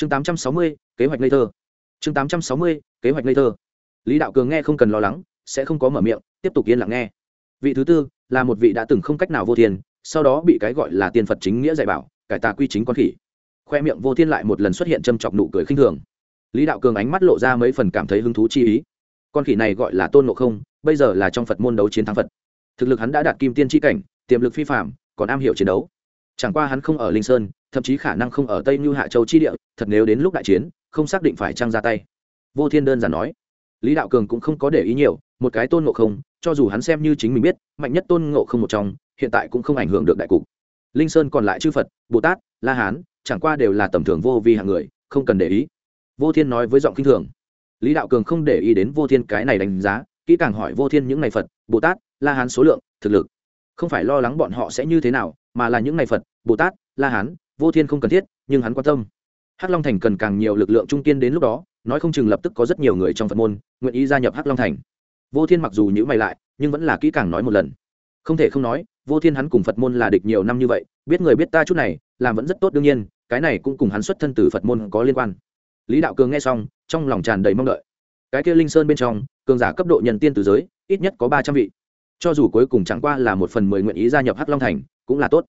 chương tám trăm sáu mươi, kế hoạch ngây thơ. chương tám trăm sáu mươi, kế hoạch ngây thơ. Lý đạo cường nghe không cần lo lắng, sẽ không có mở miệng, tiếp tục yên lặng nghe. Vị thứ tư là một vị đã từng không cách nào vô thiên, sau đó bị cái gọi là tiên phật chính nghĩa dạy bảo, cải tà quy chính con khỉ. Khoe miệng vô thiên lại một lần xuất hiện châm chọc nụ cười khinh thường. Lý đạo cường ánh mắt lộ ra mấy phần cảm thấy hứng thú chi ý. Con khỉ này gọi là tôn ngộ không, bây giờ là trong phật môn đấu chiến thắng phật. Thực lực hắn đã đạt kim tiên tri cảnh, tiềm lực phi phạm còn am hiểu chiến đấu. Chẳng qua hắn không ở linh sơn thậm chí khả năng không ở tây như hạ châu chi địa, thật nếu đến lúc đại chiến, không xác định phải trăng ra tay. Vô thiên đơn giản nói. Lý đạo cường cũng không có để ý nhiều, một cái tôn ngộ không, cho dù hắn xem như chính mình biết, mạnh nhất tôn ngộ không một trong, hiện tại cũng không ảnh hưởng được đại cục. Linh sơn còn lại chư phật, bồ tát, la hán, chẳng qua đều là tầm thường vô vi hạng người, không cần để ý. Vô thiên nói với giọng k i n h thường. Lý đạo cường không để ý đến vô thiên cái này đánh giá, kỹ càng hỏi vô thiên những ngày phật, bồ tát, la hán số lượng, thực lực. Không phải lo lắng bọn họ sẽ như thế nào, mà là những ngày phật, bồ tát, la hán vô thiên không cần thiết, nhưng hắn quan tâm. Hắc long thành cần càng nhiều lực lượng trung kiên đến lúc đó, nói không chừng lập tức có rất nhiều người trong phật môn nguyện ý gia nhập hắc long thành. Vô thiên mặc dù nhữ mày lại, nhưng vẫn là kỹ càng nói một lần. Không thể không nói, vô thiên hắn cùng phật môn là địch nhiều năm như vậy, biết người biết ta chút này, làm vẫn rất tốt đương nhiên, cái này cũng cùng hắn xuất thân từ phật môn có liên quan. Lý đạo cường nghe xong, trong lòng tràn đầy mong đợi. Cái kia linh sơn bên trong, cường giả cấp độ nhân tiên từ giới, ít nhất có ba trăm vị. Cho dù cuối cùng chẳng qua là một phần mười nguyện ý gia nhập hắc long thành, cũng là tốt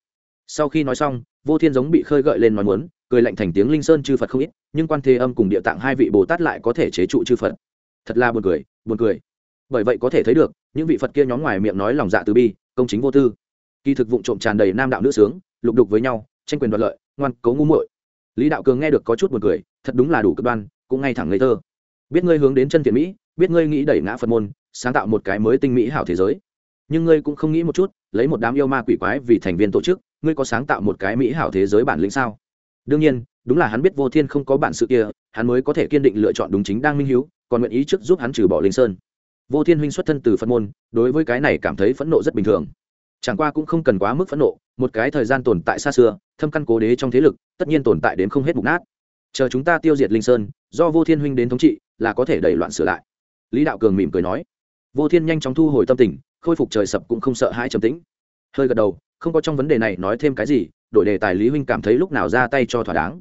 sau khi nói xong, vô thiên giống bị khơi gợi lên nói muốn, cười lạnh thành tiếng linh sơn chư phật không ít, nhưng quan thế âm cùng địa tạng hai vị bồ tát lại có thể chế trụ chư phật. Thật là buồn cười buồn cười. Bởi vậy có thể thấy được, những vị phật kia nhóm ngoài miệng nói lòng dạ từ bi, công chính vô tư. Kỳ thực vụ trộm tràn đầy nam đạo nữ sướng, lục đục với nhau, tranh quyền đoạt lợi, ngoan cố ngu muội. Lý đạo cường nghe được có chút buồn cười, thật đúng là đủ cực đoan, cũng ngay thẳng ngây thơ. Biết ngươi hướng đến chân thiện mỹ, biết ngươi nghĩ đẩy ngã phật môn, sáng tạo một cái mới tinh mỹ hảo thế giới. Nhưng ngươi cũng không nghĩ một chút lấy một đám yêu ma quỷ quái vì thành viên tổ chức, ngươi có sáng tạo một cái mỹ hảo thế giới bản lĩnh sao? Đương nhiên, đúng là hắn biết vô thiên không có bản sự kia, hắn mới có thể kiên định lựa chọn đúng chính đang minh hiếu, còn nguyện ý trước giúp hắn trừ bỏ linh sơn. Vô thiên huynh xuất thân từ phật môn, đối với cái này cảm thấy phẫn nộ rất bình thường. Chẳng qua cũng không cần quá mức phẫn nộ, một cái thời gian tồn tại xa xưa, thâm căn cố đế trong thế lực, tất nhiên tồn tại đến không hết mục nát. Chờ chúng ta tiêu diệt linh sơn, do vô thiên huynh đến thống trị, là có thể đẩy loạn sửa lại. Lý đạo cường mỉm cười nói. Vô thiên nhanh chóng thu hồi tâm tình khôi phục trời sập cũng không sợ hãi trầm tĩnh. Hơi gật đầu, không có trong vấn đề này nói thêm cái gì, đổi đề tài lý huynh cảm thấy lúc nào ra tay cho thỏa đáng.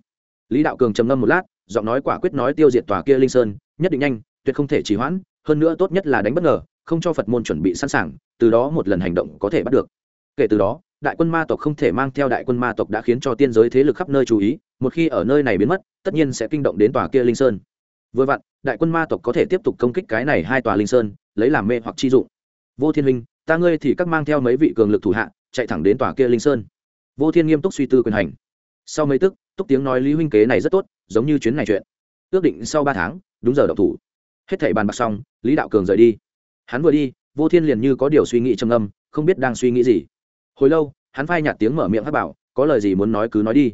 Lý đạo cường trầm ngâm một lát, giọng nói quả quyết nói tiêu diệt tòa kia linh sơn, nhất định nhanh, tuyệt không thể trì hoãn, hơn nữa tốt nhất là đánh bất ngờ, không cho phật môn chuẩn bị sẵn sàng, từ đó một lần hành động có thể bắt được. Kể từ đó, đại quân ma tộc không thể mang theo đại quân ma tộc đã khiến cho tiên giới thế lực khắp nơi chú ý, một khi ở nơi này biến mất, tất nhiên sẽ kinh động đến tòa kia linh sơn. Vừa vặn, đại quân ma tộc có thể tiếp tục công kích cái này hai tòa linh sơn, lấy làm mê hoặc chi dụng vô thiên huynh, ta ngươi thì các mang theo mấy vị cường lực thủ hạ, chạy thẳng đến tòa kia linh sơn. Vô thiên nghiêm túc suy tư quyền hành. Sau mấy tức, túc tiếng nói lý huynh kế này rất tốt, giống như chuyến này chuyện. Ước định sau ba tháng, đúng giờ động thủ. Hết thảy bàn bạc xong, lý đạo cường rời đi. Hắn vừa đi, vô thiên liền như có điều suy nghĩ trầm âm không biết đang suy nghĩ gì. Hồi lâu, hắn phai nhạt tiếng mở miệng hát bảo, có lời gì muốn nói cứ nói đi.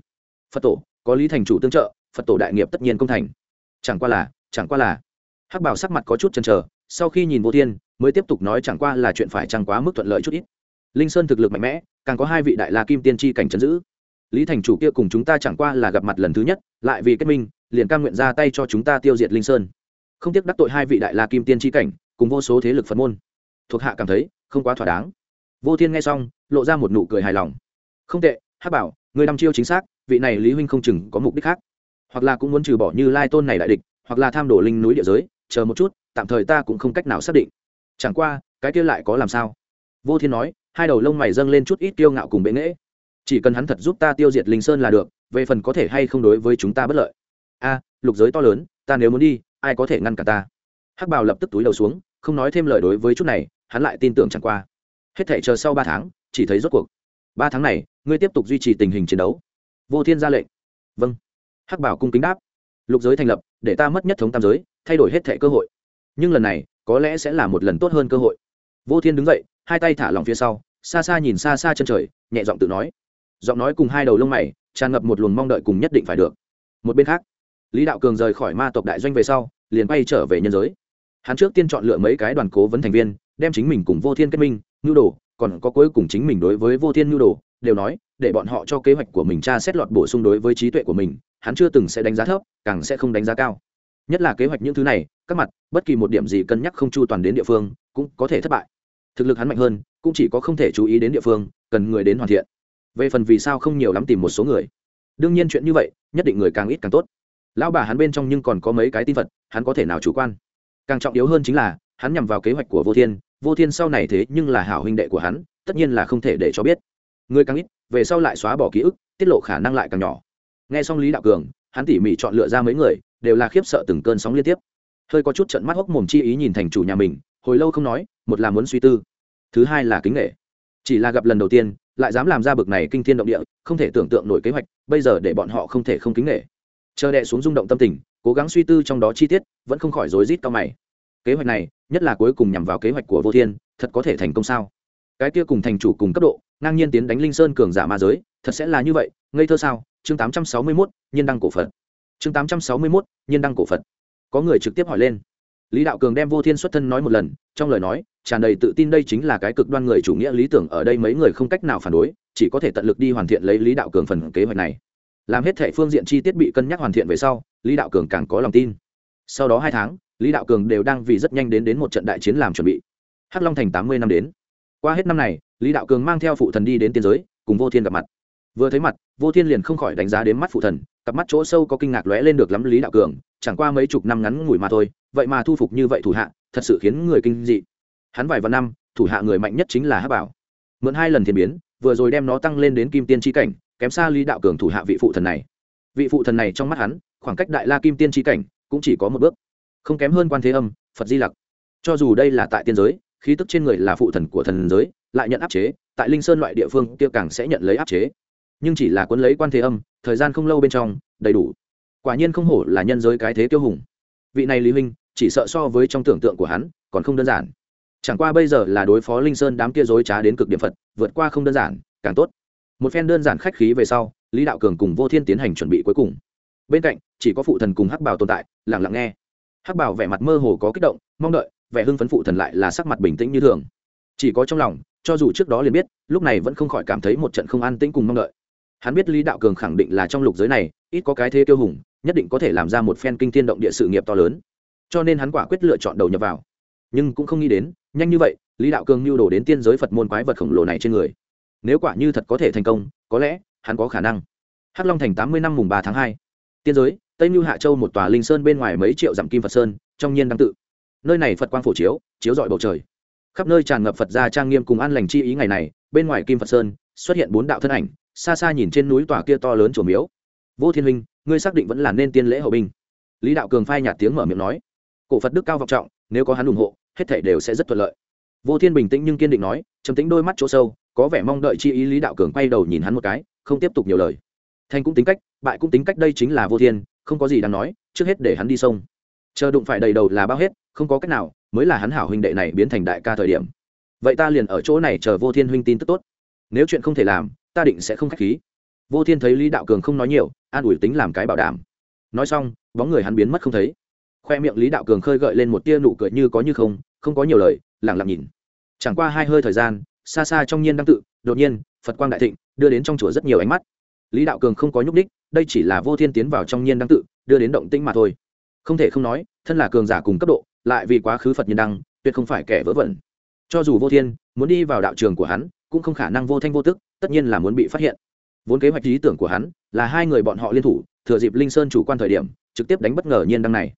Phật tổ, có lý thành chủ tương trợ, phật tổ đại nghiệp tất nhiên công thành. Chẳng qua là, chẳng qua là. Hắc bảo sắc mặt có chút chần chờ, sau khi nhìn vô thiên mới tiếp tục nói chẳng qua là chuyện phải chăng quá mức thuận lợi chút ít. Linh sơn thực lực mạnh mẽ, càng có hai vị đại la kim tiên tri cảnh trấn giữ. Lý thành chủ kia cùng chúng ta chẳng qua là gặp mặt lần thứ nhất, lại vì kết minh, liền cam nguyện ra tay cho chúng ta tiêu diệt linh sơn. Không tiếc đắc tội hai vị đại la kim tiên tri cảnh, cùng vô số thế lực phật môn. Thuộc hạ cảm thấy, không quá thỏa đáng. Vô thiên nghe xong, lộ ra một nụ cười hài lòng. Không tệ hát bảo, người đăm chiêu chính xác, vị này lý huynh không chừng có mục đích khác. Hoặc là cũng muốn trừ bỏ như lai tôn này đại địch, hoặc là tham đổ linh núi địa giới, chờ một chút, tạm thời ta cũng không cách nào xác định chẳng qua, cái kia lại có làm sao? Vô thiên nói, hai đầu lông mày dâng lên chút ít tiêu ngạo cùng bệ nghễ. Chỉ cần hắn thật giúp ta tiêu diệt linh sơn là được, về phần có thể hay không đối với chúng ta bất lợi. A, lục giới to lớn, ta nếu muốn đi, ai có thể ngăn cả ta? Hắc bào lập tức túi đầu xuống, không nói thêm lời đối với chút này, hắn lại tin tưởng chẳng qua. Hết thể chờ sau ba tháng, chỉ thấy rốt cuộc. Ba tháng này, ngươi tiếp tục duy trì tình hình chiến đấu. Vô thiên ra lệnh. Vâng. Hắc bảo cung kính đáp. Lục giới thành lập, để ta mất nhất thống tam giới, thay đổi hết thể cơ hội. Nhưng lần này có lẽ sẽ là một lần tốt hơn cơ hội. Vô thiên đứng dậy, hai tay thả lòng phía sau, xa xa nhìn xa xa chân trời, nhẹ giọng tự nói. Giọng nói cùng hai đầu lông mày, tràn ngập một luồng mong đợi cùng nhất định phải được. Một bên khác, lý đạo cường rời khỏi ma tộc đại doanh về sau, liền bay trở về nhân giới. Hắn trước tiên chọn lựa mấy cái đoàn cố vấn thành viên, đem chính mình cùng vô thiên kết minh, nhu đồ, còn có cuối cùng chính mình đối với vô thiên nhu đồ, đều nói, để bọn họ cho kế hoạch của mình tra xét lọt bổ sung đối với trí tuệ của mình, hắn chưa từng sẽ đánh giá thấp, càng sẽ không đánh giá cao. Nhất là kế hoạch những thứ này các mặt, bất kỳ một điểm gì cân nhắc không chu toàn đến địa phương, cũng có thể thất bại. Thực lực hắn mạnh hơn, cũng chỉ có không thể chú ý đến địa phương, cần người đến hoàn thiện. Về phần vì sao không nhiều lắm tìm một số người. Đương nhiên chuyện như vậy, nhất định người càng ít càng tốt. Lão bà hắn bên trong nhưng còn có mấy cái tin vật hắn có thể nào chủ quan? Càng trọng yếu hơn chính là, hắn nhằm vào kế hoạch của vô thiên vô thiên sau này thế nhưng là hảo huynh đệ của hắn, tất nhiên là không thể để cho biết. Người càng ít, về sau lại xóa bỏ ký ức, tiết lộ khả năng lại càng nhỏ. Nghe xong lý đạo cường, hắn tỉ mỉ chọn lựa ra mấy người, đều là khiếp sợ từng cơn sóng liên tiếp hơi có chút trận mắt hốc mồm chi ý nhìn thành chủ nhà mình hồi lâu không nói một là muốn suy tư thứ hai là kính nghệ chỉ là gặp lần đầu tiên lại dám làm ra bực này kinh thiên động địa không thể tưởng tượng nổi kế hoạch bây giờ để bọn họ không thể không kính nghệ chờ đệ xuống rung động tâm tình cố gắng suy tư trong đó chi tiết vẫn không khỏi rối rít cao mày. Kế hoạch này nhất là cuối cùng nhằm vào kế hoạch của vô thiên thật có thể thành công sao? Cái kia cùng thành chủ cùng cấp độ ngang nhiên tiến đánh linh sơn cường giả ma giới thật sẽ là như vậy ngây thơ sao? Chương tám trăm sáu mươi 861, nhiên đăng cổ phật. Chương tám trăm sáu mươi 861, nhiên đăng cổ phật có người trực tiếp hỏi lên. Lý đạo cường đem vô thiên xuất thân nói một lần, trong lời nói, tràn đầy tự tin đây chính là cái cực đoan người chủ nghĩa lý tưởng, ở đây mấy người không cách nào phản đối, chỉ có thể tận lực đi hoàn thiện lấy lý đạo cường phần kế hoạch này. Làm hết thể phương diện chi tiết bị cân nhắc hoàn thiện về sau, lý đạo cường càng có lòng tin. Sau đó hai tháng, lý đạo cường đều đang vì rất nhanh đến đến một trận đại chiến làm chuẩn bị. Hắc long thành tám mươi năm đến. Qua hết năm này, lý đạo cường mang theo phụ thần đi đến tiên giới, cùng vô thiên gặp mặt vừa thấy mặt, vô thiên liền không khỏi đánh giá đến mắt phụ thần, cặp mắt chỗ sâu có kinh ngạc lóe lên được lắm lý đạo cường, chẳng qua mấy chục năm ngắn ngủi mà thôi, vậy mà thu phục như vậy thủ hạ, thật sự khiến người kinh dị. Hắn vài vạn năm, thủ hạ người mạnh nhất chính là hát bảo. Mượn hai lần thiên biến, vừa rồi đem nó tăng lên đến kim tiên tri cảnh, kém xa lý đạo cường thủ hạ vị phụ thần này. Vị phụ thần này trong mắt hắn, khoảng cách đại la kim tiên tri cảnh cũng chỉ có một bước, không kém hơn quan thế âm, phật di lặc. Cho dù đây là tại tiên giới, khí tức trên người là phụ thần của thần giới, lại nhận áp chế, tại linh sơn loại địa phương kia càng sẽ nhận lấy áp chế nhưng chỉ là cuốn lấy quan thế âm, thời gian không lâu bên trong, đầy đủ. Quả nhiên không hổ là nhân giới cái thế kiêu hùng. Vị này lý huynh, chỉ sợ so với trong tưởng tượng của hắn, còn không đơn giản. Chẳng qua bây giờ là đối phó linh sơn đám kia dối trá đến cực điểm phật, vượt qua không đơn giản, càng tốt. Một phen đơn giản khách khí về sau, lý đạo cường cùng vô thiên tiến hành chuẩn bị cuối cùng. Bên cạnh, chỉ có phụ thần cùng hắc bảo tồn tại lẳng lặng nghe. Hắc bảo vẻ mặt mơ hồ có kích động, mong đợi, vẻ hưng phấn phụ thần lại là sắc mặt bình tĩnh như thường. Chỉ có trong lòng, cho dù trước đó liền biết, lúc này vẫn không khỏi cảm thấy một trận không an tĩnh cùng mong đợi hắn biết lý đạo cường khẳng định là trong lục giới này, ít có cái thế tiêu hùng, nhất định có thể làm ra một phen kinh thiên động địa sự nghiệp to lớn. Cho nên hắn quả quyết lựa chọn đầu nhập vào. Nhưng cũng không nghĩ đến, nhanh như vậy, lý đạo cường nhu đồ đến tiên giới phật môn quái vật khổng lồ này trên người. Nếu quả như thật có thể thành công, có lẽ hắn có khả năng. Hắc long thành tám mươi năm mùng ba tháng hai. Tiên giới, tây mưu hạ châu một tòa linh sơn bên ngoài mấy triệu dặm kim phật sơn, trong nhiên đăng tự. Nơi này phật quang phổ chiếu chiếu dọi bầu trời. Khắp nơi tràn ngập phật gia trang nghiêm cùng an lành chi ý ngày này, bên ngoài kim phật sơn xuất hiện bốn đạo thân ảnh xa xa nhìn trên núi tòa kia to lớn chùa miếu. Vô thiên huynh, ngươi xác định vẫn là nên tiên lễ hậu binh? Lý đạo cường phai nhạt tiếng mở miệng nói. Cổ phật đức cao vọng trọng, nếu có hắn ủng hộ, hết thảy đều sẽ rất thuận lợi. Vô thiên bình tĩnh nhưng kiên định nói, trầm tĩnh đôi mắt chỗ sâu, có vẻ mong đợi chi ý lý đạo cường quay đầu nhìn hắn một cái, không tiếp tục nhiều lời. Thành cũng tính cách, bại cũng tính cách đây chính là vô thiên, không có gì đáng nói, trước hết để hắn đi sông. Chờ đụng phải đầy đầu là bao hết, không có cách nào, mới là hắn hảo huynh đệ này biến thành đại ca thời điểm. Vậy ta liền ở chỗ này chờ vô thiên huynh tin tức tốt. Nếu chuyện không thể làm ta định sẽ không khách khí. Vô thiên thấy lý đạo cường không nói nhiều, an ủi tính làm cái bảo đảm. Nói xong, bóng người hắn biến mất không thấy. Khoe miệng lý đạo cường khơi gợi lên một tia nụ cười như có như không không có nhiều lời lẳng lặng nhìn. Chẳng qua hai hơi thời gian, xa xa trong nhiên đang tự, đột nhiên, phật quang đại thịnh, đưa đến trong chùa rất nhiều ánh mắt. Lý đạo cường không có nhúc đích đây chỉ là vô thiên tiến vào trong nhiên đang tự, đưa đến động tĩnh mà thôi. Không thể không nói, thân là cường giả cùng cấp độ, lại vì quá khứ phật nhân đăng, tuyệt không phải kẻ vớ vẩn. Cho dù vô thiên muốn đi vào đạo trường của hắn cũng không khả năng vô thanh vô tức, tất nhiên là muốn bị phát hiện. Vốn kế hoạch lý tưởng của hắn là hai người bọn họ liên thủ, thừa dịp linh sơn chủ quan thời điểm, trực tiếp đánh bất ngờ nhiên đăng này.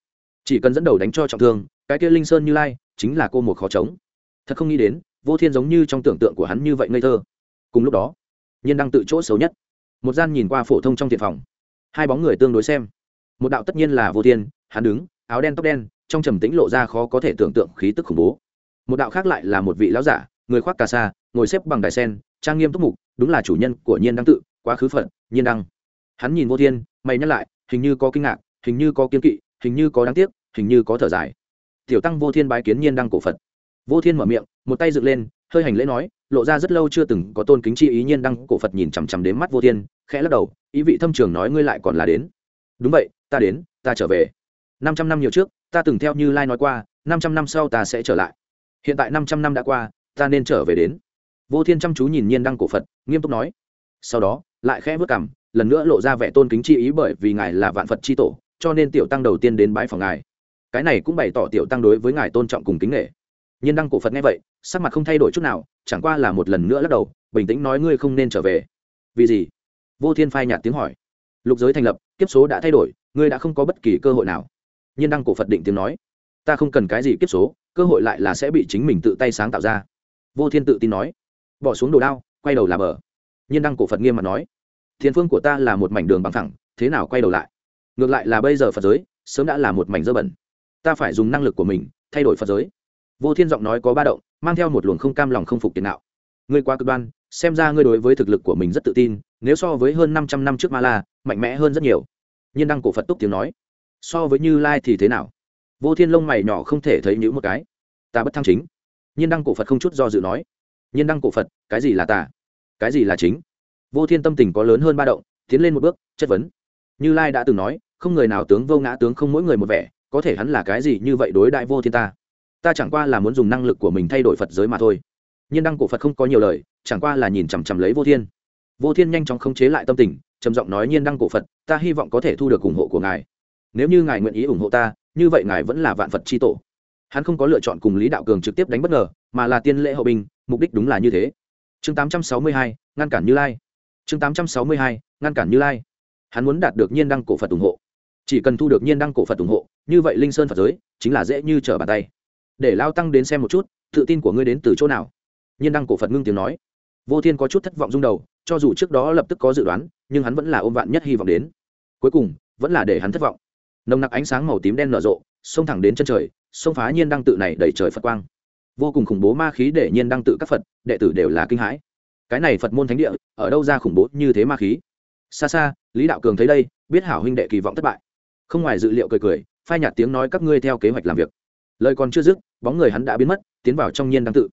Chỉ cần dẫn đầu đánh cho trọng thương, cái kia linh sơn như lai chính là cô một khó chống. Thật không nghĩ đến, vô thiên giống như trong tưởng tượng của hắn như vậy ngây thơ. Cùng lúc đó, nhiên đăng tự chỗ xấu nhất. Một gian nhìn qua phổ thông trong thiện phòng. Hai bóng người tương đối xem. Một đạo tất nhiên là vô thiên, hắn đứng, áo đen tóc đen, trong trầm tĩnh lộ ra khó có thể tưởng tượng khí tức khủng bố. Một đạo khác lại là một vị lão giả, người khoác cà sa ngồi xếp bằng đài sen, trang nghiêm túc mục, đúng là chủ nhân của nhiên đăng tự, quá khứ phận, nhiên đăng. Hắn nhìn vô thiên, mày nhắc lại, hình như có kinh ngạc, hình như có kiên kỵ, hình như có đáng tiếc, hình như có thở dài. Tiểu tăng vô thiên bái kiến nhiên đăng cổ phật. Vô thiên mở miệng, một tay dựng lên, hơi hành lễ nói, lộ ra rất lâu chưa từng có tôn kính chi ý nhiên đăng cổ phật nhìn chằm chằm đến mắt vô thiên, khẽ lắc đầu, ý vị thâm trường nói ngươi lại còn là đến. Đúng vậy, ta đến, ta trở về. Năm trăm năm nhiều trước, ta từng theo như lai nói qua, năm trăm năm sau ta sẽ trở lại. Hiện tại năm trăm năm đã qua, ta nên trở về đến vô thiên chăm chú nhìn nhiên đăng cổ phật, nghiêm túc nói, sau đó, lại khẽ vớt cảm lần nữa lộ ra vẻ tôn kính chi ý bởi vì ngài là vạn phật chi tổ, cho nên tiểu tăng đầu tiên đến bái phòng ngài. Cái này cũng bày tỏ tiểu tăng đối với ngài tôn trọng cùng kính nghệ nhiên đăng cổ phật nghe vậy, sắc mặt không thay đổi chút nào, chẳng qua là một lần nữa lắc đầu, bình tĩnh nói ngươi không nên trở về. Vì gì? Vô thiên phai nhạt tiếng hỏi. Lục giới thành lập, kiếp số đã thay đổi, ngươi đã không có bất kỳ cơ hội nào. Nhiên đăng cổ phật định tiếng nói. Ta không cần cái gì kiếp số, cơ hội lại là sẽ bị chính mình tự tay sáng tạo ra. Vô thiên tự tin nói bỏ xuống đồ đao, quay đầu là bờ. Nhiên đăng cổ phật nghiêm mặt nói thiên phương của ta là một mảnh đường bằng thẳng thế nào quay đầu lại? Ngược lại là bây giờ phật giới, sớm đã là một mảnh dơ bẩn. Ta phải dùng năng lực của mình, thay đổi phật giới. Vô thiên giọng nói có ba động, mang theo một luồng không cam lòng không phục tiền nào ngươi quá cực đoan, xem ra ngươi đối với thực lực của mình rất tự tin, nếu so với hơn năm trăm năm trước ma la, mạnh mẽ hơn rất nhiều. Nhiên đăng cổ phật túc tiếng nói, so với như lai thì thế nào? Vô thiên lông mày nhỏ không thể thấy nhữ một cái. Ta bất thăng chính. Nhiên đăng cổ phật không chút do dự nói nhiên đăng cổ phật, cái gì là tà? Cái gì là chính? Vô thiên tâm tình có lớn hơn ba động, tiến lên một bước, chất vấn. Như lai đã từng nói, không người nào tướng vô ngã tướng không mỗi người một vẻ, có thể hắn là cái gì như vậy đối đại vô thiên ta? Ta chẳng qua là muốn dùng năng lực của mình thay đổi phật giới mà thôi. Nhiên đăng cổ phật không có nhiều lời, chẳng qua là nhìn chằm chằm lấy vô thiên. Vô thiên nhanh chóng khống chế lại tâm tình, trầm giọng nói, nhiên đăng cổ phật, ta hy vọng có thể thu được ủng hộ của ngài. Nếu như ngài nguyện ý ủng hộ ta, như vậy ngài vẫn là vạn phật tri tổ. Hắn không có lựa chọn cùng lý đạo cường trực tiếp đánh bất ngờ, mà là tiên lễ hậu binh mục đích đúng là như thế. Chương 862, ngăn cản như lai. Chương 862, ngăn cản như lai. Hắn muốn đạt được nhiên đăng cổ phật ủng hộ. Chỉ cần thu được nhiên đăng cổ phật ủng hộ như vậy linh sơn phật giới chính là dễ như trở bàn tay. Để lao tăng đến xem một chút tự tin của ngươi đến từ chỗ nào? Nhiên đăng cổ phật ngưng tiếng nói. Vô thiên có chút thất vọng rung đầu cho dù trước đó lập tức có dự đoán nhưng hắn vẫn là ôm vạn nhất hy vọng đến. Cuối cùng vẫn là để hắn thất vọng. Nồng nặc ánh sáng màu tím đen nở rộ xông thẳng đến chân trời xông phá nhiên đăng tự này đẩy trời phật quang vô cùng khủng bố ma khí để nhiên đăng tự các phật, đệ tử đều là kinh hãi. Cái này phật môn thánh địa, ở đâu ra khủng bố như thế ma khí? Xa xa, lý đạo cường thấy đây, biết hảo huynh đệ kỳ vọng thất bại. Không ngoài dự liệu cười cười, phai nhạt tiếng nói các ngươi theo kế hoạch làm việc. Lời còn chưa dứt, bóng người hắn đã biến mất, tiến vào trong nhiên đăng tự.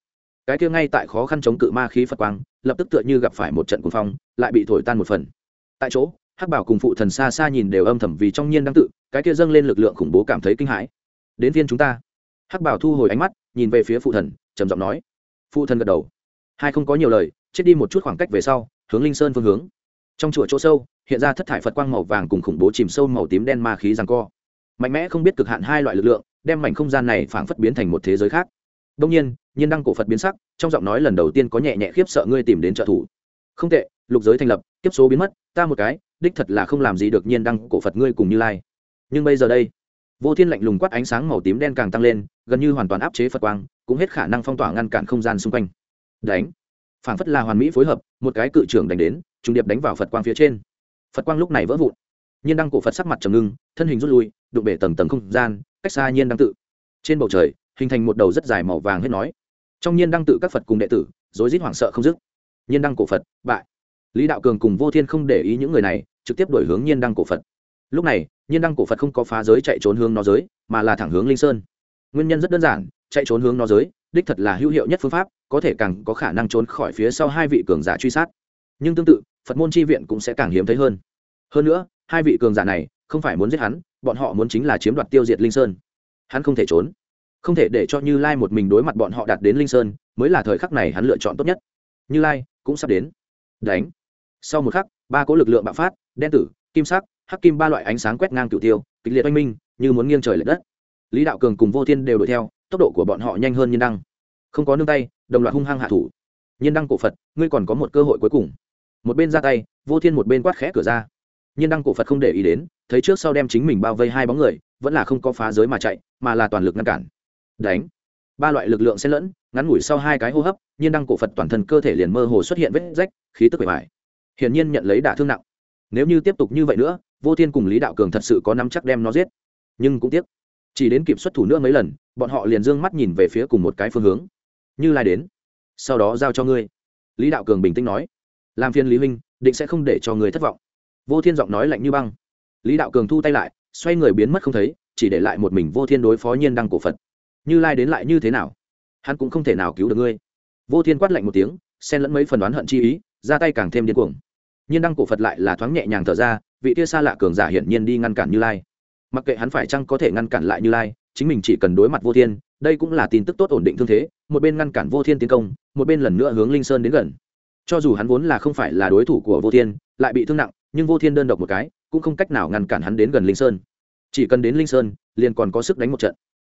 Cái kia ngay tại khó khăn chống cự ma khí phật quang, lập tức tựa như gặp phải một trận cuồng phong, lại bị thổi tan một phần. Tại chỗ, hắc bảo cùng phụ thần xa xa nhìn đều âm thầm vì trong nhiên đăng tự, cái kia dâng lên lực lượng khủng bố cảm thấy kinh hãi. Đến viên chúng ta hắc bảo thu hồi ánh mắt, nhìn về phía phụ thần, trầm giọng nói. Phụ thần gật đầu. Hai không có nhiều lời, chết đi một chút khoảng cách về sau, hướng linh sơn phương hướng. Trong chùa chỗ sâu, hiện ra thất thải phật quang màu vàng cùng khủng bố chìm sâu màu tím đen ma khí rằng co. Mạnh mẽ không biết cực hạn hai loại lực lượng, đem mảnh không gian này phảng phất biến thành một thế giới khác. Đông nhiên nhiên đăng cổ phật biến sắc, trong giọng nói lần đầu tiên có nhẹ nhẹ khiếp sợ ngươi tìm đến trợ thủ. Không tệ, lục giới thành lập, kiếp số biến mất, ta một cái, đích thật là không làm gì được nhiên đăng cổ phật ngươi cùng như lai. Nhưng bây giờ đây vô thiên lạnh lùng quát ánh sáng màu tím đen càng tăng lên, gần như hoàn toàn áp chế phật quang, cũng hết khả năng phong tỏa ngăn cản không gian xung quanh. Đánh. Phảng phất là hoàn mỹ phối hợp, một cái cự trưởng đánh đến, trùng điệp đánh vào phật quang phía trên. Phật quang lúc này vỡ vụn. Nhiên đăng cổ phật sắc mặt trầm ngưng, thân hình rút lui, đụng bể tầng tầng không gian, cách xa nhiên đăng tự. Trên bầu trời, hình thành một đầu rất dài màu vàng hết nói. Trong nhiên đăng tự các phật cùng đệ tử, rối rít hoảng sợ không dứt. Nhiên đăng cổ phật, bại. Lý đạo cường cùng vô thiên không để ý những người này, trực tiếp đổi hướng nhiên đăng cổ phật lúc này, nhiên đăng cổ phật không có phá giới chạy trốn hướng nó giới, mà là thẳng hướng linh sơn. Nguyên nhân rất đơn giản, chạy trốn hướng nó giới, đích thật là hữu hiệu nhất phương pháp, có thể càng có khả năng trốn khỏi phía sau hai vị cường giả truy sát. Nhưng tương tự, phật môn tri viện cũng sẽ càng hiếm thấy hơn. Hơn nữa, hai vị cường giả này, không phải muốn giết hắn, bọn họ muốn chính là chiếm đoạt tiêu diệt linh sơn. Hắn không thể trốn. Không thể để cho như lai một mình đối mặt bọn họ đạt đến linh sơn, mới là thời khắc này hắn lựa chọn tốt nhất. Như lai cũng sắp đến. Đánh. Sau một khắc, ba cỗ lực lượng bạo phát, đen tử, kim sắc hắc kim ba loại ánh sáng quét ngang cựu tiêu, kịch liệt oanh minh, như muốn nghiêng trời lệch đất. Lý đạo cường cùng vô thiên đều đuổi theo, tốc độ của bọn họ nhanh hơn nhiên đăng. Không có nương tay, đồng loạt hung hăng hạ thủ. Nhiên đăng cổ phật, ngươi còn có một cơ hội cuối cùng. Một bên ra tay, vô thiên một bên quát khẽ cửa ra. Nhiên đăng cổ phật không để ý đến, thấy trước sau đem chính mình bao vây hai bóng người, vẫn là không có phá giới mà chạy, mà là toàn lực ngăn cản. Đánh. Ba loại lực lượng xen lẫn, ngắn ngủi sau hai cái hô hấp, nhiên đăng cổ phật toàn thân cơ thể liền mơ hồ xuất hiện vết rách, khí tức bề mại hiển nhiên nhận lấy đả thương nặng. Nếu như tiếp tục như vậy nữa vô thiên cùng lý đạo cường thật sự có nắm chắc đem nó giết. Nhưng cũng tiếc, chỉ đến kịp xuất thủ nữa mấy lần, bọn họ liền d ư ơ n g mắt nhìn về phía cùng một cái phương hướng. Như lai đến, sau đó giao cho ngươi. Lý đạo cường bình tĩnh nói, làm phiên lý huynh, định sẽ không để cho người thất vọng. Vô thiên giọng nói lạnh như băng. Lý đạo cường thu tay lại, xoay người biến mất không thấy, chỉ để lại một mình vô thiên đối phó nhiên đăng cổ phật. Như lai đến lại như thế nào? Hắn cũng không thể nào cứu được ngươi. Vô thiên quát lạnh một tiếng, xen lẫn mấy phần đoán hận chi ý, ra tay càng thêm điên cuồng. Nhiên đăng cổ phật lại là thoáng nhẹ nhàng thở ra vị tia xa lạ cường giả hiển nhiên đi ngăn cản như lai. Mặc kệ hắn phải chăng có thể ngăn cản lại như lai, chính mình chỉ cần đối mặt vô thiên, đây cũng là tin tức tốt ổn định thương thế, một bên ngăn cản vô thiên tiến công, một bên lần nữa hướng linh sơn đến gần. Cho dù hắn vốn là không phải là đối thủ của vô thiên, lại bị thương nặng, nhưng vô thiên đơn độc một cái, cũng không cách nào ngăn cản hắn đến gần linh sơn. Chỉ cần đến linh sơn, liền còn có sức đánh một trận.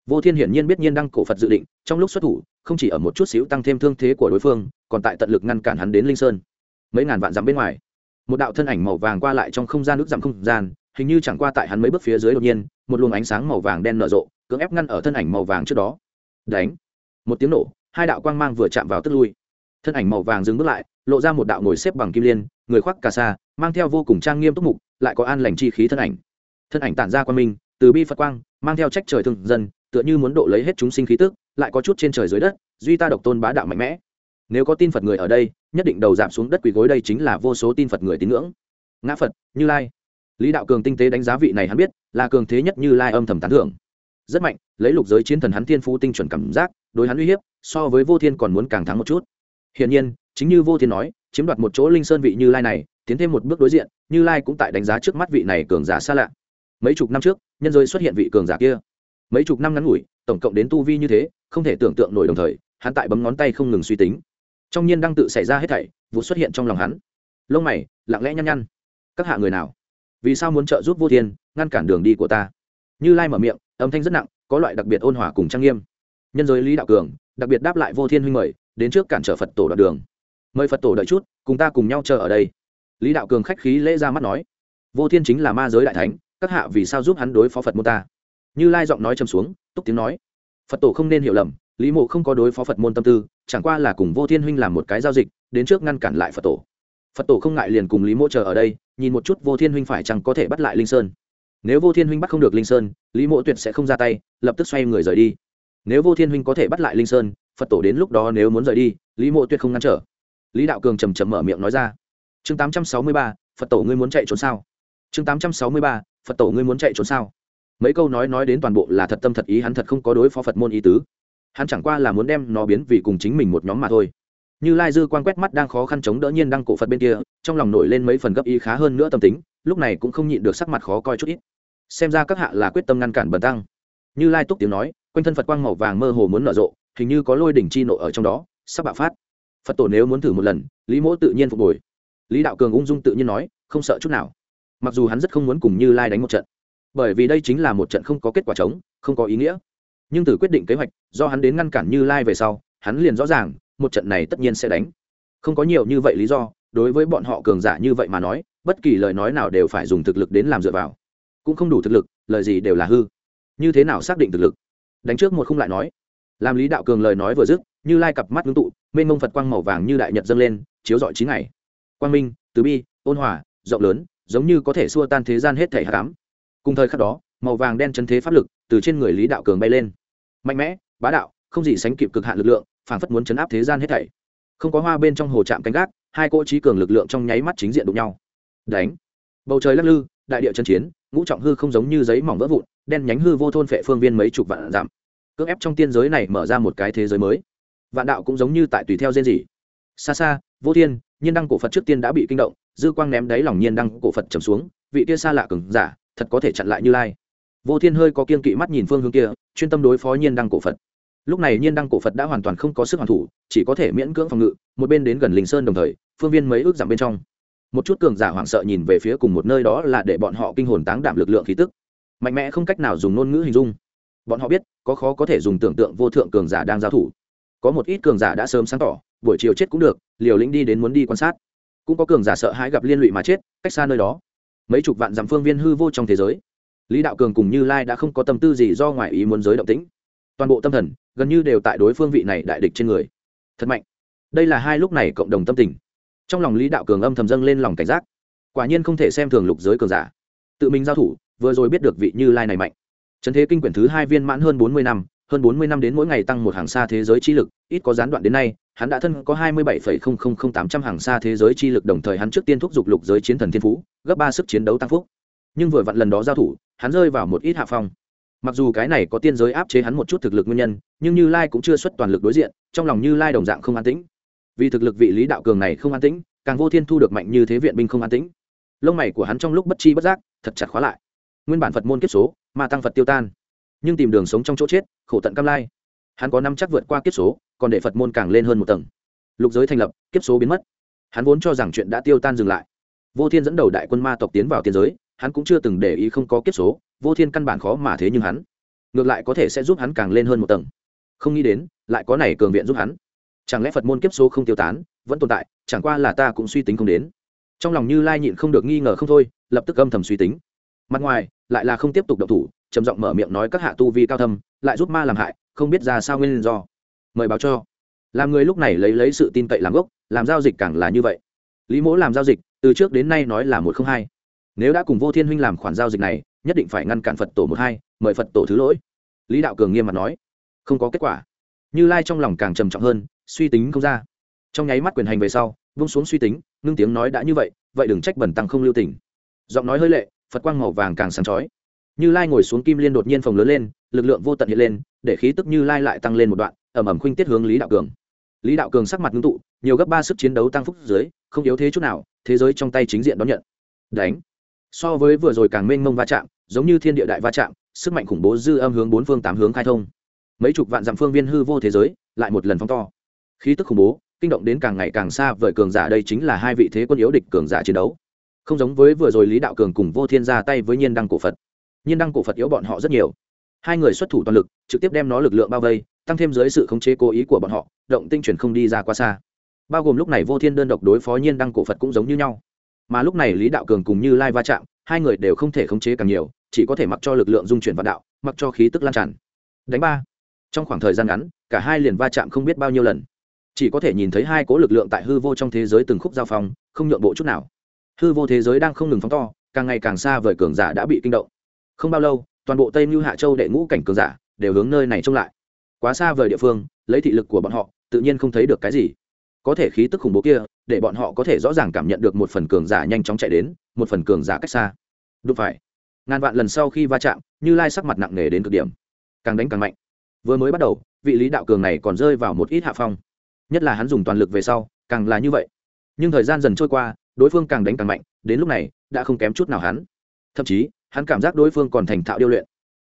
Vô thiên hiển nhiên biết nhiên đăng cổ phật dự định, trong lúc xuất thủ, không chỉ ở một chút xíu tăng thêm thương thế của đối phương, còn tại tận lực ngăn cản hắn đến linh sơn. Mấy ngàn vạn dặm bên ngoài một đạo thân ảnh màu vàng qua lại trong không gian nước giảm không gian, hình như chẳng qua tại hắn mấy bước phía dưới đột nhiên, một luồng ánh sáng màu vàng đen nở rộ, cưỡng ép ngăn ở thân ảnh màu vàng trước đó. Đánh! Một tiếng nổ, hai đạo quang mang vừa chạm vào tức lui. Thân ảnh màu vàng dừng bước lại, lộ ra một đạo ngồi xếp bằng kim liên, người khoác cà sa, mang theo vô cùng trang nghiêm túc mục, lại có an lành chi khí thân ảnh. Thân ảnh tản ra quan minh, từ bi phật quang, mang theo trách trời thương dân, tựa như muốn độ lấy hết chúng sinh khí tức, lại có chút trên trời dưới đất, duy ta độc tôn bá đạo mạnh mẽ nếu có tin phật người ở đây, nhất định đầu giảm xuống đất quỳ gối đây chính là vô số tin phật người tín ngưỡng. Ngã phật, như lai. Lý đạo cường tinh tế đánh giá vị này hắn biết, là cường thế nhất như lai âm thầm tán thưởng. Rất mạnh, lấy lục giới chiến thần hắn thiên phú tinh chuẩn cảm giác, đối hắn uy hiếp, so với vô thiên còn muốn càng thắng một chút. Hiển nhiên, chính như vô thiên nói, chiếm đoạt một chỗ linh sơn vị như lai này, tiến thêm một bước đối diện, như lai cũng tại đánh giá trước mắt vị này cường giả xa lạ. Mấy chục năm trước, nhân giới xuất hiện vị cường giả kia. Mấy chục năm ngắn ngủi, tổng cộng đến tu vi như thế, không thể tưởng tượng nổi đồng thời, hắn tại bấm ngón tay không ngừng suy tính trong nhiên đang tự xảy ra hết thảy, vụ xuất hiện trong lòng hắn. Lông mày, lặng lẽ nhăn nhăn. Các hạ người nào? Vì sao muốn trợ giúp vô thiên, ngăn cản đường đi của ta? Như lai mở miệng, âm thanh rất nặng, có loại đặc biệt ôn hòa cùng trang nghiêm. Nhân giới lý đạo cường, đặc biệt đáp lại vô thiên huynh mời, đến trước cản trở phật tổ đoạn đường. Mời phật tổ đợi chút, cùng ta cùng nhau chờ ở đây. Lý đạo cường khách khí lễ ra mắt nói. Vô thiên chính là ma giới đại thánh, các hạ vì sao giúp hắn đối phó phật mô ta? Như lai giọng nói chầm xuống, túc tiếng nói. Phật tổ không nên hiểu lầm lý mộ không có đối phó phật môn tâm tư, chẳng qua là cùng vô thiên huynh làm một cái giao dịch, đến trước ngăn cản lại phật tổ. Phật tổ không ngại liền cùng lý mộ chờ ở đây, nhìn một chút vô thiên huynh phải chăng có thể bắt lại linh sơn. Nếu vô thiên huynh bắt không được linh sơn, lý mộ tuyệt sẽ không ra tay, lập tức xoay người rời đi. Nếu vô thiên huynh có thể bắt lại linh sơn, phật tổ đến lúc đó nếu muốn rời đi, lý mộ tuyệt không ngăn trở. Lý đạo cường trầm trầm mở miệng nói ra. Chương tám trăm sáu mươi ba, phật tổ ngươi muốn chạy trốn sao? Chương tám trăm sáu mươi ba, phật tổ ngươi muốn chạy trốn sao? Mấy câu nói nói đến toàn bộ là thật tâm thật ý, hắn thật không có đối phó phật môn ý tứ hắn chẳng qua là muốn đem nó biến vì cùng chính mình một nhóm mà thôi. Như lai dư quan quét mắt đang khó khăn chống đỡ nhiên đăng cổ phật bên kia, trong lòng nổi lên mấy phần gấp ý khá hơn nữa tâm tính, lúc này cũng không nhịn được sắc mặt khó coi chút ít. Xem ra các hạ là quyết tâm ngăn cản bần tăng. Như lai túc tiếng nói, quanh thân phật quang màu vàng mơ hồ muốn nở rộ, hình như có lôi đỉnh chi nộ ở trong đó, sắp bạo phát. Phật tổ nếu muốn thử một lần, lý mỗ tự nhiên phục hồi. Lý đạo cường ung dung tự nhiên nói, không sợ chút nào. Mặc dù hắn rất không muốn cùng như lai đánh một trận, bởi vì đây chính là một trận không có kết quả chống không có ý nghĩa nhưng từ quyết định kế hoạch, do hắn đến ngăn cản như lai về sau, hắn liền rõ ràng, một trận này tất nhiên sẽ đánh. Không có nhiều như vậy lý do, đối với bọn họ cường giả như vậy mà nói, bất kỳ lời nói nào đều phải dùng thực lực đến làm dựa vào. Cũng không đủ thực lực, lời gì đều là hư. Như thế nào xác định thực lực? Đánh trước một không lại nói. Làm lý đạo cường lời nói vừa dứt, như lai cặp mắt ngưng tụ, mênh mông phật quang màu vàng như đại nhật dâng lên, chiếu rọi chín ngày. Quang minh tứ bi, ôn hòa, rộng lớn, giống như có thể xua tan thế gian hết thể hạ cám cùng thời khắc đó, màu vàng đen chân thế pháp lực từ trên người lý đạo cường bay lên. Mạnh mẽ, bá đạo, không gì sánh kịp cực hạn lực lượng, phảng phất muốn chấn áp thế gian hết thảy. Không có hoa bên trong hồ trạm canh gác, hai cỗ trí cường lực lượng trong nháy mắt chính diện đụng nhau. Đánh. Bầu trời lắc lư, đại địa chân chiến, ngũ trọng hư không giống như giấy mỏng vỡ vụn, đen nhánh hư vô thôn phệ phương viên mấy chục vạn giảm cưỡng ép trong tiên giới này mở ra một cái thế giới mới. Vạn đạo cũng giống như tại tùy theo diên gì. xa xa, vô thiên, nhiên đăng cổ phật trước tiên đã bị kinh động, dư quang ném đáy lòng nhiên đăng cổ phật trầm xuống, vị kia xa lạ cứng giả, thật có thể chặn lại như lai vô thiên hơi có kiên kỵ mắt nhìn phương hướng kia, chuyên tâm đối phó nhiên đăng cổ phật. Lúc này nhiên đăng cổ phật đã hoàn toàn không có sức hoàn thủ, chỉ có thể miễn cưỡng phòng ngự, một bên đến gần linh sơn đồng thời, phương viên mấy ước giảm bên trong. Một chút cường giả hoảng sợ nhìn về phía cùng một nơi đó là để bọn họ kinh hồn táng đảm lực lượng khí tức. Mạnh mẽ không cách nào dùng ngôn ngữ hình dung. Bọn họ biết, có khó có thể dùng tưởng tượng vô thượng cường giả đang giao thủ. Có một ít cường giả đã sớm sáng tỏ, buổi chiều chết cũng được, liều lĩnh đi đến muốn đi quan sát. Cũng có cường giả sợ hãi gặp liên lụy mà chết, cách xa nơi đó. Mấy chục vạn dặm phương viên hư vô trong thế giới lý đạo cường cùng như lai đã không có tâm tư gì do ngoại ý muốn giới động tĩnh. Toàn bộ tâm thần, gần như đều tại đối phương vị này đại địch trên người. Thật mạnh. Đây là hai lúc này cộng đồng tâm tình. Trong lòng lý đạo cường âm thầm dâng lên lòng cảnh giác. Quả nhiên không thể xem thường lục giới cường giả. Tự mình giao thủ, vừa rồi biết được vị như lai này mạnh. Trần thế kinh quyển thứ hai viên mãn hơn bốn mươi năm, hơn bốn mươi năm đến mỗi ngày tăng một hàng xa thế giới chi lực, ít có gián đoạn đến nay, hắn đã thân có hai mươi bảy tám trăm hàng xa thế giới chi lực đồng thời hắn trước tiên thúc giục lục giới chiến thần thiên phú, gấp ba sức chiến đấu tăng phúc. Nhưng vừa vặn lần đó giao thủ hắn rơi vào một ít hạ phong. Mặc dù cái này có tiên giới áp chế hắn một chút thực lực nguyên nhân, nhưng như lai cũng chưa xuất toàn lực đối diện, trong lòng như lai đồng dạng không an tĩnh. Vì thực lực vị lý đạo cường này không an tĩnh, càng vô thiên thu được mạnh như thế viện binh không an tĩnh. Lông mày của hắn trong lúc bất chi bất giác, thật chặt khóa lại. Nguyên bản phật môn kiếp số, mà tăng phật tiêu tan. Nhưng tìm đường sống trong chỗ chết, khổ tận cam lai. Hắn có năm chắc vượt qua kiếp số, còn để phật môn càng lên hơn một tầng. Lục giới thành lập, kiếp số biến mất. Hắn vốn cho rằng chuyện đã tiêu tan dừng lại. Vô thiên dẫn đầu đại quân ma tộc tiến vào tiên giới hắn cũng chưa từng để ý không có kiếp số, vô thiên căn bản khó mà thế nhưng hắn. Ngược lại có thể sẽ giúp hắn càng lên hơn một tầng. Không nghĩ đến, lại có này cường viện giúp hắn. Chẳng lẽ phật môn kiếp số không tiêu tán, vẫn tồn tại, chẳng qua là ta cũng suy tính không đến. Trong lòng như lai nhịn không được nghi ngờ không thôi, lập tức âm thầm suy tính. Mặt ngoài, lại là không tiếp tục động thủ, trầm giọng mở miệng nói các hạ tu vi cao thâm, lại giúp ma làm hại, không biết ra sao nguyên do. Mời báo cho. Làm người lúc này lấy lấy sự tin cậy làm gốc, làm giao dịch càng là như vậy. Lý mỗ làm giao dịch, từ trước đến nay nói là một không hai nếu đã cùng vô thiên huynh làm khoản giao dịch này, nhất định phải ngăn cản phật tổ một hai, mời phật tổ thứ lỗi. Lý đạo cường nghiêm mặt nói. Không có kết quả. Như lai trong lòng càng trầm trọng hơn, suy tính không ra. Trong nháy mắt quyền hành về sau, vung xuống suy tính, ngưng tiếng nói đã như vậy vậy đừng trách bẩn tăng không lưu tình. Giọng nói hơi lệ, phật quang màu vàng càng sáng chói. Như lai ngồi xuống kim liên đột nhiên phồng lớn lên, lực lượng vô tận hiện lên, để khí tức như lai lại tăng lên một đoạn ẩm ẩm khuynh tiết hướng lý đạo cường. Lý đạo cường sắc mặt ngưng tụ, nhiều gấp ba sức chiến đấu tăng phúc dưới, không yếu thế chút nào, thế giới trong tay chính diện đón nhận. Đánh so với vừa rồi càng mênh mông va chạm, giống như thiên địa đại va chạm, sức mạnh khủng bố dư âm hướng bốn phương tám hướng khai thông. Mấy chục vạn dặm phương viên hư vô thế giới, lại một lần phóng to. Khí tức khủng bố, kinh động đến càng ngày càng xa vời cường giả, đây chính là hai vị thế quân yếu địch cường giả chiến đấu. Không giống với vừa rồi lý đạo cường cùng vô thiên ra tay với nhiên đăng cổ phật. Nhiên đăng cổ phật yếu bọn họ rất nhiều. Hai người xuất thủ toàn lực, trực tiếp đem nó lực lượng bao vây, tăng thêm dưới sự khống chế cố ý của bọn họ, động tinh chuyển không đi ra quá xa. Bao gồm lúc này vô thiên đơn độc đối phó nhiên đăng cổ phật cũng giống như nhau mà lúc này lý đạo cường cùng như lai va chạm, hai người đều không thể khống chế càng nhiều, chỉ có thể mặc cho lực lượng dung chuyển vạn đạo, mặc cho khí tức lan tràn. Đánh ba. Trong khoảng thời gian ngắn, cả hai liền va chạm không biết bao nhiêu lần. Chỉ có thể nhìn thấy hai cố lực lượng tại hư vô trong thế giới từng khúc giao phong, không nhượng bộ chút nào. Hư vô thế giới đang không ngừng phóng to, càng ngày càng xa vời cường giả đã bị kinh động. Không bao lâu, toàn bộ tây mưu hạ châu đệ ngũ cảnh cường giả đều hướng nơi này trông lại. Quá xa vời địa phương, lấy thị lực của bọn họ, tự nhiên không thấy được cái gì có thể khí tức khủng bố kia, để bọn họ có thể rõ ràng cảm nhận được một phần cường giả nhanh chóng chạy đến, một phần cường giả cách xa. Đúng phải ngàn vạn lần sau khi va chạm, như lai sắc mặt nặng nề đến cực điểm. Càng đánh càng mạnh. Vừa mới bắt đầu, vị lý đạo cường này còn rơi vào một ít hạ phong. Nhất là hắn dùng toàn lực về sau, càng là như vậy. Nhưng thời gian dần trôi qua, đối phương càng đánh càng mạnh, đến lúc này, đã không kém chút nào hắn. Thậm chí, hắn cảm giác đối phương còn thành thạo điêu luyện.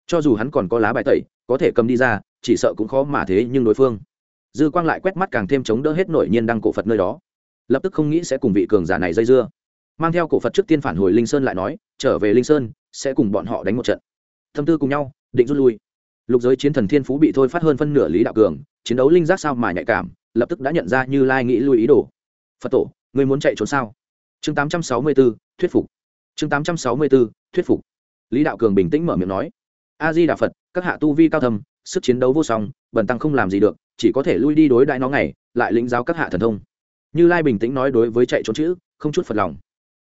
Cho dù hắn còn có lá bài tẩy, có thể cầm đi ra, chỉ sợ cũng khó mà thế nhưng đối phương dư quang lại quét mắt càng thêm chống đỡ hết nội nhiên đăng cổ phật nơi đó. Lập tức không nghĩ sẽ cùng vị cường giả này dây dưa. Mang theo cổ phật trước tiên phản hồi linh sơn lại nói trở về linh sơn sẽ cùng bọn họ đánh một trận. Thâm tư cùng nhau định rút lui. Lục giới chiến thần thiên phú bị thôi phát hơn phân nửa lý đạo cường chiến đấu linh giác sao mà nhạy cảm lập tức đã nhận ra như lai nghĩ lui ý đồ. Phật tổ người muốn chạy trốn sao? Chương 864, thuyết phục. Chương 864, thuyết phục. Lý đạo cường bình tĩnh mở miệng nói a di đà phật các hạ tu vi cao thầm sức chiến đấu vô song, bần tăng không làm gì được, chỉ có thể lui đi đối đại nó ngày, lại lĩnh giáo các hạ thần thông. Như lai bình tĩnh nói đối với chạy trốn chữ, không chút phật lòng.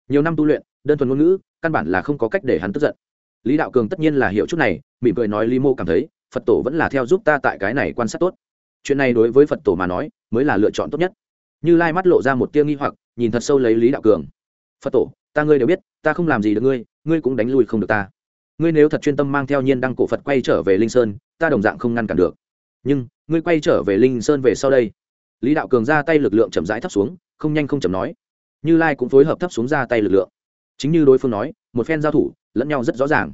Nhiều năm tu luyện, đơn thuần ngôn ngữ, căn bản là không có cách để hắn tức giận. Lý đạo cường tất nhiên là hiểu chút này, mỉm cười nói lý mô cảm thấy, phật tổ vẫn là theo giúp ta tại cái này quan sát tốt. Chuyện này đối với phật tổ mà nói, mới là lựa chọn tốt nhất. Như lai mắt lộ ra một tia nghi hoặc, nhìn thật sâu lấy lý đạo cường. Phật tổ, ta ngươi đều biết, ta không làm gì được ngươi ngươi cũng đánh lui không được ta. Ngươi nếu thật chuyên tâm mang theo nhiên đăng cổ phật quay trở về linh sơn ta đồng dạng không ngăn cản được. Nhưng, ngươi quay trở về linh sơn về sau đây. Lý đạo cường ra tay lực lượng chậm rãi thấp xuống, không nhanh không chậm nói. Như lai cũng phối hợp thấp xuống ra tay lực lượng. Chính như đối phương nói, một phen giao thủ, lẫn nhau rất rõ ràng.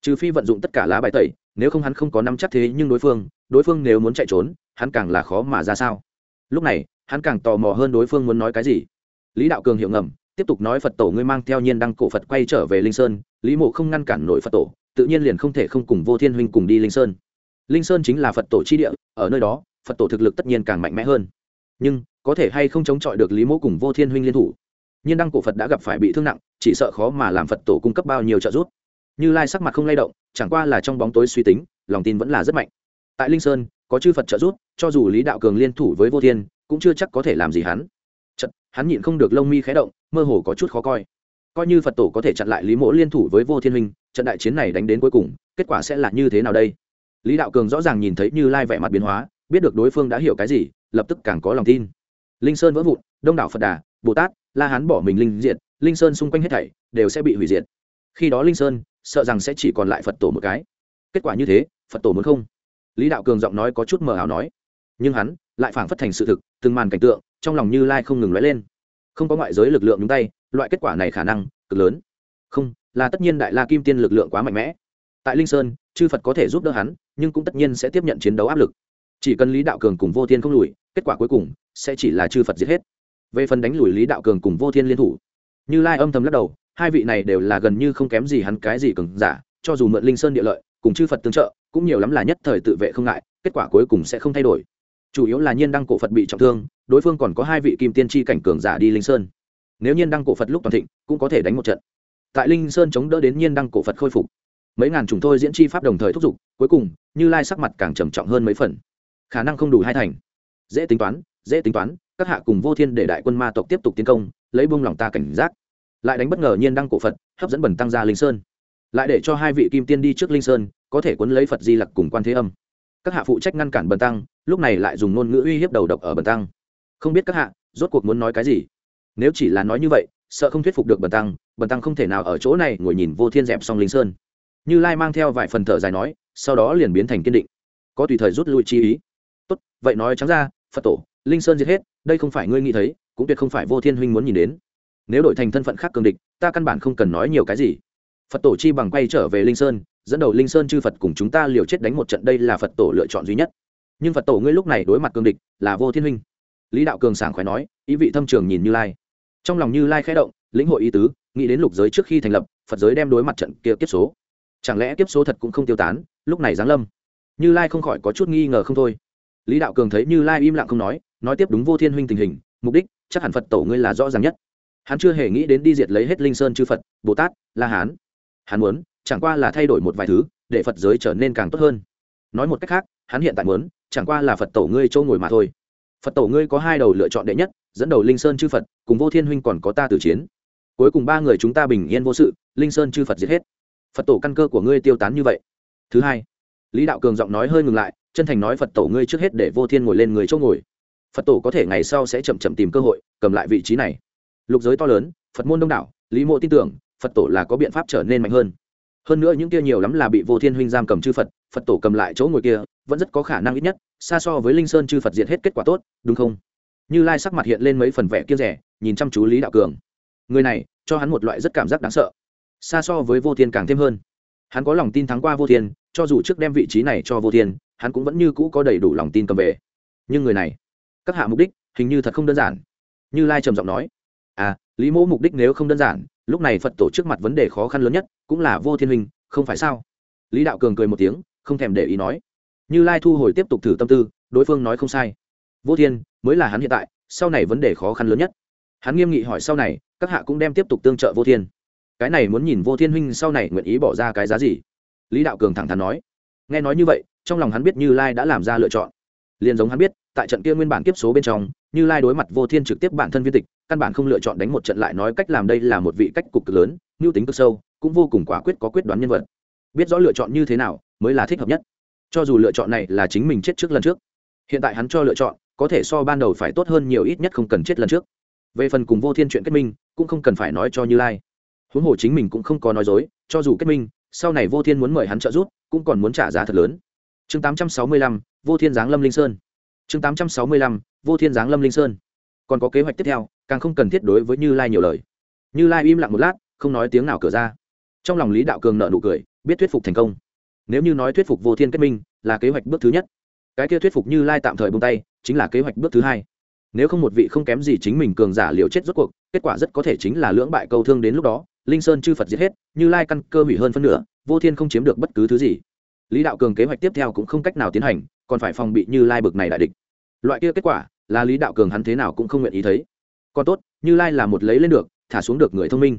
Trừ phi vận dụng tất cả lá bài tẩy, nếu không hắn không có năm chắc thế nhưng đối phương đối phương nếu muốn chạy trốn, hắn càng là khó mà ra sao. Lúc này, hắn càng tò mò hơn đối phương muốn nói cái gì. Lý đạo cường hiểu ngầm, tiếp tục nói phật tổ ngươi mang theo nhiên đăng cổ phật quay trở về linh sơn, lý mộ không ngăn cản nổi phật tổ, tự nhiên liền không thể không cùng vô thiên huynh cùng đi linh sơn linh sơn chính là phật tổ chi địa ở nơi đó phật tổ thực lực tất nhiên càng mạnh mẽ hơn. Nhưng có thể hay không chống chọi được lý Mẫu cùng vô thiên huynh liên thủ? Nhiên đăng cổ phật đã gặp phải bị thương nặng chỉ sợ khó mà làm phật tổ cung cấp bao nhiêu trợ giúp. Như lai sắc mặt không lay động chẳng qua là trong bóng tối suy tính lòng tin vẫn là rất mạnh. Tại linh sơn có chư phật trợ giúp cho dù lý đạo cường liên thủ với vô thiên cũng chưa chắc có thể làm gì hắn. Chật, hắn nhịn không được lông mi khé động mơ hồ có chút khó coi. Coi như phật tổ có thể chặn lại lý mỗ liên thủ với vô thiên minh trận đại chiến này đánh đến cuối cùng kết quả sẽ là như thế nào đây? Lý đạo cường rõ ràng nhìn thấy như lai vẻ mặt biến hóa biết được đối phương đã hiểu cái gì lập tức càng có lòng tin. Linh sơn vỡ vụn đông đảo phật đà bồ tát la hán bỏ mình linh diện, linh sơn xung quanh hết thảy đều sẽ bị hủy diệt. Khi đó linh sơn sợ rằng sẽ chỉ còn lại phật tổ một cái. Kết quả như thế phật tổ muốn không? Lý đạo cường giọng nói có chút mờ ảo nói. Nhưng hắn lại phảng phất thành sự thực từng màn cảnh tượng trong lòng như lai không ngừng lóe lên. Không có ngoại giới lực lượng nhúng tay loại kết quả này khả năng cực lớn. Không là tất nhiên đại la kim tiên lực lượng quá mạnh mẽ. Tại linh sơn chư phật có thể giúp đỡ hắn, nhưng cũng tất nhiên sẽ tiếp nhận chiến đấu áp lực. Chỉ cần lý đạo cường cùng vô thiên không lùi, kết quả cuối cùng sẽ chỉ là chư phật giết hết. Về phần đánh lùi lý đạo cường cùng vô thiên liên thủ, như lai âm thầm lắc đầu, hai vị này đều là gần như không kém gì hắn cái gì cường giả, cho dù mượn linh sơn địa lợi, cùng chư phật tương trợ, cũng nhiều lắm là nhất thời tự vệ không ngại, kết quả cuối cùng sẽ không thay đổi. Chủ yếu là nhiên đăng cổ phật bị trọng thương, đối phương còn có hai vị kim tiên tri cảnh cường giả đi linh sơn. Nếu nhiên đăng cổ phật lúc toàn thịnh, cũng có thể đánh một trận. Tại linh sơn chống đỡ đến nhiên đăng cổ phật khôi phục mấy ngàn chúng tôi diễn chi pháp đồng thời thúc giục, cuối cùng, như lai sắc mặt càng trầm trọng hơn mấy phần. Khả năng không đủ hai thành. Dễ tính toán, dễ tính toán, các hạ cùng vô thiên để đại quân ma tộc tiếp tục tiến công, lấy buông lòng ta cảnh giác. Lại đánh bất ngờ nhiên đăng cổ phật, hấp dẫn bẩn tăng ra linh sơn. Lại để cho hai vị kim tiên đi trước linh sơn, có thể quấn lấy phật di lặc cùng quan thế âm. Các hạ phụ trách ngăn cản bần tăng, lúc này lại dùng ngôn ngữ uy hiếp đầu độc ở bần tăng. Không biết các hạ, rốt cuộc muốn nói cái gì? Nếu chỉ là nói như vậy, sợ không thuyết phục được bần tăng bần tăng không thể nào ở chỗ này ngồi nhìn vô thiên dẹp xong linh sơn như lai mang theo vài phần thở dài nói, sau đó liền biến thành kiên định. Có tùy thời rút lui chi ý. Tốt, vậy nói trắng ra, phật tổ, linh sơn giết hết, đây không phải ngươi nghĩ thấy, cũng tuyệt không phải vô thiên huynh muốn nhìn đến. Nếu đổi thành thân phận khác cường địch, ta căn bản không cần nói nhiều cái gì. Phật tổ chi bằng quay trở về linh sơn, dẫn đầu linh sơn chư phật cùng chúng ta liều chết đánh một trận, đây là phật tổ lựa chọn duy nhất. Nhưng phật tổ ngươi lúc này đối mặt cường địch, là vô thiên huynh. Lý đạo cường sảng khỏe nói, ý vị thâm trường nhìn như lai. Trong lòng như lai khẽ động, lĩnh hội ý tứ, nghĩ đến lục giới trước khi thành lập, phật giới đem đối mặt trận kia kiếp số chẳng lẽ kiếp số thật cũng không tiêu tán? Lúc này giáng lâm. Như lai không khỏi có chút nghi ngờ không thôi. Lý đạo cường thấy như lai im lặng không nói nói tiếp đúng vô thiên huynh tình hình, mục đích, chắc hẳn phật tổ ngươi là rõ ràng nhất. Hắn chưa hề nghĩ đến đi diệt lấy hết linh sơn chư phật, bồ tát, la hán. Hắn muốn, chẳng qua là thay đổi một vài thứ, để phật giới trở nên càng tốt hơn. Nói một cách khác, hắn hiện tại muốn, chẳng qua là phật tổ ngươi châu ngồi mà thôi. Phật tổ ngươi có hai đầu lựa chọn đệ nhất, dẫn đầu linh sơn chư phật, cùng vô thiên huynh còn có ta tử chiến. Cuối cùng ba người chúng ta bình yên vô sự, linh sơn chư phật diệt hết phật tổ căn cơ của ngươi tiêu tán như vậy. Thứ hai, lý đạo cường giọng nói hơi ngừng lại, chân thành nói phật tổ ngươi trước hết để vô thiên ngồi lên người chỗ ngồi. Phật tổ có thể ngày sau sẽ chậm chậm tìm cơ hội, cầm lại vị trí này. Lục giới to lớn, phật môn đông đảo, lý mộ tin tưởng, phật tổ là có biện pháp trở nên mạnh hơn. Hơn nữa những kia nhiều lắm là bị vô thiên huynh giam cầm chư phật phật tổ cầm lại chỗ ngồi kia, vẫn rất có khả năng ít nhất, xa so với linh sơn chư phật diệt hết kết quả tốt, đúng không? Như lai sắc mặt hiện lên mấy phần vẻ kia rẻ nhìn chăm chú lý đạo cường. Người này, cho hắn một loại rất cảm giác đáng sợ xa so với vô thiên càng thêm hơn. Hắn có lòng tin thắng qua vô thiên, cho dù trước đem vị trí này cho vô thiên, hắn cũng vẫn như cũ có đầy đủ lòng tin cầm về. Nhưng người này, các hạ mục đích, hình như thật không đơn giản. Như lai trầm giọng nói à lý mẫu mục đích nếu không đơn giản, lúc này phật tổ trước mặt vấn đề khó khăn lớn nhất cũng là vô thiên huynh, không phải sao? Lý đạo cường cười một tiếng, không thèm để ý nói. Như lai thu hồi tiếp tục thử tâm tư, đối phương nói không sai. Vô thiên, mới là hắn hiện tại, sau này vấn đề khó khăn lớn nhất. Hắn nghiêm nghị hỏi sau này, các hạ cũng đem tiếp tục tương trợ vô thiên cái này muốn nhìn vô thiên huynh sau này nguyện ý bỏ ra cái giá gì? Lý đạo cường thẳng thắn nói. Nghe nói như vậy, trong lòng hắn biết như lai đã làm ra lựa chọn. Liền giống hắn biết, tại trận kia nguyên bản kiếp số bên trong, như lai đối mặt vô thiên trực tiếp bản thân viên tịch, căn bản không lựa chọn đánh một trận lại nói cách làm đây là một vị cách cục cực lớn, mưu tính cực sâu, cũng vô cùng quả quyết có quyết đoán nhân vật. Biết rõ lựa chọn như thế nào, mới là thích hợp nhất. Cho dù lựa chọn này là chính mình chết trước lần trước, hiện tại hắn cho lựa chọn, có thể so ban đầu phải tốt hơn nhiều ít nhất không cần chết lần trước. Về phần cùng vô thiên chuyện kết minh, cũng không cần phải nói cho như lai huống hồ chính mình cũng không có nói dối cho dù kết minh sau này vô thiên muốn mời hắn trợ giúp cũng còn muốn trả giá thật lớn. Chương 865, vô thiên giáng lâm linh sơn. Chương 865, vô thiên giáng lâm linh sơn. Còn có kế hoạch tiếp theo càng không cần thiết đối với như lai nhiều lời. Như lai im lặng một lát không nói tiếng nào cửa ra. Trong lòng lý đạo cường nợ nụ cười biết thuyết phục thành công. Nếu như nói thuyết phục vô thiên kết minh là kế hoạch bước thứ nhất. Cái kia thuyết phục như lai tạm thời bông tay chính là kế hoạch bước thứ hai. Nếu không một vị không kém gì chính mình cường giả liều chết rốt cuộc kết quả rất có thể chính là lưỡng bại câu thương đến lúc đó linh sơn chư phật giết hết như lai căn cơ hủy hơn phân nửa vô thiên không chiếm được bất cứ thứ gì lý đạo cường kế hoạch tiếp theo cũng không cách nào tiến hành còn phải phòng bị như lai bực này đại địch loại kia kết quả là lý đạo cường hắn thế nào cũng không nguyện ý thấy còn tốt như lai là một lấy lên được thả xuống được người thông minh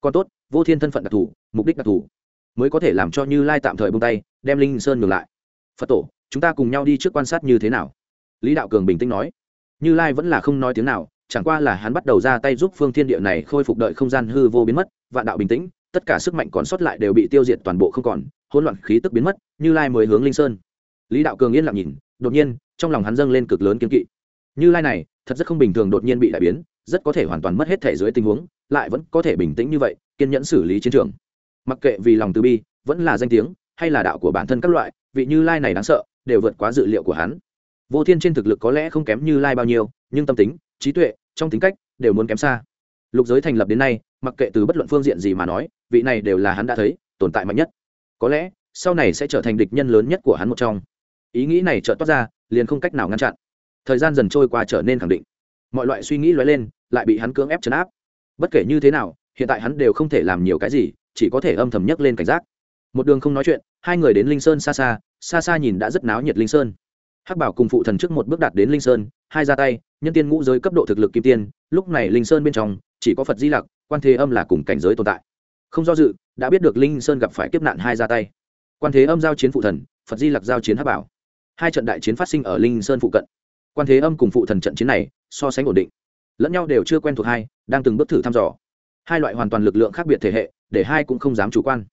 còn tốt vô thiên thân phận đặc thù mục đích đặc thù mới có thể làm cho như lai tạm thời bông tay đem linh sơn ngược lại phật tổ chúng ta cùng nhau đi trước quan sát như thế nào lý đạo cường bình tĩnh nói như lai vẫn là không nói tiếng nào chẳng qua là hắn bắt đầu ra tay giúp phương thiên địa này khôi phục đợi không gian hư vô biến mất vạn đạo bình tĩnh, tất cả sức mạnh còn sót lại đều bị tiêu diệt toàn bộ không còn, hỗn loạn khí tức biến mất, như lai mới hướng linh sơn. Lý đạo cường yên lặng nhìn, đột nhiên, trong lòng hắn dâng lên cực lớn kiên kỵ. Như lai này, thật rất không bình thường đột nhiên bị đại biến, rất có thể hoàn toàn mất hết thể dưới tình huống, lại vẫn có thể bình tĩnh như vậy, kiên nhẫn xử lý chiến trường. Mặc kệ vì lòng từ bi, vẫn là danh tiếng, hay là đạo của bản thân các loại, vị như lai này đáng sợ, đều vượt quá dự liệu của hắn. Vô thiên trên thực lực có lẽ không kém như lai bao nhiêu, nhưng tâm tính, trí tuệ, trong tính cách, đều muốn kém xa lục giới thành lập đến nay, mặc kệ từ bất luận phương diện gì mà nói, vị này đều là hắn đã thấy, tồn tại mạnh nhất. Có lẽ, sau này sẽ trở thành địch nhân lớn nhất của hắn một trong. Ý nghĩ này chợt toát ra, liền không cách nào ngăn chặn. Thời gian dần trôi qua trở nên khẳng định. Mọi loại suy nghĩ lóe lên, lại bị hắn cưỡng ép chấn áp. Bất kể như thế nào, hiện tại hắn đều không thể làm nhiều cái gì, chỉ có thể âm thầm nhấc lên cảnh giác. Một đường không nói chuyện, hai người đến linh sơn xa xa xa xa nhìn đã rất náo nhiệt linh sơn. Hắc bảo cùng phụ thần trước một bước đạt đến linh sơn hai ra tay, nhân tiên ngũ giới cấp độ thực lực kim tiên, lúc này linh sơn bên trong, chỉ có phật di lặc, quan thế âm là cùng cảnh giới tồn tại. Không do dự, đã biết được linh sơn gặp phải kiếp nạn hai ra tay. Quan thế âm giao chiến phụ thần, phật di lặc giao chiến hắc bảo. Hai trận đại chiến phát sinh ở linh sơn phụ cận. Quan thế âm cùng phụ thần trận chiến này, so sánh ổn định. Lẫn nhau đều chưa quen thuộc hai, đang từng bước thử thăm dò. Hai loại hoàn toàn lực lượng khác biệt thể hệ, để hai cũng không dám chủ quan.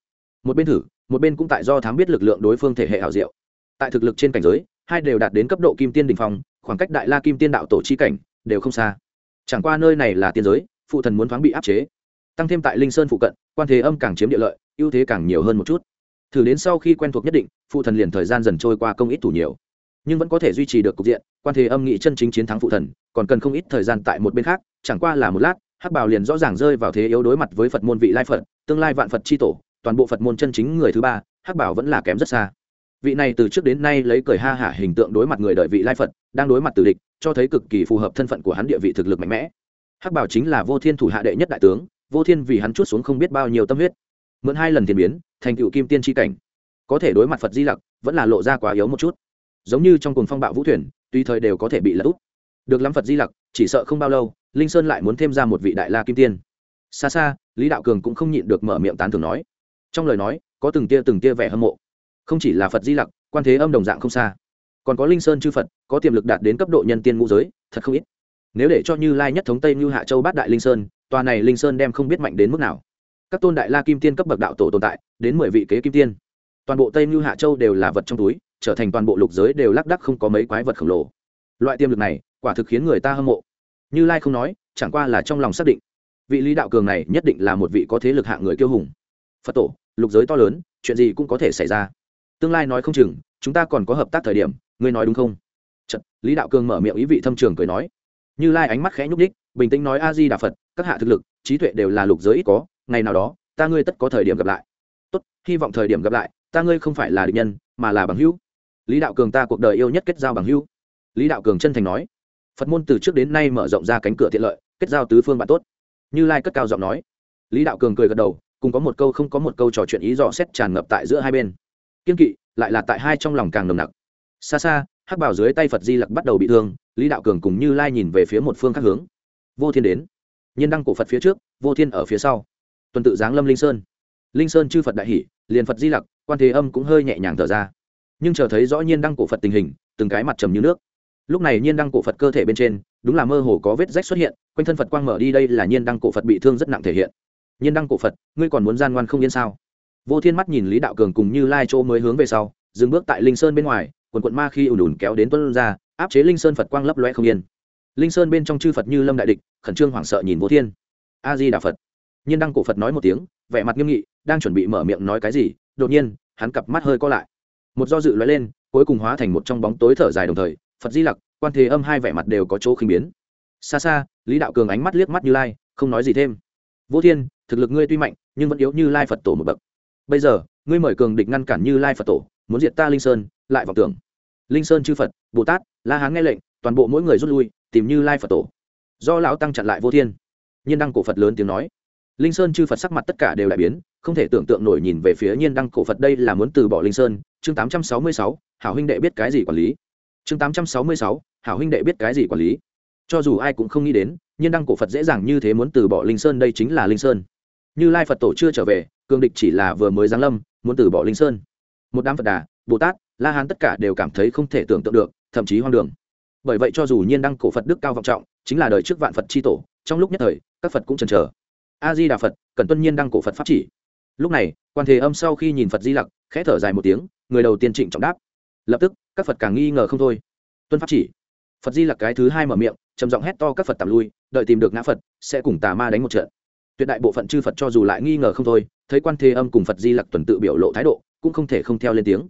Một bên thử, một bên cũng tại do thám biết lực lượng đối phương thể hệ hảo diệu. Tại thực lực trên cảnh giới, hai đều đạt đến cấp độ kim tiên đình phong khoảng cách đại la kim tiên đạo tổ chi cảnh đều không xa. Chẳng qua nơi này là tiên giới, phụ thần muốn thoáng bị áp chế. Tăng thêm tại linh sơn phụ cận, quan thế âm càng chiếm địa lợi, ưu thế càng nhiều hơn một chút. Thử đến sau khi quen thuộc nhất định, phụ thần liền thời gian dần trôi qua công ít thủ nhiều. Nhưng vẫn có thể duy trì được cục diện, quan thế âm nghị chân chính chiến thắng phụ thần, còn cần không ít thời gian tại một bên khác, chẳng qua là một lát, hắc bào liền rõ ràng rơi vào thế yếu đối mặt với phật môn vị lai phật, tương lai vạn phật c h i tổ, toàn bộ phật môn chân chính người thứ ba, hắc bảo vẫn là kém rất xa vị này từ trước đến nay lấy cười ha hả hình tượng đối mặt người đợi vị lai phật, đang đối mặt tử địch, cho thấy cực kỳ phù hợp thân phận của hắn địa vị thực lực mạnh mẽ. Hắc bảo chính là vô thiên thủ hạ đệ nhất đại tướng, vô thiên vì hắn chút xuống không biết bao nhiêu tâm huyết. Mượn hai lần tiền biến, thành cựu kim tiên tri cảnh. Có thể đối mặt phật di lặc, vẫn là lộ ra quá yếu một chút. Giống như trong cùng phong bạo vũ thuyền, tùy thời đều có thể bị lật úp. Được lắm phật di lặc, chỉ sợ không bao lâu, linh sơn lại muốn thêm ra một vị đại la kim tiên. Xa xa, lý đạo cường cũng không nhịn được mở miệng tán thường nói. Trong lời nói, có từng tia từng tia vẻ hâm mộ không chỉ là phật di lặc quan thế âm đồng dạng không xa còn có linh sơn chư phật có tiềm lực đạt đến cấp độ nhân tiên ngũ giới thật không ít nếu để cho như lai nhất thống tây như hạ châu bát đại linh sơn tòa này linh sơn đem không biết mạnh đến mức nào các tôn đại la kim tiên cấp bậc đạo tổ tồn tại đến mười vị kế kim tiên toàn bộ tây như hạ châu đều là vật trong túi trở thành toàn bộ lục giới đều lác đắc không có mấy quái vật khổng lồ loại tiềm lực này quả thực khiến người ta hâm mộ như lai không nói chẳng qua là trong lòng xác định vị lý đạo cường này nhất định là một vị có thế lực hạng người kiêu hùng phật tổ lục giới to lớn chuyện gì cũng có thể xảy ra tương lai nói không chừng chúng ta còn có hợp tác thời điểm ngươi nói đúng không? Chật, lý đạo cường mở miệng ý vị thâm trường cười nói. Như lai ánh mắt khẽ nhúc ních bình tĩnh nói a di đà phật các hạ thực lực trí tuệ đều là lục giới ít có ngày nào đó ta ngươi tất có thời điểm gặp lại. Tốt hy vọng thời điểm gặp lại ta ngươi không phải là địch nhân mà là bằng hữu. Lý đạo cường ta cuộc đời yêu nhất kết giao bằng hữu. Lý đạo cường chân thành nói. Phật môn từ trước đến nay mở rộng ra cánh cửa tiện lợi kết giao tứ phương bạn tốt. Như lai cất cao giọng nói. Lý đạo cường cười gật đầu cùng có một câu không có một câu trò chuyện ý dò xét tràn ngập tại giữa hai bên kiên kỵ, lại là tại hai trong lòng càng nồng nặc. Xa xa, hắc bảo dưới tay phật di lặc bắt đầu bị thương, lý đạo cường cùng như lai nhìn về phía một phương khác hướng. Vô thiên đến. Nhiên đăng cổ phật phía trước, vô thiên ở phía sau. Tuần tự giáng lâm linh sơn. Linh sơn chư phật đại hỷ, liền phật di lặc, quan thế âm cũng hơi nhẹ nhàng thở ra. Nhưng chờ thấy rõ nhiên đăng cổ phật tình hình, từng cái mặt trầm như nước. Lúc này nhiên đăng cổ phật cơ thể bên trên, đúng là mơ hồ có vết rách xuất hiện, quanh thân phật quang mở đi đây là nhiên đăng cổ phật bị thương rất nặng thể hiện. Nhiên đăng cổ phật, ngươi còn muốn gian ngoan không yên sao? Vô thiên mắt nhìn lý đạo cường cùng như lai chỗ mới hướng về sau, dừng bước tại linh sơn bên ngoài, quần quận ma khi ùn ùn kéo đến tuân ra, áp chế linh sơn phật quang lấp loe không yên. Linh sơn bên trong chư phật như lâm đại địch, khẩn trương hoảng sợ nhìn vô thiên. A di đà phật. Nhiên đăng cổ phật nói một tiếng, vẻ mặt nghiêm nghị, đang chuẩn bị mở miệng nói cái gì, đột nhiên, hắn cặp mắt hơi co lại. Một do dự lóe lên, cuối cùng hóa thành một trong bóng tối thở dài đồng thời, phật di lặc, quan thế âm hai vẻ mặt đều có chỗ khinh biến. Xa xa, lý đạo cường ánh mắt liếc mắt như lai, không nói gì thêm. Vô thiên, thực lực ngươi tuy mạnh, nhưng vẫn yếu như lai phật tổ một bậc bây giờ, ngươi mời cường địch ngăn cản như lai phật tổ, muốn diệt ta linh sơn, lại vọng tưởng. Linh sơn chư phật, bồ tát, la hán nghe lệnh, toàn bộ mỗi người rút lui, tìm như lai phật tổ. Do lão tăng chặn lại vô thiên. Nhiên đăng cổ phật lớn tiếng nói. Linh sơn chư phật sắc mặt tất cả đều đại biến, không thể tưởng tượng nổi nhìn về phía nhiên đăng cổ phật đây là muốn từ bỏ linh sơn. Chương tám trăm sáu mươi sáu, hảo huynh đệ biết cái gì quản lý? Chương tám trăm sáu mươi sáu, hảo huynh đệ biết cái gì quản lý? Cho dù ai cũng không nghĩ đến, nhiên đăng cổ phật dễ dàng như thế muốn từ bỏ linh sơn đây chính là linh sơn như lai phật tổ chưa trở về cương địch chỉ là vừa mới giáng lâm, muốn từ bỏ linh sơn. Một đám phật đà, bồ tát, la hán tất cả đều cảm thấy không thể tưởng tượng được, thậm chí hoang đường. Bởi vậy cho dù nhiên đăng cổ phật đức cao vọng trọng, chính là đời trước vạn phật c h i tổ, trong lúc nhất thời, các phật cũng chần chờ. A di đà phật, cần tuân nhiên đăng cổ phật pháp chỉ. Lúc này, quan thế âm sau khi nhìn phật di lặc, khẽ thở dài một tiếng, người đầu tiên trịnh trọng đáp. Lập tức, các phật càng nghi ngờ không thôi. Tuân pháp chỉ. Phật di lặc cái thứ hai mở miệng, trầm giọng hét to các phật tạm lui, đợi tìm được ngã phật, sẽ cùng tà ma đánh một trận tuyệt đại bộ phận chư phật cho dù lại nghi ngờ không thôi, thấy quan thế âm cùng phật di lặc tuần tự biểu lộ thái độ, cũng không thể không theo lên tiếng.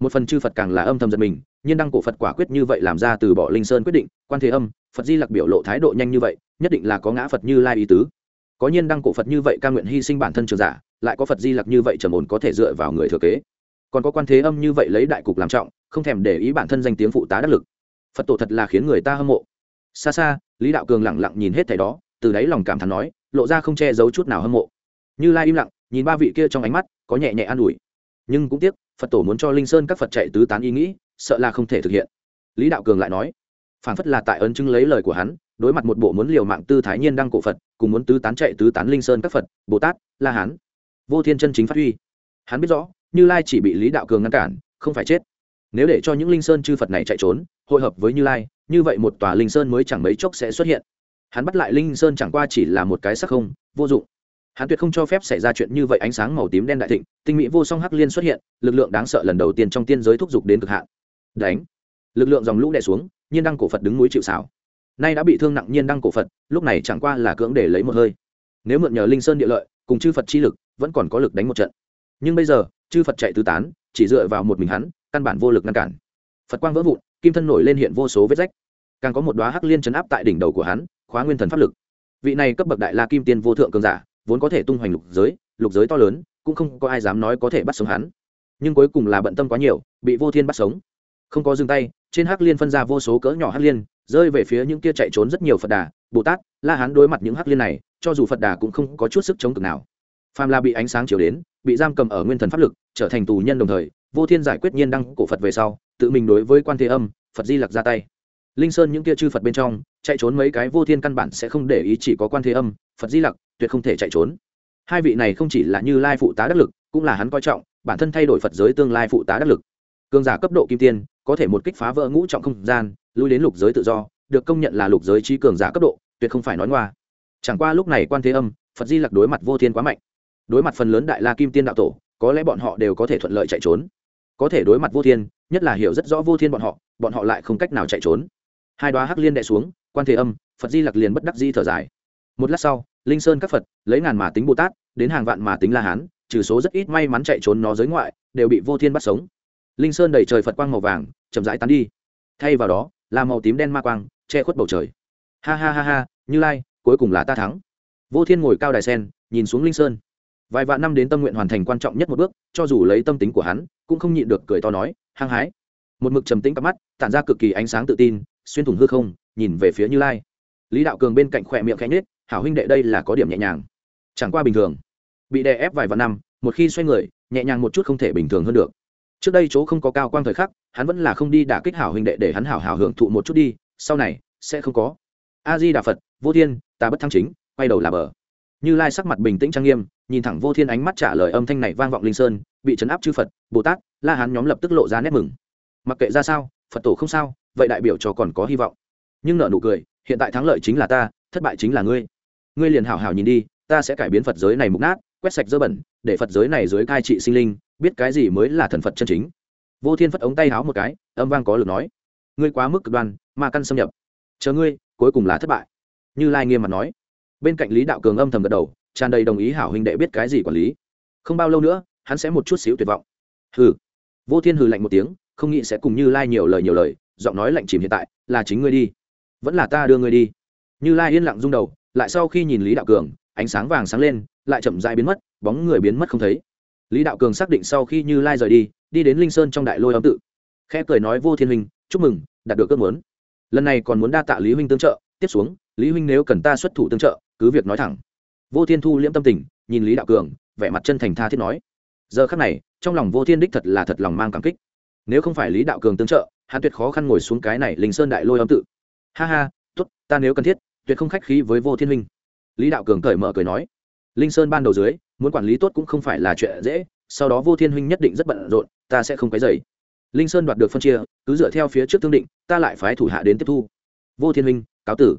Một phần chư phật càng là âm thầm giật mình, nhiên đăng cổ phật quả quyết như vậy làm ra từ bỏ linh sơn quyết định, quan thế âm, phật di lặc biểu lộ thái độ nhanh như vậy, nhất định là có ngã phật như lai ý tứ. Có nhiên đăng cổ phật như vậy ca nguyện hy sinh bản thân trường giả, lại có phật di lặc như vậy trầm ổn có thể dựa vào người thừa kế. Còn có quan thế âm như vậy lấy đại cục làm trọng, không thèm để ý bản thân danh tiếng phụ tá đắc lực. Phật tổ thật là khiến người ta hâm mộ. Xa xa, lý đạo cường lẳng lặng nhìn hết thầy đó, từ đáy lòng cảm thán nói lộ ra không che giấu chút nào hâm mộ. Như lai im lặng, nhìn ba vị kia trong ánh mắt, có nhẹ nhẹ an ủi. Nhưng cũng tiếc, phật tổ muốn cho linh sơn các phật chạy tứ tán ý nghĩ, sợ là không thể thực hiện. Lý đạo cường lại nói phản phất là tại ấn chứng lấy lời của hắn, đối mặt một bộ muốn liều mạng tư thái nhiên đăng cổ phật, cùng muốn tứ tán chạy tứ tán linh sơn các phật, bồ tát, la hán. Vô thiên chân chính phát huy. Hắn biết rõ, như lai chỉ bị lý đạo cường ngăn cản, không phải chết. Nếu để cho những linh sơn chư phật này chạy trốn, hội hợp với như lai, như vậy một tòa linh sơn mới chẳng mấy chốc sẽ xuất hiện hắn bắt lại linh sơn chẳng qua chỉ là một cái sắc không, vô dụng. Hắn tuyệt không cho phép xảy ra chuyện như vậy, ánh sáng màu tím đen đại thịnh, tinh mỹ vô song hắc liên xuất hiện, lực lượng đáng sợ lần đầu tiên trong tiên giới thúc giục đến cực hạn. Đánh. Lực lượng dòng lũ đè xuống, nhiên đăng cổ phật đứng núi chịu xảo nay đã bị thương nặng nhiên đăng cổ phật, lúc này chẳng qua là cưỡng để lấy một hơi. Nếu mượn nhờ linh sơn địa lợi, cùng chư phật chi lực, vẫn còn có lực đánh một trận. Nhưng bây giờ, chư phật chạy tứ tán, chỉ dựa vào một mình hắn, căn bản vô lực ngăn cản. Phật quang vỡ vụn, kim thân nổi lên hiện vô số vết rách. Càng có một đoá hắc liên chấn áp tại đỉnh đầu của hắn khóa nguyên thần pháp lực. Vị này cấp bậc đại la kim tiên vô thượng cường giả, vốn có thể tung hoành lục giới lục giới to lớn, cũng không có ai dám nói có thể bắt sống hắn. Nhưng cuối cùng là bận tâm quá nhiều, bị vô thiên bắt sống. Không có dừng tay, trên hắc liên phân ra vô số cỡ nhỏ hắc liên, rơi về phía những kia chạy trốn rất nhiều phật đà, bồ tát, la hán đối mặt những hắc liên này, cho dù phật đà cũng không có chút sức chống cực nào. Phàm la bị ánh sáng chiếu đến, bị giam cầm ở nguyên thần pháp lực, trở thành tù nhân đồng thời, vô thiên giải quyết nhiên đăng cổ phật về sau, tự mình đối với quan thế âm, phật di lặc ra tay linh sơn những kia chư phật bên trong, chạy trốn mấy cái vô thiên căn bản sẽ không để ý chỉ có quan thế âm, phật di lặc, tuyệt không thể chạy trốn. Hai vị này không chỉ là như lai phụ tá đắc lực, cũng là hắn coi trọng, bản thân thay đổi phật giới tương lai phụ tá đắc lực. Cường giả cấp độ kim tiên, có thể một kích phá vỡ ngũ trọng không gian, lui đến lục giới tự do, được công nhận là lục giới trí cường giả cấp độ, tuyệt không phải nói ngoa. Chẳng qua lúc này quan thế âm, phật di lặc đối mặt vô thiên quá mạnh. Đối mặt phần lớn đại la kim tiên đạo tổ, có lẽ bọn họ đều có thể thuận lợi chạy trốn. Có thể đối mặt vô thiên, nhất là hiểu rất rõ vô thiên bọn họ bọn họ lại không cách nào chạy trốn hai đoá hắc liên đệ xuống, quan thế âm, phật di lặc liền bất đắc di thở dài. Một lát sau, linh sơn các phật, lấy ngàn mà tính bồ tát, đến hàng vạn mà tính la hán, trừ số rất ít may mắn chạy trốn nó giới ngoại, đều bị vô thiên bắt sống. Linh sơn đầy trời phật quang màu vàng, chậm rãi tán đi. Thay vào đó, là màu tím đen ma quang, che khuất bầu trời. Ha ha ha ha, như lai, cuối cùng là ta thắng. Vô thiên ngồi cao đài sen, nhìn xuống linh sơn. Vài vạn năm đến tâm nguyện hoàn thành quan trọng nhất một bước, cho dù lấy tâm tính của hắn, cũng không nhịn được cười to nói, hăng hái. Một mực trầm tĩnh cắp mắt, tản ra cực kỳ ánh sáng tự tin xuyên thủng hư không, nhìn về phía như lai. Lý đạo cường bên cạnh khỏe miệng khẽ nhết hảo huynh đệ, đây là có điểm nhẹ nhàng. Chẳng qua bình thường. Bị đè ép vài vạn năm, một khi xoay người, nhẹ nhàng một chút không thể bình thường hơn được. Trước đây chỗ không có cao quang thời khắc, hắn vẫn là không đi đả kích hảo huynh đệ để hắn hảo hảo hưởng thụ một chút đi, sau này, sẽ không có. A di đà phật vô thiên, ta bất thăng chính, quay đầu là bờ. Như lai sắc mặt bình tĩnh trang nghiêm, nhìn thẳng vô thiên ánh mắt trả lời âm thanh này vang vọng linh sơn, bị chấn áp chư phật, bồ tát, la hán nhóm lập tức lộ ra nét mừng. Mặc kệ ra sao, phật tổ không sao vậy đại biểu cho còn có hy vọng. Nhưng nợ nụ cười, hiện tại thắng lợi chính là ta, thất bại chính là ngươi. Ngươi liền hảo hảo nhìn đi, ta sẽ cải biến phật giới này mục nát, quét sạch dơ bẩn, để phật giới này dưới cai trị sinh linh, biết cái gì mới là thần phật chân chính. Vô thiên phất ống tay háo một cái, âm vang có lực nói, ngươi quá mức cực đoan mà căn xâm nhập. Chờ ngươi, cuối cùng là thất bại. Như lai nghiêm mặt nói. Bên cạnh lý đạo cường âm thầm gật đầu, tràn đầy đồng ý hảo huynh đệ biết cái gì quản lý. Không bao lâu nữa, hắn sẽ một chút xíu tuyệt vọng. Hừ. Vô thiên hừ lạnh một tiếng, không nghĩ sẽ cùng như lai nhiều lời nhiều lời giọng nói lạnh chìm hiện tại, là chính ngươi đi. Vẫn là ta đưa ngươi đi. Như lai yên lặng rung đầu, lại sau khi nhìn lý đạo cường, ánh sáng vàng sáng lên, lại chậm dại biến mất, bóng người biến mất không thấy. Lý đạo cường xác định sau khi như lai rời đi đi đến linh sơn trong đại lôi âm tự. Khẽ cười nói, vô thiên huynh, chúc mừng, đạt được ước muốn. Lần này còn muốn đa tạ lý huynh tương trợ. Tiếp xuống, lý huynh nếu cần ta xuất thủ tương trợ, cứ việc nói thẳng. Vô thiên thu liễm tâm tình, nhìn lý đạo cường, vẻ mặt chân thành tha thiết nói, giờ khắc này, trong lòng vô thiên đích thật là thật lòng mang cảm kích. Nếu không phải lý đạo cường tương trợ hắn tuyệt khó khăn ngồi xuống cái này linh sơn đại lôi âm tự. Ha ha, tốt, ta nếu cần thiết, tuyệt không khách khí với vô thiên huynh. Lý đạo cường cởi mở cười nói. Linh sơn ban đầu dưới, muốn quản lý tốt cũng không phải là chuyện dễ, sau đó vô thiên huynh nhất định rất bận rộn, ta sẽ không cái dày linh sơn đoạt được phân chia, cứ dựa theo phía trước thương định, ta lại phái thủ hạ đến tiếp thu. Vô thiên huynh, cáo tử.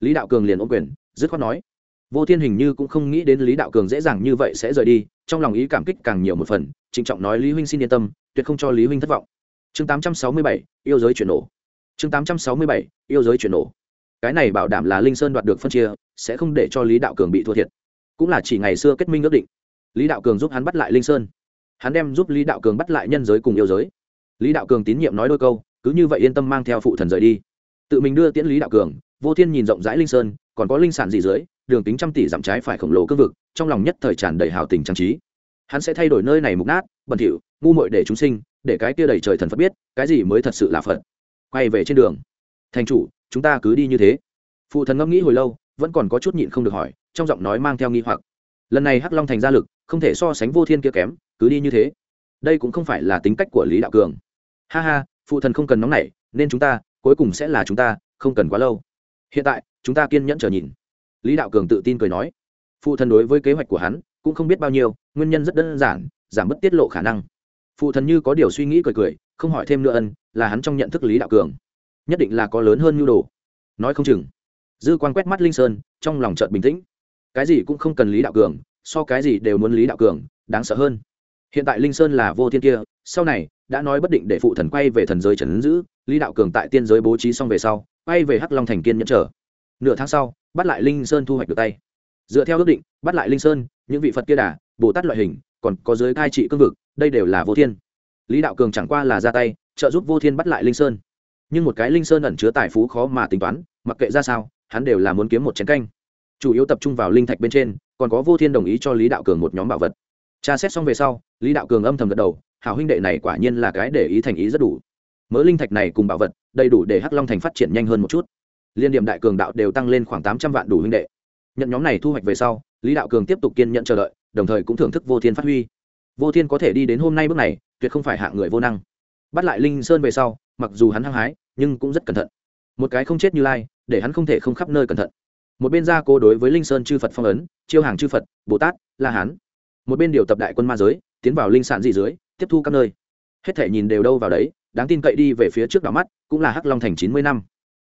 Lý đạo cường liền ôm quyền, dứt khoát nói. Vô thiên hình như cũng không nghĩ đến lý đạo cường dễ dàng như vậy sẽ rời đi, trong lòng ý cảm kích càng nhiều một phần, trịnh trọng nói lý huynh xin yên tâm, tuyệt không cho lý huynh thất vọng chương tám trăm sáu mươi bảy, yêu giới chuyển nổ. Chương tám trăm sáu mươi bảy, yêu giới chuyển nổ. Cái này bảo đảm là linh sơn đoạt được phân chia, sẽ không để cho lý đạo cường bị thua thiệt. Cũng là chỉ ngày xưa kết minh ước định. Lý đạo cường giúp hắn bắt lại linh sơn. Hắn đem giúp lý đạo cường bắt lại nhân giới cùng yêu giới. Lý đạo cường tín nhiệm nói đôi câu, cứ như vậy yên tâm mang theo phụ thần rời đi. Tự mình đưa tiễn lý đạo cường, vô thiên nhìn rộng rãi linh sơn, còn có linh sản gì dưới, đường tính trăm tỷ dặm trái phải khổng lồ cương vực, trong lòng nhất thời tràn đầy hào tình trang trí. Hắn sẽ thay đổi nơi này mục nát, bẩn thỉu, ngu muội để chúng sinh để cái kia đầy trời thần phật biết, cái gì mới thật sự là phật. Quay về trên đường. Thành chủ, chúng ta cứ đi như thế. Phụ thần ngẫm nghĩ hồi lâu, vẫn còn có chút nhịn không được hỏi, trong giọng nói mang theo nghi hoặc. Lần này hắc long thành ra lực, không thể so sánh vô thiên kia kém, cứ đi như thế. Đây cũng không phải là tính cách của lý đạo cường. Ha ha, phụ thần không cần nóng nảy, nên chúng ta, cuối cùng sẽ là chúng ta, không cần quá lâu. Hiện tại, chúng ta kiên nhẫn chờ nhìn. Lý đạo cường tự tin cười nói. Phụ thần đối với kế hoạch của hắn, cũng không biết bao nhiêu, nguyên nhân rất đơn giản, giảm bớt tiết lộ khả năng phụ thần như có điều suy nghĩ cười cười, không hỏi thêm nữa ân, là hắn trong nhận thức lý đạo cường. Nhất định là có lớn hơn nhu đồ. Nói không chừng. Dư quan quét mắt linh sơn, trong lòng chợt bình tĩnh. Cái gì cũng không cần lý đạo cường, so cái gì đều muốn lý đạo cường, đáng sợ hơn. Hiện tại linh sơn là vô thiên kia, sau này, đã nói bất định để phụ thần quay về thần giới trần giữ, lý đạo cường tại tiên giới bố trí xong về sau, quay về hắc long thành kiên nhẫn trở nửa tháng sau, bắt lại linh sơn thu hoạch được tay. Dựa theo ước định, bắt lại linh sơn, những vị phật kia đà, bồ tát loại hình còn có giới cai trị cương vực, đây đều là vô thiên. Lý đạo cường chẳng qua là ra tay, trợ giúp vô thiên bắt lại linh sơn. Nhưng một cái linh sơn ẩn chứa tài phú khó mà tính toán, mặc kệ ra sao, hắn đều là muốn kiếm một chén canh. Chủ yếu tập trung vào linh thạch bên trên, còn có vô thiên đồng ý cho lý đạo cường một nhóm bảo vật. Tra xét xong về sau, lý đạo cường âm thầm gật đầu, hảo huynh đệ này quả nhiên là cái để ý thành ý rất đủ. Mớ linh thạch này cùng bảo vật, đầy đủ để hắc long thành phát triển nhanh hơn một chút. Liên điểm đại cường đạo đều tăng lên khoảng tám trăm vạn đủ huynh đệ. Nhận nhóm này thu hoạch về sau, lý đạo cường tiếp tục kiên nhận chờ đợi đồng thời cũng thưởng thức vô thiên phát huy. Vô thiên có thể đi đến hôm nay bước này, tuyệt không phải hạng người vô năng. Bắt lại linh sơn về sau, mặc dù hắn hăng hái, nhưng cũng rất cẩn thận. Một cái không chết như lai, để hắn không thể không khắp nơi cẩn thận. Một bên gia cố đối với linh sơn chư phật phong ấn, chiêu hàng chư phật, bồ tát, la hán. Một bên điều tập đại quân ma giới, tiến vào linh sản dị dưới tiếp thu các nơi. Hết thể nhìn đều đâu vào đấy, đáng tin cậy đi về phía trước đảo mắt, cũng là hắc long thành chín mươi năm.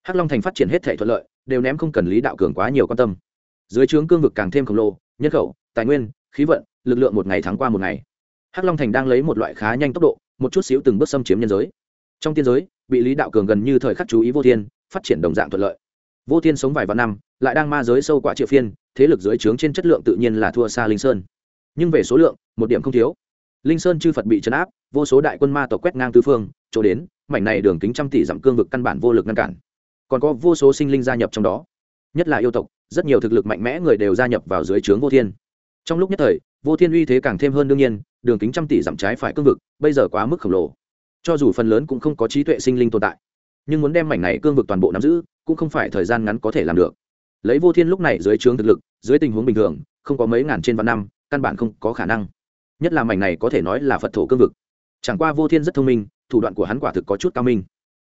Hắc long thành phát triển hết thể thuận lợi, đều ném không cần lý đạo cường quá nhiều quan tâm. Dưới trướng cương vực càng thêm khổng lồ, nhân khẩu, tài nguyên khí vận, lực lượng một ngày tháng qua một ngày. Hắc long thành đang lấy một loại khá nhanh tốc độ, một chút xíu từng bước xâm chiếm nhân giới. Trong tiên giới, bị lý đạo cường gần như thời khắc chú ý vô thiên, phát triển đồng dạng thuận lợi. Vô thiên sống vài vạn năm, lại đang ma giới sâu quả triệu phiên, thế lực dưới trướng trên chất lượng tự nhiên là thua xa linh sơn. Nhưng về số lượng, một điểm không thiếu. Linh sơn chư phật bị chấn áp, vô số đại quân ma tộc quét ngang tứ phương, chỗ đến, mảnh này đường kính trăm tỷ dặm cương vực căn bản vô lực ngăn cản. Còn có vô số sinh linh gia nhập trong đó. Nhất là yêu tộc, rất nhiều thực lực mạnh mẽ người đều gia nhập vào dưới trướng vô thiên trong lúc nhất thời, vô thiên uy thế càng thêm hơn đương nhiên, đường kính trăm tỷ dặm trái phải cương vực, bây giờ quá mức khổng lồ. Cho dù phần lớn cũng không có trí tuệ sinh linh tồn tại, nhưng muốn đem mảnh này cương vực toàn bộ nắm giữ, cũng không phải thời gian ngắn có thể làm được. Lấy vô thiên lúc này dưới trướng thực lực, dưới tình huống bình thường, không có mấy ngàn trên vạn năm, căn bản không có khả năng. Nhất là mảnh này có thể nói là phật thổ cương vực. Chẳng qua vô thiên rất thông minh, thủ đoạn của hắn quả thực có chút cao minh.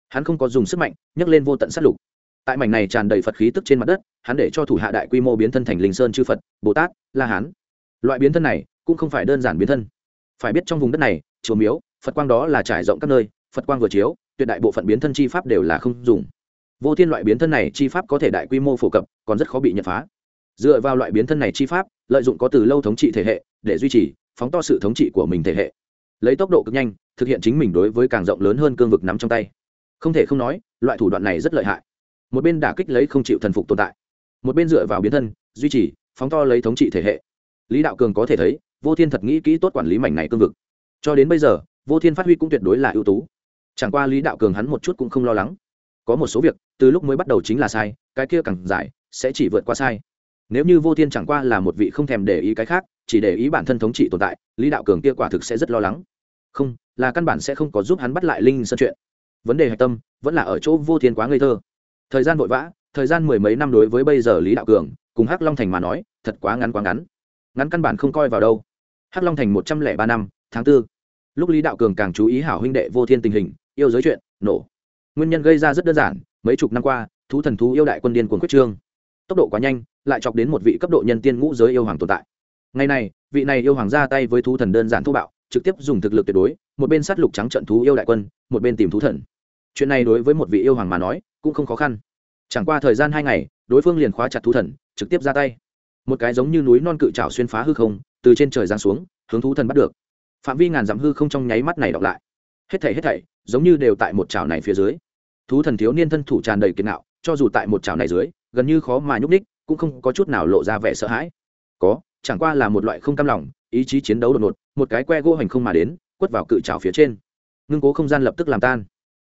Hắn không có dùng sức mạnh, nhấc lên vô tận sát lục. Tại mảnh này tràn đầy phật khí tức trên mặt đất, hắn để cho thủ hạ đại quy mô biến thân thành linh sơn chư phật, bồ tát, la hán loại biến thân này cũng không phải đơn giản biến thân. Phải biết trong vùng đất này, chùa miếu, phật quang đó là trải rộng các nơi, phật quang vừa chiếu, tuyệt đại bộ phận biến thân chi pháp đều là không dùng. Vô thiên loại biến thân này chi pháp có thể đại quy mô phổ cập, còn rất khó bị nhận phá. Dựa vào loại biến thân này chi pháp, lợi dụng có từ lâu thống trị thể hệ, để duy trì, phóng to sự thống trị của mình thể hệ. Lấy tốc độ cực nhanh, thực hiện chính mình đối với càng rộng lớn hơn cương vực nắm trong tay. Không thể không nói, loại thủ đoạn này rất lợi hại. Một bên đả kích lấy không chịu thần phục tồn tại. Một bên dựa vào biến thân, duy trì, phóng to lấy thống trị thể hệ lý đạo cường có thể thấy, vô thiên thật nghĩ kỹ tốt quản lý mảnh này cương vực. Cho đến bây giờ, vô thiên phát huy cũng tuyệt đối là ưu tú. Chẳng qua lý đạo cường hắn một chút cũng không lo lắng. Có một số việc, từ lúc mới bắt đầu chính là sai, cái kia càng giải, sẽ chỉ vượt qua sai. Nếu như vô thiên chẳng qua là một vị không thèm để ý cái khác, chỉ để ý bản thân thống trị tồn tại, lý đạo cường kia quả thực sẽ rất lo lắng. Không, là căn bản sẽ không có giúp hắn bắt lại linh sơn chuyện. Vấn đề hạch tâm, vẫn là ở chỗ vô thiên quá ngây thơ. Thời gian vội vã, thời gian mười mấy năm đối với bây giờ lý đạo cường, cùng hắc long thành mà nói, thật quá ngắn quá ngắn ngắn căn bản không coi vào đâu. Hắc long thành một trăm lẻ ba năm, tháng b ố lúc lý đạo cường càng chú ý hảo huynh đệ vô thiên tình hình, yêu giới chuyện, nổ. Nguyên nhân gây ra rất đơn giản, mấy chục năm qua, thú thần thú yêu đại quân điên cuồng quyết trương. Tốc độ quá nhanh, lại chọc đến một vị cấp độ nhân tiên ngũ giới yêu hoàng tồn tại. Ngày này, vị này yêu hoàng ra tay với thú thần đơn giản thô bạo, trực tiếp dùng thực lực tuyệt đối, một bên sát lục trắng trận thú yêu đại quân, một bên tìm thú thần. Chuyện này đối với một vị yêu hoàng mà nói, cũng không khó khăn. Chẳng qua thời gian hai ngày, đối phương liền khóa chặt thú thần, trực tiếp ra tay một cái giống như núi non cự trảo xuyên phá hư không, từ trên trời giáng xuống, hướng thú thần bắt được. Phạm vi ngàn dặm hư không trong nháy mắt này đọc lại. Hết thảy hết thảy, giống như đều tại một chảo này phía dưới. Thú thần thiếu niên thân thủ tràn đầy kiệt ngạo, cho dù tại một chảo này dưới, gần như khó mà nhúc ních cũng không có chút nào lộ ra vẻ sợ hãi. Có, chẳng qua là một loại không cam lòng, ý chí chiến đấu đột ngột, một cái que gỗ hành không mà đến, quất vào cự trảo phía trên. Ngưng cố không gian lập tức làm tan.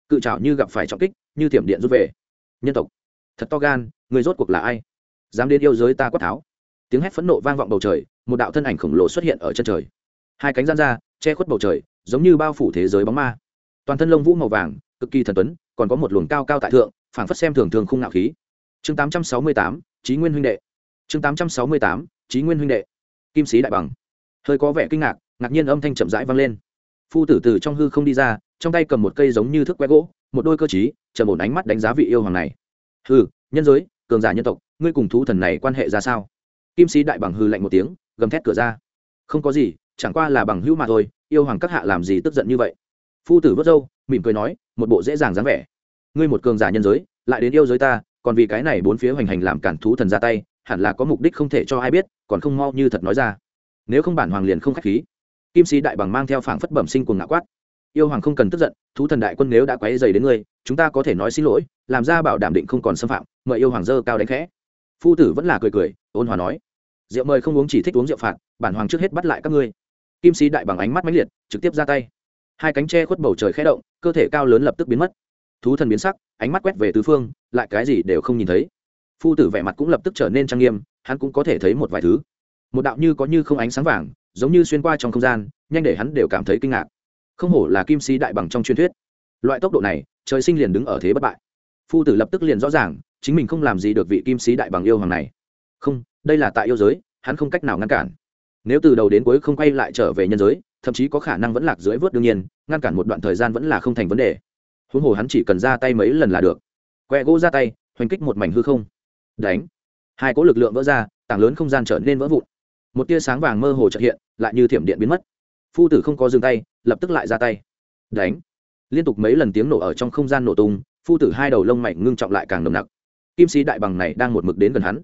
Cự trảo như gặp phải trọng kích, như thiểm điện rút về. Nhân tộc, thật to gan, người rốt cuộc là ai? Dám đến yêu giới ta quát tháo tiếng hét phẫn nộ vang vọng bầu trời, một đạo thân ảnh khổng lồ xuất hiện ở chân trời. Hai cánh gian ra, che khuất bầu trời, giống như bao phủ thế giới bóng ma. Toàn thân lông vũ màu vàng, cực kỳ thần tuấn, còn có một luồng cao cao tại thượng, phảng phất xem thường thường khung ngạo khí. Chương tám trăm sáu mươi tám trí nguyên huynh đệ. Chương tám trăm sáu mươi tám trí nguyên huynh đệ. Kim sĩ đại bằng. Hơi có vẻ kinh ngạc ngạc nhiên âm thanh chậm rãi vang lên. Phu tử từ trong hư không đi ra, trong tay cầm một cây giống như thước que gỗ, một đôi cơ chí chờ một ánh mắt đánh giá vị yêu hoàng này. Hư nhân giới, cường giả nhân tộc, ngươi cùng thú thần này quan hệ ra sao? Kim sĩ đại bằng hư lạnh một tiếng, gầm thét cửa ra. Không có gì, chẳng qua là bằng hữu mà thôi, yêu hoàng các hạ làm gì tức giận như vậy? Phu tử vớt râu, mỉm cười nói, một bộ dễ dàng dáng vẻ. Ngươi một cường giả nhân giới, lại đến yêu giới ta, còn vì cái này bốn phía hoành hành làm cản thú thần ra tay, hẳn là có mục đích không thể cho ai biết, còn không mau như thật nói ra. Nếu không bản hoàng liền không k h á c h khí. Kim sĩ đại bằng mang theo phảng phất bẩm sinh cuồng ngã quát. Yêu hoàng không cần tức giận, thú thần đại quân nếu đã quấy dày đến ngươi, chúng ta có thể nói xin lỗi, làm ra bảo đảm định không còn xâm phạm, mời yêu hoàng dơ cao đánh khẽ. Phu tử vẫn là cười cười, ôn hòa nói rượu mời không uống chỉ thích uống rượu phạt, bản hoàng trước hết bắt lại các ngươi. Kim sĩ đại bằng ánh mắt mãnh liệt, trực tiếp ra tay. Hai cánh tre khuất bầu trời khẽ động, cơ thể cao lớn lập tức biến mất. Thú thần biến sắc, ánh mắt quét về tứ phương, lại cái gì đều không nhìn thấy. Phu tử vẻ mặt cũng lập tức trở nên trang nghiêm, hắn cũng có thể thấy một vài thứ. Một đạo như có như không ánh sáng vàng, giống như xuyên qua trong không gian, nhanh để hắn đều cảm thấy kinh ngạc. Không hổ là kim sĩ đại bằng trong truyền thuyết. Loại tốc độ này, trời sinh liền đứng ở thế bất bại. Phu tử lập tức liền rõ ràng, chính mình không làm gì được vị kim sĩ đại bằng yêu hoàng này. Không đây là tại yêu giới, hắn không cách nào ngăn cản. Nếu từ đầu đến cuối không quay lại trở về nhân giới, thậm chí có khả năng vẫn lạc dưới vớt đương nhiên, ngăn cản một đoạn thời gian vẫn là không thành vấn đề. Huống hồ hắn chỉ cần ra tay mấy lần là được. Que gỗ ra tay, hoành kích một mảnh hư không. Đánh. Hai cỗ lực lượng vỡ ra, tảng lớn không gian trở nên vỡ vụn. Một tia sáng vàng mơ hồ trợ hiện, lại như thiểm điện biến mất. Phu tử không có dừng tay, lập tức lại ra tay. Đánh. Liên tục mấy lần tiếng nổ ở trong không gian nổ tung, phu tử hai đầu lông mảnh ngưng trọng lại càng nồng nặc. Kim sĩ đại bằng này đang một mực đến gần hắn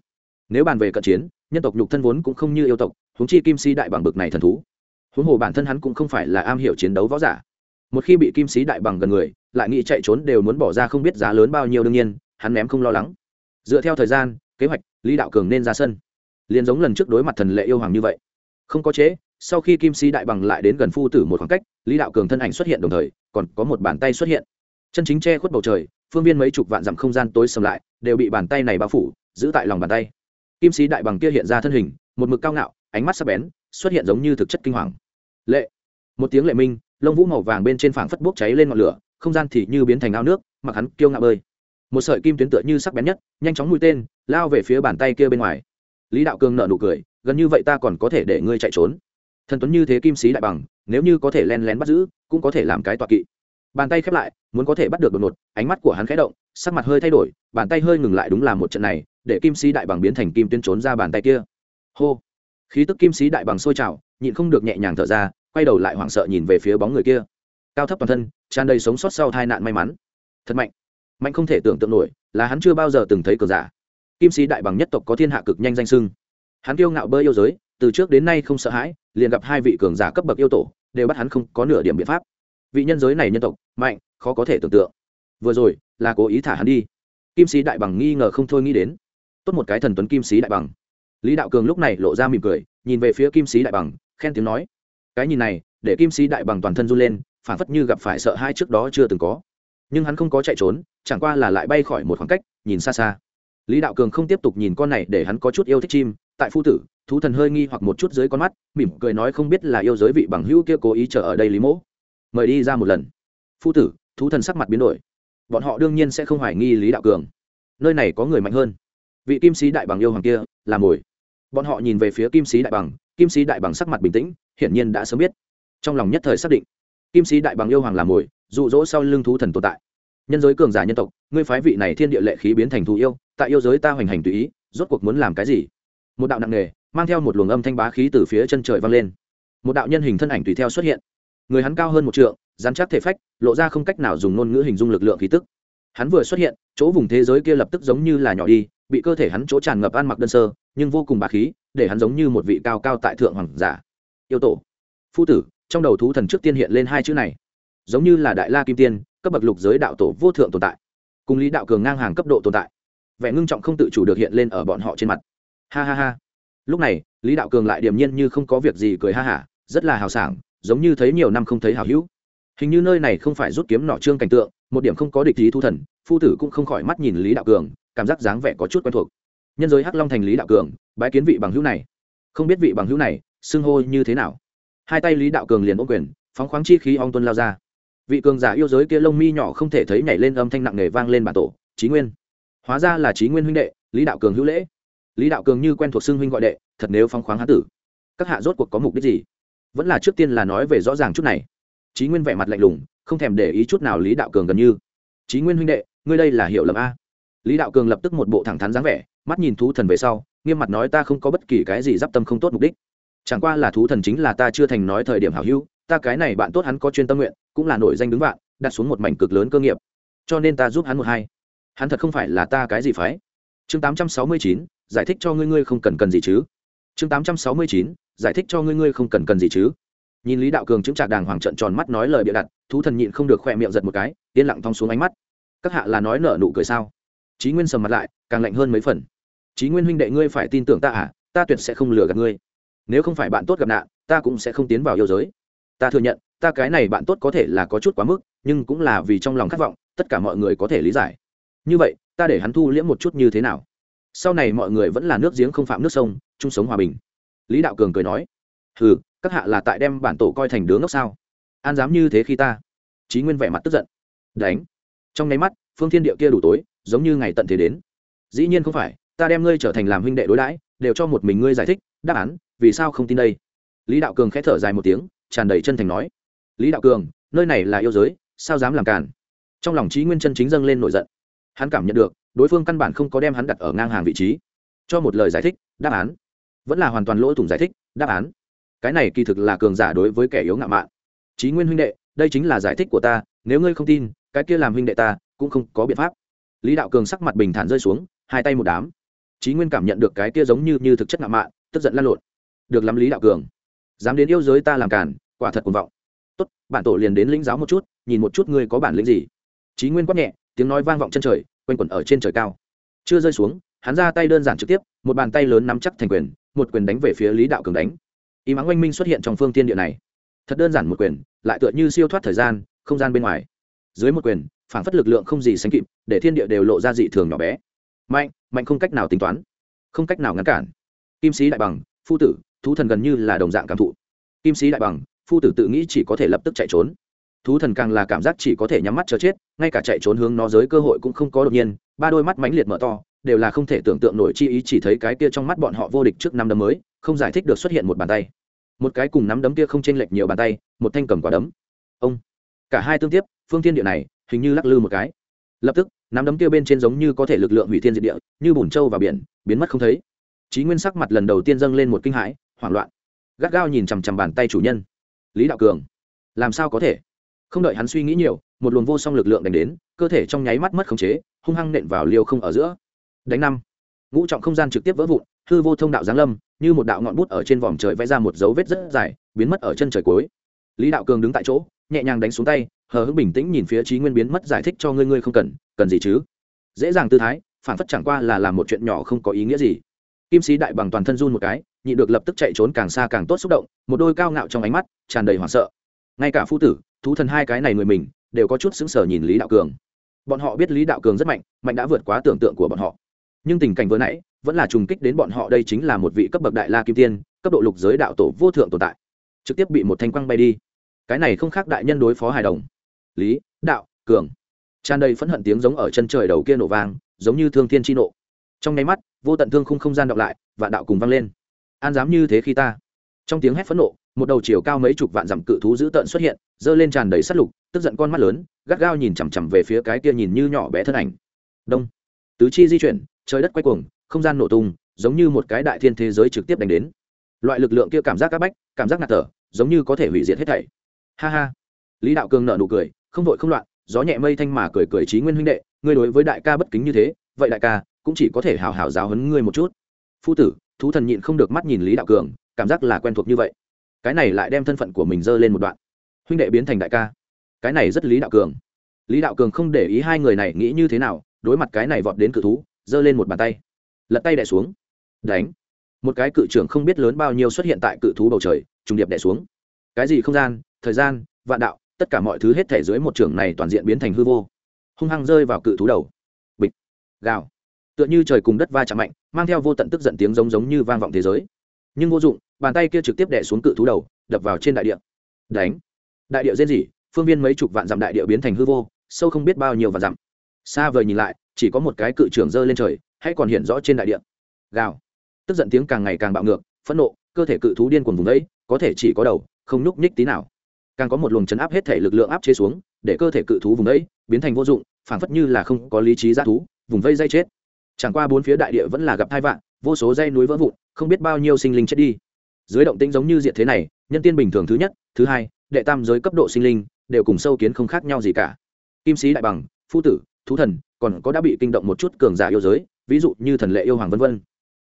nếu bàn về cận chiến, nhân tộc nhục thân vốn cũng không như yêu tộc, huống chi kim sĩ đại bằng bực này thần thú. Huống hồ bản thân hắn cũng không phải là am hiểu chiến đấu võ giả. Một khi bị kim sĩ đại bằng gần người, lại nghĩ chạy trốn đều muốn bỏ ra không biết giá lớn bao nhiêu đương nhiên, hắn ném không lo lắng. Dựa theo thời gian, kế hoạch, lý đạo cường nên ra sân. Liền giống lần trước đối mặt thần lệ yêu hoàng như vậy. Không có chế, sau khi kim sĩ đại bằng lại đến gần phu tử một khoảng cách, lý đạo cường thân ảnh xuất hiện đồng thời, còn có một bàn tay xuất hiện. Chân chính che khuất bầu trời, phương viên mấy chục vạn dặm không gian tối sầm lại, đều bị bàn tay này bao phủ, giữ tại lòng bàn tay kim sĩ đại bằng kia hiện ra thân hình, một mực cao ngạo, ánh mắt sắc bén, xuất hiện giống như thực chất kinh hoàng. Lệ. Một tiếng lệ minh, lông vũ màu vàng bên trên phảng phất bốc cháy lên ngọn lửa, không gian thì như biến thành ao nước, mặc hắn kiêu ngạo bơi. Một sợi kim tuyến tựa như sắc bén nhất, nhanh chóng mũi tên, lao về phía bàn tay kia bên ngoài. Lý đạo cường nở nụ cười, gần như vậy ta còn có thể để ngươi chạy trốn. Thần tuấn như thế kim sĩ đại bằng, nếu như có thể len lén bắt giữ, cũng có thể làm cái tọa kỵ. Bàn tay khép lại, muốn có thể bắt được đột ngột, ánh mắt của hắn khẽ động, sắc mặt hơi thay đổi, bàn tay hơi ngừng lại đúng là một trận này để kim sĩ đại bằng biến thành kim tuyến trốn ra bàn tay kia. Hô. Khí tức kim sĩ đại bằng sôi trào, nhịn không được nhẹ nhàng thở ra, quay đầu lại hoảng sợ nhìn về phía bóng người kia. Cao thấp toàn thân, tràn đầy sống sót sau tai nạn may mắn. Thật mạnh. Mạnh không thể tưởng tượng nổi, là hắn chưa bao giờ từng thấy cờ giả. Kim sĩ đại bằng nhất tộc có thiên hạ cực nhanh danh sưng hắn kiêu ngạo bơi yêu giới, từ trước đến nay không sợ hãi, liền gặp hai vị cường giả cấp bậc yêu tổ, đều bắt hắn không có nửa điểm biện pháp. Vị nhân giới này nhân tộc, mạnh, khó có thể tưởng tượng. Vừa rồi, là cố ý thả hắn đi. Kim sĩ đại bằng nghi ngờ không thôi nghĩ đến tốt một cái thần tuấn kim sĩ đại bằng. Lý đạo cường lúc này lộ ra mỉm cười, nhìn về phía kim sĩ đại bằng, khen tiếng nói, cái nhìn này, để kim sĩ đại bằng toàn thân run lên, phản phất như gặp phải sợ hai trước đó chưa từng có. Nhưng hắn không có chạy trốn, chẳng qua là lại bay khỏi một khoảng cách, nhìn xa xa. Lý đạo cường không tiếp tục nhìn con này để hắn có chút yêu thích chim, tại phu tử, thú thần hơi nghi hoặc một chút dưới con mắt, mỉm cười nói không biết là yêu giới vị bằng hữu kia cố ý chờ ở đây lý mỗ. Mời đi ra một lần. Phu tử, thú thần sắc mặt biến đổi. Bọn họ đương nhiên sẽ không hoài nghi lý đạo cường. Nơi này có người mạnh hơn vị kim sĩ đại bằng yêu hoàng kia là mồi. Bọn họ nhìn về phía kim sĩ đại bằng, kim sĩ đại bằng sắc mặt bình tĩnh, hiển nhiên đã sớm biết. Trong lòng nhất thời xác định, kim sĩ đại bằng yêu hoàng là mồi, dụ dỗ sau lưng thú thần tồn tại. Nhân giới cường giả nhân tộc, ngươi phái vị này thiên địa lệ khí biến thành thú yêu, tại yêu giới ta hoành hành tùy ý, rốt cuộc muốn làm cái gì? Một đạo nặng nề, mang theo một luồng âm thanh bá khí từ phía chân trời vang lên. Một đạo nhân hình thân ảnh tùy theo xuất hiện. Người hắn cao hơn một trượng dán chắc thể phách, lộ ra không cách nào dùng ngôn ngữ hình dung lực lượng khí tức hắn vừa xuất hiện, chỗ vùng thế giới kia lập tức giống như là nhỏ đi, bị cơ thể hắn chỗ tràn ngập ăn mặc đơn sơ, nhưng vô cùng bá khí, để hắn giống như một vị cao cao tại thượng hoàng giả. Yêu tổ. Phu tử, trong đầu thú thần trước tiên hiện lên hai chữ này. Giống như là đại la kim tiên, cấp bậc lục giới đạo tổ vô thượng tồn tại. Cùng lý đạo cường ngang hàng cấp độ tồn tại. Vẻ ngưng trọng không tự chủ được hiện lên ở bọn họ trên mặt. Ha ha ha. Lúc này, lý đạo cường lại điềm nhiên như không có việc gì cười ha hả, rất là hào sảng, giống như thấy nhiều năm không thấy hào hữu hình như nơi này không phải rút kiếm nọ trương cảnh tượng, một điểm không có địch ý thu thần, phu tử cũng không khỏi mắt nhìn lý đạo cường, cảm giác dáng vẻ có chút quen thuộc. Nhân giới hắc long thành lý đạo cường, bái kiến vị bằng hữu này. Không biết vị bằng hữu này, xưng hô như thế nào? Hai tay lý đạo cường liền ôm quyền, phóng khoáng chi khí ong tuân lao ra. Vị cường giả yêu giới kia lông mi nhỏ không thể thấy nhảy lên âm thanh nặng nề vang lên bản tổ trí nguyên. Hóa ra là trí nguyên huynh đệ, lý đạo cường hữu lễ. Lý đạo cường như quen thuộc xưng huynh gọi đệ, thật nếu phóng khoáng hán tử. Các hạ rốt cuộc có mục đích gì? Vẫn là trước tiên là nói về rõ ràng chút này. Chí nguyên vẻ mặt lạnh lùng, không thèm để ý chút nào lý đạo cường gần như. Chí nguyên huynh đệ, ngươi đây là hiệu lầm a? Lý đạo cường lập tức một bộ thẳng thắn dáng vẻ, mắt nhìn thú thần về sau, nghiêm mặt nói, ta không có bất kỳ cái gì giáp tâm không tốt mục đích. Chẳng qua là thú thần chính là ta chưa thành nói thời điểm hảo hữu, ta cái này bạn tốt hắn có chuyên tâm nguyện, cũng là nổi danh đứng vạn, đặt xuống một mảnh cực lớn cơ nghiệp. Cho nên ta giúp hắn một hai. Hắn thật không phải là ta cái gì phái. Chương tám trăm sáu mươi chín, giải thích cho ngươi ngươi không cần cần gì chứ. Chương tám trăm sáu mươi chín, giải thích cho ngươi ngươi không cần cần gì chứ nhìn lý đạo cường chứng trạc đàng hoàng trận tròn mắt nói lời bịa đặt, thú thần nhịn không được khỏe miệng giật một cái, yên lặng thong xuống ánh mắt. Các hạ là nói nở nụ cười sao? Chí nguyên sầm mặt lại, càng lạnh hơn mấy phần. Chí nguyên huynh đệ ngươi phải tin tưởng ta à ta tuyệt sẽ không lừa gạt ngươi. Nếu không phải bạn tốt gặp nạn, ta cũng sẽ không tiến vào yêu giới. Ta thừa nhận, ta cái này bạn tốt có thể là có chút quá mức, nhưng cũng là vì trong lòng khát vọng, tất cả mọi người có thể lý giải. Như vậy, ta để hắn thu liễm một chút như thế nào? Sau này mọi người vẫn là nước giếng không phạm nước sông, chung sống hòa bình. Lý đạo cường cười nói ừ các hạ là tại đem bản tổ coi thành đứa ngốc sao? An dám như thế khi ta? Trí nguyên vẻ mặt tức giận. Đánh. Trong nháy mắt, phương thiên địa kia đủ tối, giống như ngày tận thế đến. Dĩ nhiên không phải, ta đem ngươi trở thành làm huynh đệ đối đãi, đều cho một mình ngươi giải thích, đáp án, vì sao không tin đây? Lý đạo cường k h ẽ thở dài một tiếng, tràn đầy chân thành nói. Lý đạo cường, nơi này là yêu giới, sao dám làm càn? Trong lòng trí nguyên chân chính dâng lên nổi giận. Hắn cảm nhận được, đối phương căn bản không có đem hắn đặt ở ngang hàng vị trí. Cho một lời giải thích, đáp án. Vẫn là hoàn toàn lỗ thủng giải thích, đáp án cái này kỳ thực là cường giả đối với kẻ yếu ngạo mạn. Chí nguyên huynh đệ, đây chính là giải thích của ta, nếu ngươi không tin, cái kia làm huynh đệ ta, cũng không có biện pháp. Lý đạo cường sắc mặt bình thản rơi xuống, hai tay một đám. Chí nguyên cảm nhận được cái kia giống như như thực chất ngạo mạn, tức giận lăn lộn. Được lắm lý đạo cường. Dám đến yêu giới ta làm cản quả thật cuồng vọng. Tốt, bản tổ liền đến lĩnh giáo một chút, nhìn một chút ngươi có bản lĩnh gì. Chí nguyên quát nhẹ, tiếng nói vang vọng chân trời, quanh quẩn ở trên trời cao. Chưa rơi xuống, hắn ra tay đơn giản trực tiếp, một bàn tay lớn nắm chắc thành quyền, một quyền đánh về phía lý đạo cường đánh. Ý mắng oanh minh xuất hiện trong phương tiên địa này. Thật đơn giản một quyền, lại tựa như siêu thoát thời gian, không gian bên ngoài. Dưới một quyền, phản phất lực lượng không gì sánh kịp, để thiên địa đều lộ ra dị thường nhỏ bé. Mạnh mạnh không cách nào tính toán, không cách nào ngăn cản. Kim sĩ đại bằng, phu tử, thú thần gần như là đồng dạng cảm thụ. Kim sĩ đại bằng, phu tử tự nghĩ chỉ có thể lập tức chạy trốn. Thú thần càng là cảm giác chỉ có thể nhắm mắt chờ chết, ngay cả chạy trốn hướng nó giới cơ hội cũng không có đột nhiên, ba đôi mắt mãnh liệt mở to đều là không thể tưởng tượng nổi chi ý, chỉ thấy cái kia trong mắt bọn họ vô địch trước năm đấm mới, không giải thích được xuất hiện một bàn tay. Một cái cùng nắm đấm kia không chênh lệch nhiều bàn tay, một thanh cầm quả đấm. Ông, cả hai tương tiếp, phương thiên địa này, hình như lắc lư một cái. Lập tức, nắm đấm kia bên trên giống như có thể lực lượng hủy thiên diệt địa, như bùn trâu vào biển, biến mất không thấy. Chí nguyên sắc mặt lần đầu tiên dâng lên một kinh hãi, hoảng loạn. Gắt gao nhìn chằm chằm bàn tay chủ nhân. Lý đạo cường, làm sao có thể? Không đợi hắn suy nghĩ nhiều, một luồng vô song lực lượng đánh đến, cơ thể trong nháy mắt mất khống chế, hung hăng nện vào liêu không ở giữa đánh năm. Ngũ trọng không gian trực tiếp vỡ vụn, hư vô thông đạo giáng lâm, như một đạo ngọn bút ở trên vòm trời vẽ ra một dấu vết rất dài, biến mất ở chân trời cuối. Lý đạo cường đứng tại chỗ, nhẹ nhàng đánh xuống tay, hờ hững bình tĩnh nhìn phía trí nguyên biến mất giải thích cho ngươi ngươi không cần cần gì chứ? Dễ dàng tư thái, phản phất chẳng qua là làm một chuyện nhỏ không có ý nghĩa gì. Kim sĩ đại bằng toàn thân run một cái nhị được lập tức chạy trốn càng xa càng tốt xúc động, một đôi cao ngạo trong ánh mắt tràn đầy hoảng sợ. Ngay cả phu tử, thú thần hai cái này người mình, đều có chút sững sờ nhìn lý đạo cường. Bọn họ biết lý đạo cường rất mạnh mạnh đã vượt quá tưởng tượng của bọn họ nhưng tình cảnh vừa nãy vẫn là trùng kích đến bọn họ, đây chính là một vị cấp bậc đại la kim tiên, cấp độ lục giới đạo tổ vô thượng tồn tại. Trực tiếp bị một thanh quăng bay đi. Cái này không khác đại nhân đối phó hài đồng. Lý, đạo, cường. Tràn đầy phẫn hận tiếng giống ở chân trời đầu kia nổ vang, giống như thương thiên chi nộ. Trong nháy mắt, vô tận thương khung không gian đọc lại và đạo cùng vang lên. An dám như thế khi ta. Trong tiếng hét phẫn nộ, một đầu chiều cao mấy chục vạn dặm cự thú dữ tợn xuất hiện, giơ lên tràn đầy sắt lục, tức giận con mắt lớn, gắt gao nhìn chằm chằm về phía cái kia nhìn như nhỏ bé thân ảnh. Đông. Tứ chi di chuyển trời đất quay cuồng, không gian nổ tung, giống như một cái đại thiên thế giới trực tiếp đánh đến. Loại lực lượng kia cảm giác các bách, cảm giác ngạt thở, giống như có thể hủy diệt hết thảy. Ha ha. Lý đạo cường nợ nụ cười, không vội không loạn, gió nhẹ mây thanh mà cười cười trí nguyên huynh đệ, ngươi đối với đại ca bất kính như thế, vậy đại ca cũng chỉ có thể hào hào giáo hấn ngươi một chút. Phu tử, thú thần nhịn không được mắt nhìn lý đạo cường, cảm giác là quen thuộc như vậy. Cái này lại đem thân phận của mình dơ lên một đoạn. Huynh đệ biến thành đại ca. Cái này rất lý đạo cường. Lý đạo cường không để ý hai người này nghĩ như thế nào, đối mặt cái này vọt đến cự thú giơ lên một bàn tay. Lật tay đẻ xuống. Đánh. Một cái cự trưởng không biết lớn bao nhiêu xuất hiện tại cự thú bầu trời, trùng điệp đẻ xuống. Cái gì không gian, thời gian, vạn đạo, tất cả mọi thứ hết thể dưới một trường này toàn diện biến thành hư vô. Hung hăng rơi vào cự thú đầu. Bịch. Gào. Tựa như trời cùng đất va chạm mạnh, mang theo vô tận tức giận tiếng giống giống như vang vọng thế giới. Nhưng vô dụng, bàn tay kia trực tiếp đẻ xuống cự thú đầu, đập vào trên đại địa. Đánh. Đại địa dễ gì phương viên mấy chục vạn dặm đại địa biến thành hư vô, sâu không biết bao nhiêu vạn dặm. Xa vời nhìn lại chỉ có một cái cự trường giơ lên trời, hay còn hiện rõ trên đại địa. Gào. Tức giận tiếng càng ngày càng bạo ngược, phẫn nộ, cơ thể cự thú điên cuồng vùng đấy có thể chỉ có đầu, không nhúc nhích tí nào. Càng có một luồng chấn áp hết thể lực lượng áp chế xuống, để cơ thể cự thú vùng đấy biến thành vô dụng, phảng phất như là không có lý trí dã thú, vùng vây dây chết. Chẳng qua bốn phía đại địa vẫn là gặp hai vạn vô số dây núi vỡ vụn, không biết bao nhiêu sinh linh chết đi. Dưới động tĩnh giống như diện thế này, nhân tiên bình thường thứ nhất, thứ hai, đệ tam giới cấp độ sinh linh, đều cùng sâu kiến không khác nhau gì cả. Kim sĩ đại bằng, phu tử thú thần, còn có đã bị kinh động một chút cường giả yêu giới, ví dụ như thần lệ yêu hoàng vân vân.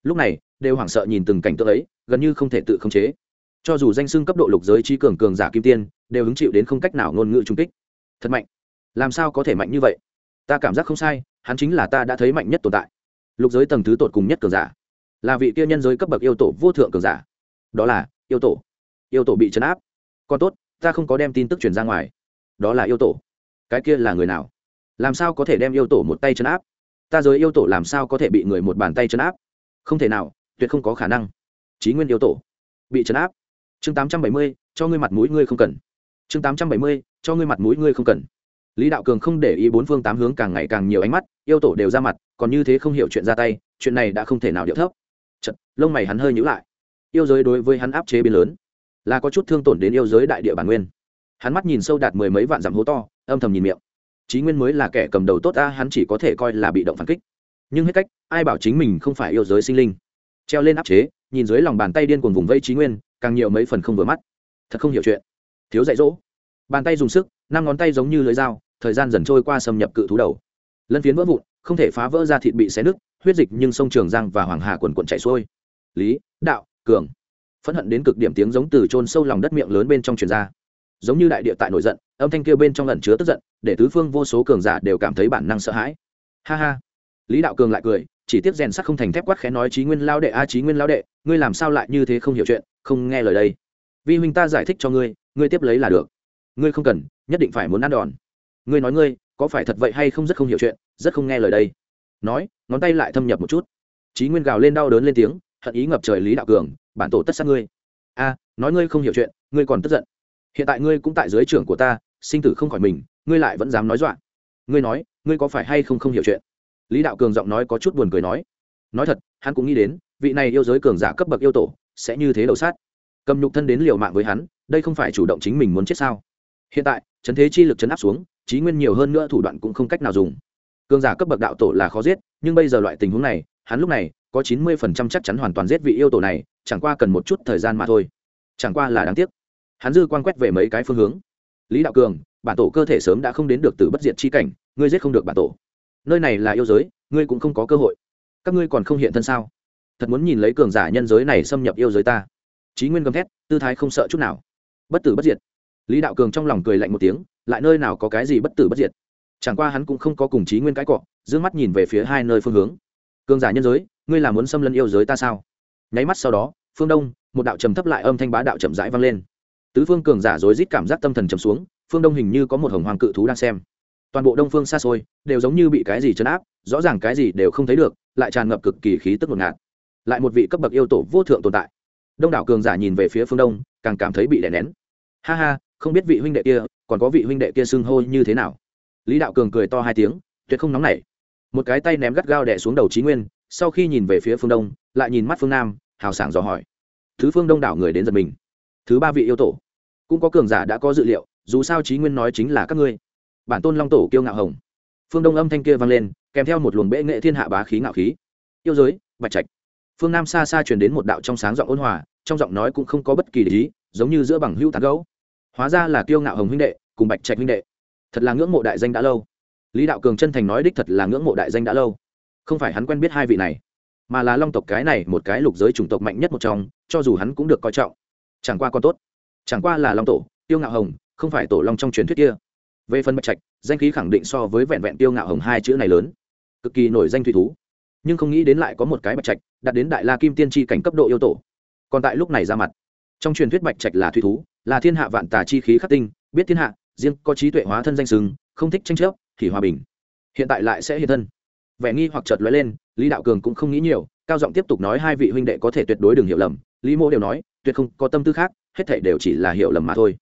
Lúc này, đều hoảng sợ nhìn từng cảnh tượng ấy, gần như không thể tự khống chế. Cho dù danh xưng cấp độ lục giới trí cường cường giả kim tiên, đều hứng chịu đến không cách nào ngôn ngữ trung kích. Thật mạnh. Làm sao có thể mạnh như vậy? Ta cảm giác không sai, hắn chính là ta đã thấy mạnh nhất tồn tại. Lục giới tầng thứ tột cùng nhất cường giả. Là vị kia nhân giới cấp bậc yêu tổ vô thượng cường giả. Đó là, yêu tổ. Yêu tổ bị chấn áp. Còn tốt, ta không có đem tin tức truyền ra ngoài. Đó là yêu tổ. Cái kia là người nào? Làm sao có thể đem yêu tổ một tay chấn áp? Ta giới yêu tổ làm sao có thể bị người một bàn tay chấn áp? Không thể nào tuyệt không có khả năng. Chí nguyên yêu tổ bị chấn áp. Chương tám trăm bảy mươi cho ngươi mặt mũi ngươi không cần. Chương tám trăm bảy mươi cho ngươi mặt mũi ngươi không cần. Lý đạo cường không để ý bốn phương tám hướng càng ngày càng nhiều ánh mắt yêu tổ đều ra mặt còn như thế không hiểu chuyện ra tay chuyện này đã không thể nào điệu thấp. Chật, lông mày hắn hơi nhữ lại. Yêu giới đối với hắn áp chế biến lớn là có chút thương tổn đến yêu giới đại địa bản nguyên. Hắn mắt nhìn sâu đạt mười mấy vạn dặm hố to âm thầm nhìn miệng chí nguyên mới là kẻ cầm đầu tốt ta hắn chỉ có thể coi là bị động phản kích. Nhưng hết cách, ai bảo chính mình không phải yêu giới sinh linh? Treo lên áp chế, nhìn dưới lòng bàn tay điên cuồng vùng vây chí nguyên, càng nhiều mấy phần không vừa mắt. Thật không hiểu chuyện. Thiếu dạy dỗ. Bàn tay dùng sức, năm ngón tay giống như lưới dao, thời gian dần trôi qua xâm nhập cự thú đầu. Lân phiến vỡ vụn, không thể phá vỡ ra thịt bị xé nứt, huyết dịch nhưng sông trường giang và hoàng hà quần quận chảy xuôi. Lý, đạo, cường. Phẫn hận đến cực điểm tiếng giống từ chôn sâu lòng đất miệng lớn bên trong truyền ra giống như đại địa tại nổi giận, âm thanh kêu bên trong lần chứa tức giận, để tứ phương vô số cường giả đều cảm thấy bản năng sợ hãi. Ha ha. Lý đạo cường lại cười, chỉ tiếc rèn sắt không thành thép quát khẽ nói trí nguyên lao đệ a trí nguyên lao đệ, ngươi làm sao lại như thế không hiểu chuyện, không nghe lời đây? Vi huynh ta giải thích cho ngươi ngươi tiếp lấy là được. Ngươi không cần, nhất định phải muốn ăn đòn. Ngươi nói ngươi, có phải thật vậy hay không rất không hiểu chuyện, rất không nghe lời đây? Nói, ngón tay lại thâm nhập một chút. Trí nguyên gào lên đau đớn lên tiếng, hận ý ngập trời lý đạo cường, bản tổ tất sát ngươi. A, nói ngươi không hiểu chuyện, ngươi còn tức giận hiện tại ngươi cũng tại dưới trưởng của ta, sinh tử không khỏi mình, ngươi lại vẫn dám nói dọa. Ngươi nói, ngươi có phải hay không không hiểu chuyện? Lý đạo cường giọng nói có chút buồn cười nói. Nói thật, hắn cũng nghĩ đến, vị này yêu giới cường giả cấp bậc yêu tổ, sẽ như thế đầu sát. Cầm nhục thân đến liều mạng với hắn, đây không phải chủ động chính mình muốn chết sao? Hiện tại, chấn thế chi lực chấn áp xuống trí nguyên nhiều hơn nữa thủ đoạn cũng không cách nào dùng. Cường giả cấp bậc đạo tổ là khó giết, nhưng bây giờ loại tình huống này, hắn lúc này có chín mươi phần trăm chắc chắn hoàn toàn giết vị yêu tổ này, chẳng qua cần một chút thời gian mà thôi. Chẳng qua là đáng tiếc hắn dư quan quét về mấy cái phương hướng. Lý đạo cường, bản tổ cơ thể sớm đã không đến được từ bất diệt chi cảnh, ngươi giết không được bản tổ. Nơi này là yêu giới, ngươi cũng không có cơ hội. Các ngươi còn không hiện thân sao? Thật muốn nhìn lấy cường giả nhân giới này xâm nhập yêu giới ta. Chí nguyên gầm thét, tư thái không sợ chút nào. Bất tử bất diệt. Lý đạo cường trong lòng cười lạnh một tiếng, lại nơi nào có cái gì bất tử bất diệt. Chẳng qua hắn cũng không có cùng chí nguyên cái cọ d mắt nhìn về phía hai nơi phương hướng. Cường giả nhân giới, ngươi là muốn xâm lấn yêu giới ta sao? Nháy mắt sau đó, phương đông, một đạo trầm thấp lại âm thanh bá đạo chậm rãi vang lên tứ phương cường giả rối rít cảm giác tâm thần trầm xuống, phương đông hình như có một hồng hoàng cự thú đang xem. Toàn bộ đông phương xa xôi đều giống như bị cái gì chấn áp, rõ ràng cái gì đều không thấy được, lại tràn ngập cực kỳ khí tức ngột ngạt. Lại một vị cấp bậc yêu tổ vô thượng tồn tại. Đông đảo cường giả nhìn về phía phương đông, càng cảm thấy bị đè nén. Ha ha, không biết vị huynh đệ kia, còn có vị huynh đệ kia xưng hô như thế nào? Lý đạo cường cười to hai tiếng, tuyệt không nóng nảy. Một cái tay ném gắt gao đẻ xuống đầu trí nguyên, sau khi nhìn về phía phương đông, lại nhìn mắt phương nam, hào sảng dò hỏi. Thứ phương đông đảo người đến giật mình. Thứ ba vị yêu tổ cũng có cường giả đã có dự liệu, dù sao trí nguyên nói chính là các ngươi. Bản tôn long tổ kiêu ngạo hồng. Phương đông âm thanh kia vang lên, kèm theo một luồng bệ nghệ thiên hạ bá khí ngạo khí. Yêu giới, bạch trạch. Phương nam xa xa truyền đến một đạo trong sáng giọng ôn hòa, trong giọng nói cũng không có bất kỳ lý giống như giữa bằng hữu tán gấu hóa ra là kiêu ngạo hồng huynh đệ, cùng bạch trạch huynh đệ. Thật là ngưỡng mộ đại danh đã lâu. Lý đạo cường chân thành nói đích thật là ngưỡng mộ đại danh đã lâu. Không phải hắn quen biết hai vị này, mà là long tộc cái này một cái lục giới chủng tộc mạnh nhất một trong, cho dù hắn cũng được coi trọng. Chẳng qua còn tốt chẳng qua là long tổ, tiêu ngạo hồng, không phải tổ long trong truyền thuyết kia. Về phần bạch trạch, danh khí khẳng định so với vẹn vẹn tiêu ngạo hồng hai chữ này lớn. Cực kỳ nổi danh thủy thú. Nhưng không nghĩ đến lại có một cái bạch trạch đặt đến đại la kim tiên tri cảnh cấp độ yêu tổ. Còn tại lúc này ra mặt. Trong truyền thuyết bạch trạch là thủy thú, là thiên hạ vạn tà chi khí khắc tinh, biết thiên hạ, riêng có trí tuệ hóa thân danh sừng, không thích tranh chấp, thì hòa bình. Hiện tại lại sẽ hiện thân. Vẻ nghi hoặc chợt lóe lên, lý đạo cường cũng không nghĩ nhiều, cao giọng tiếp tục nói hai vị huynh đệ có thể tuyệt đối đừng hiểu lầm. Lý mô đều nói, tuyệt không có tâm tư khác hết thảy đều chỉ là hiểu lầm mà thôi.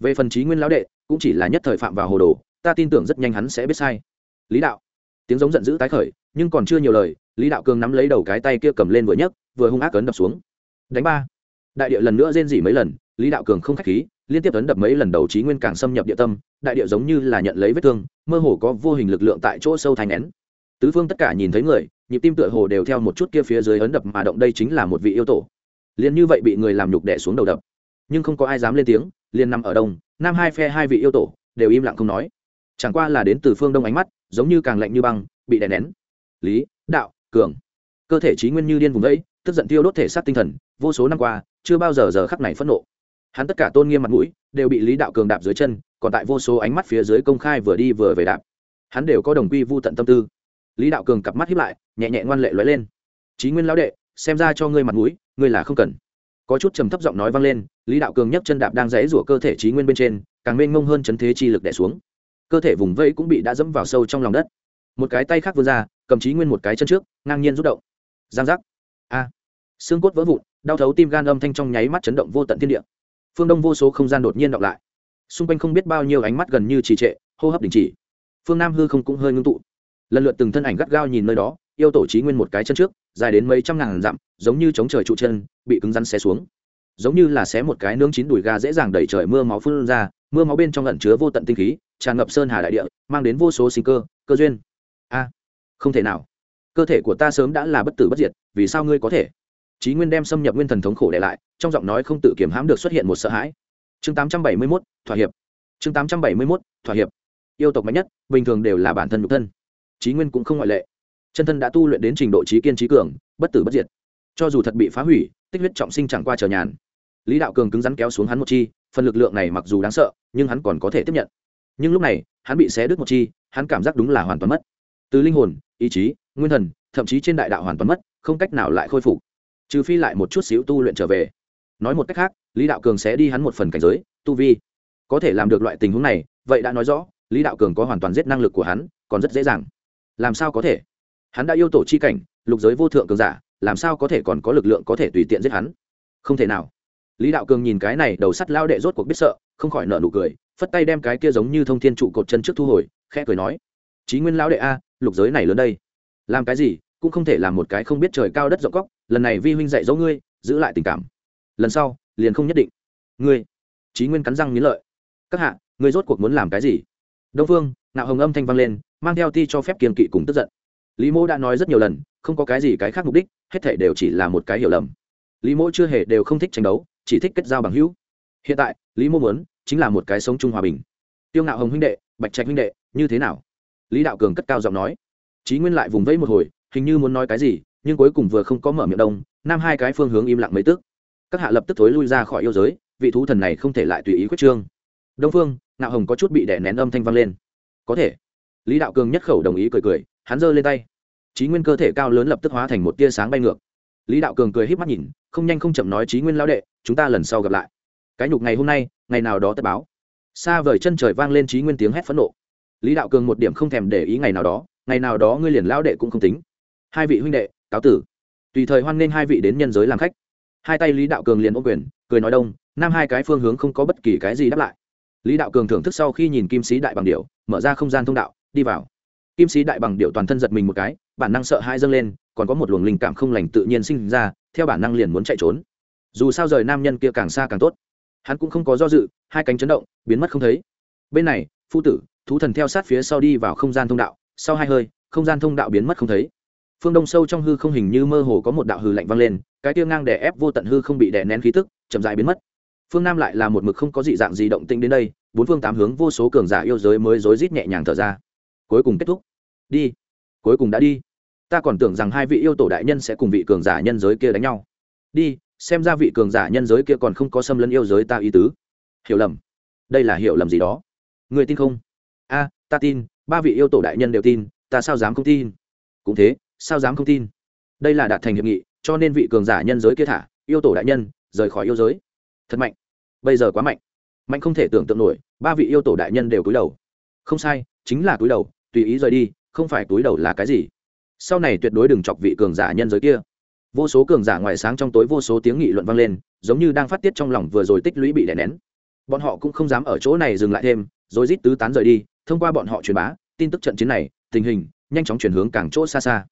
Về phần trí nguyên lão đệ, cũng chỉ là nhất thời phạm vào hồ đồ, ta tin tưởng rất nhanh hắn sẽ biết sai. Lý đạo. Tiếng giống giận dữ tái khởi, nhưng còn chưa nhiều lời, lý đạo cường nắm lấy đầu cái tay kia cầm lên vừa nhấc, vừa hung ác ấn đập xuống. Đánh ba. Đại địa lần nữa rên rỉ mấy lần, lý đạo cường không k h á c h khí, liên tiếp ấn đập mấy lần đầu trí nguyên càng xâm nhập địa tâm, đại địa giống như là nhận lấy vết thương, mơ hồ có vô hình lực lượng tại chỗ sâu thành nén tứ phương tất cả nhìn thấy người, nhịp tim tựa hồ đều theo một chút kia phía dưới ấn đập mà động đây chính là một vị yêu tổ. Liền như vậy bị người làm nhục đẻ xuống đầu đập nhưng không có ai dám lên tiếng liền nằm ở đông nam hai phe hai vị yêu tổ đều im lặng không nói. Chẳng qua là đến từ phương đông ánh mắt giống như càng lạnh như băng bị đè nén. Lý đạo cường. Cơ thể trí nguyên như điên vùng vẫy, tức giận tiêu đốt thể xác tinh thần vô số năm qua chưa bao giờ giờ khắc này phẫn nộ. Hắn tất cả tôn nghiêm mặt mũi đều bị lý đạo cường đạp dưới chân còn tại vô số ánh mắt phía dưới công khai vừa đi vừa về đạp. Hắn đều có đồng quy vô tận tâm tư. Lý đạo cường cặp mắt hiếp lại nhẹ nhẹ ngoan lệ lóe lên. Chí nguyên lão đệ xem ra cho ngươi mặt mũi ngươi là không cần có chút trầm thấp giọng nói vang lên, lý đạo cường nhấc chân đạp đang rẽ rủa cơ thể trí nguyên bên trên, càng mênh mông hơn chấn thế chi lực đẻ xuống. Cơ thể vùng vẫy cũng bị đã dẫm vào sâu trong lòng đất. Một cái tay khác vươn ra, cầm trí nguyên một cái chân trước, ngang nhiên rút động. Giang giác. A. Xương cốt vỡ vụn, đau thấu tim gan âm thanh trong nháy mắt chấn động vô tận thiên địa. Phương đông vô số không gian đột nhiên đọc lại. Xung quanh không biết bao nhiêu ánh mắt gần như trì trệ, hô hấp đình chỉ. Phương nam hư không cũng hơi ngưng tụ. Lần lượt từng thân ảnh gắt gao nhìn nơi đó yêu tổ trí nguyên một cái chân trước dài đến mấy trăm ngàn dặm giống như chống trời trụ chân bị cứng rắn xé xuống giống như là xé một cái nướng chín đùi gà dễ dàng đẩy trời mưa máu phun ra mưa máu bên trong lẩn chứa vô tận tinh khí tràn ngập sơn hà đại địa mang đến vô số sinh cơ cơ duyên a không thể nào cơ thể của ta sớm đã là bất tử bất diệt vì sao ngươi có thể Chí Nguyên đem xâm nhập nguyên thần thống khổ để lại, trong giọng nói không tự kiềm hãm được xuất hiện một sợ hãi. Chương 871, thỏa hiệp. Chương 871, thỏa hiệp. Yêu tộc mạnh nhất, bình thường đều là bản thân nhục thân. Chí Nguyên cũng không ngoại lệ. Chân thân đã tu luyện đến trình độ trí kiên trí cường, bất tử bất diệt. Cho dù thật bị phá hủy, tích huyết trọng sinh chẳng qua chờ nhàn. Lý Đạo Cường cứng rắn kéo xuống hắn một chi, phần lực lượng này mặc dù đáng sợ, nhưng hắn còn có thể tiếp nhận. Nhưng lúc này, hắn bị xé đứt một chi, hắn cảm giác đúng là hoàn toàn mất. Từ linh hồn, ý chí, nguyên thần, thậm chí trên đại đạo hoàn toàn mất, không cách nào lại khôi phục trừ phi lại một chút xíu tu luyện trở về nói một cách khác lý đạo cường sẽ đi hắn một phần cảnh giới tu vi có thể làm được loại tình huống này vậy đã nói rõ lý đạo cường có hoàn toàn giết năng lực của hắn còn rất dễ dàng làm sao có thể hắn đã yêu tổ chi cảnh, lục giới vô thượng cường giả, làm sao có thể còn có lực lượng có thể tùy tiện giết hắn? Không thể nào. Lý đạo cường nhìn cái này, đầu sắt lao đệ rốt cuộc biết sợ, không khỏi nợ nụ cười, phất tay đem cái kia giống như thông thiên trụ cột chân trước thu hồi, khẽ cười nói, chí nguyên lão đệ a, lục giới này lớn đây. Làm cái gì, cũng không thể làm một cái không biết trời cao đất rộng góc, lần này vi huynh dạy dỗ ngươi, giữ lại tình cảm. Lần sau, liền không nhất định. Ngươi. Chí nguyên cắn răng nghiến lợi. Các hạ, ngươi rốt cuộc muốn làm cái gì? Đông phương nạo hồng âm thanh vang lên, mang theo ti cho phép kiên kỵ cùng tức giận lý Mỗ đã nói rất nhiều lần, không có cái gì cái khác mục đích, hết thể đều chỉ là một cái hiểu lầm. Lý Mỗ chưa hề đều không thích tranh đấu, chỉ thích kết giao bằng hữu. Hiện tại, lý Mỗ muốn chính là một cái sống chung hòa bình. Tiêu ngạo hồng huynh đệ, bạch trạch huynh đệ, như thế nào? Lý đạo cường cất cao giọng nói. Chí nguyên lại vùng vẫy một hồi, hình như muốn nói cái gì, nhưng cuối cùng vừa không có mở miệng đông, nam hai cái phương hướng im lặng mấy tức. Các hạ lập tức thối lui ra khỏi yêu giới, vị thú thần này không thể lại tùy ý quyết trương. Đông phương, ngạo hồng có chút bị đè nén âm thanh vang lên. Có thể. Lý đạo cường nhất khẩu đồng ý cười cười hắn giơ lên tay. Trí nguyên cơ thể cao lớn lập tức hóa thành một tia sáng bay ngược. Lý đạo cường cười híp mắt nhìn, không nhanh không chậm nói trí nguyên lao đệ, chúng ta lần sau gặp lại. Cái nhục ngày hôm nay, ngày nào đó tất báo. Xa vời chân trời vang lên trí nguyên tiếng hét phẫn nộ. Lý đạo cường một điểm không thèm để ý ngày nào đó, ngày nào đó ngươi liền lao đệ cũng không tính. Hai vị huynh đệ, cáo tử. Tùy thời hoan nghênh hai vị đến nhân giới làm khách. Hai tay lý đạo cường liền ô quyền, cười nói đông, nam hai cái phương hướng không có bất kỳ cái gì đáp lại. Lý đạo cường thưởng thức sau khi nhìn kim sĩ đại bằng điệu mở ra không gian thông đạo, đi vào kim sĩ đại bằng điệu toàn thân giật mình một cái, bản năng sợ hai dâng lên, còn có một luồng linh cảm không lành tự nhiên sinh ra, theo bản năng liền muốn chạy trốn. Dù sao rời nam nhân kia càng xa càng tốt. Hắn cũng không có do dự, hai cánh chấn động, biến mất không thấy. Bên này, phu tử, thú thần theo sát phía sau đi vào không gian thông đạo, sau hai hơi, không gian thông đạo biến mất không thấy. Phương đông sâu trong hư không hình như mơ hồ có một đạo hư lạnh vang lên, cái tiêu ngang đè ép vô tận hư không bị đè nén khí tức, chậm dại biến mất. Phương nam lại là một mực không có dị dạng gì động tĩnh đến đây, bốn phương tám hướng vô số cường giả yêu giới mới rối rít nhẹ nhàng thở ra cuối cùng kết thúc. Đi. Cuối cùng đã đi. Ta còn tưởng rằng hai vị yêu tổ đại nhân sẽ cùng vị cường giả nhân giới kia đánh nhau. Đi, xem ra vị cường giả nhân giới kia còn không có xâm lấn yêu giới ta ý tứ. Hiểu lầm. Đây là hiểu lầm gì đó? Người tin không? A, ta tin. Ba vị yêu tổ đại nhân đều tin. Ta sao dám không tin? Cũng thế, sao dám không tin? Đây là đạt thành hiệp nghị, cho nên vị cường giả nhân giới kia thả, yêu tổ đại nhân, rời khỏi yêu giới. Thật mạnh. Bây giờ quá mạnh. Mạnh không thể tưởng tượng nổi, ba vị yêu tổ đại nhân đều cúi đầu. Không sai chính là túi đầu, tùy ý rời đi, không phải túi đầu là cái gì. Sau này tuyệt đối đừng chọc vị cường giả nhân giới kia. Vô số cường giả ngoài sáng trong tối vô số tiếng nghị luận vang lên, giống như đang phát tiết trong lòng vừa rồi tích lũy bị đè nén. Bọn họ cũng không dám ở chỗ này dừng lại thêm, rồi rít tứ tán rời đi, thông qua bọn họ truyền bá, tin tức trận chiến này, tình hình, nhanh chóng chuyển hướng càng chỗ xa xa.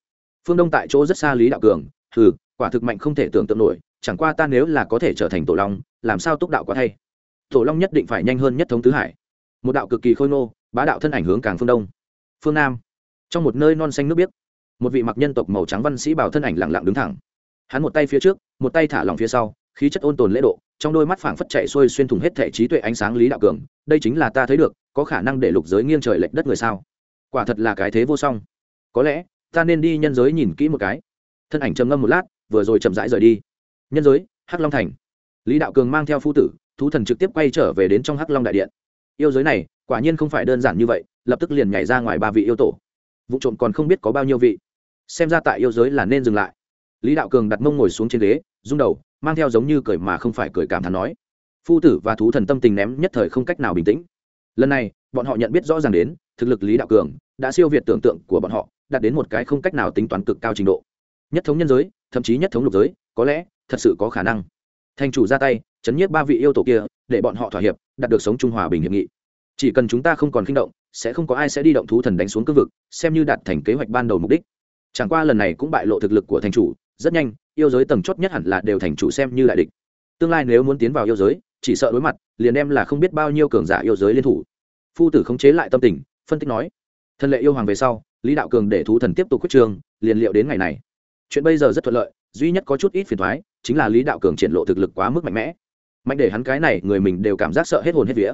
Phương đông tại chỗ rất xa lý đạo cường, hừ, quả thực mạnh không thể tưởng tượng nổi, chẳng qua ta nếu là có thể trở thành tổ long, làm sao túc đạo quá thay. Tổ long nhất định phải nhanh hơn nhất thống tứ hải. Một đạo cực kỳ khôi ngô bá đạo thân ảnh hướng càng phương đông. Phương nam. Trong một nơi non xanh nước biếc, một vị mặc nhân tộc màu trắng văn sĩ bảo thân ảnh lặng lặng đứng thẳng. Hắn một tay phía trước, một tay thả lỏng phía sau, khí chất ôn tồn lễ độ, trong đôi mắt phảng phất chạy xuôi xuyên thủng hết thể trí tuệ ánh sáng lý đạo cường, đây chính là ta thấy được, có khả năng để lục giới nghiêng trời lệch đất người sao? Quả thật là cái thế vô song. Có lẽ, ta nên đi nhân giới nhìn kỹ một cái. Thân ảnh trầm ngâm một lát, vừa rồi chậm rãi rời đi. Nhân giới, hắc long thành. Lý đạo cường mang theo phu tử, thú thần trực tiếp quay trở về đến trong hắc long đại điện. Yêu giới này quả nhiên không phải đơn giản như vậy, lập tức liền nhảy ra ngoài ba vị yêu tổ. Vụ trộm còn không biết có bao nhiêu vị. Xem ra tại yêu giới là nên dừng lại. Lý đạo cường đặt mông ngồi xuống trên ghế, rung đầu, mang theo giống như cười mà không phải cười cảm thán nói. Phu tử và thú thần tâm tình ném nhất thời không cách nào bình tĩnh. Lần này, bọn họ nhận biết rõ ràng đến, thực lực lý đạo cường đã siêu việt tưởng tượng của bọn họ, đạt đến một cái không cách nào tính toán cực cao trình độ. Nhất thống nhân giới, thậm chí nhất thống lục giới, có lẽ thật sự có khả năng. Thành chủ ra tay, chấn nhiếp ba vị yêu tổ kia, để bọn họ thỏa hiệp, đạt được sống trung hòa bình hiệp nghị chỉ cần chúng ta không còn kinh động, sẽ không có ai sẽ đi động thú thần đánh xuống cương vực, xem như đạt thành kế hoạch ban đầu mục đích. Chẳng qua lần này cũng bại lộ thực lực của thành chủ, rất nhanh, yêu giới tầng chót nhất hẳn là đều thành chủ xem như đại địch. Tương lai nếu muốn tiến vào yêu giới, chỉ sợ đối mặt, liền em là không biết bao nhiêu cường giả yêu giới liên thủ. Phu tử khống chế lại tâm tình, phân tích nói, thân lệ yêu hoàng về sau, lý đạo cường để thú thần tiếp tục quyết trường, liền liệu đến ngày này. Chuyện bây giờ rất thuận lợi, duy nhất có chút ít phiền thoái chính là lý đạo cường triển lộ thực lực quá mức mạnh mẽ. Mạnh để hắn cái này người mình đều cảm giác sợ hết hồn hết vía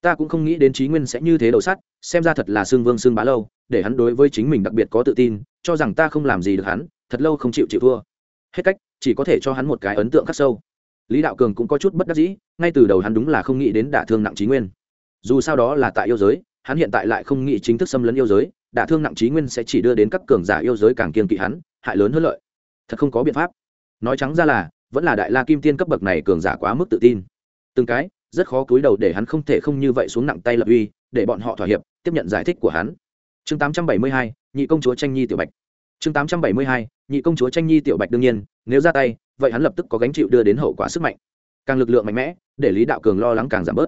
ta cũng không nghĩ đến trí nguyên sẽ như thế đầu sắt, xem ra thật là xương vương xương bá lâu, để hắn đối với chính mình đặc biệt có tự tin, cho rằng ta không làm gì được hắn, thật lâu không chịu chịu thua. Hết cách, chỉ có thể cho hắn một cái ấn tượng khắc sâu. Lý đạo cường cũng có chút bất đắc dĩ, ngay từ đầu hắn đúng là không nghĩ đến đả thương nặng trí nguyên. Dù sao đó là tại yêu giới, hắn hiện tại lại không nghĩ chính thức xâm lấn yêu giới, đả thương nặng trí nguyên sẽ chỉ đưa đến các cường giả yêu giới càng kiên kỵ hắn, hại lớn hơn lợi. Thật không có biện pháp. Nói trắng ra là, vẫn là đại la kim tiên cấp bậc này cường giả quá mức tự tin. Từng cái rất khó cúi đầu để hắn không thể không như vậy xuống nặng tay lập uy để bọn họ thỏa hiệp tiếp nhận giải thích của hắn. Chương 872, nhị công chúa tranh nhi tiểu bạch. Chương 872, nhị công chúa tranh nhi tiểu bạch đương nhiên nếu ra tay vậy hắn lập tức có gánh chịu đưa đến hậu quả sức mạnh. Càng lực lượng mạnh mẽ để lý đạo cường lo lắng càng giảm bớt.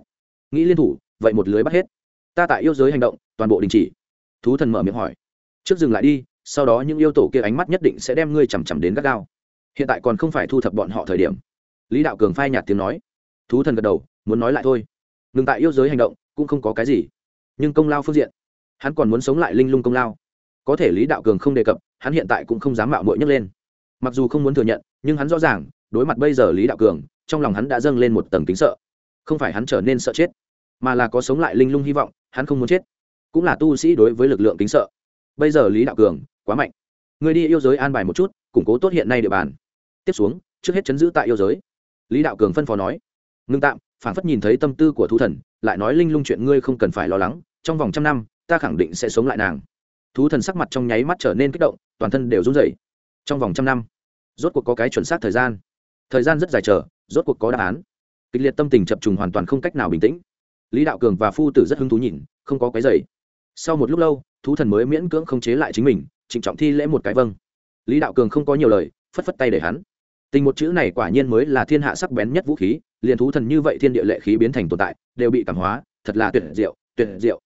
Nghĩ liên thủ vậy một lưới bắt hết. Ta tại yêu giới hành động toàn bộ đình chỉ. Thú thần mở miệng hỏi. Trước dừng lại đi sau đó những yêu tổ kia ánh mắt nhất định sẽ đem ngươi chằm chằm đến gắt gao. Hiện tại còn không phải thu thập bọn họ thời điểm. Lý đạo cường phai nhạt tiếng nói thú thần gật đầu, muốn nói lại thôi. Ngừng tại yêu giới hành động, cũng không có cái gì. Nhưng công lao phương diện, hắn còn muốn sống lại linh lung công lao. Có thể lý đạo cường không đề cập, hắn hiện tại cũng không dám mạo mội nhấc lên. Mặc dù không muốn thừa nhận, nhưng hắn rõ ràng, đối mặt bây giờ lý đạo cường, trong lòng hắn đã dâng lên một tầng kính sợ. Không phải hắn trở nên sợ chết, mà là có sống lại linh lung hy vọng, hắn không muốn chết. Cũng là tu sĩ đối với lực lượng kính sợ. Bây giờ lý đạo cường, quá mạnh. Người đi yêu giới an bài một chút, củng cố tốt hiện nay địa bàn. Tiếp xuống, trước hết chấn giữ tại yêu giới. Lý đạo cường phân phó nói ngưng tạm, phản phất nhìn thấy tâm tư của thú thần, lại nói linh lung chuyện ngươi không cần phải lo lắng, trong vòng trăm năm, ta khẳng định sẽ sống lại nàng. Thú thần sắc mặt trong nháy mắt trở nên kích động, toàn thân đều run rẩy. Trong vòng trăm năm, rốt cuộc có cái chuẩn xác thời gian. Thời gian rất dài chờ, rốt cuộc có đáp án. Kịch liệt tâm tình chập trùng hoàn toàn không cách nào bình tĩnh. Lý đạo cường và phu tử rất hứng thú nhìn, không có cái dày sau một lúc lâu thú thần mới miễn cưỡng không chế lại chính mình, trịnh trọng thi lễ một cái vâng. Lý đạo cường không có nhiều lời, phất phất tay để hắn. Tình một chữ này quả nhiên mới là thiên hạ sắc bén nhất vũ khí liền thú thần như vậy thiên địa lệ khí biến thành tồn tại, đều bị cảm hóa, thật là tuyệt diệu tuyệt diệu.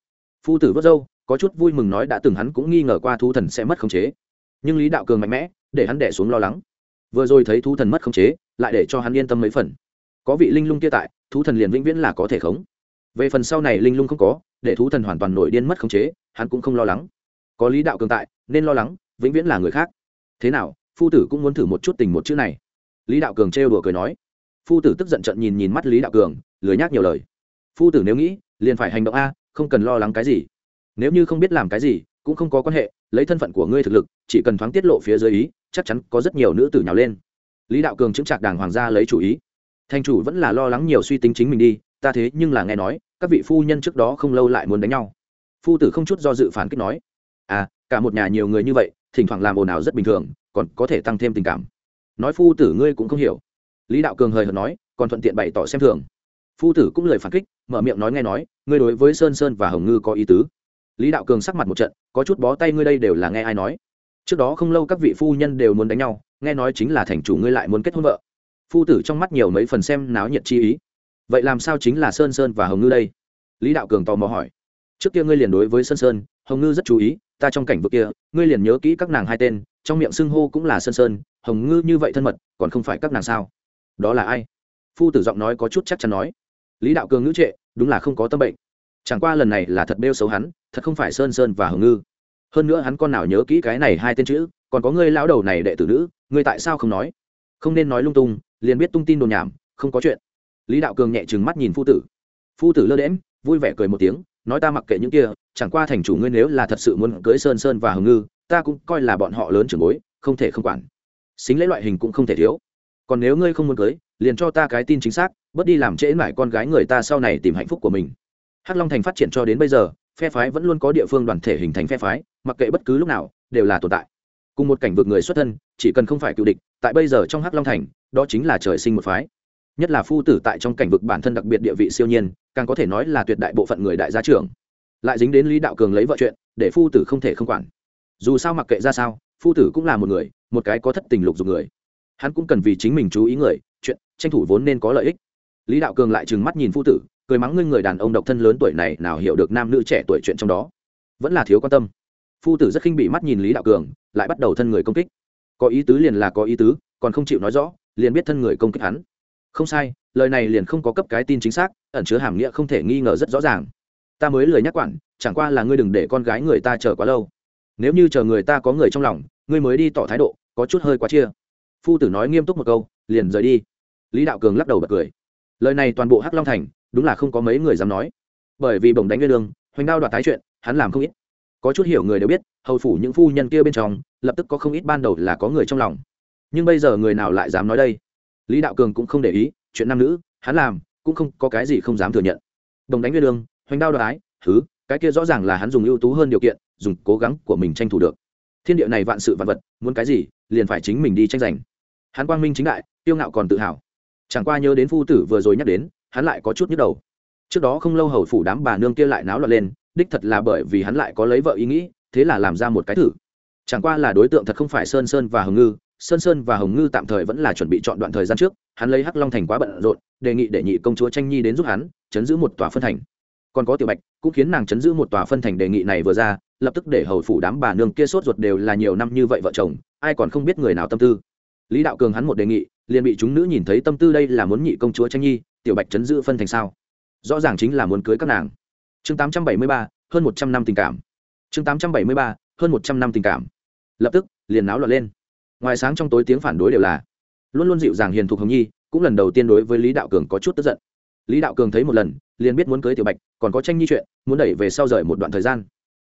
Phu tử vớt dâu có chút vui mừng nói đã từng hắn cũng nghi ngờ qua thú thần sẽ mất khống chế. Nhưng lý đạo cường mạnh mẽ, để hắn đẻ xuống lo lắng. Vừa rồi thấy thú thần mất khống chế, lại để cho hắn yên tâm mấy phần. Có vị linh lung kia tại, thú thần liền vĩnh viễn là có thể khống. Về phần sau này linh lung không có, để thú thần hoàn toàn nổi điên mất khống chế, hắn cũng không lo lắng. Có lý đạo cường tại, nên lo lắng, vĩnh viễn là người khác. Thế nào, phu tử cũng muốn thử một chút tình một chữ này. Lý đạo cường trêu đùa cười nói phu tử tức giận trận nhìn nhìn mắt lý đạo cường, lười nhác nhiều lời. Phu tử nếu nghĩ, liền phải hành động a, không cần lo lắng cái gì. Nếu như không biết làm cái gì, cũng không có quan hệ, lấy thân phận của ngươi thực lực, chỉ cần thoáng tiết lộ phía dưới ý, chắc chắn có rất nhiều nữ tử nhào lên. Lý đạo cường chứng trạc đàng hoàng gia lấy chủ ý. Thành chủ vẫn là lo lắng nhiều suy tính chính mình đi, ta thế nhưng là nghe nói, các vị phu nhân trước đó không lâu lại muốn đánh nhau. Phu tử không chút do dự phản kích nói. À cả một nhà nhiều người như vậy, thỉnh thoảng làm ồn ào rất bình thường, còn có thể tăng thêm tình cảm. Nói phu tử ngươi cũng không hiểu lý đạo cường hời hợt nói, còn thuận tiện bày tỏ xem thường. Phu tử cũng lời phản kích, mở miệng nói nghe nói, ngươi đối với sơn sơn và hồng ngư có ý tứ. Lý đạo cường sắc mặt một trận, có chút bó tay ngươi đây đều là nghe ai nói. Trước đó không lâu các vị phu nhân đều muốn đánh nhau, nghe nói chính là thành chủ ngươi lại muốn kết hôn vợ. Phu tử trong mắt nhiều mấy phần xem náo nhiệt chi ý. Vậy làm sao chính là sơn sơn và hồng ngư đây? Lý đạo cường tò mò hỏi. Trước kia ngươi liền đối với sơn sơn, hồng ngư rất chú ý, ta trong cảnh vực kia, ngươi liền nhớ kỹ các nàng hai tên, trong miệng xưng hô cũng là sơn sơn, hồng ngư như vậy thân mật, còn không phải các nàng sao? Đó là ai? Phu tử giọng nói có chút chắc chắn nói. Lý đạo cường ngữ trệ, đúng là không có tâm bệnh. Chẳng qua lần này là thật bêu xấu hắn, thật không phải sơn sơn và hồng ngư. Hơn nữa hắn con nào nhớ kỹ cái này hai tên chữ, còn có ngươi lão đầu này đệ tử nữ, ngươi tại sao không nói? Không nên nói lung tung, liền biết tung tin đồn nhảm, không có chuyện. Lý đạo cường nhẹ chừng mắt nhìn phu tử. Phu tử lơ đễm vui vẻ cười một tiếng, nói ta mặc kệ những kia, chẳng qua thành chủ ngươi nếu là thật sự muốn cưới sơn sơn và hồng ngư, ta cũng coi là bọn họ lớn trưởng bối, không thể không quản. Xính lễ loại hình cũng không thể thiếu còn nếu ngươi không muốn cưới, liền cho ta cái tin chính xác, bớt đi làm trễ mãi con gái người ta sau này tìm hạnh phúc của mình. Hắc long thành phát triển cho đến bây giờ, phe phái vẫn luôn có địa phương đoàn thể hình thành phe phái, mặc kệ bất cứ lúc nào, đều là tồn tại. Cùng một cảnh vực người xuất thân, chỉ cần không phải cựu địch, tại bây giờ trong hắc long thành, đó chính là trời sinh một phái. Nhất là phu tử tại trong cảnh vực bản thân đặc biệt địa vị siêu nhiên, càng có thể nói là tuyệt đại bộ phận người đại gia trưởng. Lại dính đến lý đạo cường lấy vợ chuyện, để phu tử không thể không quản. Dù sao mặc kệ ra sao, phu tử cũng là một người, một cái có thất tình lục dục người hắn cũng cần vì chính mình chú ý người, chuyện, tranh thủ vốn nên có lợi ích. Lý đạo cường lại trừng mắt nhìn phu tử, cười mắng ngươi người đàn ông độc thân lớn tuổi này nào hiểu được nam nữ trẻ tuổi chuyện trong đó. Vẫn là thiếu quan tâm. Phu tử rất khinh bị mắt nhìn lý đạo cường, lại bắt đầu thân người công kích. Có ý tứ liền là có ý tứ, còn không chịu nói rõ, liền biết thân người công kích hắn. Không sai, lời này liền không có cấp cái tin chính xác, ẩn chứa hàm nghĩa không thể nghi ngờ rất rõ ràng. Ta mới lời nhắc quản, chẳng qua là ngươi đừng để con gái người ta chờ quá lâu. Nếu như chờ người ta có người trong lòng, ngươi mới đi tỏ thái độ, có chút hơi quá chia phu tử nói nghiêm túc một câu, liền rời đi. Lý đạo cường lắc đầu bật cười. Lời này toàn bộ hắc long thành, đúng là không có mấy người dám nói. Bởi vì bồng đánh lên đường hoành đao đoạt tái chuyện, hắn làm không ít. Có chút hiểu người đều biết, hầu phủ những phu nhân kia bên trong, lập tức có không ít ban đầu là có người trong lòng. Nhưng bây giờ người nào lại dám nói đây? Lý đạo cường cũng không để ý, chuyện nam nữ, hắn làm, cũng không có cái gì không dám thừa nhận. Đồng đánh nguyên lương, hoành đao đoạt ái thứ cái kia rõ ràng là hắn dùng ưu tú hơn điều kiện, dùng cố gắng của mình tranh thủ được. Thiên địa này vạn sự vạn vật, muốn cái gì liền phải chính mình đi tranh giành. Hắn quang minh chính đại, tiêu ngạo còn tự hào. Chẳng qua nhớ đến phu tử vừa rồi nhắc đến, hắn lại có chút nhức đầu. Trước đó không lâu hầu phủ đám bà nương kia lại náo loạn lên, đích thật là bởi vì hắn lại có lấy vợ ý nghĩ, thế là làm ra một cái thử. Chẳng qua là đối tượng thật không phải sơn sơn và hồng ngư, sơn sơn và hồng ngư tạm thời vẫn là chuẩn bị chọn đoạn thời gian trước, hắn lấy hắc long thành quá bận rộn, đề nghị để nhị công chúa tranh nhi đến giúp hắn, chấn giữ một tòa phân thành. Còn có tiểu bạch, cũng khiến nàng chấn giữ một tòa phân thành đề nghị này vừa ra lập tức để hầu phủ đám bà nương kia sốt ruột đều là nhiều năm như vậy vợ chồng, ai còn không biết người nào tâm tư. Lý đạo cường hắn một đề nghị, liền bị chúng nữ nhìn thấy tâm tư đây là muốn nhị công chúa tranh nhi, tiểu bạch chấn giữ phân thành sao? Rõ ràng chính là muốn cưới các nàng. Chương tám trăm bảy mươi ba, hơn một trăm năm tình cảm. Chương tám trăm bảy mươi ba, hơn một trăm năm tình cảm. Lập tức, liền náo loạn lên. Ngoài sáng trong tối tiếng phản đối đều là, luôn luôn dịu dàng hiền thục hồng nhi, cũng lần đầu tiên đối với lý đạo cường có chút tức giận. Lý đạo cường thấy một lần, liền biết muốn cưới tiểu bạch, còn có tranh nhi chuyện, muốn đẩy về sau rời một đoạn thời gian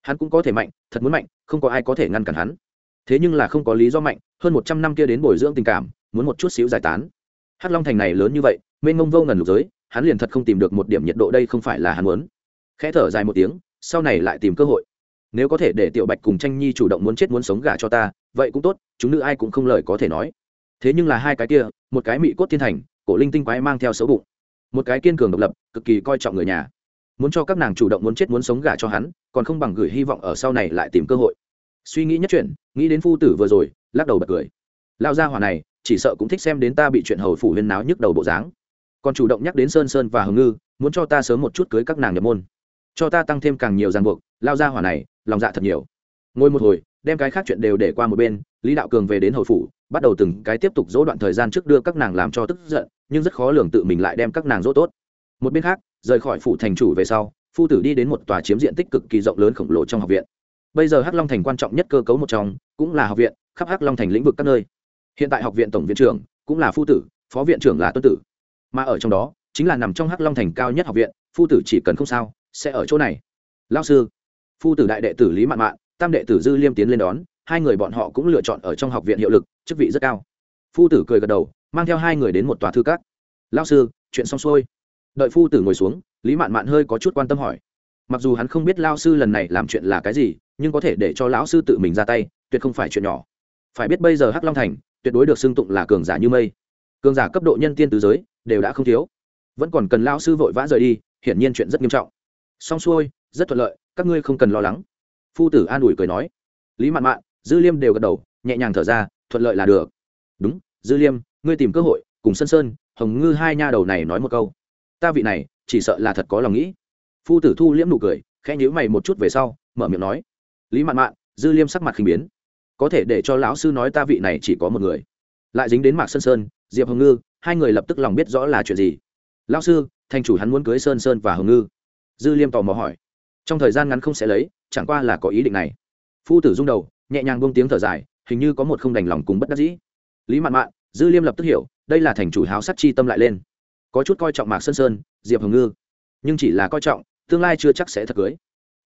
hắn cũng có thể mạnh, thật muốn mạnh, không có ai có thể ngăn cản hắn. Thế nhưng là không có lý do mạnh, hơn một trăm năm kia đến bồi dưỡng tình cảm, muốn một chút xíu giải tán. Hắc long thành này lớn như vậy, mênh mông vô ngần lục giới, hắn liền thật không tìm được một điểm nhiệt độ đây không phải là hắn muốn. Khẽ thở dài một tiếng, sau này lại tìm cơ hội. Nếu có thể để tiểu bạch cùng tranh nhi chủ động muốn chết muốn sống gả cho ta, vậy cũng tốt, chúng nữ ai cũng không lời có thể nói. Thế nhưng là hai cái kia, một cái mị cốt thiên thành, cổ linh tinh quái mang theo xấu bụng. Một cái kiên cường độc lập, cực kỳ coi trọng người nhà muốn cho các nàng chủ động muốn chết muốn sống gả cho hắn, còn không bằng gửi hy vọng ở sau này lại tìm cơ hội. Suy nghĩ nhất chuyện, nghĩ đến phu tử vừa rồi, lắc đầu bật cười. Lao ra hỏa này, chỉ sợ cũng thích xem đến ta bị chuyện hầu phủ huyên náo nhức đầu bộ dáng. Còn chủ động nhắc đến sơn sơn và hồng ngư, muốn cho ta sớm một chút cưới các nàng nhập môn. Cho ta tăng thêm càng nhiều ràng buộc lao ra hỏa này, lòng dạ thật nhiều. Ngồi một hồi, đem cái khác chuyện đều để qua một bên, lý đạo cường về đến hầu phủ, bắt đầu từng cái tiếp tục dỗ đoạn thời gian trước đưa các nàng làm cho tức giận, nhưng rất khó lường tự mình lại đem các nàng dỗ tốt. Một bên khác rời khỏi phủ thành chủ về sau, phu tử đi đến một tòa chiếm diện tích cực kỳ rộng lớn khổng lồ trong học viện. Bây giờ hắc long thành quan trọng nhất cơ cấu một trong, cũng là học viện, khắp hắc long thành lĩnh vực các nơi. Hiện tại học viện tổng viện trưởng cũng là phu tử, phó viện trưởng là tuân tử. Mà ở trong đó, chính là nằm trong hắc long thành cao nhất học viện, phu tử chỉ cần không sao, sẽ ở chỗ này. Lao sư, phu tử đại đệ tử lý mạn mạn, tam đệ tử dư liêm tiến lên đón, hai người bọn họ cũng lựa chọn ở trong học viện hiệu lực, chức vị rất cao. Phu tử cười gật đầu, mang theo hai người đến một tòa thư cát lao sư, chuyện xong xuôi đợi phu tử ngồi xuống, lý mạn mạn hơi có chút quan tâm hỏi. Mặc dù hắn không biết lao sư lần này làm chuyện là cái gì, nhưng có thể để cho lão sư tự mình ra tay, tuyệt không phải chuyện nhỏ. Phải biết bây giờ hắc long thành, tuyệt đối được xưng tụng là cường giả như mây. Cường giả cấp độ nhân tiên tứ giới, đều đã không thiếu. Vẫn còn cần lao sư vội vã rời đi, hiển nhiên chuyện rất nghiêm trọng. Xong xuôi, rất thuận lợi, các ngươi không cần lo lắng. Phu tử an ủi cười nói. Lý mạn mạn, dư liêm đều gật đầu, nhẹ nhàng thở ra, thuận lợi là được. Đúng, dư liêm, ngươi tìm cơ hội, cùng sân sơn, hồng ngư hai nha đầu này nói một câu ta vị này, chỉ sợ là thật có lòng nghĩ. Phu tử thu liễm nụ cười, khẽ nhíu mày một chút về sau, mở miệng nói. Lý mạn mạn, dư liêm sắc mặt khinh biến. Có thể để cho lão sư nói ta vị này chỉ có một người. Lại dính đến mạc sơn sơn, diệp hồng ngư, hai người lập tức lòng biết rõ là chuyện gì. Lão sư, thành chủ hắn muốn cưới sơn sơn và hồng ngư. Dư liêm tò mò hỏi. Trong thời gian ngắn không sẽ lấy, chẳng qua là có ý định này. Phu tử rung đầu, nhẹ nhàng buông tiếng thở dài, hình như có một không đành lòng cùng bất đắc dĩ. Lý mạn mạn, dư liêm lập tức hiểu, đây là thành chủ háo sắc chi tâm lại lên có chút coi trọng mạc sơn sơn, diệp hồng ngư. Nhưng chỉ là coi trọng, tương lai chưa chắc sẽ thật cưới.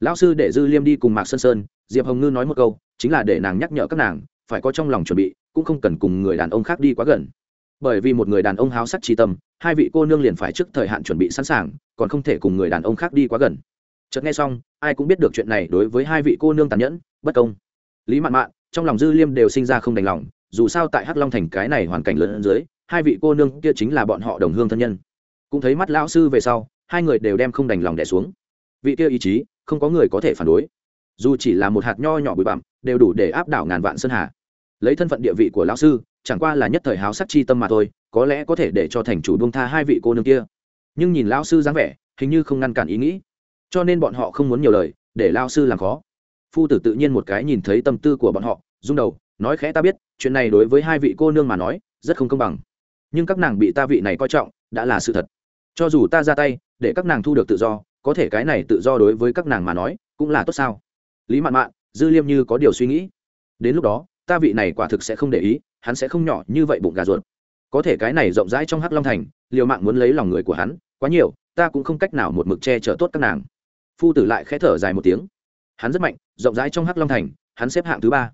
Lão sư để dư liêm đi cùng mạc sơn sơn, diệp hồng ngư nói một câu, chính là để nàng nhắc nhở các nàng, phải có trong lòng chuẩn bị, cũng không cần cùng người đàn ông khác đi quá gần. Bởi vì một người đàn ông háo sắc chi tâm, hai vị cô nương liền phải trước thời hạn chuẩn bị sẵn sàng, còn không thể cùng người đàn ông khác đi quá gần. Chợt nghe xong, ai cũng biết được chuyện này đối với hai vị cô nương tàn nhẫn, bất công. Lý mạn mạn, trong lòng dư liêm đều sinh ra không đành lòng, dù sao tại hắc long thành cái này hoàn cảnh lớn hơn dưới hai vị cô nương kia chính là bọn họ đồng hương thân nhân. Cũng thấy mắt lão sư về sau, hai người đều đem không đành lòng đẻ xuống. Vị kia ý chí, không có người có thể phản đối. Dù chỉ là một hạt nho nhỏ bụi bặm, đều đủ để áp đảo ngàn vạn sơn hà. Lấy thân phận địa vị của lão sư, chẳng qua là nhất thời háo sắc chi tâm mà thôi, có lẽ có thể để cho thành chủ buông tha hai vị cô nương kia. Nhưng nhìn lão sư dáng vẻ, hình như không ngăn cản ý nghĩ. Cho nên bọn họ không muốn nhiều lời, để lão sư làm khó. Phu tử tự nhiên một cái nhìn thấy tâm tư của bọn họ, rung đầu, nói khẽ ta biết, chuyện này đối với hai vị cô nương mà nói, rất không công bằng nhưng các nàng bị ta vị này coi trọng, đã là sự thật. Cho dù ta ra tay, để các nàng thu được tự do, có thể cái này tự do đối với các nàng mà nói, cũng là tốt sao? Lý mạn mạn, dư liêm như có điều suy nghĩ. Đến lúc đó, ta vị này quả thực sẽ không để ý, hắn sẽ không nhỏ như vậy bụng gà ruột. Có thể cái này rộng rãi trong hắc long thành, liều mạng muốn lấy lòng người của hắn, quá nhiều, ta cũng không cách nào một mực che chở tốt các nàng. Phu tử lại khẽ thở dài một tiếng. Hắn rất mạnh, rộng rãi trong hắc long thành, hắn xếp hạng thứ ba.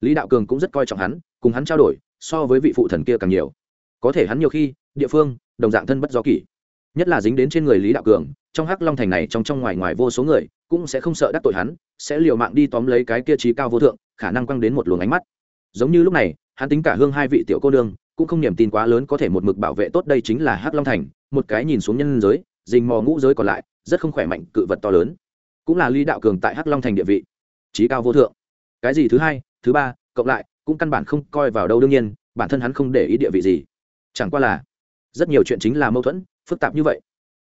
Lý đạo cường cũng rất coi trọng hắn, cùng hắn trao đổi, so với vị phụ thần kia càng nhiều có thể hắn nhiều khi, địa phương, đồng dạng thân bất do kỷ. Nhất là dính đến trên người lý đạo cường, trong hắc long thành này trong trong ngoài ngoài vô số người, cũng sẽ không sợ đắc tội hắn, sẽ liều mạng đi tóm lấy cái kia trí cao vô thượng, khả năng quăng đến một luồng ánh mắt. Giống như lúc này, hắn tính cả hương hai vị tiểu cô nương, cũng không niềm tin quá lớn có thể một mực bảo vệ tốt đây chính là hắc long thành, một cái nhìn xuống nhân giới dình mò ngũ giới còn lại, rất không khỏe mạnh, cự vật to lớn. Cũng là lý đạo cường tại hắc long thành địa vị, trí cao vô thượng. Cái gì thứ hai, thứ ba, cộng lại, cũng căn bản không coi vào đâu đương nhiên, bản thân hắn không để ý địa vị gì chẳng qua là, rất nhiều chuyện chính là mâu thuẫn, phức tạp như vậy.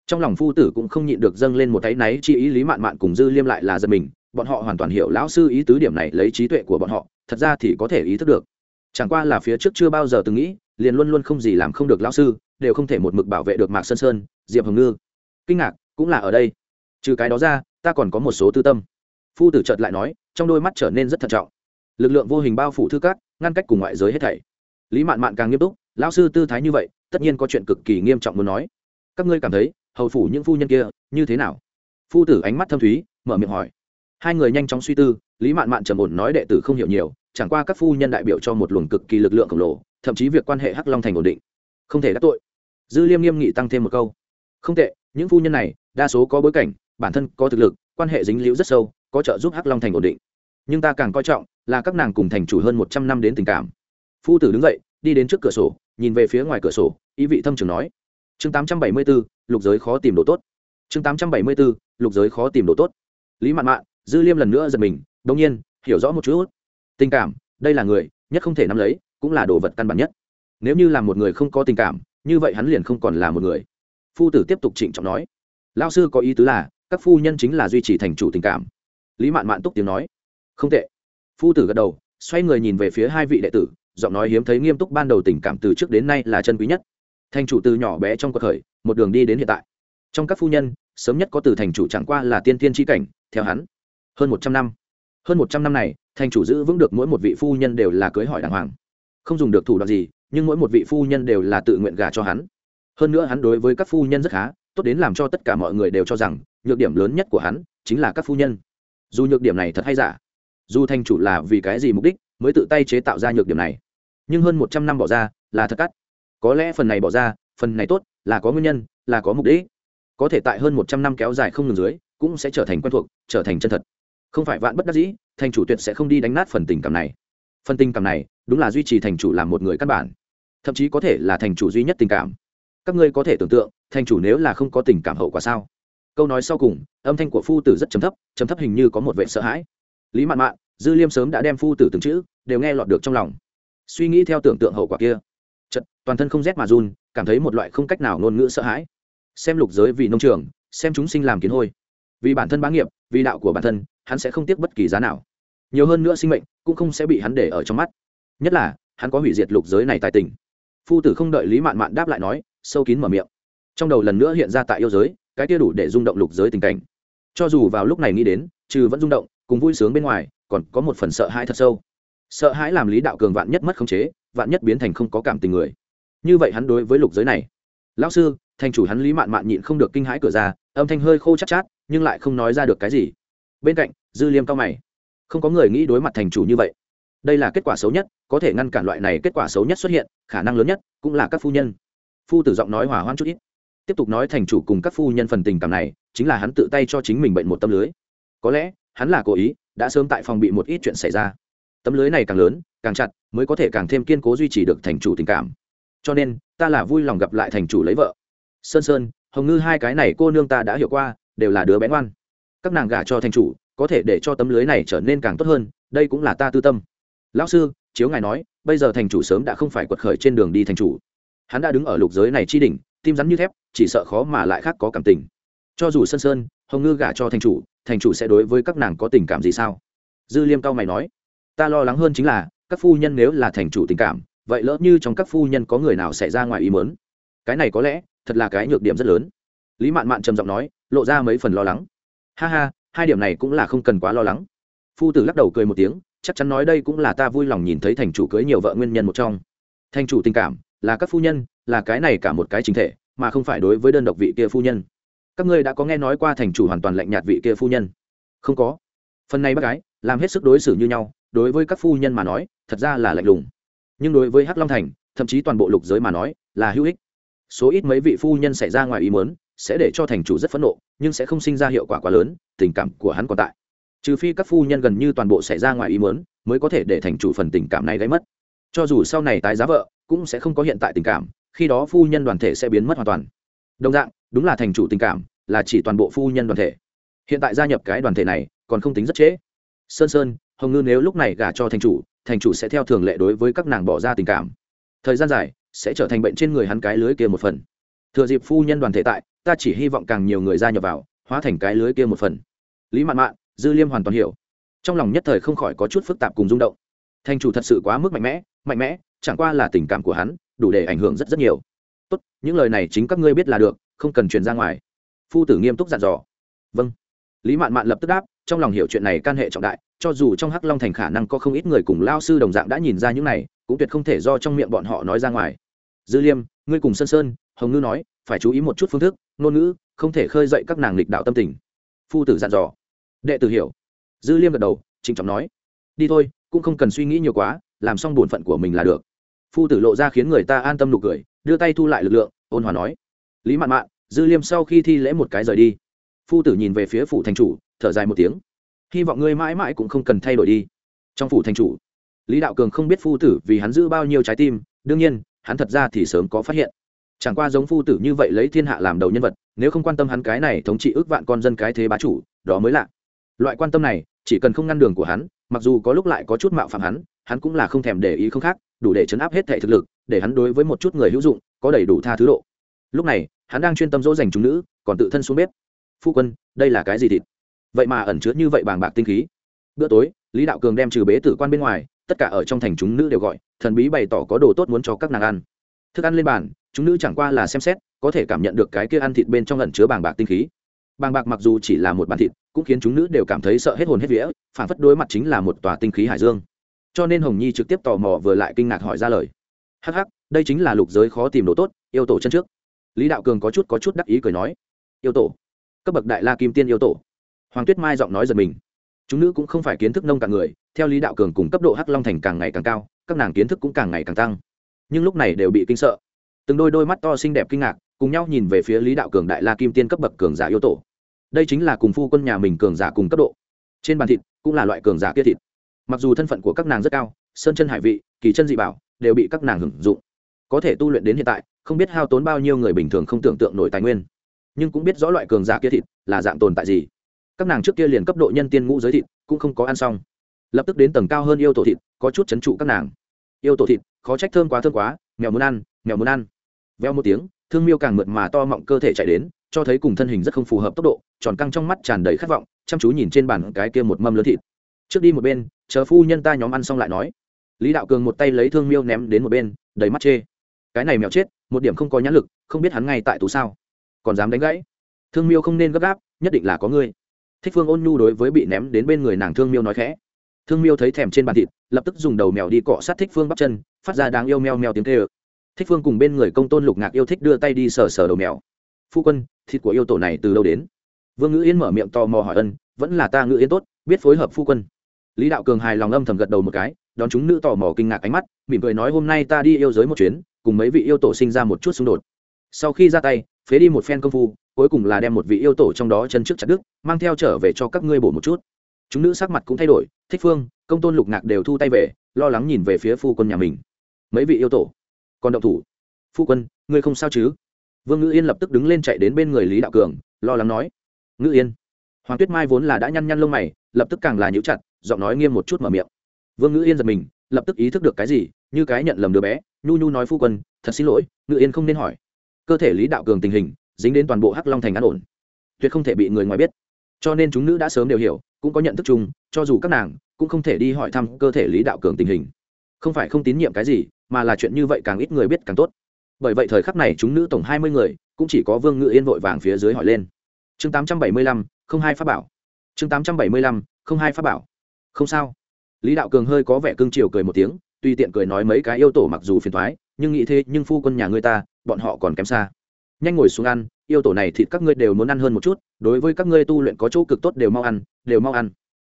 Trong lòng phu tử cũng không nhịn được dâng lên một tay náy chi ý lý mạn mạn cùng dư liêm lại là giật mình, bọn họ hoàn toàn hiểu lão sư ý tứ điểm này lấy trí tuệ của bọn họ, thật ra thì có thể ý thức được. Chẳng qua là phía trước chưa bao giờ từng nghĩ, liền luôn luôn không gì làm không được lão sư, đều không thể một mực bảo vệ được mạc sơn sơn, diệp hồng ngư. Kinh ngạc, cũng là ở đây. Trừ cái đó ra, ta còn có một số tư tâm. Phu tử chợt lại nói, trong đôi mắt trở nên rất thận trọng. Lực lượng vô hình bao phủ thư cát ngăn cách cùng ngoại giới hết thảy. Lý mạn mạn càng nghiêm túc lão sư tư thái như vậy, tất nhiên có chuyện cực kỳ nghiêm trọng muốn nói. Các ngươi cảm thấy, hầu phủ những phu nhân kia, như thế nào? Phu tử ánh mắt thâm thúy, mở miệng hỏi. Hai người nhanh chóng suy tư, lý mạn mạn trầm ổn nói đệ tử không hiểu nhiều, chẳng qua các phu nhân đại biểu cho một luồng cực kỳ lực lượng khổng lồ, thậm chí việc quan hệ hắc long thành ổn định. Không thể đắc tội. Dư liêm nghiêm nghị tăng thêm một câu. Không tệ, những phu nhân này, đa số có bối cảnh, bản thân có thực lực, quan hệ dính liễu rất sâu, có trợ giúp hắc long thành ổn định. Nhưng ta càng coi trọng là các nàng cùng thành chủ hơn một trăm năm đến tình cảm. Phu tử đứng dậy đi đến trước cửa sổ, nhìn về phía ngoài cửa sổ, ý vị thâm trường nói. Chương tám trăm bảy mươi bốn, lục giới khó tìm đồ tốt. Chương tám trăm bảy mươi bốn, lục giới khó tìm đồ tốt. Lý mạn mạn, dư liêm lần nữa giật mình đông nhiên, hiểu rõ một chút. Tình cảm, đây là người, nhất không thể nắm lấy, cũng là đồ vật căn bản nhất. Nếu như là một người không có tình cảm, như vậy hắn liền không còn là một người. Phu tử tiếp tục trịnh trọng nói. Lao sư có ý tứ là, các phu nhân chính là duy trì thành chủ tình cảm. Lý mạn mạn túc tiếng nói. Không tệ. Phu tử gật đầu, xoay người nhìn về phía hai vị đệ tử giọng nói hiếm thấy nghiêm túc ban đầu tình cảm từ trước đến nay là chân quý nhất. Thành chủ từ nhỏ bé trong cuộc khởi, một đường đi đến hiện tại. Trong các phu nhân, sớm nhất có từ thành chủ chẳng qua là tiên tiên tri cảnh, theo hắn. Hơn một trăm năm. Hơn một trăm năm này, thành chủ giữ vững được mỗi một vị phu nhân đều là cưới hỏi đàng hoàng. Không dùng được thủ đoạn gì, nhưng mỗi một vị phu nhân đều là tự nguyện gả cho hắn. Hơn nữa hắn đối với các phu nhân rất khá, tốt đến làm cho tất cả mọi người đều cho rằng, nhược điểm lớn nhất của hắn chính là các phu nhân. Dù nhược điểm này thật hay giả, dù thành chủ là vì cái gì mục đích mới tự tay chế tạo ra nhược điểm này nhưng hơn một trăm năm bỏ ra là thật cắt. Có lẽ phần này bỏ ra, phần này tốt, là có nguyên nhân, là có mục đích. Có thể tại hơn một trăm năm kéo dài không ngừng dưới, cũng sẽ trở thành quen thuộc, trở thành chân thật. Không phải vạn bất đắc dĩ, thành chủ tuyệt sẽ không đi đánh nát phần tình cảm này. Phần tình cảm này, đúng là duy trì thành chủ làm một người căn bản. Thậm chí có thể là thành chủ duy nhất tình cảm. Các ngươi có thể tưởng tượng, thành chủ nếu là không có tình cảm hậu quả sao? Câu nói sau cùng, âm thanh của phu tử rất chấm thấp chấm thấp hình như có một vệ sợ hãi. Lý mạn mạn, dư liêm sớm đã đem phu tử từng chữ đều nghe lọt được trong lòng suy nghĩ theo tưởng tượng hậu quả kia. Chật toàn thân không rét mà run, cảm thấy một loại không cách nào ngôn ngữ sợ hãi. Xem lục giới vì nông trường, xem chúng sinh làm kiến hôi. Vì bản thân bá nghiệp, vì đạo của bản thân, hắn sẽ không tiếc bất kỳ giá nào. Nhiều hơn nữa sinh mệnh, cũng không sẽ bị hắn để ở trong mắt. Nhất là, hắn có hủy diệt lục giới này tài tình. Phu tử không đợi lý mạn mạn đáp lại nói, sâu kín mở miệng. Trong đầu lần nữa hiện ra tại yêu giới, cái kia đủ để rung động lục giới tình cảnh. Cho dù vào lúc này nghĩ đến, trừ vẫn rung động, cùng vui sướng bên ngoài, còn có một phần sợ hãi thật sâu sợ hãi làm lý đạo cường vạn nhất mất khống chế vạn nhất biến thành không có cảm tình người. Như vậy hắn đối với lục giới này. Lão sư thành chủ hắn lý mạn mạn nhịn không được kinh hãi cửa ra âm thanh hơi khô chắc chát, chát nhưng lại không nói ra được cái gì. Bên cạnh dư liêm cao mày. Không có người nghĩ đối mặt thành chủ như vậy. Đây là kết quả xấu nhất có thể ngăn cản loại này kết quả xấu nhất xuất hiện khả năng lớn nhất cũng là các phu nhân. Phu tử giọng nói hòa hoan chút ít. Tiếp tục nói thành chủ cùng các phu nhân phần tình cảm này chính là hắn tự tay cho chính mình bệnh một tâm lưới. Có lẽ hắn là cố ý đã sớm tại phòng bị một ít chuyện xảy ra tấm lưới này càng lớn, càng chặt, mới có thể càng thêm kiên cố duy trì được thành chủ tình cảm. Cho nên, ta là vui lòng gặp lại thành chủ lấy vợ. Sơn sơn, hồng ngư hai cái này cô nương ta đã hiểu qua, đều là đứa bé ngoan. Các nàng gả cho thành chủ, có thể để cho tấm lưới này trở nên càng tốt hơn, đây cũng là ta tư tâm. Lão sư, chiếu ngài nói, bây giờ thành chủ sớm đã không phải quật khởi trên đường đi thành chủ. Hắn đã đứng ở lục giới này chi đỉnh, tim rắn như thép, chỉ sợ khó mà lại khác có cảm tình. Cho dù sơn sơn, hồng ngư gả cho thành chủ thành chủ sẽ đối với các nàng có tình cảm gì sao? Dư liêm cao mày nói ta lo lắng hơn chính là, các phu nhân nếu là thành chủ tình cảm, vậy lỡ như trong các phu nhân có người nào xảy ra ngoài ý mớn cái này có lẽ, thật là cái nhược điểm rất lớn. Lý mạn mạn trầm giọng nói, lộ ra mấy phần lo lắng. Ha ha, hai điểm này cũng là không cần quá lo lắng. Phu tử lắc đầu cười một tiếng, chắc chắn nói đây cũng là ta vui lòng nhìn thấy thành chủ cưới nhiều vợ nguyên nhân một trong. Thành chủ tình cảm, là các phu nhân, là cái này cả một cái chính thể, mà không phải đối với đơn độc vị kia phu nhân. Các ngươi đã có nghe nói qua thành chủ hoàn toàn lạnh nhạt vị kia phu nhân? Không có. Phần này bác gái làm hết sức đối xử như nhau, đối với các phu nhân mà nói, thật ra là lạnh lùng. Nhưng đối với hắc long thành, thậm chí toàn bộ lục giới mà nói, là hữu ích. Số ít mấy vị phu nhân xảy ra ngoài ý muốn, sẽ để cho thành chủ rất phẫn nộ, nhưng sẽ không sinh ra hiệu quả quá lớn, tình cảm của hắn còn tại. Trừ phi các phu nhân gần như toàn bộ xảy ra ngoài ý muốn, mới có thể để thành chủ phần tình cảm này gây mất. Cho dù sau này tái giá vợ, cũng sẽ không có hiện tại tình cảm, khi đó phu nhân đoàn thể sẽ biến mất hoàn toàn. Đồng dạng, đúng là thành chủ tình cảm, là chỉ toàn bộ phu nhân đoàn thể. Hiện tại gia nhập cái đoàn thể này, còn không tính rất trễ sơn sơn, hồng ngư nếu lúc này gả cho thành chủ thành chủ sẽ theo thường lệ đối với các nàng bỏ ra tình cảm. Thời gian dài, sẽ trở thành bệnh trên người hắn cái lưới kia một phần. Thừa dịp phu nhân đoàn thể tại, ta chỉ hy vọng càng nhiều người gia nhập vào, hóa thành cái lưới kia một phần. Lý mạn mạn, dư liêm hoàn toàn hiểu. Trong lòng nhất thời không khỏi có chút phức tạp cùng rung động. Thành chủ thật sự quá mức mạnh mẽ mạnh mẽ, chẳng qua là tình cảm của hắn, đủ để ảnh hưởng rất rất nhiều. Tốt, những lời này chính các ngươi biết là được, không cần truyền ra ngoài. Phu tử nghiêm túc dặn dò. Vâng lý mạn mạn lập tức đáp, trong lòng hiểu chuyện này can hệ trọng đại, cho dù trong hắc long thành khả năng có không ít người cùng lao sư đồng dạng đã nhìn ra những này, cũng tuyệt không thể do trong miệng bọn họ nói ra ngoài. Dư liêm, ngươi cùng sơn sơn, hồng ngư nói, phải chú ý một chút phương thức, ngôn ngữ, không thể khơi dậy các nàng lịch đạo tâm tình. Phu tử dặn dò. Đệ tử hiểu. Dư liêm gật đầu, trịnh trọng nói. Đi thôi, cũng không cần suy nghĩ nhiều quá, làm xong bổn phận của mình là được. Phu tử lộ ra khiến người ta an tâm nụ cười, đưa tay thu lại lực lượng, ôn hòa nói. Lý mạn mạn, dư liêm sau khi thi lễ một cái rời đi phu tử nhìn về phía phủ thành chủ, thở dài một tiếng. Hy vọng ngươi mãi mãi cũng không cần thay đổi đi. Trong phủ thành chủ, lý đạo cường không biết phu tử vì hắn giữ bao nhiêu trái tim, đương nhiên, hắn thật ra thì sớm có phát hiện. Chẳng qua giống phu tử như vậy lấy thiên hạ làm đầu nhân vật, nếu không quan tâm hắn cái này thống trị ước vạn con dân cái thế bá chủ, đó mới lạ. Loại quan tâm này, chỉ cần không ngăn đường của hắn, mặc dù có lúc lại có chút mạo phạm hắn hắn cũng là không thèm để ý không khác, đủ để chấn áp hết thể thực lực, để hắn đối với một chút người hữu dụng, có đầy đủ tha thứ độ. Lúc này, hắn đang chuyên tâm dỗ dành chúng nữ, còn tự thân xuống bếp phu quân, đây là cái gì thịt? Vậy mà ẩn chứa như vậy bàng bạc tinh khí. Bữa tối, lý đạo cường đem trừ bế tử quan bên ngoài, tất cả ở trong thành chúng nữ đều gọi, thần bí bày tỏ có đồ tốt muốn cho các nàng ăn. Thức ăn lên bàn, chúng nữ chẳng qua là xem xét, có thể cảm nhận được cái kia ăn thịt bên trong ẩn chứa bàng bạc tinh khí. Bàng bạc mặc dù chỉ là một bàn thịt, cũng khiến chúng nữ đều cảm thấy sợ hết hồn hết vía, phản phất đối mặt chính là một tòa tinh khí hải dương. Cho nên hồng nhi trực tiếp tò mò vừa lại kinh ngạc hỏi ra lời. Hắc hắc, đây chính là lục giới khó tìm đồ tốt, yêu tổ chân trước. Lý đạo cường có chút có chút đắc ý cười nói. Yêu tổ cấp bậc đại la kim tiên yêu tổ. Hoàng tuyết mai giọng nói giật mình. Chúng nữ cũng không phải kiến thức nông cả người, theo lý đạo cường cùng cấp độ hắc long thành càng ngày càng cao, các nàng kiến thức cũng càng ngày càng tăng. Nhưng lúc này đều bị kinh sợ. Từng đôi đôi mắt to xinh đẹp kinh ngạc, cùng nhau nhìn về phía lý đạo cường đại la kim tiên cấp bậc cường giả yêu tổ. Đây chính là cùng phu quân nhà mình cường giả cùng cấp độ. Trên bàn thịt cũng là loại cường giả kia thịt. Mặc dù thân phận của các nàng rất cao, sơn chân hải vị, kỳ chân dị bảo, đều bị các nàng hưởng dụng. Có thể tu luyện đến hiện tại, không biết hao tốn bao nhiêu người bình thường không tưởng tượng nổi tài nguyên nhưng cũng biết rõ loại cường giả kia thịt là dạng tồn tại gì. Các nàng trước kia liền cấp độ nhân tiên ngũ giới thịt, cũng không có ăn xong. Lập tức đến tầng cao hơn yêu tổ thịt, có chút chấn trụ các nàng. Yêu tổ thịt, khó trách thơm quá thơm quá, mèo muốn ăn, mèo muốn ăn. Veo một tiếng, thương miêu càng mượt mà to mọng cơ thể chạy đến, cho thấy cùng thân hình rất không phù hợp tốc độ, tròn căng trong mắt tràn đầy khát vọng, chăm chú nhìn trên bàn cái kia một mâm lớn thịt. Trước đi một bên, chờ phu nhân ta nhóm ăn xong lại nói. Lý đạo cường một tay lấy thương miêu ném đến một bên, đầy mắt chê. Cái này mèo chết, một điểm không có nhãn lực, không biết hắn ngay tại tù sao còn dám đánh gãy. Thương miêu không nên gấp gáp, nhất định là có ngươi. Thích phương ôn nhu đối với bị ném đến bên người nàng thương miêu nói khẽ. Thương miêu thấy thèm trên bàn thịt, lập tức dùng đầu mèo đi cọ sát thích phương bắp chân, phát ra đáng yêu meo meo tiếng kêu. Thích phương cùng bên người công tôn lục ngạc yêu thích đưa tay đi sờ sờ đầu mèo. Phu quân, thịt của yêu tổ này từ đâu đến? Vương ngữ yên mở miệng tò mò hỏi ân, vẫn là ta ngữ yên tốt, biết phối hợp phu quân. Lý đạo cường hài lòng âm thầm gật đầu một cái, đón chúng nữ tò mò kinh ngạc ánh mắt, mỉm cười nói, hôm nay ta đi yêu giới một chuyến, cùng mấy vị yêu tổ sinh ra một chút xung đột. Sau khi ra tay phế đi một phen công phu, cuối cùng là đem một vị yêu tổ trong đó chân trước chặt đức mang theo trở về cho các ngươi bổ một chút. Chúng nữ sắc mặt cũng thay đổi, thích phương, công tôn lục ngạc đều thu tay về, lo lắng nhìn về phía phu quân nhà mình. Mấy vị yêu tổ? Còn động thủ? Phu quân, ngươi không sao chứ? Vương ngữ yên lập tức đứng lên chạy đến bên người lý đạo cường, lo lắng nói. Ngữ yên. Hoàng tuyết mai vốn là đã nhăn nhăn lông mày, lập tức càng là nhíu chặt, giọng nói nghiêm một chút mở miệng. Vương ngữ yên giật mình, lập tức ý thức được cái gì, như cái nhận lầm đứa bé, nhu nhu nói phu quân, thật xin lỗi, ngữ yên không nên hỏi cơ thể lý đạo cường tình hình, dính đến toàn bộ hắc long thành an ổn. Tuyệt không thể bị người ngoài biết. Cho nên chúng nữ đã sớm đều hiểu, cũng có nhận thức chung, cho dù các nàng cũng không thể đi hỏi thăm cơ thể lý đạo cường tình hình. Không phải không tín nhiệm cái gì, mà là chuyện như vậy càng ít người biết càng tốt. Bởi vậy thời khắc này chúng nữ tổng hai mươi người, cũng chỉ có vương ngự yên vội vàng phía dưới hỏi lên. Chương tám trăm bảy mươi lăm, không hai pháp bảo. Chương tám trăm bảy mươi lăm, không hai pháp bảo. Không sao. Lý đạo cường hơi có vẻ cưng chiều cười một tiếng, tùy tiện cười nói mấy cái yêu tổ mặc dù phiền thoái, nhưng nghĩ thế nhưng phu quân nhà ngươi ta bọn họ còn kém xa. Nhanh ngồi xuống ăn, yêu tổ này thịt các ngươi đều muốn ăn hơn một chút, đối với các ngươi tu luyện có chỗ cực tốt đều mau ăn, đều mau ăn.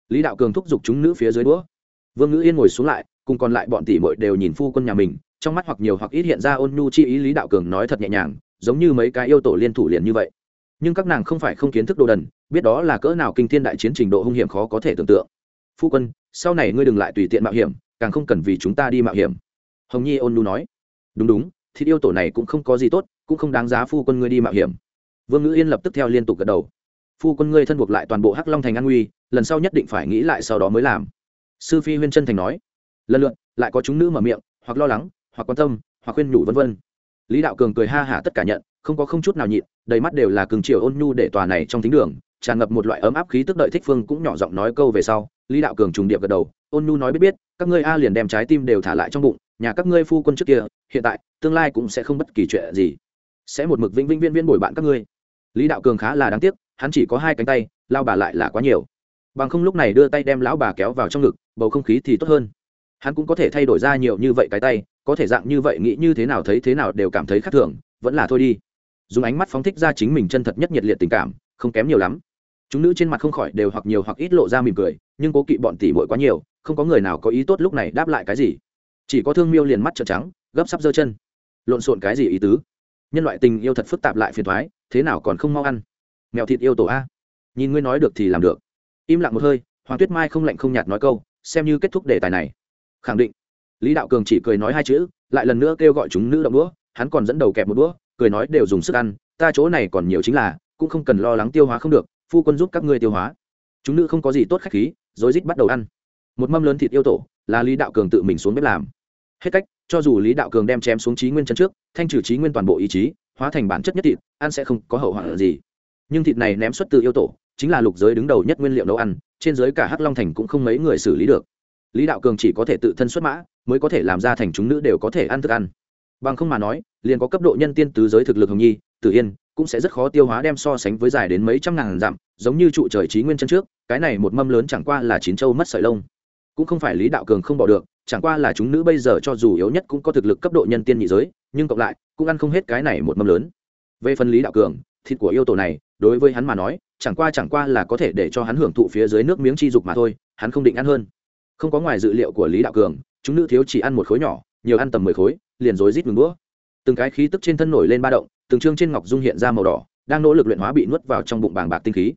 Lý đạo cường thúc giục chúng nữ phía dưới đũa. Vương ngữ yên ngồi xuống lại, cùng còn lại bọn tỷ mội đều nhìn phu quân nhà mình, trong mắt hoặc nhiều hoặc ít hiện ra ôn nhu chi ý lý đạo cường nói thật nhẹ nhàng, giống như mấy cái yêu tổ liên thủ liền như vậy. Nhưng các nàng không phải không kiến thức đồ đần, biết đó là cỡ nào kinh thiên đại chiến trình độ hung hiểm khó có thể tưởng tượng. Phu quân, sau này ngươi đừng lại tùy tiện mạo hiểm, càng không cần vì chúng ta đi mạo hiểm. Hồng nhi ôn nhu nói. Đúng đúng thì yêu tổ này cũng không có gì tốt, cũng không đáng giá phu quân ngươi đi mạo hiểm. Vương ngữ yên lập tức theo liên tục gật đầu. Phu quân ngươi thân buộc lại toàn bộ hắc long thành an nguy, lần sau nhất định phải nghĩ lại sau đó mới làm. Sư phi huyên chân thành nói. Lần lượt, lại có chúng nữ mở miệng, hoặc lo lắng, hoặc quan tâm, hoặc khuyên nhủ vân vân. Lý đạo cường cười ha hả tất cả nhận, không có không chút nào nhịn, đầy mắt đều là cường triều ôn nhu để tòa này trong thính đường, tràn ngập một loại ấm áp khí tức đợi thích phương cũng nhỏ giọng nói câu về sau, lý đạo cường trùng điệp gật đầu ôn nhu nói biết biết, các ngươi a liền đem trái tim đều thả lại trong bụng, nhà các ngươi phu quân trước kia, hiện tại, tương lai cũng sẽ không bất kỳ chuyện gì. Sẽ một mực vĩnh vĩnh viên viên bồi bạn các ngươi. Lý đạo cường khá là đáng tiếc, hắn chỉ có hai cánh tay, lao bà lại là quá nhiều. Bằng không lúc này đưa tay đem lão bà kéo vào trong ngực, bầu không khí thì tốt hơn. Hắn cũng có thể thay đổi ra nhiều như vậy cái tay, có thể dạng như vậy nghĩ như thế nào thấy thế nào đều cảm thấy khác thường, vẫn là thôi đi. Dùng ánh mắt phóng thích ra chính mình chân thật nhất nhiệt liệt tình cảm, không kém nhiều lắm. Chúng nữ trên mặt không khỏi đều hoặc nhiều hoặc ít lộ ra mỉm cười, nhưng cố kỵ bọn tỉ bội quá nhiều không có người nào có ý tốt lúc này đáp lại cái gì. Chỉ có thương miêu liền mắt trợn trắng, gấp sắp giơ chân. Lộn xộn cái gì ý tứ? Nhân loại tình yêu thật phức tạp lại phiền thoái thế nào còn không mau ăn? Mèo thịt yêu tổ a. Nhìn ngươi nói được thì làm được. Im lặng một hơi, hoàng tuyết mai không lạnh không nhạt nói câu, xem như kết thúc đề tài này. Khẳng định. Lý đạo cường chỉ cười nói hai chữ, lại lần nữa kêu gọi chúng nữ động đũa, hắn còn dẫn đầu kẹp một đũa, cười nói đều dùng sức ăn, ta chỗ này còn nhiều chính là, cũng không cần lo lắng tiêu hóa không được, phu quân giúp các ngươi tiêu hóa. Chúng nữ không có gì tốt khách khí, rối rít bắt đầu ăn một mâm lớn thịt yêu tổ, là lý đạo cường tự mình xuống bếp làm. Hết cách, cho dù lý đạo cường đem chém xuống trí nguyên chân trước, thanh trừ trí nguyên toàn bộ ý chí, hóa thành bản chất nhất thịt, ăn sẽ không có hậu hoạn gì. Nhưng thịt này ném xuất từ yêu tổ, chính là lục giới đứng đầu nhất nguyên liệu nấu ăn, trên giới cả hắc long thành cũng không mấy người xử lý được. Lý đạo cường chỉ có thể tự thân xuất mã, mới có thể làm ra thành chúng nữ đều có thể ăn thức ăn. Bằng không mà nói, liền có cấp độ nhân tiên tứ giới thực lực hồng nhi, tử yên, cũng sẽ rất khó tiêu hóa đem so sánh với dài đến mấy trăm ngàn dặm, giống như trụ trời trí nguyên chân trước, cái này một mâm lớn chẳng qua là chín châu mất sợi lông cũng không phải lý đạo cường không bỏ được, chẳng qua là chúng nữ bây giờ cho dù yếu nhất cũng có thực lực cấp độ nhân tiên nhị giới, nhưng cộng lại, cũng ăn không hết cái này một mâm lớn. Về phần lý đạo cường, thịt của yêu tổ này, đối với hắn mà nói, chẳng qua chẳng qua là có thể để cho hắn hưởng thụ phía dưới nước miếng chi dục mà thôi, hắn không định ăn hơn. Không có ngoài dự liệu của lý đạo cường, chúng nữ thiếu chỉ ăn một khối nhỏ, nhiều ăn tầm mười khối, liền rối rít ngừng đũa. Từng cái khí tức trên thân nổi lên ba động, từng trương trên ngọc dung hiện ra màu đỏ, đang nỗ lực luyện hóa bị nuốt vào trong bụng bàng bạc tinh khí.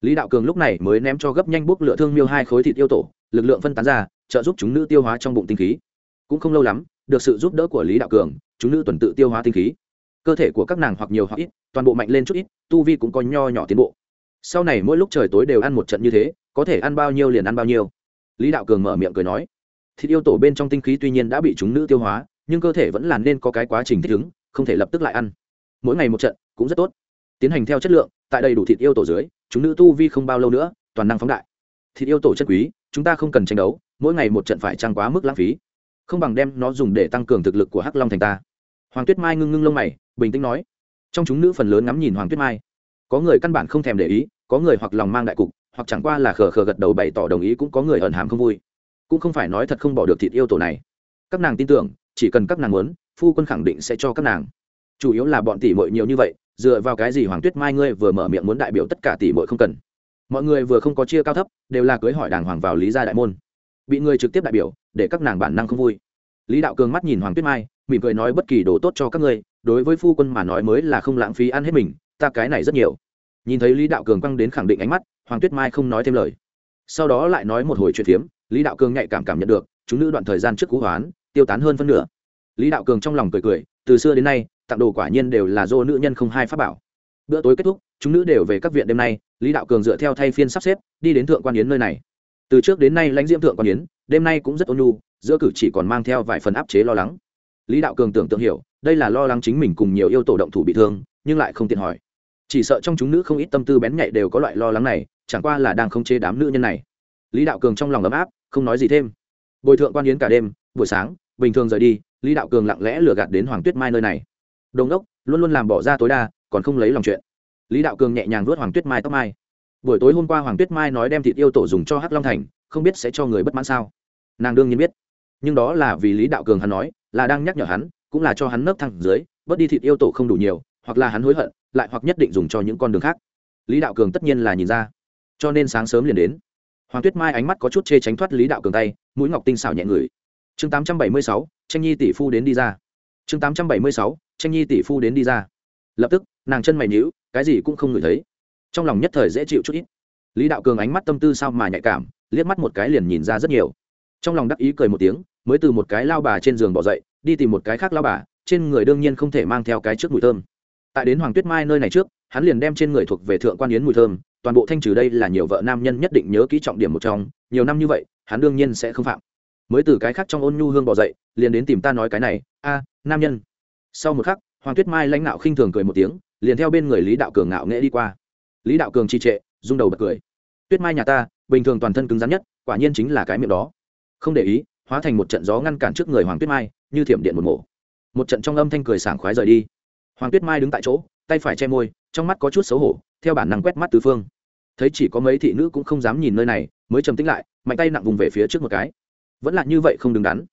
Lý đạo cường lúc này mới ném cho gấp nhanh bút lửa thương miêu hai khối thịt yêu tổ lực lượng phân tán ra, trợ giúp chúng nữ tiêu hóa trong bụng tinh khí. Cũng không lâu lắm, được sự giúp đỡ của lý đạo cường, chúng nữ tuần tự tiêu hóa tinh khí. Cơ thể của các nàng hoặc nhiều hoặc ít, toàn bộ mạnh lên chút ít, tu vi cũng có nho nhỏ tiến bộ. Sau này mỗi lúc trời tối đều ăn một trận như thế, có thể ăn bao nhiêu liền ăn bao nhiêu. Lý đạo cường mở miệng cười nói, thịt yêu tổ bên trong tinh khí tuy nhiên đã bị chúng nữ tiêu hóa, nhưng cơ thể vẫn là nên có cái quá trình thích ứng, không thể lập tức lại ăn. Mỗi ngày một trận cũng rất tốt. Tiến hành theo chất lượng, tại đầy đủ thịt yêu tổ dưới, chúng nữ tu vi không bao lâu nữa, toàn năng phóng đại. Thịt yêu tổ chất quý chúng ta không cần tranh đấu, mỗi ngày một trận phải trăng quá mức lãng phí. Không bằng đem nó dùng để tăng cường thực lực của hắc long thành ta. Hoàng tuyết mai ngưng ngưng lông mày, bình tĩnh nói. Trong chúng nữ phần lớn ngắm nhìn hoàng tuyết mai. Có người căn bản không thèm để ý, có người hoặc lòng mang đại cục, hoặc chẳng qua là khờ khờ gật đầu bày tỏ đồng ý cũng có người ẩn hàm không vui. Cũng không phải nói thật không bỏ được thịt yêu tổ này. Các nàng tin tưởng, chỉ cần các nàng muốn, phu quân khẳng định sẽ cho các nàng. Chủ yếu là bọn tỷ muội nhiều như vậy, dựa vào cái gì hoàng tuyết mai ngươi vừa mở miệng muốn đại biểu tất cả tỷ muội không cần? Mọi người vừa không có chia cao thấp, đều là cưới hỏi đàng hoàng vào lý gia đại môn. Bị người trực tiếp đại biểu, để các nàng bản năng không vui. Lý đạo cường mắt nhìn hoàng tuyết mai, mỉm cười nói bất kỳ đồ tốt cho các ngươi, đối với phu quân mà nói mới là không lãng phí ăn hết mình, ta cái này rất nhiều. Nhìn thấy lý đạo cường quăng đến khẳng định ánh mắt, hoàng tuyết mai không nói thêm lời. Sau đó lại nói một hồi chuyện phiếm lý đạo cường nhạy cảm cảm nhận được, chúng nữ đoạn thời gian trước cú hoán, tiêu tán hơn phân nửa. Lý đạo cường trong lòng cười cười, từ xưa đến nay, tặng đồ quả nhiên đều là do nữ nhân không hai pháp bảo. Bữa tối kết thúc, chúng nữ đều về các viện đêm nay lý đạo cường dựa theo thay phiên sắp xếp, đi đến thượng quan yến nơi này. Từ trước đến nay lãnh diễm thượng quan yến, đêm nay cũng rất ôn nhu, giữa cử chỉ còn mang theo vài phần áp chế lo lắng. Lý đạo cường tưởng tượng hiểu, đây là lo lắng chính mình cùng nhiều yêu tổ động thủ bị thương, nhưng lại không tiện hỏi. Chỉ sợ trong chúng nữ không ít tâm tư bén nhạy đều có loại lo lắng này, chẳng qua là đang không chế đám nữ nhân này. Lý đạo cường trong lòng ấm áp, không nói gì thêm. Bồi thượng quan yến cả đêm, buổi sáng, bình thường rời đi, lý đạo cường lặng lẽ lừa gạt đến hoàng tuyết mai nơi này. Đồn đốc luôn luôn làm bỏ ra tối đa, còn không lấy lòng chuyện lý đạo cường nhẹ nhàng vuốt hoàng tuyết mai tóc mai. Buổi tối hôm qua hoàng tuyết mai nói đem thịt yêu tổ dùng cho hắc long thành, không biết sẽ cho người bất mãn sao. Nàng đương nhiên biết. Nhưng đó là vì lý đạo cường hắn nói, là đang nhắc nhở hắn, cũng là cho hắn nấp thẳng dưới, bớt đi thịt yêu tổ không đủ nhiều, hoặc là hắn hối hận, lại hoặc nhất định dùng cho những con đường khác. Lý đạo cường tất nhiên là nhìn ra. Cho nên sáng sớm liền đến. Hoàng tuyết mai ánh mắt có chút chê tránh thoát lý đạo cường tay, mũi ngọc tinh xảo nhẹ người. Chương tám trăm bảy mươi sáu, tranh nhi tỷ phu đến đi ra. Chương tám trăm bảy mươi sáu, tranh nhi tỷ phu đến đi ra. Lập tức nàng chân mày nhíu, cái gì cũng không ngửi thấy. Trong lòng nhất thời dễ chịu chút ít. Lý đạo cường ánh mắt tâm tư sao mà nhạy cảm, liếc mắt một cái liền nhìn ra rất nhiều. Trong lòng đắc ý cười một tiếng, mới từ một cái lao bà trên giường bỏ dậy, đi tìm một cái khác lao bà, trên người đương nhiên không thể mang theo cái trước mùi thơm. Tại đến hoàng tuyết mai nơi này trước, hắn liền đem trên người thuộc về thượng quan yến mùi thơm, toàn bộ thanh trừ đây là nhiều vợ nam nhân nhất định nhớ kỹ trọng điểm một trong, nhiều năm như vậy, hắn đương nhiên sẽ không phạm. Mới từ cái khác trong ôn nhu hương bỏ dậy, liền đến tìm ta nói cái này, a, nam nhân. Sau một khắc, hoàng tuyết mai lãnh nạo khinh thường cười một tiếng liền theo bên người lý đạo cường ngạo nghễ đi qua. Lý đạo cường trì trệ, rung đầu bật cười. Tuyết mai nhà ta, bình thường toàn thân cứng rắn nhất, quả nhiên chính là cái miệng đó. Không để ý, hóa thành một trận gió ngăn cản trước người hoàng tuyết mai, như thiểm điện một mổ. Một trận trong âm thanh cười sảng khoái rời đi. Hoàng tuyết mai đứng tại chỗ, tay phải che môi, trong mắt có chút xấu hổ, theo bản năng quét mắt tứ phương. Thấy chỉ có mấy thị nữ cũng không dám nhìn nơi này, mới trầm tính lại, mạnh tay nặng vùng về phía trước một cái. Vẫn là như vậy không đứng đắn.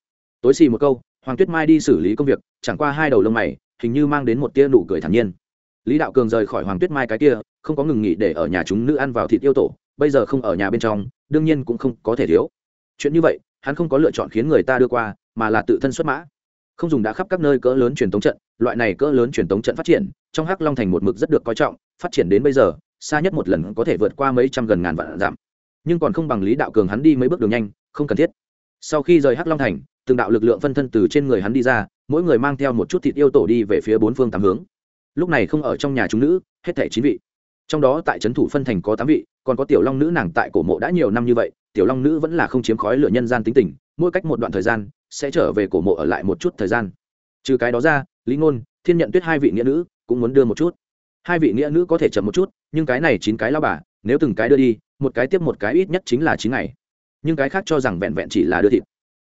Tối xì một câu, hoàng tuyết mai đi xử lý công việc, chẳng qua hai đầu lông mày, hình như mang đến một tia nụ cười thản nhiên lý đạo cường rời khỏi hoàng tuyết mai cái kia, không có ngừng nghỉ để ở nhà chúng nữ ăn vào thịt yêu tổ, bây giờ không ở nhà bên trong, đương nhiên cũng không có thể thiếu. Chuyện như vậy, hắn không có lựa chọn khiến người ta đưa qua, mà là tự thân xuất mã. Không dùng đã khắp các nơi cỡ lớn truyền thống trận, loại này cỡ lớn truyền thống trận phát triển, trong hắc long thành một mực rất được coi trọng, phát triển đến bây giờ, xa nhất một lần có thể vượt qua mấy trăm gần ngàn vạn giảm nhưng còn không bằng lý đạo cường hắn đi mấy bước đường nhanh, không cần thiết. Sau khi rời hắc long thành, từng đạo lực lượng phân thân từ trên người hắn đi ra, mỗi người mang theo một chút thịt yêu tổ đi về phía bốn phương tám hướng lúc này không ở trong nhà chúng nữ, hết thể chín vị. Trong đó tại trấn thủ phân thành có tám vị, còn có tiểu long nữ nàng tại cổ mộ đã nhiều năm như vậy, tiểu long nữ vẫn là không chiếm khói lửa nhân gian tính tình, mỗi cách một đoạn thời gian, sẽ trở về cổ mộ ở lại một chút thời gian. Trừ cái đó ra, lý ngôn, thiên nhận tuyết hai vị nghĩa nữ cũng muốn đưa một chút. Hai vị nghĩa nữ có thể chậm một chút, nhưng cái này chín cái lao bà, nếu từng cái đưa đi, một cái tiếp một cái ít nhất chính là chín ngày. Nhưng cái khác cho rằng vẹn vẹn chỉ là đưa thịt.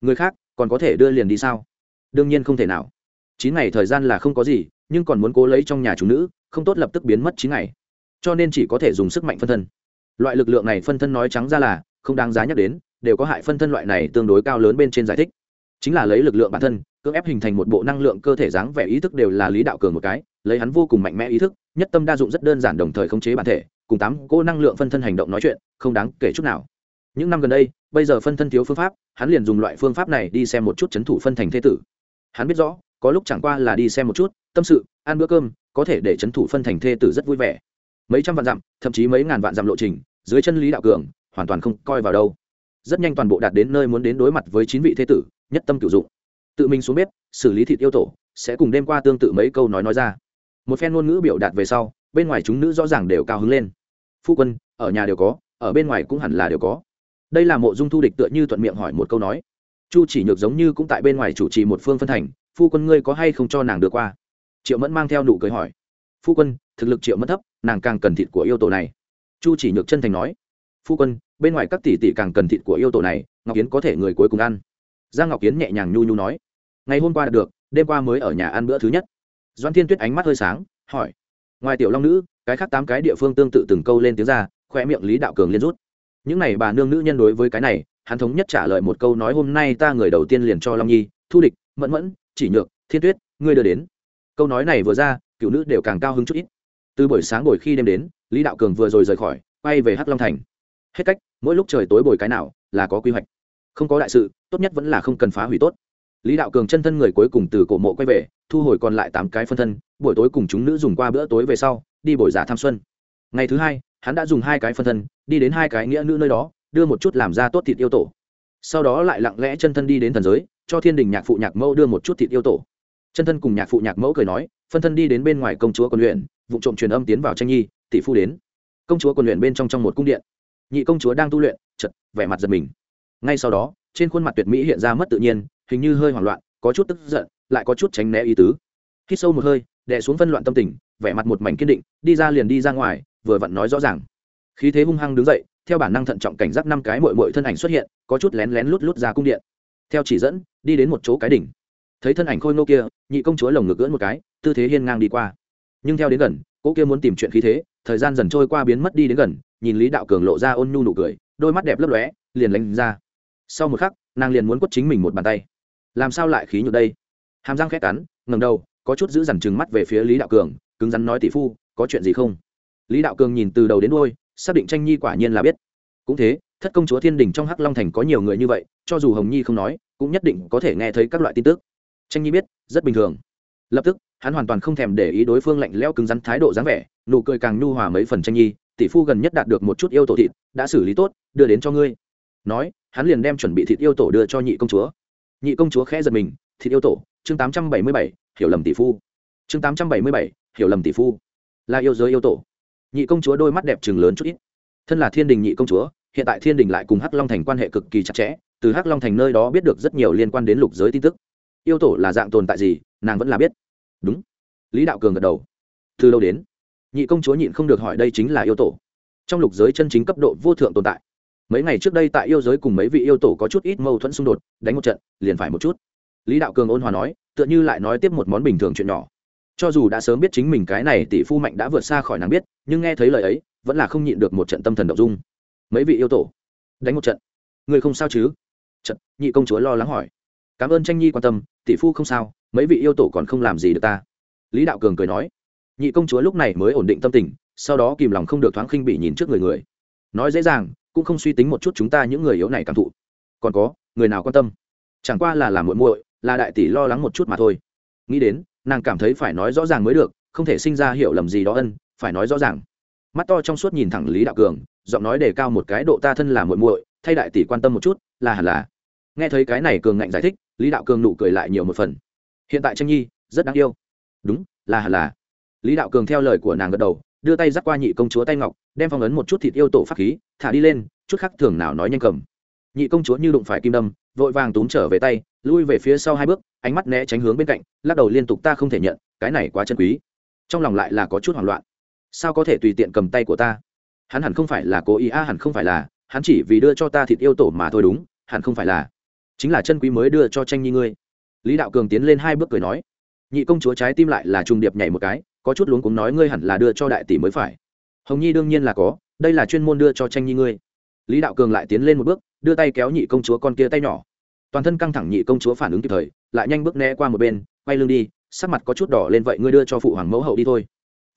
Người khác còn có thể đưa liền đi sao? Đương nhiên không thể nào. Chín ngày thời gian là không có gì nhưng còn muốn cố lấy trong nhà chủ nữ, không tốt lập tức biến mất chín ngày. Cho nên chỉ có thể dùng sức mạnh phân thân. Loại lực lượng này phân thân nói trắng ra là, không đáng giá nhắc đến, đều có hại phân thân loại này tương đối cao lớn bên trên giải thích. Chính là lấy lực lượng bản thân, cưỡng ép hình thành một bộ năng lượng cơ thể dáng vẻ ý thức đều là lý đạo cường một cái, lấy hắn vô cùng mạnh mẽ ý thức, nhất tâm đa dụng rất đơn giản đồng thời khống chế bản thể, cùng tám cô năng lượng phân thân hành động nói chuyện, không đáng kể chút nào. Những năm gần đây, bây giờ phân thân thiếu phương pháp, hắn liền dùng loại phương pháp này đi xem một chút chấn thủ phân thành thế tử. Hắn biết rõ, có lúc chẳng qua là đi xem một chút tâm sự, ăn bữa cơm, có thể để c h ấ n thủ phân thành thê tử rất vui vẻ. Mấy trăm vạn dặm, thậm chí mấy ngàn vạn dặm lộ trình, dưới chân lý đạo cường, hoàn toàn không coi vào đâu. Rất nhanh toàn bộ đạt đến nơi muốn đến đối mặt với chín vị thế tử, nhất tâm cựu dụng. Tự mình xuống bếp, xử lý thịt yêu tổ, sẽ cùng đêm qua tương tự mấy câu nói nói ra. Một phen ngôn ngữ biểu đạt về sau, bên ngoài chúng nữ rõ ràng đều cao hứng lên. Phu quân, ở nhà đều có, ở bên ngoài cũng hẳn là đều có. Đây là mộ dung thu địch tựa như thuận miệng hỏi một câu nói. Chu chỉ nhược giống như cũng tại bên ngoài chủ trì một phương phân thành, phu quân ngươi có hay không cho nàng được qua? Triệu mẫn mang theo nụ cười hỏi. Phu quân, thực lực triệu mẫn thấp, nàng càng cần thịt của yêu tổ này. Chu chỉ nhược chân thành nói. Phu quân, bên ngoài các tỷ tỷ càng cần thịt của yêu tổ này, ngọc kiến có thể người cuối cùng ăn. Giang ngọc kiến nhẹ nhàng nhu nhu nói. Ngày hôm qua được, đêm qua mới ở nhà ăn bữa thứ nhất. Doan thiên tuyết ánh mắt hơi sáng, hỏi. Ngoài tiểu long nữ, cái khác tám cái địa phương tương tự từng câu lên tiếng ra khoe miệng lý đạo cường liên rút. Những này bà nương nữ nhân đối với cái này, hắn thống nhất trả lời một câu nói, hôm nay ta người đầu tiên liền cho long nhi, thu địch, mẫn mẫn, chỉ nhược, thiên tuyết, ngươi đưa đến câu nói này vừa ra, cựu nữ đều càng cao hứng chút ít. Từ buổi sáng buổi khi đêm đến, lý đạo cường vừa rồi rời khỏi, quay về hắc long thành. Hết cách, mỗi lúc trời tối bồi cái nào, là có quy hoạch. Không có đại sự, tốt nhất vẫn là không cần phá hủy tốt. Lý đạo cường chân thân người cuối cùng từ cổ mộ quay về, thu hồi còn lại tám cái phân thân, buổi tối cùng chúng nữ dùng qua bữa tối về sau, đi bồi giả tham xuân. Ngày thứ hai, hắn đã dùng hai cái phân thân, đi đến hai cái nghĩa nữ nơi đó, đưa một chút làm ra tốt thịt yêu tổ. Sau đó lại lặng lẽ chân thân đi đến thần giới, cho thiên đình nhạc phụ nhạc mẫu đưa một chút thịt yêu tổ chân thân cùng nhạc phụ nhạc mẫu cười nói, phân thân đi đến bên ngoài công chúa quân luyện vụ trộm truyền âm tiến vào tranh nhi, tỷ phu đến. Công chúa quân luyện bên trong trong một cung điện. Nhị công chúa đang tu luyện chật vẻ mặt giật mình. Ngay sau đó, trên khuôn mặt tuyệt mỹ hiện ra mất tự nhiên, hình như hơi hoảng loạn, có chút tức giận, lại có chút tránh né ý tứ. Hít sâu một hơi, đè xuống phân loạn tâm tình, vẻ mặt một mảnh kiên định, đi ra liền đi ra ngoài, vừa vặn nói rõ ràng. Khí thế hung hăng đứng dậy, theo bản năng thận trọng cảnh giác năm cái mội mội thân ảnh xuất hiện, có chút lén lén lút lút ra cung điện. Theo chỉ dẫn, đi đến một chỗ cái đỉnh thấy thân ảnh khôi nô kia, nhị công chúa lồng ngực gỡn một cái, tư thế hiên ngang đi qua. Nhưng theo đến gần, cô kia muốn tìm chuyện khí thế, thời gian dần trôi qua biến mất đi đến gần, nhìn lý đạo cường lộ ra ôn nhu nụ cười, đôi mắt đẹp lấp lóe, liền lánh ra. Sau một khắc, nàng liền muốn quất chính mình một bàn tay. Làm sao lại khí nhược đây? Hàm răng khét cắn ngầm đầu, có chút giữ dằn chừng mắt về phía lý đạo cường, cứng rắn nói tỷ phu, có chuyện gì không? Lý đạo cường nhìn từ đầu đến đôi xác định tranh nhi quả nhiên là biết. Cũng thế, thất công chúa thiên đình trong hắc long thành có nhiều người như vậy, cho dù hồng nhi không nói, cũng nhất định có thể nghe thấy các loại tin tức tranh nhi biết, rất bình thường. Lập tức, hắn hoàn toàn không thèm để ý đối phương lạnh leo cứng rắn thái độ dáng vẻ, nụ cười càng nhu hòa mấy phần tranh nhi, tỷ phu gần nhất đạt được một chút yêu tổ thịt, đã xử lý tốt, đưa đến cho ngươi. Nói, hắn liền đem chuẩn bị thịt yêu tổ đưa cho nhị công chúa. Nhị công chúa khẽ giật mình, thịt yêu tổ, chương tám trăm bảy mươi bảy, hiểu lầm tỷ phu. Chương tám trăm bảy mươi bảy, hiểu lầm tỷ phu. Là yêu giới yêu tổ. Nhị công chúa đôi mắt đẹp trừng lớn chút ít. Thân là thiên đình nhị công chúa, hiện tại thiên đình lại cùng hắc long thành quan hệ cực kỳ chặt chẽ, từ hắc long thành nơi đó biết được rất nhiều liên quan đến lục giới tin tức yêu tổ là dạng tồn tại gì, nàng vẫn là biết. Đúng. Lý đạo cường gật đầu. Từ lâu đến? Nhị công chúa nhịn không được hỏi đây chính là yêu tổ. Trong lục giới chân chính cấp độ vô thượng tồn tại. Mấy ngày trước đây tại yêu giới cùng mấy vị yêu tổ có chút ít mâu thuẫn xung đột, đánh một trận, liền phải một chút. Lý đạo cường ôn hòa nói, tựa như lại nói tiếp một món bình thường chuyện nhỏ. Cho dù đã sớm biết chính mình cái này tỷ phu mạnh đã vượt xa khỏi nàng biết, nhưng nghe thấy lời ấy, vẫn là không nhịn được một trận tâm thần đ ộ n g dung. Mấy vị yêu tổ, đánh một trận. Người không sao chứ? Trận nhị công chúa lo lắng hỏi cảm ơn tranh nhi quan tâm, tỷ phu không sao, mấy vị yêu tổ còn không làm gì được ta. Lý đạo cường cười nói. Nhị công chúa lúc này mới ổn định tâm tình, sau đó kìm lòng không được thoáng khinh bị nhìn trước người người. Nói dễ dàng, cũng không suy tính một chút chúng ta những người yếu này cảm thụ. Còn có, người nào quan tâm? Chẳng qua là làm muội muội, là đại tỷ lo lắng một chút mà thôi. Nghĩ đến, nàng cảm thấy phải nói rõ ràng mới được, không thể sinh ra hiểu lầm gì đó ân, phải nói rõ ràng. Mắt to trong suốt nhìn thẳng lý đạo cường, giọng nói đề cao một cái độ ta thân là muội muội, thay đại tỷ quan tâm một chút, là hẳn là. Nghe thấy cái này cường ngạnh giải thích lý đạo cường nụ cười lại nhiều một phần. Hiện tại tranh nhi, rất đáng yêu. Đúng, là hẳn là. Lý đạo cường theo lời của nàng gật đầu, đưa tay dắt qua nhị công chúa tay ngọc, đem phong ấn một chút thịt yêu tổ pháp khí, thả đi lên, chút khác thường nào nói nhanh cầm. Nhị công chúa như đụng phải kim đâm, vội vàng túm trở về tay, lui về phía sau hai bước, ánh mắt né tránh hướng bên cạnh, lắc đầu liên tục ta không thể nhận, cái này quá chân quý. Trong lòng lại là có chút hoảng loạn. Sao có thể tùy tiện cầm tay của ta? Hắn hẳn không phải là cố ý a, hẳn không phải là, hắn chỉ vì đưa cho ta thịt yêu tổ mà thôi đúng, hẳn không phải là chính là chân quý mới đưa cho tranh nhi ngươi. Lý đạo cường tiến lên hai bước cười nói, nhị công chúa trái tim lại là trùng điệp nhảy một cái, có chút luống cuống nói ngươi hẳn là đưa cho đại tỷ mới phải. Hồng nhi đương nhiên là có, đây là chuyên môn đưa cho tranh nhi ngươi. Lý đạo cường lại tiến lên một bước, đưa tay kéo nhị công chúa con kia tay nhỏ. Toàn thân căng thẳng nhị công chúa phản ứng kịp thời, lại nhanh bước né qua một bên, quay lưng đi, sắc mặt có chút đỏ lên vậy ngươi đưa cho phụ hoàng mẫu hậu đi thôi.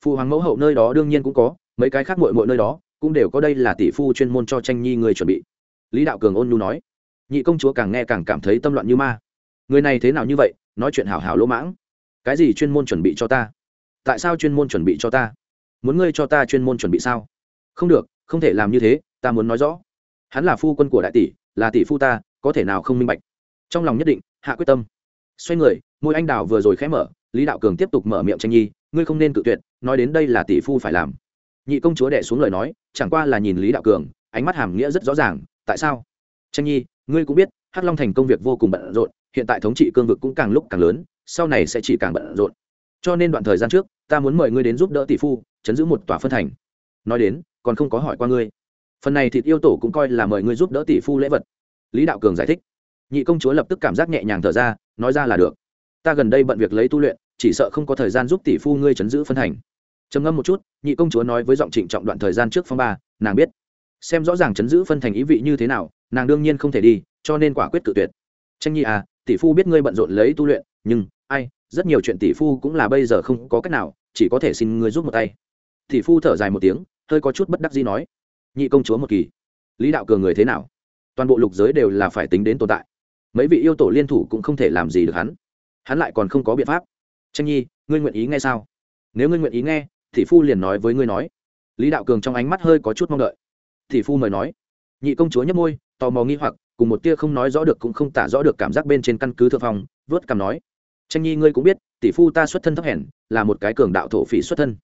Phụ hoàng mẫu hậu nơi đó đương nhiên cũng có, mấy cái khác mội mội nơi đó, cũng đều có đây là tỷ phu chuyên môn cho tranh nhi người chuẩn bị. Lý đạo cường ôn nhu nói nhị công chúa càng nghe càng cảm thấy tâm loạn như ma. Người này thế nào như vậy, nói chuyện hảo hảo lỗ mãng. Cái gì chuyên môn chuẩn bị cho ta? Tại sao chuyên môn chuẩn bị cho ta? Muốn ngươi cho ta chuyên môn chuẩn bị sao? Không được, không thể làm như thế, ta muốn nói rõ. Hắn là phu quân của đại tỷ, là tỷ phu ta, có thể nào không minh bạch? Trong lòng nhất định, hạ quyết tâm. Xoay người, môi anh đào vừa rồi khẽ mở, lý đạo cường tiếp tục mở miệng tranh nhi, ngươi không nên cự tuyệt, nói đến đây là tỷ phu phải làm. Nhị công chúa đẻ xuống lời nói, chẳng qua là nhìn lý đạo cường, ánh mắt hàm nghĩa rất rõ ràng, tại sao? Tranh nhi ngươi cũng biết, hắc long thành công việc vô cùng bận rộn, hiện tại thống trị cương vực cũng càng lúc càng lớn, sau này sẽ chỉ càng bận rộn. Cho nên đoạn thời gian trước, ta muốn mời ngươi đến giúp đỡ tỷ phu, chấn giữ một tòa phân thành. Nói đến, còn không có hỏi qua ngươi. Phần này thịt yêu tổ cũng coi là mời ngươi giúp đỡ tỷ phu lễ vật. Lý đạo cường giải thích. Nhị công chúa lập tức cảm giác nhẹ nhàng thở ra, nói ra là được. Ta gần đây bận việc lấy tu luyện, chỉ sợ không có thời gian giúp tỷ phu ngươi chấn giữ phân thành. Trầm ngâm một chút, nhị công chúa nói với giọng trịnh trọng đoạn thời gian trước phong ba, nàng biết xem rõ ràng chấn giữ phân thành ý vị như thế nào, nàng đương nhiên không thể đi, cho nên quả quyết cự tuyệt. Tranh nhi à tỷ phu biết ngươi bận rộn lấy tu luyện, nhưng, ai, rất nhiều chuyện tỷ phu cũng là bây giờ không có cách nào, chỉ có thể xin ngươi giúp một tay. Tỷ phu thở dài một tiếng, hơi có chút bất đắc gì nói, nhị công chúa một kỳ, lý đạo cường người thế nào? Toàn bộ lục giới đều là phải tính đến tồn tại. Mấy vị yêu tổ liên thủ cũng không thể làm gì được hắn. Hắn lại còn không có biện pháp. Tranh nhi, ngươi nguyện ý nghe sao? Nếu ngươi nguyện ý nghe, tỷ phu liền nói với ngươi nói. Lý đạo cường trong ánh mắt hơi có chút mong đợi thì phu mời nói. Nhị công chúa nhấp môi, tò mò nghi hoặc, cùng một tia không nói rõ được cũng không tả rõ được cảm giác bên trên căn cứ thượng phòng vớt cằm nói. Tranh nhi ngươi cũng biết, tỷ phu ta xuất thân thấp hèn, là một cái cường đạo thổ phỉ xuất thân.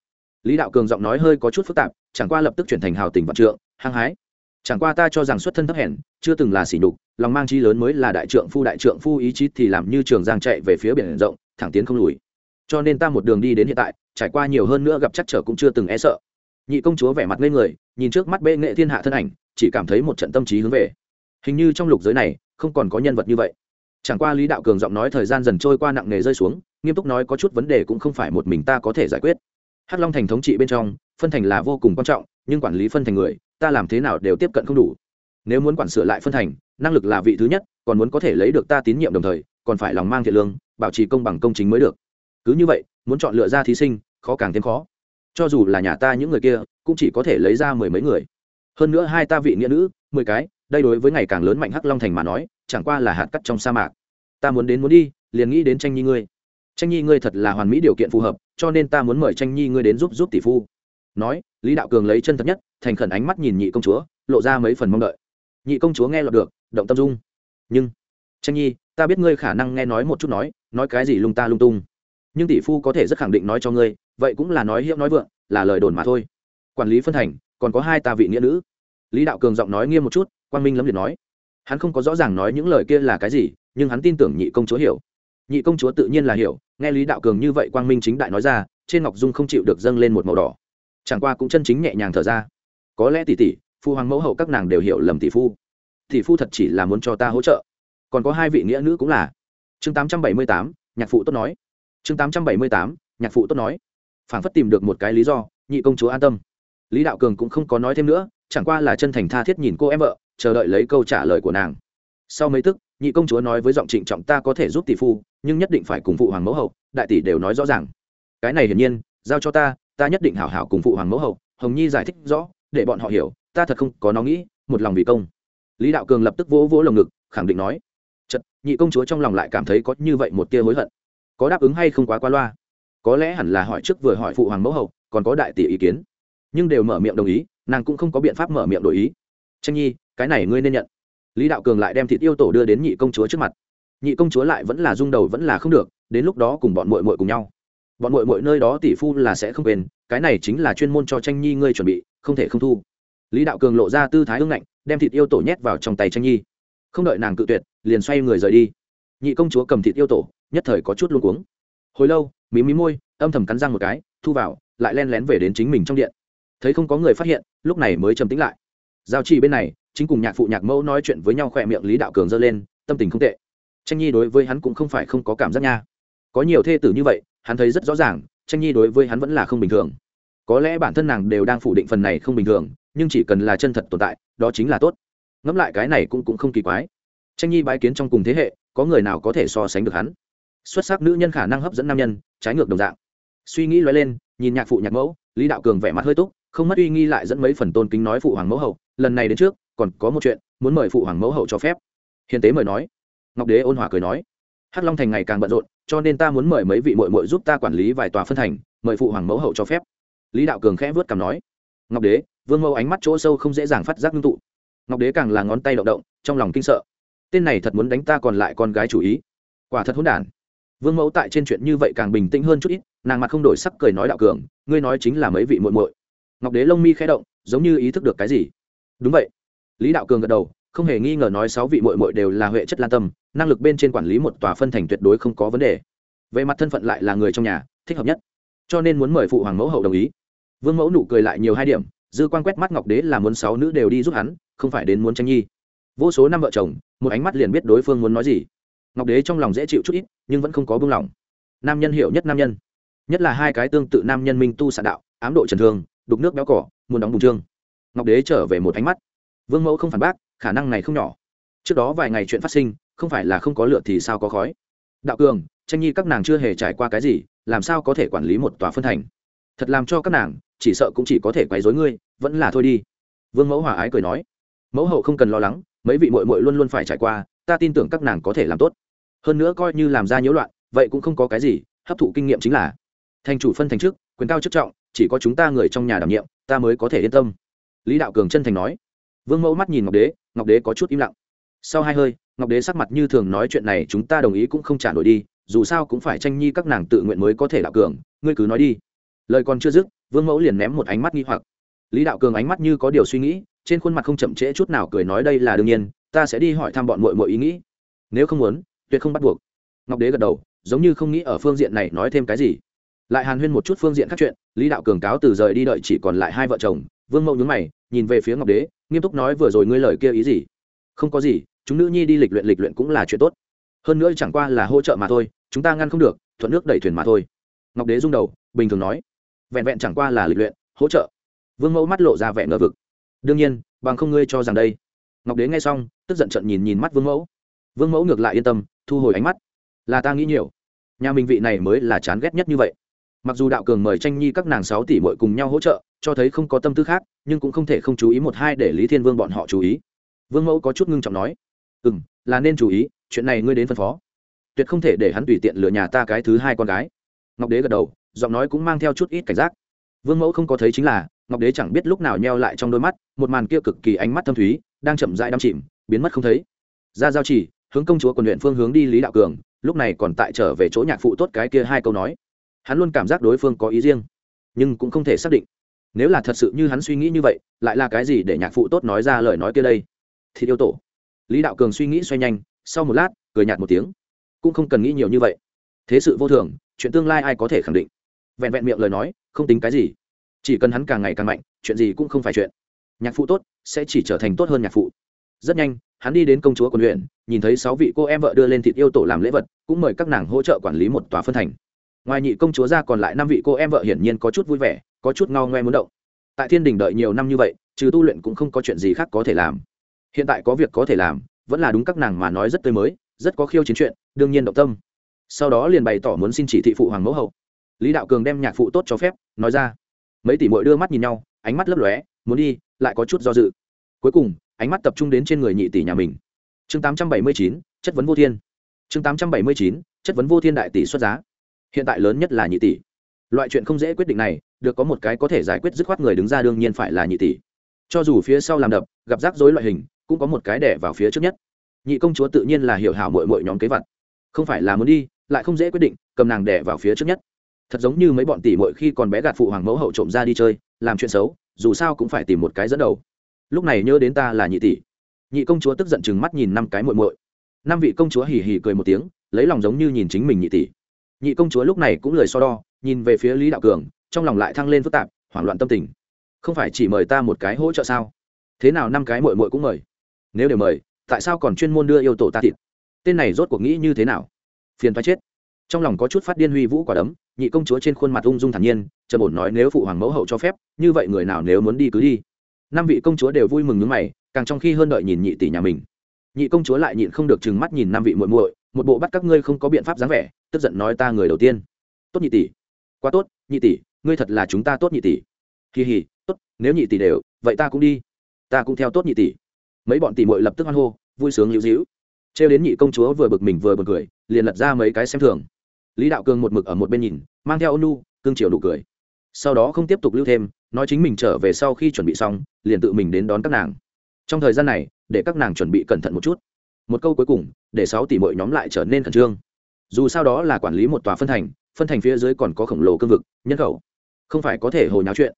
Lý đạo cường giọng nói hơi có chút phức tạp, chẳng qua lập tức chuyển thành hào tình vạn trượng, hăng hái. Chẳng qua ta cho rằng xuất thân thấp hèn, chưa từng là sỉ nhục, lòng mang chi lớn mới là đại trượng phu, đại trượng phu ý chí thì làm như trường giang chạy về phía biển rộng, thẳng tiến không lùi. Cho nên ta một đường đi đến hiện tại, trải qua nhiều hơn nữa gặp chắc trở cũng chưa từng e sợ nhị công chúa vẻ mặt ngây người, nhìn trước mắt bệ nghệ thiên hạ thân ảnh, chỉ cảm thấy một trận tâm trí hướng về. Hình như trong lục giới này, không còn có nhân vật như vậy. Chẳng qua lý đạo cường giọng nói thời gian dần trôi qua nặng nề rơi xuống, nghiêm túc nói có chút vấn đề cũng không phải một mình ta có thể giải quyết. Hắc long thành thống trị bên trong, phân thành là vô cùng quan trọng, nhưng quản lý phân thành người, ta làm thế nào đều tiếp cận không đủ. Nếu muốn quản sửa lại phân thành, năng lực là vị thứ nhất, còn muốn có thể lấy được ta tín nhiệm đồng thời, còn phải lòng mang thiện lương, bảo trì công bằng công chính mới được. Cứ như vậy, muốn chọn lựa ra thí sinh, khó càng thêm khó cho dù là nhà ta những người kia, cũng chỉ có thể lấy ra mười mấy người. Hơn nữa hai ta vị nghĩa nữ, mười cái, đây đối với ngày càng lớn mạnh hắc long thành mà nói, chẳng qua là hạt cắt trong sa mạc. Ta muốn đến muốn đi, liền nghĩ đến tranh nhi ngươi. Tranh nhi ngươi thật là hoàn mỹ điều kiện phù hợp, cho nên ta muốn mời tranh nhi ngươi đến giúp giúp tỷ phu. Nói, lý đạo cường lấy chân thật nhất, thành khẩn ánh mắt nhìn nhị công chúa, lộ ra mấy phần mong đợi. Nhị công chúa nghe lọt được, động tâm dung. Nhưng, tranh nhi, ta biết ngươi khả năng nghe nói một chút nói nói cái gì lung ta lung tung. Nhưng tỷ phu có thể rất khẳng định nói cho ngươi vậy cũng là nói hiệu nói vượng, là lời đồn mà thôi. Quản lý phân thành, còn có hai ta vị nghĩa nữ. Lý đạo cường giọng nói nghiêm một chút, quang minh lâm liệt nói. Hắn không có rõ ràng nói những lời kia là cái gì, nhưng hắn tin tưởng nhị công chúa hiểu. Nhị công chúa tự nhiên là hiểu, nghe lý đạo cường như vậy quang minh chính đại nói ra, trên ngọc dung không chịu được dâng lên một màu đỏ. Chẳng qua cũng chân chính nhẹ nhàng thở ra. Có lẽ tỷ tỷ, phu hoàng mẫu hậu các nàng đều hiểu lầm tỷ phu. Tỷ phu thật chỉ là muốn cho ta hỗ trợ. Còn có hai vị nghĩa nữ cũng là. Chương tám trăm bảy mươi tám, nhạc phụ tốt nói. Chương tám trăm bảy mươi tám, nhạc phụ tốt nói phảng phất tìm được một cái lý do, nhị công chúa an tâm. Lý đạo cường cũng không có nói thêm nữa, chẳng qua là chân thành tha thiết nhìn cô em vợ, chờ đợi lấy câu trả lời của nàng. Sau mấy tức, nhị công chúa nói với giọng trịnh trọng, ta có thể giúp tỷ phu, nhưng nhất định phải cùng phụ hoàng mẫu hậu, đại tỷ đều nói rõ ràng. Cái này hiển nhiên, giao cho ta ta nhất định hảo hảo cùng phụ hoàng mẫu hậu, hồng nhi giải thích rõ, để bọn họ hiểu, ta thật không có nó nghĩ, một lòng vì công. Lý đạo cường lập tức vỗ vỗ lồng ngực, khẳng định nói, chật, nhị công chúa trong lòng lại cảm thấy có như vậy một tia hối hận, có đáp ứng hay không quá qua loa có lẽ hẳn là hỏi trước vừa hỏi phụ hoàng mẫu hậu, còn có đại tỷ ý kiến. Nhưng đều mở miệng đồng ý, nàng cũng không có biện pháp mở miệng đổi ý. Tranh nhi, cái này ngươi nên nhận. Lý đạo cường lại đem thịt yêu tổ đưa đến nhị công chúa trước mặt. Nhị công chúa lại vẫn là rung đầu vẫn là không được, đến lúc đó cùng bọn mội mội cùng nhau. Bọn mội mội nơi đó tỷ phu là sẽ không quên, cái này chính là chuyên môn cho tranh nhi ngươi chuẩn bị, không thể không thu. Lý đạo cường lộ ra tư thái hưng ngạnh, đem thịt yêu tổ nhét vào trong tay tranh nhi. Không đợi nàng cự tuyệt, liền xoay người rời đi. Nhị công chúa cầm thịt yêu tổ, nhất thời có chút luôn cuống hồi lâu, mí mí môi, âm thầm cắn răng một cái, thu vào, lại len lén về đến chính mình trong điện. Thấy không có người phát hiện, lúc này mới trầm tĩnh lại. Giao trì bên này, chính cùng nhạc phụ nhạc mẫu nói chuyện với nhau khỏe miệng lý đạo cường dơ lên, tâm tình không tệ. Tranh nhi đối với hắn cũng không phải không có cảm giác nha. Có nhiều thê tử như vậy, hắn thấy rất rõ ràng, tranh nhi đối với hắn vẫn là không bình thường. Có lẽ bản thân nàng đều đang phủ định phần này không bình thường, nhưng chỉ cần là chân thật tồn tại, đó chính là tốt. Ngẫm lại cái này cũng cũng không kỳ quái. Tranh nhi bái kiến trong cùng thế hệ, có người nào có thể so sánh được hắn? Xuất sắc nữ nhân khả năng hấp dẫn nam nhân, trái ngược đồng dạng. Suy nghĩ loay lên, nhìn nhạc phụ nhạc mẫu, lý đạo cường vẻ mặt hơi túc, không mất uy nghi lại dẫn mấy phần tôn kính nói phụ hoàng mẫu hậu, lần này đến trước, còn có một chuyện, muốn mời phụ hoàng mẫu hậu cho phép. Hiền tế mời nói. Ngọc đế ôn hòa cười nói. Hắc long thành ngày càng bận rộn, cho nên ta muốn mời mấy vị mội mội giúp ta quản lý vài tòa phân thành, mời phụ hoàng mẫu hậu cho phép. Lý đạo cường khẽ vớt cảm nói. Ngọc đế, vương mẫu ánh mắt chỗ sâu không dễ dàng phát giác ngưng tụ. Ngọc đế càng là ngón tay động động, trong lòng kinh sợ. Tên này thật muốn đánh ta còn lại con gái chủ ý. Quả thật hỗn đản vương mẫu tại trên chuyện như vậy càng bình tĩnh hơn chút ít, nàng mặt không đổi sắc cười nói đạo cường, ngươi nói chính là mấy vị muội muội. Ngọc đế lông mi khẽ động, giống như ý thức được cái gì. Đúng vậy. Lý đạo cường gật đầu, không hề nghi ngờ nói sáu vị muội muội đều là huệ chất lan tâm, năng lực bên trên quản lý một tòa phân thành tuyệt đối không có vấn đề. Về mặt thân phận lại là người trong nhà, thích hợp nhất. Cho nên muốn mời phụ hoàng mẫu hậu đồng ý. Vương mẫu nụ cười lại nhiều hai điểm, dư quan quét mắt ngọc đế là muốn sáu nữ đều đi giúp hắn, không phải đến muốn tranh nhi. Vô số năm vợ chồng, một ánh mắt liền biết đối phương muốn nói gì ngọc đế trong lòng dễ chịu chút ít, nhưng vẫn không có buông lỏng. Nam nhân hiểu nhất nam nhân. Nhất là hai cái tương tự nam nhân minh tu sạn đạo, ám độ trần thương, đục nước béo cỏ, muốn đóng bùng trương. Ngọc đế trở về một ánh mắt. Vương mẫu không phản bác, khả năng này không nhỏ. Trước đó vài ngày chuyện phát sinh, không phải là không có lựa thì sao có khói. Đạo cường, tranh nhi các nàng chưa hề trải qua cái gì, làm sao có thể quản lý một tòa phân thành? Thật làm cho các nàng, chỉ sợ cũng chỉ có thể quấy dối ngươi, vẫn là thôi đi. Vương mẫu hòa ái cười nói. Mẫu hậu không cần lo lắng, mấy vị mội mội luôn luôn phải trải qua ta tin tưởng các nàng có thể làm tốt. Hơn nữa coi như làm ra nhiễu loạn, vậy cũng không có cái gì, hấp thụ kinh nghiệm chính là. Thành chủ phân thành trước, quyền cao chức trọng, chỉ có chúng ta người trong nhà đảm nhiệm, ta mới có thể yên tâm. Lý đạo cường chân thành nói. Vương mẫu mắt nhìn ngọc đế ngọc đế có chút im lặng. Sau hai hơi, ngọc đế sắc mặt như thường nói chuyện này chúng ta đồng ý cũng không trả nổi đi, dù sao cũng phải tranh nhi các nàng tự nguyện mới có thể đạo cường, ngươi cứ nói đi. Lời còn chưa dứt, vương mẫu liền ném một ánh mắt nghi hoặc. Lý đạo cường ánh mắt như có điều suy nghĩ, trên khuôn mặt không chậm trễ chút nào cười nói đây là đương nhiên ta sẽ đi hỏi thăm bọn mội mội ý nghĩ. Nếu không muốn, tuyệt không bắt buộc. Ngọc đế gật đầu, giống như không nghĩ ở phương diện này nói thêm cái gì. Lại hàn huyên một chút phương diện các chuyện, lý đạo cường cáo từ rời đi đợi chỉ còn lại hai vợ chồng, vương mẫu nhướng mày, nhìn về phía ngọc đế, nghiêm túc nói vừa rồi ngươi lời kia ý gì? Không có gì, chúng nữ nhi đi lịch luyện lịch luyện cũng là chuyện tốt. Hơn nữa chẳng qua là hỗ trợ mà thôi, chúng ta ngăn không được, thuận nước đẩy thuyền mà thôi. Ngọc đế rung đầu, bình thường nói. Vẹn vẹn chẳng qua là lịch luyện, hỗ trợ. Vương mẫu mắt lộ ra vẻ ngờ vực. Đương nhiên, bằng không ngươi cho rằng đây ngọc đế nghe xong, tức giận trận nhìn nhìn mắt vương mẫu. Vương mẫu ngược lại yên tâm, thu hồi ánh mắt. Là ta nghĩ nhiều. Nhà mình vị này mới là chán ghét nhất như vậy. Mặc dù đạo cường mời tranh nhi các nàng sáu tỷ mội cùng nhau hỗ trợ, cho thấy không có tâm tư khác, nhưng cũng không thể không chú ý một hai để lý thiên vương bọn họ chú ý. Vương mẫu có chút ngưng trọng nói ừ m là nên chú ý, chuyện này ngươi đến phân phó. Tuyệt không thể để hắn tùy tiện lừa nhà ta cái thứ hai con gái. Ngọc đế gật đầu, giọng nói cũng mang theo chút ít cảnh giác. Vương mẫu không có thấy chính là, ngọc đế chẳng biết lúc nào nheo lại trong đôi mắt, một màn kia cực kỳ ánh mắt thâm thúy đang chậm rãi đắm chìm, biến mất không thấy. Ra giao chỉ, hướng công chúa quần luyện phương hướng đi lý đạo cường, lúc này còn tại trở về chỗ nhạc phụ tốt cái kia hai câu nói. Hắn luôn cảm giác đối phương có ý riêng, nhưng cũng không thể xác định. Nếu là thật sự như hắn suy nghĩ như vậy, lại là cái gì để nhạc phụ tốt nói ra lời nói kia đây? Thì yêu tổ. Lý đạo cường suy nghĩ xoay nhanh, sau một lát, cười nhạt một tiếng. Cũng không cần nghĩ nhiều như vậy. Thế sự vô thường, chuyện tương lai ai có thể khẳng định? Vẹn vẹn miệng lời nói, không tính cái gì. Chỉ cần hắn càng ngày càng mạnh, chuyện gì cũng không phải chuyện nhạc phụ tốt, sẽ chỉ trở thành tốt hơn nhạc phụ. Rất nhanh, hắn đi đến công chúa quân huyện, nhìn thấy sáu vị cô em vợ đưa lên thịt yêu tổ làm lễ vật, cũng mời các nàng hỗ trợ quản lý một tòa phân thành. Ngoài nhị công chúa ra còn lại năm vị cô em vợ hiển nhiên có chút vui vẻ, có chút ngao ngoe muốn động. Tại thiên đình đợi nhiều năm như vậy, trừ tu luyện cũng không có chuyện gì khác có thể làm. Hiện tại có việc có thể làm, vẫn là đúng các nàng mà nói rất tươi mới, rất có khiêu chiến chuyện, đương nhiên động tâm. Sau đó liền bày tỏ muốn xin chỉ thị phụ hoàng mẫu hậu. Lý đạo cường đem nhạc phụ tốt cho phép, nói ra. Mấy tỷ mội đưa mắt nhìn nhau, ánh mắt lấp lóe, muốn đi lại có chút do dự. Cuối cùng, ánh mắt tập trung đến trên người nhị tỷ nhà mình. Chương tám trăm bảy mươi chín, chất vấn vô thiên. Chương tám trăm bảy mươi chín, chất vấn vô thiên đại tỷ xuất giá. Hiện tại lớn nhất là nhị tỷ. Loại chuyện không dễ quyết định này, được có một cái có thể giải quyết dứt khoát người đứng ra đương nhiên phải là nhị tỷ. Cho dù phía sau làm đập, gặp rắc rối loại hình, cũng có một cái đẻ vào phía trước nhất. Nhị công chúa tự nhiên là hiểu hảo mội mội nhóm kế vật. Không phải là muốn đi, lại không dễ quyết định, cầm nàng đẻ vào phía trước nhất. Thật giống như mấy bọn tỷ mội khi còn bé gạt phụ hoàng mẫu hậu trộm ra đi chơi, làm chuyện xấu dù sao cũng phải tìm một cái dẫn đầu. Lúc này nhớ đến ta là nhị tỷ. Nhị công chúa tức giận chừng mắt nhìn năm cái muội muội. Năm vị công chúa hì hì cười một tiếng, lấy lòng giống như nhìn chính mình nhị tỷ. Nhị công chúa lúc này cũng lời so đo, nhìn về phía lý đạo cường, trong lòng lại thăng lên phức tạp, hoảng loạn tâm tình. Không phải chỉ mời ta một cái hỗ trợ sao? Thế nào năm cái muội muội cũng mời? Nếu đều mời, tại sao còn chuyên môn đưa yêu tổ ta thịt? Tên này rốt cuộc nghĩ như thế nào? Phiền thoái chết trong lòng có chút phát điên huy vũ quả đấm, nhị công chúa trên khuôn mặt ung dung thản nhiên trần bổn nói nếu phụ hoàng mẫu hậu cho phép, như vậy người nào nếu muốn đi cứ đi. Năm vị công chúa đều vui mừng nước mày, càng trong khi hơn đợi nhìn nhị tỷ nhà mình. Nhị công chúa lại nhịn không được chừng mắt nhìn năm vị muội muội, một bộ bắt các ngươi không có biện pháp dáng vẻ, tức giận nói ta người đầu tiên. Tốt nhị tỷ. Quá tốt, nhị tỷ, ngươi thật là chúng ta tốt nhị tỷ. Kỳ hì tốt, nếu nhị tỷ đều, vậy ta cũng đi. Ta cũng theo tốt nhị tỷ. Mấy bọn tỷ muội lập tức hoan hô, vui sướng lưu dĩu. Trêu đến nhị công chúa vừa bực mình vừa bực cười, liền lật ra mấy cái xem thường lý đạo cường một mực ở một bên nhìn, mang theo ônu cương triều đủ cười. Sau đó không tiếp tục lưu thêm, nói chính mình trở về sau khi chuẩn bị xong, liền tự mình đến đón các nàng. Trong thời gian này, để các nàng chuẩn bị cẩn thận một chút. Một câu cuối cùng, để sáu tỷ mọi nhóm lại trở nên khẩn trương. Dù sao đó là quản lý một tòa phân thành phân thành phía dưới còn có khổng lồ cương vực, nhân khẩu. Không phải có thể hồi nháo chuyện.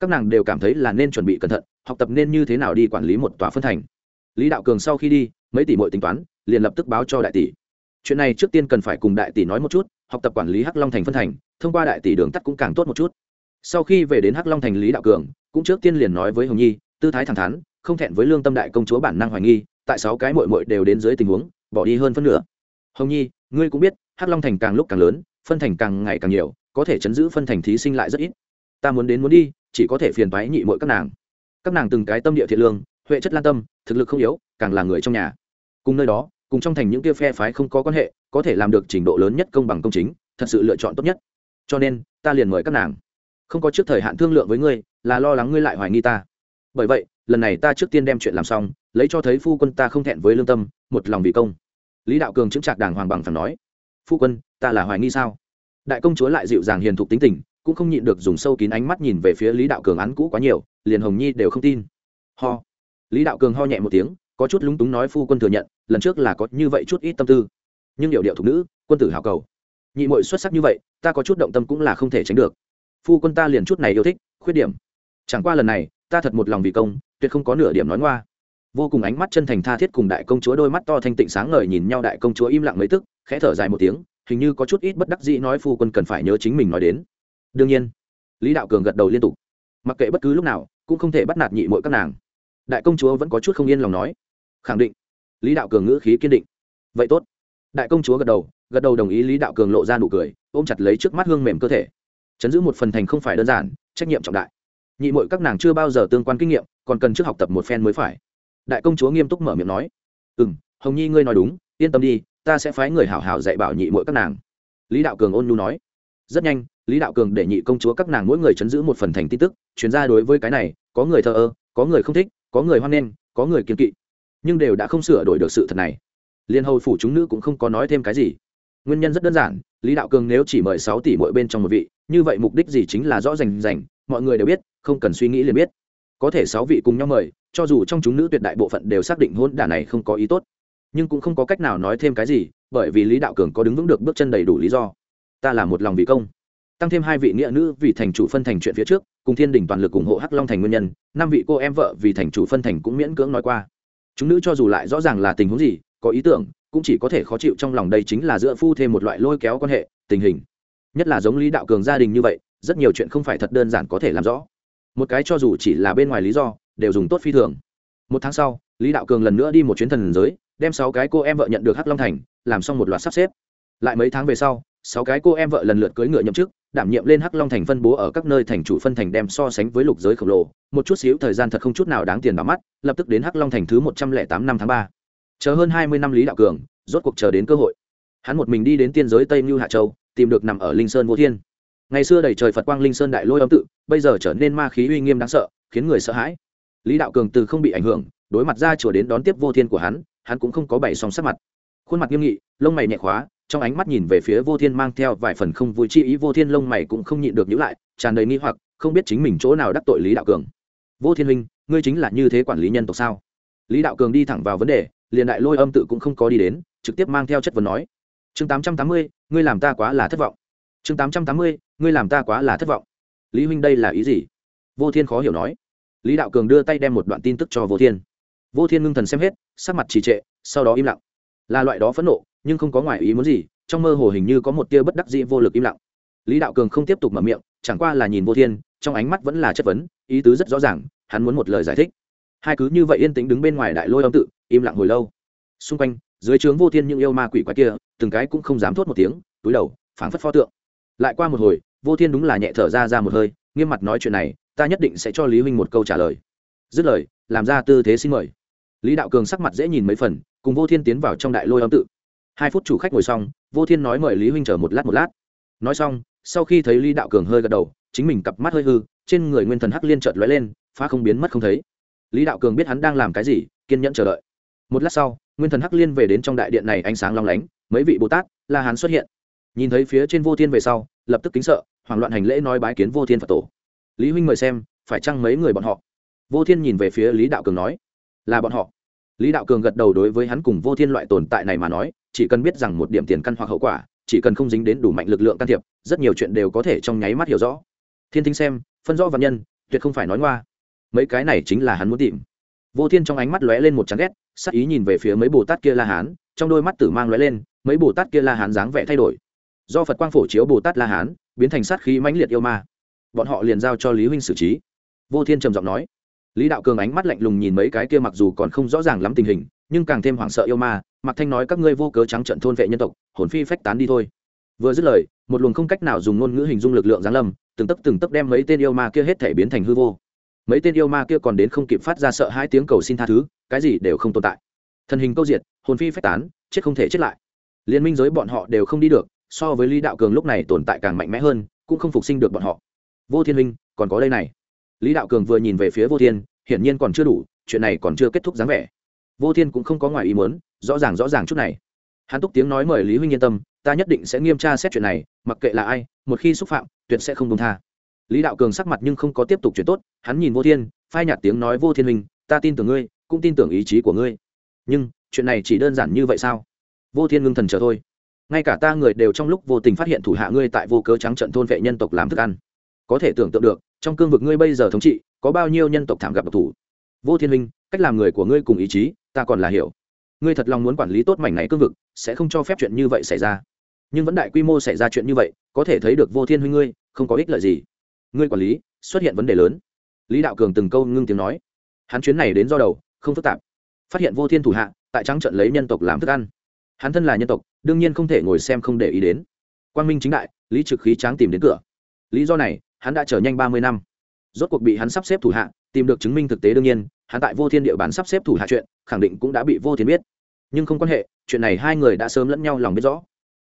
Các nàng đều cảm thấy là nên chuẩn bị cẩn thận, học tập nên như thế nào đi quản lý một tòa phân thành. Lý đạo cường sau khi đi, mấy tỷ mọi tính toán, liền lập tức báo cho đại tỷ chuyện này trước tiên cần phải cùng đại tỷ nói một chút, học tập quản lý hắc long thành phân thành, thông qua đại tỷ đường tắt cũng càng tốt một chút. Sau khi về đến hắc long thành lý đạo cường, cũng trước tiên liền nói với hồng nhi, tư thái thẳng thắn, không thẹn với lương tâm đại công chúa bản năng hoài nghi, tại sáu cái mội mội đều đến dưới tình huống, bỏ đi hơn phân nửa. Hồng nhi, ngươi cũng biết, hắc long thành càng lúc càng lớn, phân thành càng ngày càng nhiều, có thể chấn giữ phân thành thí sinh lại rất ít. Ta muốn đến muốn đi, chỉ có thể phiền toái nhị mỗi các nàng. Các nàng từng cái tâm địa thiện lương, huệ chất lan tâm, thực lực không yếu, càng là người trong nhà. Cùng nơi đó cùng trong thành những kia phe phái không có quan hệ, có thể làm được trình độ lớn nhất công bằng công chính, thật sự lựa chọn tốt nhất. Cho nên, ta liền mời các nàng. Không có trước thời hạn thương lượng với ngươi, là lo lắng ngươi lại hoài nghi ta. Bởi vậy, lần này ta trước tiên đem chuyện làm xong, lấy cho thấy phu quân ta không thẹn với lương tâm, một lòng vì công. Lý đạo cường chứng trạc đàng hoàng bằng phản nói, phu quân, ta là hoài nghi sao? Đại công chúa lại dịu dàng hiền thục tính tình, cũng không nhịn được dùng sâu kín ánh mắt nhìn về phía lý đạo cường án cũ quá nhiều, liền hồng nhi đều không tin. Ho. Lý đạo cường ho nhẹ một tiếng có chút lúng túng nói phu quân thừa nhận, lần trước là có như vậy chút ít tâm tư. Nhưng điệu điệu thục nữ, quân tử hào cầu. Nhị mội xuất sắc như vậy, ta có chút động tâm cũng là không thể tránh được. Phu quân ta liền chút này yêu thích, khuyết điểm. Chẳng qua lần này, ta thật một lòng vì công, tuyệt không có nửa điểm nói ngoa. Vô cùng ánh mắt chân thành tha thiết cùng đại công chúa đôi mắt to thanh tịnh sáng ngời nhìn nhau, đại công chúa im lặng mấy tức, khẽ thở dài một tiếng, hình như có chút ít bất đắc dĩ nói phu quân cần phải nhớ chính mình nói đến. Đương nhiên, lý đạo cường gật đầu liên tục. Mặc kệ bất cứ lúc nào, cũng không thể bắt nạt nhị mội các nàng. Đại công chúa vẫn có chút không yên lòng nói khẳng định. Lý đạo cường ngữ khí kiên định. Vậy tốt. Đại công chúa gật đầu gật đầu đồng ý lý đạo cường lộ ra nụ cười, ôm chặt lấy trước mắt hương mềm cơ thể. Chấn giữ một phần thành không phải đơn giản, trách nhiệm trọng đại. Nhị mội các nàng chưa bao giờ tương quan kinh nghiệm, còn cần trước học tập một phen mới phải. Đại công chúa nghiêm túc mở miệng nói. Ừ m hồng nhi ngươi nói đúng, yên tâm đi, ta sẽ phái người hảo hảo dạy bảo nhị mội các nàng. Lý đạo cường ôn nhu nói. Rất nhanh, lý đạo cường để nhị công chúa các nàng mỗi người chấn giữ một phần thành tin tức, chuyên gia đối với cái này, có người thờ ơ, có người không thích, có người hoan nghênh, có người kiên kỵ nhưng đều đã không sửa đổi được sự thật này. Liên hầu phủ chúng nữ cũng không có nói thêm cái gì. Nguyên nhân rất đơn giản, lý đạo cường nếu chỉ mời sáu tỷ mỗi bên trong một vị, như vậy mục đích gì chính là rõ rành rành, mọi người đều biết, không cần suy nghĩ liền biết. Có thể sáu vị cùng nhau mời, cho dù trong chúng nữ tuyệt đại bộ phận đều xác định hôn đả này không có ý tốt. Nhưng cũng không có cách nào nói thêm cái gì, bởi vì lý đạo cường có đứng vững được bước chân đầy đủ lý do. Ta là một lòng vì công. Tăng thêm hai vị nghĩa nữ vì thành chủ phân thành chuyện phía trước, cùng thiên đình toàn lực ủng hộ hắc long thành nguyên nhân, năm vị cô em vợ vì thành chủ phân thành cũng miễn cưỡng nói qua chúng nữ cho dù lại rõ ràng là tình huống gì, có ý tưởng, cũng chỉ có thể khó chịu trong lòng đây chính là giữa phu thêm một loại lôi kéo quan hệ, tình hình. Nhất là giống lý đạo cường gia đình như vậy, rất nhiều chuyện không phải thật đơn giản có thể làm rõ. Một cái cho dù chỉ là bên ngoài lý do, đều dùng tốt phi thường. Một tháng sau, lý đạo cường lần nữa đi một chuyến thần giới, đem sáu cái cô em vợ nhận được hắc long thành, làm xong một loạt sắp xếp. Lại mấy tháng về sau, sáu cái cô em vợ lần lượt cưỡi ngựa nhậm chức đảm nhiệm lên hắc long thành phân bố ở các nơi thành chủ phân thành đem so sánh với lục giới khổng lồ. Một chút xíu thời gian thật không chút nào đáng tiền vào mắt, lập tức đến hắc long thành thứ một trăm lẻ tám năm tháng ba. Chờ hơn hai mươi năm lý đạo cường, rốt cuộc chờ đến cơ hội. Hắn một mình đi đến tiên giới tây mưu hạ châu, tìm được nằm ở linh sơn vô thiên. Ngày xưa đầy trời phật quang linh sơn đại lôi âm tự, bây giờ trở nên ma khí uy nghiêm đáng sợ, khiến người sợ hãi. Lý đạo cường từ không bị ảnh hưởng, đối mặt ra chùa đến đón tiếp vô thiên của hắn hắn cũng không có bày song sắc mặt. Khuôn mặt nghiêm nghị, lông mày nhẹ khóa trong ánh mắt nhìn về phía vô thiên mang theo vài phần không vui chi ý, vô thiên lông mày cũng không nhịn được nhữ lại, tràn đầy nghi hoặc, không biết chính mình chỗ nào đắc tội lý đạo cường. Vô thiên huynh, ngươi chính là như thế quản lý nhân tộc sao? Lý đạo cường đi thẳng vào vấn đề, liền đại lôi âm tự cũng không có đi đến, trực tiếp mang theo chất vấn nói, chương tám trăm tám mươi, ngươi làm ta quá là thất vọng. Chương tám trăm tám mươi, ngươi làm ta quá là thất vọng. Lý huynh đây là ý gì? Vô thiên khó hiểu nói. Lý đạo cường đưa tay đem một đoạn tin tức cho vô thiên. Vô thiên ngưng thần xem hết, sắc mặt trì trệ, sau đó im lặng. Là loại đó phẫn nộ nhưng không có ngoại ý muốn gì, trong mơ hồ hình như có một tia bất đắc dĩ vô lực im lặng. Lý đạo cường không tiếp tục mở miệng, chẳng qua là nhìn vô thiên, trong ánh mắt vẫn là chất vấn, ý tứ rất rõ ràng, hắn muốn một lời giải thích. Hai cứ như vậy yên tĩnh đứng bên ngoài đại lôi âm tự, im lặng hồi lâu. Xung quanh, dưới trướng vô thiên những yêu ma quỷ quái kia, từng cái cũng không dám thốt một tiếng, túi đầu, phảng phất pho tượng. Lại qua một hồi, vô thiên đúng là nhẹ thở ra ra một hơi, nghiêm mặt nói chuyện này, ta nhất định sẽ cho lý huynh một câu trả lời. Dứt lời, làm ra tư thế xin mời. Lý đạo cường sắc mặt dễ nhìn mấy phần, cùng vô thiên tiến vào trong đại lôi âm tự hai phút chủ khách ngồi xong, vô thiên nói mời lý huynh chờ một lát một lát. Nói xong, sau khi thấy lý đạo cường hơi gật đầu, chính mình cặp mắt hơi hư, trên người nguyên thần hắc liên chợt lóe lên, phá không biến mất không thấy. Lý đạo cường biết hắn đang làm cái gì, kiên nhẫn chờ đợi. Một lát sau, nguyên thần hắc liên về đến trong đại điện này ánh sáng long lánh, mấy vị bồ tát, la hán xuất hiện. Nhìn thấy phía trên vô thiên về sau, lập tức kính sợ, hoảng loạn hành lễ nói bái kiến vô thiên phật tổ. Lý huynh mời xem, phải chăng mấy người bọn họ? Vô thiên nhìn về phía lý đạo cường nói, là bọn họ. Lý đạo cường gật đầu đối với hắn cùng vô thiên loại tồn tại này mà nói chỉ cần biết rằng một điểm tiền căn hoặc hậu quả, chỉ cần không dính đến đủ mạnh lực lượng can thiệp, rất nhiều chuyện đều có thể trong nháy mắt hiểu rõ. Thiên thính xem, phân rõ văn nhân, tuyệt không phải nói ngoa. Mấy cái này chính là hắn muốn tìm. Vô thiên trong ánh mắt lóe lên một trắng ghét, sắc ý nhìn về phía mấy bồ tát kia la hán, trong đôi mắt tử mang lóe lên, mấy bồ tát kia la hán dáng vẻ thay đổi. Do phật quang phổ chiếu bồ tát la hán, biến thành sát khí mãnh liệt yêu ma. Bọn họ liền giao cho lý huynh xử trí. Vô thiên trầm giọng nói. Lý đạo cường ánh mắt lạnh lùng nhìn mấy cái kia mặc dù còn không rõ ràng lắm tình hình nhưng càng thêm hoảng sợ yêu ma, mạc thanh nói các ngươi vô cớ trắng trận thôn vệ nhân tộc, hồn phi phách tán đi thôi. Vừa dứt lời, một luồng không cách nào dùng ngôn ngữ hình dung lực lượng giáng lâm, từng tấc từng tấc đem mấy tên yêu ma kia hết thể biến thành hư vô. Mấy tên yêu ma kia còn đến không kịp phát ra sợ hai tiếng cầu xin tha thứ, cái gì đều không tồn tại. Thần hình câu diệt, hồn phi phách tán, chết không thể chết lại. Liên minh giới bọn họ đều không đi được, so với lý đạo cường lúc này tồn tại càng mạnh mẽ hơn, cũng không phục sinh được bọn họ. Vô thiên minh còn có đây này. Lý đạo cường vừa nhìn về phía vô thiên, hiển nhiên còn chưa đủ, chuyện này còn chưa kết thúc dáng vẻ vô thiên cũng không có ngoài ý muốn, rõ ràng rõ ràng chút này. Hắn túc tiếng nói mời lý huynh yên tâm, ta nhất định sẽ nghiêm tra xét chuyện này, mặc kệ là ai, một khi xúc phạm, tuyệt sẽ không công tha. Lý đạo cường sắc mặt nhưng không có tiếp tục chuyện tốt, hắn nhìn vô thiên, phai nhạt tiếng nói, vô thiên huynh, ta tin tưởng ngươi, cũng tin tưởng ý chí của ngươi. Nhưng, chuyện này chỉ đơn giản như vậy sao? Vô thiên ngưng thần chờ thôi. Ngay cả ta người đều trong lúc vô tình phát hiện thủ hạ ngươi tại vô cớ trắng trận thôn vệ nhân tộc làm thức ăn. Có thể tưởng tượng được, trong cương vực ngươi bây giờ thống trị, có bao nhiêu nhân tộc thảm gặp độc thủ? Vô thiên minh cách làm người của ngươi cùng ý chí ta còn là hiểu. Ngươi thật lòng muốn quản lý tốt mảnh này cương vực, sẽ không cho phép chuyện như vậy xảy ra. Nhưng vẫn đại quy mô xảy ra chuyện như vậy, có thể thấy được vô thiên huynh ngươi, không có ích lợi gì. Ngươi quản lý, xuất hiện vấn đề lớn. Lý đạo cường từng câu ngưng tiếng nói. Hắn chuyến này đến do đầu, không phức tạp. Phát hiện vô thiên thủ hạ, tại trắng trận lấy nhân tộc làm thức ăn. Hắn thân là nhân tộc, đương nhiên không thể ngồi xem không để ý đến. Quan minh chính đại, lý trực khí tráng tìm đến cửa. Lý do này, hắn đã chờ nhanh ba mươi năm. Rốt cuộc bị hắn sắp xếp thủ hạ, tìm được chứng minh thực tế đương nhiên hắn tại vô thiên địa bàn sắp xếp thủ hạ chuyện, khẳng định cũng đã bị vô thiên biết. Nhưng không quan hệ, chuyện này hai người đã sớm lẫn nhau lòng biết rõ.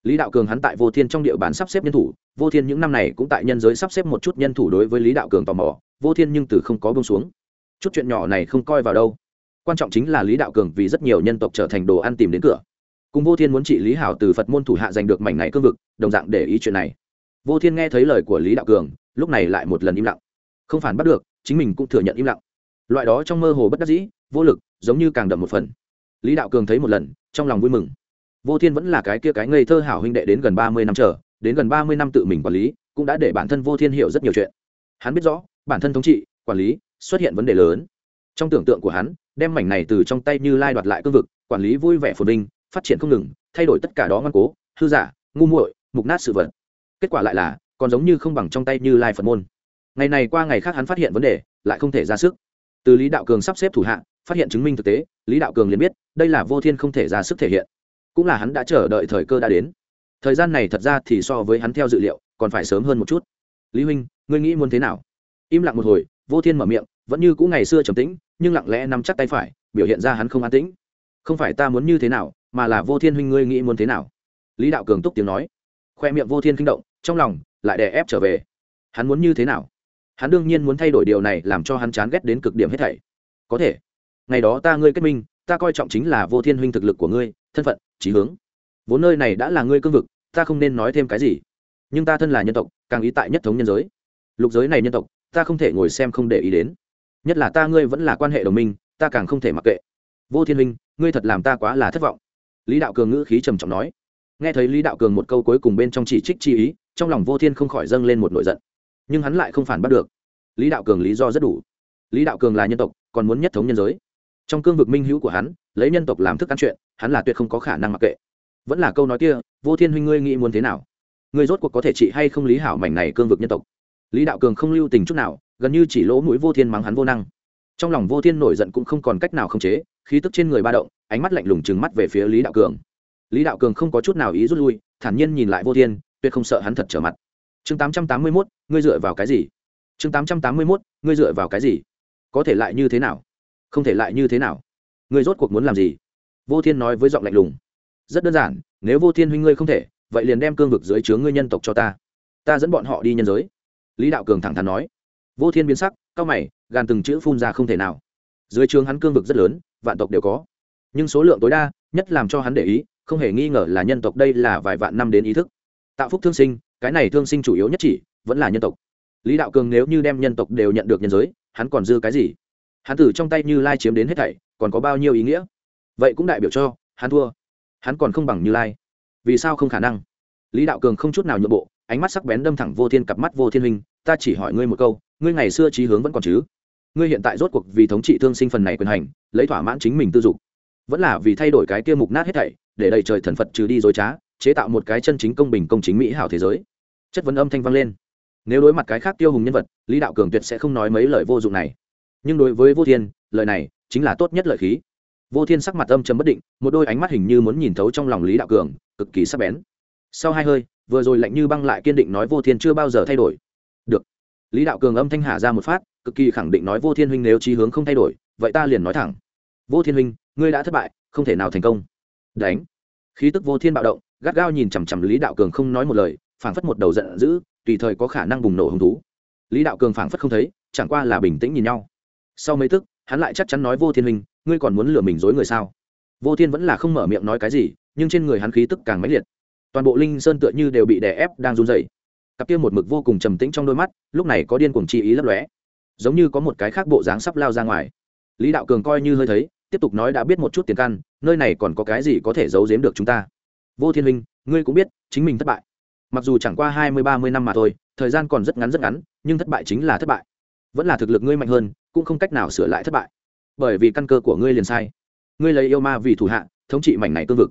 Lý đạo cường hắn tại vô thiên trong địa bàn sắp xếp nhân thủ, vô thiên những năm này cũng tại nhân giới sắp xếp một chút nhân thủ đối với lý đạo cường tò mò, vô thiên nhưng từ không có bông xuống. Chút chuyện nhỏ này không coi vào đâu. Quan trọng chính là lý đạo cường vì rất nhiều nhân tộc trở thành đồ ăn tìm đến cửa. Cùng vô thiên muốn trị lý hảo từ phật môn thủ hạ giành được mảnh này cương vực, đồng dạng để ý chuyện này. Vô thiên nghe thấy lời của lý đạo cường, lúc này lại một lần im lặng. Không phản bắt được, chính mình cũng thừa nhận im lặng loại đó trong mơ hồ bất đắc dĩ, vô lực, giống như càng đậm một phần. Lý đạo cường thấy một lần, trong lòng vui mừng. Vô thiên vẫn là cái kia cái ngây thơ hảo huynh đệ đến gần ba mươi năm chờ đến gần ba mươi năm tự mình quản lý, cũng đã để bản thân vô thiên hiểu rất nhiều chuyện. Hắn biết rõ, bản thân thống trị, quản lý, xuất hiện vấn đề lớn. Trong tưởng tượng của hắn, đem mảnh này từ trong tay như lai đoạt lại cương vực, quản lý vui vẻ phồn vinh, phát triển không ngừng, thay đổi tất cả đó ngoan cố, hư giả, ngu muội, mục nát sự vật. Kết quả lại là, còn giống như không bằng trong tay như lai phật môn. Ngày này qua ngày khác hắn phát hiện vấn đề, lại không thể ra sức từ lý đạo cường sắp xếp thủ hạ, phát hiện chứng minh thực tế, lý đạo cường liền biết, đây là vô thiên không thể ra sức thể hiện. Cũng là hắn đã chờ đợi thời cơ đã đến. Thời gian này thật ra thì so với hắn theo dự liệu, còn phải sớm hơn một chút. Lý huynh, ngươi nghĩ muốn thế nào? Im lặng một hồi, vô thiên mở miệng, vẫn như cũ ngày xưa trầm tĩnh, nhưng lặng lẽ nắm chắc tay phải, biểu hiện ra hắn không an tĩnh. Không phải ta muốn như thế nào, mà là vô thiên huynh ngươi nghĩ muốn thế nào? Lý đạo cường túc tiếng nói. Khoe miệng vô thiên kinh động, trong lòng lại đè ép trở về. Hắn muốn như thế nào? Hắn đương nhiên muốn thay đổi điều này làm cho hắn chán ghét đến cực điểm hết thảy. Có thể. Ngày đó ta ngươi kết minh, ta coi trọng chính là vô thiên huynh thực lực của ngươi, thân phận trí hướng. Vốn nơi này đã là ngươi cương vực, ta không nên nói thêm cái gì. Nhưng ta thân là nhân tộc, càng ý tại nhất thống nhân giới. Lục giới này nhân tộc, ta không thể ngồi xem không để ý đến. Nhất là ta ngươi vẫn là quan hệ đồng minh, ta càng không thể mặc kệ. Vô thiên huynh, ngươi thật làm ta quá là thất vọng. Lý đạo cường ngữ khí trầm trọng nói. Nghe thấy lý đạo cường một câu cuối cùng bên trong chỉ trích chi ý, trong lòng vô thiên không khỏi dâng lên một nỗi giận nhưng hắn lại không phản bắt được. Lý đạo cường lý do rất đủ. Lý đạo cường là nhân tộc, còn muốn nhất thống nhân giới. Trong cương vực minh hữu của hắn, lấy nhân tộc làm thức ăn chuyện, hắn là tuyệt không có khả năng mặc kệ. Vẫn là câu nói kia, vô thiên huynh ngươi nghĩ muốn thế nào? Ngươi rốt cuộc có thể trị hay không lý hảo mảnh này cương vực nhân tộc? Lý đạo cường không lưu tình chút nào, gần như chỉ lỗ mũi vô thiên mắng hắn vô năng. Trong lòng vô thiên nổi giận cũng không còn cách nào khống chế, khí tức trên người ba động, ánh mắt lạnh lùng trừng mắt về phía lý đạo cường. Lý đạo cường không có chút nào ý rút lui, thản nhiên nhìn lại vô thiên, tuyệt không sợ hắn thật trở mặt chương tám trăm tám mươi mốt, ngươi dựa vào cái gì? Chương tám trăm tám mươi mốt, ngươi dựa vào cái gì? Có thể lại như thế nào? Không thể lại như thế nào? Ngươi rốt cuộc muốn làm gì? Vô thiên nói với giọng lạnh lùng. Rất đơn giản, nếu vô thiên huynh ngươi không thể, vậy liền đem cương vực dưới chướng ngươi nhân tộc cho ta. Ta dẫn bọn họ đi nhân giới. Lý đạo cường thẳng thắn nói. Vô thiên biến sắc cao mày, gàn từng chữ phun ra không thể nào. Dưới trường hắn cương vực rất lớn, vạn tộc đều có. Nhưng số lượng tối đa, nhất làm cho hắn để ý, không hề nghi ngờ là nhân tộc đây là vài vạn năm đến ý thức. Tạo phúc thương sinh cái này thương sinh chủ yếu nhất chỉ, vẫn là nhân tộc. Lý đạo cường nếu như đem nhân tộc đều nhận được nhân giới, hắn còn dư cái gì? Hắn từ trong tay như lai chiếm đến hết thảy, còn có bao nhiêu ý nghĩa? Vậy cũng đại biểu cho, hắn thua. Hắn còn không bằng như lai. Vì sao không khả năng? Lý đạo cường không chút nào nhượng bộ, ánh mắt sắc bén đâm thẳng vô thiên cặp mắt vô thiên hình ta chỉ hỏi ngươi một câu, ngươi ngày xưa trí hướng vẫn còn chứ? Ngươi hiện tại rốt cuộc vì thống trị thương sinh phần này quyền hành, lấy thỏa mãn chính mình tư dục, vẫn là vì thay đổi cái kia mục nát hết thảy, để đầy trời thần phật trừ đi dối trá chế tạo một cái chân chính công bình công chính mỹ hảo thế giới. Chất vấn âm thanh vang lên. Nếu đối mặt cái khác tiêu hùng nhân vật, lý đạo cường tuyệt sẽ không nói mấy lời vô dụng này. Nhưng đối với vô thiên, lời này chính là tốt nhất lợi khí. Vô thiên sắc mặt âm chấm bất định, một đôi ánh mắt hình như muốn nhìn thấu trong lòng lý đạo cường, cực kỳ sắc bén. Sau hai hơi, vừa rồi lạnh như băng lại kiên định nói vô thiên chưa bao giờ thay đổi. Được. Lý đạo cường âm thanh hạ ra một phát, cực kỳ khẳng định nói vô thiên huynh nếu trí hướng không thay đổi, vậy ta liền nói thẳng. Vô thiên huynh, ngươi đã thất bại, không thể nào thành công. Đánh. Khí tức vô thiên bạo động gắt gao nhìn chằm chằm lý đạo cường không nói một lời, phảng phất một đầu giận dữ, tùy thời có khả năng bùng nổ hứng thú. Lý đạo cường phảng phất không thấy, chẳng qua là bình tĩnh nhìn nhau. Sau mấy tức, hắn lại chắc chắn nói, vô thiên huynh, ngươi còn muốn lừa mình dối người sao? Vô thiên vẫn là không mở miệng nói cái gì, nhưng trên người hắn khí tức càng mãnh liệt. Toàn bộ linh sơn tựa như đều bị đè ép, đang run rẩy. Cặp kia một mực vô cùng trầm tĩnh trong đôi mắt, lúc này có điên cuồng chi ý lấp lóe. Giống như có một cái khác bộ dáng sắp lao ra ngoài. Lý đạo cường coi như hơi thấy, tiếp tục nói, đã biết một chút tiền căn, nơi này còn có cái gì có thể giấu giếm được chúng ta? Vô thiên huynh, ngươi cũng biết, chính mình thất bại. Mặc dù chẳng qua hai mươi, ba mươi năm mà thôi, thời gian còn rất ngắn rất ngắn, nhưng thất bại chính là thất bại. Vẫn là thực lực ngươi mạnh hơn, cũng không cách nào sửa lại thất bại. Bởi vì căn cơ của ngươi liền sai. Ngươi lấy yêu ma vì thủ hạ, thống trị mảnh này cương vực.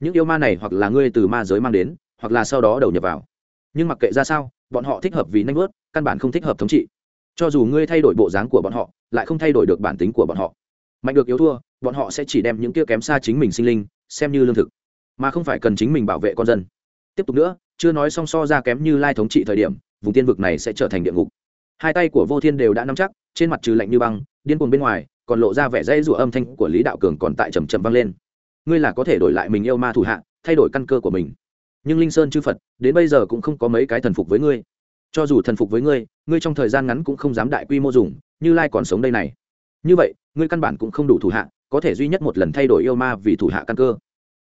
Những yêu ma này hoặc là ngươi từ ma giới mang đến, hoặc là sau đó đầu nhập vào. Nhưng mặc kệ ra sao, bọn họ thích hợp vì nanh vớt căn bản không thích hợp thống trị. Cho dù ngươi thay đổi bộ dáng của bọn họ, lại không thay đổi được bản tính của bọn họ. Mạnh được yếu thua, bọn họ sẽ chỉ đem những kia kém xa chính mình sinh linh, xem như lương thực mà không phải cần chính mình bảo vệ con dân. Tiếp tục nữa, chưa nói song so ra kém như lai thống trị thời điểm, vùng tiên vực này sẽ trở thành địa ngục. Hai tay của vô thiên đều đã nắm chắc, trên mặt trừ lạnh như băng, điên cuồng bên ngoài, còn lộ ra vẻ dây rủa âm thanh của lý đạo cường còn tại trầm trầm vang lên. Ngươi là có thể đổi lại mình yêu ma thủ hạ, thay đổi căn cơ của mình. Nhưng linh sơn chư phật, đến bây giờ cũng không có mấy cái thần phục với ngươi. Cho dù thần phục với ngươi ngươi trong thời gian ngắn cũng không dám đại quy mô dùng, như lai còn sống đây này. Như vậy, ngươi căn bản cũng không đủ thủ hạ, có thể duy nhất một lần thay đổi yêu ma vì thủ hạ căn cơ.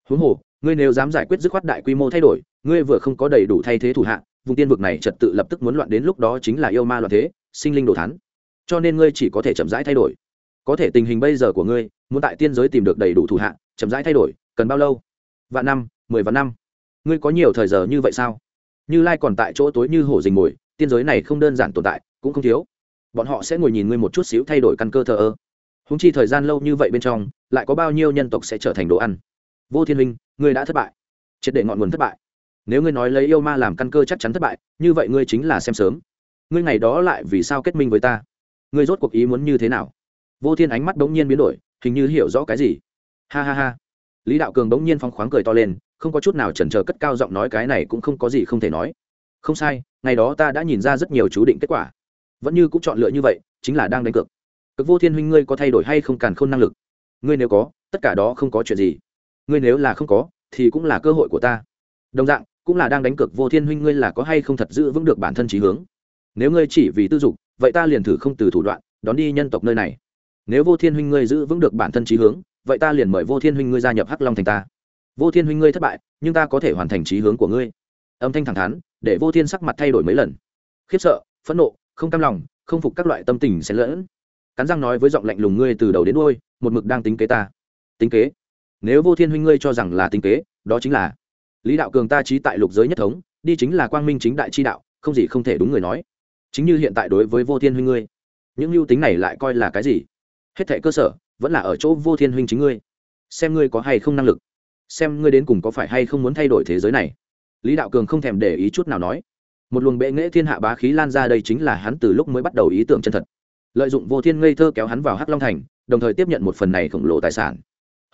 Huống hồ ngươi nếu dám giải quyết dứt khoát đại quy mô thay đổi, ngươi vừa không có đầy đủ thay thế thủ hạ, vùng tiên vực này trật tự lập tức muốn loạn đến lúc đó chính là yêu ma loạn thế, sinh linh đồ thắn cho nên ngươi chỉ có thể chậm rãi thay đổi. Có thể tình hình bây giờ của ngươi, muốn tại tiên giới tìm được đầy đủ thủ hạ, chậm rãi thay đổi, cần bao lâu? Vạn năm, mười vạn năm. Ngươi có nhiều thời giờ như vậy sao? Như lai còn tại chỗ tối như hổ dình mồi, tiên giới này không đơn giản tồn tại, cũng không thiếu. Bọn họ sẽ ngồi nhìn ngươi một chút xíu thay đổi căn cơ thờ ơ. Húng chi thời gian lâu như vậy bên trong, lại có bao nhiêu nhân tộc sẽ trở thành đồ ăn? Vô thiên minh ngươi đã thất bại. Triệt để ngọn nguồn thất bại. Nếu ngươi nói lấy yêu ma làm căn cơ chắc chắn thất bại, như vậy ngươi chính là xem sớm. Ngươi ngày đó lại vì sao kết minh với ta? Ngươi rốt cuộc ý muốn như thế nào? Vô thiên ánh mắt bỗng nhiên biến đổi, hình như hiểu rõ cái gì. Ha ha ha. Lý đạo cường bỗng nhiên phong khoáng cười to lên, không có chút nào chần chờ cất cao giọng nói cái này cũng không có gì không thể nói. Không sai, ngày đó ta đã nhìn ra rất nhiều chú định kết quả. Vẫn như cũng chọn lựa như vậy, chính là đang đánh cược. Cực vô thiên huynh ngươi có thay đổi hay không càn k h ô n năng lực? Ngươi nếu có, tất cả đó không có chuyện gì ngươi nếu là không có, thì cũng là cơ hội của ta. Đồng dạng, cũng là đang đánh cược vô thiên huynh ngươi là có hay không thật giữ vững được bản thân trí hướng. Nếu ngươi chỉ vì tư dục, vậy ta liền thử không từ thủ đoạn, đón đi nhân tộc nơi này. Nếu vô thiên huynh ngươi giữ vững được bản thân trí hướng, vậy ta liền mời vô thiên huynh ngươi gia nhập hắc long thành ta. Vô thiên huynh ngươi thất bại, nhưng ta có thể hoàn thành trí hướng của ngươi. Âm thanh thẳng thắn, để vô thiên sắc mặt thay đổi mấy lần. Khiếp sợ, phẫn nộ, không cam lòng, không phục các loại tâm tình xen lẫn. Cắn răng nói với giọng lạnh lùng ngươi từ đầu đến đôi một mực đang tính kế ta. Tính kế? Nếu vô thiên huynh ngươi cho rằng là tính kế, đó chính là lý đạo cường ta trí tại lục giới nhất thống, đi chính là quang minh chính đại chi đạo, không gì không thể đúng người nói. Chính như hiện tại đối với vô thiên huynh ngươi, những lưu tính này lại coi là cái gì? Hết thệ cơ sở, vẫn là ở chỗ vô thiên huynh chính ngươi. Xem ngươi có hay không năng lực, xem ngươi đến cùng có phải hay không muốn thay đổi thế giới này. Lý đạo cường không thèm để ý chút nào nói. Một luồng bệ nghệ thiên hạ bá khí lan ra đây chính là hắn từ lúc mới bắt đầu ý tưởng chân thật. Lợi dụng vô thiên ngây thơ kéo hắn vào hắc long thành, đồng thời tiếp nhận một phần này khổng lồ tài sản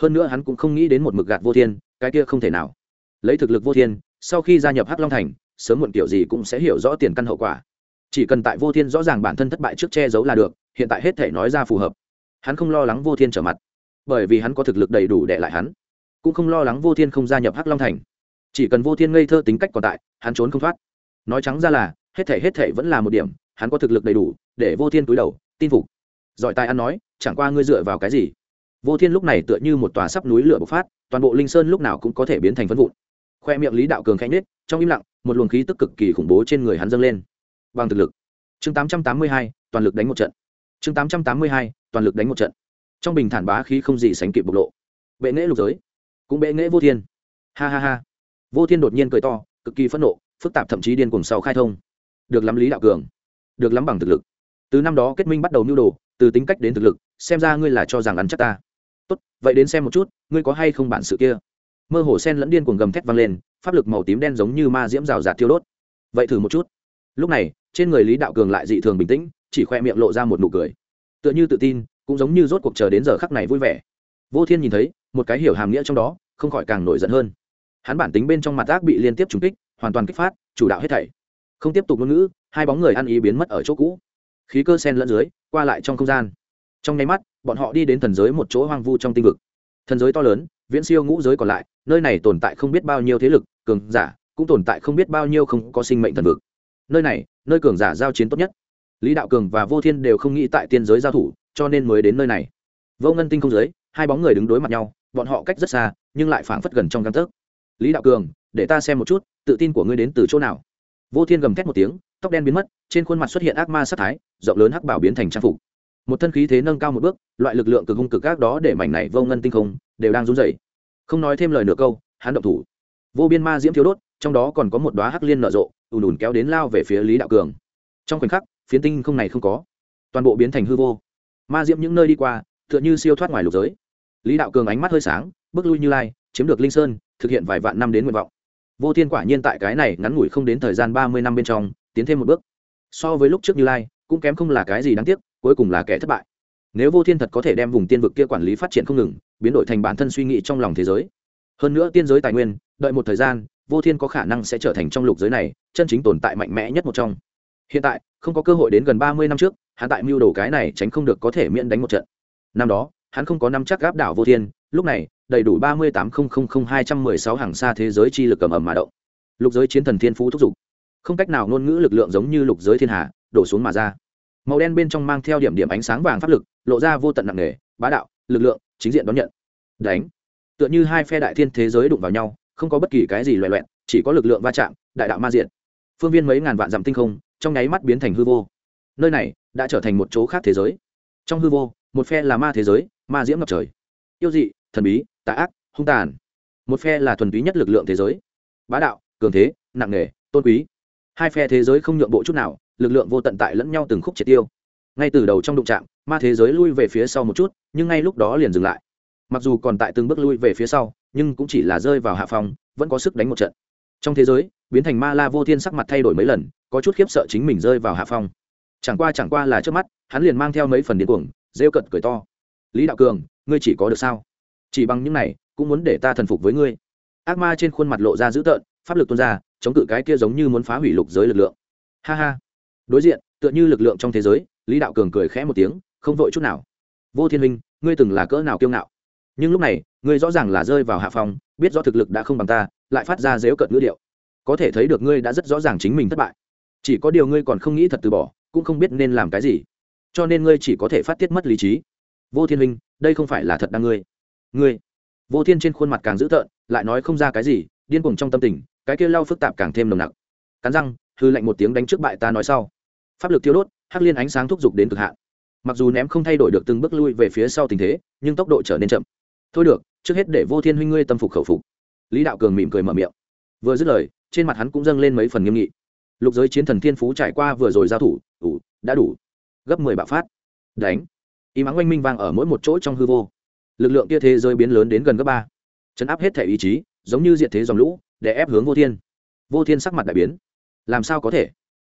hơn nữa hắn cũng không nghĩ đến một mực gạt vô thiên, cái kia không thể nào. Lấy thực lực vô thiên, sau khi gia nhập hắc long thành, sớm muộn kiểu gì cũng sẽ hiểu rõ tiền căn hậu quả. Chỉ cần tại vô thiên rõ ràng bản thân thất bại trước che giấu là được, hiện tại hết thể nói ra phù hợp. Hắn không lo lắng vô thiên trở mặt, bởi vì hắn có thực lực đầy đủ để lại hắn. Cũng không lo lắng vô thiên không gia nhập hắc long thành. Chỉ cần vô thiên ngây thơ tính cách còn tại, hắn trốn không thoát. Nói trắng ra là, hết thể hết thể vẫn là một điểm, hắn có thực lực đầy đủ, để vô thiên túi đầu, tin phục. Giỏi tài ăn nói, chẳng qua ngươi dựa vào cái gì? Vô thiên lúc này tựa như một tòa sắp núi lửa bộc phát, toàn bộ linh sơn lúc nào cũng có thể biến thành phân vụn. Khoe miệng lý đạo cường khanh nết trong im lặng, một luồng khí tức cực kỳ khủng bố trên người hắn dâng lên. Bằng thực lực. Chương tám trăm tám mươi hai, toàn lực đánh một trận. Chương tám trăm tám mươi hai, toàn lực đánh một trận. Trong bình thản bá khí không gì sánh kịp bộc lộ. Bệ nghễ lục giới. Cũng bệ nghễ vô thiên. Ha ha ha. Vô thiên đột nhiên cười to, cực kỳ phẫn nộ, phức tạp thậm chí điên cùng sau khai thông. Được lắm lý đạo cường. Được lắm bằng thực lực. Từ năm đó kết minh bắt đầu mưu đồ, từ tính cách đến thực lực, xem ra ngươi là cho rằng ăn chắc ta vậy đến xem một chút, ngươi có hay không bản sự kia? Mơ hồ sen lẫn điên cuồng gầm thét vang lên, pháp lực màu tím đen giống như ma diễm rào rạt thiêu đốt. Vậy thử một chút. Lúc này, trên người lý đạo cường lại dị thường bình tĩnh, chỉ khoe miệng lộ ra một nụ cười. Tựa như tự tin, cũng giống như rốt cuộc chờ đến giờ khắc này vui vẻ. Vô thiên nhìn thấy, một cái hiểu hàm nghĩa trong đó, không khỏi càng nổi giận hơn. Hắn bản tính bên trong mặt ác bị liên tiếp trúng kích, hoàn toàn kích phát, chủ đạo hết thảy. Không tiếp tục ngôn ngữ, hai bóng người ăn ý biến mất ở chỗ cũ. Khí cơ sen lẫn dưới, qua lại trong không gian trong nháy mắt, bọn họ đi đến thần giới một chỗ hoang vu trong tinh vực. Thần giới to lớn, viễn siêu ngũ giới còn lại, nơi này tồn tại không biết bao nhiêu thế lực, cường giả, cũng tồn tại không biết bao nhiêu không có sinh mệnh thần vực. Nơi này, nơi cường giả giao chiến tốt nhất. Lý đạo cường và vô thiên đều không nghĩ tại tiên giới giao thủ, cho nên mới đến nơi này. Vô ngân tinh không giới, hai bóng người đứng đối mặt nhau, bọn họ cách rất xa, nhưng lại phảng phất gần trong găng tấc. Lý đạo cường, để ta xem một chút, tự tin của ngươi đến từ chỗ nào? Vô thiên gầm thét một tiếng, tóc đen biến mất, trên khuôn mặt xuất hiện ác ma sát thái, rộng lớn hắc bảo biến thành trang phục một thân khí thế nâng cao một bước, loại lực lượng cực hung cực gác đó để mảnh này vô ngân tinh không đều đang run rẩy. Không nói thêm lời nửa câu, hắn động thủ. Vô biên ma diễm thiếu đốt, trong đó còn có một đoá hắc liên nở rộ, ùn ùn kéo đến lao về phía lý đạo cường. Trong khoảnh khắc, phiến tinh không này không có. Toàn bộ biến thành hư vô. Ma diễm những nơi đi qua, tựa như siêu thoát ngoài lục giới. Lý đạo cường ánh mắt hơi sáng, bước lui như lai, chiếm được linh sơn, thực hiện vài vạn năm đến nguyện vọng. Vô thiên quả nhiên tại cái này ngắn ngủi không đến thời gian ba mươi năm bên trong, tiến thêm một bước. So với lúc trước như lai, cũng kém không là cái gì đáng tiếc cuối cùng là kẻ thất bại. Nếu vô thiên thật có thể đem vùng tiên vực kia quản lý phát triển không ngừng, biến đổi thành bản thân suy nghĩ trong lòng thế giới. Hơn nữa tiên giới tài nguyên, đợi một thời gian, vô thiên có khả năng sẽ trở thành trong lục giới này, chân chính tồn tại mạnh mẽ nhất một trong. Hiện tại, không có cơ hội đến gần ba mươi năm trước, hắn tại mưu đồ cái này tránh không được có thể miễn đánh một trận. Năm đó, hắn không có năm chắc gáp đảo vô thiên, lúc này, đầy đủ ba mươi tám hai trăm mười sáu hàng xa thế giới chi lực cầm ẩm mà động. Lục giới chiến thần thiên phú thúc giục. Không cách nào ngôn ngữ lực lượng giống như lục giới thiên hà, đổ xuống mà ra màu đen bên trong mang theo điểm điểm ánh sáng vàng pháp lực, lộ ra vô tận nặng nề, bá đạo, lực lượng, chính diện đón nhận. Đánh. Tựa như hai phe đại thiên thế giới đụng vào nhau, không có bất kỳ cái gì loại loẹn chỉ có lực lượng va chạm, đại đạo ma diện phương viên mấy ngàn vạn dặm tinh không, trong nháy mắt biến thành hư vô. Nơi này đã trở thành một chỗ khác thế giới. Trong hư vô, một phe là ma thế giới, ma diễm ngập trời. Yêu dị, thần bí, tà ác, hung tàn. Một phe là thuần túy nhất lực lượng thế giới. Bá đạo, cường thế, nặng nề, tôn quý. Hai phe thế giới không nhượng bộ chút nào lực lượng vô tận tại lẫn nhau từng khúc triệt tiêu. Ngay từ đầu trong đụng trạm ma thế giới lui về phía sau một chút, nhưng ngay lúc đó liền dừng lại. Mặc dù còn tại từng bước lui về phía sau, nhưng cũng chỉ là rơi vào hạ phòng vẫn có sức đánh một trận. Trong thế giới, biến thành ma la vô thiên sắc mặt thay đổi mấy lần, có chút khiếp sợ chính mình rơi vào hạ phong. Chẳng qua chẳng qua là trước mắt, hắn liền mang theo mấy phần điên cuồng, rêu cận cười to. Lý đạo cường, ngươi chỉ có được sao? Chỉ bằng những này, cũng muốn để ta thần phục với ngươi. Ác ma trên khuôn mặt lộ ra dữ tợn, pháp lực tuôn ra, chống cự cái kia giống như muốn phá hủy lục giới lực lượng. Ha ha đối diện, tựa như lực lượng trong thế giới, lý đạo cường cười khẽ một tiếng, không vội chút nào. Vô thiên minh ngươi từng là cỡ nào kiêu ngạo? Nhưng lúc này, ngươi rõ ràng là rơi vào hạ phòng biết rõ thực lực đã không bằng ta, lại phát ra dếu cận ngữ điệu. Có thể thấy được ngươi đã rất rõ ràng chính mình thất bại. Chỉ có điều ngươi còn không nghĩ thật từ bỏ, cũng không biết nên làm cái gì. Cho nên ngươi chỉ có thể phát tiết mất lý trí. Vô thiên minh đây không phải là thật đang ngươi. Ngươi. Vô thiên trên khuôn mặt càng dữ tợn, lại nói không ra cái gì, điên cuồng trong tâm tình, cái kia lau phức tạp càng thêm nồng nặc. Cắn răng, hư lạnh một tiếng đánh trước bại ta nói sau pháp lực tiêu đốt, hắc liên ánh sáng thúc giục đến cực hạn. Mặc dù ném không thay đổi được từng bước lui về phía sau tình thế, nhưng tốc độ trở nên chậm. Thôi được, trước hết để vô thiên huynh ngươi tâm phục khẩu phục. Lý đạo cường mỉm cười mở miệng. Vừa dứt lời, trên mặt hắn cũng dâng lên mấy phần nghiêm nghị. Lục giới chiến thần thiên phú trải qua vừa rồi giao thủ đủ đã đủ. Gấp mười bạo phát. Đánh. Ý mắng oanh minh vang ở mỗi một chỗ trong hư vô. Lực lượng kia thế giới biến lớn đến gần gấp ba. Chấn áp hết thể ý chí, giống như diện thế dòng lũ, để ép hướng vô thiên. Vô thiên sắc mặt đại biến. Làm sao có thể?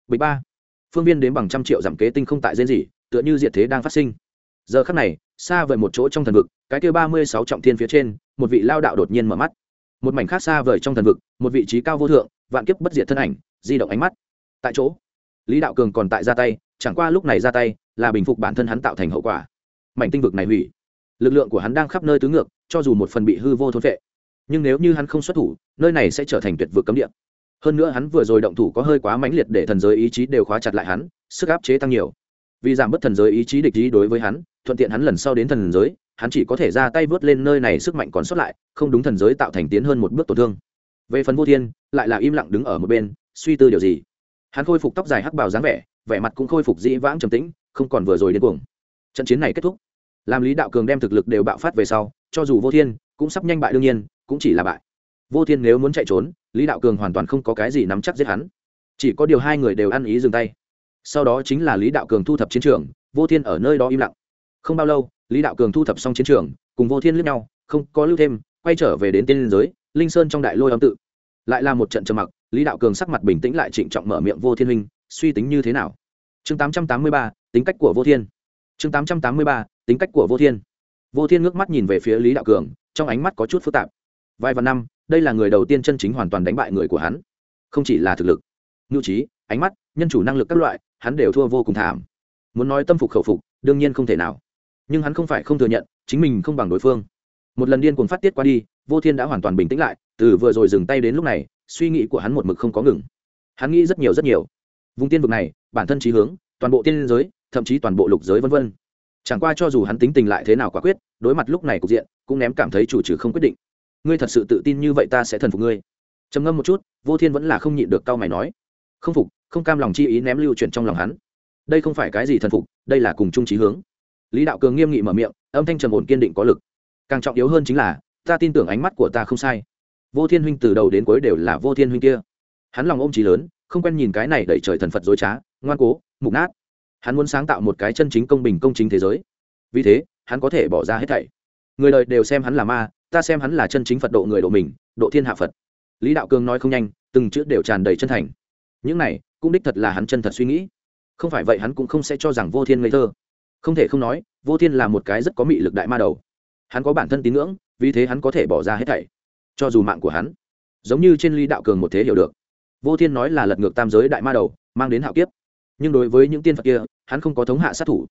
Bịch ba phương viên đến bằng trăm triệu giảm kế tinh không tại diễn gì tựa như diệt thế đang phát sinh. Giờ khắc này, xa vời một chỗ trong thần vực, cái kia ba mươi sáu trọng thiên phía trên, một vị lao đạo đột nhiên mở mắt. Một mảnh khác xa vời trong thần vực, một vị trí cao vô thượng, vạn kiếp bất diệt thân ảnh, di động ánh mắt. Tại chỗ, lý đạo cường còn tại ra tay, chẳng qua lúc này ra tay, là bình phục bản thân hắn tạo thành hậu quả. Mảnh tinh vực này hủy. Lực lượng của hắn đang khắp nơi tứ ngược, cho dù một phần bị hư vô thôn vệ nhưng nếu như hắn không xuất thủ, nơi này sẽ trở thành tuyệt vực cấm địa hơn nữa hắn vừa rồi động thủ có hơi quá mãnh liệt để thần giới ý chí đều khóa chặt lại hắn, sức áp chế tăng nhiều. Vì giảm bớt thần giới ý chí địch ý đối với hắn, thuận tiện hắn lần sau đến thần giới, hắn chỉ có thể ra tay vớt lên nơi này sức mạnh còn sót lại, không đúng thần giới tạo thành tiến hơn một bước tổn thương. Về phần vô thiên, lại là im lặng đứng ở một bên, suy tư điều gì. Hắn khôi phục tóc dài hắc bào dáng vẻ vẻ mặt cũng khôi phục dĩ vãng trầm tĩnh, không còn vừa rồi đến cuồng. Trận chiến này kết thúc. Làm lý đạo cường đem thực lực đều bạo phát về sau, cho dù vô thiên cũng sắp nhanh bại đương nhiên, cũng chỉ là bại. Vô thiên nếu muốn chạy trốn lý đạo cường hoàn toàn không có cái gì nắm chắc giết hắn. Chỉ có điều hai người đều ăn ý dừng tay. Sau đó chính là lý đạo cường thu thập chiến trường, vô thiên ở nơi đó im lặng. Không bao lâu, lý đạo cường thu thập xong chiến trường, cùng vô thiên lướt nhau, không có lưu thêm, quay trở về đến tiên liên giới, linh sơn trong đại lôi âm tự. Lại là một trận trầm mặc, lý đạo cường sắc mặt bình tĩnh lại trịnh trọng mở miệng vô thiên huynh, suy tính như thế nào? Chương tám trăm tám mươi ba, tính cách của vô thiên. Chương tám trăm tám mươi ba, tính cách của vô thiên. Vô thiên ngước mắt nhìn về phía lý đạo cường, trong ánh mắt có chút phức tạp. Vài vạn năm đây là người đầu tiên chân chính hoàn toàn đánh bại người của hắn. Không chỉ là thực lực nhu trí, ánh mắt, nhân chủ năng lực các loại, hắn đều thua vô cùng thảm. Muốn nói tâm phục khẩu phục, đương nhiên không thể nào. Nhưng hắn không phải không thừa nhận, chính mình không bằng đối phương. Một lần điên cuồng phát tiết qua đi, vô thiên đã hoàn toàn bình tĩnh lại, từ vừa rồi dừng tay đến lúc này, suy nghĩ của hắn một mực không có ngừng. Hắn nghĩ rất nhiều rất nhiều. Vùng tiên vực này, bản thân trí hướng, toàn bộ tiên giới, thậm chí toàn bộ lục giới vân vân. Chẳng qua cho dù hắn tính tình lại thế nào quả quyết, đối mặt lúc này cục diện, cũng ném cảm thấy chủ trừ không quyết định ngươi thật sự tự tin như vậy ta sẽ thần phục ngươi. Trầm ngâm một chút, vô thiên vẫn là không nhịn được cau mày nói. Không phục, không cam lòng chi ý ném lưu chuyển trong lòng hắn. Đây không phải cái gì thần phục, đây là cùng chung trí hướng. Lý đạo cường nghiêm nghị mở miệng, âm thanh trầm ổn kiên định có lực. Càng trọng yếu hơn chính là, ta tin tưởng ánh mắt của ta không sai. Vô thiên huynh từ đầu đến cuối đều là vô thiên huynh kia. Hắn lòng ôm trí lớn, không quen nhìn cái này đẩy trời thần phật dối trá, ngoan cố, mục nát. Hắn muốn sáng tạo một cái chân chính công bình công chính thế giới. Vì thế, hắn có thể bỏ ra hết thảy. Người đời đều xem hắn là ma ta xem hắn là chân chính phật độ người độ mình, độ thiên hạ phật. Lý đạo cường nói không nhanh, từng chữ đều tràn đầy chân thành. Những này, cũng đích thật là hắn chân thật suy nghĩ. Không phải vậy hắn cũng không sẽ cho rằng vô thiên ngây thơ. Không thể không nói, vô thiên là một cái rất có mị lực đại ma đầu. Hắn có bản thân tín ngưỡng, vì thế hắn có thể bỏ ra hết thảy. Cho dù mạng của hắn, giống như trên lý đạo cường một thế hiểu được. Vô thiên nói là lật ngược tam giới đại ma đầu, mang đến hạo kiếp. Nhưng đối với những tiên phật kia, hắn không có thống hạ sát thủ.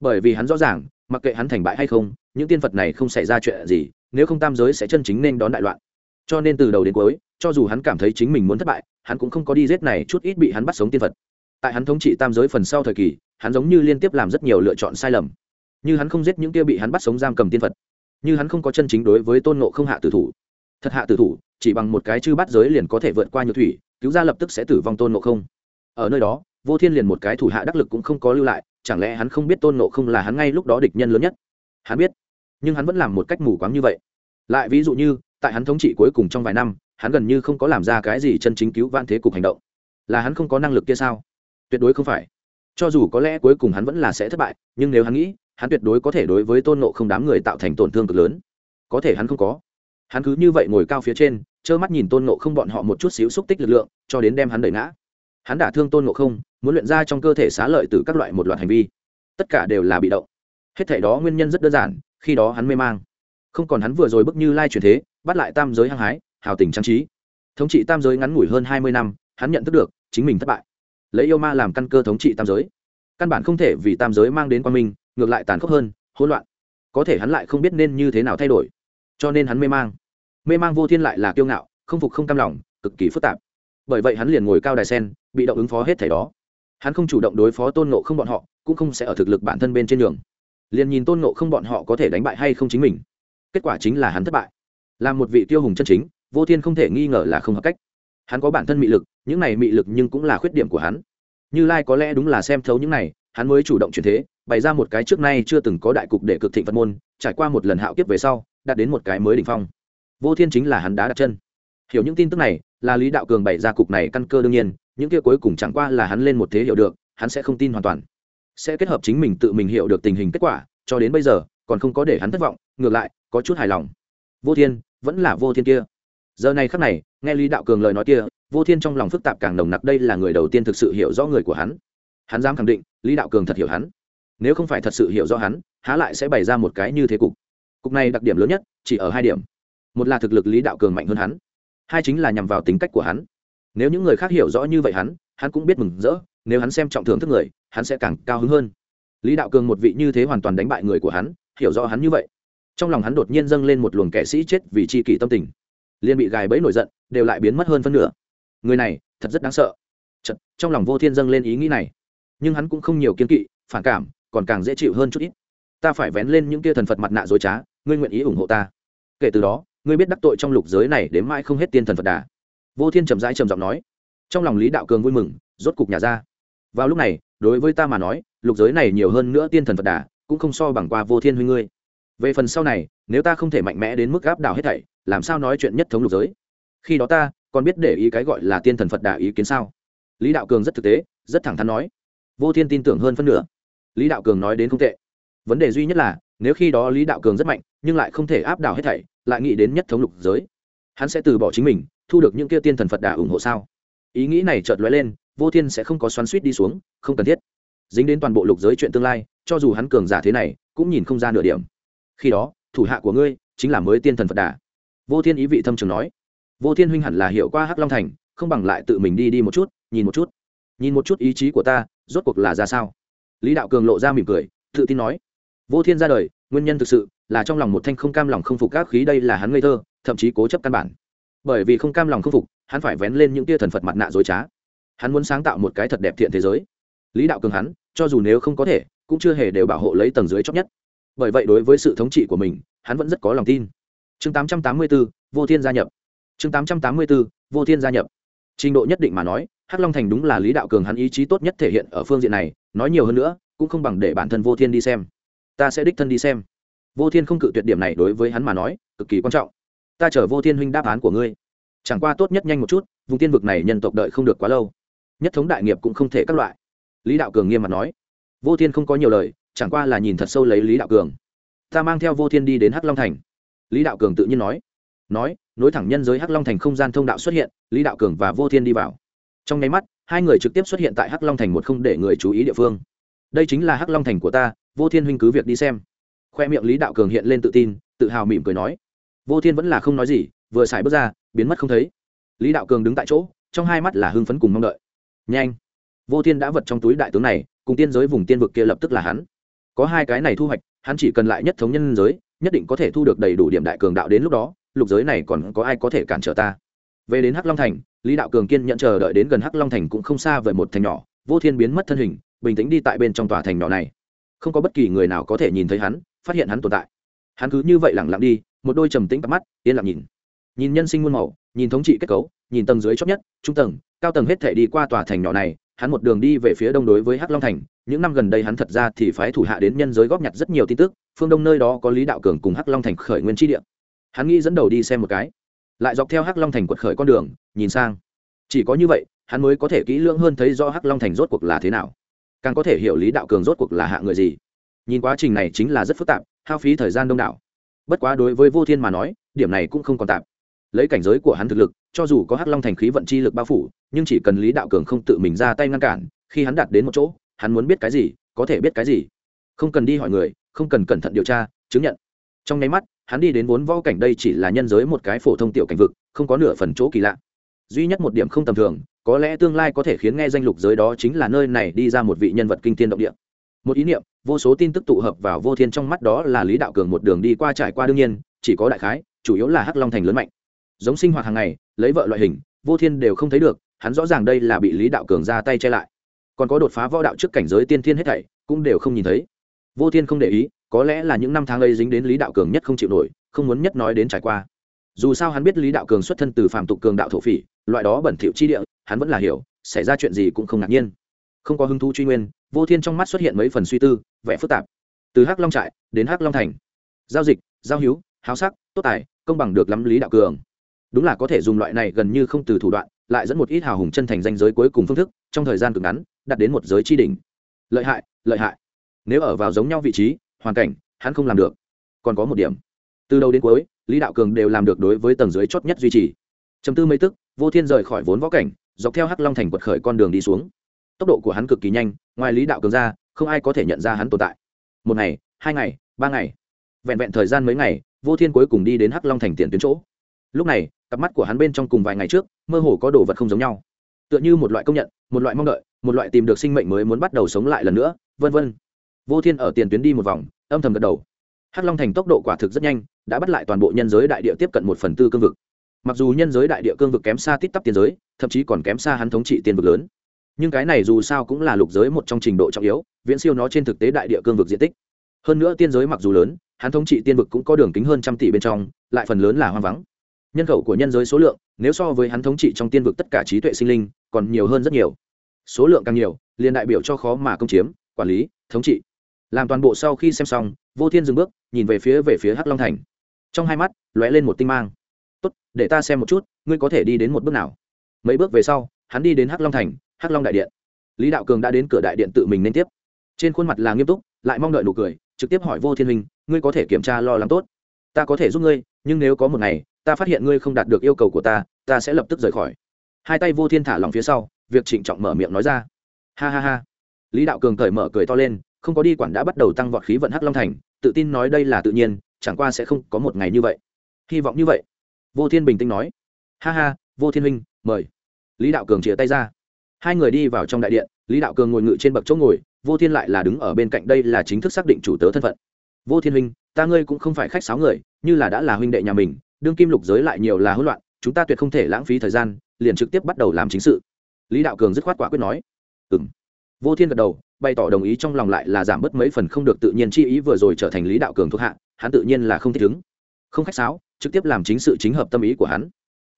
Bởi vì hắn rõ ràng, mặc kệ hắn thành bại hay không, những tiên phật này không xảy ra chuyện gì nếu không tam giới sẽ chân chính nên đón đại loạn. Cho nên từ đầu đến cuối, cho dù hắn cảm thấy chính mình muốn thất bại, hắn cũng không có đi giết này chút ít bị hắn bắt sống tiên phật tại hắn thống trị tam giới phần sau thời kỳ, hắn giống như liên tiếp làm rất nhiều lựa chọn sai lầm. Như hắn không giết những kia bị hắn bắt sống giam cầm tiên phật như hắn không có chân chính đối với tôn nộ không hạ tử thủ. Thật hạ tử thủ, chỉ bằng một cái chư bắt giới liền có thể vượt qua nhược thủy, cứu ra lập tức sẽ tử vong tôn nộ không. Ở nơi đó, vô thiên liền một cái thủ hạ đắc lực cũng không có lưu lại, chẳng lẽ hắn không biết tôn nộ không là hắn ngay lúc đó địch nhân lớn nhất? Hắn biết nhưng hắn vẫn làm một cách mù quáng như vậy. Lại ví dụ như, tại hắn thống trị cuối cùng trong vài năm, hắn gần như không có làm ra cái gì chân chính cứu vãn thế cục hành động. Là hắn không có năng lực kia sao? Tuyệt đối không phải. Cho dù có lẽ cuối cùng hắn vẫn là sẽ thất bại, nhưng nếu hắn nghĩ, hắn tuyệt đối có thể đối với tôn nộ không đám người tạo thành tổn thương cực lớn. Có thể hắn không có. Hắn cứ như vậy ngồi cao phía trên, trơ mắt nhìn tôn nộ không bọn họ một chút xíu xúc tích lực lượng, cho đến đem hắn đẩy ngã. Hắn đả thương tôn nộ không, muốn luyện ra trong cơ thể xá lợi từ các loại một loạt hành vi. Tất cả đều là bị động. Hết thể đó nguyên nhân rất đơn giản khi đó hắn mê mang. Không còn hắn vừa rồi bức như lai truyền thế, bắt lại tam giới hăng hái, hào tình trang trí. Thống trị tam giới ngắn ngủi hơn hai mươi năm, hắn nhận thức được, chính mình thất bại. Lấy yêu ma làm căn cơ thống trị tam giới. Căn bản không thể vì tam giới mang đến quan minh, ngược lại tàn khốc hơn, hỗn loạn. Có thể hắn lại không biết nên như thế nào thay đổi. Cho nên hắn mê mang. Mê mang vô thiên lại là kiêu ngạo, không phục không cam lòng, cực kỳ phức tạp. Bởi vậy hắn liền ngồi cao đài sen, bị động ứng phó hết thẻ đó. Hắn không chủ động đối phó tôn nộ không bọn họ, cũng không sẽ ở thực lực bản thân bên trên đường liền nhìn tôn nộ không bọn họ có thể đánh bại hay không chính mình. Kết quả chính là hắn thất bại. Là một vị tiêu hùng chân chính, vô thiên không thể nghi ngờ là không hợp cách. Hắn có bản thân mị lực, những này mị lực nhưng cũng là khuyết điểm của hắn. Như lai có lẽ đúng là xem thấu những này, hắn mới chủ động chuyển thế, bày ra một cái trước nay chưa từng có đại cục để cực thịnh phật môn, trải qua một lần hạo kiếp về sau, đạt đến một cái mới đỉnh phong. Vô thiên chính là hắn đá đặt chân. Hiểu những tin tức này, là lý đạo cường bày ra cục này căn cơ đương nhiên, những kia cuối cùng chẳng qua là hắn lên một thế hiểu được, hắn sẽ không tin hoàn toàn sẽ kết hợp chính mình tự mình hiểu được tình hình kết quả, cho đến bây giờ, còn không có để hắn thất vọng, ngược lại, có chút hài lòng. Vô thiên, vẫn là vô thiên kia. Giờ này khắc này, nghe lý đạo cường lời nói kia, vô thiên trong lòng phức tạp càng nồng nặc đây là người đầu tiên thực sự hiểu rõ người của hắn. Hắn dám khẳng định, lý đạo cường thật hiểu hắn. Nếu không phải thật sự hiểu rõ hắn, há lại sẽ bày ra một cái như thế cục. Cục này đặc điểm lớn nhất, chỉ ở hai điểm. Một là thực lực lý đạo cường mạnh hơn hắn. Hai chính là nhằm vào tính cách của hắn. Nếu những người khác hiểu rõ như vậy hắn hắn cũng biết mừng rỡ, nếu hắn xem trọng thưởng thức người hắn sẽ càng cao hứng hơn. Lý đạo cường một vị như thế hoàn toàn đánh bại người của hắn hiểu rõ hắn như vậy. Trong lòng hắn đột nhiên dâng lên một luồng kẻ sĩ chết vì chi kỷ tâm tình. Liền bị gài bẫy nổi giận đều lại biến mất hơn phân nửa. Người này thật rất đáng sợ. Chật, trong lòng vô thiên dâng lên ý nghĩ này. Nhưng hắn cũng không nhiều kiên kỵ phản cảm còn càng dễ chịu hơn chút ít. Ta phải vén lên những kia thần phật mặt nạ dối trá ngươi nguyện ý ủng hộ ta. Kể từ đó ngươi biết đắc tội trong lục giới này đến mãi không hết tiên thần phật đà. Vô thiên trầm rãi trầm giọng nói. Trong lòng lý đạo cường vui mừng rốt cục nhà ra vào lúc này, đối với ta mà nói, lục giới này nhiều hơn nữa tiên thần phật đà, cũng không so bằng qua vô thiên huy ngươi. Về phần sau này, nếu ta không thể mạnh mẽ đến mức gáp đảo hết thảy, làm sao nói chuyện nhất thống lục giới? Khi đó ta, còn biết để ý cái gọi là tiên thần phật đà ý kiến sao? Lý đạo cường rất thực tế, rất thẳng thắn nói. Vô thiên tin tưởng hơn phân nửa. Lý đạo cường nói đến không tệ. Vấn đề duy nhất là, nếu khi đó lý đạo cường rất mạnh, nhưng lại không thể áp đảo hết thảy, lại nghĩ đến nhất thống lục giới, hắn sẽ từ bỏ chính mình, thu được những kia tiên thần phật đà ủng hộ sao? Ý nghĩ này chợt lóe lên vô thiên sẽ không có xoắn suýt đi xuống, không cần thiết. Dính đến toàn bộ lục giới chuyện tương lai, cho dù hắn cường giả thế này, cũng nhìn không ra nửa điểm. Khi đó, thủ hạ của ngươi chính là mới tiên thần phật đà. Vô thiên ý vị thâm trường nói. Vô thiên huynh hẳn là hiểu qua hắc long thành, không bằng lại tự mình đi đi một chút, nhìn một chút. Nhìn một chút ý chí của ta, rốt cuộc là ra sao? Lý đạo cường lộ ra mỉm cười, tự tin nói. Vô thiên ra đời, nguyên nhân thực sự là trong lòng một thanh không cam lòng không phục các khí đây là hắn ngây thơ, thậm chí cố chấp căn bản. Bởi vì không cam lòng không phục, hắn phải vén lên những tia thần phật mặt nạ dối trá hắn muốn sáng tạo một cái thật đẹp thiện thế giới. Lý đạo cường hắn cho dù nếu không có thể cũng chưa hề đều bảo hộ lấy tầng dưới chót nhất. Bởi vậy đối với sự thống trị của mình hắn vẫn rất có lòng tin. Chương 884, vô thiên gia nhập. Chương 884, vô thiên gia nhập. Trình độ nhất định mà nói hắc long thành đúng là lý đạo cường hắn ý chí tốt nhất thể hiện ở phương diện này nói nhiều hơn nữa cũng không bằng để bản thân vô thiên đi xem. Ta sẽ đích thân đi xem. Vô thiên không cự tuyệt điểm này đối với hắn mà nói cực kỳ quan trọng. Ta chở vô thiên huynh đáp án của ngươi. Chẳng qua tốt nhất nhanh một chút vùng tiên vực này nhân tộc đợi không được quá lâu nhất thống đại nghiệp cũng không thể các loại. Lý đạo cường nghiêm mặt nói, vô thiên không có nhiều lời, chẳng qua là nhìn thật sâu lấy lý đạo cường. Ta mang theo vô thiên đi đến hắc long thành. Lý đạo cường tự nhiên nói nói, nối thẳng nhân giới hắc long thành không gian thông đạo xuất hiện, lý đạo cường và vô thiên đi vào. Trong nháy mắt, hai người trực tiếp xuất hiện tại hắc long thành một không để người chú ý địa phương. Đây chính là hắc long thành của ta, vô thiên huynh cứ việc đi xem. Khoe miệng lý đạo cường hiện lên tự tin, tự hào mỉm cười nói, vô thiên vẫn là không nói gì, vừa xài bước ra, biến mất không thấy. Lý đạo cường đứng tại chỗ, trong hai mắt là hưng phấn cùng mong đợi nhanh. Vô thiên đã vật trong túi đại tướng này, cùng tiên giới vùng tiên vực kia lập tức là hắn. Có hai cái này thu hoạch, hắn chỉ cần lại nhất thống nhân giới, nhất định có thể thu được đầy đủ điểm đại cường đạo đến lúc đó, lục giới này còn có ai có thể cản trở ta? Về đến hắc long thành, lý đạo cường kiên nhận chờ đợi đến gần hắc long thành cũng không xa về một thành nhỏ, vô thiên biến mất thân hình, bình tĩnh đi tại bên trong tòa thành nhỏ này. Không có bất kỳ người nào có thể nhìn thấy hắn, phát hiện hắn tồn tại. Hắn cứ như vậy lẳng lặng đi, một đôi trầm tĩnh cặp mắt, yên lặng nhìn. Nhìn nhân sinh muôn màu, nhìn thống trị kết cấu, nhìn tầng dưới chót nhất, trung tầng cao tầng hết thể đi qua tòa thành nhỏ này, hắn một đường đi về phía đông đối với hắc long thành. Những năm gần đây hắn thật ra thì phái thủ hạ đến nhân giới góp nhặt rất nhiều tin tức, phương đông nơi đó có lý đạo cường cùng hắc long thành khởi nguyên tri địa. Hắn nghĩ dẫn đầu đi xem một cái, lại dọc theo hắc long thành quật khởi con đường, nhìn sang. Chỉ có như vậy, hắn mới có thể kỹ lưỡng hơn thấy do hắc long thành rốt cuộc là thế nào. Càng có thể hiểu lý đạo cường rốt cuộc là hạ người gì. Nhìn quá trình này chính là rất phức tạp, hao phí thời gian đông đảo. Bất quá đối với vô thiên mà nói, điểm này cũng không còn tạp lấy cảnh giới của hắn thực lực, cho dù có hắc long thành khí vận chi lực bao phủ, nhưng chỉ cần lý đạo cường không tự mình ra tay ngăn cản, khi hắn đạt đến một chỗ, hắn muốn biết cái gì, có thể biết cái gì. Không cần đi hỏi người, không cần cẩn thận điều tra, chứng nhận. Trong nháy mắt, hắn đi đến vốn võ cảnh đây chỉ là nhân giới một cái phổ thông tiểu cảnh vực, không có nửa phần chỗ kỳ lạ. Duy nhất một điểm không tầm thường, có lẽ tương lai có thể khiến nghe danh lục giới đó chính là nơi này đi ra một vị nhân vật kinh thiên động địa. Một ý niệm, vô số tin tức tụ hợp vào vô thiên trong mắt đó là lý đạo cường một đường đi qua trải qua đương nhiên, chỉ có đại khái, chủ yếu là hắc long thành lớn mạnh giống sinh hoạt hàng ngày, lấy vợ loại hình, vô thiên đều không thấy được, hắn rõ ràng đây là bị lý đạo cường ra tay che lại. Còn có đột phá võ đạo trước cảnh giới tiên thiên hết thảy, cũng đều không nhìn thấy. Vô thiên không để ý, có lẽ là những năm tháng ấy dính đến lý đạo cường nhất không chịu nổi, không muốn nhất nói đến trải qua. Dù sao hắn biết lý đạo cường xuất thân từ phạm tục cường đạo thổ phỉ, loại đó bẩn thỉu chi địa, hắn vẫn là hiểu, xảy ra chuyện gì cũng không ngạc nhiên. Không có hứng thú truy nguyên, vô thiên trong mắt xuất hiện mấy phần suy tư, vẻ phức tạp. Từ hắc long trại đến hắc long thành. Giao dịch, giao hữu, háo sắc, tốt tài, công bằng được lắm lý đạo cường đúng là có thể dùng loại này gần như không từ thủ đoạn, lại dẫn một ít hào hùng chân thành danh giới cuối cùng phương thức, trong thời gian cực ngắn, đạt đến một giới tri đỉnh. Lợi hại lợi hại. Nếu ở vào giống nhau vị trí, hoàn cảnh, hắn không làm được. Còn có một điểm. Từ đầu đến cuối, lý đạo cường đều làm được đối với tầng dưới chót nhất duy trì. Chấm tư mấy tức, vô thiên rời khỏi vốn võ cảnh, dọc theo hắc long thành quật khởi con đường đi xuống. Tốc độ của hắn cực kỳ nhanh, ngoài lý đạo cường ra, không ai có thể nhận ra hắn tồn tại. Một ngày, hai ngày, ba ngày, vẹn vẹn thời gian mấy ngày, vô thiên cuối cùng đi đến hắc long thành tiền tuyến chỗ. Lúc này cặp mắt của hắn bên trong cùng vài ngày trước, mơ hồ có đồ vật không giống nhau. Tựa như một loại công nhận, một loại mong đợi, một loại tìm được sinh mệnh mới muốn bắt đầu sống lại lần nữa, vân vân. Vô thiên ở tiền tuyến đi một vòng, âm thầm gật đầu. Hắc long thành tốc độ quả thực rất nhanh, đã bắt lại toàn bộ nhân giới đại địa tiếp cận một phần tư cương vực. Mặc dù nhân giới đại địa cương vực kém xa tít tắp tiền giới, thậm chí còn kém xa hắn thống trị tiền vực lớn. Nhưng cái này dù sao cũng là lục giới một trong trình độ trọng yếu, viễn siêu nó trên thực tế đại địa cương vực diện tích. Hơn nữa tiên giới mặc dù lớn, hắn thống trị tiên vực cũng có đường kính hơn trăm tỷ bên trong, lại phần lớn là hoang vắng nhân khẩu của nhân giới số lượng, nếu so với hắn thống trị trong tiên vực tất cả trí tuệ sinh linh, còn nhiều hơn rất nhiều. Số lượng càng nhiều, liền đại biểu cho khó mà công chiếm, quản lý, thống trị. Làm toàn bộ sau khi xem xong, vô thiên dừng bước, nhìn về phía về phía hắc long thành. Trong hai mắt, lóe lên một tinh mang. Tốt, để ta xem một chút, ngươi có thể đi đến một bước nào? Mấy bước về sau, hắn đi đến hắc long thành, hắc long đại điện. Lý đạo cường đã đến cửa đại điện tự mình nên tiếp. Trên khuôn mặt là nghiêm túc, lại mong đợi nụ cười, trực tiếp hỏi vô thiên huynh, ngươi có thể kiểm tra lo lắng tốt? Ta có thể giúp ngươi, nhưng nếu có một ngày ta phát hiện ngươi không đạt được yêu cầu của ta ta sẽ lập tức rời khỏi. Hai tay vô thiên thả lòng phía sau, việc trịnh trọng mở miệng nói ra. Ha ha ha. Lý đạo cường cởi mở cười to lên, không có đi quản đã bắt đầu tăng vọt khí vận hắc long thành, tự tin nói đây là tự nhiên, chẳng qua sẽ không có một ngày như vậy. Hy vọng như vậy. Vô thiên bình tĩnh nói. Ha ha, vô thiên huynh, mời. Lý đạo cường chia tay ra. Hai người đi vào trong đại điện, lý đạo cường ngồi ngự trên bậc chỗ ngồi, vô thiên lại là đứng ở bên cạnh, đây là chính thức xác định chủ tớ thân phận. Vô thiên huynh, ta ngươi cũng không phải khách sáo người, như là đã là huynh đệ nhà mình đương kim lục giới lại nhiều là hỗn loạn, chúng ta tuyệt không thể lãng phí thời gian, liền trực tiếp bắt đầu làm chính sự. Lý đạo cường dứt khoát quả quyết nói. Ừ m vô thiên gật đầu, bày tỏ đồng ý trong lòng lại là giảm bớt mấy phần không được tự nhiên chi ý vừa rồi trở thành lý đạo cường thuộc hạ, hắn tự nhiên là không thích ứng. Không khách sáo, trực tiếp làm chính sự chính hợp tâm ý của hắn.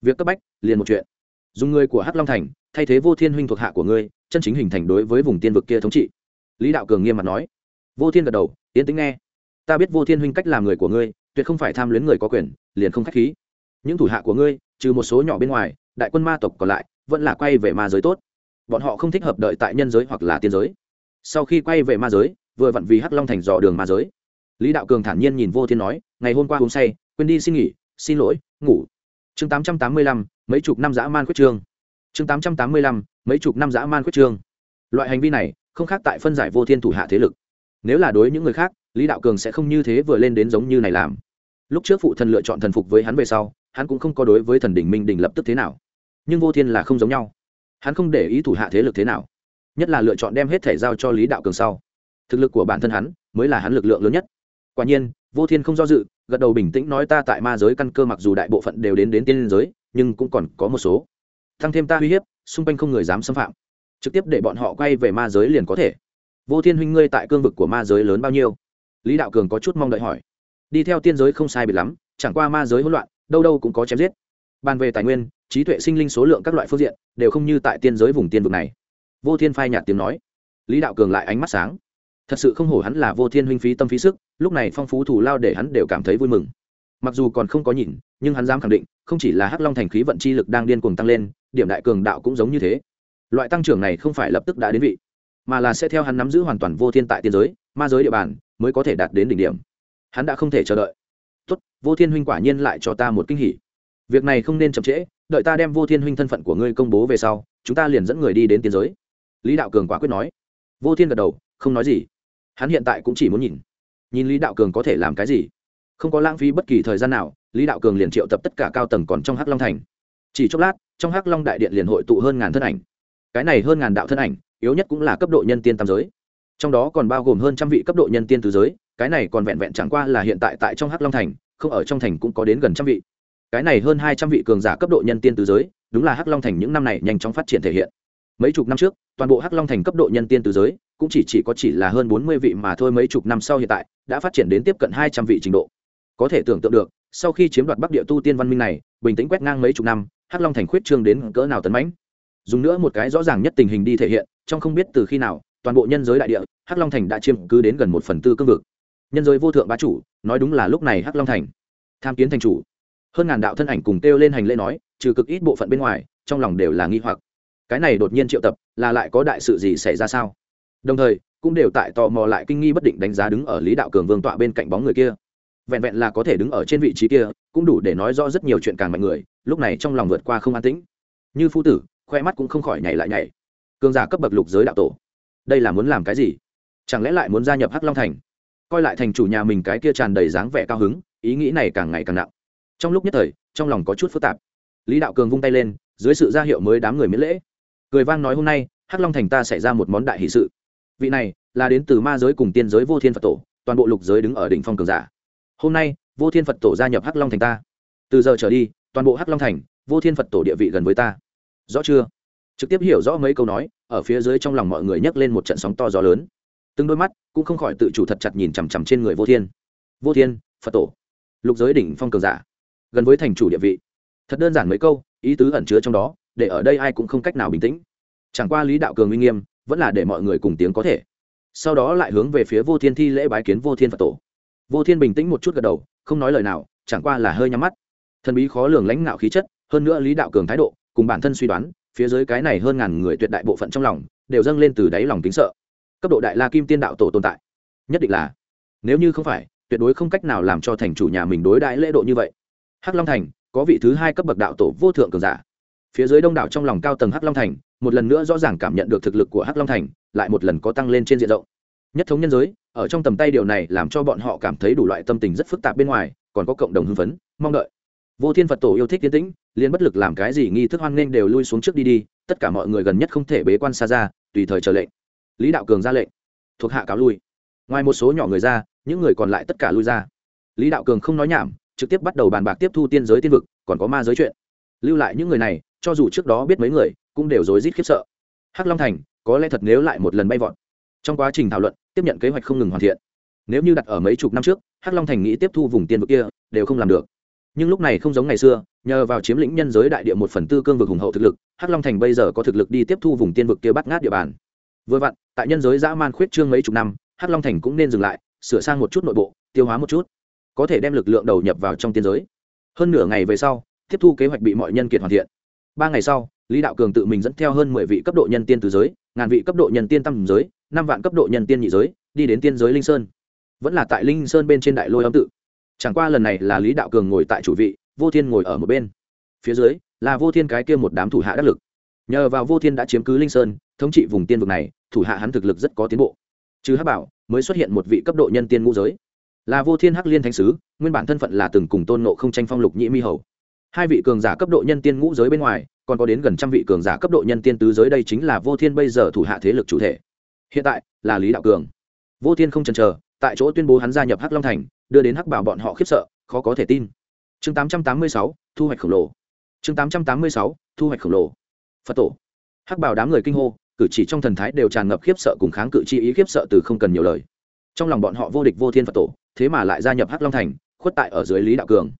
Việc cấp bách, liền một chuyện. Dùng người của hắc long thành, thay thế vô thiên huynh thuộc hạ của ngươi, chân chính hình thành đối với vùng tiên vực kia thống trị. Lý đạo cường nghiêm mặt nói. Vô thiên gật đầu tiến tính nghe. Ta biết vô thiên huynh cách làm người của ngươi tuyệt không phải tham luyến người có quyền, liền không k h á c h khí. Những thủ hạ của ngươi, trừ một số nhỏ bên ngoài, đại quân ma tộc còn lại, vẫn là quay về ma giới tốt. Bọn họ không thích hợp đợi tại nhân giới hoặc là tiên giới. Sau khi quay về ma giới, vừa vặn vì hắc long thành dò đường ma giới. Lý đạo cường thản nhiên nhìn vô thiên nói, ngày hôm qua hôm say, quên đi xin nghỉ, xin lỗi, ngủ. Chương tám trăm tám mươi lăm, mấy chục năm dã man quyết trương. Chương tám trăm tám mươi lăm, mấy chục năm dã man quyết trương. Loại hành vi này, không khác tại phân giải vô thiên thủ hạ thế lực nếu là đối những người khác, lý đạo cường sẽ không như thế vừa lên đến giống như này làm. Lúc trước phụ thần lựa chọn thần phục với hắn về sau, hắn cũng không có đối với thần đỉnh minh đình lập tức thế nào. Nhưng vô thiên là không giống nhau. Hắn không để ý thủ hạ thế lực thế nào. Nhất là lựa chọn đem hết thể giao cho lý đạo cường sau. Thực lực của bản thân hắn mới là hắn lực lượng lớn nhất. Quả nhiên, vô thiên không do dự, gật đầu bình tĩnh nói ta tại ma giới căn cơ mặc dù đại bộ phận đều đến đến tiên giới, nhưng cũng còn có một số. Thăng thêm ta uy hiếp, xung quanh không người dám xâm phạm. Trực tiếp để bọn họ quay về ma giới liền có thể vô thiên huynh ngươi tại cương vực của ma giới lớn bao nhiêu? Lý đạo cường có chút mong đợi hỏi. Đi theo tiên giới không sai biệt lắm, chẳng qua ma giới hỗn loạn, đâu đâu cũng có chém giết. Bàn về tài nguyên, trí tuệ sinh linh số lượng các loại phương diện, đều không như tại tiên giới vùng tiên vực này. Vô thiên phai nhạt tiếng nói. Lý đạo cường lại ánh mắt sáng. Thật sự không hổ hắn là vô thiên huynh phí tâm phí sức, lúc này phong phú thủ lao để hắn đều cảm thấy vui mừng. Mặc dù còn không có nhìn, nhưng hắn dám khẳng định, không chỉ là hắc long thành khí vận chi lực đang điên cuồng tăng lên, điểm đại cường đạo cũng giống như thế. Loại tăng trưởng này không phải lập tức đã đến vị mà là sẽ theo hắn nắm giữ hoàn toàn vô thiên tại tiên giới, ma giới địa bàn, mới có thể đạt đến đỉnh điểm. Hắn đã không thể chờ đợi. Tốt, vô thiên huynh quả nhiên lại cho ta một kinh hỉ. Việc này không nên chậm trễ, đợi ta đem vô thiên huynh thân phận của ngươi công bố về sau, chúng ta liền dẫn người đi đến tiên giới. Lý đạo cường quả quyết nói. Vô thiên gật đầu, không nói gì. Hắn hiện tại cũng chỉ muốn nhìn. Nhìn lý đạo cường có thể làm cái gì? Không có lãng phí bất kỳ thời gian nào, lý đạo cường liền triệu tập tất cả cao tầng còn trong hắc long thành. Chỉ chốc lát, trong hắc long đại điện liền hội tụ hơn ngàn thân ảnh. Cái này hơn ngàn đạo thân ảnh yếu nhất cũng là cấp độ nhân tiên tam giới. Trong đó còn bao gồm hơn trăm vị cấp độ nhân tiên tứ giới cái này còn vẹn vẹn chẳng qua là hiện tại tại trong hắc long thành không ở trong thành cũng có đến gần trăm vị. Cái này hơn hai trăm vị cường giả cấp độ nhân tiên tứ giới đúng là hắc long thành những năm này nhanh chóng phát triển thể hiện. Mấy chục năm trước toàn bộ hắc long thành cấp độ nhân tiên tứ giới cũng chỉ, chỉ có chỉ là hơn bốn mươi vị mà thôi mấy chục năm sau hiện tại đã phát triển đến tiếp cận hai trăm vị trình độ. Có thể tưởng tượng được sau khi chiếm đoạt bắc địa tu tiên văn minh này bình tĩnh quét ngang mấy chục năm hắc long thành khuyết trương đến cỡ nào tấn mãnh. Dùng nữa một cái rõ ràng nhất tình hình đi thể hiện trong không biết từ khi nào, toàn bộ nhân giới đại địa, hắc long thành đã chiếm cứ đến gần một phần tư cương vực. Nhân giới vô thượng bá chủ, nói đúng là lúc này hắc long thành. Tham kiến thành chủ. Hơn ngàn đạo thân ảnh cùng kêu lên hành lễ nói, trừ cực ít bộ phận bên ngoài, trong lòng đều là nghi hoặc. Cái này đột nhiên triệu tập, là lại có đại sự gì xảy ra sao? Đồng thời, cũng đều tại tò mò lại kinh nghi bất định đánh giá đứng ở lý đạo cường vương tọa bên cạnh bóng người kia. Vẹn vẹn là có thể đứng ở trên vị trí kia, cũng đủ để nói rõ rất nhiều chuyện càng mạnh người, lúc này trong lòng vượt qua không an tĩnh. Như phu tử, khoe mắt cũng không khỏi nhảy lại nhảy cường giả cấp bậc lục giới đạo tổ. Đây là muốn làm cái gì? Chẳng lẽ lại muốn gia nhập hắc long thành? Coi lại thành chủ nhà mình cái kia tràn đầy dáng vẻ cao hứng, ý nghĩ này càng ngày càng nặng. Trong lúc nhất thời, trong lòng có chút phức tạp. Lý đạo cường vung tay lên, dưới sự ra hiệu mới đám người miễn lễ. Cười vang nói hôm nay, hắc long thành ta xảy ra một món đại hỷ sự. Vị này, là đến từ ma giới cùng tiên giới vô thiên phật tổ, toàn bộ lục giới đứng ở đỉnh phong cường giả. Hôm nay, vô thiên phật tổ gia nhập hắc long thành ta. Từ giờ trở đi, toàn bộ hắc long thành, vô thiên phật tổ địa vị gần với ta. Rõ chưa? Trực tiếp hiểu rõ mấy câu nói ở phía dưới trong lòng mọi người nhấc lên một trận sóng to gió lớn. Từng đôi mắt cũng không khỏi tự chủ thật chặt nhìn chằm chằm trên người vô thiên. Vô thiên, phật tổ, lục giới đỉnh phong cường giả, gần với thành chủ địa vị. Thật đơn giản mấy câu, ý tứ ẩn chứa trong đó, để ở đây ai cũng không cách nào bình tĩnh. Chẳng qua lý đạo cường uy nghiêm, vẫn là để mọi người cùng tiếng có thể. Sau đó lại hướng về phía vô thiên thi lễ bái kiến vô thiên phật tổ. Vô thiên bình tĩnh một chút gật đầu, không nói lời nào, chẳng qua là hơi nhắm mắt. Thần bí khó lường lãnh ngạo khí chất, hơn nữa lý đạo cường thái độ, cùng bản thân suy đoán phía dưới cái này hơn ngàn người tuyệt đại bộ phận trong lòng đều dâng lên từ đáy lòng kính sợ. Cấp độ đại la kim tiên đạo tổ tồn tại, nhất định là, nếu như không phải, tuyệt đối không cách nào làm cho thành chủ nhà mình đối đãi lễ độ như vậy. Hắc long thành, có vị thứ hai cấp bậc đạo tổ vô thượng cường giả. Phía dưới đông đảo trong lòng cao tầng hắc long thành, một lần nữa rõ ràng cảm nhận được thực lực của hắc long thành, lại một lần có tăng lên trên diện rộng. Nhất thống nhân giới, ở trong tầm tay điều này làm cho bọn họ cảm thấy đủ loại tâm tình rất phức tạp bên ngoài, còn có cộng đồng hưng phấn, mong đợi. Vô thiên phật tổ yêu thích tiến tĩnh liên bất lực làm cái gì nghi thức hoan nghênh đều lui xuống trước đi đi, tất cả mọi người gần nhất không thể bế quan xa ra, tùy thời chờ lệnh. Lý đạo cường ra lệnh, thuộc hạ cáo lui. Ngoài một số nhỏ người ra, những người còn lại tất cả lui ra. Lý đạo cường không nói nhảm, trực tiếp bắt đầu bàn bạc tiếp thu tiên giới tiên vực, còn có ma giới chuyện. Lưu lại những người này, cho dù trước đó biết mấy người, cũng đều rối rít khiếp sợ. Hắc long thành, có lẽ thật nếu lại một lần bay vọt. Trong quá trình thảo luận, tiếp nhận kế hoạch không ngừng hoàn thiện. Nếu như đặt ở mấy chục năm trước, hắc long thành nghĩ tiếp thu vùng tiên vực kia, đều không làm được nhưng lúc này không giống ngày xưa, nhờ vào chiếm lĩnh nhân giới đại địa một phần tư cương vực hùng hậu thực lực, hắc long thành bây giờ có thực lực đi tiếp thu vùng tiên vực kia bắt ngát địa bàn. Vừa vặn, tại nhân giới dã man khuyết trương mấy chục năm, hắc long thành cũng nên dừng lại, sửa sang một chút nội bộ, tiêu hóa một chút, có thể đem lực lượng đầu nhập vào trong tiên giới. Hơn nửa ngày về sau, tiếp thu kế hoạch bị mọi nhân kiệt hoàn thiện. Ba ngày sau, lý đạo cường tự mình dẫn theo hơn mười vị cấp độ nhân tiên từ giới, ngàn vị cấp độ nhân tiên tam giới, năm vạn cấp độ nhân tiên nhị giới, đi đến tiên giới linh sơn. Vẫn là tại linh sơn bên trên đại lôi âm tự chẳng qua lần này là lý đạo cường ngồi tại chủ vị, vô thiên ngồi ở một bên. Phía dưới, là vô thiên cái kia một đám thủ hạ đắc lực. Nhờ vào vô thiên đã chiếm cứ linh sơn, thống trị vùng tiên vực này, thủ hạ hắn thực lực rất có tiến bộ. Chứ hắc bảo, mới xuất hiện một vị cấp độ nhân tiên ngũ giới. Là vô thiên hắc liên thánh sứ, nguyên bản thân phận là từng cùng tôn nộ không tranh phong lục nhĩ mi hầu. Hai vị cường giả cấp độ nhân tiên ngũ giới bên ngoài, còn có đến gần trăm vị cường giả cấp độ nhân tiên tứ giới đây chính là vô thiên bây giờ thủ hạ thế lực chủ thể. Hiện tại, là lý đạo cường. Vô thiên không chần chờ, tại chỗ tuyên bố hắn gia nhập hắc long thành đưa đến hắc bảo bọn họ khiếp sợ khó có thể tin. Chương 886, thu hoạch khổng lồ. Chương 886, thu hoạch khổng lồ. Phật tổ. Hắc bảo đám người kinh hô cử chỉ trong thần thái đều tràn ngập khiếp sợ cùng kháng cự chi ý khiếp sợ từ không cần nhiều lời. Trong lòng bọn họ vô địch vô thiên phật tổ thế mà lại gia nhập hắc long thành khuất tại ở dưới lý đạo cường.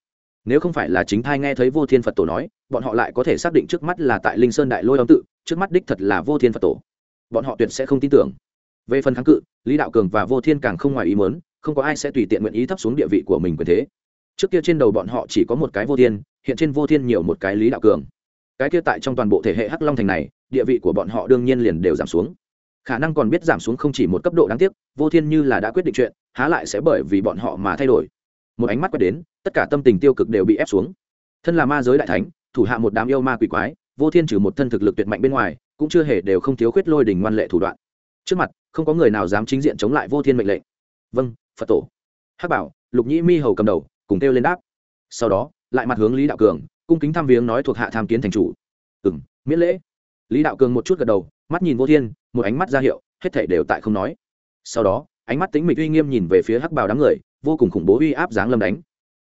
Nếu không phải là chính thai nghe thấy vô thiên phật tổ nói bọn họ lại có thể xác định trước mắt là tại linh sơn đại lôi âm tự trước mắt đích thật là vô thiên phật tổ. Bọn họ tuyệt sẽ không tin tưởng. Về phần kháng cự lý đạo cường và vô thiên càng không ngoài ý muốn không có ai sẽ tùy tiện nguyện ý thấp xuống địa vị của mình quyền thế. Trước kia trên đầu bọn họ chỉ có một cái vô thiên, hiện trên vô thiên nhiều một cái lý đạo cường. Cái kia tại trong toàn bộ thể hệ hắc long thành này, địa vị của bọn họ đương nhiên liền đều giảm xuống. Khả năng còn biết giảm xuống không chỉ một cấp độ đáng tiếc, vô thiên như là đã quyết định chuyện, há lại sẽ bởi vì bọn họ mà thay đổi. Một ánh mắt quét đến, tất cả tâm tình tiêu cực đều bị ép xuống. Thân là ma giới đại thánh, thủ hạ một đám yêu ma quỷ quái, vô thiên trừ một thân thực lực tuyệt mạnh bên ngoài, cũng chưa hề đều không thiếu khuyết lôi đình ngoan lệ thủ đoạn. Trước mặt, không có người nào dám chính diện chống lại vô thiên mệnh lệnh. Vâng phật tổ. Hắc bảo, lục nhĩ mi hầu cầm đầu, cùng kêu lên đáp. Sau đó, lại mặt hướng lý đạo cường, cung kính tham viếng nói thuộc hạ tham kiến thành chủ. Ừ m miễn lễ. Lý đạo cường một chút gật đầu, mắt nhìn vô thiên, một ánh mắt ra hiệu, hết thể đều tại không nói. Sau đó, ánh mắt tính mịch uy nghiêm nhìn về phía hắc bào đám người, vô cùng khủng bố uy áp dáng lâm đánh.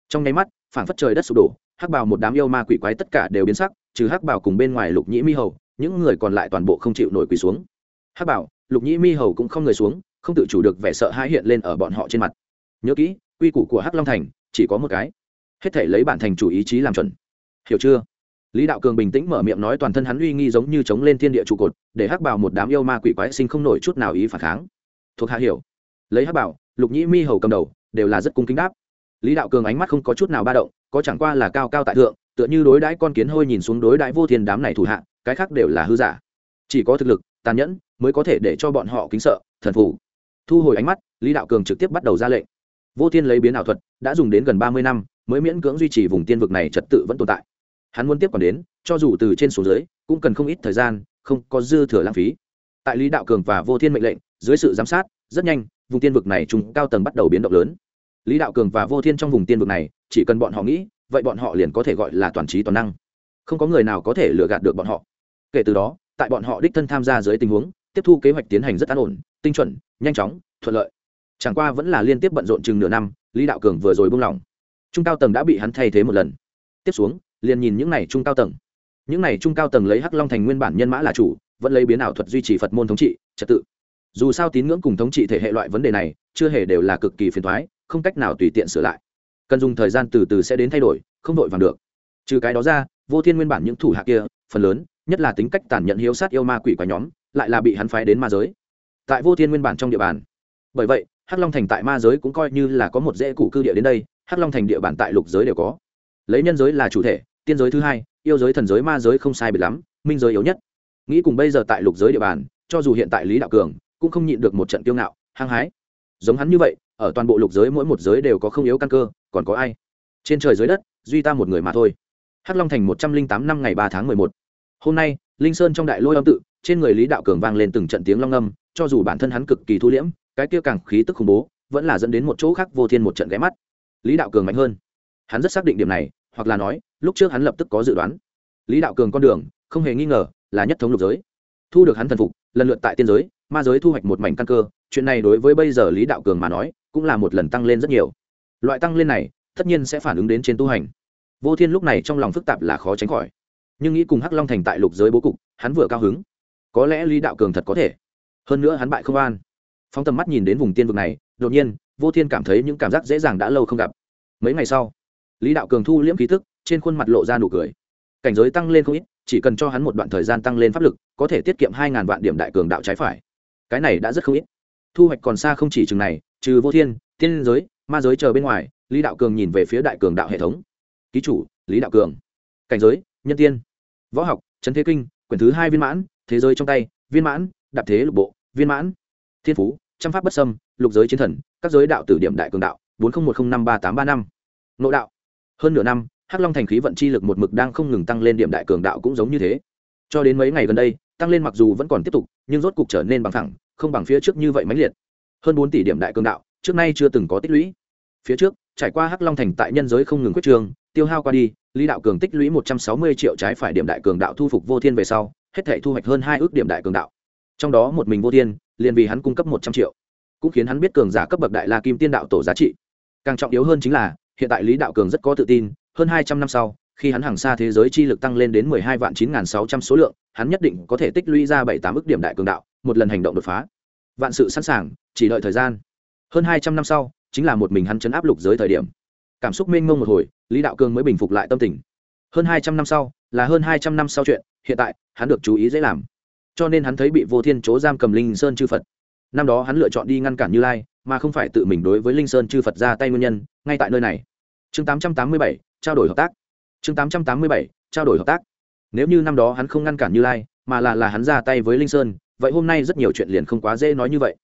Trong nháy mắt phản phất trời đất sụp đổ, hắc bào một đám yêu ma quỷ quái tất cả đều biến sắc, trừ hắc bào cùng bên ngoài lục nhĩ mi hầu, những người còn lại toàn bộ không chịu nổi quỳ xuống. Hắc bảo, lục nhĩ mi hầu cũng không người xuống không tự chủ được vẻ sợ hãi hiện lên ở bọn họ trên mặt. Nhớ kỹ, quy củ của hắc long thành, chỉ có một cái. Hết thể lấy bản thành chủ ý chí làm chuẩn. Hiểu chưa? Lý đạo cường bình tĩnh mở miệng nói toàn thân hắn uy nghi giống như chống lên thiên địa trụ cột, để hắc bảo một đám yêu ma quỷ quái sinh không nổi chút nào ý phản kháng. Thuộc hạ hiểu. Lấy hắc bảo, lục nhĩ mi hầu cầm đầu, đều là rất cung kính đáp. Lý đạo cường ánh mắt không có chút nào ba động, có chẳng qua là cao cao tại thượng, tựa như đối đãi con kiến hôi nhìn xuống đối đãi vô thiên đám này thủ hạ, cái khác đều là hư giả. Chỉ có thực lực, tàn nhẫn, mới có thể để cho bọn họ kính sợ, thần phủ thu hồi ánh mắt, lý đạo cường trực tiếp bắt đầu ra lệnh. Vô thiên lấy biến ảo thuật, đã dùng đến gần ba mươi năm, mới miễn cưỡng duy trì vùng tiên vực này trật tự vẫn tồn tại. Hắn muốn tiếp còn đến, cho dù từ trên xuống dưới, cũng cần không ít thời gian, không có dư thừa lãng phí. Tại lý đạo cường và vô thiên mệnh lệnh, dưới sự giám sát, rất nhanh, vùng tiên vực này trùng cao tầng bắt đầu biến động lớn. Lý đạo cường và vô thiên trong vùng tiên vực này, chỉ cần bọn họ nghĩ, vậy bọn họ liền có thể gọi là toàn trí toàn năng. Không có người nào có thể lừa gạt được bọn họ. Kể từ đó, tại bọn họ đích thân tham gia dưới tình huống tiếp thu kế hoạch tiến hành rất an ổn, tinh chuẩn, nhanh chóng, thuận lợi. Chẳng qua vẫn là liên tiếp bận rộn chừng nửa năm, lý đạo cường vừa rồi buông lỏng. Trung cao tầng đã bị hắn thay thế một lần. Tiếp xuống, liền nhìn những này trung cao tầng. Những này trung cao tầng lấy hắc long thành nguyên bản nhân mã là chủ, vẫn lấy biến ảo thuật duy trì phật môn thống trị, trật tự. Dù sao tín ngưỡng cùng thống trị thể hệ loại vấn đề này, chưa hề đều là cực kỳ phiền thoái không cách nào tùy tiện sửa lại. Cần dùng thời gian từ từ sẽ đến thay đổi, không đội vàng được. Trừ cái đó ra, vô thiên nguyên bản những thủ hạ kia, phần lớn, nhất là tính cách tàn nhẫn hiếu sát yêu ma quỷ quá nhóm lại là bị hắn phái đến ma giới. Tại vô thiên nguyên bản trong địa bàn. Bởi vậy, hắc long thành tại ma giới cũng coi như là có một dễ cụ cư địa đến đây, hắc long thành địa bàn tại lục giới đều có. Lấy nhân giới là chủ thể, tiên giới thứ hai, yêu giới thần giới ma giới không sai biệt lắm, minh giới yếu nhất. Nghĩ cùng bây giờ tại lục giới địa bàn, cho dù hiện tại lý đạo cường cũng không nhịn được một trận kiêu ngạo, hăng hái. Giống hắn như vậy, ở toàn bộ lục giới mỗi một giới đều có không yếu căn cơ, còn có ai? Trên trời dưới đất, duy ta một người mà thôi. Hắc long thành một trăm linh tám năm ngày ba tháng mười một. Hôm nay, linh sơn trong đại lôi âm tự trên người lý đạo cường vang lên từng trận tiếng long âm, cho dù bản thân hắn cực kỳ thu liễm, cái kia càng khí tức khủng bố, vẫn là dẫn đến một chỗ khác vô thiên một trận ghé mắt. Lý đạo cường mạnh hơn. Hắn rất xác định điểm này, hoặc là nói, lúc trước hắn lập tức có dự đoán. Lý đạo cường con đường, không hề nghi ngờ, là nhất thống lục giới. Thu được hắn thần phục, lần lượt tại tiên giới, ma giới thu hoạch một mảnh căn cơ, chuyện này đối với bây giờ lý đạo cường mà nói, cũng là một lần tăng lên rất nhiều. Loại tăng lên này, tất nhiên sẽ phản ứng đến trên tu hành. Vô thiên lúc này trong lòng phức tạp là khó tránh khỏi. Nhưng nghĩ cùng hắc long thành tại lục giới bố cục, hắn vừa cao hứng có lẽ lý đạo cường thật có thể. Hơn nữa hắn bại không an. Phóng tầm mắt nhìn đến vùng tiên vực này, đột nhiên, vô thiên cảm thấy những cảm giác dễ dàng đã lâu không gặp. Mấy ngày sau, lý đạo cường thu liễm khí thức trên khuôn mặt lộ ra nụ cười. Cảnh giới tăng lên không ít, chỉ cần cho hắn một đoạn thời gian tăng lên pháp lực, có thể tiết kiệm hai ngàn vạn điểm đại cường đạo trái phải. Cái này đã rất không ít. Thu hoạch còn xa không chỉ chừng này, trừ vô thiên, tiên giới, ma giới chờ bên ngoài, lý đạo cường nhìn về phía đại cường đạo hệ thống. Ký chủ, lý đạo cường. Cảnh giới, nhân tiên. Võ học trấn thế kinh, quyển thứ hai viên mãn thế giới trong tay, viên mãn, đạp thế lục bộ, viên mãn, thiên phú, trăm pháp bất sâm lục giới chiến thần, các giới đạo tử điểm đại cường đạo, bốn nghìn một trăm năm ba tám ba năm. Nội đạo. Hơn nửa năm, hắc long thành khí vận chi lực một mực đang không ngừng tăng lên điểm đại cường đạo cũng giống như thế. Cho đến mấy ngày gần đây, tăng lên mặc dù vẫn còn tiếp tục, nhưng rốt cục trở nên bằng thẳng, không bằng phía trước như vậy mãnh liệt. Hơn bốn tỷ điểm đại cường đạo, trước nay chưa từng có tích lũy. Phía trước, trải qua hắc long thành tại nhân giới không ngừng quyết trường, tiêu hao qua đi, lý đạo cường tích lũy một trăm sáu mươi triệu trái phải điểm đại cường đạo thu phục vô thiên về sau hết thể thu hoạch hơn hai ước điểm đại cường đạo. Trong đó một mình vô thiên, liền vì hắn cung cấp một trăm triệu, cũng khiến hắn biết cường giả cấp bậc đại la kim tiên đạo tổ giá trị. Càng trọng yếu hơn chính là, hiện tại lý đạo cường rất có tự tin, hơn hai trăm năm sau, khi hắn hàng xa thế giới chi lực tăng lên đến mười hai vạn chín nghìn sáu trăm số lượng, hắn nhất định có thể tích lũy ra bảy tám ước điểm đại cường đạo, một lần hành động đột phá. Vạn sự sẵn sàng, chỉ đợi thời gian. Hơn hai trăm năm sau, chính là một mình hắn chấn áp lục giới thời điểm. Cảm xúc mênh mông một hồi, lý đạo cường mới bình phục lại tâm tình hơn hai trăm năm sau, là hơn hai trăm năm sau chuyện, hiện tại, hắn được chú ý dễ làm. Cho nên hắn thấy bị vô thiên chố giam cầm linh sơn chư phật. Năm đó hắn lựa chọn đi ngăn cản như lai, mà không phải tự mình đối với linh sơn chư phật ra tay nguyên nhân, ngay tại nơi này. Chương tám trăm tám mươi bảy, trao đổi hợp tác. Chương tám trăm tám mươi bảy, trao đổi hợp tác. Nếu như năm đó hắn không ngăn cản như lai, mà là là hắn ra tay với linh sơn, vậy hôm nay rất nhiều chuyện liền không quá dễ nói như vậy.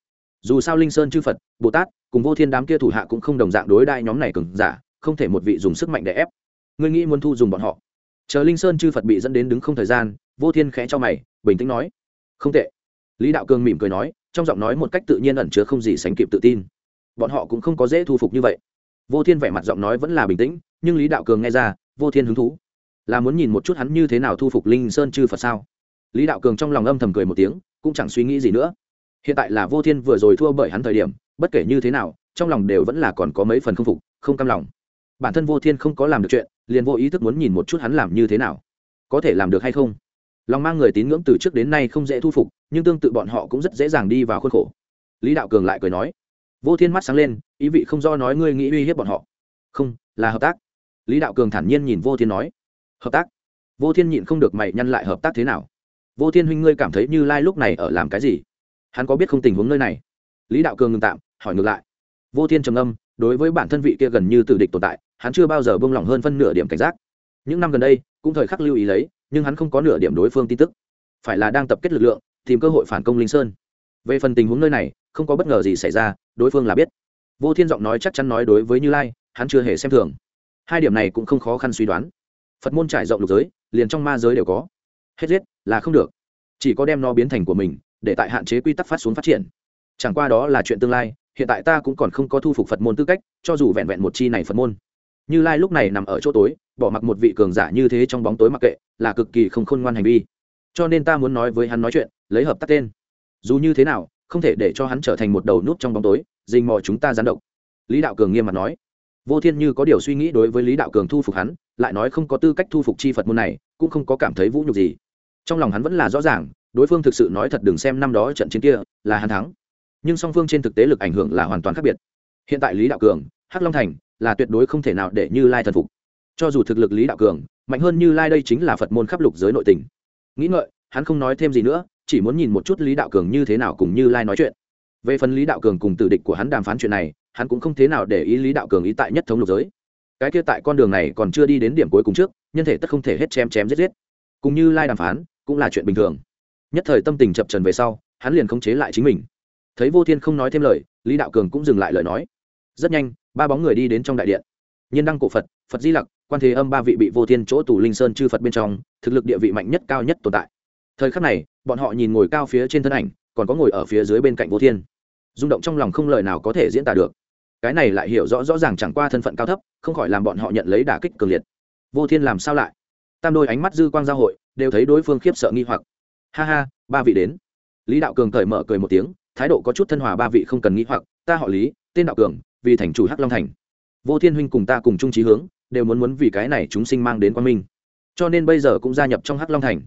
Dù sao linh sơn chư phật, bồ tát, cùng vô thiên đám kia thủ hạ cũng không đồng dạng đối đại nhóm này cứng giả, không thể một vị dùng sức mạnh để ép ngươi nghĩ muốn thu dùng bọn họ. Chờ linh sơn chư phật bị dẫn đến đứng không thời gian, vô thiên khẽ cho mày, bình tĩnh nói, không tệ. Lý đạo cường mỉm cười nói, trong giọng nói một cách tự nhiên ẩn chứa không gì sánh kịp tự tin. Bọn họ cũng không có dễ thu phục như vậy. Vô thiên vẻ mặt giọng nói vẫn là bình tĩnh, nhưng lý đạo cường nghe ra, vô thiên hứng thú. Là muốn nhìn một chút hắn như thế nào thu phục linh sơn chư phật sao? Lý đạo cường trong lòng âm thầm cười một tiếng, cũng chẳng suy nghĩ gì nữa. Hiện tại là vô thiên vừa rồi thua bởi hắn thời điểm, bất kể như thế nào, trong lòng đều vẫn là còn có mấy phần không phục, không cam lòng bản thân vô thiên không có làm được chuyện, liền vô ý thức muốn nhìn một chút hắn làm như thế nào. Có thể làm được hay không? Lòng mang người tín ngưỡng từ trước đến nay không dễ thu phục, nhưng tương tự bọn họ cũng rất dễ dàng đi vào khuôn khổ. Lý đạo cường lại cười nói, vô thiên mắt sáng lên, ý vị không do nói ngươi nghĩ uy hiếp bọn họ. Không, là hợp tác. Lý đạo cường thản nhiên nhìn vô thiên nói, hợp tác? Vô thiên nhịn không được mày nhăn lại hợp tác thế nào? Vô thiên huynh ngươi cảm thấy như lai lúc này ở làm cái gì? Hắn có biết không tình huống nơi này? Lý đạo cường ngừng tạm, hỏi ngược lại, vô thiên trầm âm đối với bản thân vị kia gần như từ địch tồn tại hắn chưa bao giờ buông lỏng hơn phân nửa điểm cảnh giác. Những năm gần đây, cũng thời khắc lưu ý lấy, nhưng hắn không có nửa điểm đối phương tin tức. Phải là đang tập kết lực lượng, tìm cơ hội phản công linh sơn. Về phần tình huống nơi này, không có bất ngờ gì xảy ra, đối phương là biết. Vô thiên giọng nói chắc chắn nói đối với như lai, hắn chưa hề xem thường. Hai điểm này cũng không khó khăn suy đoán. Phật môn trải rộng lục giới, liền trong ma giới đều có. Hết giết, là không được. Chỉ có đem nó biến thành của mình, để tại hạn chế quy tắc phát xuống phát triển. Chẳng qua đó là chuyện tương lai, hiện tại ta cũng còn không có thu phục phật môn tư cách, cho dù vẹn vẹn một chi này phật môn như lai lúc này nằm ở chỗ tối, bỏ mặc một vị cường giả như thế trong bóng tối mặc kệ, là cực kỳ không khôn ngoan hành vi. Cho nên ta muốn nói với hắn nói chuyện, lấy hợp tác tên. Dù như thế nào, không thể để cho hắn trở thành một đầu nút trong bóng tối dình mò chúng ta gián động lý đạo cường nghiêm mặt nói. Vô thiên như có điều suy nghĩ đối với lý đạo cường thu phục hắn, lại nói không có tư cách thu phục chi phật môn này, cũng không có cảm thấy vũ nhục gì. Trong lòng hắn vẫn là rõ ràng, đối phương thực sự nói thật đừng xem năm đó trận chiến kia, là hắn thắng. Nhưng song phương trên thực tế lực ảnh hưởng là hoàn toàn khác biệt. Hiện tại lý đạo cường, hắc long thành là tuyệt đối không thể nào để như lai thần phục. Cho dù thực lực lý đạo cường, mạnh hơn như lai đây chính là phật môn khắp lục giới nội tình. Nghĩ ngợi, hắn không nói thêm gì nữa, chỉ muốn nhìn một chút lý đạo cường như thế nào cùng như lai nói chuyện. Về phần lý đạo cường cùng tử địch của hắn đàm phán chuyện này, hắn cũng không thế nào để ý lý đạo cường ý tại nhất thống lục giới. Cái kia tại con đường này còn chưa đi đến điểm cuối cùng trước, nhân thể tất không thể hết chém chém giết giết. Cùng như lai đàm phán, cũng là chuyện bình thường. Nhất thời tâm tình chập trần về sau, hắn liền khống chế lại chính mình. Thấy vô thiên không nói thêm lời, lý đạo cường cũng dừng lại lời nói rất nhanh, ba bóng người đi đến trong đại điện. Nhân đăng cổ phật phật di lặc, quan thế âm ba vị bị vô thiên chỗ tù linh sơn chư phật bên trong, thực lực địa vị mạnh nhất cao nhất tồn tại. Thời khắc này, bọn họ nhìn ngồi cao phía trên thân ảnh, còn có ngồi ở phía dưới bên cạnh vô thiên. Rung động trong lòng không lời nào có thể diễn tả được. Cái này lại hiểu rõ rõ ràng chẳng qua thân phận cao thấp, không khỏi làm bọn họ nhận lấy đả kích cường liệt. Vô thiên làm sao lại? Tam đôi ánh mắt dư quang giao hội, đều thấy đối phương khiếp sợ nghi hoặc. Ha ha, ba vị đến. Lý đạo cường cởi mở cười một tiếng, thái độ có chút thân hòa ba vị không cần nghi hoặc. Ta họ lý, tên đạo cường vì thành chủ hắc long thành. Vô thiên huynh cùng ta cùng chung trí hướng, đều muốn muốn vì cái này chúng sinh mang đến quan minh. Cho nên bây giờ cũng gia nhập trong hắc long thành.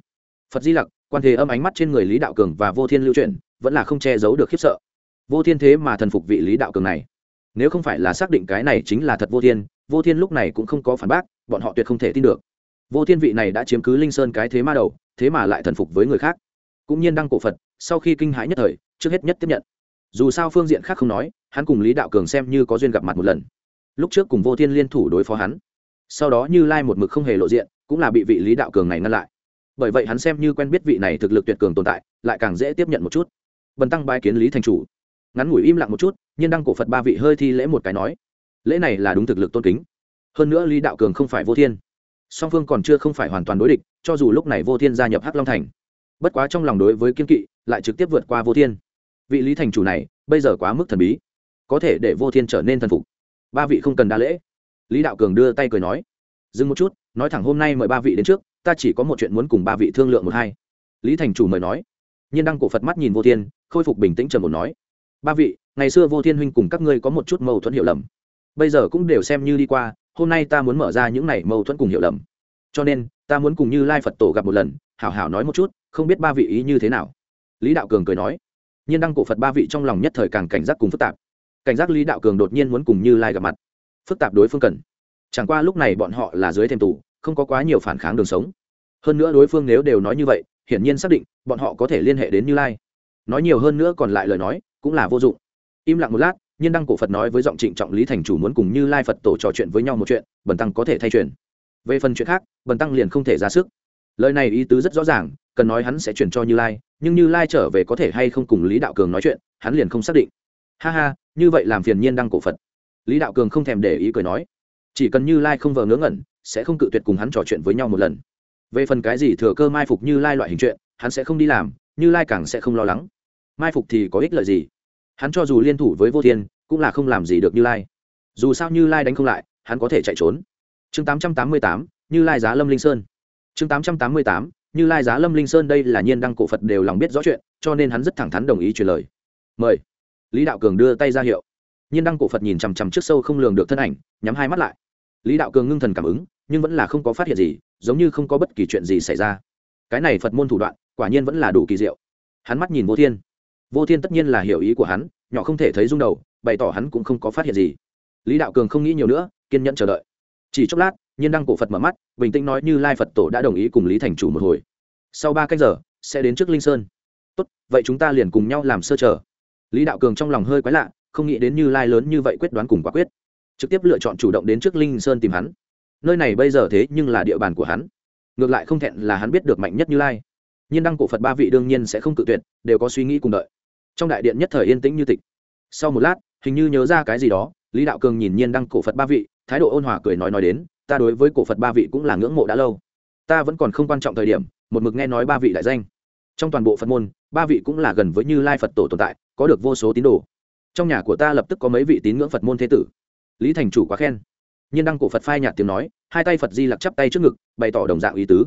Phật di lặc, quan thế âm ánh mắt trên người lý đạo cường và vô thiên lưu truyền vẫn là không che giấu được khiếp sợ. Vô thiên thế mà thần phục vị lý đạo cường này. Nếu không phải là xác định cái này chính là thật vô thiên vô thiên lúc này cũng không có phản bác, bọn họ tuyệt không thể tin được. Vô thiên vị này đã chiếm cứ linh sơn cái thế ma đầu, thế mà lại thần phục với người khác. Cũng nhiên đăng cổ phật, sau khi kinh hãi nhất thời, trước hết nhất tiếp nhận dù sao phương diện khác không nói, hắn cùng lý đạo cường xem như có duyên gặp mặt một lần. Lúc trước cùng vô thiên liên thủ đối phó hắn, sau đó như lai một mực không hề lộ diện, cũng là bị vị lý đạo cường này ngăn lại. Bởi vậy hắn xem như quen biết vị này thực lực tuyệt cường tồn tại, lại càng dễ tiếp nhận một chút. Bần tăng bài kiến lý thành chủ. Ngắn ngủi im lặng một chút nhưng đăng cổ phật ba vị hơi thi lễ một cái nói, lễ này là đúng thực lực tôn kính. Hơn nữa lý đạo cường không phải vô thiên, song phương còn chưa không phải hoàn toàn đối địch, cho dù lúc này vô thiên gia nhập hắc long thành, bất quá trong lòng đối với kiên kỵ, lại trực tiếp vượt qua vô thiên vị lý thành chủ này bây giờ quá mức thần bí, có thể để vô thiên trở nên thần phục. Ba vị không cần đa lễ. Lý đạo cường đưa tay cười nói, dừng một chút, nói thẳng hôm nay mời ba vị đến trước, ta chỉ có một chuyện muốn cùng ba vị thương lượng một hai. Lý thành chủ mời nói. Nhiên đăng cổ phật mắt nhìn vô thiên, khôi phục bình tĩnh trầm một nói, ba vị, ngày xưa vô thiên huynh cùng các ngươi có một chút mâu thuẫn hiểu lầm. Bây giờ cũng đều xem như đi qua, hôm nay ta muốn mở ra những này mâu thuẫn cùng hiểu lầm. Cho nên, ta muốn cùng như lai phật tổ gặp một lần, hảo hảo nói một chút, không biết ba vị ý như thế nào. Lý đạo cường cười nói nhiên đăng cổ phật ba vị trong lòng nhất thời càng cảnh giác cùng phức tạp. Cảnh giác lý đạo cường đột nhiên muốn cùng như lai gặp mặt. Phức tạp đối phương cần. Chẳng qua lúc này bọn họ là dưới thêm tù, không có quá nhiều phản kháng đường sống. Hơn nữa đối phương nếu đều nói như vậy, hiển nhiên xác định bọn họ có thể liên hệ đến như lai. Nói nhiều hơn nữa còn lại lời nói, cũng là vô dụng. Im lặng một lát, nhiên đăng cổ phật nói với giọng trịnh trọng lý thành chủ muốn cùng như lai phật tổ trò chuyện với nhau một chuyện, bần tăng có thể thay truyền về phần chuyện khác, bần tăng liền không thể ra sức lời này ý tứ rất rõ ràng, cần nói hắn sẽ chuyển cho như lai, nhưng như lai trở về có thể hay không cùng lý đạo cường nói chuyện, hắn liền không xác định. Ha ha, như vậy làm phiền nhiên đăng cổ phật. Lý đạo cường không thèm để ý cười nói. Chỉ cần như lai không vờ ngớ ngẩn, sẽ không cự tuyệt cùng hắn trò chuyện với nhau một lần. Về phần cái gì thừa cơ mai phục như lai loại hình chuyện, hắn sẽ không đi làm, như lai càng sẽ không lo lắng. Mai phục thì có ích lợi gì? Hắn cho dù liên thủ với vô thiên, cũng là không làm gì được như lai. Dù sao như lai đánh không lại, hắn có thể chạy trốn. Chương tám trăm tám mươi tám, như lai giá lâm linh sơn chương tám trăm tám mươi tám, như lai giá lâm linh sơn đây là nhiên đăng cổ phật đều lòng biết rõ chuyện, cho nên hắn rất thẳng thắn đồng ý truyền lời. Mời. Lý đạo cường đưa tay ra hiệu. Nhiên đăng cổ phật nhìn chằm chằm trước sâu không lường được thân ảnh, nhắm hai mắt lại. Lý đạo cường ngưng thần cảm ứng, nhưng vẫn là không có phát hiện gì, giống như không có bất kỳ chuyện gì xảy ra. Cái này phật môn thủ đoạn, quả nhiên vẫn là đủ kỳ diệu. Hắn mắt nhìn vô thiên. Vô thiên tất nhiên là hiểu ý của hắn, nhỏ không thể thấy rung đầu, bày tỏ hắn cũng không có phát hiện gì. Lý đạo cường không nghĩ nhiều nữa, kiên nhẫn chờ đợi. Chỉ chốc lát nhiên đăng cổ phật mở mắt, bình tĩnh nói như lai phật tổ đã đồng ý cùng lý thành chủ một hồi. Sau ba cách giờ, sẽ đến trước linh sơn. Tốt, vậy chúng ta liền cùng nhau làm sơ trở lý đạo cường trong lòng hơi quái lạ, không nghĩ đến như lai lớn như vậy quyết đoán cùng quả quyết. Trực tiếp lựa chọn chủ động đến trước linh sơn tìm hắn. Nơi này bây giờ thế nhưng là địa bàn của hắn. Ngược lại không thẹn là hắn biết được mạnh nhất như lai. Nhiên đăng cổ phật ba vị đương nhiên sẽ không cự tuyệt, đều có suy nghĩ cùng đợi. Trong đại điện nhất thời yên tĩnh như tịch. Sau một lát, hình như nhớ ra cái gì đó, lý đạo cường nhìn nhiên đăng cổ phật ba vị, thái độ ôn hòa cười nói nói đến ta đối với cổ phật ba vị cũng là ngưỡng mộ đã lâu. Ta vẫn còn không quan trọng thời điểm, một mực nghe nói ba vị đại danh. Trong toàn bộ phật môn, ba vị cũng là gần với như lai phật tổ tồn tại, có được vô số tín đồ. Trong nhà của ta lập tức có mấy vị tín ngưỡng phật môn thế tử. Lý thành chủ quá khen. Nhiên đăng cổ phật phai nhạt tiếng nói, hai tay phật di lặc chắp tay trước ngực, bày tỏ đồng dạng ý tứ.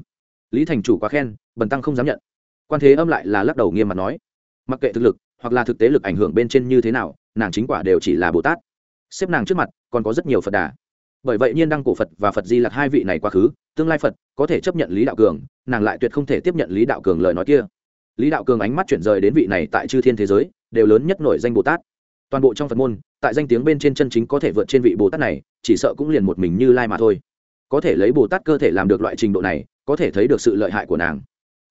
Lý thành chủ quá khen, bần tăng không dám nhận. Quan thế âm lại là lắc đầu nghiêm mặt nói, mặc kệ thực lực, hoặc là thực tế lực ảnh hưởng bên trên như thế nào, nàng chính quả đều chỉ là bồ tát. Xếp nàng trước mặt, còn có rất nhiều phật đà bởi vậy nhiên đăng cổ phật và phật di lặc hai vị này quá khứ, tương lai phật có thể chấp nhận lý đạo cường, nàng lại tuyệt không thể tiếp nhận lý đạo cường lời nói kia. Lý đạo cường ánh mắt chuyển rời đến vị này tại chư thiên thế giới, đều lớn nhất nổi danh bồ tát. Toàn bộ trong phật môn, tại danh tiếng bên trên chân chính có thể vượt trên vị bồ tát này, chỉ sợ cũng liền một mình như lai mà thôi. Có thể lấy bồ tát cơ thể làm được loại trình độ này, có thể thấy được sự lợi hại của nàng.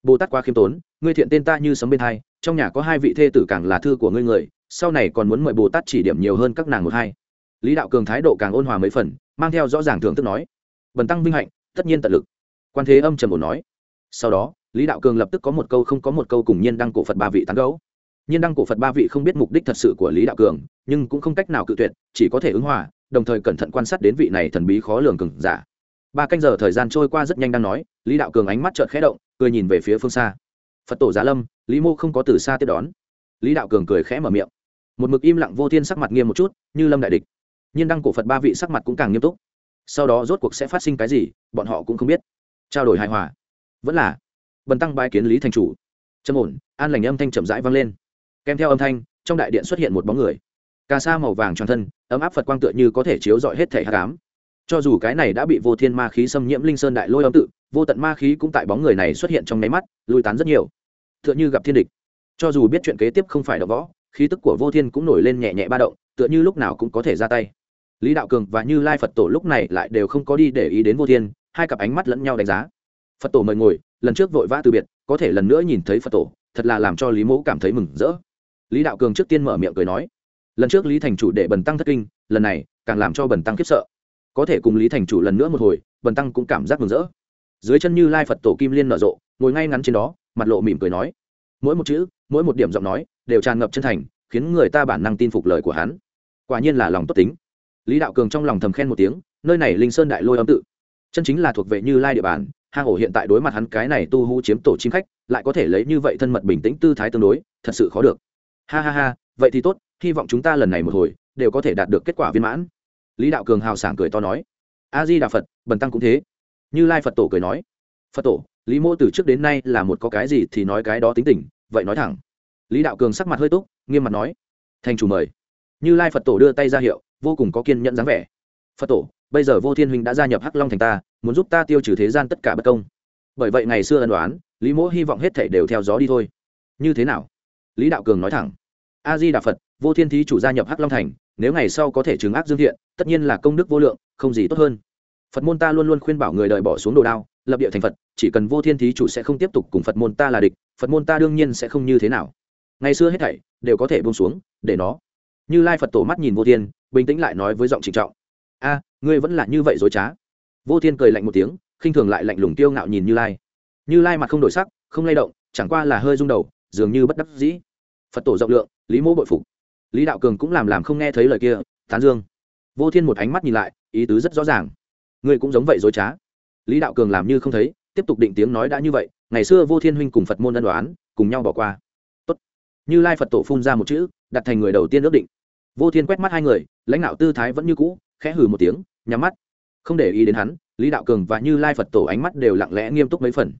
Bồ tát quá khiêm tốn, ngươi thiện tên ta như sấm bên hai, trong nhà có hai vị thê tử càng là thư của ngươi người, sau này còn muốn mời bồ tát chỉ điểm nhiều hơn các nàng một hai. Lý đạo cường thái độ càng ôn hòa mấy phần mang theo rõ ràng thưởng thức nói. Bần tăng vinh hạnh, tất nhiên tận lực. Quan thế âm trầm ổn nói. Sau đó, lý đạo cường lập tức có một câu không có một câu cùng nhiên đăng cổ phật ba vị tán gấu nhiên đăng cổ phật ba vị không biết mục đích thật sự của lý đạo cường, nhưng cũng không cách nào cự tuyệt, chỉ có thể ứng hòa, đồng thời cẩn thận quan sát đến vị này thần bí khó lường cường giả. Ba canh giờ thời gian trôi qua rất nhanh đang nói, lý đạo cường ánh mắt trợn khẽ động, cười nhìn về phía phương xa. Phật tổ giá lâm, lý mô không có từ xa tiếp đón. Lý đạo cường cười khẽ mở miệng. Một mực im lặng vô thiên sắc mặt nghiêm một chút, như lâm đại địch nhiên đăng cổ phật ba vị sắc mặt cũng càng nghiêm túc sau đó rốt cuộc sẽ phát sinh cái gì bọn họ cũng không biết trao đổi hài hòa vẫn là bần tăng bái kiến lý thành chủ trầm ổn an lành âm thanh chậm rãi vang lên kèm theo âm thanh trong đại điện xuất hiện một bóng người ca sa màu vàng tròn thân ấm áp phật quang tựa như có thể chiếu rọi hết thể hạ cám cho dù cái này đã bị vô thiên ma khí xâm nhiễm linh sơn đại lôi âm tự vô tận ma khí cũng tại bóng người này xuất hiện trong nháy mắt lui tán rất nhiều tựa như gặp thiên địch cho dù biết chuyện kế tiếp không phải đ võ khí tức của vô thiên cũng nổi lên nhẹ nhẹ ba động tựa như lúc nào cũng có thể ra tay lý đạo cường và như lai phật tổ lúc này lại đều không có đi để ý đến vô thiên, hai cặp ánh mắt lẫn nhau đánh giá. Phật tổ mời ngồi, lần trước vội vã từ biệt, có thể lần nữa nhìn thấy phật tổ, thật là làm cho lý mẫu cảm thấy mừng rỡ. Lý đạo cường trước tiên mở miệng cười nói, lần trước lý thành chủ để bần tăng thất kinh, lần này càng làm cho bần tăng khiếp sợ. Có thể cùng lý thành chủ lần nữa một hồi, bần tăng cũng cảm giác mừng rỡ. Dưới chân như lai phật tổ kim liên nở rộ, ngồi ngay ngắn trên đó, mặt lộ mỉm cười nói, mỗi một chữ, mỗi một điểm giọng nói đều tràn ngập chân thành, khiến người ta bản năng tin phục lời của hắn. Quả nhiên là lòng tốt tính lý đạo cường trong lòng thầm khen một tiếng, nơi này linh sơn đại lôi âm tự, chân chính là thuộc về như lai địa bàn hang ổ hiện tại đối mặt hắn cái này tu hú chiếm tổ chim khách, lại có thể lấy như vậy thân mật bình tĩnh tư thái tương đối, thật sự khó được. Ha ha ha, vậy thì tốt, hy vọng chúng ta lần này một hồi, đều có thể đạt được kết quả viên mãn. Lý đạo cường hào sảng cười to nói. A di đà phật, bần tăng cũng thế. Như lai phật tổ cười nói. Phật tổ, lý mô từ trước đến nay là một có cái gì thì nói cái đó tính tình, vậy nói thẳng. Lý đạo cường sắc mặt hơi túc, nghiêm mặt nói. Thành chủ mời như lai phật tổ đưa tay ra hiệu vô cùng có kiên nhẫn dáng vẻ phật tổ bây giờ vô thiên huynh đã gia nhập hắc long thành ta muốn giúp ta tiêu trừ thế gian tất cả bất công bởi vậy ngày xưa ân đoán lý mỗ hy vọng hết thể đều theo gió đi thôi như thế nào lý đạo cường nói thẳng a di đà phật vô thiên thí chủ gia nhập hắc long thành nếu ngày sau có thể chứng ác dương thiện tất nhiên là công đức vô lượng không gì tốt hơn phật môn ta luôn luôn khuyên bảo người đời bỏ xuống đồ đao lập địa thành phật chỉ cần vô thiên thí chủ sẽ không tiếp tục cùng phật môn ta là địch phật môn ta đương nhiên sẽ không như thế nào ngày xưa hết thảy đều có thể buông xuống để nó như lai phật tổ mắt nhìn vô thiên, bình tĩnh lại nói với giọng trịnh trọng. A, ngươi vẫn là như vậy dối trá. Vô thiên cười lạnh một tiếng, khinh thường lại lạnh lùng tiêu ngạo nhìn như lai. Như lai mặt không đổi sắc, không lay động, chẳng qua là hơi rung đầu, dường như bất đắc dĩ. Phật tổ rộng lượng, lý mô bội phục. Lý đạo cường cũng làm làm không nghe thấy lời kia, tán dương. Vô thiên một ánh mắt nhìn lại, ý tứ rất rõ ràng. Ngươi cũng giống vậy dối trá. Lý đạo cường làm như không thấy, tiếp tục định tiếng nói đã như vậy, ngày xưa vô thiên huynh cùng phật môn ân đoán cùng nhau bỏ qua. Tốt. như lai phật tổ phun ra một chữ đặt thành người đầu tiên ước định. Vô thiên quét mắt hai người, lãnh đạo tư thái vẫn như cũ, khẽ hừ một tiếng, nhắm mắt. Không để ý đến hắn, lý đạo cường và như lai phật tổ ánh mắt đều lặng lẽ nghiêm túc mấy phần.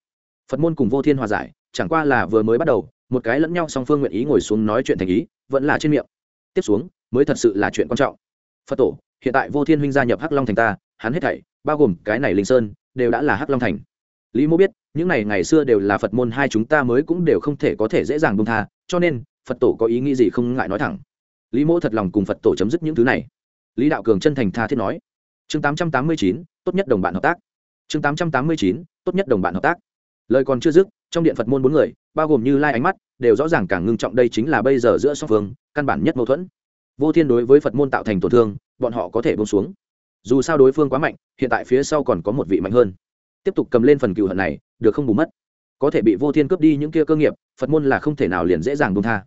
Phật môn cùng vô thiên hòa giải, chẳng qua là vừa mới bắt đầu, một cái lẫn nhau song phương nguyện ý ngồi xuống nói chuyện thành ý, vẫn là trên miệng. Tiếp xuống, mới thật sự là chuyện quan trọng. Phật tổ, hiện tại vô thiên huynh gia nhập hắc long thành ta, hắn hết thảy, bao gồm cái này linh sơn, đều đã là hắc long thành. Lý mô biết, những này ngày xưa đều là phật môn hai chúng ta mới cũng đều không thể có thể dễ dàng bông tha, cho nên phật tổ có ý nghĩ gì không ngại nói thẳng. Lý mô thật lòng cùng phật tổ chấm dứt những thứ này. Lý đạo cường chân thành tha thiết nói. Chương tám trăm tám mươi chín, tốt nhất đồng bạn hợp tác. Chương tám trăm tám mươi chín, tốt nhất đồng bạn hợp tác. Lời còn chưa dứt, trong điện phật môn bốn người, bao gồm như lai ánh mắt, đều rõ ràng càng ngưng trọng đây chính là bây giờ giữa song phương, căn bản nhất mâu thuẫn. Vô thiên đối với phật môn tạo thành tổn thương, bọn họ có thể bông xuống. Dù sao đối phương quá mạnh, hiện tại phía sau còn có một vị mạnh hơn. Tiếp tục cầm lên phần cựu hận này, được không bù mất. Có thể bị vô thiên cướp đi những kia cơ nghiệp, phật môn là không thể nào liền dễ dàng bông tha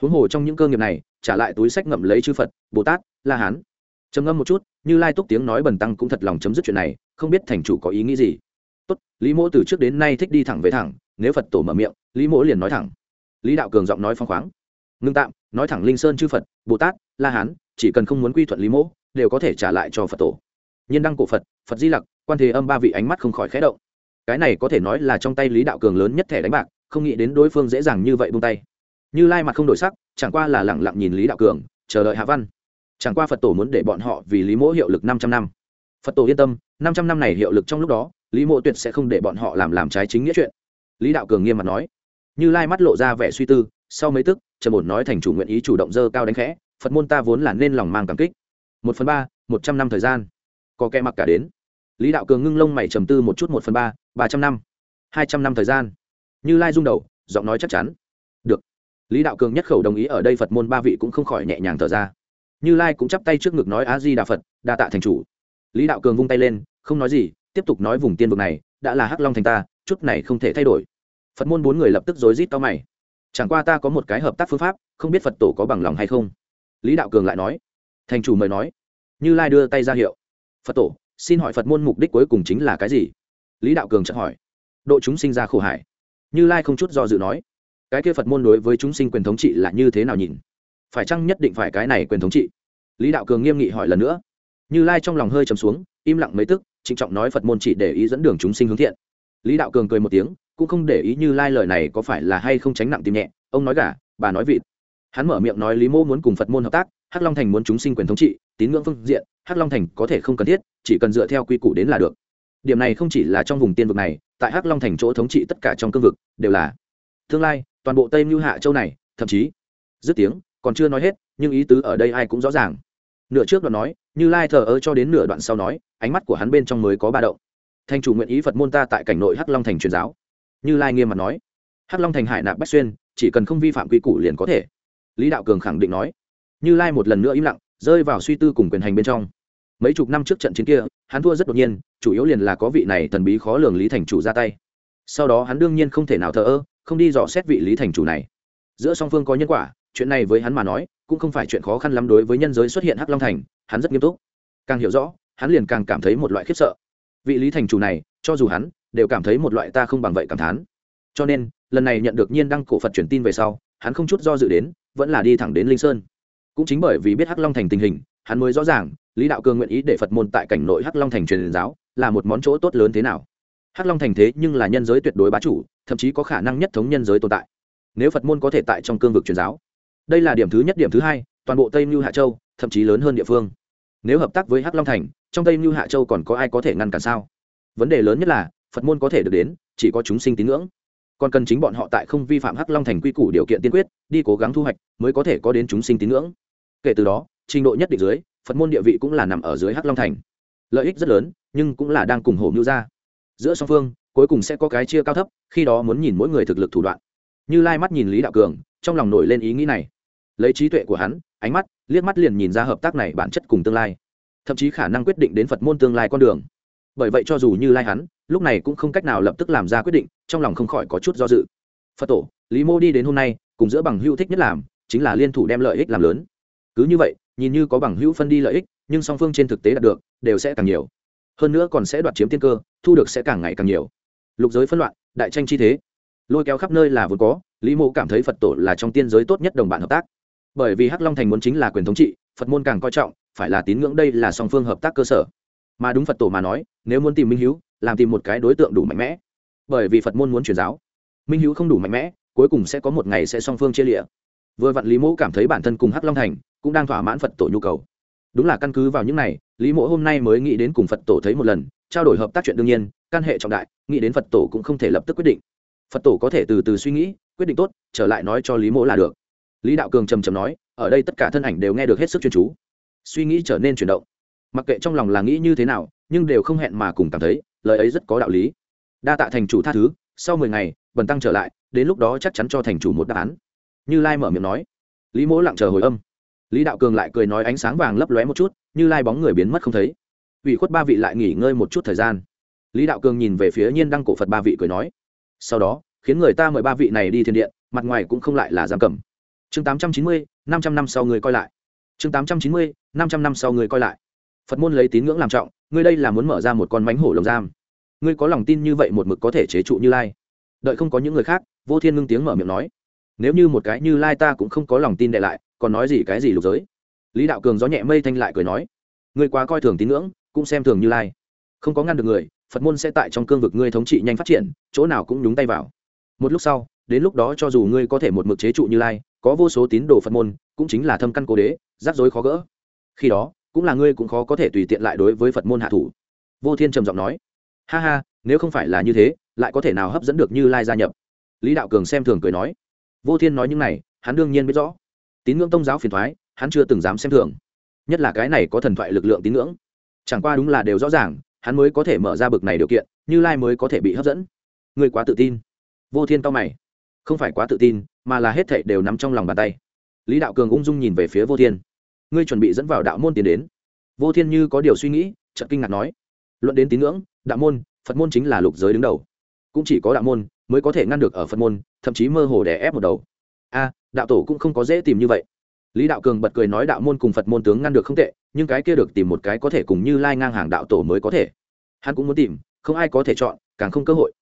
huống hồ trong những cơ nghiệp này, trả lại túi sách ngậm lấy chư phật, bồ tát, la hán. Trầm ngâm một chút, như lai túc tiếng nói bần tăng cũng thật lòng chấm dứt chuyện này, không biết thành chủ có ý nghĩ gì. Tốt, lý mỗ từ trước đến nay thích đi thẳng về thẳng, nếu phật tổ mở miệng, lý mỗ liền nói thẳng. Lý đạo cường giọng nói phong khoáng. Ngưng tạm, nói thẳng linh sơn chư phật, bồ tát, la hán, chỉ cần không muốn quy thuận lý mỗ, đều có thể trả lại cho phật tổ. Nhân đăng cổ phật phật di lặc, quan thế âm ba vị ánh mắt không khỏi khẽ động. Cái này có thể nói là trong tay lý đạo cường lớn nhất thẻ đánh bạc, không nghĩ đến đối phương dễ dàng như vậy buông tay như lai mặt không đổi sắc, chẳng qua là lẳng lặng nhìn lý đạo cường, chờ đợi hạ văn. Chẳng qua phật tổ muốn để bọn họ vì lý mỗ hiệu lực 500 năm. Phật tổ yên tâm 500 năm này hiệu lực trong lúc đó, lý mỗ tuyệt sẽ không để bọn họ làm làm trái chính nghĩa chuyện. Lý đạo cường nghiêm mặt nói. Như lai mắt lộ ra vẻ suy tư, sau mấy tức trần bổn nói thành chủ nguyện ý chủ động dơ cao đánh khẽ, phật môn ta vốn là nên lòng mang cảm kích. Một phần ba, một trăm năm thời gian. Có kẻ mặc cả đến. Lý đạo cường ngưng lông mày trầm tư một chút một phần ba ba trăm năm. Hai trăm năm thời gian. Như lai rung đầu, giọng nói chắc chắn lý đạo cường nhất khẩu đồng ý ở đây phật môn ba vị cũng không khỏi nhẹ nhàng thở ra. Như lai cũng chắp tay trước ngực nói a di đà phật, đa tạ thành chủ. Lý đạo cường vung tay lên, không nói gì, tiếp tục nói, vùng tiên vực này, đã là hắc long thành ta, chút này không thể thay đổi. Phật môn bốn người lập tức rối rít to mày. Chẳng qua ta có một cái hợp tác phương pháp, không biết phật tổ có bằng lòng hay không? Lý đạo cường lại nói. Thành chủ mời nói. Như lai đưa tay ra hiệu. Phật tổ, xin hỏi phật môn mục đích cuối cùng chính là cái gì? Lý đạo cường chợt hỏi. Độ chúng sinh ra khổ hải như lai không chút do dự nói cái kia phật môn đối với chúng sinh quyền thống trị là như thế nào nhìn? Phải chăng nhất định phải cái này quyền thống trị? Lý đạo cường nghiêm nghị hỏi lần nữa. Như lai trong lòng hơi chấm xuống, im lặng mấy tức, trịnh trọng nói phật môn chỉ để ý dẫn đường chúng sinh hướng thiện. Lý đạo cường cười một tiếng, cũng không để ý như lai lời này có phải là hay không tránh nặng tìm nhẹ. Ông nói gà, bà nói vịt. Hắn mở miệng nói lý mô muốn cùng phật môn hợp tác, hắc long thành muốn chúng sinh quyền thống trị, tín ngưỡng phương diện, hắc long thành có thể không cần thiết, chỉ cần dựa theo quy củ đến là được. Điểm này không chỉ là trong vùng tiên vực này, tại hắc long thành chỗ thống trị tất cả trong cương vực, đều là tương lai toàn bộ tây mưu hạ châu này, thậm chí, dứt tiếng, còn chưa nói hết, nhưng ý tứ ở đây ai cũng rõ ràng. Nửa trước đoạn nói, như lai thờ ơ cho đến nửa đoạn sau nói, ánh mắt của hắn bên trong mới có ba động. Thành chủ nguyện ý phật môn ta tại cảnh nội hắc long thành truyền giáo. Như lai nghiêm mặt nói, hắc long thành hải nạp bách xuyên, chỉ cần không vi phạm quy củ liền có thể. Lý đạo cường khẳng định nói. Như lai một lần nữa im lặng, rơi vào suy tư cùng quyền hành bên trong. Mấy chục năm trước trận chiến kia, hắn thua rất đột nhiên, chủ yếu liền là có vị này thần bí khó lường lý thành chủ ra tay. Sau đó hắn đương nhiên không thể nào thờ ơ không đi dò xét vị lý thành chủ này. Giữa song phương có nhân quả, chuyện này với hắn mà nói, cũng không phải chuyện khó khăn lắm đối với nhân giới xuất hiện hắc long thành, hắn rất nghiêm túc. Càng hiểu rõ, hắn liền càng cảm thấy một loại khiếp sợ. Vị lý thành chủ này, cho dù hắn, đều cảm thấy một loại ta không bằng vậy cảm thán. Cho nên, lần này nhận được nhiên đăng cổ phật truyền tin về sau, hắn không chút do dự đến, vẫn là đi thẳng đến linh sơn. Cũng chính bởi vì biết hắc long thành tình hình, hắn mới rõ ràng, lý đạo cường nguyện ý để phật môn tại cảnh nội hắc long thành truyền giáo, là một món chỗ tốt lớn thế nào hắc long thành thế nhưng là nhân giới tuyệt đối bá chủ, thậm chí có khả năng nhất thống nhân giới tồn tại. Nếu phật môn có thể tại trong cương vực truyền giáo, đây là điểm thứ nhất, điểm thứ hai, toàn bộ tây mưu hạ châu, thậm chí lớn hơn địa phương. Nếu hợp tác với hắc long thành, trong tây mưu hạ châu còn có ai có thể ngăn cản sao? Vấn đề lớn nhất là, phật môn có thể được đến, chỉ có chúng sinh tín ngưỡng. Còn cần chính bọn họ tại không vi phạm hắc long thành quy củ điều kiện tiên quyết, đi cố gắng thu hoạch, mới có thể có đến chúng sinh tín ngưỡng. Kể từ đó, trình độ nhất định dưới, phật môn địa vị cũng là nằm ở dưới hắc long thành. Lợi ích rất lớn, nhưng cũng là đang cùng hổ mưu ra giữa song phương, cuối cùng sẽ có cái chia cao thấp, khi đó muốn nhìn mỗi người thực lực thủ đoạn. Như lai mắt nhìn lý đạo cường, trong lòng nổi lên ý nghĩ này. Lấy trí tuệ của hắn, ánh mắt, liếc mắt liền nhìn ra hợp tác này bản chất cùng tương lai. Thậm chí khả năng quyết định đến phật môn tương lai con đường. Bởi vậy cho dù như lai hắn, lúc này cũng không cách nào lập tức làm ra quyết định, trong lòng không khỏi có chút do dự. Phật tổ, lý mô đi đến hôm nay, cùng giữa bằng hữu thích nhất làm, chính là liên thủ đem lợi ích làm lớn. Cứ như vậy, nhìn như có bằng hữu phân đi lợi ích, nhưng song phương trên thực tế đạt được, đều sẽ càng nhiều hơn nữa còn sẽ đoạt chiếm tiên cơ, thu được sẽ càng ngày càng nhiều. Lục giới phân loạn, đại tranh chi thế. Lôi kéo khắp nơi là vốn có, lý mộ cảm thấy phật tổ là trong tiên giới tốt nhất đồng bạn hợp tác. Bởi vì hắc long thành muốn chính là quyền thống trị, phật môn càng coi trọng, phải là tín ngưỡng đây là song phương hợp tác cơ sở. Mà đúng phật tổ mà nói, nếu muốn tìm minh hữu làm tìm một cái đối tượng đủ mạnh mẽ. Bởi vì phật môn muốn truyền giáo. Minh hữu không đủ mạnh mẽ, cuối cùng sẽ có một ngày sẽ song phương chia lịa vừa vặn lý mẫu cảm thấy bản thân cùng hắc long thành cũng đang thỏa mãn phật tổ nhu cầu đúng là căn cứ vào những này, lý Mỗ hôm nay mới nghĩ đến cùng phật tổ thấy một lần, trao đổi hợp tác chuyện đương nhiên, căn hệ trọng đại, nghĩ đến phật tổ cũng không thể lập tức quyết định. Phật tổ có thể từ từ suy nghĩ, quyết định tốt, trở lại nói cho lý Mỗ là được. Lý đạo cường trầm trầm nói, ở đây tất cả thân ảnh đều nghe được hết sức chuyên chú. Suy nghĩ trở nên chuyển động. Mặc kệ trong lòng là nghĩ như thế nào, nhưng đều không hẹn mà cùng cảm thấy, lời ấy rất có đạo lý. Đa tạ thành chủ tha thứ, sau mười ngày, bần tăng trở lại, đến lúc đó chắc chắn cho thành chủ một đáp án. Như lai mở miệng nói. Lý mỗ lặng chờ hồi âm lý đạo cường lại cười nói ánh sáng vàng lấp lóe một chút, như lai bóng người biến mất không thấy. Ủy khuất ba vị lại nghỉ ngơi một chút thời gian. Lý đạo cường nhìn về phía nhiên đăng cổ phật ba vị cười nói. Sau đó, khiến người ta mời ba vị này đi thiên điện, mặt ngoài cũng không lại là giam cầm. Chương tám trăm chín mươi, năm trăm năm sau người coi lại. Chương tám trăm chín mươi, năm trăm năm sau người coi lại. Phật môn lấy tín ngưỡng làm trọng, ngươi đây là muốn mở ra một con mánh hổ lồng giam. Ngươi có lòng tin như vậy một mực có thể chế trụ như lai. Đợi không có những người khác, vô thiên ngưng tiếng mở miệng nói. Nếu như một cái như lai ta cũng không có lòng tin đệ lại còn nói gì cái gì lục giới? Lý đạo cường gió nhẹ mây thanh lại cười nói, ngươi quá coi thường tín ngưỡng, cũng xem thường như lai. Không có ngăn được người, phật môn sẽ tại trong cương vực ngươi thống trị nhanh phát triển, chỗ nào cũng nhúng tay vào. Một lúc sau, đến lúc đó cho dù ngươi có thể một mực chế trụ như lai, có vô số tín đồ phật môn, cũng chính là thâm căn cố đế, rắc rối khó gỡ. Khi đó, cũng là ngươi cũng khó có thể tùy tiện lại đối với phật môn hạ thủ. Vô thiên trầm giọng nói, ha ha, nếu không phải là như thế, lại có thể nào hấp dẫn được như lai gia nhập? Lý đạo cường xem thường cười nói. Vô thiên nói những này, hắn đương nhiên biết rõ tín ngưỡng tôn giáo phiền thoái, hắn chưa từng dám xem thường. Nhất là cái này có thần thoại lực lượng tín ngưỡng. Chẳng qua đúng là đều rõ ràng, hắn mới có thể mở ra bực này điều kiện, như lai mới có thể bị hấp dẫn. Ngươi quá tự tin. Vô thiên cao mày. Không phải quá tự tin, mà là hết thệ đều nắm trong lòng bàn tay. Lý đạo cường ung dung nhìn về phía vô thiên. Ngươi chuẩn bị dẫn vào đạo môn tiến đến. Vô thiên như có điều suy nghĩ, chợt kinh ngạc nói. Luận đến tín ngưỡng, đạo môn, phật môn chính là lục giới đứng đầu. Cũng chỉ có đạo môn mới có thể ngăn được ở phật môn, thậm chí mơ hồ đè ép một đầu. A đạo tổ cũng không có dễ tìm như vậy. Lý đạo cường bật cười nói đạo môn cùng phật môn tướng ngăn được không tệ, nhưng cái kia được tìm một cái có thể cùng như lai ngang hàng đạo tổ mới có thể. Hắn cũng muốn tìm, không ai có thể chọn, càng không cơ hội.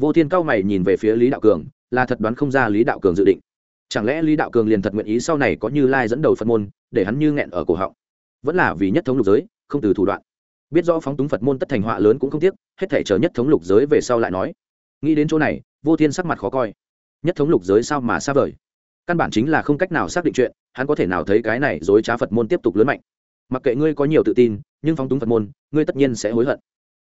Vô thiên cao mày nhìn về phía lý đạo cường, là thật đoán không ra lý đạo cường dự định. Chẳng lẽ lý đạo cường liền thật nguyện ý sau này có như lai dẫn đầu phật môn, để hắn như nghẹn ở cổ họng? Vẫn là vì nhất thống lục giới, không từ thủ đoạn. Biết rõ phóng túng phật môn tất thành họa lớn cũng không tiếc, hết thể chờ nhất thống lục giới về sau lại nói. Nghĩ đến chỗ này, vô thiên sắc mặt khó coi. Nhất thống lục giới sao mà xa vời? Căn bản chính là không cách nào xác định chuyện, hắn có thể nào thấy cái này dối trá phật môn tiếp tục lớn mạnh. Mặc kệ ngươi có nhiều tự tin, nhưng phóng túng phật môn, ngươi tất nhiên sẽ hối hận.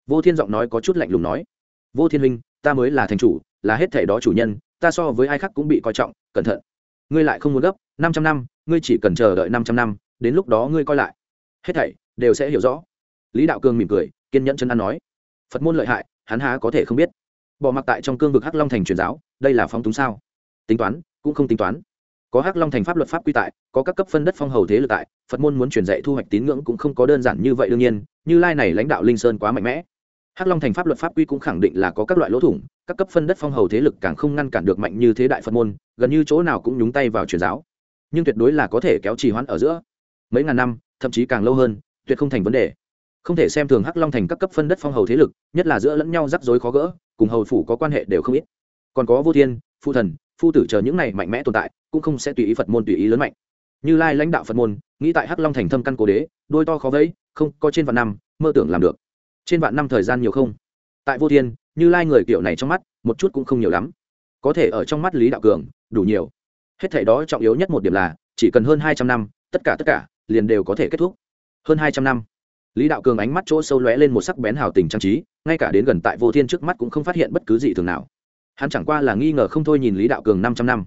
Vô thiên giọng nói có chút lạnh lùng nói. Vô thiên huynh, ta mới là thành chủ, là hết thể đó chủ nhân, ta so với ai khác cũng bị coi trọng, cẩn thận. Ngươi lại không muốn gấp, năm trăm năm, ngươi chỉ cần chờ đợi năm trăm năm, đến lúc đó ngươi coi lại. Hết thảy đều sẽ hiểu rõ. Lý đạo Cương mỉm cười, kiên nhẫn chân ăn nói. Phật môn lợi hại, hắn há có thể không biết. Bỏ mặc tại trong cương vực hắc long thành truyền giáo, đây là phóng túng sao? Tính toán, cũng không tính toán có hắc long thành pháp luật pháp quy tại, có các cấp phân đất phong hầu thế lực tại, phật môn muốn truyền dạy thu hoạch tín ngưỡng cũng không có đơn giản như vậy đương nhiên, như lai này lãnh đạo linh sơn quá mạnh mẽ. Hắc long thành pháp luật pháp quy cũng khẳng định là có các loại lỗ thủng, các cấp phân đất phong hầu thế lực càng không ngăn cản được mạnh như thế đại phật môn, gần như chỗ nào cũng nhúng tay vào truyền giáo. Nhưng tuyệt đối là có thể kéo trì hoãn ở giữa. Mấy ngàn năm, thậm chí càng lâu hơn, tuyệt không thành vấn đề. Không thể xem thường hắc long thành các cấp phân đất phong hầu thế lực, nhất là giữa lẫn nhau rắc rối khó gỡ, cùng hầu phủ có quan hệ đều không ít. Còn có vô thiên, phụ thần phu tử chờ những này mạnh mẽ tồn tại, cũng không sẽ tùy ý phật môn tùy ý lớn mạnh. Như lai lãnh đạo phật môn, nghĩ tại hắc long thành thâm căn cố đế, đôi to khó vẫy, không có trên vạn năm, mơ tưởng làm được. Trên vạn năm thời gian nhiều không? Tại vô thiên, như lai người kiểu này trong mắt, một chút cũng không nhiều lắm. Có thể ở trong mắt lý đạo cường, đủ nhiều. Hết thể đó trọng yếu nhất một điểm là, chỉ cần hơn hai trăm năm, tất cả tất cả, liền đều có thể kết thúc. Hơn hai trăm năm. Lý đạo cường ánh mắt chỗ sâu lóe lên một sắc bén hào tình trang trí, ngay cả đến gần tại vô thiên trước mắt cũng không phát hiện bất cứ gì thường nào hắn chẳng qua là nghi ngờ không thôi nhìn lý đạo cường năm trăm năm.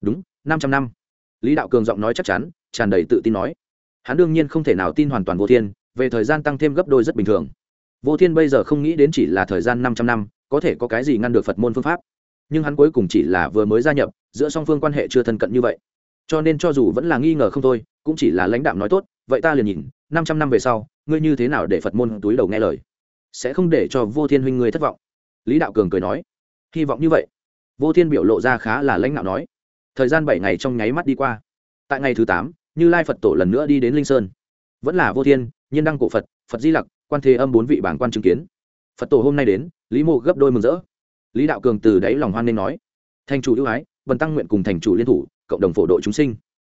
Đúng, năm trăm năm. Lý đạo cường giọng nói chắc chắn, tràn đầy tự tin nói. Hắn đương nhiên không thể nào tin hoàn toàn vô thiên, về thời gian tăng thêm gấp đôi rất bình thường. Vô thiên bây giờ không nghĩ đến chỉ là thời gian năm trăm năm, có thể có cái gì ngăn được phật môn phương pháp. Nhưng hắn cuối cùng chỉ là vừa mới gia nhập, giữa song phương quan hệ chưa thân cận như vậy. Cho nên cho dù vẫn là nghi ngờ không thôi, cũng chỉ là lãnh đạo nói tốt, vậy ta liền nhìn, năm trăm năm về sau, ngươi như thế nào để phật môn túi đầu nghe lời? Sẽ không để cho vô thiên huynh ngươi thất vọng. Lý đạo cường cười nói hy vọng như vậy. Vô thiên biểu lộ ra khá là lãnh đạo nói. Thời gian bảy ngày trong nháy mắt đi qua. Tại ngày thứ tám, như lai phật tổ lần nữa đi đến linh sơn. Vẫn là vô thiên, nhiên đăng cổ phật phật di lặc, quan thế âm bốn vị bản quan chứng kiến. Phật tổ hôm nay đến, lý mộ gấp đôi mừng rỡ. Lý đạo cường từ đáy lòng hoan nên nói, thành chủ ưu ái vần tăng nguyện cùng thành chủ liên thủ, cộng đồng phổ độ chúng sinh.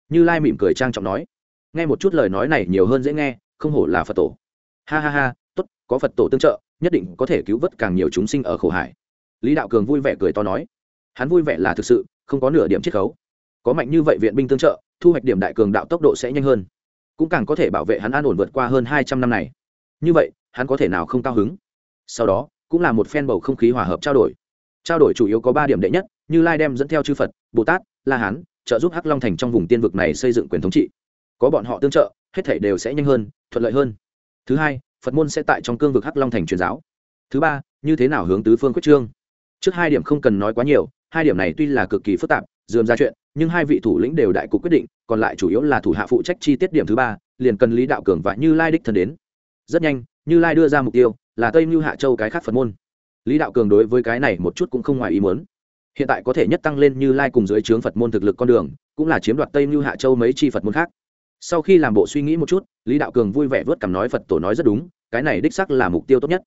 Như lai mỉm cười trang trọng nói, nghe một chút lời nói này nhiều hơn dễ nghe, không hổ là phật tổ. Ha ha ha, tốt, có phật tổ tương trợ, nhất định có thể cứu vớt càng nhiều chúng sinh ở khổ hải lý đạo cường vui vẻ cười to nói, hắn vui vẻ là thực sự, không có nửa điểm chiết khấu. Có mạnh như vậy viện binh tương trợ, thu hoạch điểm đại cường đạo tốc độ sẽ nhanh hơn. Cũng càng có thể bảo vệ hắn an ổn vượt qua hơn hai trăm năm này. Như vậy, hắn có thể nào không cao hứng? Sau đó, cũng là một phen bầu không khí hòa hợp trao đổi. Trao đổi chủ yếu có ba điểm đệ nhất, như lai đem dẫn theo chư phật, bồ tát, la hán, trợ giúp hắc long thành trong vùng tiên vực này xây dựng quyền thống trị. Có bọn họ tương trợ, hết thể đều sẽ nhanh hơn, thuận lợi hơn. Thứ hai, phật môn sẽ tại trong cương vực hắc long thành truyền giáo. Thứ ba, như thế nào hướng tứ phương quyết trương? Trước hai điểm không cần nói quá nhiều, hai điểm này tuy là cực kỳ phức tạp, dườm ra chuyện, nhưng hai vị thủ lĩnh đều đại cục quyết định, còn lại chủ yếu là thủ hạ phụ trách chi tiết điểm thứ ba, liền cần lý đạo cường và như lai đích thân đến. Rất nhanh, như lai đưa ra mục tiêu, là tây mưu hạ châu cái khác phật môn. Lý đạo cường đối với cái này một chút cũng không ngoài ý muốn. Hiện tại có thể nhất tăng lên như lai cùng dưới trướng phật môn thực lực con đường, cũng là chiếm đoạt tây mưu hạ châu mấy chi phật môn khác. Sau khi làm bộ suy nghĩ một chút, lý đạo cường vui vẻ vớt cảm nói phật tổ nói rất đúng, cái này đích sắc là mục tiêu tốt nhất.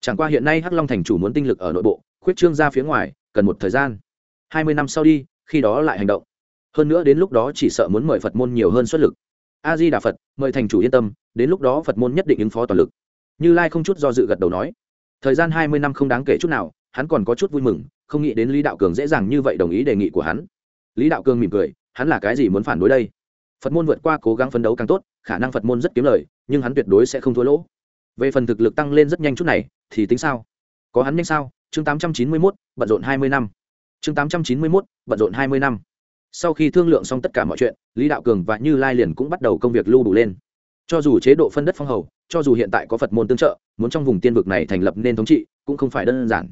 Chẳng qua hiện nay hắc long thành chủ muốn tinh lực ở nội bộ khuyết trương ra phía ngoài, cần một thời gian. Hai mươi năm sau đi, khi đó lại hành động. Hơn nữa đến lúc đó chỉ sợ muốn mời phật môn nhiều hơn xuất lực. A di đà phật, mời thành chủ yên tâm, đến lúc đó phật môn nhất định ứng phó toàn lực. Như lai không chút do dự gật đầu nói. Thời gian hai mươi năm không đáng kể chút nào, hắn còn có chút vui mừng, không nghĩ đến lý đạo cường dễ dàng như vậy đồng ý đề nghị của hắn. Lý đạo cường mỉm cười, hắn là cái gì muốn phản đối đây? Phật môn vượt qua cố gắng phấn đấu càng tốt, khả năng phật môn rất kiếm lời, nhưng hắn tuyệt đối sẽ không thua lỗ. Về phần thực lực tăng lên rất nhanh chút này, thì tính sao? Có hắn nhanh sao? Chương tám trăm chín mươi mốt, bận rộn hai mươi năm. Chương tám trăm chín mươi mốt, bận rộn hai mươi năm. Sau khi thương lượng xong tất cả mọi chuyện, lý đạo cường và như lai liền cũng bắt đầu công việc lưu đủ lên. Cho dù chế độ phân đất phong hầu, cho dù hiện tại có phật môn tương trợ, muốn trong vùng tiên vực này thành lập nên thống trị, cũng không phải đơn giản.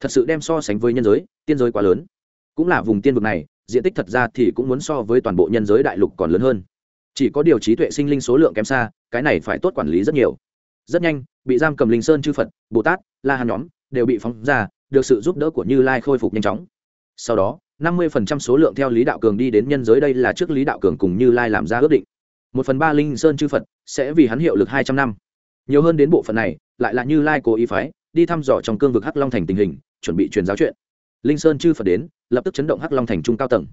Thật sự đem so sánh với nhân giới, tiên giới quá lớn. Cũng là vùng tiên vực này, diện tích thật ra thì cũng muốn so với toàn bộ nhân giới đại lục còn lớn hơn. Chỉ có điều trí tuệ sinh linh số lượng kém xa, cái này phải tốt quản lý rất nhiều. Rất nhanh, bị giam cầm linh sơn chư phật, bồ tát, la hàn nhóm đều bị phóng ra, được sự giúp đỡ của như lai khôi phục nhanh chóng. Sau đó, năm mươi phần trăm số lượng theo lý đạo cường đi đến nhân giới đây là trước lý đạo cường cùng như lai làm ra ước định. Một phần ba linh sơn chư phật sẽ vì hắn hiệu lực hai trăm năm. Nhiều hơn đến bộ phận này, lại là như lai cố ý phái, đi thăm dò trong cương vực hắc long thành tình hình, chuẩn bị truyền giáo chuyện. Linh sơn chư phật đến, lập tức chấn động hắc long thành trung cao tầng.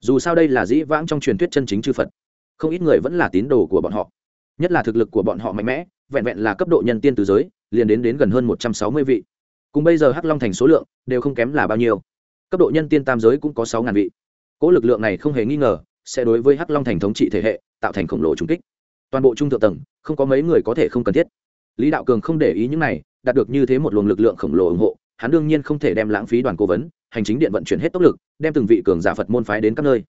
Dù sao đây là dĩ vãng trong truyền thuyết chân chính chư phật. Không ít người vẫn là tín đồ của bọn họ. Nhất là thực lực của bọn họ mạnh mẽ, vẹn vẹn là cấp độ nhân tiên từ giới, liền đến đến gần hơn một trăm sáu mươi vị cùng bây giờ hắc long thành số lượng đều không kém là bao nhiêu. Cấp độ nhân tiên tam giới cũng có sáu ngàn vị. Cỗ lực lượng này không hề nghi ngờ sẽ đối với hắc long thành thống trị thể hệ tạo thành khổng lồ trung kích. Toàn bộ trung thượng tầng, không có mấy người có thể không cần thiết. Lý đạo cường không để ý những này, đạt được như thế một luồng lực lượng khổng lồ ủng hộ, hắn đương nhiên không thể đem lãng phí đoàn cố vấn, hành chính điện vận chuyển hết tốc lực, đem từng vị cường giả phật môn phái đến các nơi.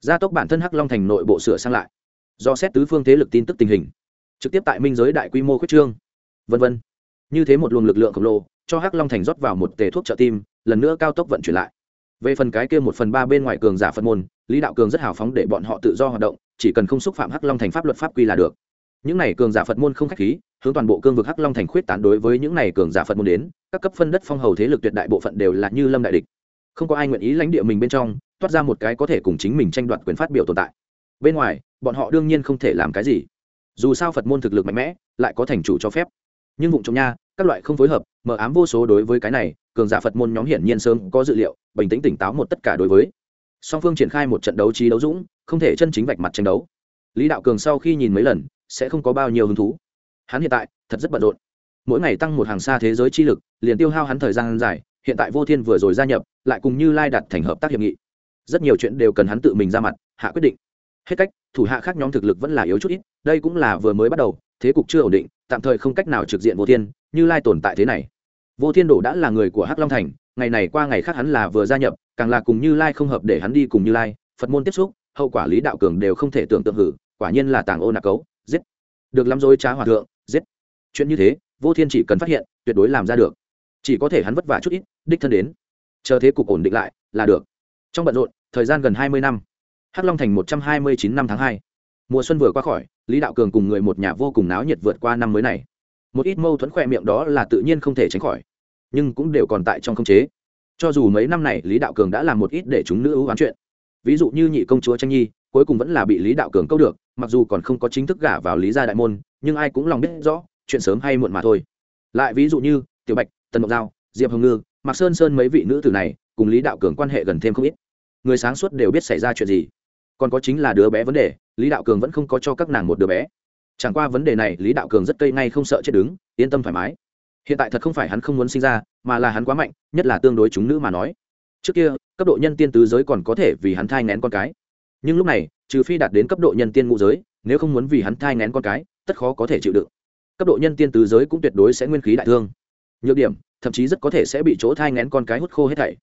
Gia tốc bản thân hắc long thành nội bộ sửa sang lại, do xét tứ phương thế lực tin tức tình hình, trực tiếp tại minh giới đại quy mô khuyết trương, vân vân. Như thế một luồng lực lượng khổng lồ cho hắc long thành rót vào một tề thuốc trợ tim, lần nữa cao tốc vận chuyển lại. Về phần cái kia một phần ba bên ngoài cường giả phật môn, lý đạo cường rất hào phóng để bọn họ tự do hoạt động, chỉ cần không xúc phạm hắc long thành pháp luật pháp quy là được. Những này cường giả phật môn không khách khí, hướng toàn bộ cương vực hắc long thành khuyết tán đối với những này cường giả phật môn đến, các cấp phân đất phong hầu thế lực tuyệt đại bộ phận đều là như lâm đại địch. Không có ai nguyện ý lãnh địa mình bên trong, toát ra một cái có thể cùng chính mình tranh đoạt quyền phát biểu tồn tại. Bên ngoài, bọn họ đương nhiên không thể làm cái gì. Dù sao phật môn thực lực mạnh mẽ, lại có thành chủ cho phép. Nhưng vụ trộm nha các loại không phối hợp, mờ ám vô số đối với cái này, cường giả phật môn nhóm hiển nhiên sớm có dự liệu, bình tĩnh tỉnh táo một tất cả đối với. Song phương triển khai một trận đấu trí đấu dũng, không thể chân chính vạch mặt tranh đấu. Lý đạo cường sau khi nhìn mấy lần, sẽ không có bao nhiêu hứng thú. Hắn hiện tại, thật rất bận rộn. Mỗi ngày tăng một hàng xa thế giới chi lực, liền tiêu hao hắn thời gian dài, hiện tại vô thiên vừa rồi gia nhập, lại cùng như lai đặt thành hợp tác hiệp nghị. Rất nhiều chuyện đều cần hắn tự mình ra mặt, hạ quyết định. Hết cách thủ hạ khác nhóm thực lực vẫn là yếu chút ít, đây cũng là vừa mới bắt đầu, thế cục chưa ổn định, tạm thời không cách nào trực diện vô thiên, như lai tồn tại thế này. Vô thiên đổ đã là người của hắc long thành, ngày này qua ngày khác hắn là vừa gia nhập, càng là cùng như lai không hợp để hắn đi cùng như lai, phật môn tiếp xúc, hậu quả lý đạo cường đều không thể tưởng tượng hử, quả nhiên là tàng ô nạc cấu, giết. Được lắm dối trá hòa thượng, giết. Chuyện như thế, vô thiên chỉ cần phát hiện, tuyệt đối làm ra được. Chỉ có thể hắn vất vả chút ít, đích thân đến. Chờ thế cục ổn định lại, là được. Trong bận rộn, thời gian gần hai mươi năm hắc long thành một trăm hai mươi chín năm tháng hai. Mùa xuân vừa qua khỏi, lý đạo cường cùng người một nhà vô cùng náo nhiệt vượt qua năm mới này. Một ít mâu thuẫn khỏe miệng đó là tự nhiên không thể tránh khỏi, nhưng cũng đều còn tại trong không chế. Cho dù mấy năm này lý đạo cường đã làm một ít để chúng nữ ưu oán chuyện. Ví dụ như nhị công chúa tranh nhi, cuối cùng vẫn là bị lý đạo cường câu được, mặc dù còn không có chính thức gả vào lý gia đại môn, nhưng ai cũng lòng biết rõ, chuyện sớm hay muộn mà thôi. Lại ví dụ như tiểu bạch, tần mộc giao, diệp hồng ngư, mạc sơn sơn mấy vị nữ tử này, cùng lý đạo cường quan hệ gần thêm không ít. Người sáng suốt đều biết xảy ra chuyện gì còn có chính là đứa bé vấn đề, lý đạo cường vẫn không có cho các nàng một đứa bé. Chẳng qua vấn đề này, lý đạo cường rất cây ngay không sợ chết đứng, yên tâm thoải mái. Hiện tại thật không phải hắn không muốn sinh ra, mà là hắn quá mạnh, nhất là tương đối chúng nữ mà nói. Trước kia, cấp độ nhân tiên tứ giới còn có thể vì hắn thai ngén con cái. Nhưng lúc này, trừ phi đạt đến cấp độ nhân tiên ngũ giới, nếu không muốn vì hắn thai ngén con cái, tất khó có thể chịu đựng. Cấp độ nhân tiên tứ giới cũng tuyệt đối sẽ nguyên khí đại thương. Nhược điểm, thậm chí rất có thể sẽ bị chỗ thai ngén con cái hút khô hết thảy.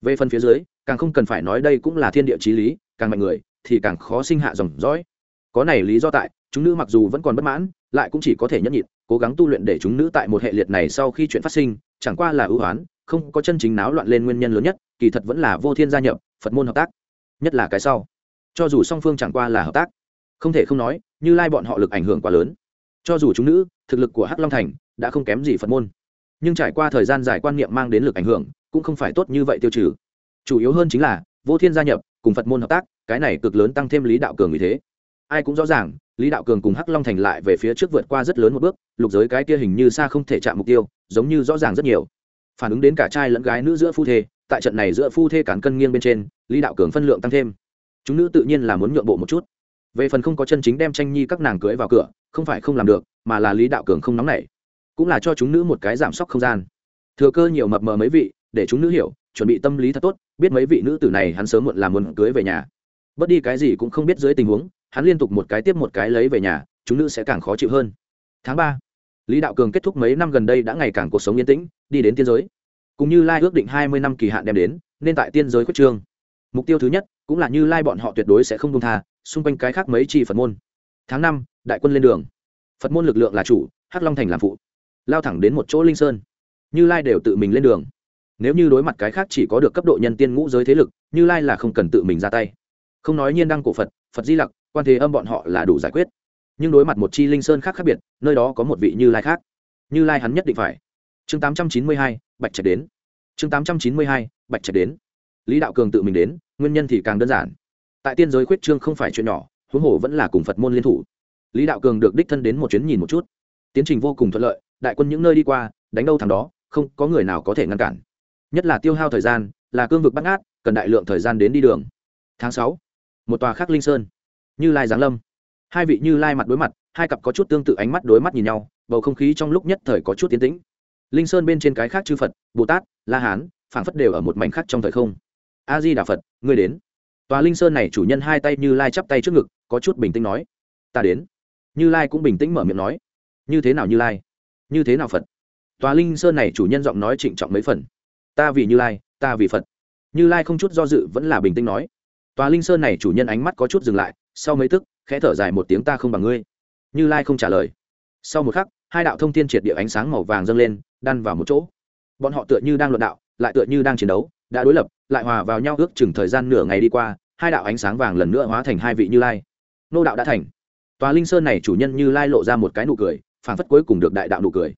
Về phần phía dưới, càng không cần phải nói đây cũng là thiên địa chí lý, càng mạnh người thì càng khó sinh hạ dòng dõi. Có này lý do tại, chúng nữ mặc dù vẫn còn bất mãn, lại cũng chỉ có thể nhẫn nhịn, cố gắng tu luyện để chúng nữ tại một hệ liệt này sau khi chuyện phát sinh, chẳng qua là ưu oán không có chân chính náo loạn lên nguyên nhân lớn nhất, kỳ thật vẫn là vô thiên gia nhập, phật môn hợp tác. Nhất là cái sau. Cho dù song phương chẳng qua là hợp tác, không thể không nói, như lai bọn họ lực ảnh hưởng quá lớn. Cho dù chúng nữ, thực lực của hắc long thành đã không kém gì phật môn. Nhưng trải qua thời gian dài quan niệm mang đến lực ảnh hưởng, cũng không phải tốt như vậy tiêu trừ. Chủ yếu hơn chính là, vô thiên gia nhập, cùng phật môn hợp tác cái này cực lớn tăng thêm lý đạo cường như thế. Ai cũng rõ ràng, lý đạo cường cùng hắc long thành lại về phía trước vượt qua rất lớn một bước, lục giới cái kia hình như xa không thể chạm mục tiêu, giống như rõ ràng rất nhiều. Phản ứng đến cả trai lẫn gái nữ giữa phu thê, tại trận này giữa phu thê cản cân nghiêng bên trên, lý đạo cường phân lượng tăng thêm. Chúng nữ tự nhiên là muốn nhượng bộ một chút. Về phần không có chân chính đem tranh nhi các nàng cưới vào cửa, không phải không làm được, mà là lý đạo cường không nóng nảy. Cũng là cho chúng nữ một cái giảm sốc không gian. Thừa cơ nhiều mập mờ mấy vị, để chúng nữ hiểu, chuẩn bị tâm lý thật tốt, biết mấy vị nữ tử này hắn sớm muộn làm muốn cưới về nhà bớt đi cái gì cũng không biết dưới tình huống, hắn liên tục một cái tiếp một cái lấy về nhà, chúng nữ sẽ càng khó chịu hơn. Tháng ba, lý đạo cường kết thúc mấy năm gần đây đã ngày càng cuộc sống yên tĩnh, đi đến tiên giới. Cũng như lai ước định hai mươi năm kỳ hạn đem đến, nên tại tiên giới quyết trương. Mục tiêu thứ nhất, cũng là như lai bọn họ tuyệt đối sẽ không công tha, xung quanh cái khác mấy chi phật môn. Tháng năm, đại quân lên đường. Phật môn lực lượng là chủ, hắc long thành làm phụ. Lao thẳng đến một chỗ linh sơn. Như lai đều tự mình lên đường. Nếu như đối mặt cái khác chỉ có được cấp độ nhân tiên ngũ giới thế lực, như lai là không cần tự mình ra tay không nói nhiên đăng cổ phật phật di lặc, quan thế âm bọn họ là đủ giải quyết. Nhưng đối mặt một chi linh sơn khác khác biệt, nơi đó có một vị như lai khác. Như lai hắn nhất định phải. Chương tám trăm chín mươi hai, bạch trạch đến. Chương tám trăm chín mươi hai, bạch trạch đến. Lý đạo cường tự mình đến, nguyên nhân thì càng đơn giản. Tại tiên giới khuyết trương không phải chuyện nhỏ, huống hồ vẫn là cùng phật môn liên thủ. Lý đạo cường được đích thân đến một chuyến nhìn một chút. Tiến trình vô cùng thuận lợi, đại quân những nơi đi qua, đánh đâu thằng đó, không có người nào có thể ngăn cản. Nhất là tiêu hao thời gian, là cương vực bắt ngát, cần đại lượng thời gian đến đi đường. Tháng sáu một tòa khác linh sơn. Như lai giáng lâm. Hai vị như lai mặt đối mặt, hai cặp có chút tương tự ánh mắt đối mắt nhìn nhau, bầu không khí trong lúc nhất thời có chút tiến tĩnh. Linh sơn bên trên cái khác chư phật, bồ tát, la hán, phảng phất đều ở một mảnh khác trong thời không. A di đà phật, ngươi đến. Tòa linh sơn này chủ nhân hai tay như lai chắp tay trước ngực, có chút bình tĩnh nói, ta đến. Như lai cũng bình tĩnh mở miệng nói, như thế nào như lai? Như thế nào phật? Tòa linh sơn này chủ nhân giọng nói trịnh trọng mấy phần, ta vì như lai, ta vì phật. Như lai không chút do dự vẫn là bình tĩnh nói tòa linh sơn này chủ nhân ánh mắt có chút dừng lại, sau mấy tức, khẽ thở dài một tiếng, ta không bằng ngươi. Như lai không trả lời. Sau một khắc, hai đạo thông thiên triệt địa ánh sáng màu vàng dâng lên, đan vào một chỗ. Bọn họ tựa như đang luận đạo, lại tựa như đang chiến đấu, đã đối lập, lại hòa vào nhau ước chừng thời gian nửa ngày đi qua, hai đạo ánh sáng vàng lần nữa hóa thành hai vị như lai. Nô đạo đã thành. Tòa linh sơn này chủ nhân như lai lộ ra một cái nụ cười phản phất cuối cùng được đại đạo nụ cười.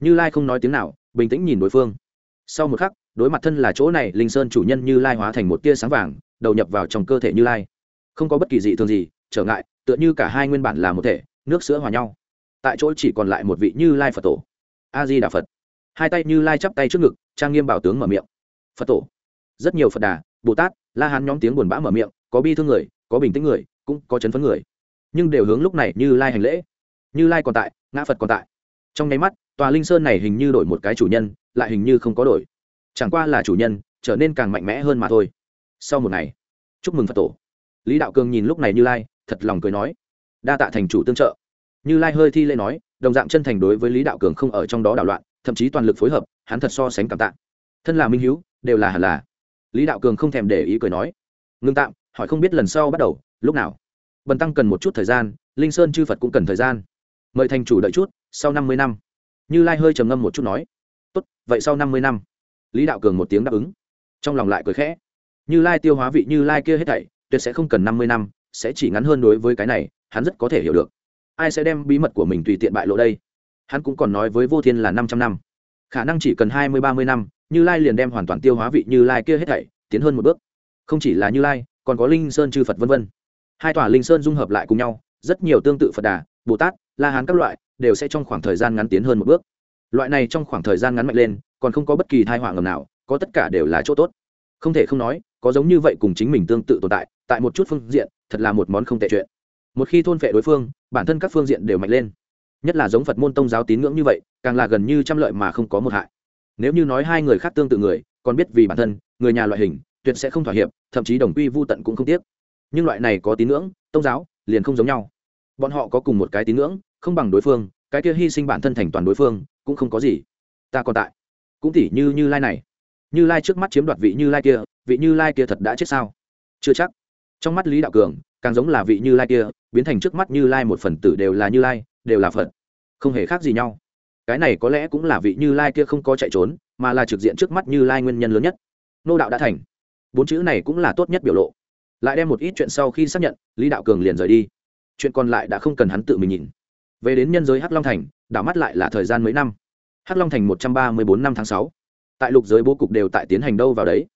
Như lai không nói tiếng nào, bình tĩnh nhìn đối phương. Sau một khắc, đối mặt thân là chỗ này, linh sơn chủ nhân như lai hóa thành một tia sáng vàng đầu nhập vào trong cơ thể như lai. Không có bất kỳ dị thường gì, trở ngại, tựa như cả hai nguyên bản là một thể, nước sữa hòa nhau. Tại chỗ chỉ còn lại một vị như lai phật tổ. A di đà phật. Hai tay như lai chắp tay trước ngực, trang nghiêm bảo tướng mở miệng. Phật tổ. Rất nhiều phật đà, bồ tát, la hán nhóm tiếng buồn bã mở miệng, có bi thương người, có bình tĩnh người, cũng có chấn phấn người. Nhưng đều hướng lúc này như lai hành lễ. Như lai còn tại, ngã phật còn tại. Trong nháy mắt, tòa linh sơn này hình như đổi một cái chủ nhân, lại hình như không có đổi. Chẳng qua là chủ nhân, trở nên càng mạnh mẽ hơn mà thôi sau một ngày, chúc mừng phật tổ. Lý đạo cường nhìn lúc này như lai, thật lòng cười nói, đa tạ thành chủ tương trợ. Như lai hơi thi lễ nói, đồng dạng chân thành đối với lý đạo cường không ở trong đó đảo loạn, thậm chí toàn lực phối hợp, hắn thật so sánh cảm tạ. Thân là minh hữu, đều là hẳn là. Lý đạo cường không thèm để ý cười nói, ngưng tạm, hỏi không biết lần sau bắt đầu, lúc nào? Bần tăng cần một chút thời gian, linh sơn chư phật cũng cần thời gian. Mời thành chủ đợi chút, sau năm mươi năm. Như lai hơi trầm ngâm một chút nói, tốt, vậy sau năm mươi năm. Lý đạo cường một tiếng đáp ứng. Trong lòng lại cười khẽ như lai tiêu hóa vị như lai kia hết thảy, tuyệt sẽ không cần năm mươi năm, sẽ chỉ ngắn hơn đối với cái này, hắn rất có thể hiểu được. Ai sẽ đem bí mật của mình tùy tiện bại lộ đây? Hắn cũng còn nói với vô thiên là năm trăm năm. Khả năng chỉ cần hai mươi, ba mươi năm, như lai liền đem hoàn toàn tiêu hóa vị như lai kia hết thảy, tiến hơn một bước. Không chỉ là như lai, còn có linh sơn chư phật v v hai tòa linh sơn dung hợp lại cùng nhau, rất nhiều tương tự phật đà, bồ tát, la hán các loại, đều sẽ trong khoảng thời gian ngắn tiến hơn một bước. Loại này trong khoảng thời gian ngắn mạnh lên, còn không có bất kỳ thai họa ngầm nào, có tất cả đều là chỗ tốt. Không thể không nói có giống như vậy cùng chính mình tương tự tồn tại tại một chút phương diện, thật là một món không tệ chuyện. Một khi thôn phệ đối phương, bản thân các phương diện đều mạnh lên. Nhất là giống phật môn tông giáo tín ngưỡng như vậy, càng là gần như trăm lợi mà không có một hại. Nếu như nói hai người khác tương tự người, còn biết vì bản thân, người nhà loại hình, tuyệt sẽ không thỏa hiệp, thậm chí đồng quy vô tận cũng không tiếc. Nhưng loại này có tín ngưỡng, tông giáo, liền không giống nhau. Bọn họ có cùng một cái tín ngưỡng, không bằng đối phương, cái kia hy sinh bản thân thành toàn đối phương, cũng không có gì. Ta còn tại. Cũng tỉ như như lai này. Như lai trước mắt chiếm đoạt vị như lai kia vị như lai kia thật đã chết sao? Chưa chắc. Trong mắt lý đạo cường, càng giống là vị như lai kia, biến thành trước mắt như lai một phần tử đều là như lai, đều là phật. Không hề khác gì nhau. Cái này có lẽ cũng là vị như lai kia không có chạy trốn, mà là trực diện trước mắt như lai nguyên nhân lớn nhất. Nô đạo đã thành. Bốn chữ này cũng là tốt nhất biểu lộ. Lại đem một ít chuyện sau khi xác nhận, lý đạo cường liền rời đi. Chuyện còn lại đã không cần hắn tự mình nhìn. Về đến nhân giới hắc long thành, đảo mắt lại là thời gian mấy năm. Hắc long thành một trăm ba mươi bốn năm tháng sáu. Tại lục giới bố cục đều tại tiến hành đâu vào đấy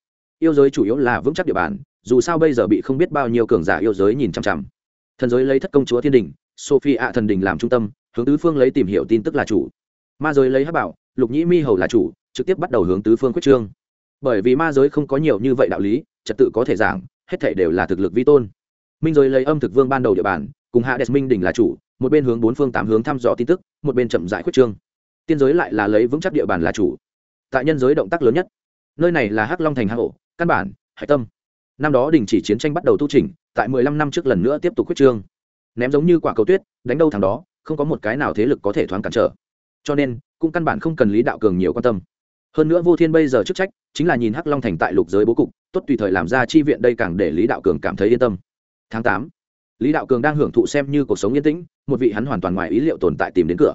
yêu giới chủ yếu là vững chắc địa bàn, dù sao bây giờ bị không biết bao nhiêu cường giả yêu giới nhìn chằm chằm. Thần giới lấy thất công chúa thiên đình sophie ạ thần đình làm trung tâm, hướng tứ phương lấy tìm hiểu tin tức là chủ. Ma giới lấy hát bảo, lục nhĩ mi hầu là chủ, trực tiếp bắt đầu hướng tứ phương quyết trương. Bởi vì ma giới không có nhiều như vậy đạo lý, trật tự có thể giảng, hết thể đều là thực lực vi tôn. Minh giới lấy âm thực vương ban đầu địa bàn, cùng hạ đẹp minh đình là chủ, một bên hướng bốn phương tám hướng thăm dò tin tức, một bên chậm rãi quyết trương. Tiên giới lại là lấy vững chắc địa bàn là chủ. Tại nhân giới động tác lớn nhất, nơi này là hắc long thành hạ hổ căn bản hải tâm. Năm đó đình chỉ chiến tranh bắt đầu tu trình tại mười lăm năm trước lần nữa tiếp tục quyết trương. Ném giống như quả cầu tuyết, đánh đâu thằng đó, không có một cái nào thế lực có thể thoáng cản trở. Cho nên, cũng căn bản không cần lý đạo cường nhiều quan tâm. Hơn nữa vô thiên bây giờ chức trách, chính là nhìn hắc long thành tại lục giới bố cục, tốt tùy thời làm ra chi viện đây càng để lý đạo cường cảm thấy yên tâm. Tháng tám, lý đạo cường đang hưởng thụ xem như cuộc sống yên tĩnh, một vị hắn hoàn toàn ngoài ý liệu tồn tại tìm đến cửa.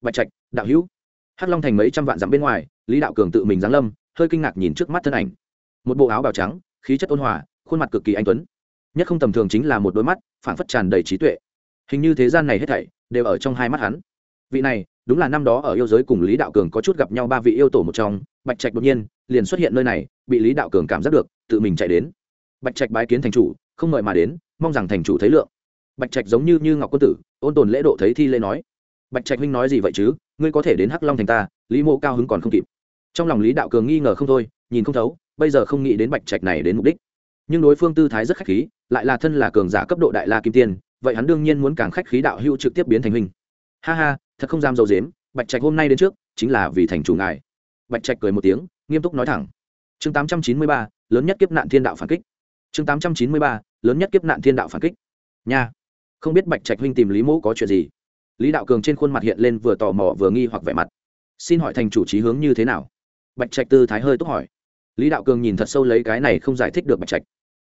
Bạch trạch, đạo hữu. Hắc long thành mấy trăm vạn dặm bên ngoài, lý đạo cường tự mình giáng lâm, hơi kinh ngạc nhìn trước mắt thân ảnh một bộ áo bào trắng, khí chất ôn hòa, khuôn mặt cực kỳ anh tuấn. Nhất không tầm thường chính là một đôi mắt, phảng phất tràn đầy trí tuệ. Hình như thế gian này hết thảy đều ở trong hai mắt hắn. Vị này, đúng là năm đó ở yêu giới cùng lý đạo cường có chút gặp nhau ba vị yêu tổ một trong, bạch trạch đột nhiên liền xuất hiện nơi này, bị lý đạo cường cảm giác được, tự mình chạy đến. Bạch trạch bái kiến thành chủ, không mời mà đến, mong rằng thành chủ thấy lượng. Bạch trạch giống như như ngọc quân tử, ôn tồn lễ độ thấy thi lễ nói. Bạch trạch huynh nói gì vậy chứ? Ngươi có thể đến hắc long thành ta, lý mô cao hứng còn không kịp. Trong lòng lý đạo cường nghi ngờ không thôi, nhìn không thấu bây giờ không nghĩ đến bạch trạch này đến mục đích. Nhưng đối phương tư thái rất khách khí, lại là thân là cường giả cấp độ đại la kim tiên, vậy hắn đương nhiên muốn càng khách khí đạo hữu trực tiếp biến thành huynh. Ha ha, thật không dám dầu dếm bạch trạch hôm nay đến trước, chính là vì thành chủ ngài. Bạch trạch cười một tiếng, nghiêm túc nói thẳng. Chương tám trăm chín mươi ba, lớn nhất kiếp nạn thiên đạo phản kích. Chương tám trăm chín mươi ba, lớn nhất kiếp nạn thiên đạo phản kích. Nha. Không biết bạch trạch huynh tìm lý mẫu có chuyện gì? Lý đạo cường trên khuôn mặt hiện lên vừa tò mò vừa nghi hoặc vẻ mặt. Xin hỏi thành chủ trí hướng như thế nào? Bạch trạch tư thái hơi tốt hỏi lý đạo cường nhìn thật sâu lấy cái này không giải thích được bạch trạch.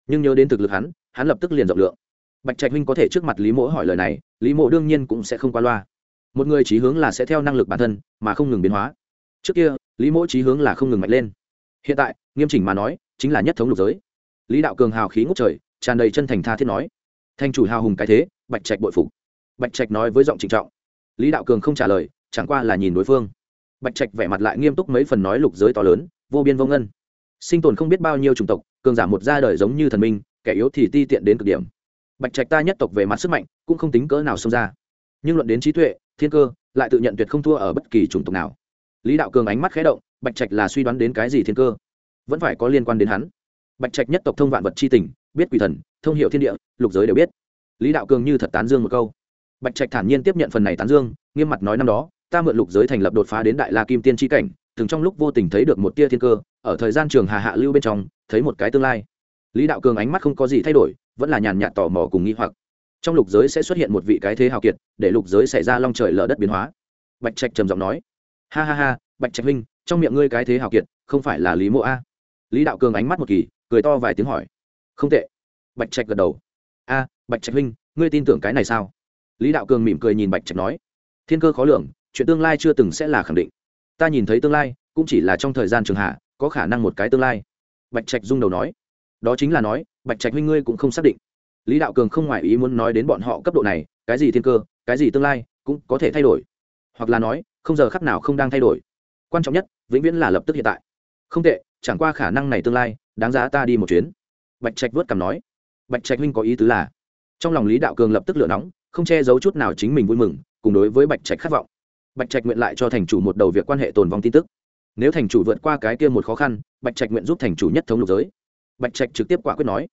Nhưng nhớ đến thực lực hắn hắn lập tức liền rộng lượng. Bạch trạch huynh có thể trước mặt lý mỗ hỏi lời này, lý mỗ đương nhiên cũng sẽ không qua loa. Một người trí hướng là sẽ theo năng lực bản thân, mà không ngừng biến hóa. Trước kia, lý mỗ trí hướng là không ngừng mạnh lên. Hiện tại, nghiêm chỉnh mà nói, chính là nhất thống lục giới. Lý đạo cường hào khí ngốc trời, tràn đầy chân thành tha thiết nói. Thanh chủ hào hùng cái thế, bạch trạch bội phục. Bạch trạch nói với giọng trịnh trọng. Lý đạo cường không trả lời, chẳng qua là nhìn đối phương. Bạch trạch vẻ mặt lại nghiêm túc mấy phần nói lục giới to lớn, vô biên vô ngân sinh tồn không biết bao nhiêu chủng tộc, cường giả một ra đời giống như thần minh, kẻ yếu thì ti tiện đến cực điểm. Bạch trạch ta nhất tộc về mặt sức mạnh, cũng không tính cỡ nào xông ra. Nhưng luận đến trí tuệ, thiên cơ, lại tự nhận tuyệt không thua ở bất kỳ chủng tộc nào. Lý đạo cường ánh mắt khé động, bạch trạch là suy đoán đến cái gì thiên cơ? Vẫn phải có liên quan đến hắn. Bạch trạch nhất tộc thông vạn vật c h i tình, biết quỷ thần, thông hiệu thiên địa, lục giới đều biết. Lý đạo cường như thật tán dương một câu. Bạch trạch thản nhiên tiếp nhận phần này tán dương, nghiêm mặt nói năm đó, ta mượn lục giới thành lập đột phá đến đại la kim tiên tri cảnh từng trong lúc vô tình thấy được một tia thiên cơ, ở thời gian trường hà hạ lưu bên trong, thấy một cái tương lai. Lý đạo cường ánh mắt không có gì thay đổi, vẫn là nhàn nhạt tò mò cùng nghi hoặc. Trong lục giới sẽ xuất hiện một vị cái thế hào kiệt, để lục giới xảy ra long trời lở đất biến hóa. Bạch trạch trầm giọng nói, ha ha ha, bạch trạch huynh, trong miệng ngươi cái thế hào kiệt, không phải là lý mộ a? Lý đạo cường ánh mắt một kỳ, cười to vài tiếng hỏi, không tệ. Bạch trạch gật đầu, a, bạch trạch huynh, ngươi tin tưởng cái này sao? Lý đạo cường mỉm cười nhìn bạch trạch nói, thiên cơ khó lường, chuyện tương lai chưa từng sẽ là khẳng định ta nhìn thấy tương lai, cũng chỉ là trong thời gian trường hạ, có khả năng một cái tương lai. Bạch trạch rung đầu nói. Đó chính là nói, bạch trạch huynh ngươi cũng không xác định. Lý đạo cường không ngoài ý muốn nói đến bọn họ cấp độ này, cái gì thiên cơ, cái gì tương lai, cũng có thể thay đổi. Hoặc là nói, không giờ khắc nào không đang thay đổi. Quan trọng nhất, vĩnh viễn là lập tức hiện tại. Không tệ, chẳng qua khả năng này tương lai, đáng giá ta đi một chuyến. Bạch trạch vớt cằm nói. Bạch trạch huynh có ý tứ là, trong lòng lý đạo cường lập tức lửa nóng, không che giấu chút nào chính mình vui mừng, cùng đối với bạch trạch khát vọng bạch trạch nguyện lại cho thành chủ một đầu việc quan hệ tồn vong tin tức. Nếu thành chủ vượt qua cái kia một khó khăn, bạch trạch nguyện giúp thành chủ nhất thống lục giới. Bạch trạch trực tiếp quả quyết nói.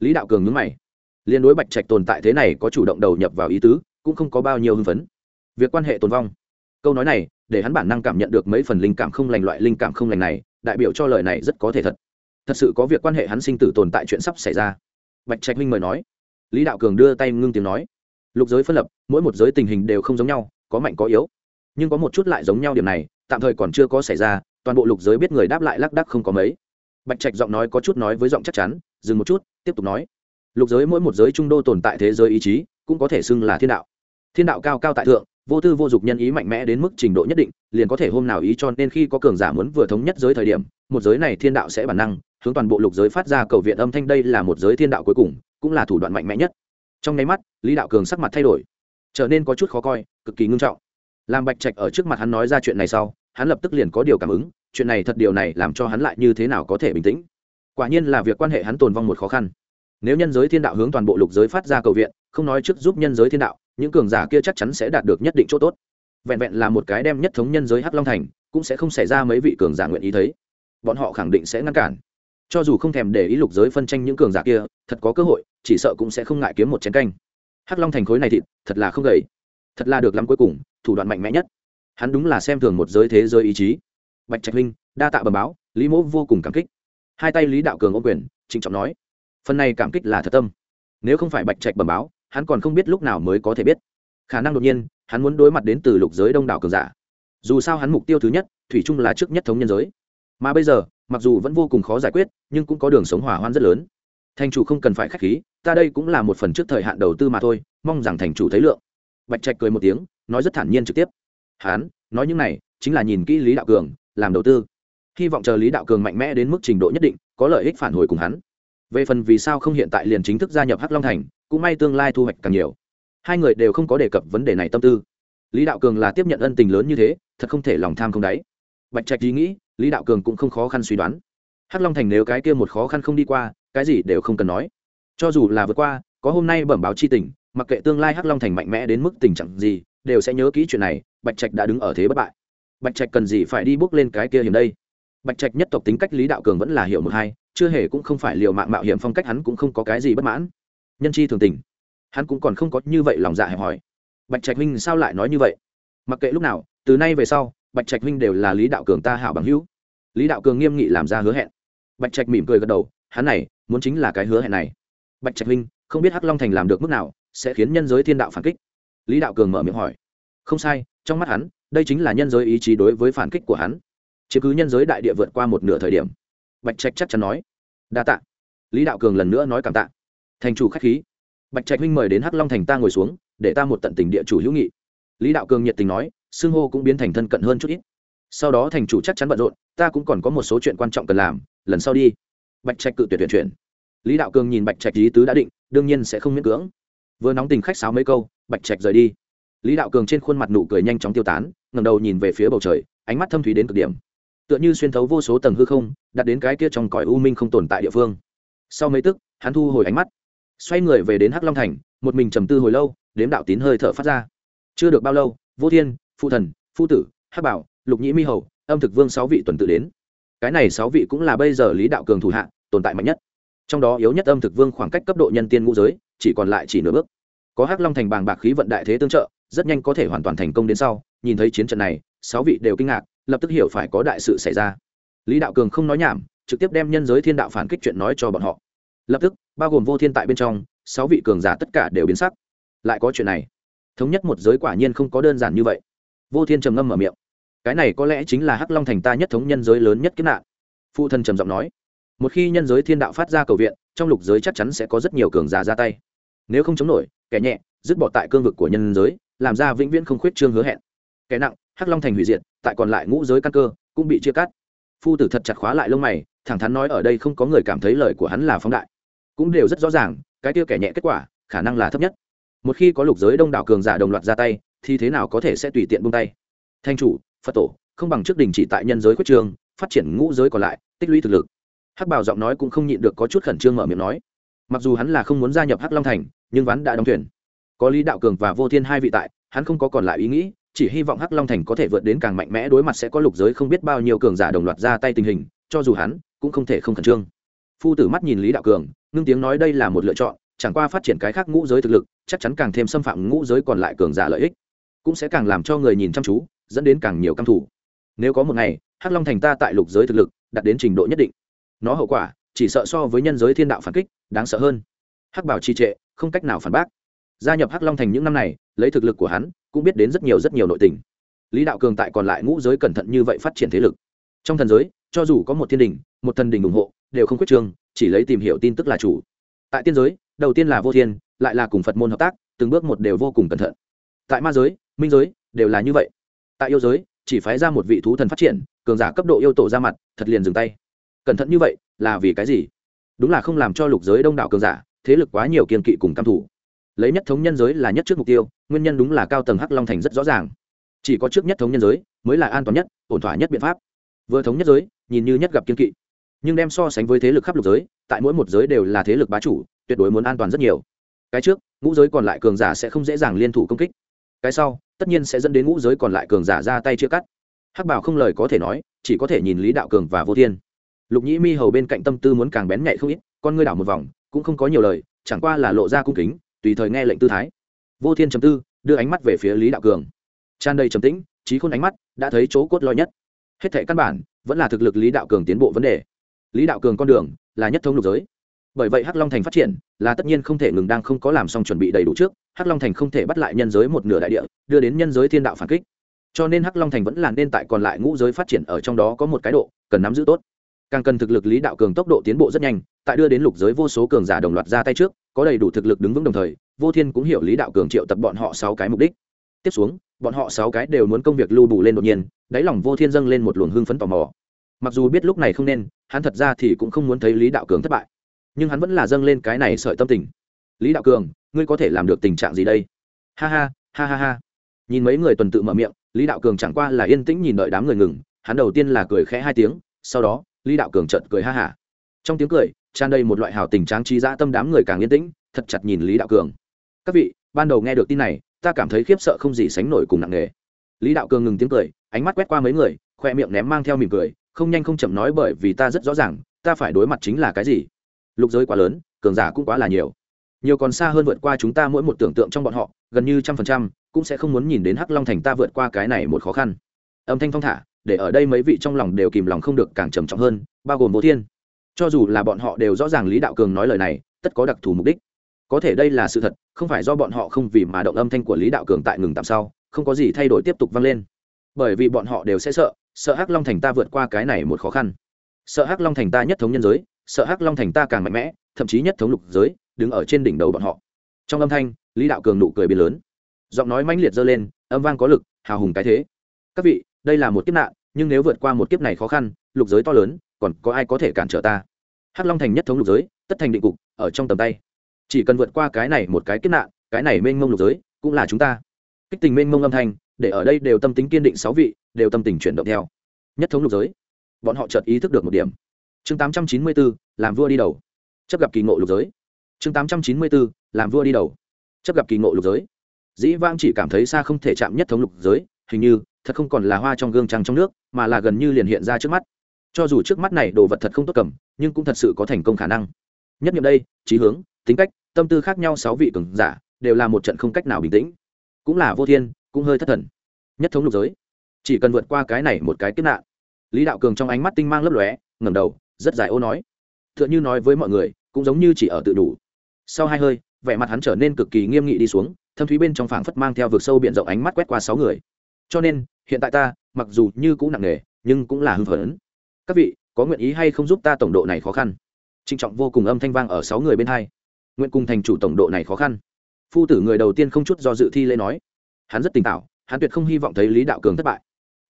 Lý đạo cường nhướng mày. Liên đối bạch trạch tồn tại thế này có chủ động đầu nhập vào ý tứ, cũng không có bao nhiêu hưng phấn. Việc quan hệ tồn vong. Câu nói này, để hắn bản năng cảm nhận được mấy phần linh cảm không lành loại linh cảm không lành này, đại biểu cho lời này rất có thể thật. Thật sự có việc quan hệ hắn sinh tử tồn tại chuyện sắp xảy ra. Bạch trạch minh mời nói. Lý đạo cường đưa tay ngưng tiếng nói. Lục giới phân lập, mỗi một giới tình hình đều không giống nhau, có mạnh có yếu nhưng có một chút lại giống nhau điểm này, tạm thời còn chưa có xảy ra, toàn bộ lục giới biết người đáp lại lác đắc không có mấy. Bạch trạch giọng nói có chút nói với giọng chắc chắn, dừng một chút, tiếp tục nói. Lục giới mỗi một giới trung đô tồn tại thế giới ý chí, cũng có thể xưng là thiên đạo. Thiên đạo cao cao tại thượng, vô tư vô dục nhân ý mạnh mẽ đến mức trình độ nhất định, liền có thể hôm nào ý cho nên khi có cường giả muốn vừa thống nhất giới thời điểm, một giới này thiên đạo sẽ bản năng, hướng toàn bộ lục giới phát ra cầu viện âm thanh đây là một giới thiên đạo cuối cùng, cũng là thủ đoạn mạnh mẽ nhất. Trong nháy mắt, lý đạo cường sắc mặt thay đổi, trở nên có chút khó coi, cực kỳ ngưng trọng làm bạch trạch ở trước mặt hắn nói ra chuyện này sau, hắn lập tức liền có điều cảm ứng, chuyện này thật điều này làm cho hắn lại như thế nào có thể bình tĩnh. Quả nhiên là việc quan hệ hắn tồn vong một khó khăn. Nếu nhân giới thiên đạo hướng toàn bộ lục giới phát ra cầu viện, không nói trước giúp nhân giới thiên đạo, những cường giả kia chắc chắn sẽ đạt được nhất định chỗ tốt. Vẹn vẹn là một cái đem nhất thống nhân giới hắc long thành, cũng sẽ không xảy ra mấy vị cường giả nguyện ý thấy. Bọn họ khẳng định sẽ ngăn cản. Cho dù không thèm để ý lục giới phân tranh những cường giả kia, thật có cơ hội, chỉ sợ cũng sẽ không ngại kiếm một chén canh. Hắc long thành khối này thịt, thật là không gầy. Thật là được lắm cuối cùng thủ đoạn mạnh mẽ nhất. Hắn đúng là xem thường một giới thế giới ý chí. Bạch trạch huynh, đa tạ bờ báo, lý mỗ vô cùng cảm kích. Hai tay lý đạo cường ô quyền, trịnh trọng nói, phần này cảm kích là thật tâm. Nếu không phải bạch trạch bẩm báo, hắn còn không biết lúc nào mới có thể biết. Khả năng đột nhiên, hắn muốn đối mặt đến từ lục giới đông đảo cường giả. Dù sao hắn mục tiêu thứ nhất, thủy chung là trước nhất thống nhân giới. Mà bây giờ, mặc dù vẫn vô cùng khó giải quyết, nhưng cũng có đường sống hỏa hoạn rất lớn. Thành chủ không cần phải k h á c h khí, ta đây cũng là một phần trước thời hạn đầu tư mà thôi, mong rằng thành chủ thấy lượng. Bạch trạch cười một tiếng nói rất thản nhiên trực tiếp. Hán, nói những này chính là nhìn kỹ lý đạo cường, làm đầu tư. Hy vọng chờ lý đạo cường mạnh mẽ đến mức trình độ nhất định, có lợi ích phản hồi cùng hắn. Về phần vì sao không hiện tại liền chính thức gia nhập hắc long thành, cũng may tương lai thu hoạch càng nhiều. Hai người đều không có đề cập vấn đề này tâm tư. Lý đạo cường là tiếp nhận ân tình lớn như thế, thật không thể lòng tham không đáy. Bạch trạch ý nghĩ, lý đạo cường cũng không khó khăn suy đoán. Hắc long thành nếu cái kia một khó khăn không đi qua, cái gì đều không cần nói. Cho dù là vượt qua, có hôm nay bẩm báo chi tình, mặc kệ tương lai hắc long thành mạnh mẽ đến mức tình trạng gì đều sẽ nhớ kỹ chuyện này, bạch trạch đã đứng ở thế bất bại. Bạch trạch cần gì phải đi bước lên cái kia hiểm đây? Bạch trạch nhất tộc tính cách lý đạo cường vẫn là hiểu một hai, chưa hề cũng không phải liều mạng mạo hiểm phong cách, hắn cũng không có cái gì bất mãn. Nhân chi thường tình, hắn cũng còn không có như vậy lòng dạ hẹp hòi. Bạch trạch huynh sao lại nói như vậy? Mặc kệ lúc nào, từ nay về sau, bạch trạch huynh đều là lý đạo cường ta hảo bằng hữu. Lý đạo cường nghiêm nghị làm ra hứa hẹn. Bạch trạch mỉm cười gật đầu, hắn này, muốn chính là cái hứa hẹn này. Bạch trạch huynh, không biết hắc long thành làm được mức nào, sẽ khiến nhân giới thiên đạo phản kích lý đạo cường mở miệng hỏi. Không sai, trong mắt hắn, đây chính là nhân giới ý chí đối với phản kích của hắn. Chứ cứ nhân giới đại địa vượt qua một nửa thời điểm. Bạch trạch chắc chắn nói. Đa tạ. Lý đạo cường lần nữa nói cảm tạ. Thành chủ k h á c h khí. Bạch trạch huynh mời đến hắc long thành ta ngồi xuống, để ta một tận tình địa chủ hữu nghị. Lý đạo cường nhiệt tình nói, xưng hô cũng biến thành thân cận hơn chút ít. Sau đó thành chủ chắc chắn bận rộn, ta cũng còn có một số chuyện quan trọng cần làm, lần sau đi. Bạch trạch cự tuyệt tuyển chuyển. Lý đạo cường nhìn bạch trạch lý tứ đã định, đương nhiên sẽ không miễn cưỡng vừa nóng tình khách sáo mấy câu, bạch trạch rời đi. Lý đạo cường trên khuôn mặt nụ cười nhanh chóng tiêu tán ngầm đầu nhìn về phía bầu trời, ánh mắt thâm thủy đến cực điểm. Tựa như xuyên thấu vô số tầng hư không, đặt đến cái kia trong cõi u minh không tồn tại địa phương. Sau mấy tức, hắn thu hồi ánh mắt, xoay người về đến hắc long thành, một mình trầm tư hồi lâu, đếm đạo tín hơi thở phát ra. Chưa được bao lâu, vô thiên phụ thần, phu tử, hắc bảo, lục nhĩ mi hầu, âm thực vương sáu vị tuần tự đến. Cái này sáu vị cũng là bây giờ lý đạo cường thủ hạ, tồn tại mạnh nhất. Trong đó yếu nhất âm thực vương khoảng cách cấp độ nhân tiên ngũ giới chỉ còn lại chỉ nửa bước. Có hắc long thành bàng bạc khí vận đại thế tương trợ, rất nhanh có thể hoàn toàn thành công đến sau, nhìn thấy chiến trận này, sáu vị đều kinh ngạc, lập tức hiểu phải có đại sự xảy ra. Lý đạo cường không nói nhảm, trực tiếp đem nhân giới thiên đạo phản kích chuyện nói cho bọn họ. Lập tức, bao gồm vô thiên tại bên trong, sáu vị cường giả tất cả đều biến sắc. Lại có chuyện này. Thống nhất một giới quả nhiên không có đơn giản như vậy. Vô thiên trầm ngâm mở miệng. Cái này có lẽ chính là hắc long thành ta nhất thống nhân giới lớn nhất kiếp nạn. Phụ thân trầm giọng nói. Một khi nhân giới thiên đạo phát ra cầu viện, trong lục giới chắc chắn sẽ có rất nhiều cường giả ra tay nếu không chống nổi, kẻ nhẹ, dứt bỏ tại cương vực của nhân giới, làm ra vĩnh viễn không khuyết trương hứa hẹn. Kẻ nặng, hắc long thành hủy diệt, tại còn lại ngũ giới căn cơ, cũng bị chia cắt. Phu tử thật chặt khóa lại lông mày, thẳng thắn nói ở đây không có người cảm thấy lời của hắn là phóng đại. Cũng đều rất rõ ràng, cái kia kẻ nhẹ kết quả, khả năng là thấp nhất. Một khi có lục giới đông đảo cường giả đồng loạt ra tay, thì thế nào có thể sẽ tùy tiện buông tay? Thanh chủ, phật tổ, không bằng trước đình chỉ tại nhân giới khuyết trường phát triển ngũ giới còn lại, tích lũy thực lực. Hắc bảo giọng nói cũng không nhịn được có chút khẩn trương mở miệng nói mặc dù hắn là không muốn gia nhập hắc long thành, nhưng ván đã đóng thuyền. Có lý đạo cường và vô thiên hai vị tại, hắn không có còn lại ý nghĩ, chỉ hy vọng hắc long thành có thể vượt đến càng mạnh mẽ, đối mặt sẽ có lục giới không biết bao nhiêu cường giả đồng loạt ra tay tình hình, cho dù hắn cũng không thể không khẩn trương. Phu tử mắt nhìn lý đạo cường, ngưng tiếng nói đây là một lựa chọn, chẳng qua phát triển cái khác ngũ giới thực lực, chắc chắn càng thêm xâm phạm ngũ giới còn lại cường giả lợi ích, cũng sẽ càng làm cho người nhìn chăm chú, dẫn đến càng nhiều căm thủ nếu có một ngày, hắc long thành ta tại lục giới thực lực, đạt đến trình độ nhất định, nó hậu quả chỉ sợ so với nhân giới thiên đạo phản kích, đáng sợ hơn. Hắc bảo trì trệ, không cách nào phản bác. Gia nhập hắc long thành những năm này, lấy thực lực của hắn, cũng biết đến rất nhiều rất nhiều nội tình. Lý đạo cường tại còn lại ngũ giới cẩn thận như vậy phát triển thế lực. Trong thần giới, cho dù có một thiên đình, một thần đình ủng hộ, đều không quyết trương, chỉ lấy tìm hiểu tin tức là chủ. Tại tiên giới, đầu tiên là vô thiên, lại là cùng phật môn hợp tác, từng bước một đều vô cùng cẩn thận. Tại ma giới, minh giới, đều là như vậy. Tại yêu giới, chỉ phái ra một vị thú thần phát triển, cường giả cấp độ yêu tổ ra mặt, thật liền dừng tay. Cẩn thận như vậy là vì cái gì? Đúng là không làm cho lục giới đông đảo cường giả, thế lực quá nhiều kiên kỵ cùng căm thủ lấy nhất thống nhân giới là nhất trước mục tiêu, nguyên nhân đúng là cao tầng hắc long thành rất rõ ràng. Chỉ có trước nhất thống nhân giới mới là an toàn nhất, ổn thỏa nhất biện pháp. Vừa thống nhất giới, nhìn như nhất gặp kiên kỵ. Nhưng đem so sánh với thế lực khắp lục giới, tại mỗi một giới đều là thế lực bá chủ, tuyệt đối muốn an toàn rất nhiều. Cái trước, ngũ giới còn lại cường giả sẽ không dễ dàng liên thủ công kích. Cái sau, tất nhiên sẽ dẫn đến ngũ giới còn lại cường giả ra tay chia cắt. Hắc bảo không lời có thể nói, chỉ có thể nhìn lý đạo cường và vô thiên lục nhĩ mi hầu bên cạnh tâm tư muốn càng bén nhạy không ít, con ngươi đảo một vòng, cũng không có nhiều lời, chẳng qua là lộ ra cung kính, tùy thời nghe lệnh tư thái. Vô thiên chấm tư, đưa ánh mắt về phía lý đạo cường. Tràn đầy trầm tĩnh, trí khôn ánh mắt đã thấy chỗ cốt lõi nhất. Hết thể căn bản vẫn là thực lực lý đạo cường tiến bộ vấn đề. Lý đạo cường con đường là nhất thống lục giới. Bởi vậy hắc long thành phát triển là tất nhiên không thể ngừng đang không có làm xong chuẩn bị đầy đủ trước, hắc long thành không thể bắt lại nhân giới một nửa đại địa, đưa đến nhân giới thiên đạo phản kích. Cho nên hắc long thành vẫn là nên tại còn lại ngũ giới phát triển ở trong đó có một cái độ, cần nắm giữ tốt càng cần thực lực lý đạo cường tốc độ tiến bộ rất nhanh, tại đưa đến lục giới vô số cường giả đồng loạt ra tay trước, có đầy đủ thực lực đứng vững đồng thời, vô thiên cũng hiểu lý đạo cường triệu tập bọn họ sáu cái mục đích. Tiếp xuống, bọn họ sáu cái đều muốn công việc lưu bù lên đột nhiên, đáy lòng vô thiên dâng lên một luồng hưng phấn tò mò. Mặc dù biết lúc này không nên, hắn thật ra thì cũng không muốn thấy lý đạo cường thất bại, nhưng hắn vẫn là dâng lên cái này sợi tâm tình. Lý đạo cường, ngươi có thể làm được tình trạng gì đây? Ha ha ha ha ha. Nhìn mấy người tuần tự mở miệng, lý đạo cường chẳng qua là yên tĩnh nhìn đợi đám người ngừng, hắn đầu tiên là cười khẽ hai tiếng, sau đó lý đạo cường chợt cười ha hả. Trong tiếng cười, tràn đầy một loại hào tình tráng trí dã tâm đám người càng yên tĩnh, thật chặt nhìn lý đạo cường. Các vị, ban đầu nghe được tin này, ta cảm thấy khiếp sợ không gì sánh nổi cùng nặng nề. Lý đạo cường ngừng tiếng cười, ánh mắt quét qua mấy người, khoe miệng ném mang theo mỉm cười, không nhanh không chậm nói bởi vì ta rất rõ ràng, ta phải đối mặt chính là cái gì. Lục giới quá lớn, cường giả cũng quá là nhiều. Nhiều còn xa hơn vượt qua chúng ta mỗi một tưởng tượng trong bọn họ, gần như trăm phần trăm, cũng sẽ không muốn nhìn đến hắc long thành ta vượt qua cái này một khó khăn. Âm thanh phong thả để ở đây mấy vị trong lòng đều kìm lòng không được càng trầm trọng hơn, bao gồm vô thiên. Cho dù là bọn họ đều rõ ràng lý đạo cường nói lời này, tất có đặc thù mục đích. Có thể đây là sự thật, không phải do bọn họ không vì mà động âm thanh của lý đạo cường tại ngừng tạm sau, không có gì thay đổi tiếp tục vang lên. Bởi vì bọn họ đều sẽ sợ sợ hắc long thành ta vượt qua cái này một khó khăn. Sợ hắc long thành ta nhất thống nhân giới, sợ hắc long thành ta càng mạnh mẽ, thậm chí nhất thống lục giới, đứng ở trên đỉnh đầu bọn họ. Trong âm thanh, lý đạo cường nụ cười biến lớn. Giọng nói mãnh liệt dơ lên, âm vang có lực, hào hùng cái thế. Các vị đây là một kiếp nạn, nhưng nếu vượt qua một kiếp này khó khăn, lục giới to lớn, còn có ai có thể cản trở ta? Hắc long thành nhất thống lục giới, tất thành định cục, ở trong tầm tay. Chỉ cần vượt qua cái này một cái kiếp nạn, cái này mênh mông lục giới, cũng là chúng ta. Kích tình mênh mông âm thanh, để ở đây đều tâm tính kiên định sáu vị, đều tâm tình chuyển động theo. Nhất thống lục giới. Bọn họ chợt ý thức được một điểm. Chương tám trăm chín mươi bốn làm vua đi đầu. Chấp gặp kỳ ngộ lục giới. Chương tám trăm chín mươi bốn làm vua đi đầu. Chấp gặp kỳ ngộ lục giới. Dĩ vang chỉ cảm thấy xa không thể chạm nhất thống lục giới, hình như thật không còn là hoa trong gương trăng trong nước, mà là gần như liền hiện ra trước mắt. Cho dù trước mắt này đồ vật thật không tốt cầm, nhưng cũng thật sự có thành công khả năng. Nhất nghiệm đây trí hướng, tính cách, tâm tư khác nhau sáu vị cường giả, đều là một trận không cách nào bình tĩnh. Cũng là vô thiên, cũng hơi thất thần. Nhất thống lục giới. Chỉ cần vượt qua cái này một cái kiếp nạn. Lý đạo cường trong ánh mắt tinh mang lấp lóe, ngẩng đầu, rất dài ô nói. T h ư ợ n h ư nói với mọi người, cũng giống như chỉ ở tự đủ. Sau hai hơi, vẻ mặt hắn trở nên cực kỳ nghiêm nghị đi xuống, thâm thúy bên trong phảng phất mang theo vực sâu b i ể n rộng ánh mắt quét qua sáu người. Cho nên hiện tại ta, mặc dù như cũng nặng nề, nhưng cũng là hưng phấn. Các vị, có nguyện ý hay không giúp ta tổng độ này khó khăn? Trịnh trọng vô cùng âm thanh vang ở sáu người bên hai. Nguyện cùng thành chủ tổng độ này khó khăn. Phu tử người đầu tiên không chút do dự thi lễ nói. Hắn rất tỉnh táo, hắn tuyệt không hy vọng thấy lý đạo cường thất bại.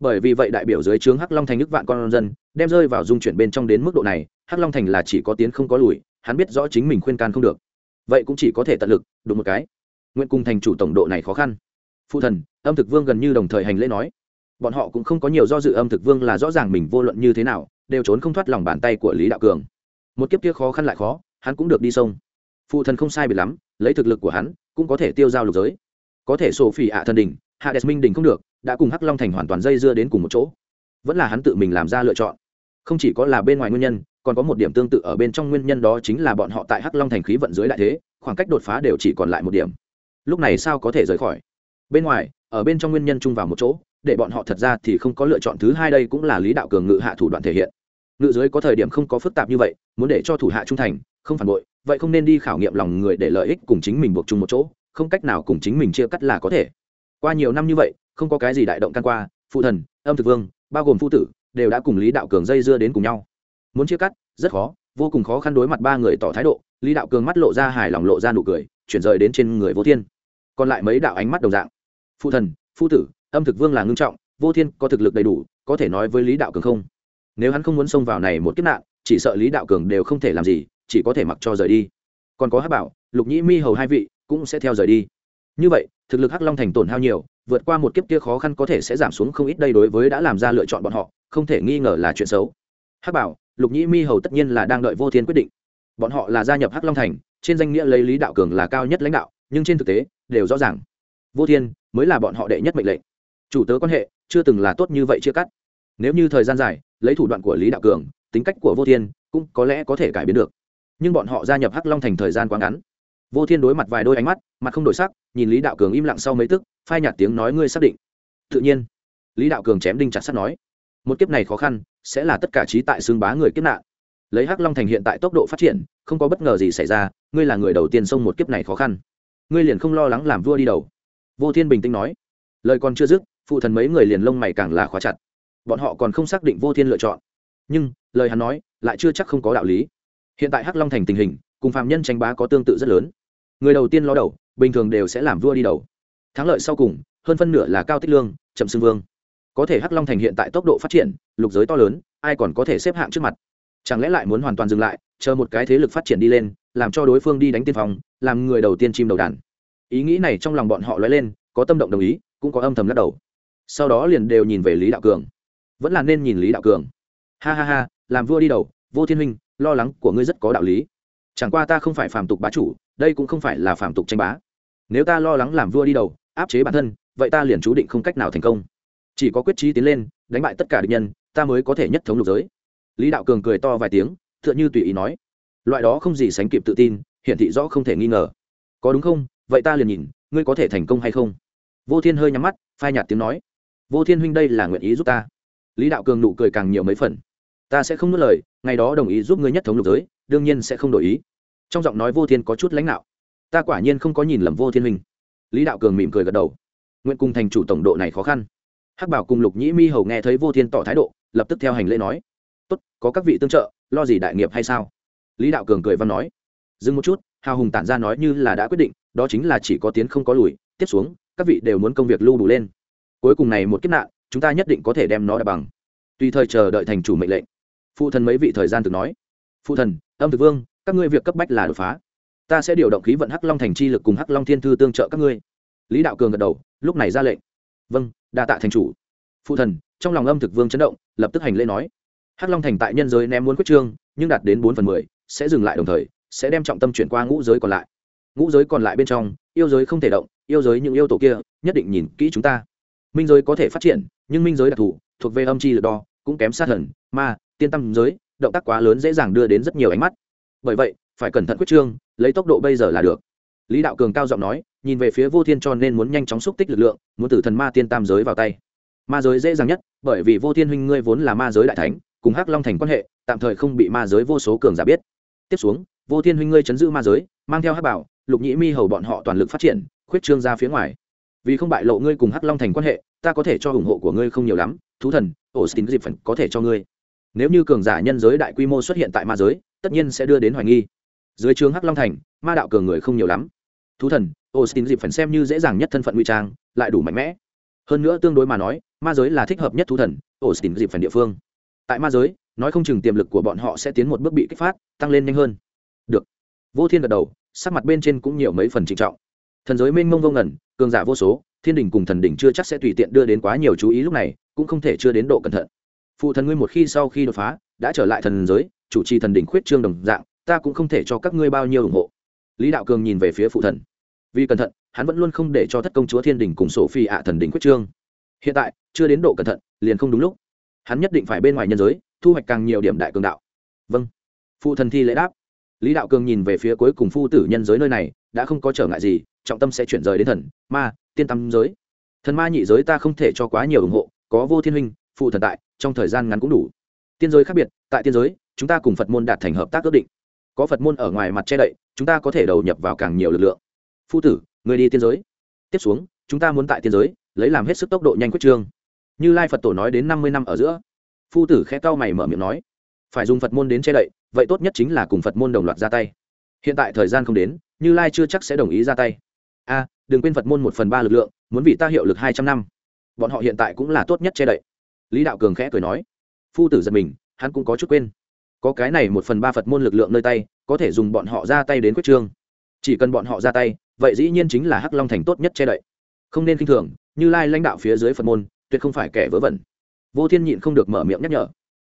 Bởi vì vậy đại biểu dưới trướng hắc long thành nước vạn con dân, đem rơi vào dung chuyển bên trong đến mức độ này, hắc long thành là chỉ có tiến không có lùi, hắn biết rõ chính mình khuyên can không được. Vậy cũng chỉ có thể tận lực, đụng một cái. Nguyện cùng thành chủ tổng độ này khó khăn. Phụ thần, âm thực vương gần như đồng thời hành lễ nói bọn họ cũng không có nhiều do dự âm thực vương là rõ ràng mình vô luận như thế nào, đều trốn không thoát lòng bàn tay của lý đạo cường. Một kiếp kia khó khăn lại khó, hắn cũng được đi sông. Phụ thần không sai biệt lắm, lấy thực lực của hắn, cũng có thể tiêu giao lục giới. Có thể sổ phỉ ạ thần đình hạ đẹp minh đình không được, đã cùng hắc long thành hoàn toàn dây dưa đến cùng một chỗ. Vẫn là hắn tự mình làm ra lựa chọn. Không chỉ có là bên ngoài nguyên nhân, còn có một điểm tương tự ở bên trong nguyên nhân đó chính là bọn họ tại hắc long thành khí vận dưới đại thế, khoảng cách đột phá đều chỉ còn lại một điểm. Lúc này sao có thể rời khỏi? Bên ngoài, ở bên trong nguyên nhân chung vào một chỗ để bọn họ thật ra thì không có lựa chọn thứ hai đây cũng là lý đạo cường ngự hạ thủ đoạn thể hiện. Ngự dưới có thời điểm không có phức tạp như vậy, muốn để cho thủ hạ trung thành, không phản bội, vậy không nên đi khảo nghiệm lòng người để lợi ích cùng chính mình buộc chung một chỗ, không cách nào cùng chính mình chia cắt là có thể. Qua nhiều năm như vậy, không có cái gì đại động can qua, phụ thần, âm thực vương, bao gồm phụ tử, đều đã cùng lý đạo cường dây dưa đến cùng nhau. Muốn chia cắt, rất khó, vô cùng khó khăn đối mặt ba người tỏ thái độ, lý đạo cường mắt lộ ra hài lòng lộ ra nụ cười, chuyển rời đến trên người vô thiên. Còn lại mấy đạo ánh mắt đồng dạng. Phụ thần phụ tử âm thực vương là ngưng trọng, vô thiên có thực lực đầy đủ, có thể nói với lý đạo cường không? Nếu hắn không muốn xông vào này một kiếp nạn, chỉ sợ lý đạo cường đều không thể làm gì, chỉ có thể mặc cho rời đi. Còn có hát bảo, lục nhĩ mi hầu hai vị cũng sẽ theo rời đi. Như vậy, thực lực hắc long thành tổn hao nhiều, vượt qua một kiếp kia khó khăn có thể sẽ giảm xuống không ít, đây đối với đã làm ra lựa chọn bọn họ, không thể nghi ngờ là chuyện xấu. Hắc bảo, lục nhĩ mi hầu tất nhiên là đang đợi vô thiên quyết định. Bọn họ là gia nhập hắc long thành, trên danh nghĩa lấy lý đạo cường là cao nhất lãnh đạo, nhưng trên thực tế, đều rõ ràng. Vô thiên mới là bọn họ đệ nhất mệnh lệnh chủ tớ quan hệ, chưa từng là tốt như vậy chia cắt. Nếu như thời gian dài, lấy thủ đoạn của lý đạo cường, tính cách của vô thiên cũng có lẽ có thể cải biến được. Nhưng bọn họ gia nhập hắc long thành thời gian quá ngắn. Vô thiên đối mặt vài đôi ánh mắt, mặt không đổi sắc, nhìn lý đạo cường im lặng sau mấy tức, phai nhạt tiếng nói ngươi xác định. Tự nhiên, lý đạo cường chém đinh chặt sắt nói, một kiếp này khó khăn, sẽ là tất cả trí tại xương bá người kiếp nạn. Lấy hắc long thành hiện tại tốc độ phát triển, không có bất ngờ gì xảy ra, ngươi là người đầu tiên xông một kiếp này khó khăn. Ngươi liền không lo lắng làm vua đi đầu. Vô thiên bình tĩnh nói, lời còn chưa dứt phụ thần mấy người liền lông mày càng là khóa chặt. Bọn họ còn không xác định vô thiên lựa chọn. Nhưng, lời hắn nói, lại chưa chắc không có đạo lý. Hiện tại hắc long thành tình hình, cùng phạm nhân tranh bá có tương tự rất lớn. Người đầu tiên lo đầu, bình thường đều sẽ làm vua đi đầu. Thắng lợi sau cùng, hơn phân nửa là cao tích lương chậm xưng vương. Có thể hắc long thành hiện tại tốc độ phát triển, lục giới to lớn, ai còn có thể xếp hạng trước mặt? Chẳng lẽ lại muốn hoàn toàn dừng lại, chờ một cái thế lực phát triển đi lên, làm cho đối phương đi đánh tiên phong, làm người đầu tiên chim đầu đàn? Ý nghĩ này trong lòng bọn họ lóe lên, có tâm động đồng ý, cũng có âm thầm lắc đầu sau đó liền đều nhìn về lý đạo cường. Vẫn là nên nhìn lý đạo cường. Ha ha ha, làm vua đi đầu, vô thiên huynh, lo lắng của ngươi rất có đạo lý. Chẳng qua ta không phải phàm tục bá chủ, đây cũng không phải là phàm tục tranh bá. Nếu ta lo lắng làm vua đi đầu, áp chế bản thân, vậy ta liền chú định không cách nào thành công. Chỉ có quyết trí tiến lên, đánh bại tất cả địch nhân, ta mới có thể nhất thống lục giới. Lý đạo cường cười to vài tiếng t h ư ợ n h ư tùy ý nói. Loại đó không gì sánh kịp tự tin, hiển thị rõ không thể nghi ngờ. Có đúng không? Vậy ta liền nhìn, ngươi có thể thành công hay không? Vô thiên hơi nhắm mắt, phai nhạt tiếng nói vô thiên huynh đây là nguyện ý giúp ta. Lý đạo cường nụ cười càng nhiều mấy phần. Ta sẽ không nuốt lời, ngày đó đồng ý giúp ngươi nhất thống lục giới, đương nhiên sẽ không đổi ý. Trong giọng nói vô thiên có chút lãnh đạo. Ta quả nhiên không có nhìn lầm vô thiên huynh. Lý đạo cường mỉm cười gật đầu. Nguyện cùng thành chủ tổng độ này khó khăn. Hắc bảo cùng lục nhĩ mi hầu nghe thấy vô thiên tỏ thái độ, lập tức theo hành lễ nói, tốt, có các vị tương trợ, lo gì đại nghiệp hay sao? Lý đạo cường cười văn nói, dừng một chút, hào hùng tản ra nói như là đã quyết định, đó chính là chỉ có tiến không có lùi, tiếp xuống, các vị đều muốn công việc lưu đủ lên cuối cùng này một kiếp nạn, chúng ta nhất định có thể đem nó đ bằng. Tùy thời chờ đợi thành chủ mệnh lệnh. Phụ thần mấy vị thời gian từng nói. Phụ thần, âm thực vương, các ngươi việc cấp bách là đột phá. Ta sẽ điều động khí vận hắc long thành chi lực cùng hắc long thiên thư tương trợ các ngươi. Lý đạo cường gật đầu, lúc này ra lệnh. Vâng đa tạ thành chủ. Phụ thần, trong lòng âm thực vương chấn động, lập tức hành lễ nói. Hắc long thành tại nhân giới ném muốn quyết trương, nhưng đạt đến bốn phần mười, sẽ dừng lại đồng thời, sẽ đem trọng tâm chuyển qua ngũ giới còn lại. Ngũ giới còn lại bên trong, yêu giới không thể động, yêu giới những yêu tổ kia, nhất định nhìn kỹ chúng ta minh giới có thể phát triển, nhưng minh giới đặc thù, thuộc về âm chi lực đo, cũng kém sát thần, ma, tiên tâm giới, động tác quá lớn dễ dàng đưa đến rất nhiều ánh mắt. Bởi vậy, phải cẩn thận quyết trương, lấy tốc độ bây giờ là được. Lý đạo cường cao giọng nói, nhìn về phía vô thiên cho nên muốn nhanh chóng xúc tích lực lượng, muốn tử thần ma tiên tam giới vào tay. Ma giới dễ dàng nhất, bởi vì vô thiên huynh ngươi vốn là ma giới đại thánh, cùng hắc long thành quan hệ, tạm thời không bị ma giới vô số cường giả biết. Tiếp xuống, vô thiên huynh ngươi chấn giữ ma giới, mang theo hắc bảo, lục nhĩ mi hầu bọn họ toàn lực phát triển, khuyết trương ra phía ngoài vì không bại lộ ngươi cùng hắc long thành quan hệ, ta có thể cho ủng hộ của ngươi không nhiều lắm, thú thần ổ xin dịp phần có thể cho ngươi. Nếu như cường giả nhân giới đại quy mô xuất hiện tại ma giới, tất nhiên sẽ đưa đến hoài nghi. Dưới trướng hắc long thành, ma đạo cường người không nhiều lắm. Thú thần, austin dịp phần xem như dễ dàng nhất thân phận nguy trang, lại đủ mạnh mẽ. Hơn nữa tương đối mà nói, ma giới là thích hợp nhất thú thần, austin dịp phần địa phương. Tại ma giới, nói không chừng tiềm lực của bọn họ sẽ tiến một bước bị kích phát, tăng lên nhanh hơn. Được. Vô thiên gật đầu, sắc mặt bên trên cũng nhiều mấy phần trịnh trọng thần giới mênh mông vô ngẩn cường giả vô số, thiên đình cùng thần đỉnh chưa chắc sẽ tùy tiện đưa đến quá nhiều chú ý lúc này, cũng không thể chưa đến độ cẩn thận. Phụ thần ngươi một khi sau khi đột phá, đã trở lại thần giới, chủ trì thần đỉnh khuyết trương đồng dạng, ta cũng không thể cho các ngươi bao nhiêu ủng hộ. Lý đạo cường nhìn về phía phụ thần. Vì cẩn thận, hắn vẫn luôn không để cho thất công chúa thiên đình cùng sổ phi ạ thần đỉnh quyết trương. Hiện tại, chưa đến độ cẩn thận, liền không đúng lúc. Hắn nhất định phải bên ngoài nhân giới, thu hoạch càng nhiều điểm đại cường đạo. Vâng. Phụ thần thi lễ đáp. Lý đạo cường nhìn về phía cuối cùng phu tử nhân giới nơi này, đã không có trở ngại gì trọng tâm sẽ chuyển rời đến thần, ma, tiên tâm giới. Thần ma nhị giới ta không thể cho quá nhiều ủng hộ, có vô thiên huynh, phụ thần tại, trong thời gian ngắn cũng đủ. Tiên giới khác biệt, tại tiên giới, chúng ta cùng phật môn đạt thành hợp tác ước định. Có phật môn ở ngoài mặt che đậy, chúng ta có thể đầu nhập vào càng nhiều lực lượng. Phu tử, người đi tiên giới. Tiếp xuống, chúng ta muốn tại tiên giới, lấy làm hết sức tốc độ nhanh quyết trương. Như lai phật tổ nói đến năm mươi năm ở giữa. Phu tử khẽ cau mày mở miệng nói, phải dùng phật môn đến che đậy, vậy tốt nhất chính là cùng phật môn đồng loạt ra tay. Hiện tại thời gian không đến, như lai chưa chắc sẽ đồng ý ra tay a, đừng quên phật môn một phần ba lực lượng, muốn vì ta hiệu lực hai trăm năm. Bọn họ hiện tại cũng là tốt nhất che đậy. Lý đạo cường khẽ cười nói. Phu tử giật mình, hắn cũng có chút quên. Có cái này một phần ba phật môn lực lượng nơi tay, có thể dùng bọn họ ra tay đến quyết trương. Chỉ cần bọn họ ra tay, vậy dĩ nhiên chính là hắc long thành tốt nhất che đậy. Không nên k i n h thường, như lai lãnh đạo phía dưới phật môn, tuyệt không phải kẻ vớ vẩn. Vô thiên nhịn không được mở miệng nhắc nhở.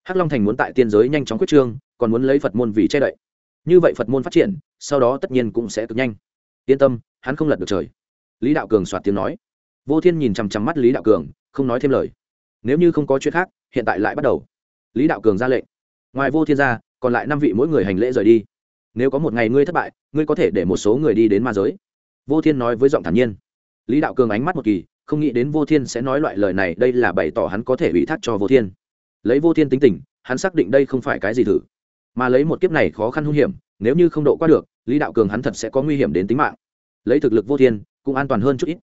Hắc long thành muốn tại tiên giới nhanh chóng quyết trương, còn muốn lấy phật môn vì che đậy. Như vậy phật môn phát triển, sau đó tất nhiên cũng sẽ cực nhanh yên tâm hắn không lật được trời. Lý đạo cường soạt tiếng nói. Vô thiên nhìn chằm chằm mắt lý đạo cường không nói thêm lời. Nếu như không có chuyện khác hiện tại lại bắt đầu. Lý đạo cường ra lệnh. Ngoài vô thiên ra, còn lại năm vị mỗi người hành lễ rời đi. Nếu có một ngày ngươi thất bại ngươi có thể để một số người đi đến ma giới. Vô thiên nói với giọng thản nhiên. Lý đạo cường ánh mắt một kỳ không nghĩ đến vô thiên sẽ nói loại lời này đây là bày tỏ hắn có thể ủy thác cho vô thiên. Lấy vô thiên tính tình hắn xác định đây không phải cái gì thử. Mà lấy một kiếp này khó khăn hung hiểm nếu như không độ qua được lý đạo cường hắn thật sẽ có nguy hiểm đến tính mạng. Lấy thực lực vô thiên, cũng an toàn hơn chút ít.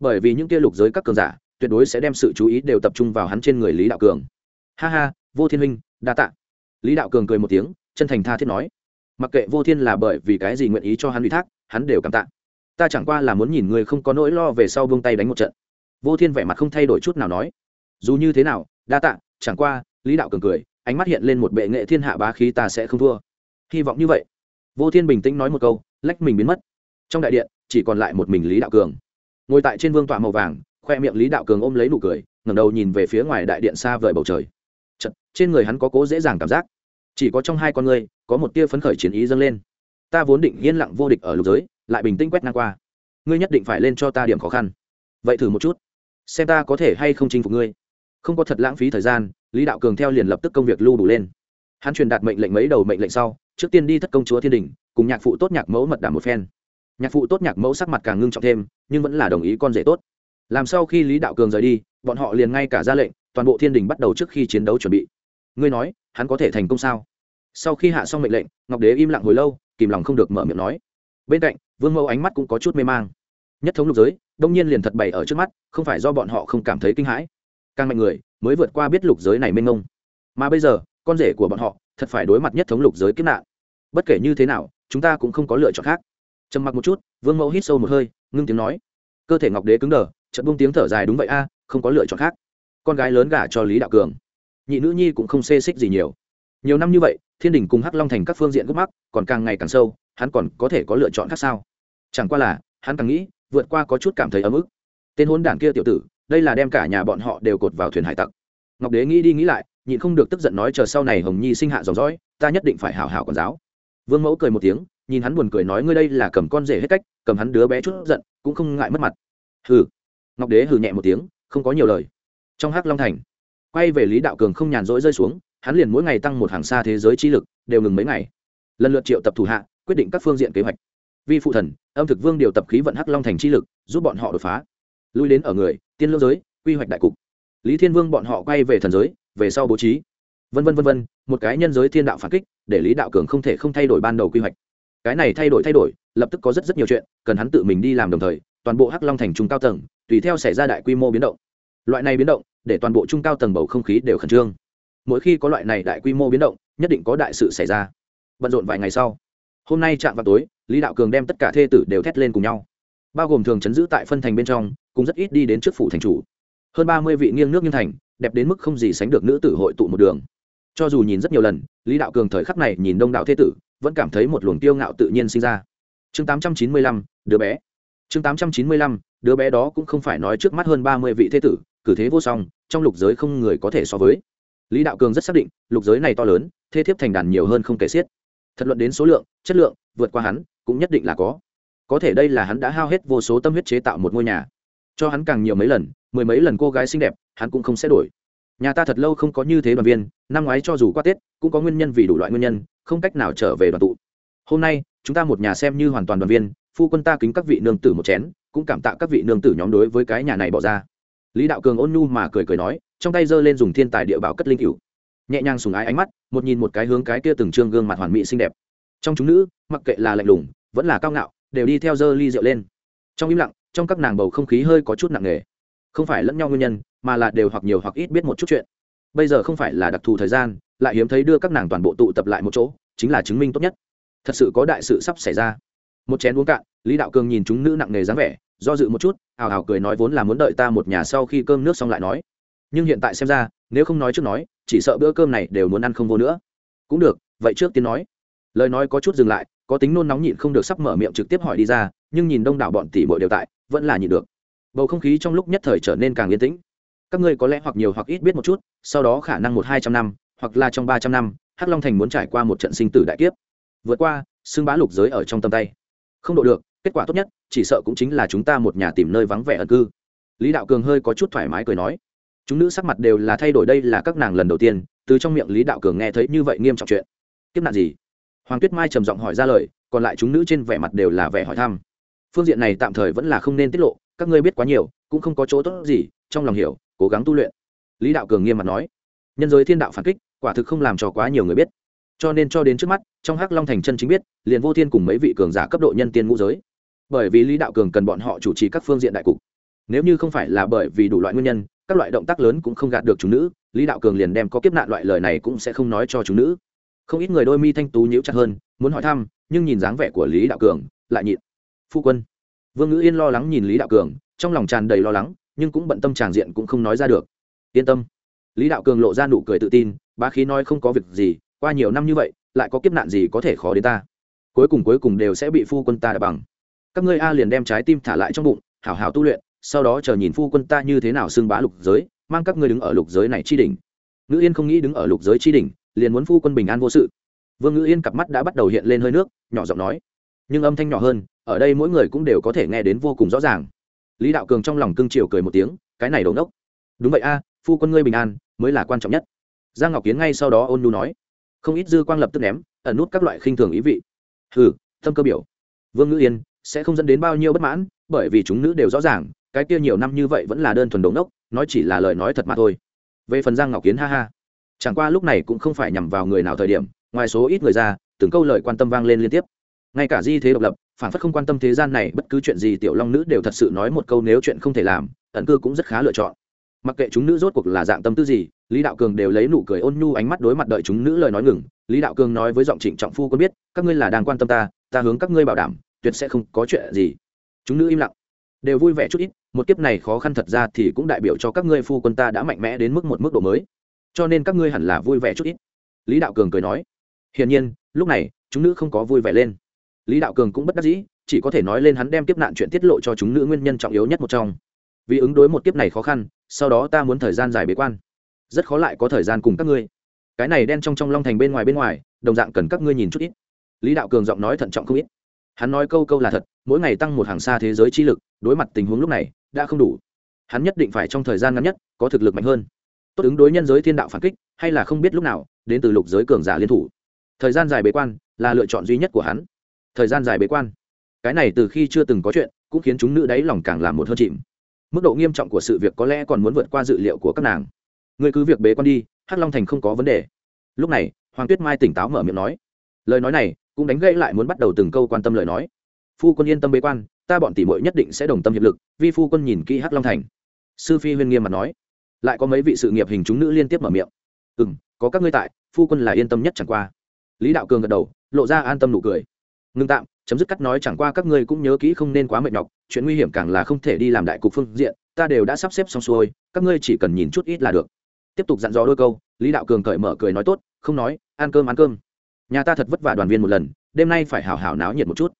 Bởi vì những kia lục giới các cường giả, tuyệt đối sẽ đem sự chú ý đều tập trung vào hắn trên người lý đạo cường. Ha ha, vô thiên huynh, đa tạ. Lý đạo cường cười một tiếng, chân thành tha thiết nói. Mặc kệ vô thiên là bởi vì cái gì nguyện ý cho hắn ủy thác, hắn đều cảm tạ. Ta chẳng qua là muốn nhìn người không có nỗi lo về sau buông tay đánh một trận. Vô thiên vẻ mặt không thay đổi chút nào nói. Dù như thế nào, đa tạ, chẳng qua, lý đạo cường cười, ánh mắt hiện lên một bệ nghệ thiên hạ bá khí ta sẽ không thua. Hy vọng như vậy vô thiên bình tĩnh nói một câu lách mình biến mất. Trong đại điện chỉ còn lại một mình lý đạo cường. Ngồi tại trên vương tọa màu vàng khoe miệng lý đạo cường ôm lấy nụ cười ngẩng đầu nhìn về phía ngoài đại điện xa vời bầu trời. Chật, trên người hắn có cố dễ dàng cảm giác. Chỉ có trong hai con ngươi có một tia phấn khởi chiến ý dâng lên. Ta vốn định yên lặng vô địch ở lục giới lại bình tĩnh quét ngang qua. Ngươi nhất định phải lên cho ta điểm khó khăn. Vậy thử một chút. Xem ta có thể hay không chinh phục ngươi. Không có thật lãng phí thời gian lý đạo cường theo liền lập tức công việc lưu đủ lên hắn truyền đạt mệnh lệnh mấy đầu mệnh lệnh sau trước tiên đi thất công chúa thiên đình cùng nhạc phụ tốt nhạc mẫu mật đảm một phen. Nhạc phụ tốt nhạc mẫu sắc mặt càng ngưng trọng thêm nhưng vẫn là đồng ý con rể tốt. Làm sau khi lý đạo cường rời đi bọn họ liền ngay cả ra lệnh toàn bộ thiên đình bắt đầu trước khi chiến đấu chuẩn bị. Ngươi nói hắn có thể thành công sao? Sau khi hạ xong mệnh lệnh ngọc đế im lặng hồi lâu kìm lòng không được mở miệng nói. Bên cạnh vương mẫu ánh mắt cũng có chút mê mang. Nhất thống lục giới đông nhiên liền thật bày ở trước mắt không phải do bọn họ không cảm thấy kinh hãi. Càng mạnh người mới vượt qua biết lục giới này mênh ngông, mà bây giờ con rể của bọn họ thật phải đối mặt nhất thống lục giới kiếp nạn. Bất kể như thế nào, chúng ta cũng không có lựa chọn khác. Trầm mặc một chút, vương mẫu hít sâu một hơi, ngưng tiếng nói. Cơ thể ngọc đế cứng đờ, chợt buông tiếng thở dài đúng vậy a, không có lựa chọn khác. Con gái lớn gả cho lý đạo cường. Nhị nữ nhi cũng không xê xích gì nhiều. Nhiều năm như vậy, thiên đình cùng hắc long thành các phương diện gốc mắc, còn càng ngày càng sâu, hắn còn có thể có lựa chọn khác sao? Chẳng qua là, hắn càng nghĩ, vượt qua có chút cảm thấy ấm ức. Tên hôn đảng kia tiểu tử, đây là đem cả nhà bọn họ đều cột vào thuyền hải tặc ngọc đế nghĩ đi nghĩ lại, nhịn không được tức giận nói, chờ sau này hồng nhi sinh hạ dòng dõi, ta nhất định phải hảo hảo quản giáo. Vương mẫu cười một tiếng, nhìn hắn buồn cười nói, ngươi đây là cầm con rể hết cách, cầm hắn đứa bé chút giận, cũng không ngại mất mặt. Hừ. Ngọc đế hừ nhẹ một tiếng, không có nhiều lời. Trong hắc long thành, quay về lý đạo cường không nhàn rỗi rơi xuống, hắn liền mỗi ngày tăng một hàng xa thế giới chi lực, đều ngừng mấy ngày. Lần lượt triệu tập thủ hạ, quyết định các phương diện kế hoạch. Vi phụ thần, âm thực vương điều tập khí vận hắc long thành chi lực, giúp bọn họ đột phá. Lui đến ở người, tiên lương giới, quy hoạch đại cục lý thiên vương bọn họ quay về thần giới, về sau bố trí. Vân vân vân vân, một cái nhân giới thiên đạo phản kích, để lý đạo cường không thể không thay đổi ban đầu quy hoạch. Cái này thay đổi thay đổi, lập tức có rất rất nhiều chuyện, cần hắn tự mình đi làm đồng thời, toàn bộ hắc long thành trung cao tầng, tùy theo xảy ra đại quy mô biến động. Loại này biến động, để toàn bộ trung cao tầng bầu không khí đều khẩn trương. Mỗi khi có loại này đại quy mô biến động, nhất định có đại sự xảy ra. Bận rộn vài ngày sau, hôm nay chạm vào tối, lý đạo cường đem tất cả thê tử đều thét lên cùng nhau. Bao gồm thường chấn giữ tại phân thành bên trong, cũng rất ít đi đến trước phủ thành chủ hơn ba mươi vị nghiêng nước nghiêng thành, đẹp đến mức không gì sánh được nữ tử hội tụ một đường. Cho dù nhìn rất nhiều lần, lý đạo cường thời khắc này nhìn đông đạo thế tử, vẫn cảm thấy một luồng tiêu ngạo tự nhiên sinh ra. Chương tám trăm chín mươi lăm, đứa bé. Chương tám trăm chín mươi lăm, đứa bé đó cũng không phải nói trước mắt hơn ba mươi vị thế tử, cử thế vô song, trong lục giới không người có thể so với. Lý đạo cường rất xác định, lục giới này to lớn, thế thiếp thành đàn nhiều hơn không kể xiết. Thật luận đến số lượng, chất lượng, vượt qua hắn, cũng nhất định là có. Có thể đây là hắn đã hao hết vô số tâm huyết chế tạo một ngôi nhà. Cho hắn càng nhiều mấy lần mười mấy lần cô gái xinh đẹp, hắn cũng không sẽ đổi. Nhà ta thật lâu không có như thế đoàn viên, năm ngoái cho dù qua tết, cũng có nguyên nhân vì đủ loại nguyên nhân, không cách nào trở về đoàn tụ. Hôm nay, chúng ta một nhà xem như hoàn toàn đoàn viên, phu quân ta kính các vị nương tử một chén, cũng cảm tạ các vị nương tử nhóm đối với cái nhà này bỏ ra. Lý đạo cường ôn nhu mà cười cười nói, trong tay giơ lên dùng thiên tài địa bảo cất linh cựu nhẹ nhàng sùng ái ánh mắt, một nhìn một cái hướng cái kia từng trương gương mặt hoàn mỹ xinh đẹp. Trong chúng nữ, mặc kệ là lạnh lùng, vẫn là cao ngạo, đều đi theo giơ ly rượu lên. Trong im lặng, trong các nàng bầu không khí hơi có chút nặng nề không phải lẫn nhau nguyên nhân, mà là đều hoặc nhiều hoặc ít biết một chút chuyện. Bây giờ không phải là đặc thù thời gian, lại hiếm thấy đưa các nàng toàn bộ tụ tập lại một chỗ, chính là chứng minh tốt nhất. Thật sự có đại sự sắp xảy ra. Một chén uống cạn, lý đạo cường nhìn chúng nữ nặng nề dáng vẻ, do dự một chút, hào hào cười nói vốn là muốn đợi ta một nhà sau khi cơm nước xong lại nói. Nhưng hiện tại xem ra, nếu không nói trước nói, chỉ sợ bữa cơm này đều muốn ăn không vô nữa. Cũng được, vậy trước tiên nói. Lời nói có chút dừng lại, có tính nôn nóng nhịn không được sắp mở miệng trực tiếp hỏi đi ra, nhưng nhìn đông đảo bọn tỷ bội đều tại, vẫn là nhịn được bầu không khí trong lúc nhất thời trở nên càng yên tĩnh. Các ngươi có lẽ hoặc nhiều hoặc ít biết một chút, sau đó khả năng một hai trăm năm, hoặc là trong ba trăm năm, hắc long thành muốn trải qua một trận sinh tử đại kiếp. Vượt qua, xưng bá lục giới ở trong tầm tay. Không độ được, kết quả tốt nhất, chỉ sợ cũng chính là chúng ta một nhà tìm nơi vắng vẻ ẩn cư. Lý đạo cường hơi có chút thoải mái cười nói. Chúng nữ sắc mặt đều là thay đổi đây là các nàng lần đầu tiên, từ trong miệng lý đạo cường nghe thấy như vậy nghiêm trọng chuyện. Kiếp nạn gì? Hoàng tuyết mai trầm giọng hỏi ra lời, còn lại chúng nữ trên vẻ mặt đều là vẻ hỏi thăm. Phương diện này tạm thời vẫn là không nên tiết lộ các ngươi biết quá nhiều, cũng không có chỗ tốt gì, trong lòng hiểu, cố gắng tu luyện. Lý đạo cường nghiêm mặt nói. Nhân giới thiên đạo phản kích, quả thực không làm cho quá nhiều người biết. Cho nên cho đến trước mắt, trong hắc long thành chân chính biết, liền vô thiên cùng mấy vị cường giả cấp độ nhân tiên ngũ giới. Bởi vì lý đạo cường cần bọn họ chủ trì các phương diện đại cục. Nếu như không phải là bởi vì đủ loại nguyên nhân, các loại động tác lớn cũng không gạt được chúng nữ, lý đạo cường liền đem có kiếp nạn loại lời này cũng sẽ không nói cho chúng nữ. Không ít người đôi mi thanh tú nhíu chặt hơn, muốn hỏi thăm, nhưng nhìn dáng vẻ của lý đạo cường, lại nhịn. Phu quân vương ngữ yên lo lắng nhìn lý đạo cường, trong lòng tràn đầy lo lắng, nhưng cũng bận tâm tràng diện cũng không nói ra được. Yên tâm. Lý đạo cường lộ ra nụ cười tự tin, bá khí nói không có việc gì, qua nhiều năm như vậy, lại có kiếp nạn gì có thể khó đến ta. Cuối cùng cuối cùng đều sẽ bị phu quân ta đập bằng. Các ngươi a liền đem trái tim thả lại trong bụng, hảo hảo tu luyện, sau đó chờ nhìn phu quân ta như thế nào xưng bá lục giới, mang các ngươi đứng ở lục giới này chi đỉnh. Ngữ yên không nghĩ đứng ở lục giới chi đỉnh, liền muốn phu quân bình an vô sự. Vương ngữ yên cặp mắt đã bắt đầu hiện lên hơi nước, nhỏ giọng nói. Nhưng âm thanh nhỏ hơn ở đây mỗi người cũng đều có thể nghe đến vô cùng rõ ràng. Lý đạo cường trong lòng cưng chiều cười một tiếng, cái này đồn đốc đúng vậy a, phu quân ngươi bình an, mới là quan trọng nhất. Giang ngọc kiến ngay sau đó ôn nhu nói. Không ít dư quang lập tức ném, ẩn nút các loại khinh thường ý vị. Hừ, tâm cơ biểu. Vương ngữ yên, sẽ không dẫn đến bao nhiêu bất mãn, bởi vì chúng nữ đều rõ ràng, cái kia nhiều năm như vậy vẫn là đơn thuần đống đốc nói chỉ là lời nói thật mà thôi. Về phần giang ngọc kiến ha ha. Chẳng qua lúc này cũng không phải nhằm vào người nào thời điểm, ngoài số ít người ra, từng câu lời quan tâm vang lên liên tiếp. Ngay cả di thế độc lập phản phất không quan tâm thế gian này, bất cứ chuyện gì tiểu long nữ đều thật sự nói một câu nếu chuyện không thể làm, ẩn cư cũng rất khá lựa chọn. Mặc kệ chúng nữ rốt cuộc là dạng tâm tư gì, lý đạo cường đều lấy nụ cười ôn nhu ánh mắt đối mặt đợi chúng nữ lời nói ngừng. Lý đạo cường nói với giọng trịnh trọng phu quân biết, các ngươi là đang quan tâm ta ta hướng các ngươi bảo đảm, tuyệt sẽ không có chuyện gì. Chúng nữ im lặng, đều vui vẻ chút ít, một kiếp này khó khăn thật ra thì cũng đại biểu cho các ngươi phu quân ta đã mạnh mẽ đến mức một mức độ mới, cho nên các ngươi hẳn là vui vẻ chút ít. Lý đạo cường cười nói, hiển nhiên, lúc này, chúng nữ không có vui vẻ lên lý đạo cường cũng bất đắc dĩ, chỉ có thể nói lên hắn đem kiếp nạn chuyện tiết lộ cho chúng nữ nguyên nhân trọng yếu nhất một trong. Vì ứng đối một kiếp này khó khăn, sau đó ta muốn thời gian dài bế quan. Rất khó lại có thời gian cùng các ngươi. Cái này đen trong trong long thành bên ngoài bên ngoài, đồng dạng cần các ngươi nhìn chút ít. Lý đạo cường giọng nói thận trọng không ít. Hắn nói câu câu là thật, mỗi ngày tăng một hàng xa thế giới chi lực, đối mặt tình huống lúc này, đã không đủ. Hắn nhất định phải trong thời gian ngắn nhất, có thực lực mạnh hơn. Tốt ứng đối nhân giới thiên đạo phản kích, hay là không biết lúc nào, đến từ lục giới cường giả liên thủ. Thời gian dài bế quan, là lựa chọn duy nhất của hắn thời gian dài bế quan. Cái này từ khi chưa từng có chuyện, cũng khiến chúng nữ đáy lòng càng làm một hơn chìm. Mức độ nghiêm trọng của sự việc có lẽ còn muốn vượt qua dự liệu của các nàng. Người cứ việc bế quan đi, hắc long thành không có vấn đề. Lúc này, hoàng tuyết mai tỉnh táo mở miệng nói. Lời nói này cũng đánh gãy lại muốn bắt đầu từng câu quan tâm lời nói. Phu quân yên tâm bế quan, ta bọn tỷ muội nhất định sẽ đồng tâm hiệp lực, vì phu quân nhìn kỹ hắc long thành. Sư phi huyên nghiêm mặt nói. Lại có mấy vị sự nghiệp hình chúng nữ liên tiếp mở miệng. Ừ m có các ngươi tại, phu quân là yên tâm nhất chẳng qua. Lý đạo cường gật đầu, lộ ra an tâm nụ cười ngưng tạm, chấm dứt cắt nói chẳng qua các ngươi cũng nhớ kỹ không nên quá mệt nhọc, chuyện nguy hiểm càng là không thể đi làm đại cục phương diện, ta đều đã sắp xếp xong xuôi, các ngươi chỉ cần nhìn chút ít là được. Tiếp tục dặn dò đôi câu, lý đạo cường cởi mở cười nói tốt, không nói, ăn cơm ăn cơm. Nhà ta thật vất vả đoàn viên một lần, đêm nay phải hào hào náo nhiệt một chút.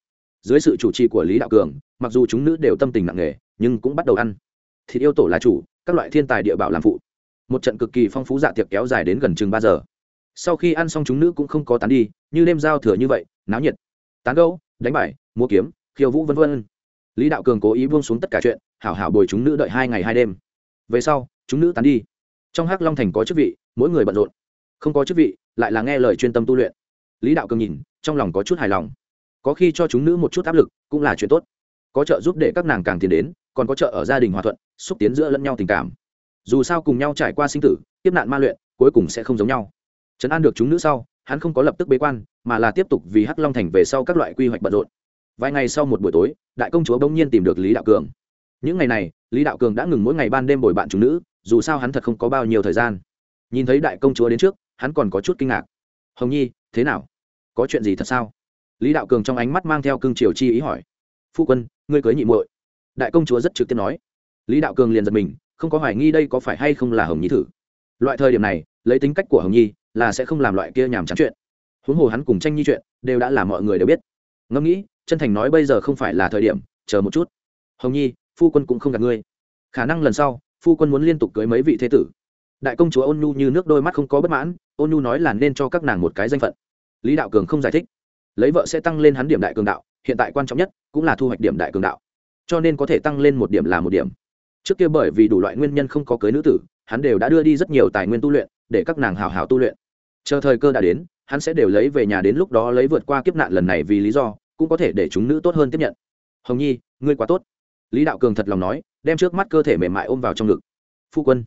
Dưới sự chủ trì của lý đạo cường, mặc dù chúng nữ đều tâm tình nặng nề, nhưng cũng bắt đầu ăn. Thịt yêu tổ là chủ, các loại thiên tài địa bảo làm phụ. Một trận cực kỳ phong phú dạ tiệc kéo dài đến gần chừng ba giờ. Sau khi ăn xong chúng nữ cũng không có tán đi, như đêm giao thừa như vậy, náo nhiệt tán gẫu, đánh bài mua kiếm, khiêu vũ v v lý đạo cường cố ý buông xuống tất cả chuyện, hảo hảo bồi chúng nữ đợi hai ngày hai đêm. Về sau, chúng nữ tán đi. Trong hắc long thành có chức vị, mỗi người bận rộn. Không có chức vị, lại là nghe lời chuyên tâm tu luyện. Lý đạo cường nhìn, trong lòng có chút hài lòng. Có khi cho chúng nữ một chút áp lực, cũng là chuyện tốt. Có trợ giúp để các nàng càng tiến đến, còn có trợ ở gia đình hòa thuận, xúc tiến giữa lẫn nhau tình cảm. Dù sao cùng nhau trải qua sinh tử tiếp nạn ma luyện, cuối cùng sẽ không giống nhau. Trấn an được chúng nữ sau hắn không có lập tức bế quan, mà là tiếp tục vì hắc long thành về sau các loại quy hoạch bận rộn. Vài ngày sau một buổi tối, đại công chúa bỗng nhiên tìm được lý đạo cường. Những ngày này, lý đạo cường đã ngừng mỗi ngày ban đêm bồi bạn chúng nữ, dù sao hắn thật không có bao nhiêu thời gian. Nhìn thấy đại công chúa đến trước, hắn còn có chút kinh ngạc. Hồng nhi, thế nào? Có chuyện gì thật sao? Lý đạo cường trong ánh mắt mang theo cương triều chi ý hỏi. Phu quân, ngươi cưới nhị muội. Đại công chúa rất trực tiếp nói. Lý đạo cường liền giật mình, không có hoài nghi đây có phải hay không là hồng nhi thử. Loại thời điểm này, lấy tính cách của hồng nhi là sẽ không làm loại kia nhàm chán chuyện. Huống hồ hắn cùng tranh nhi chuyện, đều đã làm mọi người đều biết. Ngẫm nghĩ, chân thành nói bây giờ không phải là thời điểm, chờ một chút. Hồng nhi, phu quân cũng không gặp ngươi. Khả năng lần sau, phu quân muốn liên tục cưới mấy vị thế tử. Đại công chúa ôn nhu như nước đôi mắt không có bất mãn, ôn nhu nói là nên cho các nàng một cái danh phận. Lý đạo cường không giải thích. Lấy vợ sẽ tăng lên hắn điểm đại cường đạo, hiện tại quan trọng nhất cũng là thu hoạch điểm đại cường đạo. Cho nên có thể tăng lên một điểm là một điểm. Trước kia bởi vì đủ loại nguyên nhân không có cưới nữ tử hắn đều đã đưa đi rất nhiều tài nguyên tu luyện để các nàng hào hào tu luyện. Chờ thời cơ đã đến hắn sẽ đều lấy về nhà đến lúc đó lấy vượt qua kiếp nạn lần này vì lý do cũng có thể để chúng nữ tốt hơn tiếp nhận. Hồng nhi ngươi quá tốt. Lý đạo cường thật lòng nói đem trước mắt cơ thể mềm mại ôm vào trong ngực. Phu quân.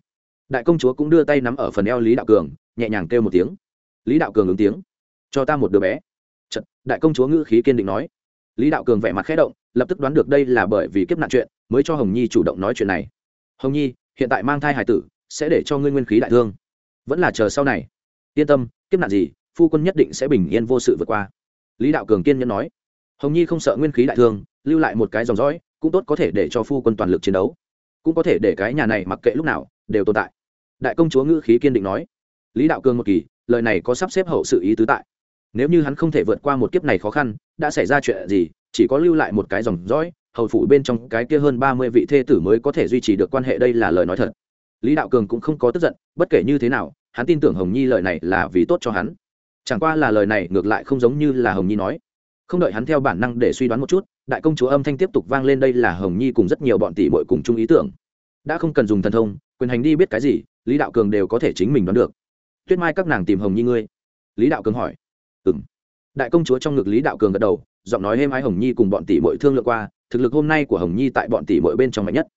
Đại công chúa cũng đưa tay nắm ở phần eo lý đạo cường nhẹ nhàng kêu một tiếng. Lý đạo cường ứng tiếng. Cho ta một đứa bé. Chật, đại công chúa ngữ khí kiên định nói. Lý đạo cường vẻ mặt khẽ động lập tức đoán được đây là bởi vì kiếp nạn chuyện mới cho hồng nhi chủ động nói chuyện này. Hồng nhi hiện tại mang thai hải tử sẽ để cho ngươi nguyên khí đại thương. Vẫn là chờ sau này. Yên tâm, kiếp nạn gì, phu quân nhất định sẽ bình yên vô sự vượt qua. Lý đạo cường kiên nhẫn nói. Hồng nhi không sợ nguyên khí đại thương, lưu lại một cái dòng dõi, cũng tốt có thể để cho phu quân toàn lực chiến đấu. Cũng có thể để cái nhà này mặc kệ lúc nào, đều tồn tại. Đại công chúa ngữ khí kiên định nói. Lý đạo cường một kỳ, lời này có sắp xếp hậu sự ý tứ tại. Nếu như hắn không thể vượt qua một kiếp này khó khăn, đã xảy ra chuyện gì, chỉ có lưu lại một cái dòng dõi, hầu phủ bên trong cái kia hơn ba mươi vị thê tử mới có thể duy trì được quan hệ, đây là lời nói thật lý đạo cường cũng không có tức giận, bất kể như thế nào, hắn tin tưởng hồng nhi lời này là vì tốt cho hắn. Chẳng qua là lời này ngược lại không giống như là hồng nhi nói. Không đợi hắn theo bản năng để suy đoán một chút, đại công chúa âm thanh tiếp tục vang lên đây là hồng nhi cùng rất nhiều bọn tỷ bội cùng chung ý tưởng. Đã không cần dùng thần thông, quyền hành đi biết cái gì, lý đạo cường đều có thể chính mình đoán được. Tuyết mai các nàng tìm hồng nhi ngươi. Lý đạo cường hỏi. Ừ m đại công chúa trong ngực lý đạo cường gật đầu, giọng nói êm ái hồng nhi cùng bọn tỷ bội thương lượng qua, thực lực hôm nay của hồng nhi tại bọn tỷ bội bên trong mạnh nhất.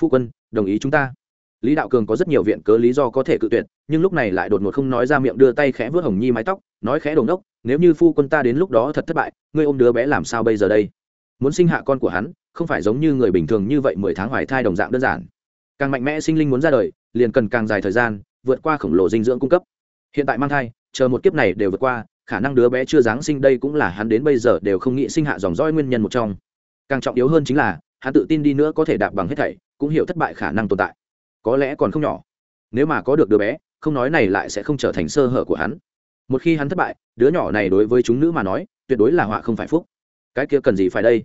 Phu quân, đồng ý chúng ta lý đạo cường có rất nhiều viện cớ lý do có thể cự tuyệt, nhưng lúc này lại đột ngột không nói ra miệng đưa tay khẽ vớt hồng nhi mái tóc, nói khẽ đồn đốc, nếu như phu quân ta đến lúc đó thật thất bại, ngươi ôm đứa bé làm sao bây giờ đây? Muốn sinh hạ con của hắn, không phải giống như người bình thường như vậy mười tháng hoài thai đồng dạng đơn giản. Càng mạnh mẽ sinh linh muốn ra đời, liền cần càng dài thời gian, vượt qua khổng lồ dinh dưỡng cung cấp. Hiện tại mang thai, chờ một kiếp này đều vượt qua, khả năng đứa bé chưa giáng sinh đây cũng là hắn đến bây giờ đều không nghĩ sinh hạ dòng dõi nguyên nhân một trong. Càng trọng yếu hơn chính là, hắn tự tin đi nữa có thể đạp bằng hết thảy, cũng hiểu thất bại khả năng tồn tại có lẽ còn không nhỏ. Nếu mà có được đứa bé, không nói này lại sẽ không trở thành sơ hở của hắn. Một khi hắn thất bại, đứa nhỏ này đối với chúng nữ mà nói, tuyệt đối là họa không phải phúc. Cái kia cần gì phải đây?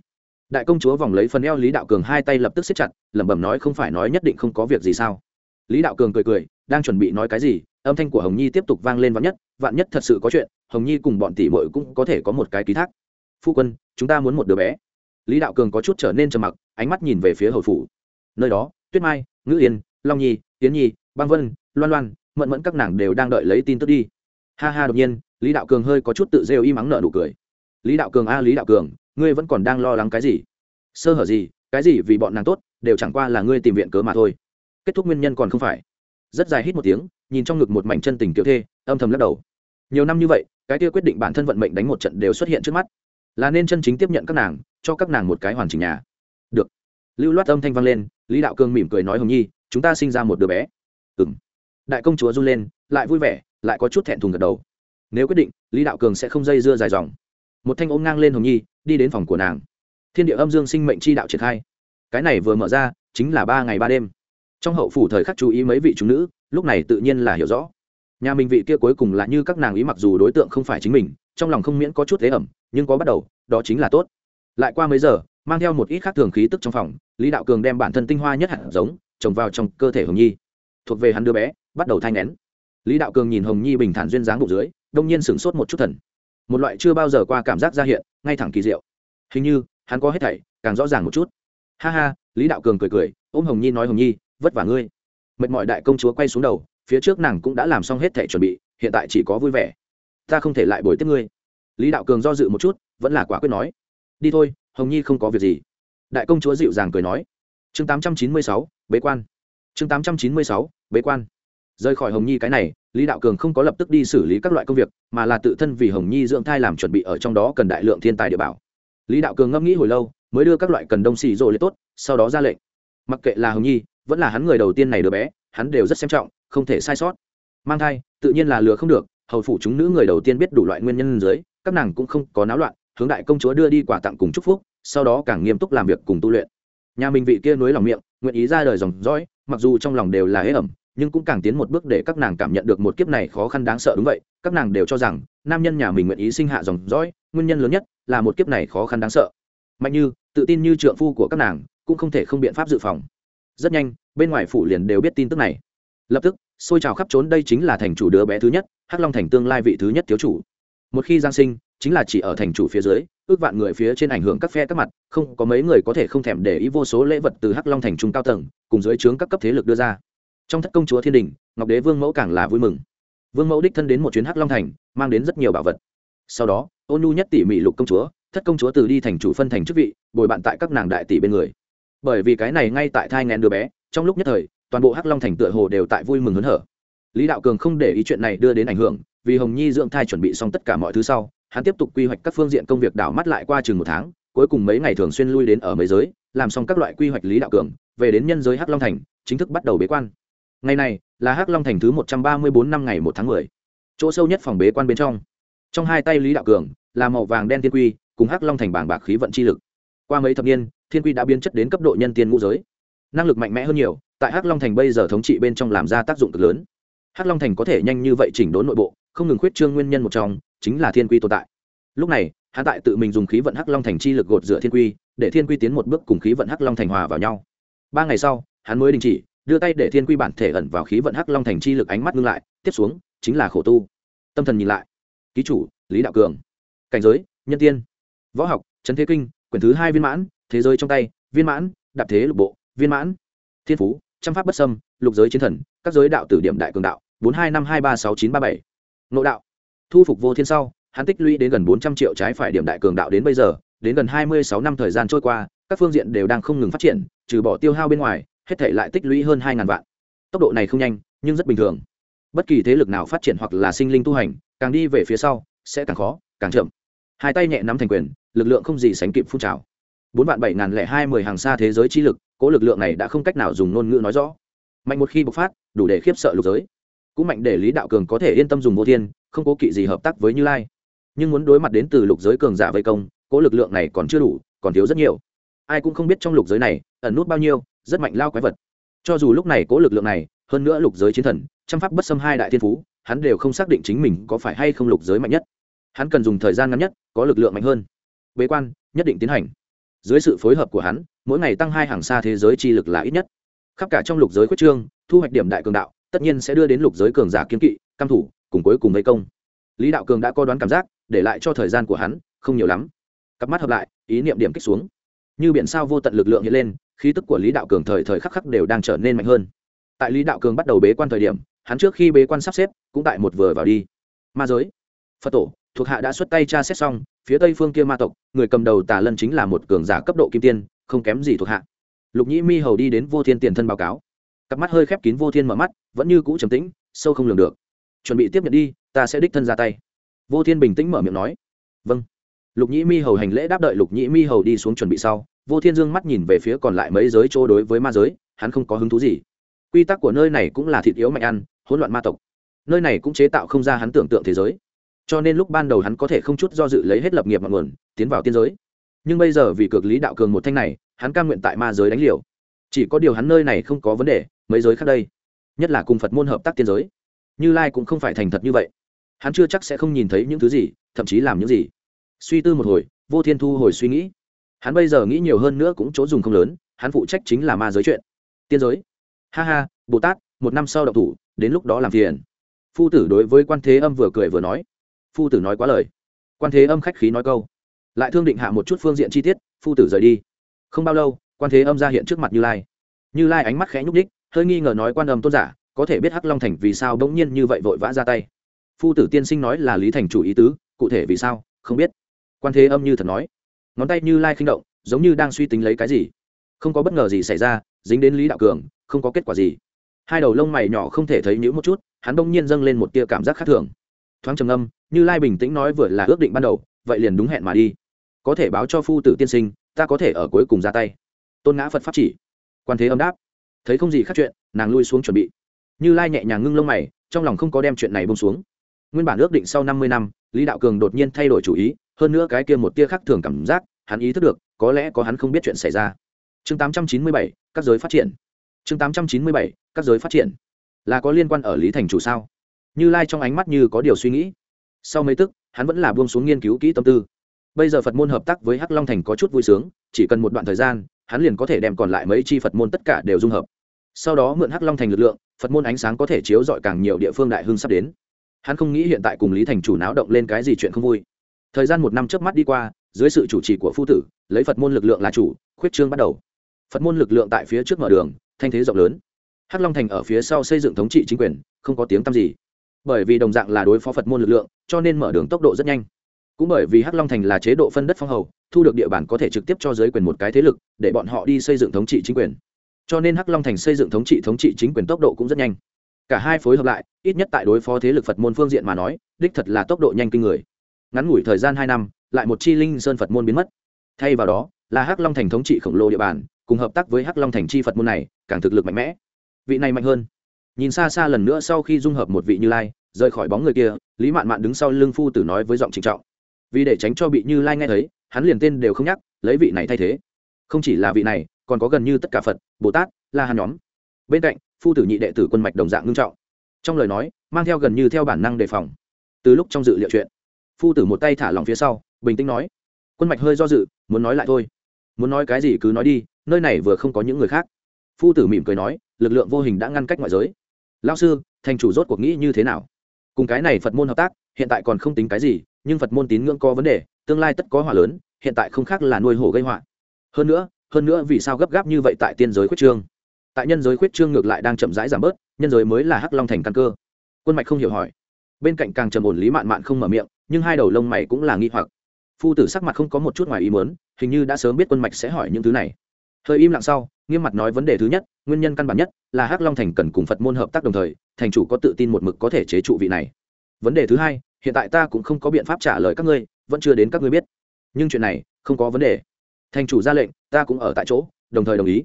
Đại công chúa vòng lấy phần eo lý đạo cường hai tay lập tức xếp chặt, lẩm bẩm nói không phải nói nhất định không có việc gì sao? Lý đạo cường cười cười, đang chuẩn bị nói cái gì, âm thanh của hồng nhi tiếp tục vang lên vạn nhất vạn nhất thật sự có chuyện, hồng nhi cùng bọn tỷ bội cũng có thể có một cái ký thác. Phu quân, chúng ta muốn một đứa bé. Lý đạo cường có chút trở nên trầm mặc, ánh mắt nhìn về phía hầu phủ. Nơi đó, tuyết mai ngữ yên long nhi tiến nhi, băng vân, loan loan mẫn mẫn các nàng đều đang đợi lấy tin tức đi. Ha ha, đột nhiên, lý đạo cường hơi có chút tự rêu y mắng nợ nụ cười. Lý đạo cường a, lý đạo cường, ngươi vẫn còn đang lo lắng cái gì? Sơ hở gì, cái gì vì bọn nàng tốt, đều chẳng qua là ngươi tìm viện cớ mà thôi. Kết thúc nguyên nhân còn không phải. Rất dài hít một tiếng, nhìn trong ngực một mảnh chân tình kiểu thê, âm thầm lắc đầu. Nhiều năm như vậy, cái kia quyết định bản thân vận mệnh đánh một trận đều xuất hiện trước mắt. Là nên chân chính tiếp nhận các nàng, cho các nàng một cái hoàn chỉnh nhà. Được. Lưu loát âm thanh vang lên, lý đạo cương mỉm cười nói hồng nhi chúng ta sinh ra một đứa bé. Ừng đại công chúa run lên, lại vui vẻ, lại có chút thẹn thùng gật đầu. Nếu quyết định, lý đạo cường sẽ không dây dưa dài dòng. Một thanh ôm ngang lên hồng nhi, đi đến phòng của nàng. Thiên địa âm dương sinh mệnh chi đạo triển khai. Cái này vừa mở ra, chính là ba ngày ba đêm. Trong hậu phủ thời khắc chú ý mấy vị chúng nữ, lúc này tự nhiên là hiểu rõ. Nhà mình vị kia cuối cùng là như các nàng ý mặc dù đối tượng không phải chính mình, trong lòng không miễn có chút thế ẩm, nhưng có bắt đầu, đó chính là tốt. Lại qua mấy giờ, mang theo một ít khác thường khí tức trong phòng, lý đạo cường đem bản thân tinh hoa nhất hạt giống trồng vào trong cơ thể hồng nhi. Thuộc về hắn đứa bé, bắt đầu thai nén. lý đạo cường nhìn hồng nhi bình thản duyên dáng bụng dưới, đông nhiên sửng sốt một chút thần. Một loại chưa bao giờ qua cảm giác ra hiện, ngay thẳng kỳ diệu. Hình như, hắn có hết thảy, càng rõ ràng một chút. Ha ha, lý đạo cường cười cười, ôm hồng nhi nói, hồng nhi, vất vả ngươi. Mệt mỏi đại công chúa quay xuống đầu, phía trước nàng cũng đã làm xong hết thảy chuẩn bị, hiện tại chỉ có vui vẻ. Ta không thể lại bồi tiếp ngươi. Lý đạo cường do dự một chút, vẫn là quả quyết nói, đi thôi, hồng nhi không có việc gì. Đại công chúa dịu dàng cười nói. Chương tám trăm chín mươi sáu bế quan. Chương tám trăm chín mươi sáu, bế quan. Rời khỏi hồng nhi cái này, lý đạo cường không có lập tức đi xử lý các loại công việc, mà là tự thân vì hồng nhi dưỡng thai làm chuẩn bị ở trong đó cần đại lượng thiên tài địa bảo. Lý đạo cường ngẫm nghĩ hồi lâu, mới đưa các loại cần đông xì rồi lên tốt, sau đó ra lệnh. Mặc kệ là hồng nhi, vẫn là hắn người đầu tiên này đứa bé, hắn đều rất xem trọng, không thể sai sót. Mang thai, tự nhiên là lừa không được, hầu phủ chúng nữ người đầu tiên biết đủ loại nguyên nhân dưới, các nàng cũng không có náo loạn, hướng đại công chúa đưa đi quà tặng cùng chúc phúc, sau đó càng nghiêm túc làm việc cùng tu luyện. Nhà mình vị kia nối lòng miệng nguyện ý ra đời dòng dõi, mặc dù trong lòng đều là ế ẩm, nhưng cũng càng tiến một bước để các nàng cảm nhận được một kiếp này khó khăn đáng sợ đúng vậy. Các nàng đều cho rằng, nam nhân nhà mình nguyện ý sinh hạ dòng dõi, nguyên nhân lớn nhất là một kiếp này khó khăn đáng sợ. Mạnh như, tự tin như trượng phu của các nàng, cũng không thể không biện pháp dự phòng. Rất nhanh, bên ngoài phủ liền đều biết tin tức này. Lập tức, xôi trào khắp trốn đây chính là thành chủ đứa bé thứ nhất, hắc long thành tương lai vị thứ nhất thiếu chủ. Một khi giang sinh chính là chỉ ở thành chủ phía dưới, ước vạn người phía trên ảnh hưởng các phe các mặt, không, có mấy người có thể không thèm để ý vô số lễ vật từ hắc long thành trung cao tầng, cùng dưới trướng các cấp thế lực đưa ra. Trong thất công chúa thiên đình, ngọc đế vương mẫu càng là vui mừng. Vương mẫu đích thân đến một chuyến hắc long thành, mang đến rất nhiều bảo vật. Sau đó, ôn nhu nhất tỉ mỉ lục công chúa, thất công chúa từ đi thành chủ phân thành chức vị, bồi bạn tại các nàng đại tỷ bên người. Bởi vì cái này ngay tại thai ngàn đứa bé, trong lúc nhất thời, toàn bộ hắc long thành tựa hồ đều tại vui mừng hớn hở. Lý đạo cường không để ý chuyện này đưa đến ảnh hưởng, vì hồng nhi dưỡng thai chuẩn bị xong tất cả mọi thứ sau hắn tiếp tục quy hoạch các phương diện công việc đảo mắt lại qua chừng một tháng, cuối cùng mấy ngày thường xuyên lui đến ở mấy giới, làm xong các loại quy hoạch lý đạo cường, về đến nhân giới hắc long thành, chính thức bắt đầu bế quan. Ngày này là hắc long thành thứ một trăm ba mươi bốn năm ngày một tháng mười. Chỗ sâu nhất phòng bế quan bên trong. Trong hai tay lý đạo cường là màu vàng đen thiên quy, cùng hắc long thành bảng bạc khí vận chi lực. Qua mấy thập niên, thiên quy đã biến chất đến cấp độ nhân tiên ngũ giới. Năng lực mạnh mẽ hơn nhiều, tại hắc long thành bây giờ thống trị bên trong làm ra tác dụng cực lớn. Hắc long thành có thể nhanh như vậy chỉnh đốn nội bộ, không ngừng khuyết trương nguyên nhân một trong chính là thiên quy tồn tại. Lúc này, hắn tại tự mình dùng khí vận hắc long thành chi lực gột dựa thiên quy, để thiên quy tiến một bước cùng khí vận hắc long thành hòa vào nhau. Ba ngày sau, hắn mới đình chỉ, đưa tay để thiên quy bản thể ẩn vào khí vận hắc long thành chi lực ánh mắt ngưng lại, tiếp xuống, chính là khổ tu. Tâm thần nhìn lại. Ký chủ, lý đạo cường. Cảnh giới, nhân tiên. Võ học trấn thế kinh, quyển thứ hai viên mãn, thế giới trong tay, viên mãn, đạp thế lục bộ, viên mãn. Thiên phú, trăm pháp bất sâm lục giới chiến thần, các giới đạo tử điểm đại cường đạo, bốn hai năm hai ba sáu chín ba bảy. Nộ đạo thu phục vô thiên sau, hắn tích lũy đến gần bốn trăm triệu trái phải điểm đại cường đạo đến bây giờ, đến gần hai mươi sáu năm thời gian trôi qua, các phương diện đều đang không ngừng phát triển, trừ bỏ tiêu hao bên ngoài, hết thể lại tích lũy hơn hai ngàn vạn. Tốc độ này không nhanh, nhưng rất bình thường. Bất kỳ thế lực nào phát triển hoặc là sinh linh tu hành, càng đi về phía sau, sẽ càng khó, càng chậm. Hai tay nhẹ nắm thành quyền, lực lượng không gì sánh kịp phun trào. Bốn vạn bảy ngàn lẻ hai mười hàng xa thế giới chi lực, cố lực lượng này đã không cách nào dùng ngôn ngữ nói rõ. Mạnh một khi bộc phát, đủ để khiếp sợ lục giới. Cũng mạnh để lý đạo cường có thể yên tâm dùng vô thiên không cố kỵ gì hợp tác với như lai. Nhưng muốn đối mặt đến từ lục giới cường giả vây công, cố lực lượng này còn chưa đủ, còn thiếu rất nhiều. Ai cũng không biết trong lục giới này, ẩn nút bao nhiêu, rất mạnh lao quái vật. Cho dù lúc này cố lực lượng này, hơn nữa lục giới chiến thần, trăm pháp bất xâm hai đại thiên phú, hắn đều không xác định chính mình có phải hay không lục giới mạnh nhất. Hắn cần dùng thời gian ngắn nhất, có lực lượng mạnh hơn. Bế quan, nhất định tiến hành. Dưới sự phối hợp của hắn, mỗi ngày tăng hai hàng xa thế giới chi lực là ít nhất. Khắp cả trong lục giới quyết trương, thu hoạch điểm đại cường đạo, tất nhiên sẽ đưa đến lục giới cường giả kiên kỵ cam thủ cùng cuối cùng vây công. Lý đạo cường đã có đoán cảm giác, để lại cho thời gian của hắn không nhiều lắm. Cặp mắt hợp lại, ý niệm điểm kích xuống. Như biển sao vô tận lực lượng hiện lên, khí tức của lý đạo cường thời thời khắc khắc đều đang trở nên mạnh hơn. Tại lý đạo cường bắt đầu bế quan thời điểm, hắn trước khi bế quan sắp xếp, cũng tại một vừa vào đi. Ma giới. Phật tổ, thuộc hạ đã xuất tay tra xét xong, phía tây phương kia ma tộc, người cầm đầu tà lân chính là một cường giả cấp độ kim tiên, không kém gì thuộc hạ. Lục nhĩ mi hầu đi đến vô thiên tiền thân báo cáo. Cặp mắt hơi khép kín vô thiên mở mắt, vẫn như cũ trầm tĩnh, sâu không lường được chuẩn bị tiếp nhận đi, ta sẽ đích thân ra tay. Vô thiên bình tĩnh mở miệng nói. Vâng. Lục nhĩ mi hầu hành lễ đáp đợi lục nhĩ mi hầu đi xuống chuẩn bị sau, vô thiên dương mắt nhìn về phía còn lại mấy giới chỗ đối với ma giới, hắn không có hứng thú gì. Quy tắc của nơi này cũng là thịt yếu mạnh ăn, hỗn loạn ma tộc. Nơi này cũng chế tạo không ra hắn tưởng tượng thế giới. Cho nên lúc ban đầu hắn có thể không chút do dự lấy hết lập nghiệp mọi nguồn, tiến vào tiên giới. Nhưng bây giờ vì cực lý đạo cường một thanh này, hắn cam nguyện tại ma giới đánh liều. Chỉ có điều hắn nơi này không có vấn đề, mấy giới khác đây, nhất là cùng phật môn hợp tác tiên giới như lai cũng không phải thành thật như vậy. Hắn chưa chắc sẽ không nhìn thấy những thứ gì, thậm chí làm những gì. Suy tư một hồi, vô thiên thu hồi suy nghĩ. Hắn bây giờ nghĩ nhiều hơn nữa cũng chỗ dùng không lớn, hắn phụ trách chính là ma giới chuyện. Tiên giới. Ha ha, bồ tát, một năm sau đậu thủ, đến lúc đó làm phiền. Phu tử đối với quan thế âm vừa cười vừa nói. Phu tử nói quá lời. Quan thế âm khách khí nói câu. Lại thương định hạ một chút phương diện chi tiết, phu tử rời đi. Không bao lâu, quan thế âm ra hiện trước mặt như lai. Như lai ánh mắt khẽ nhúc ních hơi nghi ngờ nói quan âm tôn giả có thể biết hắc long thành vì sao bỗng nhiên như vậy vội vã ra tay. Phu tử tiên sinh nói là lý thành chủ ý tứ, cụ thể vì sao, không biết. Quan thế âm như thật nói. Ngón tay như lai khinh động, giống như đang suy tính lấy cái gì. Không có bất ngờ gì xảy ra, dính đến lý đạo cường, không có kết quả gì. Hai đầu lông mày nhỏ không thể thấy nhữ một chút, hắn bỗng nhiên dâng lên một tia cảm giác khác thường. Thoáng trầm âm như lai bình tĩnh nói vừa là ước định ban đầu, vậy liền đúng hẹn mà đi. Có thể báo cho phu tử tiên sinh, ta có thể ở cuối cùng ra tay. Tôn ngã phật pháp chỉ. Quan thế âm đáp. Thấy không gì khác chuyện, nàng lui xuống chuẩn bị như lai nhẹ nhàng ngưng lông mày, trong lòng không có đem chuyện này bông xuống. Nguyên bản ước định sau năm mươi năm, lý đạo cường đột nhiên thay đổi chủ ý, hơn nữa cái kia một tia khác thường cảm giác, hắn ý thức được, có lẽ có hắn không biết chuyện xảy ra. Chương tám trăm chín mươi bảy, các giới phát triển. Chương tám trăm chín mươi bảy, các giới phát triển. Là có liên quan ở lý thành chủ sao? Như lai trong ánh mắt như có điều suy nghĩ. Sau mấy tức, hắn vẫn là buông xuống nghiên cứu kỹ tâm tư. Bây giờ phật môn hợp tác với hắc long thành có chút vui sướng, chỉ cần một đoạn thời gian, hắn liền có thể đem còn lại mấy chi phật môn tất cả đều dung hợp sau đó mượn hắc long thành lực lượng, phật môn ánh sáng có thể chiếu dọi càng nhiều địa phương đại hưng sắp đến. Hắn không nghĩ hiện tại cùng lý thành chủ náo động lên cái gì chuyện không vui. Thời gian một năm trước mắt đi qua, dưới sự chủ trì của phu tử, lấy phật môn lực lượng là chủ, khuyết trương bắt đầu. Phật môn lực lượng tại phía trước mở đường, thanh thế rộng lớn. Hắc long thành ở phía sau xây dựng thống trị chính quyền, không có tiếng tăm gì. Bởi vì đồng dạng là đối phó phật môn lực lượng, cho nên mở đường tốc độ rất nhanh. Cũng bởi vì hắc long thành là chế độ phân đất phong hầu, thu được địa bàn có thể trực tiếp cho giới quyền một cái thế lực, để bọn họ đi xây dựng thống trị chính quyền cho nên hắc long thành xây dựng thống trị thống trị chính quyền tốc độ cũng rất nhanh. Cả hai phối hợp lại, ít nhất tại đối phó thế lực phật môn phương diện mà nói, đích thật là tốc độ nhanh kinh người. Ngắn ngủi thời gian hai năm, lại một chi linh sơn phật môn biến mất. Thay vào đó, là hắc long thành thống trị khổng lồ địa bàn, cùng hợp tác với hắc long thành chi phật môn này, càng thực lực mạnh mẽ. Vị này mạnh hơn. Nhìn xa xa lần nữa sau khi dung hợp một vị như lai, rời khỏi bóng người kia, lý mạn mạn đứng sau lưng phu tử nói với giọng trịnh trọng. Vì để tránh cho bị như lai nghe thấy, hắn liền tên đều không nhắc, lấy vị này thay thế. Không chỉ là vị này còn có gần như tất cả phật, bồ tát, la hàn nhóm. Bên cạnh, phu tử nhị đệ tử quân mạch đồng dạng ngưng trọng. Trong lời nói, mang theo gần như theo bản năng đề phòng. Từ lúc trong dự liệu chuyện, phu tử một tay thả lòng phía sau, bình tĩnh nói, quân mạch hơi do dự, muốn nói lại thôi. Muốn nói cái gì cứ nói đi, nơi này vừa không có những người khác. Phu tử mỉm cười nói, lực lượng vô hình đã ngăn cách ngoại giới. Lao sư, thành chủ rốt cuộc nghĩ như thế nào? Cùng cái này phật môn hợp tác, hiện tại còn không tính cái gì, nhưng phật môn tín ngưỡng có vấn đề, tương lai tất có hỏa lớn, hiện tại không khác là nuôi hổ gây họa. Hơn nữa hơn nữa vì sao gấp gáp như vậy tại tiên giới khuyết trương? Tại nhân giới khuyết trương ngược lại đang chậm rãi giảm bớt, nhân giới mới là hắc long thành căn cơ. Quân mạch không hiểu hỏi. Bên cạnh càng trầm ổn lý mạn mạn không mở miệng, nhưng hai đầu lông mày cũng là nghi hoặc. Phu tử sắc mặt không có một chút ngoài ý mớn hình như đã sớm biết quân mạch sẽ hỏi những thứ này. Hơi im lặng sau, nghiêm mặt nói vấn đề thứ nhất, nguyên nhân căn bản nhất là hắc long thành cần cùng phật môn hợp tác đồng thời, thành chủ có tự tin một mực có thể chế trụ vị này. Vấn đề thứ hai, hiện tại ta cũng không có biện pháp trả lời các ngươi, vẫn chưa đến các ngươi biết. Nhưng chuyện này không có vấn đề thành chủ ra lệnh, ta cũng ở tại chỗ, đồng thời đồng ý.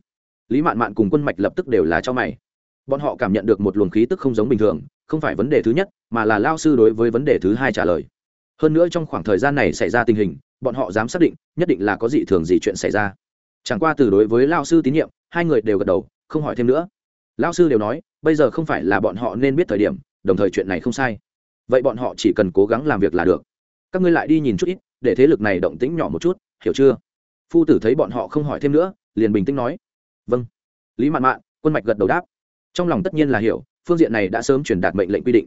Lý mạn mạn cùng quân mạch lập tức đều là cho mày. Bọn họ cảm nhận được một luồng khí tức không giống bình thường, không phải vấn đề thứ nhất, mà là lao sư đối với vấn đề thứ hai trả lời. Hơn nữa trong khoảng thời gian này xảy ra tình hình, bọn họ dám xác định, nhất định là có dị thường gì chuyện xảy ra. Chẳng qua từ đối với lao sư tín nhiệm, hai người đều gật đầu, không hỏi thêm nữa. Lao sư đều nói, bây giờ không phải là bọn họ nên biết thời điểm, đồng thời chuyện này không sai. Vậy bọn họ chỉ cần cố gắng làm việc là được. Các ngươi lại đi nhìn chút ít, để thế lực này động tĩnh nhỏ một chút, hiểu chưa? Phu tử thấy bọn họ không hỏi thêm nữa, liền bình tĩnh nói. Vâng. Lý mạn mạn, quân mạch gật đầu đáp. Trong lòng tất nhiên là hiểu, phương diện này đã sớm truyền đạt mệnh lệnh quy định.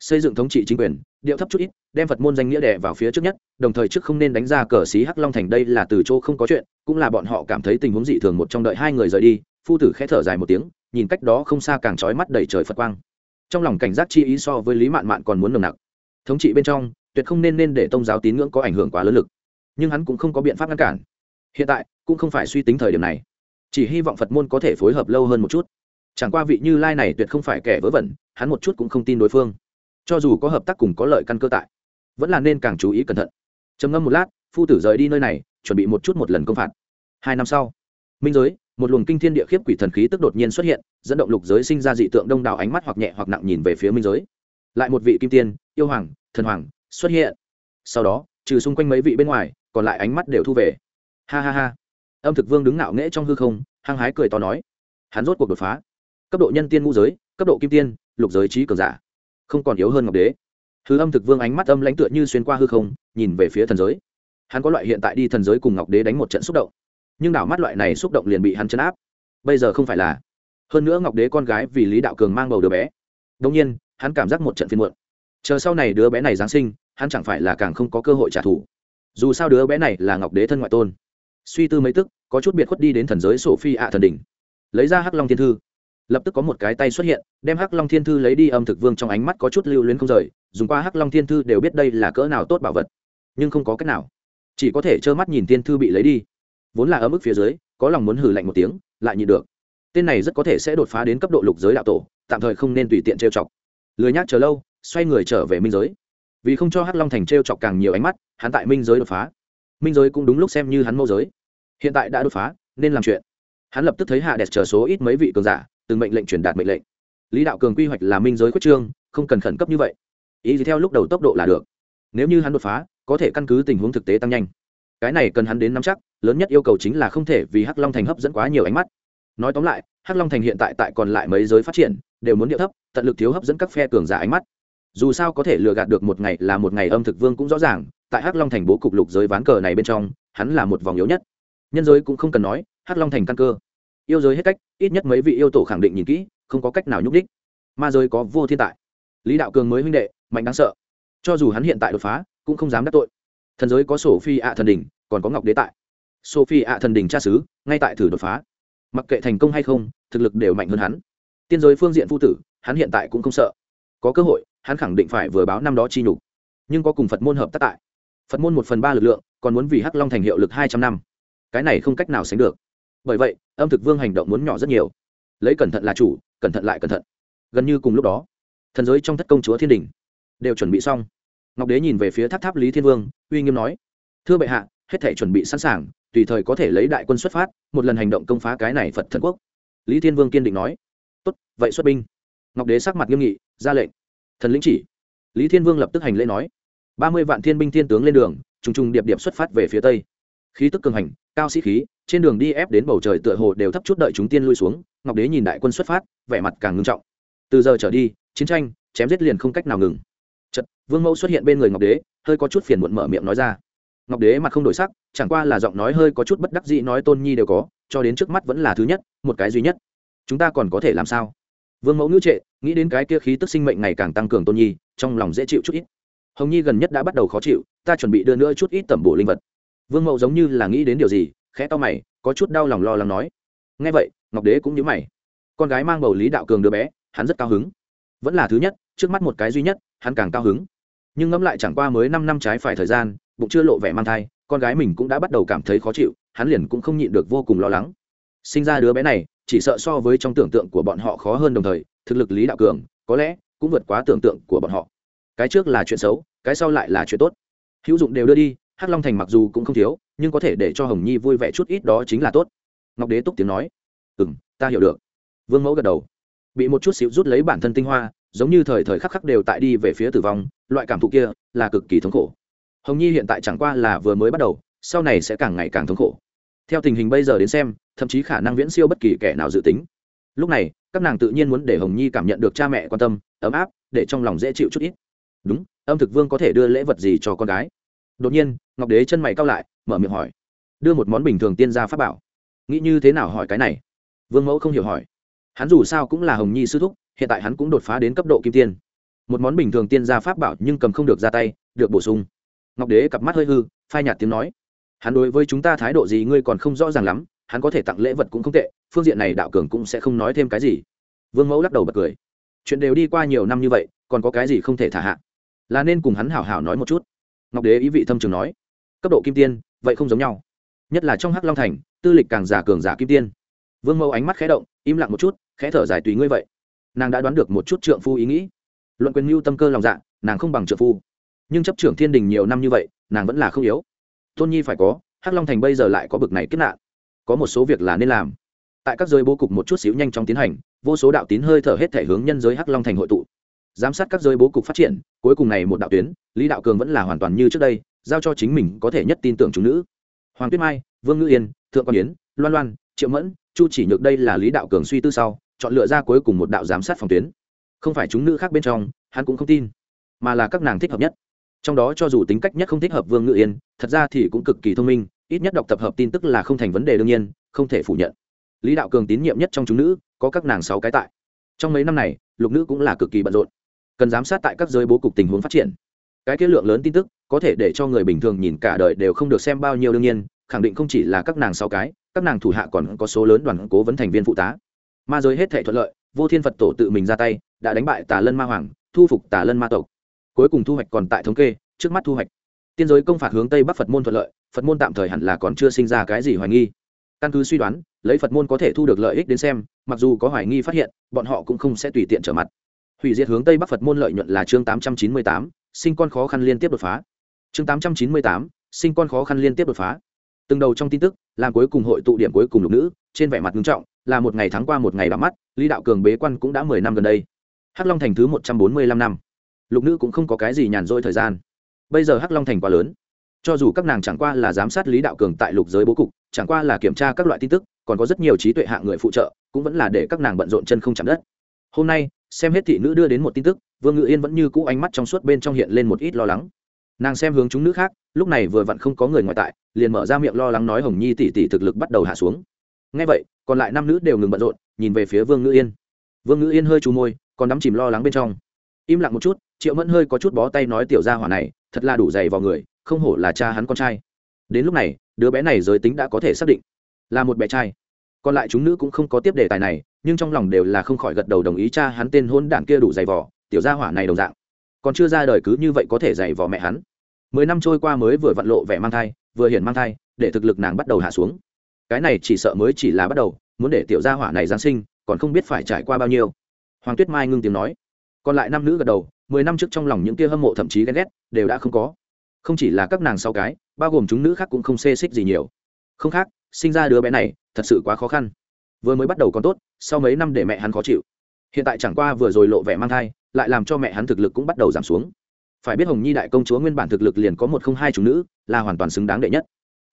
Xây dựng thống trị chính quyền, điệu thấp chút ít, đem phật môn danh nghĩa đẻ vào phía trước nhất, đồng thời trước không nên đánh ra cờ xí hắc long thành đây là từ chỗ không có chuyện, cũng là bọn họ cảm thấy tình huống dị thường một trong đợi hai người rời đi, phu tử khẽ thở dài một tiếng, nhìn cách đó không xa càng trói mắt đầy trời phật quang. Trong lòng cảnh giác chi ý so với lý mạn mạn còn muốn nồng nặc. Thống trị bên trong, tuyệt không nên nên để tôn giáo tín ngưỡng có ảnh hưởng quá lớn lực. Nhưng hắn cũng không có biện pháp ngăn cản hiện tại, cũng không phải suy tính thời điểm này. Chỉ hy vọng phật môn có thể phối hợp lâu hơn một chút. Chẳng qua vị như lai này tuyệt không phải kẻ vớ vẩn, hắn một chút cũng không tin đối phương. Cho dù có hợp tác cùng có lợi căn cơ tại, vẫn là nên càng chú ý cẩn thận. Trầm ngâm một lát, phu tử rời đi nơi này, chuẩn bị một chút một lần công phạt. Hai năm sau, minh giới, một luồng kinh thiên địa khiếp quỷ thần khí tức đột nhiên xuất hiện, dẫn động lục giới sinh ra dị tượng đông đảo ánh mắt hoặc nhẹ hoặc nặng nhìn về phía minh giới. Lại một vị kim tiên, yêu hoàng, thần hoàng xuất hiện. Sau đó, trừ xung quanh mấy vị bên ngoài, còn lại ánh mắt đều thu về ha ha ha. Âm thực vương đứng ngạo nghễ trong hư không, hăng hái cười to nói. Hắn rốt cuộc đột phá. Cấp độ nhân tiên ngũ giới, cấp độ kim tiên, lục giới trí cường giả. Không còn yếu hơn ngọc đế. Hư âm thực vương ánh mắt âm lãnh tựa như xuyên qua hư không, nhìn về phía thần giới. Hắn có loại hiện tại đi thần giới cùng ngọc đế đánh một trận xúc động. Nhưng đảo mắt loại này xúc động liền bị hắn chấn áp. Bây giờ không phải là. Hơn nữa ngọc đế con gái vì lý đạo cường mang bầu đứa bé. Đông nhiên, hắn cảm giác một trận phiên muộn. Chờ sau này đứa bé này giáng sinh, hắn chẳng phải là càng không có cơ hội trả thù. Dù sao đứa bé này là ngọc đế thân ngoại tôn suy tư mấy tức, có chút biệt khuất đi đến thần giới sổ phi ạ thần đỉnh. Lấy ra hắc long thiên thư. Lập tức có một cái tay xuất hiện, đem hắc long thiên thư lấy đi âm thực vương trong ánh mắt có chút lưu luyến không rời, dùng qua hắc long thiên thư đều biết đây là cỡ nào tốt bảo vật. Nhưng không có cách nào. Chỉ có thể trơ mắt nhìn thiên thư bị lấy đi. Vốn là ở mức phía dưới, có lòng muốn hử lạnh một tiếng, lại nhịn được. Tên này rất có thể sẽ đột phá đến cấp độ lục giới đạo tổ, tạm thời không nên tùy tiện trêu chọc. Lười nhác chờ lâu, xoay người trở về minh giới. Vì không cho hắc long thành trêu chọc càng nhiều ánh mắt, hắn tại minh giới đột phá minh giới cũng đúng lúc xem như hắn mâu giới. Hiện tại đã đột phá, nên làm chuyện. Hắn lập tức thấy hạ đẹp chờ số ít mấy vị cường giả, từng mệnh lệnh truyền đạt mệnh lệnh. Lý đạo cường quy hoạch là minh giới quyết trương, không cần khẩn cấp như vậy. Ý gì theo lúc đầu tốc độ là được. Nếu như hắn đột phá, có thể căn cứ tình huống thực tế tăng nhanh. Cái này cần hắn đến nắm chắc, lớn nhất yêu cầu chính là không thể vì hắc long thành hấp dẫn quá nhiều ánh mắt. Nói tóm lại, hắc long thành hiện tại tại còn lại mấy giới phát triển, đều muốn điệu thấp, tận lực thiếu hấp dẫn các phe cường giả ánh mắt. Dù sao có thể lừa gạt được một ngày là một ngày âm thực vương cũng rõ ràng tại hắc long thành bố cục lục giới ván cờ này bên trong, hắn là một vòng yếu nhất. Nhân giới cũng không cần nói, hắc long thành căn cơ. Yêu giới hết cách, ít nhất mấy vị yêu tổ khẳng định nhìn kỹ, không có cách nào nhúc đích ma giới có vô thiên tại. Lý đạo cường mới huynh đệ, mạnh đáng sợ. Cho dù hắn hiện tại đột phá, cũng không dám đắc tội. Thần giới có sổ phi ạ thần đình còn có ngọc đế tại. Sophie ạ thần đình cha xứ, ngay tại thử đột phá. Mặc kệ thành công hay không, thực lực đều mạnh hơn hắn. Tiên giới phương diện phu tử, hắn hiện tại cũng không sợ. Có cơ hội, hắn khẳng định phải vừa báo năm đó chi nhục. Nhưng có cùng phật môn hợp tác tại phật môn một phần ba lực lượng, còn muốn vì hắc long thành hiệu lực hai trăm năm. Cái này không cách nào sánh được. Bởi vậy, âm thực vương hành động muốn nhỏ rất nhiều. Lấy cẩn thận là chủ, cẩn thận lại cẩn thận. Gần như cùng lúc đó, thần giới trong thất công chúa thiên đình đều chuẩn bị xong. Ngọc đế nhìn về phía tháp tháp lý thiên vương, uy nghiêm nói, thưa bệ hạ, hết thể chuẩn bị sẵn sàng, tùy thời có thể lấy đại quân xuất phát, một lần hành động công phá cái này phật thần quốc. Lý thiên vương kiên định nói, tốt, vậy xuất binh. Ngọc đế sắc mặt nghiêm nghị, ra lệnh. Thần lĩnh chỉ. Lý thiên vương lập tức hành lễ nói ba mươi vạn thiên binh thiên tướng lên đường, trùng trùng điệp điệp xuất phát về phía tây. Khí tức cường hành, cao sĩ khí, trên đường đi ép đến bầu trời tựa hồ đều thấp chút đợi chúng tiên lui xuống, ngọc đế nhìn đại quân xuất phát, vẻ mặt càng ngưng trọng. Từ giờ trở đi, chiến tranh, chém giết liền không cách nào ngừng. Chật vương mẫu xuất hiện bên người ngọc đế, hơi có chút phiền muộn mở miệng nói ra. Ngọc đế mặt không đổi sắc, chẳng qua là giọng nói hơi có chút bất đắc dĩ nói tôn nhi đều có, cho đến trước mắt vẫn là thứ nhất, một cái duy nhất. Chúng ta còn có thể làm sao? Vương mẫu ngữ trệ, nghĩ đến cái kia khí tức sinh mệnh ngày càng tăng cường tôn nhi, trong lòng dễ chịu chút ít hồng nhi gần nhất đã bắt đầu khó chịu, ta chuẩn bị đưa nữa chút ít tẩm bổ linh vật. Vương Mậu giống như là nghĩ đến điều gì, khẽ to mày, có chút đau lòng lo lắng nói. Nghe vậy, ngọc đế cũng nhớ mày. Con gái mang bầu lý đạo cường đứa bé, hắn rất cao hứng. Vẫn là thứ nhất, trước mắt một cái duy nhất, hắn càng cao hứng. Nhưng ngẫm lại chẳng qua mới năm năm trái phải thời gian, bụng chưa lộ vẻ mang thai, con gái mình cũng đã bắt đầu cảm thấy khó chịu, hắn liền cũng không nhịn được vô cùng lo lắng. Sinh ra đứa bé này, chỉ sợ so với trong tưởng tượng của bọn họ khó hơn đồng thời, thực lực lý đạo cường, có lẽ cũng vượt quá tưởng tượng của bọn họ cái trước là chuyện xấu, cái sau lại là chuyện tốt. Hữu dụng đều đưa đi, hắc long thành mặc dù cũng không thiếu, nhưng có thể để cho hồng nhi vui vẻ chút ít đó chính là tốt. Ngọc đế túc tiếng nói ừ m ta hiểu được. Vương mẫu gật đầu. Bị một chút xíu rút lấy bản thân tinh hoa, giống như thời thời khắc khắc đều tại đi về phía tử vong, loại cảm thụ kia là cực kỳ thống khổ. Hồng nhi hiện tại chẳng qua là vừa mới bắt đầu, sau này sẽ càng ngày càng thống khổ. Theo tình hình bây giờ đến xem, thậm chí khả năng viễn siêu bất kỳ kẻ nào dự tính. Lúc này, các nàng tự nhiên muốn để hồng nhi cảm nhận được cha mẹ quan tâm, ấm áp, để trong lòng dễ chịu chút ít đúng, âm thực vương có thể đưa lễ vật gì cho con gái? Đột nhiên, ngọc đế chân mày cao lại, mở miệng hỏi. Đưa một món bình thường tiên gia pháp bảo. Nghĩ như thế nào hỏi cái này? Vương mẫu không hiểu hỏi. Hắn dù sao cũng là hồng nhi sư thúc, hiện tại hắn cũng đột phá đến cấp độ kim tiên. Một món bình thường tiên gia pháp bảo nhưng cầm không được ra tay, được bổ sung. Ngọc đế cặp mắt hơi hư, phai nhạt tiếng nói. Hắn đối với chúng ta thái độ gì ngươi còn không rõ ràng lắm, hắn có thể tặng lễ vật cũng không tệ, phương diện này đạo cường cũng sẽ không nói thêm cái gì. Vương mẫu lắc đầu bật cười. Chuyện đều đi qua nhiều năm như vậy, còn có cái gì không thể thả hạ? Là nên cùng hắn hảo hảo nói một chút. Ngọc đế ý vị thâm trường nói, cấp độ kim tiên, vậy không giống nhau. Nhất là trong hắc long thành, tư lịch càng giả cường giả kim tiên. Vương mẫu ánh mắt khẽ động, im lặng một chút, khẽ thở dài tùy ngươi vậy. Nàng đã đoán được một chút trượng phu ý nghĩ. Luận quyền mưu tâm cơ lòng dạ nàng không bằng trượng phu. Nhưng chấp trưởng thiên đình nhiều năm như vậy, nàng vẫn là không yếu. Tôn nhi phải có, hắc long thành bây giờ lại có bực này kết nạn. Có một số việc là nên làm. Tại các giới bố cục một chút xíu nhanh chóng tiến hành, vô số đạo tín hơi thở hết thể hướng nhân giới hắc long thành hội tụ. Giám sát các giới bố cục phát triển cuối cùng này một đạo tuyến, lý đạo cường vẫn là hoàn toàn như trước đây, giao cho chính mình có thể nhất tin tưởng chúng nữ. Hoàng tuyết mai, vương ngữ yên, thượng quan yến, loan loan, triệu mẫn, chu chỉ nhược đây là lý đạo cường suy tư sau, chọn lựa ra cuối cùng một đạo giám sát phòng tuyến. Không phải chúng nữ khác bên trong, hắn cũng không tin, mà là các nàng thích hợp nhất. Trong đó cho dù tính cách nhất không thích hợp vương ngự yên, thật ra thì cũng cực kỳ thông minh, ít nhất đọc tập hợp tin tức là không thành vấn đề đương nhiên, không thể phủ nhận. Lý đạo cường tín nhiệm nhất trong chúng nữ, có các nàng sáu cái tại. Trong mấy năm này, lục nữ cũng là cực kỳ bận rộn cần giám sát tại các giới bố cục tình huống phát triển. Cái kết lượng lớn tin tức, có thể để cho người bình thường nhìn cả đời đều không được xem bao nhiêu đương nhiên, khẳng định không chỉ là các nàng sáu cái, các nàng thủ hạ còn có số lớn đoàn cố vấn thành viên phụ tá. Ma giới hết thể thuận lợi, vô thiên phật tổ tự mình ra tay, đã đánh bại tà lân ma hoàng, thu phục tà lân ma tộc. Cuối cùng thu hoạch còn tại thống kê, trước mắt thu hoạch. Tiên giới công phạt hướng tây bắc phật môn thuận lợi, phật môn tạm thời hẳn là còn chưa sinh ra cái gì hoài nghi. Căn cứ suy đoán, lấy phật môn có thể thu được lợi ích đến xem, mặc dù có hoài nghi phát hiện, bọn họ cũng không sẽ tùy tiện trở mặt hủy diệt hướng tây bắc phật môn lợi nhuận là chương tám trăm chín mươi tám, sinh con khó khăn liên tiếp đột phá. Chương tám trăm chín mươi tám, sinh con khó khăn liên tiếp đột phá. Từng đầu trong tin tức, làm cuối cùng hội tụ điểm cuối cùng lục nữ, trên vẻ mặt nghiêm trọng, là một ngày tháng qua một ngày đắm mắt, lý đạo cường bế quan cũng đã mười năm gần đây. Hắc long thành thứ một trăm bốn mươi lăm năm. Lục nữ cũng không có cái gì nhàn rỗi thời gian. Bây giờ hắc long thành quá lớn. Cho dù các nàng chẳng qua là giám sát lý đạo cường tại lục giới bố cục, chẳng qua là kiểm tra các loại tin tức, còn có rất nhiều trí tuệ hạng người phụ trợ, cũng vẫn là để các nàng bận rộn chân không chạm đất. Hôm nay xem hết thị nữ đưa đến một tin tức, vương ngự yên vẫn như cũ ánh mắt trong suốt bên trong hiện lên một ít lo lắng. Nàng xem hướng chúng nữ khác, lúc này vừa vặn không có người ngoại tại, liền mở ra miệng lo lắng nói hồng nhi tỷ tỷ thực lực bắt đầu hạ xuống. Ngay vậy, còn lại năm nữ đều ngừng bận rộn, nhìn về phía vương ngự yên. Vương ngự yên hơi trù môi, còn đắm chìm lo lắng bên trong. Im lặng một chút, triệu mẫn hơi có chút bó tay nói tiểu gia hỏa này, thật là đủ dày vào người, không hổ là cha hắn con trai. Đến lúc này, đứa bé này giới tính đã có thể xác định là một bé trai còn lại chúng nữ cũng không có tiếp đề tài này, nhưng trong lòng đều là không khỏi gật đầu đồng ý cha hắn tên hôn đản kia đủ dày vỏ tiểu gia hỏa này đồng dạng. Còn chưa ra đời cứ như vậy có thể dày vỏ mẹ hắn. Mười năm trôi qua mới vừa vặn lộ vẻ mang thai, vừa hiển mang thai, để thực lực nàng bắt đầu hạ xuống. Cái này chỉ sợ mới chỉ là bắt đầu, muốn để tiểu gia hỏa này giáng sinh, còn không biết phải trải qua bao nhiêu. Hoàng tuyết mai ngưng tiếng nói. Còn lại năm nữ gật đầu, mười năm trước trong lòng những kia hâm mộ thậm chí ghen ghét, đều đã không có. Không chỉ là các nàng sau cái, bao gồm chúng nữ khác cũng không xê xích gì nhiều. Không khác sinh ra đứa bé này thật sự quá khó khăn. Vừa mới bắt đầu còn tốt, sau mấy năm để mẹ hắn khó chịu. Hiện tại chẳng qua vừa rồi lộ vẻ mang thai, lại làm cho mẹ hắn thực lực cũng bắt đầu giảm xuống. Phải biết hồng nhi đại công chúa nguyên bản thực lực liền có một không hai chủ nữ, là hoàn toàn xứng đáng đệ nhất.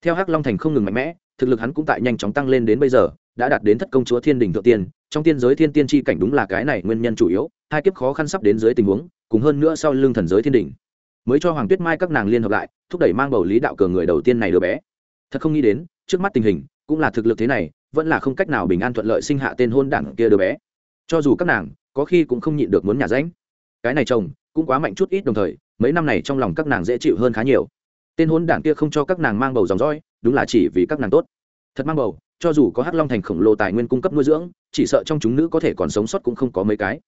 Theo hắc long thành không ngừng mạnh mẽ, thực lực hắn cũng tại nhanh chóng tăng lên đến bây giờ, đã đạt đến thất công chúa thiên đình thượng tiên, trong tiên giới thiên tiên tri cảnh đúng là cái này nguyên nhân chủ yếu, hai kiếp khó khăn sắp đến dưới tình huống, cùng hơn nữa sau lưng thần giới thiên đình mới cho hoàng tuyết mai các nàng liên hợp lại, thúc đẩy mang bầu lý đạo cường người đầu tiên này đứa bé. Thật không nghĩ đến trước mắt tình hình, cũng là thực lực thế này, vẫn là không cách nào bình an thuận lợi sinh hạ tên hôn đảng kia đứa bé. Cho dù các nàng, có khi cũng không nhịn được muốn nhà ránh. Cái này chồng, cũng quá mạnh chút ít đồng thời, mấy năm này trong lòng các nàng dễ chịu hơn khá nhiều. Tên hôn đảng kia không cho các nàng mang bầu dòng dõi, đúng là chỉ vì các nàng tốt. Thật mang bầu, cho dù có hắc long thành khổng lồ tài nguyên cung cấp nuôi dưỡng, chỉ sợ trong chúng nữ có thể còn sống sót cũng không có mấy cái.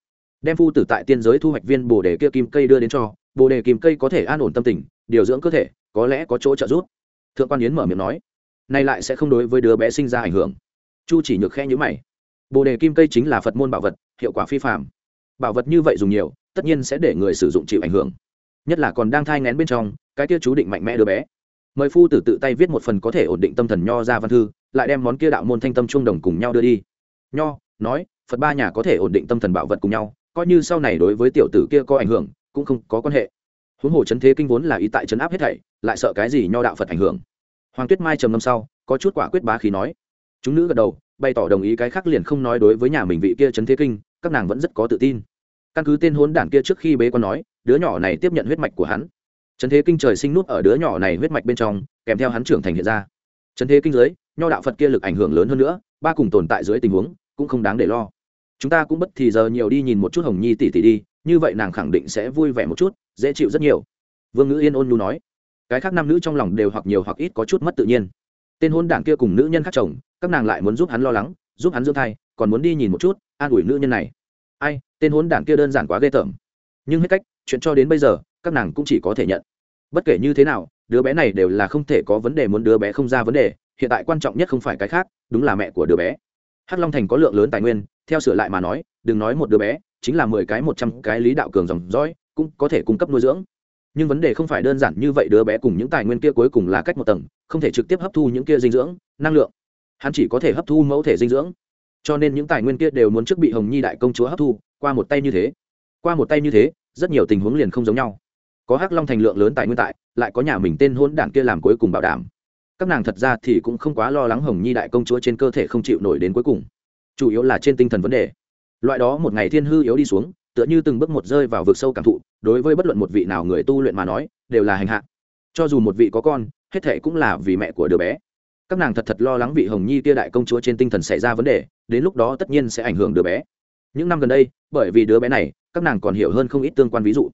Đem phu tử tại tiên giới thu hoạch viên bồ đề kia kim cây đưa đến cho, bồ đề kim cây có thể an ổn tâm tình, điều dưỡng cơ thể, có lẽ có chỗ trợ giúp. Thượng quan yến mở miệng nói nay lại sẽ không đối với đứa bé sinh ra ảnh hưởng. Chu chỉ nhược khe nhữ mày. Bồ đề kim cây chính là phật môn bảo vật, hiệu quả phi phạm bảo vật như vậy dùng nhiều, tất nhiên sẽ để người sử dụng chịu ảnh hưởng. Nhất là còn đang thai ngén bên trong, cái kia chú định mạnh mẽ đứa bé. Mời phu tử tự tay viết một phần có thể ổn định tâm thần nho ra văn thư, lại đem món kia đạo môn thanh tâm trung đồng cùng nhau đưa đi. Nho, nói, phật ba nhà có thể ổn định tâm thần bảo vật cùng nhau, coi như sau này đối với tiểu tử kia có ảnh hưởng, cũng không có quan hệ. Huống hồ chấn thế kinh vốn là ý tại chấn áp hết thảy, lại sợ cái gì nho đạo phật ảnh hưởng hoàng tuyết mai trầm ngâm sau, có chút quả quyết bá khí nói. Chúng nữ gật đầu, bày tỏ đồng ý cái khác liền không nói đối với nhà mình vị kia trấn thế kinh, các nàng vẫn rất có tự tin. Căn cứ tên hốn đản kia trước khi bế quan nói, đứa nhỏ này tiếp nhận huyết mạch của hắn. Trấn thế kinh trời sinh nút ở đứa nhỏ này huyết mạch bên trong, kèm theo hắn trưởng thành hiện ra. Trấn thế kinh dưới, nho đạo phật kia lực ảnh hưởng lớn hơn nữa, ba cùng tồn tại dưới tình huống, cũng không đáng để lo. Chúng ta cũng bất thì giờ nhiều đi nhìn một chút hồng nhi tỷ tỷ đi, như vậy nàng khẳng định sẽ vui vẻ một chút, dễ chịu rất nhiều. Vương ngữ yên ôn nhu nói cái khác nam nữ trong lòng đều hoặc nhiều hoặc ít có chút mất tự nhiên. Tên hôn đảng kia cùng nữ nhân khác chồng, các nàng lại muốn giúp hắn lo lắng, giúp hắn dưỡng thai, còn muốn đi nhìn một chút, an ủi nữ nhân này. Ai, tên hôn đảng kia đơn giản quá ghê tởm. Nhưng hết cách, chuyện cho đến bây giờ, các nàng cũng chỉ có thể nhận. Bất kể như thế nào, đứa bé này đều là không thể có vấn đề muốn đứa bé không ra vấn đề, hiện tại quan trọng nhất không phải cái khác, đúng là mẹ của đứa bé. Hắc long thành có lượng lớn tài nguyên, theo sửa lại mà nói, đừng nói một đứa bé, chính là mười cái một trăm cái lý đạo cường dòng dõi, cũng có thể cung cấp nuôi dưỡng nhưng vấn đề không phải đơn giản như vậy đứa bé cùng những tài nguyên kia cuối cùng là cách một tầng, không thể trực tiếp hấp thu những kia dinh dưỡng, năng lượng. Hắn chỉ có thể hấp thu mẫu thể dinh dưỡng. Cho nên những tài nguyên kia đều muốn trước bị hồng nhi đại công chúa hấp thu, qua một tay như thế. Qua một tay như thế, rất nhiều tình huống liền không giống nhau. Có hắc long thành lượng lớn tại nguyên tại, lại có nhà mình tên hôn đản kia làm cuối cùng bảo đảm. Các nàng thật ra thì cũng không quá lo lắng hồng nhi đại công chúa trên cơ thể không chịu nổi đến cuối cùng. Chủ yếu là trên tinh thần vấn đề. Loại đó một ngày thiên hư yếu đi xuống tựa như từng bước một rơi vào vực sâu cảm thụ, đối với bất luận một vị nào người tu luyện mà nói, đều là hành hạ. Cho dù một vị có con, hết thệ cũng là vì mẹ của đứa bé. Các nàng thật thật lo lắng vị hồng nhi kia đại công chúa trên tinh thần xảy ra vấn đề, đến lúc đó tất nhiên sẽ ảnh hưởng đứa bé. Những năm gần đây, bởi vì đứa bé này, các nàng còn hiểu hơn không ít tương quan ví dụ.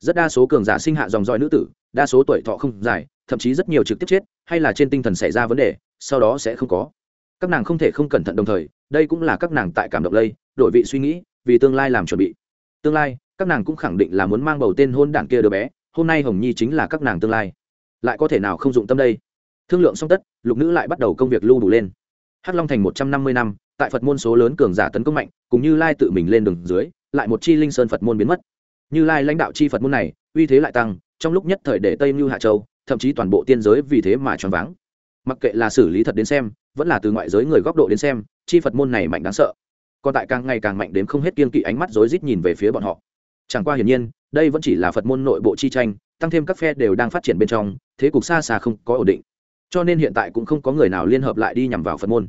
Rất đa số cường giả sinh hạ dòng dõi nữ tử, đa số tuổi thọ không dài, thậm chí rất nhiều trực tiếp chết, hay là trên tinh thần xảy ra vấn đề, sau đó sẽ không có. Các nàng không thể không cẩn thận đồng thời, đây cũng là các nàng tại cảm động lây, đổi vị suy nghĩ, vì tương lai làm chuẩn bị tương lai, các nàng cũng khẳng định là muốn mang bầu tên hôn đảng kia đứa bé, hôm nay hồng nhi chính là các nàng tương lai. Lại có thể nào không dụng tâm đây? Thương lượng xong tất, lục nữ lại bắt đầu công việc lưu đủ lên. Hắc long thành một trăm năm mươi năm, tại phật môn số lớn cường giả tấn công mạnh cũng như lai tự mình lên đường dưới, lại một chi linh sơn phật môn biến mất. Như lai lãnh đạo chi phật môn này, uy thế lại tăng, trong lúc nhất thời để tây mưu hạ châu, thậm chí toàn bộ tiên giới vì thế mà choáng váng. Mặc kệ là xử lý thật đến xem, vẫn là từ ngoại giới người góc độ đến xem, chi phật môn này mạnh đáng sợ còn tại càng ngày càng mạnh đến không hết kiên kỵ ánh mắt rối rít nhìn về phía bọn họ. Chẳng qua hiển nhiên, đây vẫn chỉ là phật môn nội bộ chi tranh, tăng thêm các phe đều đang phát triển bên trong, thế cục xa xa không có ổn định. Cho nên hiện tại cũng không có người nào liên hợp lại đi nhằm vào phật môn.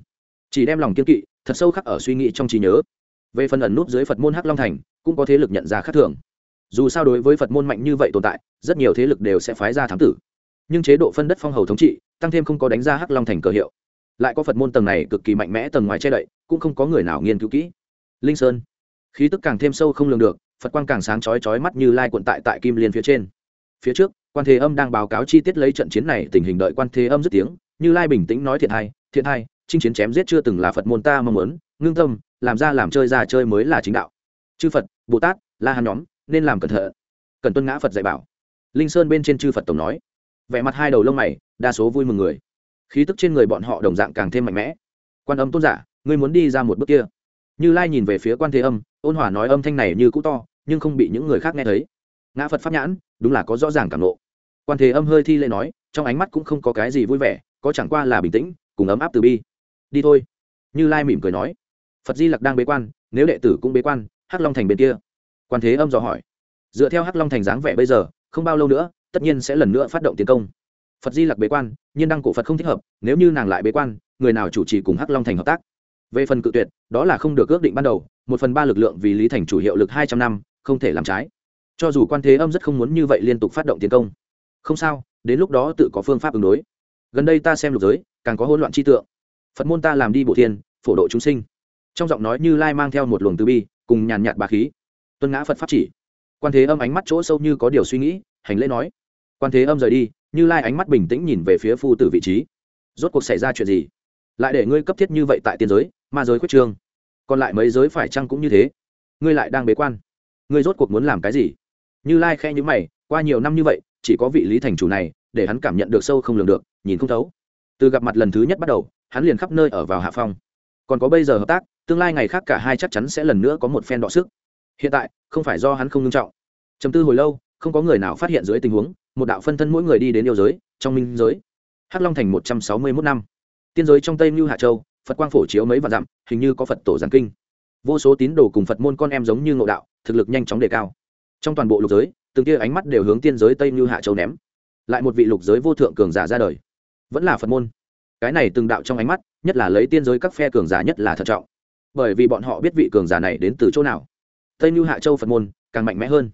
Chỉ đem lòng kiên kỵ, thật sâu khắc ở suy nghĩ trong trí nhớ. Về phần ẩn nút dưới phật môn hắc long thành, cũng có thế lực nhận ra khác thường. Dù sao đối với phật môn mạnh như vậy tồn tại, rất nhiều thế lực đều sẽ phái ra thám tử. Nhưng chế độ phân đất phong hầu thống trị, tăng thêm không có đánh ra hắc long thành cờ hiệu lại có phật môn tầng này cực kỳ mạnh mẽ tầng ngoài che đậy, cũng không có người nào nghiên cứu kỹ. Linh sơn. Khí tức càng thêm sâu không lường được, phật quang càng sáng chói chói mắt như lai quận tại tại kim liên phía trên. Phía trước, quan thế âm đang báo cáo chi tiết lấy trận chiến này, tình hình đợi quan thế âm dứt tiếng, như lai bình tĩnh nói thiện hai thiện hai, chinh chiến chém giết chưa từng là phật môn ta mong muốn, ngưng tâm, làm ra làm chơi ra chơi mới là chính đạo. Chư phật, bồ tát, la hàn nhóm, nên làm cẩn thận. Cần tuân ngã phật dạy bảo. Linh sơn bên trên chư phật tổng nói. Vẻ mặt hai đầu lông mày, đa số vui mừng người khí tức trên người bọn họ đồng dạng càng thêm mạnh mẽ. Quan âm tôn giả, ngươi muốn đi ra một bước kia. Như lai nhìn về phía quan thế âm, ôn hòa nói âm thanh này như cũ to, nhưng không bị những người khác nghe thấy. Ngã phật pháp nhãn, đúng là có rõ ràng cảm nộ quan thế âm hơi thi lễ nói, trong ánh mắt cũng không có cái gì vui vẻ, có chẳng qua là bình tĩnh, cùng ấm áp từ bi. Đi thôi. Như lai mỉm cười nói. Phật di lặc đang bế quan, nếu đệ tử cũng bế quan, hắc long thành bên kia. Quan thế âm dò hỏi. Dựa theo hắc long thành dáng vẻ bây giờ, không bao lâu nữa, tất nhiên sẽ lần nữa phát động tiến công phật di lặc bế quan, nhiên đăng cổ phật không thích hợp, nếu như nàng lại bế quan, người nào chủ trì cùng hắc long thành hợp tác? Về phần cự tuyệt, đó là không được ước định ban đầu, một phần ba lực lượng vì lý thành chủ hiệu lực hai trăm năm, không thể làm trái. Cho dù quan thế âm rất không muốn như vậy liên tục phát động tiến công. Không sao, đến lúc đó tự có phương pháp ứng đối. Gần đây ta xem lục giới, càng có hỗn loạn chi tượng. Phật môn ta làm đi bộ thiên, phổ độ chúng sinh. Trong giọng nói như lai mang theo một luồng từ bi, cùng nhàn nhạt bà khí. Tuân ngã phật pháp chỉ. Quan thế âm ánh mắt chỗ sâu như có điều suy nghĩ, hành lễ nói. Quan thế âm rời đi như lai ánh mắt bình tĩnh nhìn về phía phu tử vị trí. Rốt cuộc xảy ra chuyện gì? Lại để ngươi cấp thiết như vậy tại tiên giới, ma giới quyết trương. Còn lại mấy giới phải chăng cũng như thế? Ngươi lại đang bế quan. Ngươi rốt cuộc muốn làm cái gì? Như lai khe như mày, qua nhiều năm như vậy, chỉ có vị lý thành chủ này, để hắn cảm nhận được sâu không lường được, nhìn không thấu. Từ gặp mặt lần thứ nhất bắt đầu, hắn liền khắp nơi ở vào hạ phong. Còn có bây giờ hợp tác, tương lai ngày khác cả hai chắc chắn sẽ lần nữa có một phen đọ sức. Hiện tại, không phải do hắn không nghiêm trọng. Chấm tư hồi lâu, không có người nào phát hiện dưới tình huống một đạo phân thân mỗi người đi đến yêu giới, trong minh giới. Hắc long thành một trăm sáu mươi mốt năm. Tiên giới trong tây mưu hạ châu, phật quang phổ chiếu mấy vạn dặm, hình như có phật tổ giảng kinh. Vô số tín đồ cùng phật môn con em giống như ngộ đạo, thực lực nhanh chóng đề cao. Trong toàn bộ lục giới, từng kia ánh mắt đều hướng tiên giới tây mưu hạ châu ném. Lại một vị lục giới vô thượng cường giả ra đời. Vẫn là phật môn. Cái này từng đạo trong ánh mắt, nhất là lấy tiên giới các phe cường giả nhất là thận trọng. Bởi vì bọn họ biết vị cường giả này đến từ chỗ nào. Tây mưu hạ châu phật môn, càng mạnh mẽ hơn.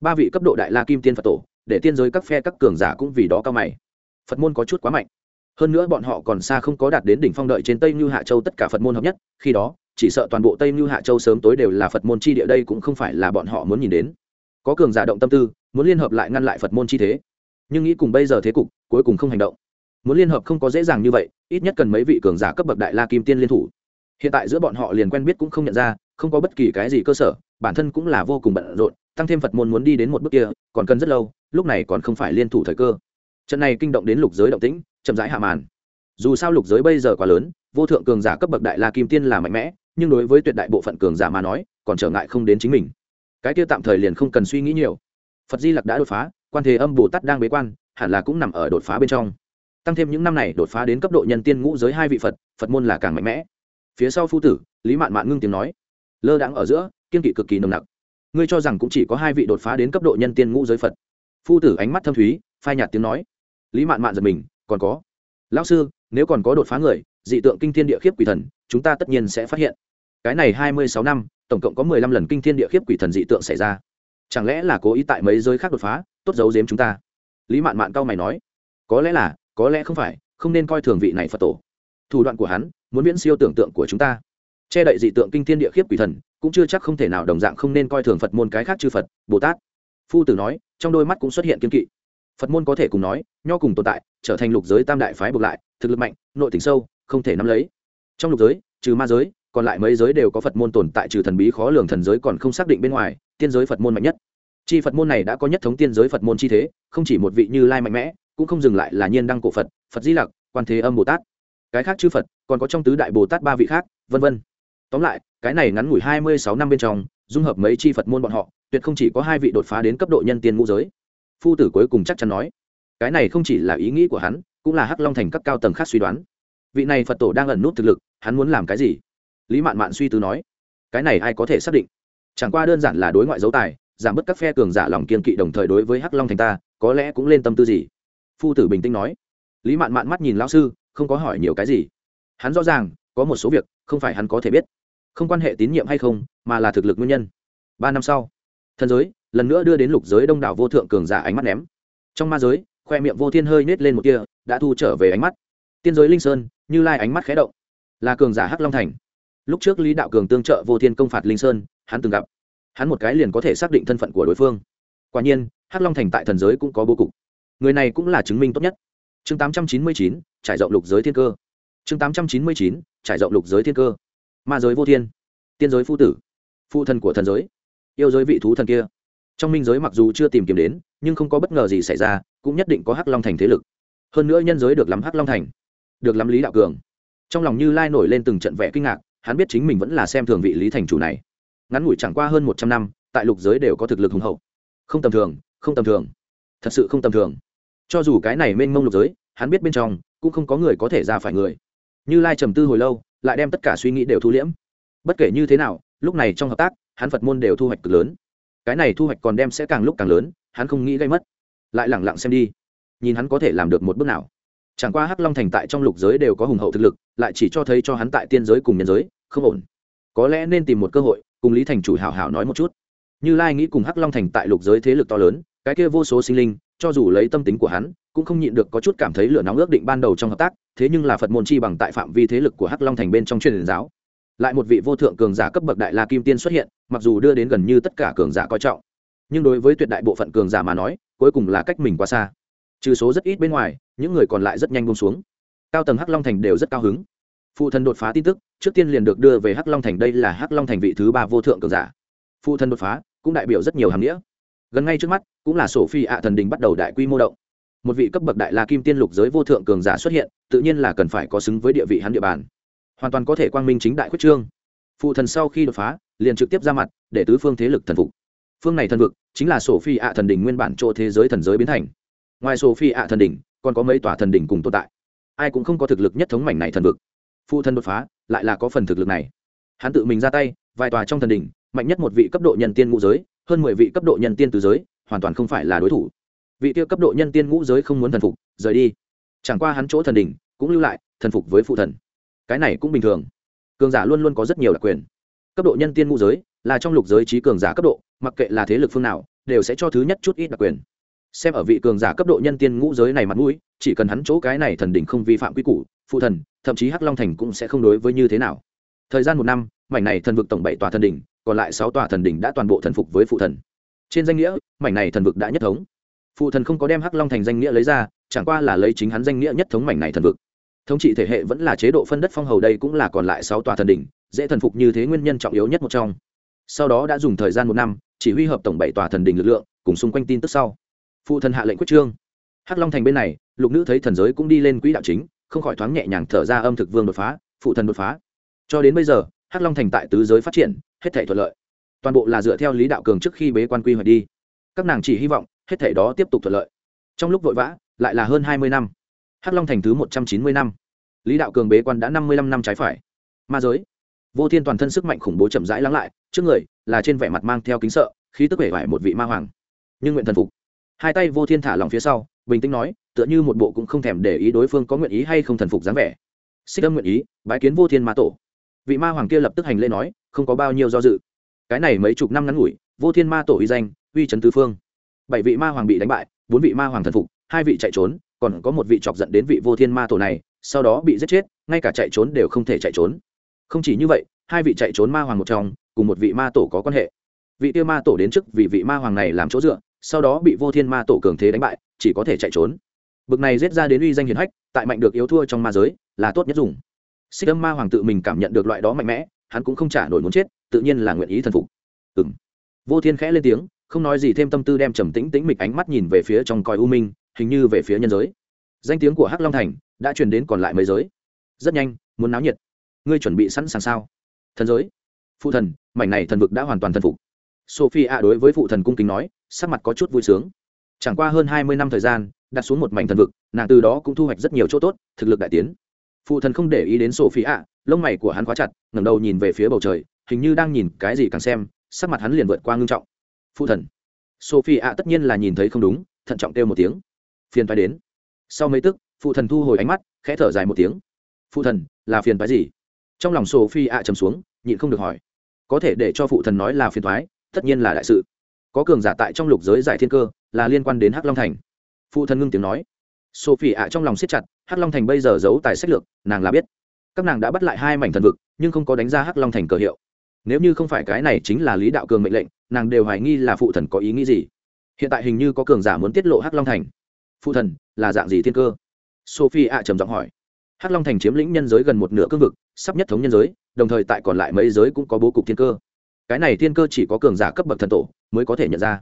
Ba vị cấp độ đại la kim tiên phật tổ để tiên giới các phe các cường giả cũng vì đó cao mày. Phật môn có chút quá mạnh. Hơn nữa bọn họ còn xa không có đạt đến đỉnh phong đợi trên tây như hạ châu tất cả phật môn hợp nhất, khi đó, chỉ sợ toàn bộ tây như hạ châu sớm tối đều là phật môn chi địa đây cũng không phải là bọn họ muốn nhìn đến. Có cường giả động tâm tư, muốn liên hợp lại ngăn lại phật môn chi thế. Nhưng nghĩ cùng bây giờ thế cục, cuối cùng không hành động. Muốn liên hợp không có dễ dàng như vậy, ít nhất cần mấy vị cường giả cấp bậc đại la kim tiên liên thủ. Hiện tại giữa bọn họ liền quen biết cũng không nhận ra, không có bất kỳ cái gì cơ sở, bản thân cũng là vô cùng bận rộn, tăng thêm phật môn muốn đi đến một bước kia, còn cần rất lâu lúc này còn không phải liên thủ thời cơ. Trận này kinh động đến lục giới động tĩnh, chậm rãi hạ màn. Dù sao lục giới bây giờ quá lớn, vô thượng cường giả cấp bậc đại la kim tiên là mạnh mẽ, nhưng đối với tuyệt đại bộ phận cường giả mà nói, còn trở ngại không đến chính mình. Cái kia tạm thời liền không cần suy nghĩ nhiều. Phật di lặc đã đột phá, quan thế âm bồ tát đang bế quan, hẳn là cũng nằm ở đột phá bên trong. Tăng thêm những năm này đột phá đến cấp độ nhân tiên ngũ giới hai vị phật phật môn là càng mạnh mẽ. Phía sau phu tử, lý mạn mạn ngưng tiếng nói. Lơ đãng ở giữa, kiên kỵ cực kỳ nồng nặc. Ngươi cho rằng cũng chỉ có hai vị đột phá đến cấp độ nhân tiên ngũ giới phật phu tử ánh mắt thâm thúy, phai nhạt tiếng nói. Lý mạn mạn giật mình, còn có. Lão sư, nếu còn có đột phá người, dị tượng kinh thiên địa khiếp quỷ thần, chúng ta tất nhiên sẽ phát hiện. Cái này hai mươi sáu năm, tổng cộng có mười lăm lần kinh thiên địa khiếp quỷ thần dị tượng xảy ra. Chẳng lẽ là cố ý tại mấy giới khác đột phá, tốt giấu giếm chúng ta? Lý mạn mạn cao mày nói. Có lẽ là, có lẽ không phải, không nên coi thường vị này phật tổ. Thủ đoạn của hắn, muốn viễn siêu tưởng tượng của chúng ta. Che đậy dị tượng kinh thiên địa khiếp quỷ thần, cũng chưa chắc không thể nào đồng dạng không nên coi thường phật môn cái khác chư phật, bồ tát phu tử nói, trong đôi mắt cũng xuất hiện kiên kỵ. Phật môn có thể cùng nói, nho cùng tồn tại, trở thành lục giới tam đại phái buộc lại, thực lực mạnh, nội tình sâu, không thể nắm lấy. Trong lục giới, trừ ma giới, còn lại mấy giới đều có phật môn tồn tại trừ thần bí khó lường thần giới còn không xác định bên ngoài, tiên giới phật môn mạnh nhất. Chi phật môn này đã có nhất thống tiên giới phật môn chi thế, không chỉ một vị như lai mạnh mẽ, cũng không dừng lại là nhiên đăng cổ phật phật di lặc, quan thế âm bồ tát. Cái khác chư phật, còn có trong tứ đại bồ tát ba vị khác, vân vân. Tóm lại, cái này ngắn ngủi hai mươi sáu năm bên trong, dung hợp mấy chi phật môn bọn họ tuyệt không chỉ có hai vị đột phá đến cấp độ nhân tiên ngũ giới. Phu tử cuối cùng chắc chắn nói, cái này không chỉ là ý nghĩ của hắn, cũng là hắc long thành các cao tầng khác suy đoán. Vị này phật tổ đang ẩn nút thực lực, hắn muốn làm cái gì? Lý mạn mạn suy tư nói, cái này ai có thể xác định? Chẳng qua đơn giản là đối ngoại dấu tài, giảm bớt các phe cường giả lòng kiên kỵ đồng thời đối với hắc long thành ta, có lẽ cũng lên tâm tư gì? Phu tử bình tĩnh nói, lý mạn mạn mắt nhìn lão sư, không có hỏi nhiều cái gì. Hắn rõ ràng, có một số việc, không phải hắn có thể biết. Không quan hệ tín nhiệm hay không, mà là thực lực nguyên nhân. Ba năm sau thần giới, lần nữa đưa đến lục giới đông đảo vô thượng cường giả ánh mắt ném. Trong ma giới, khoe miệng vô thiên hơi nết lên một kia đã thu trở về ánh mắt. Tiên giới linh sơn, như lai ánh mắt khé động. Là cường giả hắc long thành. Lúc trước lý đạo cường tương trợ vô thiên công phạt linh sơn, hắn từng gặp. Hắn một cái liền có thể xác định thân phận của đối phương. Quả nhiên, hắc long thành tại thần giới cũng có bố cục. Người này cũng là chứng minh tốt nhất. Chương tám trăm chín mươi chín, trải rộng lục giới thiên cơ. Chương tám trăm chín mươi chín, trải rộng lục giới thiên cơ. Ma giới vô thiên. Tiên giới phu tử. Phụ thần của thần giới yêu giới vị thú thần kia. Trong minh giới mặc dù chưa tìm kiếm đến, nhưng không có bất ngờ gì xảy ra, cũng nhất định có hắc long thành thế lực. Hơn nữa nhân giới được lắm hắc long thành, được lắm lý đạo cường. Trong lòng như lai nổi lên từng trận vẻ kinh ngạc, hắn biết chính mình vẫn là xem thường vị lý thành chủ này. Ngắn ngủi chẳng qua hơn một trăm năm, tại lục giới đều có thực lực hùng hậu. Không tầm thường, không tầm thường. Thật sự không tầm thường. Cho dù cái này mênh mông lục giới, hắn biết bên trong, cũng không có người có thể ra phải người. Như lai trầm tư hồi lâu, lại đem tất cả suy nghĩ đều thu liễm. Bất kể như thế nào, lúc này trong hợp tác hắn phật môn đều thu hoạch cực lớn. Cái này thu hoạch còn đem sẽ càng lúc càng lớn, hắn không nghĩ gây mất. Lại lẳng lặng xem đi. Nhìn hắn có thể làm được một bước nào. Chẳng qua hắc long thành tại trong lục giới đều có hùng hậu thực lực, lại chỉ cho thấy cho hắn tại tiên giới cùng nhân giới, không ổn. Có lẽ nên tìm một cơ hội, cùng lý thành chủ hảo hảo nói một chút. Như lai nghĩ cùng hắc long thành tại lục giới thế lực to lớn, cái kia vô số sinh linh, cho dù lấy tâm tính của hắn, cũng không nhịn được có chút cảm thấy lửa nóng ước định ban đầu trong hợp tác, thế nhưng là phật môn chi bằng tại phạm vi thế lực của hắc long thành bên trong truyền giáo lại một vị vô thượng cường giả cấp bậc đại la kim tiên xuất hiện, mặc dù đưa đến gần như tất cả cường giả coi trọng. Nhưng đối với tuyệt đại bộ phận cường giả mà nói, cuối cùng là cách mình quá xa. Trừ số rất ít bên ngoài, những người còn lại rất nhanh bông xuống. Cao tầng hắc long thành đều rất cao hứng. Phụ thần đột phá tin tức, trước tiên liền được đưa về hắc long thành, đây là hắc long thành vị thứ ba vô thượng cường giả. Phụ thần đột phá, cũng đại biểu rất nhiều hàm nghĩa. Gần ngay trước mắt, cũng là sổ phi ạ thần đình bắt đầu đại quy mô động. Một vị cấp bậc đại la kim tiên lục giới vô thượng cường giả xuất hiện, tự nhiên là cần phải có xứng với địa vị hắn địa bàn hoàn toàn có thể quang minh chính đại quyết trương. Phụ thần sau khi đột phá, liền trực tiếp ra mặt, để tứ phương thế lực thần phục. Phương này thần vực, chính là sổ phi ạ thần đỉnh nguyên bản chỗ thế giới thần giới biến thành. Ngoài sổ phi ạ thần đỉnh, còn có mấy tòa thần đỉnh cùng tồn tại. Ai cũng không có thực lực nhất thống mảnh này thần vực. Phụ thần đột phá, lại là có phần thực lực này. Hắn tự mình ra tay, vài tòa trong thần đỉnh, mạnh nhất một vị cấp độ nhân tiên ngũ giới, hơn mười vị cấp độ nhân tiên tứ giới, hoàn toàn không phải là đối thủ. Vị tiêu cấp độ nhân tiên ngũ giới không muốn thần phục, rời đi. Chẳng qua hắn chỗ thần đỉnh, cũng lưu lại, thần phục với phụ thần cái này cũng bình thường. Cường giả luôn luôn có rất nhiều đặc quyền. Cấp độ nhân tiên ngũ giới là trong lục giới trí cường giả cấp độ, mặc kệ là thế lực phương nào, đều sẽ cho thứ nhất chút ít đặc quyền. Xem ở vị cường giả cấp độ nhân tiên ngũ giới này mặt mũi, chỉ cần hắn chỗ cái này thần đỉnh không vi phạm quy củ, phụ thần, thậm chí hắc long thành cũng sẽ không đối với như thế nào. Thời gian một năm, mảnh này thần vực tổng bảy tòa thần đỉnh, còn lại sáu tòa thần đỉnh đã toàn bộ thần phục với phụ thần. Trên danh nghĩa, mảnh này thần vực đã nhất thống. Phụ thần không có đem hắc long thành danh nghĩa lấy ra, chẳng qua là lấy chính hắn danh nghĩa nhất thống mảnh này thần vực thống trị thể hệ vẫn là chế độ phân đất phong hầu đây cũng là còn lại sáu tòa thần đỉnh, dễ thần phục như thế nguyên nhân trọng yếu nhất một trong. Sau đó đã dùng thời gian một năm, chỉ huy hợp tổng bảy tòa thần đỉnh lực lượng, cùng xung quanh tin tức sau. Phụ thần hạ lệnh quyết trương. Hắc long thành bên này, lục nữ thấy thần giới cũng đi lên quỹ đạo chính, không khỏi thoáng nhẹ nhàng thở ra âm thực vương đột phá, phụ thần đột phá. Cho đến bây giờ, hắc long thành tại tứ giới phát triển, hết thể thuận lợi. Toàn bộ là dựa theo lý đạo cường trước khi bế quan quy hoạch đi. Các nàng chỉ hy vọng, hết thể đó tiếp tục thuận lợi. Trong lúc vội vã, lại là hơn hai mươi năm hắc long thành thứ một trăm chín mươi năm. Lý đạo cường bế quan đã năm mươi năm năm trái phải. Ma giới. Vô thiên toàn thân sức mạnh khủng bố chậm rãi lắng lại, trước người là trên vẻ mặt mang theo kính sợ, khí tức vẻ vải một vị ma hoàng. Nhưng nguyện thần phục. Hai tay vô thiên thả lòng phía sau, bình tĩnh nói, tựa như một bộ cũng không thèm để ý đối phương có nguyện ý hay không thần phục dáng vẻ. Xích âm nguyện ý, bái kiến vô thiên ma tổ. Vị ma hoàng kia lập tức hành lễ nói, không có bao nhiêu do dự. Cái này mấy chục năm ngắn ngủi, vô thiên ma tổ uy danh, uy trấn tứ phương. Bảy vị ma hoàng bị đánh bại, bốn vị ma hoàng thần phục, hai vị chạy trốn còn có một vị chọc giận đến vị vô thiên ma tổ này, sau đó bị giết chết, ngay cả chạy trốn đều không thể chạy trốn. Không chỉ như vậy, hai vị chạy trốn ma hoàng một trong, cùng một vị ma tổ có quan hệ. Vị tiêu ma tổ đến trước vì vị ma hoàng này làm chỗ dựa, sau đó bị vô thiên ma tổ cường thế đánh bại, chỉ có thể chạy trốn. Bực này giết ra đến uy danh hiền hách, tại mạnh được yếu thua trong ma giới, là tốt nhất dùng. Xích âm ma hoàng tự mình cảm nhận được loại đó mạnh mẽ, hắn cũng không trả nổi muốn chết, tự nhiên là nguyện ý thần phục. Ừ vô thiên khẽ lên tiếng, không nói gì thêm tâm tư đem trầm tĩnh tĩnh mịch ánh mắt nhìn về phía trong còi u minh hình như về phía nhân giới. Danh tiếng của hắc long thành đã truyền đến còn lại mấy giới. Rất nhanh, muốn náo nhiệt. Ngươi chuẩn bị sẵn sàng sao? Thần giới. Phụ thần, mảnh này thần vực đã hoàn toàn thần phục. Sophie a đối với phụ thần cung kính nói, sắc mặt có chút vui sướng. Chẳng qua hơn hai mươi năm thời gian, đặt xuống một mảnh thần vực, nàng từ đó cũng thu hoạch rất nhiều chỗ tốt, thực lực đại tiến. Phụ thần không để ý đến sophie a lông mày của hắn khóa chặt, ngẩng đầu nhìn về phía bầu trời, hình như đang nhìn cái gì càng xem, sắc mặt hắn liền vượt qua ngưng trọng. Phụ thần. Sophie a tất nhiên là nhìn thấy không đúng, thận trọng kêu một tiếng phiền phải đến. Sau mấy tức, phụ thần thu hồi ánh mắt, khẽ thở dài một tiếng. Phụ thần, là phiền phái gì? Trong lòng sophie ạ trầm xuống, nhịn không được hỏi. Có thể để cho phụ thần nói là phiền thoái tất nhiên là đại sự. Có cường giả tại trong lục giới giải thiên cơ, là liên quan đến hắc long thành. Phụ thần ngưng tiếng nói. Sophie ạ trong lòng siết chặt, hắc long thành bây giờ giấu tài sách lược, nàng là biết. Các nàng đã bắt lại hai mảnh thần vực, nhưng không có đánh ra hắc long thành cờ hiệu. Nếu như không phải cái này chính là lý đạo cường mệnh lệnh, nàng đều hoài nghi là phụ thần có ý nghĩ gì. Hiện tại hình như có cường giả muốn tiết lộ hắc long thành phụ thần, là dạng gì thiên cơ? Sophie ạ trầm giọng hỏi. Hắc long thành chiếm lĩnh nhân giới gần một nửa cương vực, sắp nhất thống nhân giới, đồng thời tại còn lại mấy giới cũng có bố cục thiên cơ. Cái này thiên cơ chỉ có cường giả cấp bậc thần tổ mới có thể nhận ra.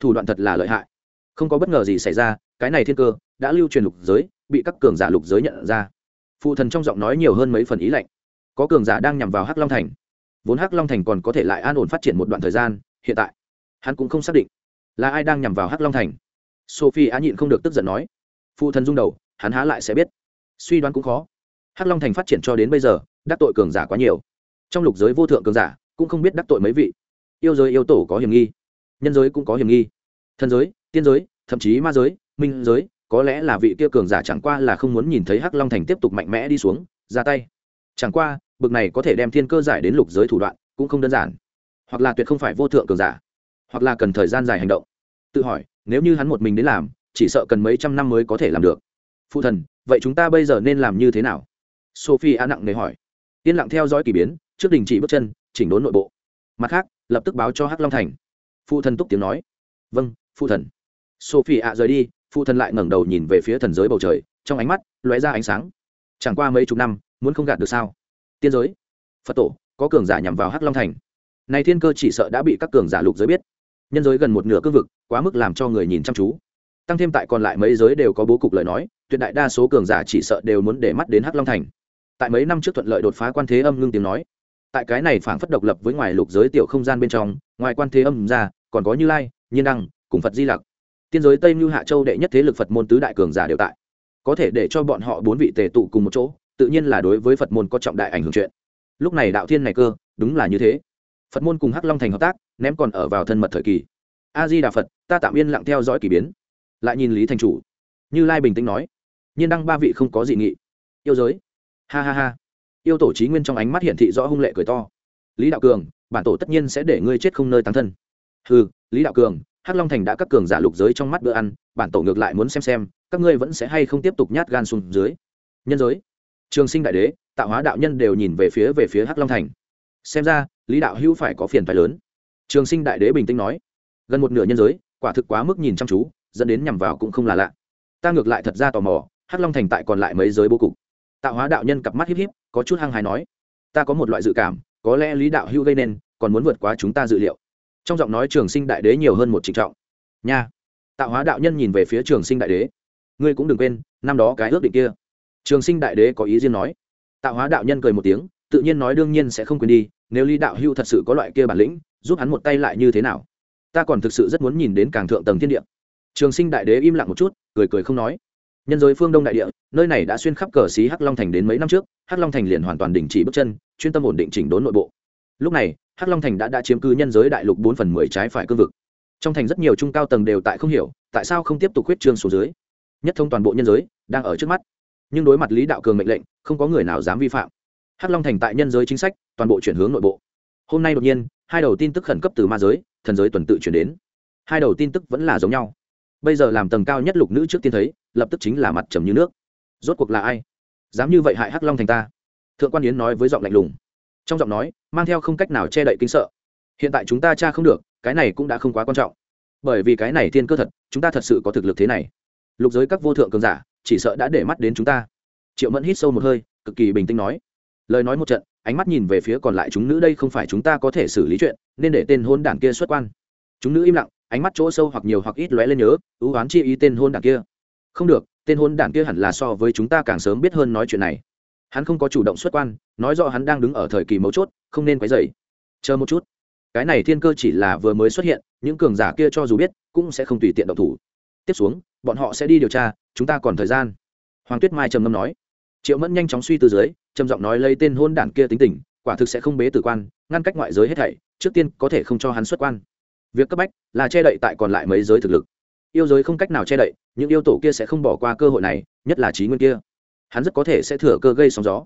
Thủ đoạn thật là lợi hại. Không có bất ngờ gì xảy ra, cái này thiên cơ đã lưu truyền lục giới, bị các cường giả lục giới nhận ra. Phụ thần trong giọng nói nhiều hơn mấy phần ý lạnh. Có cường giả đang nhằm vào hắc long thành. Vốn hắc long thành còn có thể lại an ổn phát triển một đoạn thời gian, hiện tại, hắn cũng không xác định là ai đang nhằm vào hắc long thành sophie á nhịn không được tức giận nói. Phụ thần rung đầu, hắn há lại sẽ biết. Suy đoán cũng khó. Hắc long thành phát triển cho đến bây giờ, đắc tội cường giả quá nhiều. Trong lục giới vô thượng cường giả, cũng không biết đắc tội mấy vị. Yêu giới yêu tổ có hiểm nghi, nhân giới cũng có hiểm nghi. Thân giới, tiên giới, thậm chí ma giới, minh giới, có lẽ là vị kia cường giả chẳng qua là không muốn nhìn thấy hắc long thành tiếp tục mạnh mẽ đi xuống, ra tay. Chẳng qua, bực này có thể đem thiên cơ giải đến lục giới thủ đoạn cũng không đơn giản. Hoặc là tuyệt không phải vô thượng cường giả, hoặc là cần thời gian dài hành động. Tự hỏi nếu như hắn một mình đến làm, chỉ sợ cần mấy trăm năm mới có thể làm được. Phụ thần, vậy chúng ta bây giờ nên làm như thế nào? Sophie a nặng nề hỏi. Yên lặng theo dõi k ỳ biến, trước đình chỉ bước chân, chỉnh đốn nội bộ. Mặt khác, lập tức báo cho hắc long thành. Phụ thần túc tiếng nói. Vâng phụ thần. Sophie a rời đi, phụ thần lại ngẩng đầu nhìn về phía thần giới bầu trời, trong ánh mắt lóe ra ánh sáng. Chẳng qua mấy chục năm, muốn không gạt được sao? Tiên giới. Phật tổ, có cường giả nhằm vào hắc long thành. Này thiên cơ chỉ sợ đã bị các cường giả lục giới biết nhân giới gần một nửa cương vực, quá mức làm cho người nhìn chăm chú. Tăng thêm tại còn lại mấy giới đều có bố cục lời nói, tuyệt đại đa số cường giả chỉ sợ đều muốn để mắt đến hắc long thành. Tại mấy năm trước thuận lợi đột phá quan thế âm ngưng tiếng nói. Tại cái này phảng phất độc lập với ngoài lục giới tiểu không gian bên trong, ngoài quan thế âm ra, còn có như lai, nhiên đăng, cùng phật di lặc. Tiên giới tây mưu hạ châu đệ nhất thế lực phật môn tứ đại cường giả đều tại. Có thể để cho bọn họ bốn vị tề tụ cùng một chỗ, tự nhiên là đối với phật môn có trọng đại ảnh hưởng chuyện. Lúc này đạo thiên này cơ, đúng là như thế phật môn cùng hắc long thành hợp tác, ném còn ở vào thân mật thời kỳ. A di đà phật, ta tạm yên lặng theo dõi k ỳ biến. Lại nhìn lý thành chủ. Như lai bình tĩnh nói. Nhiên đăng ba vị không có dị nghị. Yêu giới. Ha ha ha. Yêu tổ trí nguyên trong ánh mắt hiển thị rõ hung lệ cười to. Lý đạo cường, bản tổ tất nhiên sẽ để ngươi chết không nơi tăng thân. Ừ lý đạo cường, hắc long thành đã các cường giả lục giới trong mắt bữa ăn, bản tổ ngược lại muốn xem xem, các ngươi vẫn sẽ hay không tiếp tục nhát gan xuống dưới. Nhân giới. Trường sinh đại đế, tạo hóa đạo nhân đều nhìn về phía về phía hắc long thành xem ra, lý đạo hữu phải có phiền phái lớn. Trường sinh đại đế bình tĩnh nói, gần một nửa nhân giới, quả thực quá mức nhìn chăm chú, dẫn đến nhằm vào cũng không là lạ. Ta ngược lại thật ra tò mò, hắc long thành tại còn lại mấy giới bố cục? Tạo hóa đạo nhân cặp mắt híp híp, có chút hăng hài nói, ta có một loại dự cảm, có lẽ lý đạo hữu gây nên, còn muốn vượt quá chúng ta dự liệu. Trong giọng nói trường sinh đại đế nhiều hơn một trịnh trọng. Nha. Tạo hóa đạo nhân nhìn về phía trường sinh đại đế. Ngươi cũng đừng quên, năm đó cái ước định kia. Trường sinh đại đế có ý riêng nói. Tạo hóa đạo nhân cười một tiếng tự nhiên nói đương nhiên sẽ không quên đi, nếu lý đạo hưu thật sự có loại kia bản lĩnh, giúp hắn một tay lại như thế nào? Ta còn thực sự rất muốn nhìn đến càng thượng tầng thiên địa. Trường sinh đại đế im lặng một chút, cười cười không nói. Nhân giới phương đông đại địa, nơi này đã xuyên khắp cờ xí hắc long thành đến mấy năm trước, hắc long thành liền hoàn toàn đình chỉ bước chân, chuyên tâm ổn định chỉnh đốn nội bộ. Lúc này, hắc long thành đã đã chiếm cư nhân giới đại lục bốn phần mười trái phải cương vực. Trong thành rất nhiều trung cao tầng đều tại không hiểu, tại sao không tiếp tục huyết trương xuống dưới. Nhất thông toàn bộ nhân giới, đang ở trước mắt. Nhưng đối mặt lý đạo cường mệnh lệnh, không có người nào dám vi phạm hắc long thành tại nhân giới chính sách, toàn bộ chuyển hướng nội bộ. Hôm nay đột nhiên, hai đầu tin tức khẩn cấp từ ma giới, thần giới tuần tự chuyển đến. Hai đầu tin tức vẫn là giống nhau. Bây giờ làm tầng cao nhất lục nữ trước tiên thấy, lập tức chính là mặt trầm như nước. Rốt cuộc là ai? Dám như vậy hại hắc long thành ta? Thượng quan yến nói với giọng lạnh lùng. Trong giọng nói, mang theo không cách nào che đậy kinh sợ. Hiện tại chúng ta cha không được, cái này cũng đã không quá quan trọng. Bởi vì cái này thiên cơ thật, chúng ta thật sự có thực lực thế này. Lục giới các vô thượng cường giả, chỉ sợ đã để mắt đến chúng ta. Triệu mẫn hít sâu một hơi, cực kỳ bình tĩnh nói lời nói một trận, ánh mắt nhìn về phía còn lại chúng nữ đây không phải chúng ta có thể xử lý chuyện, nên để tên hôn đảng kia xuất quan. Chúng nữ im lặng, ánh mắt chỗ sâu hoặc nhiều hoặc ít lóe lên nhớ, ưu oán chi ý tên hôn đảng kia. Không được, tên hôn đảng kia hẳn là so với chúng ta càng sớm biết hơn nói chuyện này. Hắn không có chủ động xuất quan, nói rõ hắn đang đứng ở thời kỳ mấu chốt, không nên quấy dày chờ một chút. Cái này thiên cơ chỉ là vừa mới xuất hiện, những cường giả kia cho dù biết, cũng sẽ không tùy tiện động thủ. Tiếp xuống, bọn họ sẽ đi điều tra, chúng ta còn thời gian. Hoàng tuyết mai trầm ngâm nói triệu mẫn nhanh chóng suy từ dưới, trầm giọng nói lấy tên hôn đản kia tính tình, quả thực sẽ không bế tử quan, ngăn cách ngoại giới hết thảy, trước tiên có thể không cho hắn xuất quan. Việc cấp bách là che đậy tại còn lại mấy giới thực lực. Yêu giới không cách nào che đậy, những yêu tổ kia sẽ không bỏ qua cơ hội này, nhất là trí nguyên kia. Hắn rất có thể sẽ thừa cơ gây sóng gió.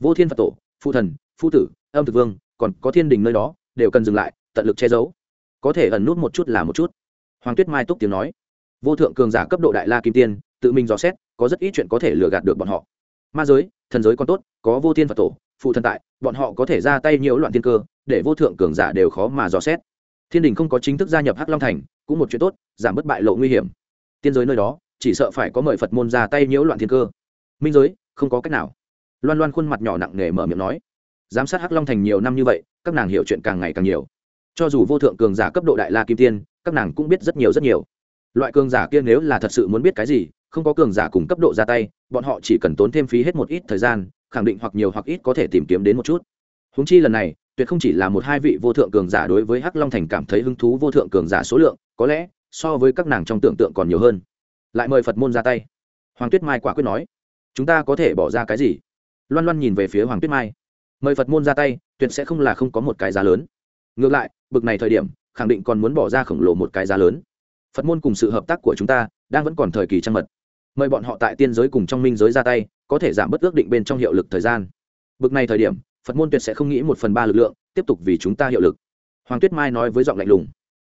Vô thiên phật tổ phụ thần, phu tử, âm thực vương, còn có thiên đình nơi đó, đều cần dừng lại, tận lực che giấu. Có thể ẩn nút một chút là một chút. Hoàng tuyết mai túc tiếng nói. Vô thượng cường giả cấp độ đại la kim tiên, tự mình dò xét, có rất ít chuyện có thể lừa gạt được bọn họ ma giới, thần giới còn tốt, có vô thiên phật tổ, phụ thần tại, bọn họ có thể ra tay nhiều loạn thiên cơ, để vô thượng cường giả đều khó mà dò xét. Thiên đình không có chính thức gia nhập hắc long thành, cũng một chuyện tốt, giảm bớt bại lộ nguy hiểm. Tiên giới nơi đó, chỉ sợ phải có mời phật môn ra tay nhiễu loạn thiên cơ. Minh giới, không có cách nào. Loan loan khuôn mặt nhỏ nặng nề mở miệng nói. Giám sát hắc long thành nhiều năm như vậy, các nàng hiểu chuyện càng ngày càng nhiều. Cho dù vô thượng cường giả cấp độ đại la kim tiên, các nàng cũng biết rất nhiều rất nhiều. Loại cường giả kia nếu là thật sự muốn biết cái gì không có cường giả cùng cấp độ ra tay, bọn họ chỉ cần tốn thêm phí hết một ít thời gian, khẳng định hoặc nhiều hoặc ít có thể tìm kiếm đến một chút. Húng chi lần này, tuyệt không chỉ là một hai vị vô thượng cường giả đối với hắc long thành cảm thấy hứng thú vô thượng cường giả số lượng, có lẽ, so với các nàng trong tưởng tượng còn nhiều hơn. Lại mời phật môn ra tay. Hoàng tuyết mai quả quyết nói. Chúng ta có thể bỏ ra cái gì? Loan loan nhìn về phía hoàng tuyết mai. Mời phật môn ra tay, tuyệt sẽ không là không có một cái giá lớn. Ngược lại, bực này thời điểm, khẳng định còn muốn bỏ ra khổng lồ một cái giá lớn. Phật môn cùng sự hợp tác của chúng ta, đang vẫn còn thời kỳ trăng mật mời bọn họ tại tiên giới cùng trong minh giới ra tay, có thể giảm bớt ước định bên trong hiệu lực thời gian. Bực này thời điểm, phật môn tuyệt sẽ không nghĩ một phần ba lực lượng, tiếp tục vì chúng ta hiệu lực. Hoàng tuyết mai nói với giọng lạnh lùng,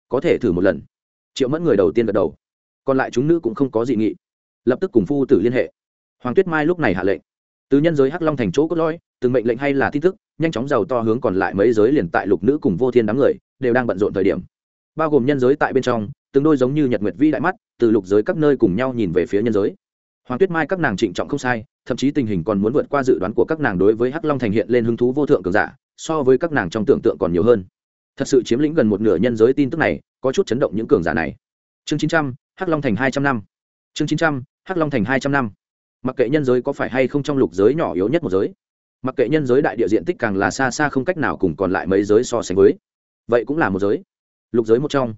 có thể thử một lần. Triệu mẫn người đầu tiên gật đầu, còn lại chúng nữ cũng không có dị nghị, lập tức cùng phu tử liên hệ. Hoàng tuyết mai lúc này hạ lệnh, từ nhân giới hắc long thành chỗ cốt lõi từng mệnh lệnh hay là tin tức, nhanh chóng giàu to hướng còn lại mấy giới liền tại lục nữ cùng vô thiên đám người, đều đang bận rộn thời điểm. Bao gồm nhân giới tại bên trong từng đôi giống như nhật nguyệt vi đại mắt từ lục giới các nơi cùng nhau nhìn về phía nhân giới. Hoàng tuyết mai các nàng trịnh trọng không sai, thậm chí tình hình còn muốn vượt qua dự đoán của các nàng đối với hắc long thành hiện lên hứng thú vô thượng cường giả, so với các nàng trong tưởng tượng còn nhiều hơn. Thật sự chiếm lĩnh gần một nửa nhân giới tin tức này, có chút chấn động những cường giả này. Chương chín trăm, hắc long thành hai trăm năm. Chương chín trăm, hắc long thành hai trăm năm. Mặc kệ nhân giới có phải hay không trong lục giới nhỏ yếu nhất một giới, mặc kệ nhân giới đại địa diện tích càng là xa xa không cách nào cùng còn lại mấy giới so sánh với, vậy cũng là một giới. Lục giới một trong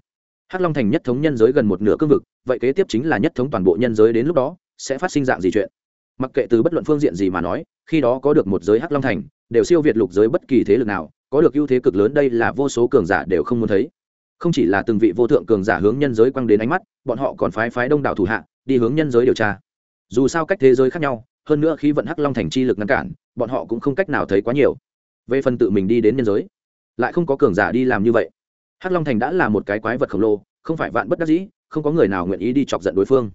hắc long thành nhất thống nhân giới gần một nửa cương vực, vậy kế tiếp chính là nhất thống toàn bộ nhân giới đến lúc đó, sẽ phát sinh dạng gì chuyện? Mặc kệ từ bất luận phương diện gì mà nói, khi đó có được một giới hắc long thành, đều siêu việt lục giới bất kỳ thế lực nào, có được ưu thế cực lớn đây là vô số cường giả đều không muốn thấy. Không chỉ là từng vị vô thượng cường giả hướng nhân giới quăng đến ánh mắt, bọn họ còn phái phái đông đảo thủ hạ, đi hướng nhân giới điều tra. Dù sao cách thế giới khác nhau, hơn nữa khi vận hắc long thành chi lực ngăn cản, bọn họ cũng không cách nào thấy quá nhiều. Về phần tự mình đi đến nhân giới, lại không có cường giả đi làm như vậy hắc long thành đã là một cái quái vật khổng lồ, không phải vạn bất đắc dĩ, không có người nào nguyện ý đi chọc giận đối phương.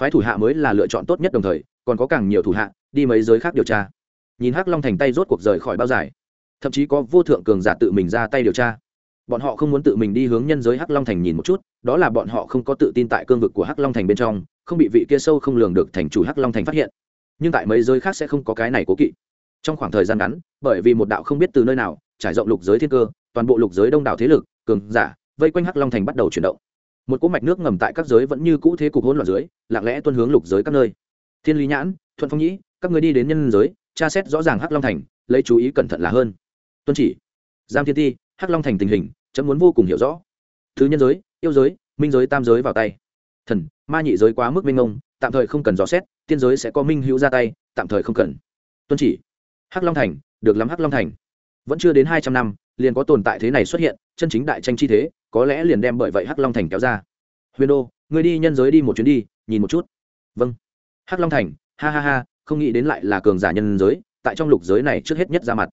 Phái thủ hạ mới là lựa chọn tốt nhất đồng thời, còn có càng nhiều thủ hạ, đi mấy giới khác điều tra. Nhìn hắc long thành tay rốt cuộc rời khỏi bao giải thậm chí có vô thượng cường giả tự mình ra tay điều tra. Bọn họ không muốn tự mình đi hướng nhân giới hắc long thành nhìn một chút, đó là bọn họ không có tự tin tại cương vực của hắc long thành bên trong, không bị vị kia sâu không lường được thành chủ hắc long thành phát hiện. Nhưng tại mấy giới khác sẽ không có cái này cố kỵ. Trong khoảng thời gian ngắn, bởi vì một đạo không biết từ nơi nào, trải rộng lục giới thiên cơ, toàn bộ lục giới đông đảo thế lực cường giả, vây quanh hắc long thành bắt đầu chuyển động. Một cỗ mạch nước ngầm tại các giới vẫn như cũ thế cục hỗn loạn dưới, lặng lẽ tuân hướng lục giới các nơi. Thiên lý nhãn, thuận phong nhĩ, các người đi đến nhân giới, tra xét rõ ràng hắc long thành, lấy chú ý cẩn thận là hơn. Tuân chỉ. Giam thiên ti, hắc long thành tình hình, chấm muốn vô cùng hiểu rõ. Thứ nhân giới, yêu giới, minh giới, tam giới vào tay. Thần, ma nhị giới quá mức minh ông tạm thời không cần dò xét, tiên giới sẽ có minh hữu ra tay, tạm thời không cần. Tuân chỉ. Hắc long thành, được lắm hắc long thành. Vẫn chưa đến hai trăm năm, liền có tồn tại thế này xuất hiện chân chính đại tranh chi thế, có lẽ liền đem bởi vậy hắc long thành kéo ra. Huyền đô người đi nhân giới đi một chuyến đi, nhìn một chút. Vâng. Hắc long thành, ha ha ha, không nghĩ đến lại là cường giả nhân giới, tại trong lục giới này trước hết nhất ra mặt.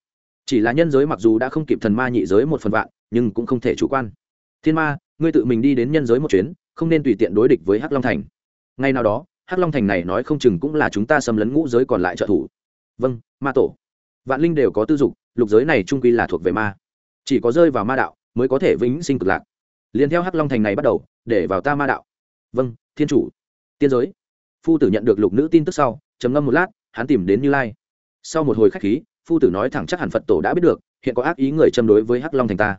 Chỉ là nhân giới mặc dù đã không kịp thần ma nhị giới một phần vạn, nhưng cũng không thể chủ quan. Thiên ma, ngươi tự mình đi đến nhân giới một chuyến, không nên tùy tiện đối địch với hắc long thành. Ngay nào đó, hắc long thành này nói không chừng cũng là chúng ta xâm lấn ngũ giới còn lại trợ thủ. Vâng ma tổ. Vạn linh đều có tư dục, lục giới này trung quy là thuộc về ma. Chỉ có rơi vào ma đạo mới có thể vĩnh sinh cực lạc. Liền theo hắc long thành này bắt đầu, để vào ta ma đạo. Vâng thiên chủ. Tiên giới. Phu tử nhận được lục nữ tin tức sau, trầm ngâm một lát, hắn tìm đến như lai. Sau một hồi khách khí, phu tử nói thẳng chắc hẳn phật tổ đã biết được, hiện có ác ý người châm đối với hắc long thành ta.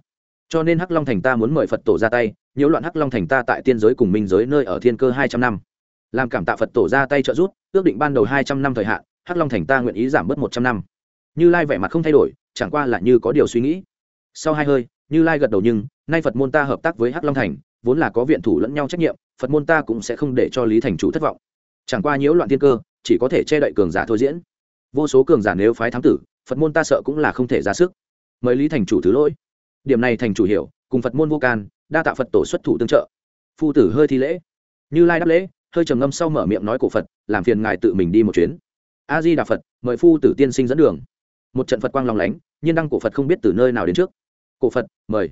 Cho nên hắc long thành ta muốn mời phật tổ ra tay, nhiễu loạn hắc long thành ta tại tiên giới cùng minh giới nơi ở thiên cơ hai trăm năm. Làm cảm tạ phật tổ ra tay trợ giúp, ước định ban đầu hai trăm năm thời hạn, hắc long thành ta nguyện ý giảm bớt một trăm năm. Như lai vẻ mặt không thay đổi, chẳng qua là như có điều suy nghĩ. Sau hai hơi như lai gật đầu nhưng, nay phật môn ta hợp tác với hắc long thành, vốn là có viện thủ lẫn nhau trách nhiệm, phật môn ta cũng sẽ không để cho lý thành chủ thất vọng. Chẳng qua nhiễu loạn thiên cơ, chỉ có thể che đậy cường giả thôi diễn. Vô số cường giả nếu phái thám tử, phật môn ta sợ cũng là không thể ra sức. Mời lý thành chủ thứ lỗi. Điểm này thành chủ hiểu, cùng phật môn vô can, đa tạ phật tổ xuất thủ tương trợ. Phu tử hơi thi lễ. Như lai đáp lễ, hơi trầm ngâm sau mở miệng nói cổ phật, làm phiền ngài tự mình đi một chuyến. A di đà phật, mời phu tử tiên sinh dẫn đường. Một trận phật quang lòng lánh, nhiên đăng cổ phật không biết từ nơi nào đến trước cổ phật, mời.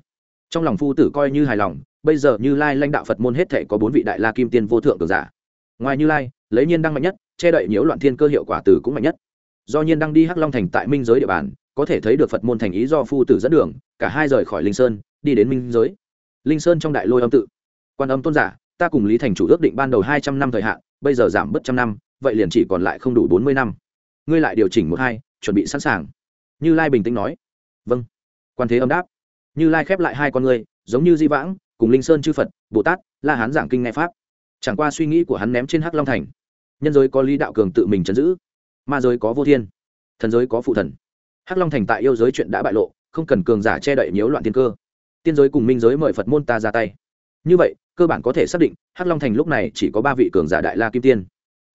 Trong lòng phu tử coi như hài lòng, bây giờ như lai lãnh đạo phật môn hết thể có bốn vị đại la kim tiên vô thượng cường giả. Ngoài như lai, lấy nhiên đăng mạnh nhất, che đậy nhiễu loạn thiên cơ hiệu quả từ cũng mạnh nhất. Do nhiên đăng đi hắc long thành tại minh giới địa bàn, có thể thấy được phật môn thành ý do phu tử dẫn đường, cả hai rời khỏi linh sơn, đi đến minh giới. Linh sơn trong đại lôi âm tự. Quan âm tôn giả, ta cùng lý thành chủ ước định ban đầu hai trăm năm thời hạn, bây giờ giảm bớt trăm năm, vậy liền chỉ còn lại không đủ bốn mươi năm. Ngươi lại điều chỉnh một hai, chuẩn bị sẵn sàng. Như lai bình tĩnh nói. Vâng. Quan thế âm đáp như lai khép lại hai con người, giống như di vãng cùng linh sơn chư phật bồ tát la hán giảng kinh nghe pháp. Chẳng qua suy nghĩ của hắn ném trên hắc long thành. Nhân giới có lý đạo cường tự mình chấn giữ ma giới có vô thiên thần giới có phụ thần. Hắc long thành tại yêu giới chuyện đã bại lộ không cần cường giả che đậy nhiễu loạn tiên cơ. Tiên giới cùng minh giới mời phật môn ta ra tay. Như vậy cơ bản có thể xác định hắc long thành lúc này chỉ có ba vị cường giả đại la kim tiên.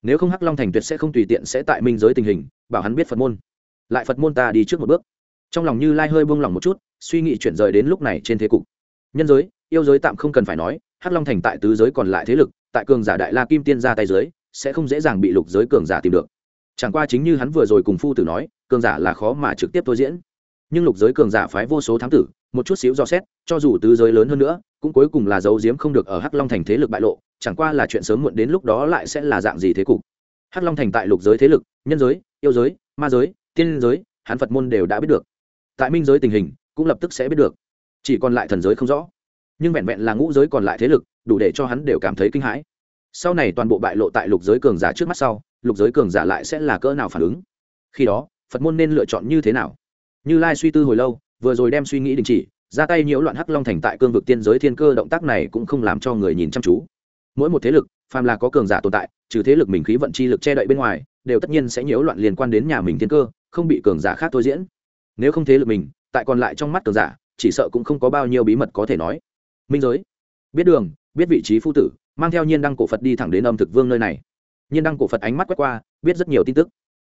Nếu không hắc long thành tuyệt sẽ không tùy tiện sẽ tại minh giới tình hình bảo hắn biết phật môn. Lại phật môn ta đi trước một bước trong lòng như lai hơi buông lỏng một chút, suy nghĩ chuyển rời đến lúc này trên thế cục. Nhân giới, yêu giới tạm không cần phải nói, hắc long thành tại tứ giới còn lại thế lực, tại cường giả đại la kim tiên ra tay giới sẽ không dễ dàng bị lục giới cường giả tìm được. Chẳng qua chính như hắn vừa rồi cùng phu tử nói, cường giả là khó mà trực tiếp thôi diễn. Nhưng lục giới cường giả phái vô số thám tử, một chút xíu do xét, cho dù tứ giới lớn hơn nữa, cũng cuối cùng là dấu diếm không được ở hắc long thành thế lực bại lộ, chẳng qua là chuyện sớm muộn đến lúc đó lại sẽ là dạng gì thế cục. Hắc long thành tại lục giới thế lực, nhân giới, yêu giới, ma giới, tiên giới, hắn phật môn đều đã biết được tại minh giới tình hình cũng lập tức sẽ biết được. Chỉ còn lại thần giới không rõ. Nhưng vẹn vẹn là ngũ giới còn lại thế lực, đủ để cho hắn đều cảm thấy kinh hãi. Sau này toàn bộ bại lộ tại lục giới cường giả trước mắt sau, lục giới cường giả lại sẽ là cỡ nào phản ứng? Khi đó, phật môn nên lựa chọn như thế nào? Như lai suy tư hồi lâu, vừa rồi đem suy nghĩ đình chỉ, ra tay nhiễu loạn hắc long thành tại cương vực tiên giới thiên cơ động tác này cũng không làm cho người nhìn chăm chú. Mỗi một thế lực, phàm là có cường giả tồn tại, trừ thế lực mình khí vận chi lực che đậy bên ngoài, đều tất nhiên sẽ nhiễu loạn liên quan đến nhà mình thiên cơ, không bị cường giả khác thôi diễn nếu không thế lực mình, tại còn lại trong mắt cường giả, chỉ sợ cũng không có bao nhiêu bí mật có thể nói. Minh giới. Biết đường, biết vị trí phu tử, mang theo nhiên đăng cổ phật đi thẳng đến âm thực vương nơi này. Nhiên đăng cổ phật ánh mắt quét qua, biết rất nhiều tin tức.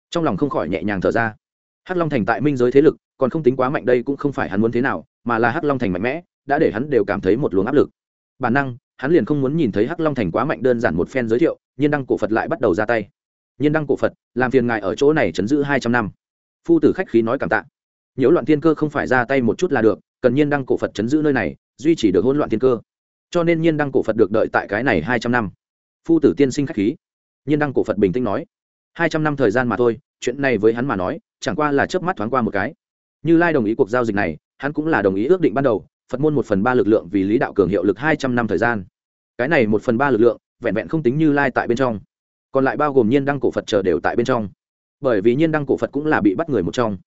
Trong lòng không khỏi nhẹ nhàng thở ra. Hắc long thành tại minh giới thế lực, còn không tính quá mạnh đây cũng không phải hắn muốn thế nào, mà là hắc long thành mạnh mẽ, đã để hắn đều cảm thấy một luồng áp lực. Bản năng, hắn liền không muốn nhìn thấy hắc long thành quá mạnh đơn giản một phen giới thiệu, nhiên đăng cổ phật lại bắt đầu ra tay. Nhiên đăng cổ phật, làm phiền ngài ở chỗ này chấn giữ hai trăm năm. Phu tử khách khí nói cảm tạ nhiễu loạn thiên cơ không phải ra tay một chút là được, cần nhiên đăng cổ phật chấn giữ nơi này, duy trì được hỗn loạn thiên cơ. Cho nên nhiên đăng cổ phật được đợi tại cái này hai trăm năm. Phu tử tiên sinh khách khí. Nhiên đăng cổ phật bình tĩnh nói, hai trăm năm thời gian mà thôi, chuyện này với hắn mà nói, chẳng qua là chớp mắt thoáng qua một cái. Như lai đồng ý cuộc giao dịch này, hắn cũng là đồng ý ước định ban đầu, phật môn một phần ba lực lượng vì lý đạo cường hiệu lực hai trăm năm thời gian. Cái này một phần ba lực lượng, vẹn vẹn không tính như lai tại bên trong. Còn lại bao gồm nhiên đăng cổ phật chờ đều tại bên trong. Bởi vì nhiên đăng cổ phật cũng là bị bắt người một trong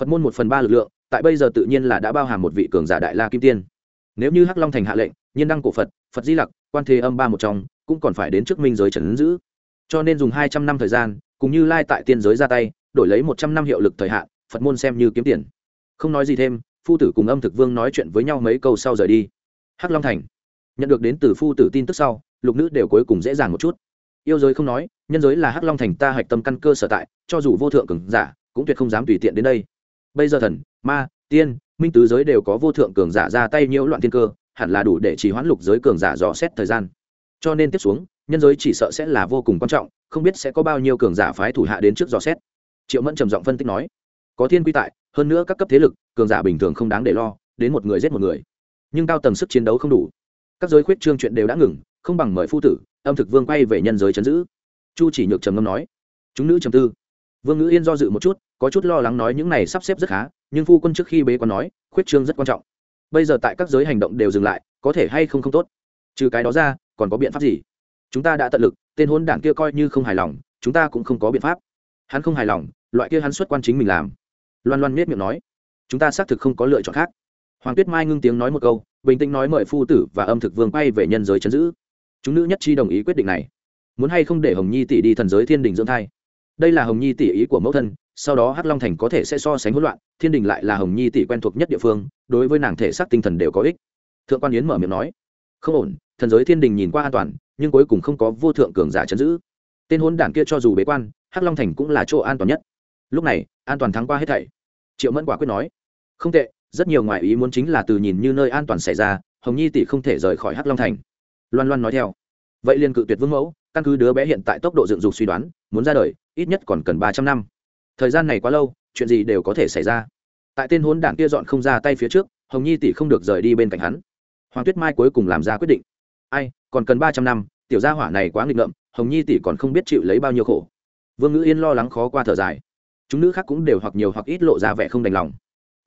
phật môn một phần ba lực lượng, tại bây giờ tự nhiên là đã bao hàm một vị cường giả đại la kim tiên. Nếu như hắc long thành hạ lệnh, nhiên đăng cổ phật phật di lặc, quan thế âm ba một trong, cũng còn phải đến trước minh giới trần ứng giữ. Cho nên dùng hai trăm năm thời gian, cùng như lai tại tiên giới ra tay, đổi lấy một trăm năm hiệu lực thời hạn, phật môn xem như kiếm tiền. Không nói gì thêm, phu tử cùng âm thực vương nói chuyện với nhau mấy câu sau rời đi. Hắc long thành. Nhận được đến từ phu tử tin tức sau, lục nữ đều cuối cùng dễ dàng một chút. Yêu giới không nói, nhân giới là hắc long thành ta hạch tâm căn cơ sở tại, cho dù vô thượng cường giả, cũng tuyệt không dám tùy tiện đến đây bây giờ thần, ma, tiên, minh tứ giới đều có vô thượng cường giả ra tay nhiễu loạn thiên cơ, hẳn là đủ để chỉ hoãn lục giới cường giả dò xét thời gian. Cho nên tiếp xuống, nhân giới chỉ sợ sẽ là vô cùng quan trọng, không biết sẽ có bao nhiêu cường giả phái thủ hạ đến trước dò xét. Triệu mẫn trầm giọng phân tích nói, có thiên quy tại, hơn nữa các cấp thế lực, cường giả bình thường không đáng để lo, đến một người giết một người. Nhưng cao tầng sức chiến đấu không đủ. Các giới khuyết trương chuyện đều đã ngừng, không bằng mời phu tử, âm thực vương quay về nhân giới chấn giữ. Chu chỉ nhược trầm ngâm nói, chúng nữ trầm tư vương ngữ yên do dự một chút, có chút lo lắng nói những này sắp xếp rất khá, nhưng phu quân trước khi bế còn nói, khuyết trương rất quan trọng. Bây giờ tại các giới hành động đều dừng lại, có thể hay không không tốt? Trừ cái đó ra, còn có biện pháp gì? Chúng ta đã tận lực, tên hôn đảng kia coi như không hài lòng, chúng ta cũng không có biện pháp. Hắn không hài lòng, loại kia hắn xuất quan chính mình làm. Loan loan miết miệng nói. Chúng ta xác thực không có lựa chọn khác. Hoàng tuyết mai ngưng tiếng nói một câu, bình tĩnh nói mời phu tử và âm thực vương quay về nhân giới chấn giữ. Chúng nữ nhất chi đồng ý quyết định này. Muốn hay không để hồng nhi tỷ đi thần giới thiên đình dưỡng thai? Đây là hồng nhi tỷ ý của mẫu thân, sau đó hắc long thành có thể sẽ so sánh hỗn loạn, thiên đình lại là hồng nhi tỷ quen thuộc nhất địa phương, đối với nàng thể xác tinh thần đều có ích. Thượng quan yến mở miệng nói, không ổn, thần giới thiên đình nhìn qua an toàn, nhưng cuối cùng không có vô thượng cường giả chấn giữ. Tên hôn đản kia cho dù bế quan, hắc long thành cũng là chỗ an toàn nhất. Lúc này, an toàn thắng qua hết thảy. Triệu mẫn quả quyết nói, không tệ, rất nhiều ngoại ý muốn chính là từ nhìn như nơi an toàn xảy ra, hồng nhi tỷ không thể rời khỏi hắc long thành. Loan loan nói theo, vậy liền cự tuyệt vương mẫu căn cứ đứa bé hiện tại tốc độ dựng dục suy đoán, muốn ra đời, ít nhất còn cần ba trăm năm. Thời gian này quá lâu, chuyện gì đều có thể xảy ra. Tại tên hôn đảng kia dọn không ra tay phía trước, hồng nhi tỷ không được rời đi bên cạnh hắn. Hoàng tuyết mai cuối cùng làm ra quyết định. Ai, còn cần ba trăm năm, tiểu gia hỏa này quá nghịch ngợm, hồng nhi tỷ còn không biết chịu lấy bao nhiêu khổ. Vương ngữ yên lo lắng khó qua thở dài. Chúng nữ khác cũng đều hoặc nhiều hoặc ít lộ ra vẻ không đành lòng.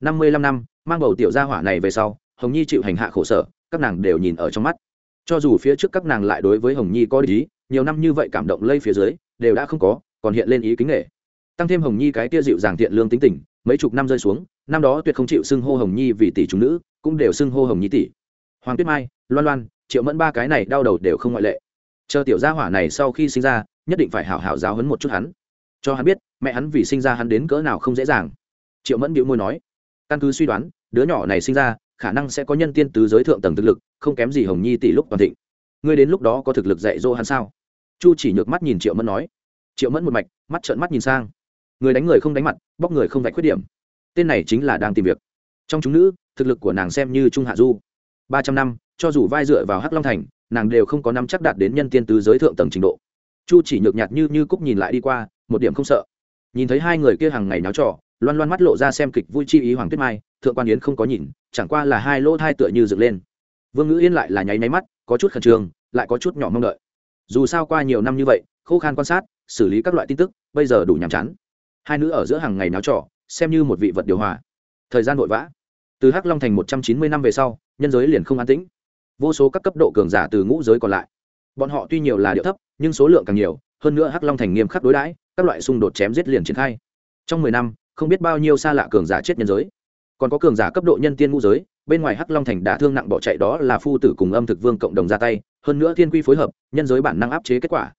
Năm mươi lăm năm, mang bầu tiểu gia hỏa này về sau, hồng nhi chịu hành hạ khổ sở, các nàng đều nhìn ở trong mắt. Cho dù phía trước các nàng lại đối với hồng nhi có lý nhiều năm như vậy cảm động lây phía dưới, đều đã không có, còn hiện lên ý kính nghệ. Tăng thêm hồng nhi cái kia dịu dàng thiện lương tính tình, mấy chục năm rơi xuống, năm đó tuyệt không chịu xưng hô hồng nhi vì tỷ chúng nữ, cũng đều xưng hô hồng nhi tỷ. Hoàng tuyết mai, loan loan, triệu mẫn ba cái này đau đầu đều không ngoại lệ. Chờ tiểu gia hỏa này sau khi sinh ra, nhất định phải hảo hảo giáo hấn một chút hắn. Cho hắn biết, mẹ hắn vì sinh ra hắn đến cỡ nào không dễ dàng. Triệu mẫn bĩu môi nói, căn cứ suy đoán, đứa nhỏ này sinh ra, khả năng sẽ có nhân tiên tứ giới thượng tầng thực lực, không kém gì hồng nhi tỷ lúc toàn thịnh. Ngươi đến lúc đó có thực lực dạy dỗ hắn sao? Chu chỉ nhược mắt nhìn triệu mẫn nói, triệu mẫn một mạch, mắt trợn mắt nhìn sang. Người đánh người không đánh mặt, bóc người không vạch khuyết điểm. Tên này chính là đang tìm việc. Trong chúng nữ, thực lực của nàng xem như trung hạ du. Ba trăm năm, cho dù vai dựa vào hắc long thành, nàng đều không có năm chắc đạt đến nhân tiên tứ giới thượng tầng trình độ. Chu chỉ nhược nhạt như như cúc nhìn lại đi qua, một điểm không sợ. Nhìn thấy hai người kia hàng ngày náo trò, loan loan mắt lộ ra xem kịch vui chi ý hoàng tuyết mai, thượng quan yến không có nhìn, chẳng qua là hai lỗ thai tựa như dựng lên. Vương ngữ yên lại là nháy máy mắt, có chút khẩn trương, lại có chút nhỏ mong đợi dù sao qua nhiều năm như vậy, khô khan quan sát, xử lý các loại tin tức, bây giờ đủ nhàm chán. Hai nữ ở giữa hàng ngày náo trò, xem như một vị vật điều hòa. Thời gian vội vã. Từ hắc long thành một trăm chín mươi năm về sau, nhân giới liền không an tĩnh. Vô số các cấp độ cường giả từ ngũ giới còn lại. Bọn họ tuy nhiều là điệu thấp, nhưng số lượng càng nhiều, hơn nữa hắc long thành nghiêm khắc đối đãi, các loại xung đột chém giết liền triển khai. Trong mười năm, không biết bao nhiêu xa lạ cường giả chết nhân giới. Còn có cường giả cấp độ nhân tiên ngũ giới, bên ngoài hắc long thành đả thương nặng bỏ chạy đó là phu tử cùng âm thực vương cộng đồng ra tay hơn nữa thiên quy phối hợp, nhân giới bản năng áp chế kết quả.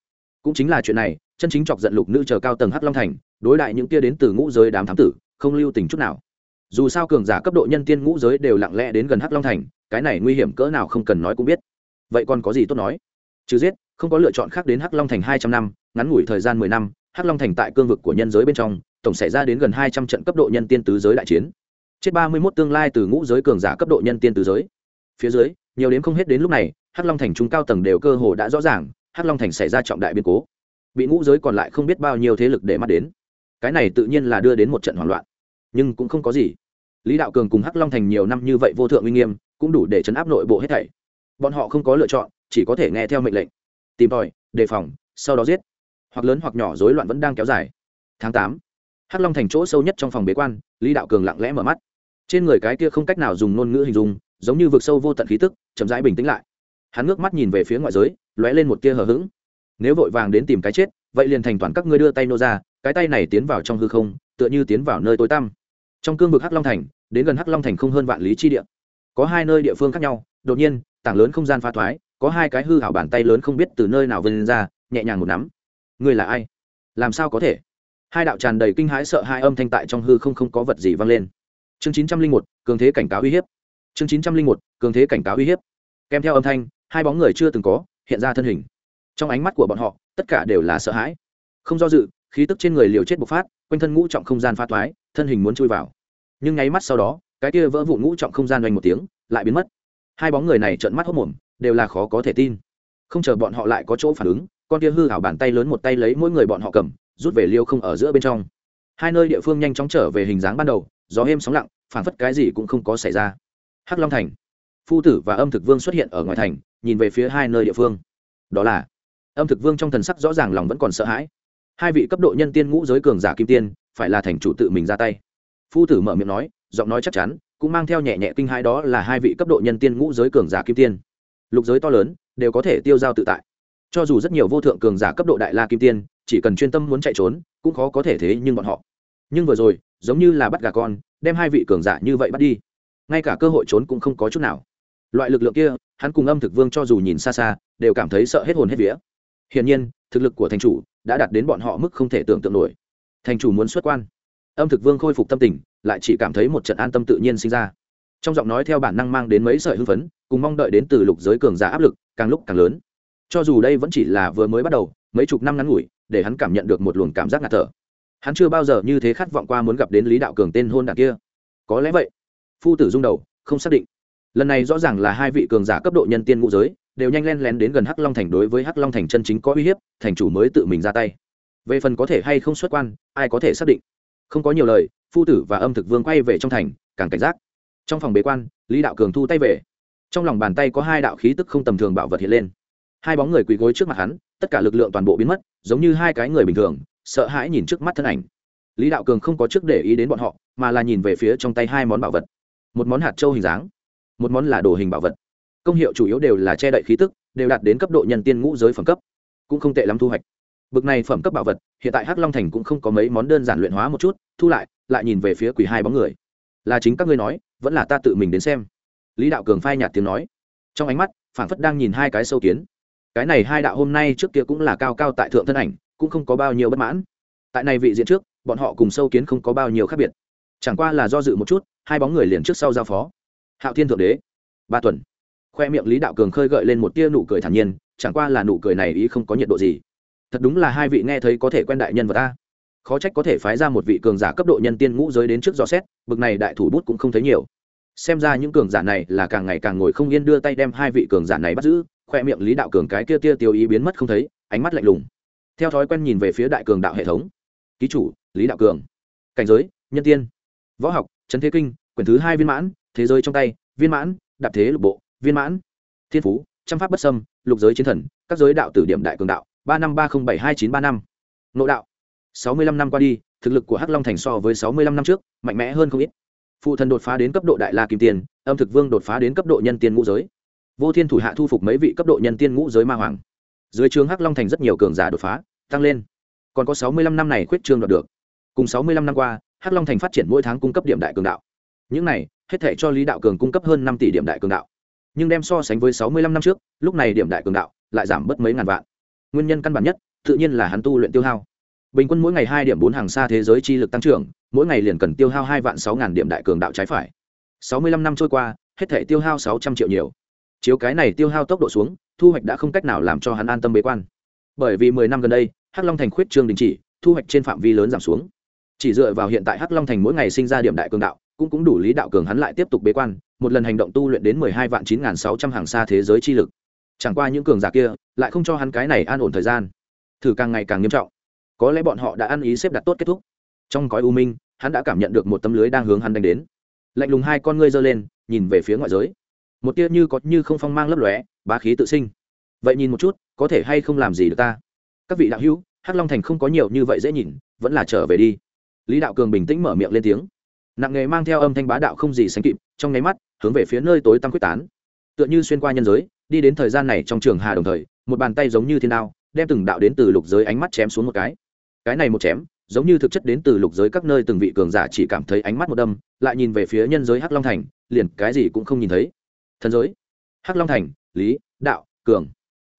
Cũng chính là chuyện này, chân chính chọc giận lục nữ chờ cao tầng hắc long thành, đối đại những kia đến từ ngũ giới đám thám tử, không lưu tình chút nào. Dù sao cường giả cấp độ nhân tiên ngũ giới đều lặng lẽ đến gần hắc long thành, cái này nguy hiểm cỡ nào không cần nói cũng biết. Vậy còn có gì tốt nói? Chứ giết, không có lựa chọn khác đến hắc long thành hai trăm năm, ngắn ngủi thời gian mười năm, hắc long thành tại cương vực của nhân giới bên trong, tổng xảy ra đến gần hai trăm trận cấp độ nhân tiên tứ giới đại chiến. Chết ba mươi mốt tương lai từ ngũ giới cường giả cấp độ nhân tiên tứ giới. Phía dưới, nhiều đến không hết đến lúc này hắc long thành trung cao tầng đều cơ hồ đã rõ ràng, hắc long thành xảy ra trọng đại biến cố. Bị ngũ giới còn lại không biết bao nhiêu thế lực để mắt đến. Cái này tự nhiên là đưa đến một trận hoảng loạn. Nhưng cũng không có gì. Lý đạo cường cùng hắc long thành nhiều năm như vậy vô thượng uy nghiêm, cũng đủ để chấn áp nội bộ hết thảy. Bọn họ không có lựa chọn, chỉ có thể nghe theo mệnh lệnh. Tìm tòi, đề phòng, sau đó giết. Hoặc lớn hoặc nhỏ rối loạn vẫn đang kéo dài. Tháng tám, hắc long thành chỗ sâu nhất trong phòng bế quan, lý đạo cường lặng lẽ mở mắt. Trên người cái kia không cách nào dùng ngôn ngữ hình dung, giống như vực sâu vô tận khí tức, chậm rãi bình tĩnh lại hắn ngước mắt nhìn về phía ngoại giới, lóe lên một tia hờ hững. Nếu vội vàng đến tìm cái chết, vậy liền thành toàn các ngươi đưa tay nô ra, cái tay này tiến vào trong hư không, tựa như tiến vào nơi tối tăm. Trong cương vực hắc long thành, đến gần hắc long thành không hơn vạn lý chi địa. Có hai nơi địa phương khác nhau, đột nhiên, tảng lớn không gian pha thoái, có hai cái hư hảo bàn tay lớn không biết từ nơi nào vươn ra, nhẹ nhàng một nắm. Người là ai? Làm sao có thể? Hai đạo tràn đầy kinh hãi sợ hai âm thanh tại trong hư không không có vật gì vang lên. Chương chín trăm linh một, cường thế cảnh cáo uy hiếp. Chương chín trăm linh một, cường thế cảnh cáo uy hiếp. Kèm theo âm thanh hai bóng người chưa từng có hiện ra thân hình. Trong ánh mắt của bọn họ, tất cả đều là sợ hãi. Không do dự, khí tức trên người liều chết bộc phát, quanh thân ngũ trọng không gian pha toái, thân hình muốn chui vào. Nhưng nháy mắt sau đó, cái kia vỡ vụ ngũ trọng không gian oanh một tiếng, lại biến mất. Hai bóng người này trợn mắt hốc mồm, đều là khó có thể tin. Không chờ bọn họ lại có chỗ phản ứng, con kia hư hảo bàn tay lớn một tay lấy mỗi người bọn họ cầm, rút về liêu không ở giữa bên trong. Hai nơi địa phương nhanh chóng trở về hình dáng ban đầu, gió êm sóng lặng phản phất cái gì cũng không có xảy ra. Hắc long thành. Phu tử và âm thực vương xuất hiện ở ngoài thành nhìn về phía hai nơi địa phương. Đó là, âm thực vương trong thần sắc rõ ràng lòng vẫn còn sợ hãi. Hai vị cấp độ nhân tiên ngũ giới cường giả kim tiên, phải là thành chủ tự mình ra tay. Phu tử mở miệng nói, giọng nói chắc chắn, cũng mang theo nhẹ nhẹ kinh hãi đó là hai vị cấp độ nhân tiên ngũ giới cường giả kim tiên. Lục giới to lớn, đều có thể tiêu giao tự tại. Cho dù rất nhiều vô thượng cường giả cấp độ đại la kim tiên, chỉ cần chuyên tâm muốn chạy trốn, cũng khó có thể thế nhưng bọn họ. Nhưng vừa rồi, giống như là bắt gà con, đem hai vị cường giả như vậy bắt đi. Ngay cả cơ hội trốn cũng không có chút nào. Loại lực lượng kia hắn cùng âm thực vương cho dù nhìn xa xa, đều cảm thấy sợ hết hồn hết vía. Hiển nhiên, thực lực của thành chủ đã đạt đến bọn họ mức không thể tưởng tượng nổi. Thành chủ muốn xuất quan. Âm thực vương khôi phục tâm tình, lại chỉ cảm thấy một trận an tâm tự nhiên sinh ra. Trong giọng nói theo bản năng mang đến mấy sợi hưng phấn, cùng mong đợi đến từ lục giới cường giả áp lực càng lúc càng lớn. Cho dù đây vẫn chỉ là vừa mới bắt đầu, mấy chục năm ngắn ngủi, để hắn cảm nhận được một luồng cảm giác ngạt thở. Hắn chưa bao giờ như thế khát vọng qua muốn gặp đến lý đạo cường tên hôn đ kia. Có lẽ vậy. Phu tử rung đầu, không xác định lần này rõ ràng là hai vị cường giả cấp độ nhân tiên ngũ giới, đều nhanh len lén đến gần hắc long thành đối với hắc long thành chân chính có uy hiếp, thành chủ mới tự mình ra tay. Về phần có thể hay không xuất quan, ai có thể xác định. Không có nhiều lời, phu tử và âm thực vương quay về trong thành, càng cảnh giác. Trong phòng bế quan, lý đạo cường thu tay về. Trong lòng bàn tay có hai đạo khí tức không tầm thường bảo vật hiện lên. Hai bóng người quỳ gối trước mặt hắn, tất cả lực lượng toàn bộ biến mất, giống như hai cái người bình thường, sợ hãi nhìn trước mắt thân ảnh. Lý đạo cường không có trước để ý đến bọn họ, mà là nhìn về phía trong tay hai món bảo vật. Một món hạt trâu hình dáng một món là đồ hình bảo vật. Công hiệu chủ yếu đều là che đậy khí tức, đều đạt đến cấp độ nhân tiên ngũ giới phẩm cấp. Cũng không tệ lắm thu hoạch. Bực này phẩm cấp bảo vật, hiện tại hắc long thành cũng không có mấy món đơn giản luyện hóa một chút, thu lại lại nhìn về phía quỷ hai bóng người. Là chính các ngươi nói, vẫn là ta tự mình đến xem. Lý đạo cường phai nhạt tiếng nói. Trong ánh mắt phản phất đang nhìn hai cái sâu kiến. Cái này hai đạo hôm nay trước kia cũng là cao cao tại thượng thân ảnh, cũng không có bao nhiêu bất mãn. Tại này vị diện trước, bọn họ cùng sâu kiến không có bao nhiêu khác biệt. Chẳng qua là do dự một chút, hai bóng người liền trước sau giao phó hạo thiên thượng đế. Ba tuần. Khoe miệng lý đạo cường khơi gợi lên một tia nụ cười thản nhiên, chẳng qua là nụ cười này ý không có nhiệt độ gì. Thật đúng là hai vị nghe thấy có thể quen đại nhân vật ta khó trách có thể phái ra một vị cường giả cấp độ nhân tiên ngũ giới đến trước dò xét, bực này đại thủ bút cũng không thấy nhiều. Xem ra những cường giả này là càng ngày càng ngồi không yên đưa tay đem hai vị cường giả này bắt giữ, khoe miệng lý đạo cường cái kia tia tiêu ý biến mất không thấy, ánh mắt lạnh lùng. Theo thói quen nhìn về phía đại cường đạo hệ thống. Ký chủ, lý đạo cường. Cảnh giới, nhân tiên. Võ học trấn thế kinh, quyển thứ hai viên mãn thế giới trong tay, viên mãn, đạp thế lục bộ, viên mãn, thiên phú, trăm pháp bất sâm lục giới chiến thần, các giới đạo tử điểm đại cường đạo, ba năm ba không bảy hai chín ba năm. Nộ đạo. Sáu mươi lăm năm qua đi, thực lực của hắc long thành so với sáu mươi lăm năm trước, mạnh mẽ hơn không ít. Phụ thần đột phá đến cấp độ đại la kim tiền, âm thực vương đột phá đến cấp độ nhân tiên ngũ giới. Vô thiên thủ hạ thu phục mấy vị cấp độ nhân tiên ngũ giới ma hoàng. Dưới trường hắc long thành rất nhiều cường giả đột phá, tăng lên. Còn có sáu mươi lăm năm này khuyết trương đoạt được. Cùng sáu mươi lăm năm qua, hắc long thành phát triển mỗi tháng cung cấp điểm đại cường đạo. Những này hết thể cho lý đạo cường cung cấp hơn năm tỷ điểm đại cường đạo. Nhưng đem so sánh với sáu mươi lăm năm trước, lúc này điểm đại cường đạo lại giảm bớt mấy ngàn vạn. Nguyên nhân căn bản nhất, tự nhiên là hắn tu luyện tiêu hao. Bình quân mỗi ngày hai điểm bốn hàng xa thế giới chi lực tăng trưởng, mỗi ngày liền cần tiêu hao hai vạn sáu ngàn điểm đại cường đạo trái phải. Sáu mươi lăm năm trôi qua, hết thể tiêu hao sáu trăm triệu nhiều. Chiếu cái này tiêu hao tốc độ xuống, thu hoạch đã không cách nào làm cho hắn an tâm bế quan. Bởi vì mười năm gần đây, hắc long thành khuyết trương đình chỉ, thu hoạch trên phạm vi lớn giảm xuống. Chỉ dựa vào hiện tại hắc long thành mỗi ngày sinh ra điểm đại cường đạo cũng cũng đủ lý đạo cường hắn lại tiếp tục bế quan, một lần hành động tu luyện đến mười hai vạn chín n g h n sáu trăm hàng xa thế giới chi lực. Chẳng qua những cường giả kia lại không cho hắn cái này an ổn thời gian. Thử càng ngày càng nghiêm trọng. Có lẽ bọn họ đã ăn ý xếp đặt tốt kết thúc. Trong cõi u minh, hắn đã cảm nhận được một tấm lưới đang hướng hắn đánh đến. Lạnh lùng hai con ngươi giơ lên, nhìn về phía ngoại giới. Một tia như có như không phong mang lấp lóe, bá khí tự sinh. Vậy nhìn một chút, có thể hay không làm gì được ta? Các vị đạo hữu, hắc long thành không có nhiều như vậy dễ nhìn, vẫn là trở về đi. Lý đạo cường bình tĩnh mở miệng lên tiếng nặng nghề mang theo âm thanh bá đạo không gì sánh kịp, trong nháy mắt, hướng về phía nơi tối tăm quyết tán. Tựa như xuyên qua nhân giới, đi đến thời gian này trong trường hà đồng thời, một bàn tay giống như thiên đao, đem từng đạo đến từ lục giới ánh mắt chém xuống một cái. Cái này một chém, giống như thực chất đến từ lục giới các nơi từng vị cường giả chỉ cảm thấy ánh mắt một đâm, lại nhìn về phía nhân giới hắc long thành, liền cái gì cũng không nhìn thấy. Thần giới, hắc long thành, lý, đạo, cường.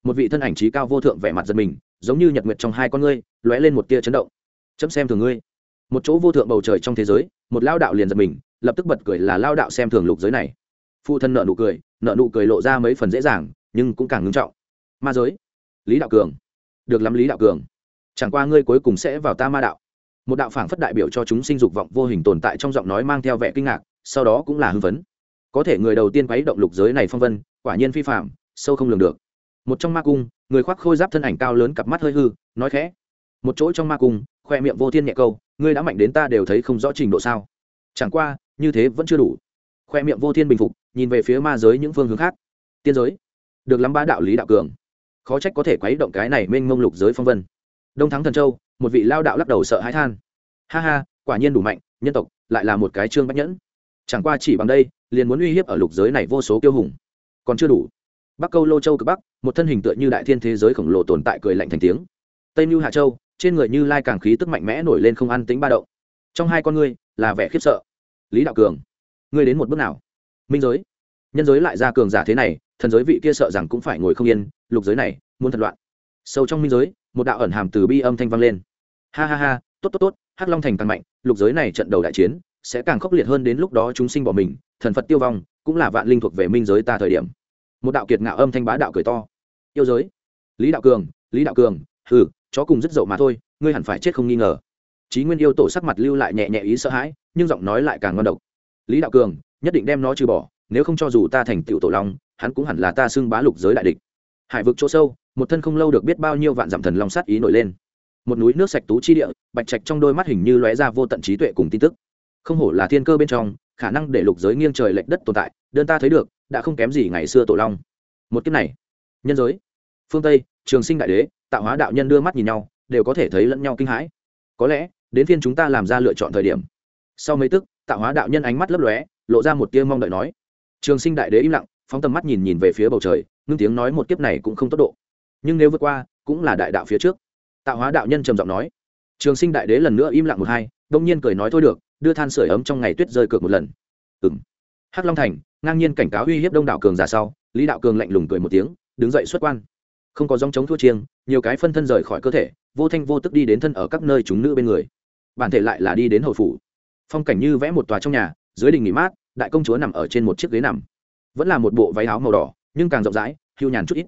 Một vị thân ảnh trí cao vô thượng vẻ mặt giật mình, giống như nhật nguyệt trong hai con ngươi, lóe lên một tia chấn động. Chấm xem thường ngươi một chỗ vô thượng bầu trời trong thế giới, một lao đạo liền giật mình, lập tức bật cười là lao đạo xem thường lục giới này. Phụ thân nợ nụ cười, nợ nụ cười lộ ra mấy phần dễ dàng, nhưng cũng càng ngưng trọng. Ma giới, lý đạo cường. Được lắm lý đạo cường. Chẳng qua ngươi cuối cùng sẽ vào ta ma đạo. Một đạo phảng phất đại biểu cho chúng sinh dục vọng vô hình tồn tại trong giọng nói mang theo vẻ kinh ngạc, sau đó cũng là hưng phấn. Có thể người đầu tiên quấy động lục giới này phong vân, quả nhiên phi phạm sâu không lường được. Một trong ma cung, người khoác khôi giáp thân ảnh cao lớn cặp mắt hơi hư, nói khẽ. Một chỗ trong ma cung, khoe miệng vô thiên nhẹ câu ngươi đã mạnh đến ta đều thấy không rõ trình độ sao? Chẳng qua, như thế vẫn chưa đủ. Khoe miệng vô thiên bình phục, nhìn về phía ma giới những phương hướng khác. Tiên giới. Được lắm ba đạo lý đạo cường. Khó trách có thể quấy động cái này mênh mông lục giới phong vân. Đông thắng thần châu, một vị lao đạo lắc đầu sợ hãi than. Ha ha, quả nhiên đủ mạnh, nhân tộc, lại là một cái trương bách nhẫn. Chẳng qua chỉ bằng đây, liền muốn uy hiếp ở lục giới này vô số kiêu hùng. Còn chưa đủ. Bắc câu lô châu cực bắc, một thân hình tựa như đại thiên thế giới khổng lồ tồn tại cười lạnh thành tiếng. Tây mưu hạ châu trên người như lai càng khí tức mạnh mẽ nổi lên không ăn tính ba động. Trong hai con ngươi là vẻ khiếp sợ. Lý đạo cường, ngươi đến một bước nào? Minh giới. Nhân giới lại ra cường giả thế này, thần giới vị kia sợ rằng cũng phải ngồi không yên, lục giới này, muốn thật loạn. Sâu trong minh giới, một đạo ẩn hàm từ bi âm thanh vang lên. Ha ha ha, tốt tốt tốt, hắc long thành càng mạnh, lục giới này trận đầu đại chiến, sẽ càng khốc liệt hơn đến lúc đó chúng sinh bỏ mình, thần phật tiêu vong, cũng là vạn linh thuộc về minh giới ta thời điểm. Một đạo kiệt ngạo âm thanh bá đạo cười to. Yêu giới. Lý đạo cường, lý đạo cường, hừ chó cùng rất dậu mà thôi, ngươi hẳn phải chết không nghi ngờ. Chí nguyên yêu tổ sắc mặt lưu lại nhẹ nhẹ ý sợ hãi, nhưng giọng nói lại càng ngon độc. Lý đạo cường, nhất định đem nó trừ bỏ, nếu không cho dù ta thành tựu tổ long, hắn cũng hẳn là ta xưng bá lục giới đại địch. Hải vực chỗ sâu, một thân không lâu được biết bao nhiêu vạn dặm thần long sát ý nổi lên. Một núi nước sạch tú chi địa, bạch trạch trong đôi mắt hình như lóe ra vô tận trí tuệ cùng tin tức. Không hổ là thiên cơ bên trong, khả năng để lục giới nghiêng trời lệch đất tồn tại, đơn ta thấy được, đã không kém gì ngày xưa tổ long. Một kiếp này, nhân giới, phương tây, trường sinh đại đế tạo hóa đạo nhân đưa mắt nhìn nhau, đều có thể thấy lẫn nhau kinh hãi. Có lẽ, đến phiên chúng ta làm ra lựa chọn thời điểm. Sau mấy tức, tạo hóa đạo nhân ánh mắt lấp lóe, lộ ra một tia mong đợi nói. Trường sinh đại đế im lặng, phóng tầm mắt nhìn nhìn về phía bầu trời, ngưng tiếng nói một kiếp này cũng không tốt độ. Nhưng nếu vượt qua, cũng là đại đạo phía trước. Tạo hóa đạo nhân trầm giọng nói. Trường sinh đại đế lần nữa im lặng một hai, đông nhiên cười nói thôi được, đưa than sửa ấm trong ngày tuyết rơi cược một lần. Ừng hắc long thành, ngang nhiên cảnh cáo uy hiếp đông đạo cường giả sau, lý đạo cường lạnh lùng cười một tiếng, đứng dậy xuất quan không có dòng chống thua chiêng, nhiều cái phân thân rời khỏi cơ thể, vô thanh vô tức đi đến thân ở các nơi chúng nữ bên người. Bản thể lại là đi đến hồi phủ. Phong cảnh như vẽ một tòa trong nhà, dưới đình nghỉ mát, đại công chúa nằm ở trên một chiếc ghế nằm. Vẫn là một bộ váy áo màu đỏ, nhưng càng rộng rãi, hưu nhàn chút ít.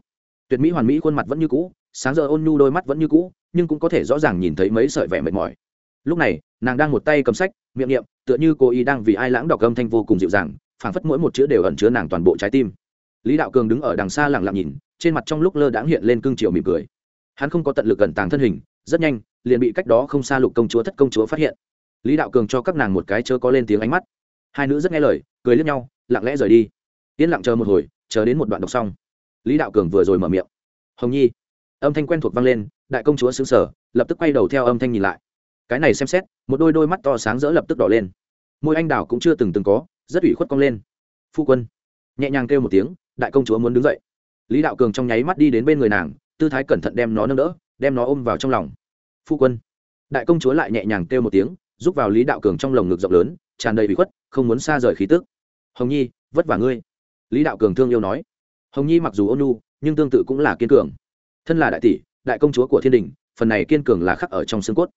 Tuyệt mỹ hoàn mỹ khuôn mặt vẫn như cũ, sáng giờ ôn nhu đôi mắt vẫn như cũ, nhưng cũng có thể rõ ràng nhìn thấy mấy sợi vẻ mệt mỏi. Lúc này, nàng đang một tay cầm sách, miệng niệm, tựa như cô y đang vì ai lãng đọc âm thanh vô cùng dịu dàng, phảng phất mỗi một chữ đều ẩn chứa nàng toàn bộ trái tim. Lý đạo cường đứng ở đằng xa lặng lặng nhìn trên mặt trong lúc lơ đãng hiện lên cương triều mỉm cười. Hắn không có tận lực gần tàng thân hình, rất nhanh, liền bị cách đó không xa lục công chúa thất công chúa phát hiện. Lý đạo cường cho các nàng một cái chớ có lên tiếng ánh mắt. Hai nữ rất nghe lời, cười lướt nhau, lặng lẽ rời đi. Yên lặng chờ một hồi, chờ đến một đoạn đọc xong. Lý đạo cường vừa rồi mở miệng. Hồng nhi. Âm thanh quen thuộc vang lên, đại công chúa xứng sở lập tức quay đầu theo âm thanh nhìn lại. Cái này xem xét, một đôi đôi mắt to sáng rỡ lập tức đỏ lên. Môi anh đào cũng chưa từng từng có, rất ủy khuất cong lên. Phu quân. Nhẹ nhàng kêu một tiếng, đại công chúa muốn đứng dậy lý đạo cường trong nháy mắt đi đến bên người nàng tư thái cẩn thận đem nó nâng đỡ đem nó ôm vào trong lòng. Phu quân. Đại công chúa lại nhẹ nhàng kêu một tiếng giúp vào lý đạo cường trong lồng ngực rộng lớn tràn đầy bị khuất không muốn xa rời khí tức. Hồng nhi vất vả ngươi. Lý đạo cường thương yêu nói. Hồng nhi mặc dù ôn nu, nhưng tương tự cũng là kiên cường. Thân là đại tỷ đại công chúa của thiên đình phần này kiên cường là khắc ở trong xương cốt.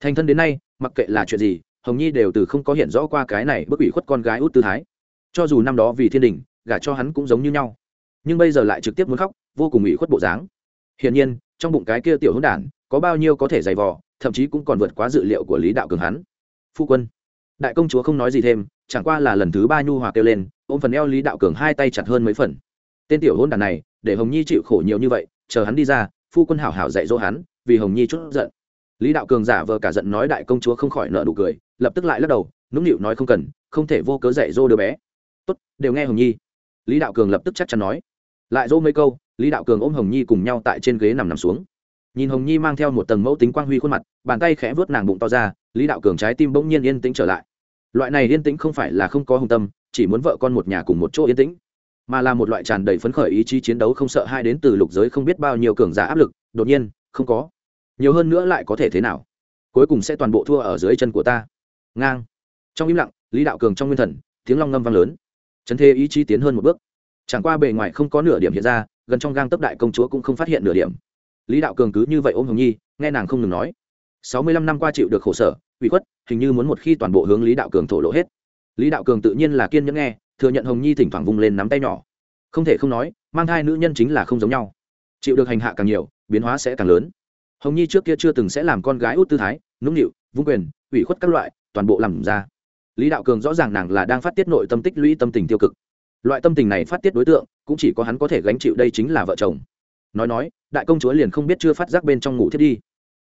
Thành thân đến nay mặc kệ là chuyện gì hồng nhi đều từ không có hiện rõ qua cái này bức ủy khuất con gái út tư thái. Cho dù năm đó vì thiên đình gả cho hắn cũng giống như nhau nhưng bây giờ lại trực tiếp muốn khóc, vô cùng ủy khuất bộ dáng. Hiển nhiên, trong bụng cái kia tiểu hỗn đản, có bao nhiêu có thể giày vò, thậm chí cũng còn vượt quá dự liệu của lý đạo cường hắn. Phu quân, đại công chúa không nói gì thêm, chẳng qua là lần thứ ba nhu hòa kêu lên, ôm phần eo lý đạo cường hai tay chặt hơn mấy phần. Tên tiểu hôn đàn này, để hồng nhi chịu khổ nhiều như vậy, chờ hắn đi ra, phu quân hảo hảo dạy dỗ hắn, vì hồng nhi chút giận. Lý đạo cường giả vờ cả giận nói đại công chúa không khỏi nợ nụ cười, lập tức lại lắc đầu, nũng nịu nói không cần, không thể vô cớ dạy dỗ đứa bé. Tốt, đều nghe hồng nhi. Lý đạo cường lập tức chắc chắn nói lại dỗ mấy câu, lý đạo cường ôm hồng nhi cùng nhau tại trên ghế nằm nằm xuống. Nhìn hồng nhi mang theo một tầng mẫu tính quang huy khuôn mặt, bàn tay khẽ vớt nàng bụng to ra, lý đạo cường trái tim bỗng nhiên yên tĩnh trở lại. Loại này yên tĩnh không phải là không có hồng tâm, chỉ muốn vợ con một nhà cùng một chỗ yên tĩnh, mà là một loại tràn đầy phấn khởi ý chí chiến đấu không sợ hai đến từ lục giới không biết bao nhiêu cường giả áp lực, đột nhiên, không có. Nhiều hơn nữa lại có thể thế nào? Cuối cùng sẽ toàn bộ thua ở dưới chân của ta. Ngang. Trong im lặng, lý đạo cường trong nguyên thần, tiếng long ngâm vang lớn. Chấn thế ý chí tiến hơn một bước chẳng qua bề ngoài không có nửa điểm hiện ra, gần trong gang tấp đại công chúa cũng không phát hiện nửa điểm. Lý đạo cường cứ như vậy ôm hồng nhi, nghe nàng không ngừng nói. Sáu mươi lăm năm qua chịu được khổ sở, ủy khuất, hình như muốn một khi toàn bộ hướng lý đạo cường thổ lộ hết. Lý đạo cường tự nhiên là kiên nhẫn nghe, thừa nhận hồng nhi thỉnh thoảng vung lên nắm tay nhỏ. Không thể không nói, mang thai nữ nhân chính là không giống nhau. Chịu được hành hạ càng nhiều, biến hóa sẽ càng lớn. Hồng nhi trước kia chưa từng sẽ làm con gái út tư thái, nũng nịu, vung quyền, ủy khuất các loại, toàn bộ làm ra. Lý đạo cường rõ ràng nàng là đang phát tiết nội tâm tích lũy tâm tình tiêu cực loại tâm tình này phát tiết đối tượng, cũng chỉ có hắn có thể gánh chịu đây chính là vợ chồng. Nói nói, đại công chúa liền không biết chưa phát giác bên trong ngủ thiết đi.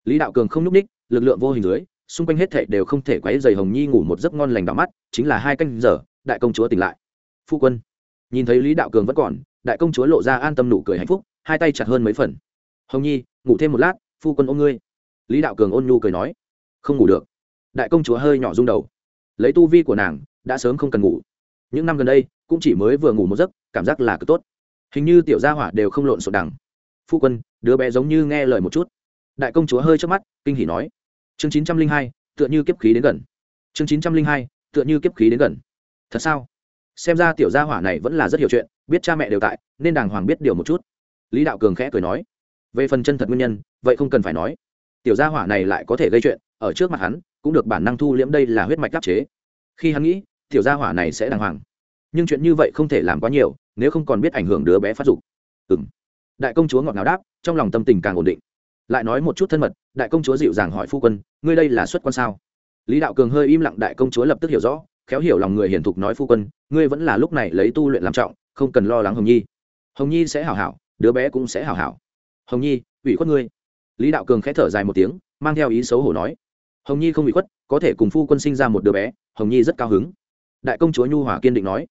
Lý đạo cường không nhúc ních, lực lượng vô hình dưới, xung quanh hết thệ đều không thể quấy dày hồng nhi ngủ một giấc ngon lành đỏ mắt, chính là hai canh giờ, đại công chúa tỉnh lại. Phu quân, nhìn thấy lý đạo cường vẫn còn, đại công chúa lộ ra an tâm nụ cười hạnh phúc, hai tay chặt hơn mấy phần. Hồng nhi, ngủ thêm một lát, phu quân ôm ngươi. Lý đạo cường ôn nhu cười nói, không ngủ được. Đại công chúa hơi nhỏ rung đầu. Lấy tu vi của nàng, đã sớm không cần ngủ những năm gần đây cũng chỉ mới vừa ngủ một giấc, cảm giác là cực tốt. Hình như tiểu gia hỏa đều không lộn xộn đằng. Phu quân, đứa bé giống như nghe lời một chút. Đại công chúa hơi trước mắt, kinh hỉ nói. Chương chín trăm linh hai, tựa như kiếp khí đến gần. Chương chín trăm linh hai, tựa như kiếp khí đến gần. Thật sao? Xem ra tiểu gia hỏa này vẫn là rất hiểu chuyện, biết cha mẹ đều tại, nên đàng hoàng biết điều một chút. Lý đạo cường khẽ cười nói. Về phần chân thật nguyên nhân, vậy không cần phải nói. Tiểu gia hỏa này lại có thể gây chuyện, ở trước mặt hắn, cũng được bản năng thu liễm đây là huyết mạch đắc chế. Khi hắn nghĩ tiểu gia hỏa này sẽ đàng hoàng. Nhưng chuyện như vậy không thể làm quá nhiều, nếu không còn biết ảnh hưởng đứa bé phát dục. Ừng đại công chúa ngọt ngào đáp, trong lòng tâm tình càng ổn định. Lại nói một chút thân mật, đại công chúa dịu dàng hỏi phu quân, ngươi đây là xuất quan sao? Lý đạo cường hơi im lặng, đại công chúa lập tức hiểu rõ, khéo hiểu lòng người hiền thục nói phu quân, ngươi vẫn là lúc này lấy tu luyện làm trọng, không cần lo lắng hồng nhi. Hồng nhi sẽ hảo hảo, đứa bé cũng sẽ hảo hảo. Hồng nhi, ủy khuất ngươi. Lý đạo cường khẽ thở dài một tiếng, mang theo ý xấu hổ nói, hồng nhi không bị khuất, có thể cùng phu quân sinh ra một đứa bé, hồng nhi rất cao hứng đại công chúa nhu hòa kiên định nói,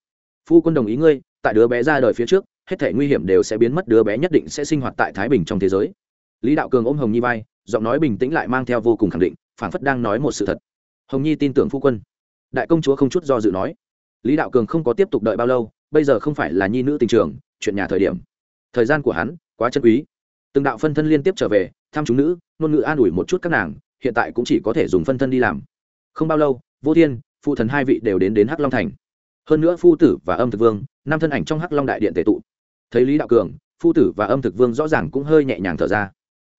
phu quân đồng ý ngươi, tại đứa bé ra đời phía trước, hết thể nguy hiểm đều sẽ biến mất, đứa bé nhất định sẽ sinh hoạt tại thái bình trong thế giới. Lý đạo cường ôm hồng nhi vai, giọng nói bình tĩnh lại mang theo vô cùng khẳng định phản phất đang nói một sự thật. Hồng nhi tin tưởng phu quân. Đại công chúa không chút do dự nói, lý đạo cường không có tiếp tục đợi bao lâu, bây giờ không phải là nhi nữ tình trường, chuyện nhà thời điểm. Thời gian của hắn quá chân quý. Từng đạo phân thân liên tiếp trở về thăm chúng nữ, ngôn ngữ an ủi một chút các nàng, hiện tại cũng chỉ có thể dùng phân thân đi làm. Không bao lâu, vô thiên phụ thần hai vị đều đến đến hắc long thành. Hơn nữa phu tử và âm thực vương, năm thân ảnh trong hắc long đại điện tệ tụ. Thấy lý đạo cường, phu tử và âm thực vương rõ ràng cũng hơi nhẹ nhàng thở ra.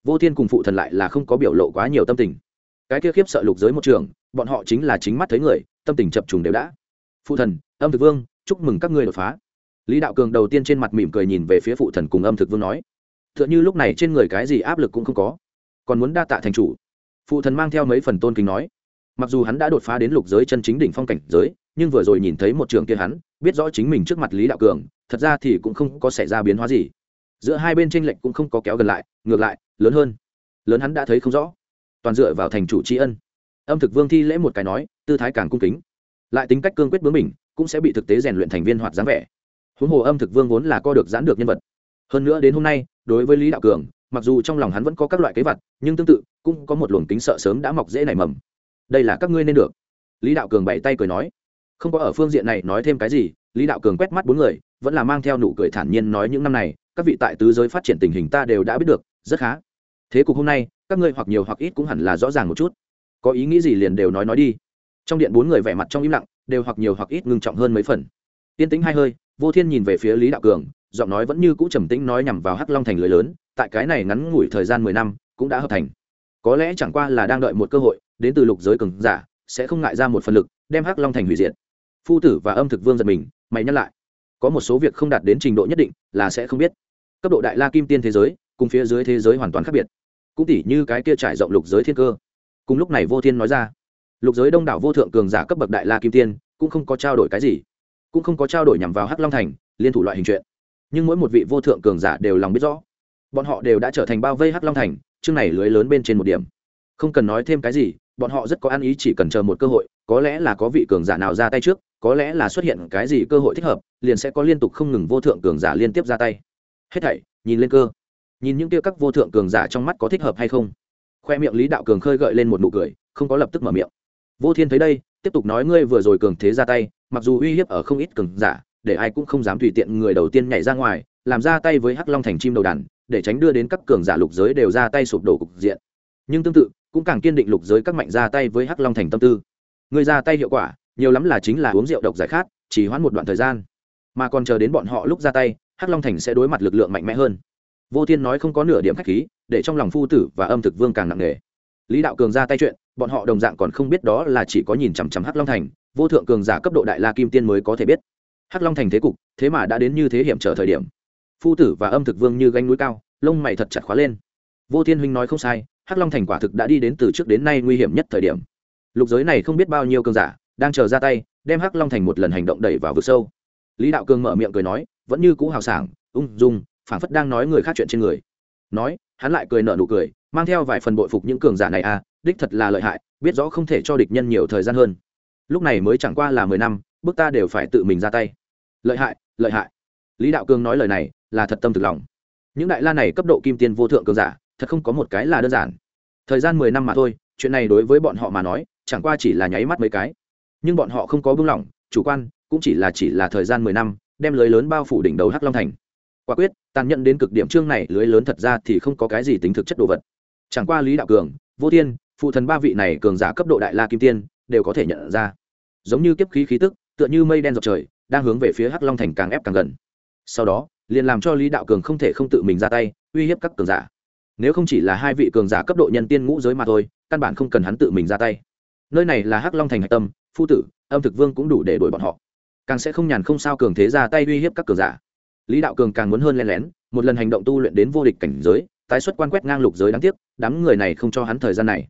Vô thiên cùng phụ thần lại là không có biểu lộ quá nhiều tâm tình. Cái kia khiếp sợ lục giới một trường, bọn họ chính là chính mắt thấy người, tâm tình chập trùng đều đã. Phụ thần, âm thực vương, chúc mừng các ngươi đột phá. Lý đạo cường đầu tiên trên mặt mỉm cười nhìn về phía phụ thần cùng âm thực vương nói t h ư ợ n h ư lúc này trên người cái gì áp lực cũng không có, còn muốn đa tạ thành chủ. Phụ thần mang theo mấy phần tôn kính nói mặc dù hắn đã đột phá đến lục giới chân chính đỉnh phong cảnh giới, nhưng vừa rồi nhìn thấy một trường kia hắn, biết rõ chính mình trước mặt lý đạo cường, thật ra thì cũng không có xảy ra biến hóa gì. Giữa hai bên tranh lệch cũng không có kéo gần lại, ngược lại, lớn hơn. Lớn hắn đã thấy không rõ. Toàn dựa vào thành chủ tri ân. Âm thực vương thi lễ một cái nói, tư thái càng cung kính. Lại tính cách cương quyết bướng mình cũng sẽ bị thực tế rèn luyện thành viên hoạt dáng vẻ. Huống hồ âm thực vương vốn là co được giãn được nhân vật. Hơn nữa đến hôm nay, đối với lý đạo cường, mặc dù trong lòng hắn vẫn có các loại kế vật, nhưng tương tự, cũng có một luồng kính sợ sớm đã mọc dễ nảy mầm đây là các ngươi nên được. Lý đạo cường bày tay cười nói. Không có ở phương diện này nói thêm cái gì, lý đạo cường quét mắt bốn người, vẫn là mang theo nụ cười thản nhiên nói những năm này, các vị tại tứ giới phát triển tình hình ta đều đã biết được, rất khá. Thế cục hôm nay, các ngươi hoặc nhiều hoặc ít cũng hẳn là rõ ràng một chút. Có ý nghĩ gì liền đều nói nói đi. Trong điện bốn người vẻ mặt trong im lặng, đều hoặc nhiều hoặc ít ngưng trọng hơn mấy phần. Tiên tính hai hơi, vô thiên nhìn về phía lý đạo cường, giọng nói vẫn như cũ trầm tĩnh nói nhằm vào hắc long thành lưới lớn, tại cái này ngắn ngủi thời gian mười năm, cũng đã hợp thành có lẽ chẳng qua là đang đợi một cơ hội, đến từ lục giới cường giả, sẽ không ngại ra một phần lực, đem hắc long thành hủy diệt. Phu tử và âm thực vương giật mình, mày nhắc lại. Có một số việc không đạt đến trình độ nhất định, là sẽ không biết. Cấp độ đại la kim tiên thế giới, cùng phía dưới thế giới hoàn toàn khác biệt. Cũng tỉ như cái kia trải rộng lục giới thiên cơ. Cùng lúc này vô thiên nói ra, lục giới đông đảo vô thượng cường giả cấp bậc đại la kim tiên, cũng không có trao đổi cái gì. Cũng không có trao đổi nhằm vào hắc long thành, liên thủ loại hình chuyện. Nhưng mỗi một vị vô thượng cường giả đều lòng biết rõ. Bọn họ đều đã trở thành bao vây hắc long thành chương này lưới lớn bên trên một điểm. Không cần nói thêm cái gì, bọn họ rất có ăn ý chỉ cần chờ một cơ hội, có lẽ là có vị cường giả nào ra tay trước, có lẽ là xuất hiện cái gì cơ hội thích hợp, liền sẽ có liên tục không ngừng vô thượng cường giả liên tiếp ra tay. Hết thảy, nhìn lên cơ. Nhìn những kia các vô thượng cường giả trong mắt có thích hợp hay không. Khoe miệng lý đạo cường khơi gợi lên một nụ cười, không có lập tức mở miệng. Vô thiên thấy đây, tiếp tục nói ngươi vừa rồi cường thế ra tay, mặc dù uy hiếp ở không ít cường giả, để ai cũng không dám tùy tiện người đầu tiên nhảy ra ngoài, làm ra tay với hắc long thành chim đầu đàn để tránh đưa đến các cường giả lục giới đều ra tay sụp đổ cục diện. Nhưng tương tự, cũng càng kiên định lục giới các mạnh ra tay với hắc long thành tâm tư. Người ra tay hiệu quả, nhiều lắm là chính là uống rượu độc giải khát, chỉ hoãn một đoạn thời gian. Mà còn chờ đến bọn họ lúc ra tay, hắc long thành sẽ đối mặt lực lượng mạnh mẽ hơn. Vô thiên nói không có nửa điểm khách khí, để trong lòng phu tử và âm thực vương càng nặng nề. Lý đạo cường ra tay chuyện, bọn họ đồng dạng còn không biết đó là chỉ có nhìn chằm chằm hắc long thành, vô thượng cường giả cấp độ đại la kim tiên mới có thể biết. Hắc long thành thế cục, thế mà đã đến như thế hiểm trở thời điểm phu tử và âm thực vương như gánh núi cao, lông mày thật chặt khóa lên. Vô thiên huynh nói không sai, hắc long thành quả thực đã đi đến từ trước đến nay nguy hiểm nhất thời điểm. Lục giới này không biết bao nhiêu cường giả, đang chờ ra tay, đem hắc long thành một lần hành động đẩy vào vực sâu. Lý đạo cường mở miệng cười nói, vẫn như cũ hào sảng, ung dung, phảng phất đang nói người khác chuyện trên người. Nói, hắn lại cười nở nụ cười, mang theo vài phần bội phục những cường giả này à đích thật là lợi hại, biết rõ không thể cho địch nhân nhiều thời gian hơn. Lúc này mới chẳng qua là mười năm, bước ta đều phải tự mình ra tay. Lợi hại lợi hại. Lý đạo cường nói lời này là thật tâm thực lòng. Những đại la này cấp độ kim tiên vô thượng cường giả, thật không có một cái là đơn giản. Thời gian mười năm mà thôi, chuyện này đối với bọn họ mà nói, chẳng qua chỉ là nháy mắt mấy cái. Nhưng bọn họ không có buông lỏng, chủ quan, cũng chỉ là chỉ là thời gian mười năm, đem lưới lớn bao phủ đỉnh đầu hắc long thành. Quả quyết, tàn nhẫn đến cực điểm chương này, lưới lớn thật ra thì không có cái gì tính thực chất đồ vật. Chẳng qua lý đạo cường, vô tiên phụ thần ba vị này cường giả cấp độ đại la kim tiên, đều có thể nhận ra. Giống như kiếp khí khí tức, tựa như mây đen dọc trời, đang hướng về phía hắc long thành càng ép càng gần. Sau đó liền làm cho lý đạo cường không thể không tự mình ra tay, uy hiếp các cường giả. Nếu không chỉ là hai vị cường giả cấp độ nhân tiên ngũ giới mà thôi, căn bản không cần hắn tự mình ra tay. Nơi này là hắc long thành hạch tâm, phu tử, âm thực vương cũng đủ để đuổi bọn họ. Càng sẽ không nhàn không sao cường thế ra tay uy hiếp các cường giả. Lý đạo cường càng muốn hơn len lén, một lần hành động tu luyện đến vô địch cảnh giới, tái xuất quan quét ngang lục giới đáng tiếc, đám người này không cho hắn thời gian này.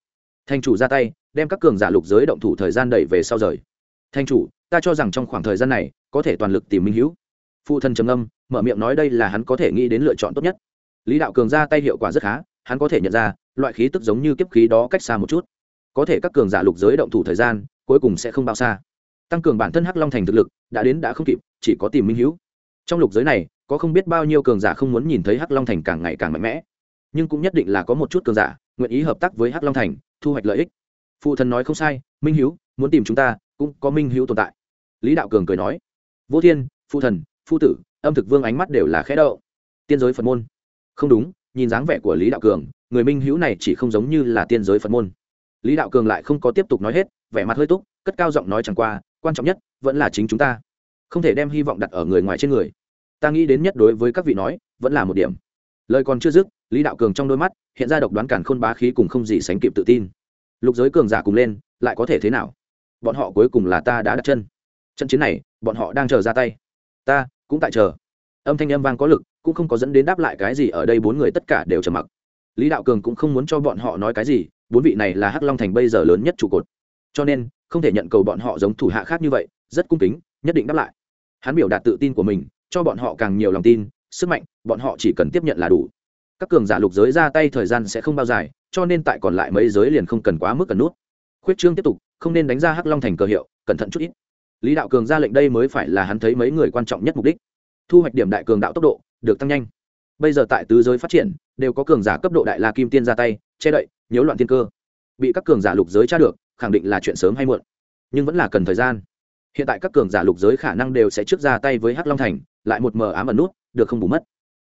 Thành chủ ra tay, đem các cường giả lục giới động thủ thời gian đẩy về sau rời. Thành chủ, ta cho rằng trong khoảng thời gian này, có thể toàn lực tìm minh hữu. Phụ thân trầm âm mở miệng nói đây là hắn có thể nghĩ đến lựa chọn tốt nhất. Lý đạo cường ra tay hiệu quả rất khá, hắn có thể nhận ra, loại khí tức giống như kiếp khí đó cách xa một chút. Có thể các cường giả lục giới động thủ thời gian, cuối cùng sẽ không bao xa. Tăng cường bản thân hắc long thành thực lực, đã đến đã không kịp, chỉ có tìm minh hữu trong lục giới này, có không biết bao nhiêu cường giả không muốn nhìn thấy hắc long thành càng ngày càng mạnh mẽ. Nhưng cũng nhất định là có một chút cường giả, nguyện ý hợp tác với hắc long thành, thu hoạch lợi ích. Phụ thần nói không sai, minh hữu muốn tìm chúng ta, cũng có minh hữu tồn tại. Lý đạo cường cười nói, vô thiên, phụ thần, phu tử âm thực vương ánh mắt đều là khẽ đậu tiên giới phật môn. Không đúng, nhìn dáng vẻ của lý đạo cường, người minh hữu này chỉ không giống như là tiên giới phật môn. Lý đạo cường lại không có tiếp tục nói hết, vẻ mặt hơi túc, cất cao giọng nói chẳng qua, quan trọng nhất, vẫn là chính chúng ta. Không thể đem hy vọng đặt ở người ngoài trên người. Ta nghĩ đến nhất đối với các vị nói, vẫn là một điểm. Lời còn chưa dứt, lý đạo cường trong đôi mắt, hiện ra độc đoán cản khôn bá khí cùng không gì sánh kịp tự tin. Lục giới cường giả cùng lên, lại có thể thế nào? Bọn họ cuối cùng là ta đã đặt chân. Trận chiến này, bọn họ đang chờ ra tay. Ta cũng tại chờ. Âm thanh âm vang có lực, cũng không có dẫn đến đáp lại cái gì, ở đây bốn người tất cả đều trầm mặc. Lý đạo cường cũng không muốn cho bọn họ nói cái gì, bốn vị này là hắc long thành bây giờ lớn nhất trụ cột. Cho nên, không thể nhận cầu bọn họ giống thủ hạ khác như vậy, rất cung kính, nhất định đáp lại. Hắn biểu đạt tự tin của mình, cho bọn họ càng nhiều lòng tin, sức mạnh, bọn họ chỉ cần tiếp nhận là đủ. Các cường giả lục giới ra tay thời gian sẽ không bao dài, cho nên tại còn lại mấy giới liền không cần quá mức cần nút. Khuyết trương tiếp tục, không nên đánh ra hắc long thành cờ hiệu, cẩn thận chút ít lý đạo cường ra lệnh đây mới phải là hắn thấy mấy người quan trọng nhất mục đích. Thu hoạch điểm đại cường đạo tốc độ, được tăng nhanh. Bây giờ tại tứ giới phát triển, đều có cường giả cấp độ đại la kim tiên ra tay, che đậy, nhiễu loạn thiên cơ. Bị các cường giả lục giới tra được, khẳng định là chuyện sớm hay muộn. Nhưng vẫn là cần thời gian. Hiện tại các cường giả lục giới khả năng đều sẽ trước ra tay với hắc long thành, lại một mờ ám ẩn nút, được không bù mất.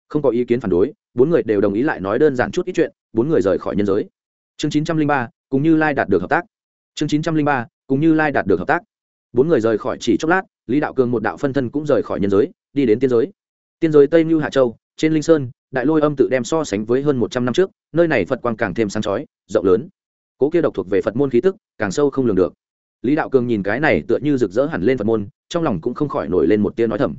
Không có ý kiến phản đối, bốn người đều đồng ý lại nói đơn giản chút ít chuyện, bốn người rời khỏi nhân giới. Chương chín trăm linh ba, cùng như lai đạt được hợp tác. Chương chín trăm linh ba, cùng như lai đạt được hợp tác bốn người rời khỏi chỉ chốc lát, lý đạo cường một đạo phân thân cũng rời khỏi nhân giới, đi đến tiên giới. Tiên giới tây mưu hạ châu, trên linh sơn, đại lôi âm tự đem so sánh với hơn một trăm năm trước, nơi này phật quang càng thêm sáng chói, rộng lớn. Cố kia độc thuộc về phật môn khí tức, càng sâu không lường được. Lý đạo cường nhìn cái này tựa như rực rỡ hẳn lên phật môn, trong lòng cũng không khỏi nổi lên một tia nói thầm.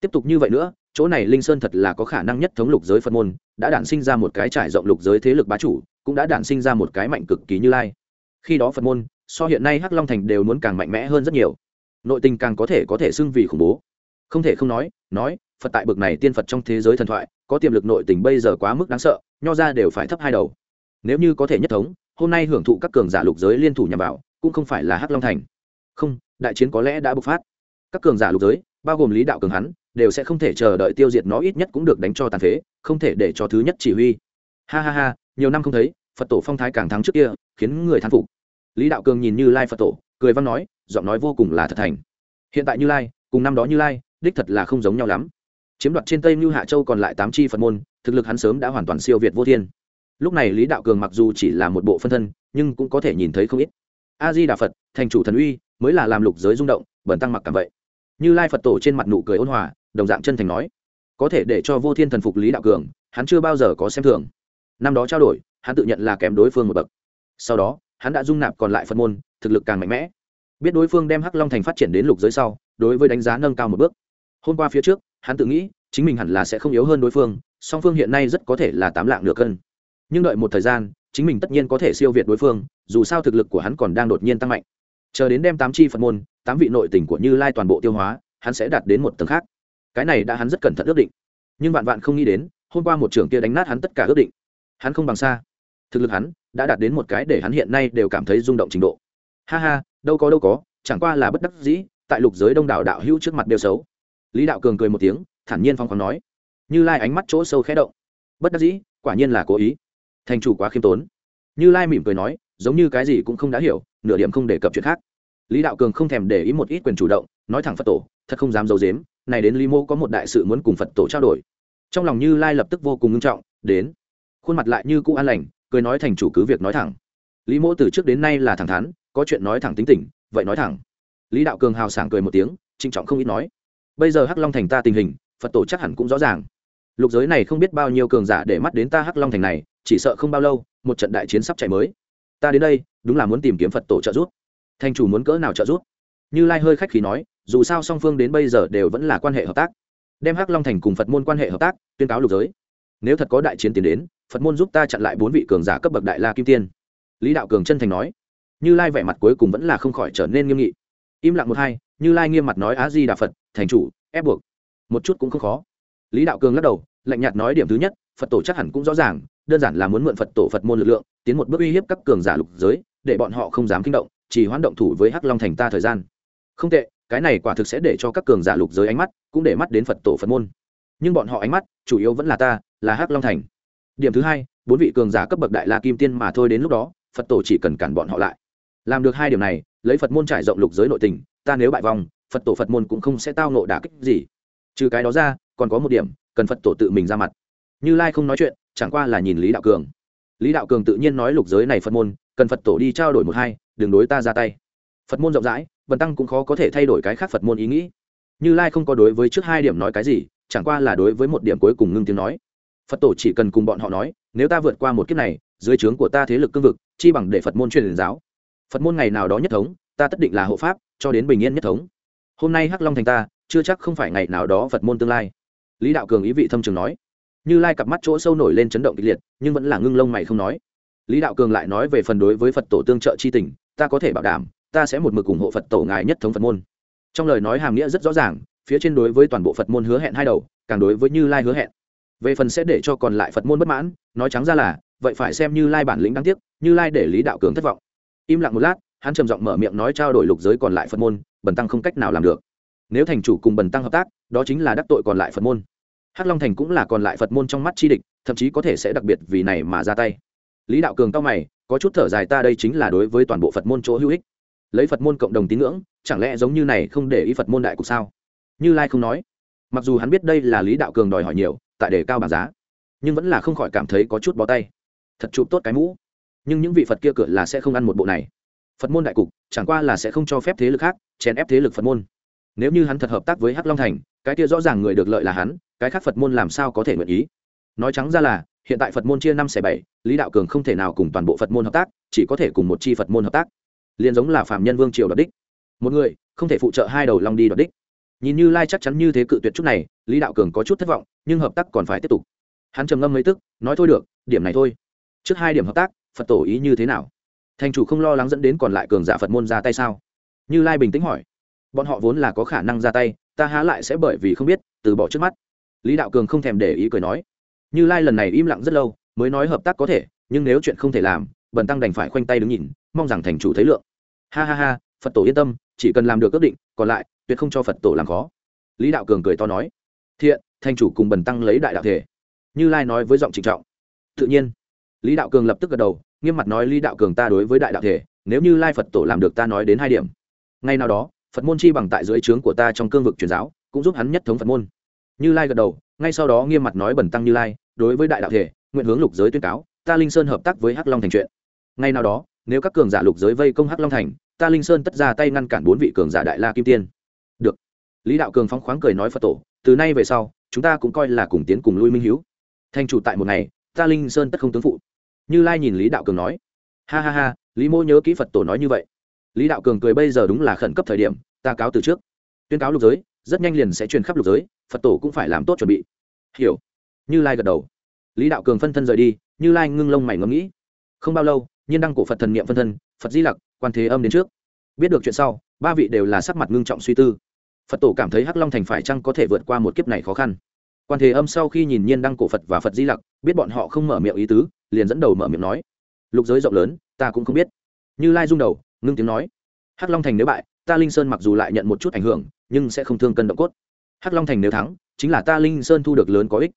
Tiếp tục như vậy nữa, chỗ này linh sơn thật là có khả năng nhất thống lục giới phật môn, đã đản sinh ra một cái trải rộng lục giới thế lực bá chủ, cũng đã đản sinh ra một cái mạnh cực kỳ như lai. Khi đó phật môn so hiện nay hắc long thành đều muốn càng mạnh mẽ hơn rất nhiều. Nội tình càng có thể có thể xưng vì khủng bố. Không thể không nói nói, phật tại bực này tiên phật trong thế giới thần thoại, có tiềm lực nội tình bây giờ quá mức đáng sợ, nho ra đều phải thấp hai đầu. Nếu như có thể nhất thống, hôm nay hưởng thụ các cường giả lục giới liên thủ nhằm vào, cũng không phải là hắc long thành. Không, đại chiến có lẽ đã bộc phát. Các cường giả lục giới, bao gồm lý đạo cường hắn, đều sẽ không thể chờ đợi tiêu diệt nó ít nhất cũng được đánh cho tàn phế, không thể để cho thứ nhất chỉ huy. Ha ha ha, nhiều năm không thấy, phật tổ phong thái càng thắng trước kia, khiến người thán phục lý đạo cường nhìn như lai phật tổ, cười văn nói, giọng nói vô cùng là thật thành. Hiện tại như lai, cùng năm đó như lai, đích thật là không giống nhau lắm. Chiếm đoạt trên tây như hạ châu còn lại tám chi phật môn, thực lực hắn sớm đã hoàn toàn siêu việt vô thiên. Lúc này lý đạo cường mặc dù chỉ là một bộ phân thân, nhưng cũng có thể nhìn thấy không ít. A di đà phật, thành chủ thần uy, mới là làm lục giới rung động bẩn tăng mặc cảm vậy. Như lai phật tổ trên mặt nụ cười ôn hòa, đồng dạng chân thành nói, có thể để cho vô thiên thần phục lý đạo cường, hắn chưa bao giờ có xem thường. Năm đó trao đổi, hắn tự nhận là kém đối phương một bậc. Sau đó hắn đã dung nạp còn lại phật môn, thực lực càng mạnh mẽ. Biết đối phương đem hắc long thành phát triển đến lục giới sau, đối với đánh giá nâng cao một bước. Hôm qua phía trước, hắn tự nghĩ, chính mình hẳn là sẽ không yếu hơn đối phương, song phương hiện nay rất có thể là tám lạng nửa cân. Nhưng đợi một thời gian, chính mình tất nhiên có thể siêu việt đối phương, dù sao thực lực của hắn còn đang đột nhiên tăng mạnh. Chờ đến đem tám chi phật môn, tám vị nội tình của như lai toàn bộ tiêu hóa, hắn sẽ đạt đến một tầng khác. Cái này đã hắn rất cẩn thận ước định. Nhưng vạn vạn không nghĩ đến, hôm qua một trưởng kia đánh nát hắn tất cả ước định. Hắn không bằng xa thực lực hắn đã đạt đến một cái để hắn hiện nay đều cảm thấy rung động trình độ. Ha ha, đâu có đâu có, chẳng qua là bất đắc dĩ, tại lục giới đông đảo đạo hữu trước mặt đều xấu. Lý đạo cường cười một tiếng, thản nhiên phong khoáng nói. Như lai ánh mắt chỗ sâu khẽ động. Bất đắc dĩ, quả nhiên là cố ý. Thành chủ quá khiêm tốn. Như lai mỉm cười nói, giống như cái gì cũng không đã hiểu, nửa điểm không đề cập chuyện khác. Lý đạo cường không thèm để ý một ít quyền chủ động, nói thẳng phật tổ, thật không dám d i ấ u dếm này đến lý mô có một đại sự muốn cùng phật tổ trao đổi. Trong lòng như lai lập tức vô cùng ngưng trọng, đến. Khuôn mặt lại như cũ an lành cười nói thành chủ cứ việc nói thẳng. Lý mỗ từ trước đến nay là thẳng thắn, có chuyện nói thẳng tính tình, vậy nói thẳng. Lý đạo cường hào sảng cười một tiếng, trịnh trọng không ít nói. Bây giờ hắc long thành ta tình hình, phật tổ chắc hẳn cũng rõ ràng. Lục giới này không biết bao nhiêu cường giả để mắt đến ta hắc long thành này, chỉ sợ không bao lâu, một trận đại chiến sắp chạy mới. Ta đến đây, đúng là muốn tìm kiếm phật tổ trợ giúp. Thành chủ muốn cỡ nào trợ giúp? Như lai hơi khách khí nói, dù sao song phương đến bây giờ đều vẫn là quan hệ hợp tác. Đem hắc long thành cùng phật môn quan hệ hợp tác, tuyên cáo lục giới. Nếu thật có đại chiến tiến đến phật môn giúp ta chặn lại bốn vị cường giả cấp bậc đại la kim tiên. Lý đạo cường chân thành nói. Như lai vẻ mặt cuối cùng vẫn là không khỏi trở nên nghiêm nghị. Im lặng một hai, như lai nghiêm mặt nói á di đà phật, thành chủ, ép buộc. Một chút cũng không khó. Lý đạo cường lắc đầu, lạnh nhạt nói điểm thứ nhất, phật tổ chắc hẳn cũng rõ ràng, đơn giản là muốn mượn phật tổ phật môn lực lượng, tiến một bước uy hiếp các cường giả lục giới, để bọn họ không dám kinh động, chỉ hoán động thủ với hắc long thành ta thời gian. Không tệ, cái này quả thực sẽ để cho các cường giả lục giới ánh mắt, cũng để mắt đến phật tổ phật môn. Nhưng bọn họ ánh mắt, chủ yếu vẫn là ta, là hắc long thành điểm thứ hai, bốn vị cường giả cấp bậc đại la kim tiên mà thôi đến lúc đó, phật tổ chỉ cần cản bọn họ lại. Làm được hai điều này, lấy phật môn trải rộng lục giới nội tình, ta nếu bại vòng phật tổ phật môn cũng không sẽ tao nộ đả kích gì. Trừ cái đó ra, còn có một điểm, cần phật tổ tự mình ra mặt. Như lai không nói chuyện, chẳng qua là nhìn lý đạo cường. Lý đạo cường tự nhiên nói lục giới này phật môn, cần phật tổ đi trao đổi một hai, đường đối ta ra tay. Phật môn rộng rãi vần tăng cũng khó có thể thay đổi cái khác phật môn ý nghĩ. Như lai không có đối với trước hai điểm nói cái gì, chẳng qua là đối với một điểm cuối cùng ngưng tiếng nói phật tổ chỉ cần cùng bọn họ nói, nếu ta vượt qua một kiếp này, dưới trướng của ta thế lực cương vực, chi bằng để phật môn truyền giáo. Phật môn ngày nào đó nhất thống, ta tất định là hộ pháp, cho đến bình yên nhất thống. Hôm nay hắc long thành ta, chưa chắc không phải ngày nào đó phật môn tương lai. Lý đạo cường ý vị thâm trường nói. Như lai cặp mắt chỗ sâu nổi lên chấn động kịch liệt, nhưng vẫn là ngưng lông mày không nói. Lý đạo cường lại nói về phần đối với phật tổ tương trợ c h i tình, ta có thể bảo đảm, ta sẽ một mực ủng hộ phật tổ ngài nhất thống phật môn. Trong lời nói hàm nghĩa rất rõ ràng, phía trên đối với toàn bộ phật môn hứa hẹn hai đầu, càng đối với như lai hứa hẹn về phần sẽ để cho còn lại phật môn bất mãn, nói trắng ra là, vậy phải xem như lai bản lĩnh đáng tiếc, như lai để lý đạo cường thất vọng. Im lặng một lát, hắn trầm giọng mở miệng nói trao đổi lục giới còn lại phật môn, bần tăng không cách nào làm được. Nếu thành chủ cùng bần tăng hợp tác, đó chính là đắc tội còn lại phật môn. Hắc long thành cũng là còn lại phật môn trong mắt chi địch, thậm chí có thể sẽ đặc biệt vì này mà ra tay. Lý đạo cường cao mày, có chút thở dài ta đây chính là đối với toàn bộ phật môn chỗ hữu ích. Lấy phật môn cộng đồng tín ngưỡng, chẳng lẽ giống như này không để ý phật môn đại cục sao? Như lai không nói. Mặc dù hắn biết đây là lý đạo cường đòi hỏi nhiều tại đề cao bảng giá. Nhưng vẫn là không khỏi cảm thấy có chút bó tay. Thật chụp tốt cái mũ. Nhưng những vị phật kia cửa là sẽ không ăn một bộ này. Phật môn đại cục, chẳng qua là sẽ không cho phép thế lực khác chèn ép thế lực phật môn. Nếu như hắn thật hợp tác với hắc long thành, cái kia rõ ràng người được lợi là hắn, cái khác phật môn làm sao có thể nguyện ý? Nói trắng ra là, hiện tại phật môn chia năm xẻ bảy, lý đạo cường không thể nào cùng toàn bộ phật môn hợp tác, chỉ có thể cùng một chi phật môn hợp tác. Liền giống là phạm nhân vương triều đoạt đích. Một người, không thể phụ trợ hai đầu long đi đoạt đích nhìn như lai chắc chắn như thế cự tuyệt chút này, lý đạo cường có chút thất vọng, nhưng hợp tác còn phải tiếp tục. Hắn trầm ngâm mấy tức, nói thôi được, điểm này thôi. Trước hai điểm hợp tác, phật tổ ý như thế nào? Thành chủ không lo lắng dẫn đến còn lại cường giả phật môn ra tay sao? Như lai bình tĩnh hỏi. Bọn họ vốn là có khả năng ra tay, ta há lại sẽ bởi vì không biết, từ bỏ trước mắt. Lý đạo cường không thèm để ý cười nói. Như lai lần này im lặng rất lâu, mới nói hợp tác có thể, nhưng nếu chuyện không thể làm, bần tăng đành phải khoanh tay đứng nhìn, mong rằng thành chủ thấy lượng. Ha ha ha, phật tổ yên tâm, chỉ cần làm được ước định, còn lại tuyệt không cho phật tổ làm khó. Lý đạo cường cười to nói, thiện, thanh chủ cùng bần tăng lấy đại đạo thể. Như lai nói với giọng trịnh trọng. Tự nhiên. Lý đạo cường lập tức gật đầu, nghiêm mặt nói, lý đạo cường ta đối với đại đạo thể, nếu như lai phật tổ làm được ta nói đến hai điểm. Ngay nào đó, phật môn chi bằng tại dưới trướng của ta trong cương vực truyền giáo, cũng giúp hắn nhất thống phật môn. Như lai gật đầu, ngay sau đó nghiêm mặt nói bẩn tăng như lai, đối với đại đạo thể, nguyện hướng lục giới tuyên cáo, ta linh sơn hợp tác với hắc long thành chuyện. Ngay nào đó, nếu các cường giả lục giới vây công hắc long thành, ta linh sơn tất ra tay ngăn cản bốn vị cường giả đại la kim tiên được. Lý đạo cường phóng khoáng cười nói phật tổ, từ nay về sau, chúng ta cũng coi là cùng tiến cùng lui minh hiếu. Thành chủ tại một ngày, ta linh sơn tất không tướng phụ. Như lai nhìn lý đạo cường nói. Ha ha ha, lý mô nhớ kỹ phật tổ nói như vậy. Lý đạo cường cười bây giờ đúng là khẩn cấp thời điểm, ta cáo từ trước. Tuyên cáo lục giới, rất nhanh liền sẽ truyền khắp lục giới, phật tổ cũng phải làm tốt chuẩn bị. Hiểu. Như lai gật đầu. Lý đạo cường phân thân rời đi, như lai ngưng lông mày ngẫm nghĩ. Không bao lâu, nhiên đăng cổ phật thần niệm phân thân, phật di lặc, quan thế âm đến trước. Biết được chuyện sau, ba vị đều là sắc mặt ngưng trọng suy tư phật tổ cảm thấy hắc long thành phải chăng có thể vượt qua một kiếp này khó khăn? Quan thế âm sau khi nhìn nhiên đăng cổ phật và phật di lặc, biết bọn họ không mở miệng ý tứ, liền dẫn đầu mở miệng nói, lục giới rộng lớn, ta cũng không biết. Như lai rung đầu, ngưng tiếng nói, hắc long thành nếu bại, ta linh sơn mặc dù lại nhận một chút ảnh hưởng, nhưng sẽ không thương cân động cốt. Hắc long thành nếu thắng, chính là ta linh sơn thu được lớn có ích.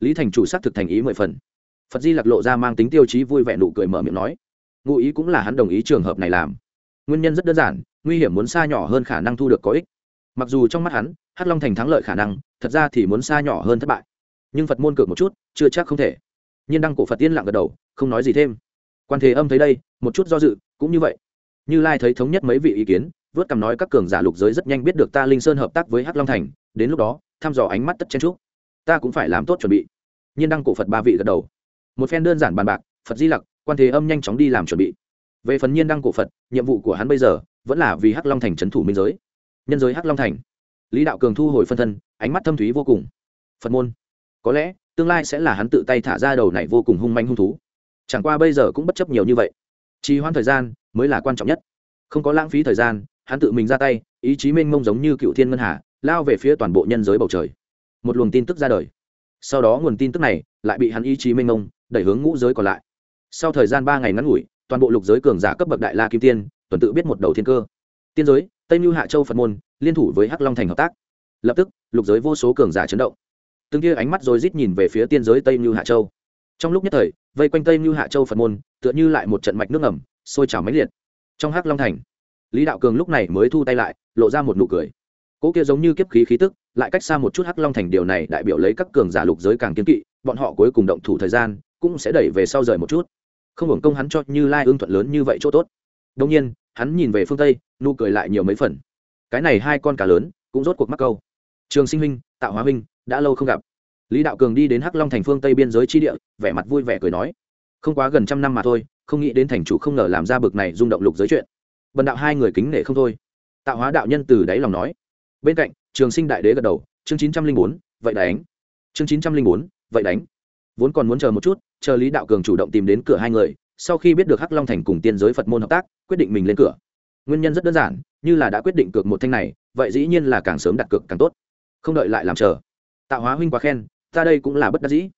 Lý thành chủ xác thực thành ý mười phần. Phật di lặc lộ ra mang tính tiêu chí vui vẻ nụ cười mở miệng nói, ngụ ý cũng là hắn đồng ý trường hợp này làm. Nguyên nhân rất đơn giản, nguy hiểm muốn xa nhỏ hơn khả năng thu được có ích mặc dù trong mắt hắn, hắc long thành thắng lợi khả năng, thật ra thì muốn xa nhỏ hơn thất bại. Nhưng phật môn cược một chút, chưa chắc không thể. Nhiên đăng cổ phật tiên lặng gật đầu, không nói gì thêm. Quan thế âm thấy đây, một chút do dự, cũng như vậy. Như lai thấy thống nhất mấy vị ý kiến, vớt cằm nói các cường giả lục giới rất nhanh biết được ta linh sơn hợp tác với hắc long thành, đến lúc đó, thăm dò ánh mắt tất chen trúc ta cũng phải làm tốt chuẩn bị. Nhiên đăng cổ phật ba vị gật đầu. Một phen đơn giản bàn bạc, phật di lặc, quan thế âm nhanh chóng đi làm chuẩn bị. Về phần nhiên đăng cổ phật, nhiệm vụ của hắn bây giờ, vẫn là vì hắc long thành trấn thủ minh giới nhân giới hắc long thành. Lý đạo cường thu hồi phân thân, ánh mắt thâm thúy vô cùng. Phật môn, có lẽ tương lai sẽ là hắn tự tay thả ra đầu này vô cùng hung manh hung thú. Chẳng qua bây giờ cũng bất chấp nhiều như vậy. Trì hoãn thời gian mới là quan trọng nhất. Không có lãng phí thời gian, hắn tự mình ra tay, ý chí mênh mông giống như cựu thiên ngân hà, lao về phía toàn bộ nhân giới bầu trời. Một luồng tin tức ra đời. Sau đó nguồn tin tức này lại bị hắn ý chí mênh mông đẩy hướng ngũ giới còn lại. Sau thời gian ba ngày ngắn ngủi, toàn bộ lục giới cường giả cấp bậc đại la kim tiên, tuần tự biết một đầu thiên cơ tiên giới, tây mưu hạ châu phật môn, liên thủ với hắc long thành hợp tác. Lập tức, lục giới vô số cường giả chấn động. Từng kia ánh mắt rồi rít nhìn về phía tiên giới tây mưu hạ châu. Trong lúc nhất thời, vây quanh tây mưu hạ châu phật môn, tựa như lại một trận mạch nước ngầm, sôi trào máy liệt. Trong hắc long thành, lý đạo cường lúc này mới thu tay lại, lộ ra một nụ cười. Cỗ kia giống như kiếp khí khí tức, lại cách xa một chút hắc long thành điều này đại biểu lấy các cường giả lục giới càng kiên kỵ, bọn họ cuối cùng động thủ thời gian, cũng sẽ đẩy về sau rời một chút. Không hưởng công hắn cho như lai ương thuận lớn như vậy chỗ tốt. Đông nhiên hắn nhìn về phương tây, nụ cười lại nhiều mấy phần. Cái này hai con cá lớn, cũng rốt cuộc mắc câu. Trường sinh huynh, tạo hóa huynh, đã lâu không gặp. Lý đạo cường đi đến hắc long thành phương tây biên giới tri địa, vẻ mặt vui vẻ cười nói, không quá gần trăm năm mà thôi, không nghĩ đến thành chủ không ngờ làm ra bực này rung động lục giới chuyện. Bần đạo hai người kính nể không thôi. Tạo hóa đạo nhân từ đáy lòng nói. Bên cạnh, trường sinh đại đế gật đầu, chương chín trăm linh bốn, vậy đánh. Chương chín trăm linh bốn, vậy đánh. Vốn còn muốn chờ một chút, chờ lý đạo cường chủ động tìm đến cửa hai người sau khi biết được hắc long thành cùng tiên giới phật môn hợp tác, quyết định mình lên cửa. Nguyên nhân rất đơn giản, như là đã quyết định cược một thanh này, vậy dĩ nhiên là càng sớm đặt cược càng tốt. Không đợi lại làm chờ. Tạo hóa huynh quá khen, ta đây cũng là bất đắc dĩ.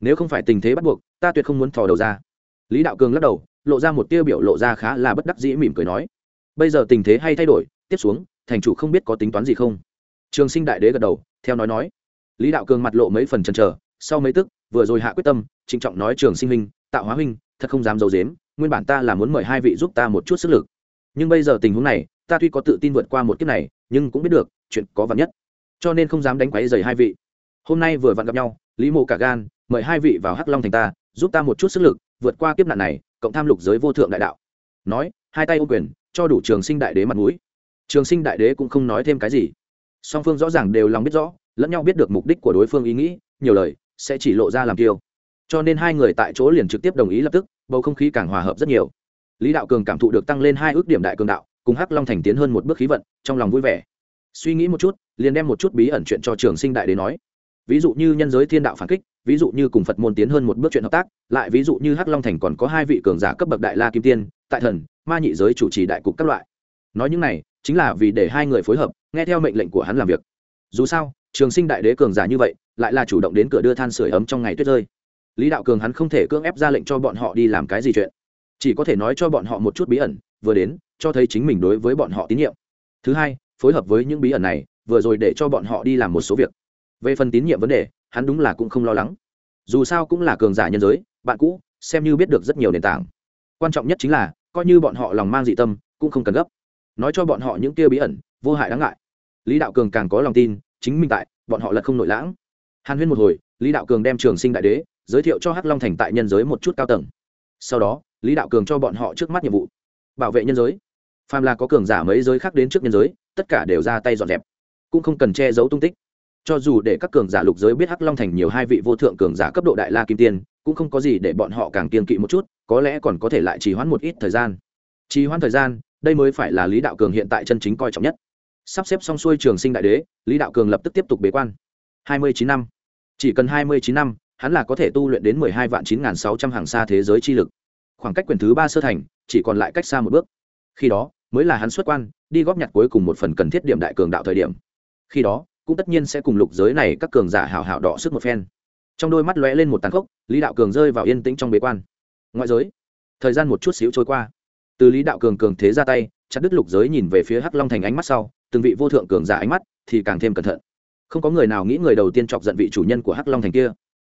Nếu không phải tình thế bắt buộc, ta tuyệt không muốn thò đầu ra. Lý đạo cường lắc đầu, lộ ra một tiêu biểu lộ ra khá là bất đắc dĩ mỉm cười nói. Bây giờ tình thế hay thay đổi, tiếp xuống, thành chủ không biết có tính toán gì không. Trường sinh đại đế gật đầu, theo nói nói. Lý đạo cường mặt lộ mấy phần chần chờ, sau mấy tức, vừa rồi hạ quyết tâm, trịnh trọng nói trường sinh huynh, tạo hóa huynh thật không dám d i ấ u dếm nguyên bản ta là muốn mời hai vị giúp ta một chút sức lực. Nhưng bây giờ tình huống này, ta tuy có tự tin vượt qua một kiếp này, nhưng cũng biết được, chuyện có vặt nhất. Cho nên không dám đánh quáy dày hai vị. Hôm nay vừa vặn gặp nhau, lý mộ cả gan, mời hai vị vào hắc long thành ta, giúp ta một chút sức lực, vượt qua kiếp nạn này, cộng tham lục giới vô thượng đại đạo. Nói, hai tay ô quyền, cho đủ trường sinh đại đế mặt mũi. Trường sinh đại đế cũng không nói thêm cái gì. Song phương rõ ràng đều lòng biết rõ, lẫn nhau biết được mục đích của đối phương ý nghĩ, nhiều lời, sẽ chỉ lộ ra làm kiêu cho nên hai người tại chỗ liền trực tiếp đồng ý lập tức, bầu không khí càng hòa hợp rất nhiều. Lý đạo cường cảm thụ được tăng lên hai ước điểm đại cường đạo, cùng hắc long thành tiến hơn một bước khí vận, trong lòng vui vẻ. Suy nghĩ một chút, liền đem một chút bí ẩn chuyện cho trường sinh đại đế nói. Ví dụ như nhân giới thiên đạo phản kích, ví dụ như cùng phật môn tiến hơn một bước chuyện hợp tác, lại ví dụ như hắc long thành còn có hai vị cường giả cấp bậc đại la kim tiên, tại thần, ma nhị giới chủ trì đại cục các loại. Nói những này, chính là vì để hai người phối hợp, nghe theo mệnh lệnh của hắn làm việc. Dù sao, trường sinh đại đế cường giả như vậy, lại là chủ động đến cửa đưa than sửa ấm trong ngày tuyết rơi lý đạo cường hắn không thể cưỡng ép ra lệnh cho bọn họ đi làm cái gì chuyện. Chỉ có thể nói cho bọn họ một chút bí ẩn, vừa đến, cho thấy chính mình đối với bọn họ tín nhiệm. Thứ hai, phối hợp với những bí ẩn này, vừa rồi để cho bọn họ đi làm một số việc. Về phần tín nhiệm vấn đề, hắn đúng là cũng không lo lắng. Dù sao cũng là cường giả nhân giới, bạn cũ, xem như biết được rất nhiều nền tảng. Quan trọng nhất chính là, coi như bọn họ lòng mang dị tâm, cũng không cần gấp. Nói cho bọn họ những kia bí ẩn, vô hại đáng ngại. Lý đạo cường càng có lòng tin, chính minh tại, bọn họ lật không nội lãng. Hàn huyên một hồi, lý đạo cường đem trường sinh đại đế giới thiệu cho hắc long thành tại nhân giới một chút cao tầng. Sau đó, lý đạo cường cho bọn họ trước mắt nhiệm vụ. Bảo vệ nhân giới. Phàm là có cường giả mấy giới khác đến trước nhân giới, tất cả đều ra tay dọn dẹp. Cũng không cần che giấu tung tích. Cho dù để các cường giả lục giới biết hắc long thành nhiều hai vị vô thượng cường giả cấp độ đại la kim tiên, cũng không có gì để bọn họ càng kiên kỵ một chút, có lẽ còn có thể lại trì hoãn một ít thời gian. Trì hoãn thời gian, đây mới phải là lý đạo cường hiện tại chân chính coi trọng nhất. Sắp xếp xong xuôi trường sinh đại đế, lý đạo cường lập tức tiếp tục bế quan. Hai mươi chín năm. Chỉ cần hai mươi chín năm hắn là có thể tu luyện đến mười hai vạn chín n g h n sáu trăm hàng xa thế giới chi lực. Khoảng cách quyền thứ ba sơ thành, chỉ còn lại cách xa một bước. Khi đó, mới là hắn xuất quan, đi góp nhặt cuối cùng một phần cần thiết điểm đại cường đạo thời điểm. Khi đó, cũng tất nhiên sẽ cùng lục giới này các cường giả hảo hảo đỏ sức một phen. Trong đôi mắt lóe lên một tàn khốc, lý đạo cường rơi vào yên tĩnh trong bế quan. Ngoại giới, thời gian một chút xíu trôi qua. Từ lý đạo cường cường thế ra tay, chặt đứt lục giới nhìn về phía hắc long thành ánh mắt sau, từng vị vô thượng cường giả ánh mắt thì càng thêm cẩn thận. Không có người nào nghĩ người đầu tiên chọc giận vị chủ nhân của hắc long thành kia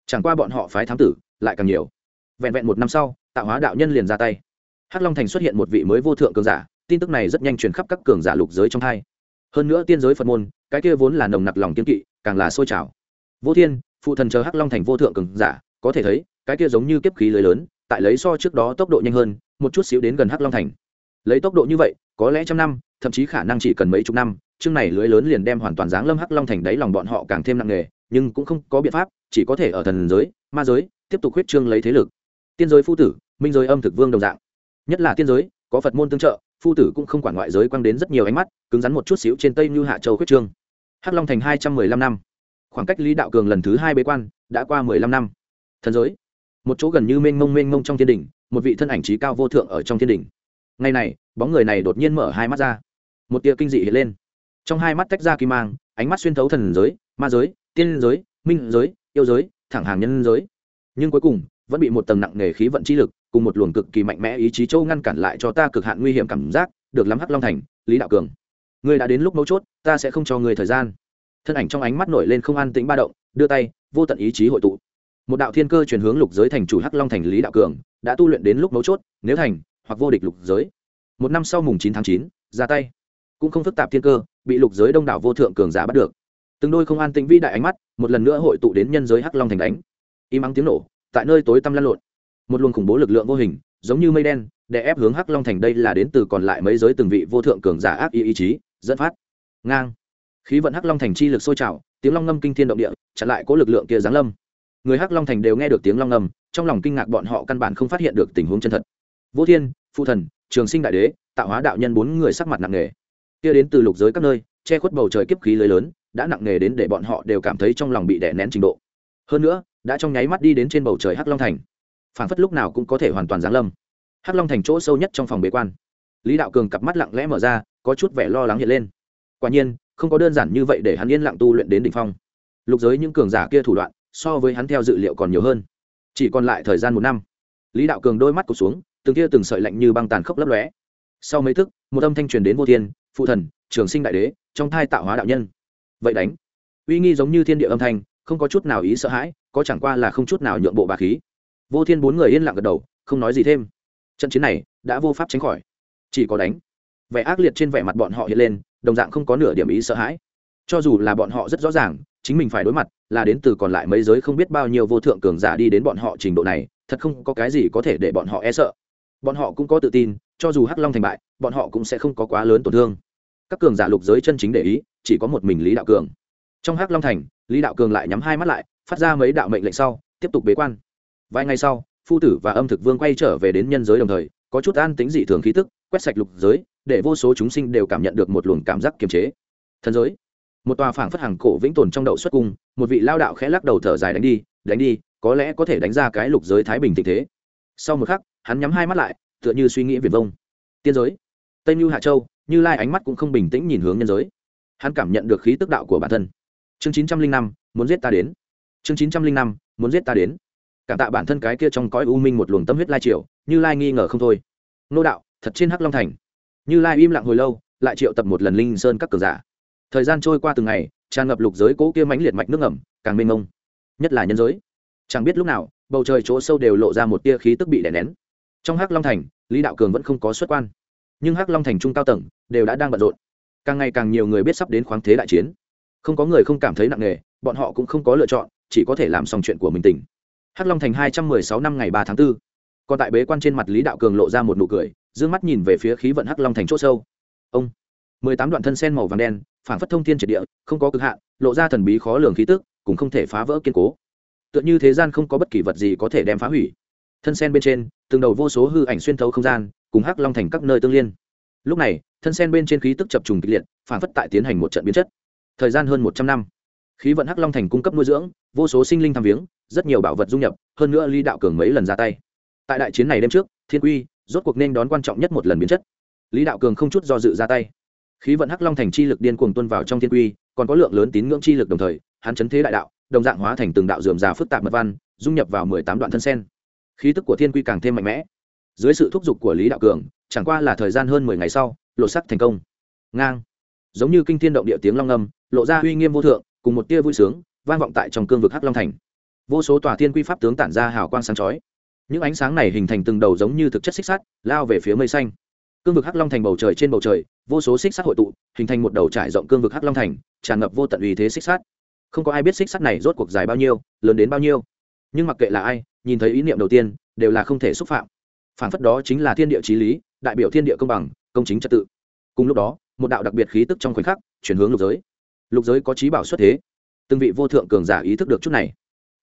chẳng qua bọn họ phái thám tử lại càng nhiều. Vẹn vẹn một năm sau tạo hóa đạo nhân liền ra tay. Hắc long thành xuất hiện một vị mới vô thượng cường giả, tin tức này rất nhanh truyền khắp các cường giả lục giới trong hai. Hơn nữa tiên giới phật môn, cái kia vốn là nồng nặc lòng kiên kỵ, càng là sôi trào. Vô thiên, phụ thần chờ hắc long thành vô thượng cường giả, có thể thấy, cái kia giống như kiếp khí lưới lớn, tại lấy so trước đó tốc độ nhanh hơn, một chút xíu đến gần hắc long thành. Lấy tốc độ như vậy, có lẽ trăm năm, thậm chí khả năng chỉ cần mấy chục năm, chương này lưới lớn liền đem hoàn toàn giáng lâm hắc long thành đáy lòng bọn họ càng thêm nặng nề, nhưng cũng không có biện pháp chỉ có thể ở thần giới, ma giới, tiếp tục huyết trương lấy thế lực. Tiên giới phu tử, minh giới âm thực vương đồng dạng. Nhất là tiên giới, có phật môn tương trợ, phu tử cũng không quản ngoại giới quăng đến rất nhiều ánh mắt, cứng rắn một chút xíu trên tây như hạ châu huyết trương. Hắc long thành hai trăm mười lăm năm. Khoảng cách lý đạo cường lần thứ hai bế quan, đã qua mười lăm năm. Thần giới, một chỗ gần như mênh mông mênh mông trong thiên đình, một vị thân ảnh trí cao vô thượng ở trong thiên đình. Ngày này, bóng người này đột nhiên mở hai mắt ra. Một tia kinh dị hiện lên. Trong hai mắt tách ra kim mang, ánh mắt xuyên thấu thần giới, ma giới, tiên giới, minh giới yêu giới, thẳng hàng nhân giới. Nhưng cuối cùng, vẫn bị một tầng nặng nề khí vận chi lực, cùng một luồng cực kỳ mạnh mẽ ý chí châu ngăn cản lại cho ta cực hạn nguy hiểm cảm giác, được lắm hắc long thành, lý đạo cường. Ngươi đã đến lúc mấu chốt, ta sẽ không cho ngươi thời gian. Thân ảnh trong ánh mắt nổi lên không an tĩnh ba động, đưa tay, vô tận ý chí hội tụ. Một đạo thiên cơ chuyển hướng lục giới thành chủ hắc long thành lý đạo cường, đã tu luyện đến lúc mấu chốt, nếu thành, hoặc vô địch lục giới. Một năm sau mùng chín tháng chín, ra tay. Cũng không phức tạp thiên cơ, bị lục giới đông đảo vô thượng cường giả bắt được từng đôi không an tĩnh vĩ đại ánh mắt, một lần nữa hội tụ đến nhân giới hắc long thành đánh. Im ắng tiếng nổ, tại nơi tối tăm lăn lộn. Một luồng khủng bố lực lượng vô hình, giống như mây đen, để ép hướng hắc long thành đây là đến từ còn lại mấy giới từng vị vô thượng cường giả ác ý ý chí, dẫn phát. Ngang. Khí vận hắc long thành chi lực sôi trào, tiếng long ngâm kinh thiên động địa, chặn lại cố lực lượng kia giáng lâm. Người hắc long thành đều nghe được tiếng long ngâm, trong lòng kinh ngạc bọn họ căn bản không phát hiện được tình huống chân thật. Vô thiên, phụ thần, trường sinh đại đế, tạo hóa đạo nhân bốn người sắc mặt nặng nề. Kia đến từ lục giới các nơi, che khuất bầu trời kiếp khí lưới lớn đã nặng nề đến để bọn họ đều cảm thấy trong lòng bị đè nén trình độ. Hơn nữa, đã trong nháy mắt đi đến trên bầu trời hắc long thành. Phảng phất lúc nào cũng có thể hoàn toàn giáng lâm. Hắc long thành chỗ sâu nhất trong phòng bế quan. Lý đạo cường cặp mắt lặng lẽ mở ra, có chút vẻ lo lắng hiện lên. Quả nhiên, không có đơn giản như vậy để hắn yên lặng tu luyện đến đỉnh phong. Lục giới những cường giả kia thủ đoạn, so với hắn theo dự liệu còn nhiều hơn. Chỉ còn lại thời gian một năm. Lý đạo cường đôi mắt cụt xuống, từng kia từng sợi lạnh như băng tàn khốc lấp lóe. Sau mấy thức, một âm thanh truyền đến vô thiên, phụ thần, trường sinh đại đế, trong thai tạo hóa đạo nhân vậy đánh. Uy nghi giống như thiên địa âm thanh, không có chút nào ý sợ hãi, có chẳng qua là không chút nào nhượng bộ bà khí. Vô thiên bốn người yên lặng gật đầu, không nói gì thêm. Trận chiến này đã vô pháp tránh khỏi. Chỉ có đánh. Vẻ ác liệt trên vẻ mặt bọn họ hiện lên, đồng dạng không có nửa điểm ý sợ hãi. Cho dù là bọn họ rất rõ ràng, chính mình phải đối mặt, là đến từ còn lại mấy giới không biết bao nhiêu vô thượng cường giả đi đến bọn họ trình độ này, thật không có cái gì có thể để bọn họ e sợ. Bọn họ cũng có tự tin, cho dù hắc long thành bại, bọn họ cũng sẽ không có quá lớn tổn thương. Các cường giả lục giới chân chính để ý chỉ có một mình lý đạo cường. Trong hắc long thành, lý đạo cường lại nhắm hai mắt lại, phát ra mấy đạo mệnh lệnh sau, tiếp tục bế quan. Vài ngày sau, phu tử và âm thực vương quay trở về đến nhân giới đồng thời, có chút an tính dị thường khí tức, quét sạch lục giới, để vô số chúng sinh đều cảm nhận được một luồng cảm giác kiềm chế. Thần giới. Một tòa phảng phất hàng cổ vĩnh tồn trong đậu xuất cung, một vị lao đạo khẽ lắc đầu thở dài đánh đi đánh đi, có lẽ có thể đánh ra cái lục giới thái bình tình thế. Sau một khắc, hắn nhắm hai mắt lại, tựa như suy nghĩ viền vông. Tiên giới. Tây mưu hạ châu, như lai ánh mắt cũng không bình tĩnh nhìn hướng nhân giới hắn cảm nhận được khí tức đạo của bản thân. Chương chín trăm linh năm, muốn giết ta đến. Chương chín trăm linh năm, muốn giết ta đến. Cảm tạ bản thân cái kia trong cõi u minh một luồng tâm huyết lai triệu như lai nghi ngờ không thôi. Nô đạo, thật trên hắc long thành. Như lai im lặng hồi lâu, lại triệu tập một lần linh sơn các cường giả. Thời gian trôi qua từng ngày, tràn ngập lục giới cố kia mãnh liệt mạch nước ngầm, càng mênh mông. Nhất là nhân giới. Chẳng biết lúc nào, bầu trời chỗ sâu đều lộ ra một tia khí tức bị đè nén. Trong hắc long thành, lý đạo cường vẫn không có xuất quan. Nhưng hắc long thành trung cao tầng, đều đã đang bận rộn càng ngày càng nhiều người biết sắp đến khoáng thế đại chiến. Không có người không cảm thấy nặng nề, bọn họ cũng không có lựa chọn, chỉ có thể làm xong chuyện của mình tỉnh. Hắc long thành hai trăm mười sáu năm ngày ba tháng 4. còn tại bế quan trên mặt lý đạo cường lộ ra một nụ cười d mắt nhìn về phía khí vận hắc long thành c h ỗ sâu. Ông, mười tám đoạn thân sen màu vàng đen phản phất thông thiên triệt địa, không có cực hạn, lộ ra thần bí khó lường khí tức, cũng không thể phá vỡ kiên cố. Tựa như thế gian không có bất kỳ vật gì có thể đem phá hủy. Thân sen bên trên, từng đầu vô số hư ảnh xuyên thấu không gian, cùng hắc long thành các nơi tương liên. Lúc này thân sen bên trên khí tức chập trùng kịch liệt phản phất tại tiến hành một trận biến chất. Thời gian hơn một trăm năm, khí vận hắc long thành cung cấp nuôi dưỡng, vô số sinh linh tham viếng, rất nhiều bảo vật dung nhập, hơn nữa ly đạo cường mấy lần ra tay. Tại đại chiến này đêm trước, thiên quy rốt cuộc nên đón quan trọng nhất một lần biến chất. Lý đạo cường không chút do dự ra tay. Khí vận hắc long thành chi lực điên cuồng tuân vào trong thiên quy, còn có lượng lớn tín ngưỡng chi lực đồng thời, hắn chấn thế đại đạo, đồng dạng hóa thành từng đạo dườm già phức tạp mật văn, dung nhập vào mười tám đoạn thân sen. Khí tức của thiên quy càng thêm mạnh mẽ. Dưới sự thúc giục của lý đạo cường, chẳng qua là thời gian hơn mười ngày sau lộ sắc thành công. Ngang. Giống như kinh thiên động địa tiếng long âm, lộ ra uy nghiêm vô thượng, cùng một tia vui sướng, vang vọng tại trong cương vực hắc long thành. Vô số tòa thiên quy pháp tướng tản ra hào quang sáng chói. Những ánh sáng này hình thành từng đầu giống như thực chất xích sắt, lao về phía mây xanh. Cương vực hắc long thành bầu trời trên bầu trời, vô số xích sắt hội tụ, hình thành một đầu trải rộng cương vực hắc long thành, tràn ngập vô tận uy thế xích sắt. Không có ai biết xích sắt này rốt cuộc dài bao nhiêu, lớn đến bao nhiêu. Nhưng mặc kệ là ai, nhìn thấy ý niệm đầu tiên, đều là không thể xúc phạm. Phản phất đó chính là thiên địa trí lý, đại biểu thiên địa công bằng công chính trật tự. Cùng lúc đó, một đạo đặc biệt khí tức trong khoảnh khắc chuyển hướng lục giới. Lục giới có trí bảo xuất thế. Từng vị vô thượng cường giả ý thức được chút này.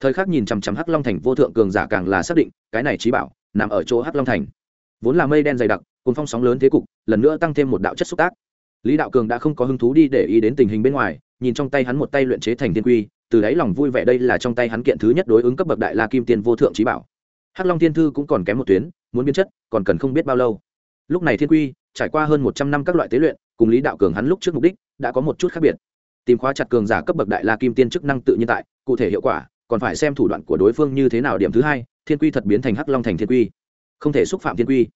Thời khắc nhìn chằm chằm hắc long thành vô thượng cường giả càng là xác định, cái này trí bảo nằm ở chỗ hắc long thành. Vốn là mây đen dày đặc cùng phong sóng lớn thế cục, lần nữa tăng thêm một đạo chất xúc tác. Lý đạo cường đã không có hứng thú đi để ý đến tình hình bên ngoài, nhìn trong tay hắn một tay luyện chế thành thiên quy, từ đáy lòng vui vẻ đây là trong tay hắn kiện thứ nhất đối ứng cấp bậc đại la kim tiên vô thượng trí bảo. Hắc long thiên thư cũng còn kém một tuyến, muốn biến chất, còn cần không biết bao lâu. Lúc này thiên quy trải qua hơn một trăm năm các loại tế luyện, cùng lý đạo cường hắn lúc trước mục đích đã có một chút khác biệt. Tìm khóa chặt cường giả cấp bậc đại la kim tiên chức năng tự nhiên tại, cụ thể hiệu quả, còn phải xem thủ đoạn của đối phương như thế nào. Điểm thứ hai, thiên quy thật biến thành hắc long thành thiên quy. Không thể xúc phạm thiên quy.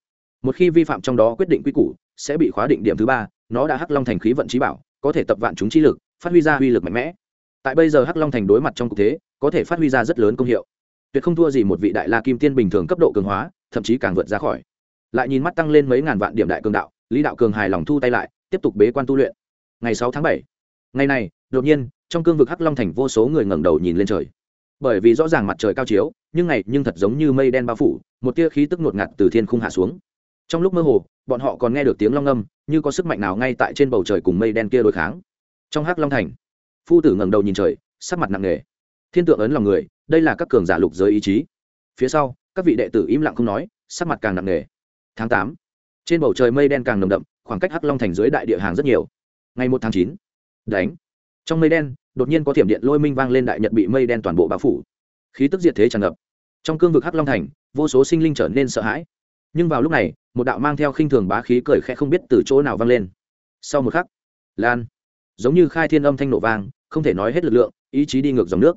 Một khi vi phạm trong đó quyết định quy củ, sẽ bị khóa định điểm thứ ba, nó đã hắc long thành khí vận trí bảo, có thể tập vạn chúng trí lực, phát huy ra uy lực mạnh mẽ. Tại bây giờ hắc long thành đối mặt trong cục thế, có thể phát huy ra rất lớn công hiệu. Tuyệt không thua gì một vị đại la kim tiên bình thường cấp độ cường hóa, thậm chí càng vượt ra khỏi lại nhìn mắt tăng lên mấy ngàn vạn điểm đại cường đạo, lý đạo cường hài lòng thu tay lại, tiếp tục bế quan tu luyện. Ngày sáu tháng bảy, ngày này, đột nhiên, trong cương vực hắc long thành vô số người ngẩng đầu nhìn lên trời. Bởi vì rõ ràng mặt trời cao chiếu, nhưng ngày nhưng thật giống như mây đen bao phủ, một tia khí tức ngột ngạt từ thiên khung hạ xuống. Trong lúc mơ hồ, bọn họ còn nghe được tiếng long âm, như có sức mạnh nào ngay tại trên bầu trời cùng mây đen kia đối kháng. Trong hắc long thành, phu tử ngẩng đầu nhìn trời, sắc mặt nặng nề. Thiên tượng ấn lòng người, đây là các cường giả lục giới ý chí. Phía sau, các vị đệ tử im lặng không nói, sắc mặt càng nặng nề tháng tám. Trên bầu trời mây đen càng nồng đậm, khoảng cách hắc long thành dưới đại địa hàng rất nhiều. Ngày một tháng chín, đánh. Trong mây đen, đột nhiên có thiểm điện lôi minh vang lên đại nhật bị mây đen toàn bộ bao phủ. Khí tức diệt thế tràn ngập. Trong cương vực hắc long thành, vô số sinh linh trở nên sợ hãi. Nhưng vào lúc này, một đạo mang theo khinh thường bá khí cười khẽ không biết từ chỗ nào vang lên. Sau một khắc, lan. Giống như khai thiên âm thanh nổ vang, không thể nói hết lực lượng, ý chí đi ngược dòng nước.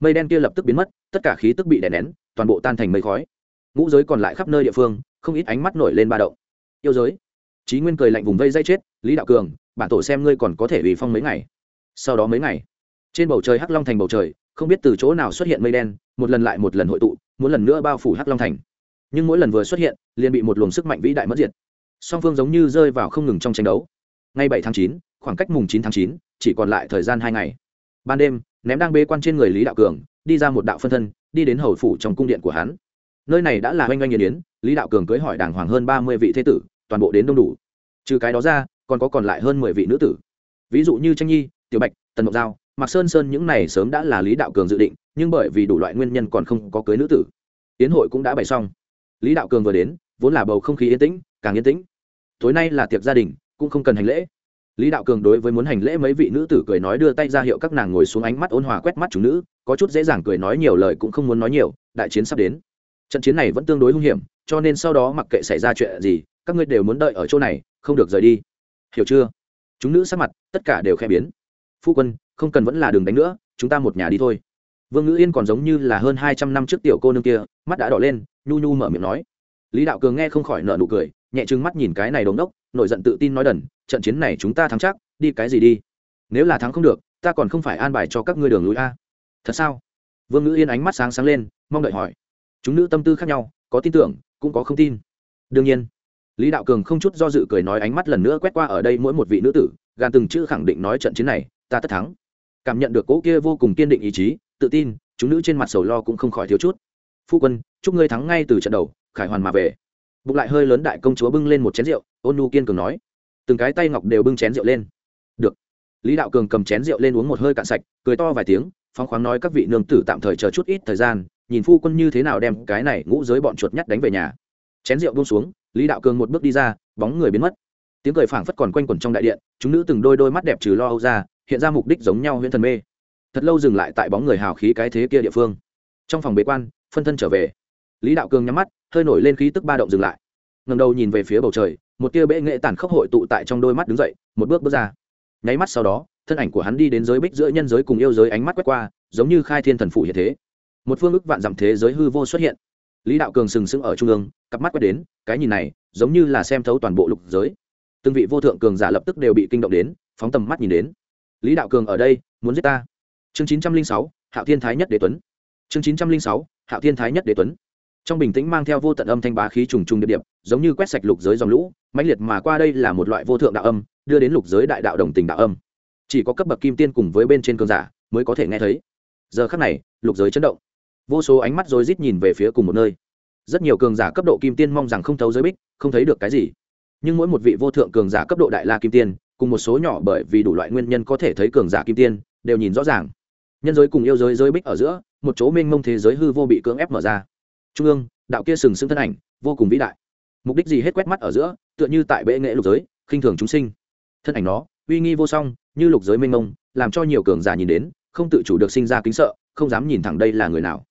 Mây đen kia lập tức biến mất, tất cả khí tức bị đè nén, toàn bộ tan thành mây khói. Ngũ giới còn lại khắp nơi địa phương không ít ánh mắt nổi lên ba động. Yêu giới. Chí nguyên cười lạnh vùng vây dây chết, lý đạo cường, bản tổ xem ngươi còn có thể ủy phong mấy ngày. Sau đó mấy ngày, trên bầu trời hắc long thành bầu trời, không biết từ chỗ nào xuất hiện mây đen, một lần lại một lần hội tụ muốn lần nữa bao phủ hắc long thành. Nhưng mỗi lần vừa xuất hiện, liền bị một luồng sức mạnh vĩ đại mất diệt. Song phương giống như rơi vào không ngừng trong tranh đấu. Ngay bảy tháng chín, khoảng cách mùng chín tháng chín, chỉ còn lại thời gian hai ngày. Ban đêm, ném đang bế quan trên người lý đạo cường, đi ra một đạo phân thân, đi đến hầu phủ trong cung điện của hắn nơi này đã là oanh oanh nghiền yến lý đạo cường cưới hỏi đàng hoàng hơn ba mươi vị thế tử, toàn bộ đến đông đủ. Trừ cái đó ra, còn có còn lại hơn mười vị nữ tử. Ví dụ như tranh nhi, tiểu bạch, tần mộc giao, mạc sơn sơn những này sớm đã là lý đạo cường dự định, nhưng bởi vì đủ loại nguyên nhân còn không có cưới nữ tử. Tiến hội cũng đã bày xong. Lý đạo cường vừa đến, vốn là bầu không khí yên tĩnh, càng yên tĩnh. Tối nay là tiệc gia đình, cũng không cần hành lễ. Lý đạo cường đối với muốn hành lễ mấy vị nữ tử cười nói đưa tay ra hiệu các nàng ngồi xuống ánh mắt ôn hòa quét mắt chúng nữ, có chút dễ dàng cười nói nhiều lời cũng không muốn nói nhiều, đại chiến sắp đến trận chiến này vẫn tương đối hung hiểm, cho nên sau đó mặc kệ xảy ra chuyện gì, các ngươi đều muốn đợi ở chỗ này, không được rời đi. Hiểu chưa? Chúng nữ sắc mặt, tất cả đều khẽ biến. Phu quân, không cần vẫn là đường đánh nữa, chúng ta một nhà đi thôi. Vương ngữ yên còn giống như là hơn hai trăm năm trước tiểu cô nương kia, mắt đã đỏ lên, nhu nhu mở miệng nói. Lý đạo cường nghe không khỏi nợ nụ cười, nhẹ chừng mắt nhìn cái này đống đốc, nổi giận tự tin nói đần, trận chiến này chúng ta thắng chắc, đi cái gì đi? Nếu là thắng không được, ta còn không phải an bài cho các ngươi đường lối a. Thật sao? Vương ngữ yên ánh mắt sáng sáng lên, mong đợi hỏi chúng nữ tâm tư khác nhau, có tin tưởng, cũng có không tin. Đương nhiên, lý đạo cường không chút do dự cười nói ánh mắt lần nữa quét qua ở đây mỗi một vị nữ tử, gàn từng chữ khẳng định nói trận chiến này, ta tất thắng. Cảm nhận được cỗ kia vô cùng kiên định ý chí, tự tin, chúng nữ trên mặt sầu lo cũng không khỏi thiếu chút. Phu quân, chúc ngươi thắng ngay từ trận đầu, khải hoàn mà về. Bụng lại hơi lớn đại công chúa bưng lên một chén rượu, ôn nu kiên cường nói. Từng cái tay ngọc đều bưng chén rượu lên. Được. Lý đạo cường cầm chén rượu lên uống một hơi cạn sạch, cười to vài tiếng, phóng khoáng nói các vị nương tử tạm thời chờ chút ít thời gian nhìn phu quân như thế nào đem cái này ngũ giới bọn chuột nhắt đánh về nhà. Chén rượu buông xuống, lý đạo cường một bước đi ra, bóng người biến mất. Tiếng cười phảng phất còn quanh quẩn trong đại điện, chúng nữ từng đôi đôi mắt đẹp trừ lo âu ra, hiện ra mục đích giống nhau huyễn thần mê. Thật lâu dừng lại tại bóng người hào khí cái thế kia địa phương. Trong phòng bế quan, phân thân trở về. Lý đạo cường nhắm mắt, hơi nổi lên khí tức ba động dừng lại. Ngầm đầu nhìn về phía bầu trời, một tia bệ nghệ tàn khốc hội tụ tại trong đôi mắt đứng dậy, một bước bước ra. Nháy mắt sau đó, thân ảnh của hắn đi đến giới bích giữa nhân giới cùng yêu giới ánh mắt quét qua, giống như khai thiên thần phủ hiện thế một phương ức vạn dặm thế giới hư vô xuất hiện. Lý đạo cường sừng sững ở trung ương cặp mắt quét đến cái nhìn này giống như là xem thấu toàn bộ lục giới. Từng vị vô thượng cường giả lập tức đều bị kinh động đến phóng tầm mắt nhìn đến. Lý đạo cường ở đây muốn giết ta. Chương chín trăm linh sáu hạo thiên thái nhất đế tuấn. Chương chín trăm linh sáu hạo thiên thái nhất đế tuấn. Trong bình tĩnh mang theo vô tận âm thanh bá khí trùng trùng địa điểm, giống như quét sạch lục giới dòng lũ mãnh liệt mà qua đây là một loại vô thượng đạo âm đưa đến lục giới đại đạo đồng tình đạo âm. Chỉ có cấp bậc kim tiên cùng với bên trên cường giả mới có thể nghe thấy. Giờ khắc này lục giới chấn động vô số ánh mắt rối rít nhìn về phía cùng một nơi. Rất nhiều cường giả cấp độ kim tiên mong rằng không thấu giới bích, không thấy được cái gì. Nhưng mỗi một vị vô thượng cường giả cấp độ đại la kim tiên, cùng một số nhỏ bởi vì đủ loại nguyên nhân có thể thấy cường giả kim tiên, đều nhìn rõ ràng. Nhân giới cùng yêu giới giới bích ở giữa, một chỗ mênh mông thế giới hư vô bị cưỡng ép mở ra. Trung ương, đạo kia sừng sững thân ảnh, vô cùng vĩ đại. Mục đích gì hết quét mắt ở giữa, tựa như tại bệ nghệ lục giới, khinh thường chúng sinh. Thân ảnh nó, uy nghi vô song, như lục giới mênh mông, làm cho nhiều cường giả nhìn đến, không tự chủ được sinh ra kính sợ, không dám nhìn thẳng đây là người nào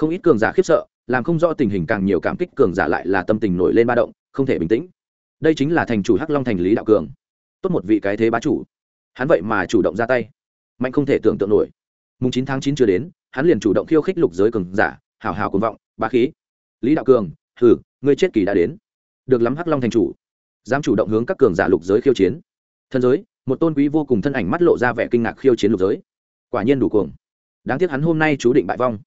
không ít cường giả khiếp sợ, làm không rõ tình hình càng nhiều cảm kích cường giả lại là tâm tình nổi lên ba động, không thể bình tĩnh. Đây chính là thành chủ hắc long thành lý đạo cường. Tốt một vị cái thế bá chủ. Hắn vậy mà chủ động ra tay. Mạnh không thể tưởng tượng nổi. Mùng chín tháng chín chưa đến, hắn liền chủ động khiêu khích lục giới cường giả, hào hào cuồng vọng, bá khí. Lý đạo cường thử ngươi chết kỳ đã đến. Được lắm hắc long thành chủ. Dám chủ động hướng các cường giả lục giới khiêu chiến. Thân giới, một tôn quý vô cùng thân ảnh mắt lộ ra vẻ kinh ngạc khiêu chiến lục giới. Quả nhiên đủ cuồng. Đáng tiếc hắn hôm nay chú định bại vong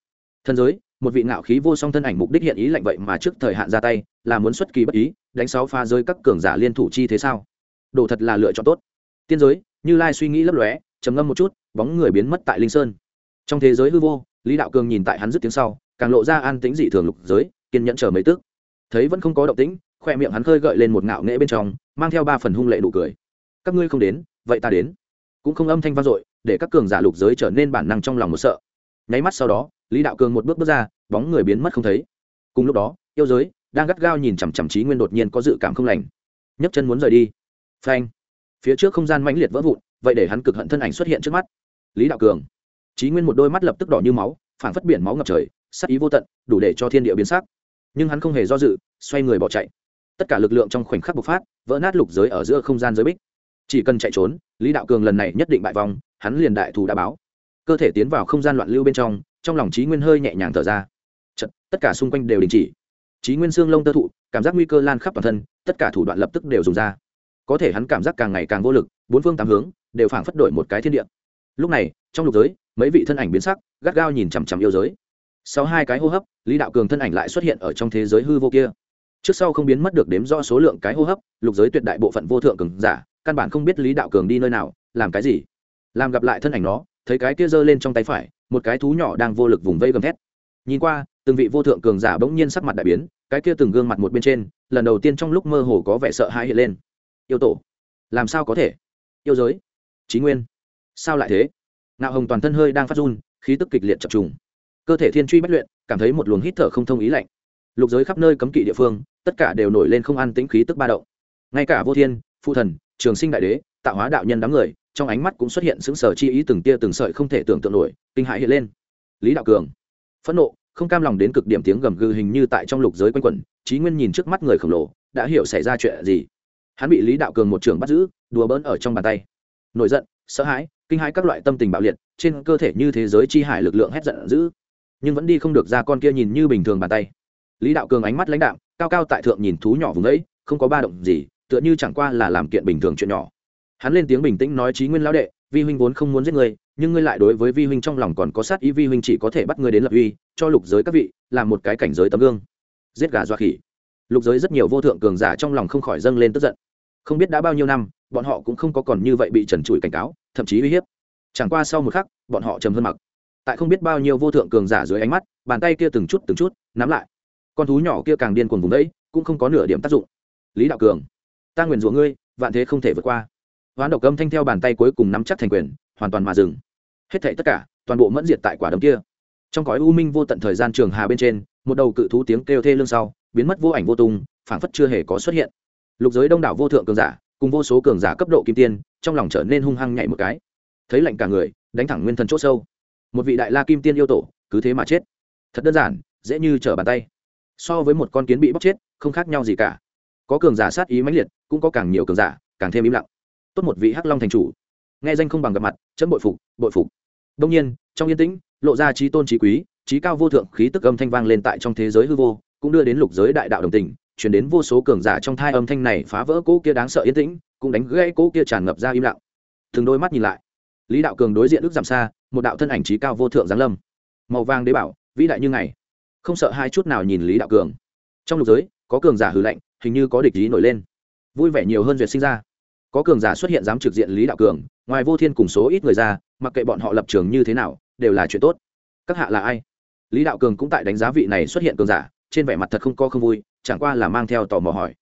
thân giới, một vị ngạo khí vô song thân ảnh mục đích hiện ý lạnh vậy mà trước thời hạn ra tay, là muốn xuất kỳ bất ý, đánh sáu pha rơi các cường giả liên thủ chi thế sao? Đồ thật là lựa chọn tốt. Tiên giới, như lai suy nghĩ lấp lóe, trầm ngâm một chút, bóng người biến mất tại linh sơn. Trong thế giới hư vô, lý đạo cường nhìn tại hắn dứt tiếng sau, càng lộ ra an tĩnh dị thường lục giới, kiên nhẫn chờ mấy tức. Thấy vẫn không có động tĩnh, khoe miệng hắn khơi gợi lên một ngạo nghễ bên trong, mang theo ba phần hung lệ nụ cười. Các ngươi không đến, vậy ta đến. Cũng không âm thanh vang dội, để các cường giả lục giới trở nên bản năng trong lòng một sợ. Nháy mắt sau đó lý đạo cường một bước bước ra bóng người biến mất không thấy. Cùng lúc đó yêu giới đang gắt gao nhìn chằm chằm trí nguyên đột nhiên có dự cảm không lành. Nhấc chân muốn rời đi. Phanh. Phía trước không gian mãnh liệt vỡ vụn vậy để hắn cực hận thân ảnh xuất hiện trước mắt. Lý đạo cường. Trí nguyên một đôi mắt lập tức đỏ như máu phản phất biển máu ngập trời sắc ý vô tận đủ để cho thiên địa biến sắc. Nhưng hắn không hề do dự xoay người bỏ chạy. Tất cả lực lượng trong khoảnh khắc bộc phát vỡ nát lục giới ở giữa không gian giới bích. Chỉ cần chạy trốn lý đạo cường lần này nhất định bại vòng, hắn liền đại thù đã báo. Cơ thể tiến vào không gian loạn lưu bên trong trong lòng trí nguyên hơi nhẹ nhàng thở ra. Chật, tất cả xung quanh đều đình chỉ. Trí nguyên xương lông tơ thụ cảm giác nguy cơ lan khắp toàn thân tất cả thủ đoạn lập tức đều dùng ra. Có thể hắn cảm giác càng ngày càng vô lực bốn phương tám hướng đều phảng phất đổi một cái thiên địa. Lúc này trong lục giới mấy vị thân ảnh biến sắc gắt gao nhìn chằm chằm yêu giới. Sau hai cái hô hấp lý đạo cường thân ảnh lại xuất hiện ở trong thế giới hư vô kia. Trước sau không biến mất được đếm do số lượng cái hô hấp lục giới tuyệt đại bộ phận vô thượng cường giả căn bản không biết lý đạo cường đi nơi nào làm cái gì. Làm gặp lại thân ảnh nó thấy cái kia giơ lên trong tay phải, một cái thú nhỏ đang vô lực vùng vây gầm thét. Nhìn qua, từng vị vô thượng cường giả bỗng nhiên sắc mặt đại biến, cái kia từng gương mặt một bên trên, lần đầu tiên trong lúc mơ hồ có vẻ sợ hãi hiện lên. Yêu tổ, làm sao có thể? Yêu giới trí nguyên, sao lại thế? Ngạo hồng toàn thân hơi đang phát run, khí tức kịch liệt chập trùng. Cơ thể thiên truy bất luyện, cảm thấy một luồng hít thở không thông ý lạnh. Lục giới khắp nơi cấm kỵ địa phương, tất cả đều nổi lên không an tĩnh khí tức ba động. Ngay cả vô thiên, phụ thần, trường sinh đại đế, tạo hóa đạo nhân đám người trong ánh mắt cũng xuất hiện sững sờ chi ý từng tia từng sợi không thể tưởng tượng nổi, kinh hãi hiện lên. Lý đạo cường, phẫn nộ, không cam lòng đến cực điểm tiếng gầm gừ hình như tại trong lục giới quanh quẩn trí nguyên nhìn trước mắt người khổng lồ, đã hiểu xảy ra chuyện gì. Hắn bị lý đạo cường một trường bắt giữ, đùa bỡn ở trong bàn tay. Nổi giận, sợ hãi, kinh hãi các loại tâm tình bạo liệt, trên cơ thể như thế giới chi hải lực lượng hét giận dữ, nhưng vẫn đi không được ra con kia nhìn như bình thường bàn tay. Lý đạo cường ánh mắt lãnh đạm, cao cao tại thượng nhìn thú nhỏ vùng ấy, không có ba động gì, tựa như chẳng qua là làm kiện bình thường chuyện nhỏ hắn lên tiếng bình tĩnh nói trí nguyên lão đệ, vi huynh vốn không muốn giết người nhưng ngươi lại đối với vi huynh trong lòng còn có sát ý, vi huynh chỉ có thể bắt ngươi đến lập uy, cho lục giới các vị làm một cái cảnh giới tấm gương. Giết gà doa khỉ. Lục giới rất nhiều vô thượng cường giả trong lòng không khỏi dâng lên tức giận. Không biết đã bao nhiêu năm, bọn họ cũng không có còn như vậy bị trần trụi cảnh cáo, thậm chí uy hiếp. Chẳng qua sau một khắc, bọn họ trầm hơn mặc. Tại không biết bao nhiêu vô thượng cường giả dưới ánh mắt, bàn tay kia từng chút từng chút, nắm lại. Con thú nhỏ kia càng điên cuồng vùng đấy cũng không có nửa điểm tác dụng. Lý đạo cường, ta nguyện rủa ngươi, vạn thế không thể vượt qua hoán độc âm thanh theo bàn tay cuối cùng nắm chắc thành quyền, hoàn toàn mà dừng. Hết thảy tất cả, toàn bộ mẫn diệt tại quả đấm kia. Trong cõi u minh vô tận thời gian trường hà bên trên, một đầu cự thú tiếng kêu thê lương sau, biến mất vô ảnh vô tung, phảng phất chưa hề có xuất hiện. Lục giới đông đảo vô thượng cường giả, cùng vô số cường giả cấp độ kim tiên, trong lòng trở nên hung hăng nhảy một cái. Thấy lạnh cả người, đánh thẳng nguyên thần chốt sâu. Một vị đại la kim tiên yêu tổ, cứ thế mà chết. Thật đơn giản, dễ như trở bàn tay. So với một con kiến bị bóc chết, không khác nhau gì cả. Có cường giả sát ý mãnh liệt, cũng có càng nhiều cường giả, càng thêm im lặng tốt một vị hắc long thành chủ. Nghe danh không bằng gặp mặt, chấm bội phục bội phục. Đông nhiên, trong yên tĩnh, lộ ra trí tôn trí quý, trí cao vô thượng khí tức âm thanh vang lên tại trong thế giới hư vô, cũng đưa đến lục giới đại đạo đồng tình, chuyển đến vô số cường giả trong thai âm thanh này phá vỡ cỗ kia đáng sợ yên tĩnh, cũng đánh gãy cỗ kia tràn ngập ra im lặng. Thường đôi mắt nhìn lại, lý đạo cường đối diện ước giảm xa, một đạo thân ảnh trí cao vô thượng giáng lâm. Màu vàng đế bảo, vĩ đại như ngày. Không sợ hai chút nào nhìn lý đạo cường. Trong lục giới, có cường giả hư lạnh hình như có địch ý nổi lên. Vui vẻ nhiều hơn duyệt sinh ra có cường giả xuất hiện dám trực diện lý đạo cường, ngoài vô thiên cùng số ít người ra, mặc kệ bọn họ lập trường như thế nào, đều là chuyện tốt. Các hạ là ai? Lý đạo cường cũng tại đánh giá vị này xuất hiện cường giả, trên vẻ mặt thật không có không vui, chẳng qua là mang theo tò mò hỏi.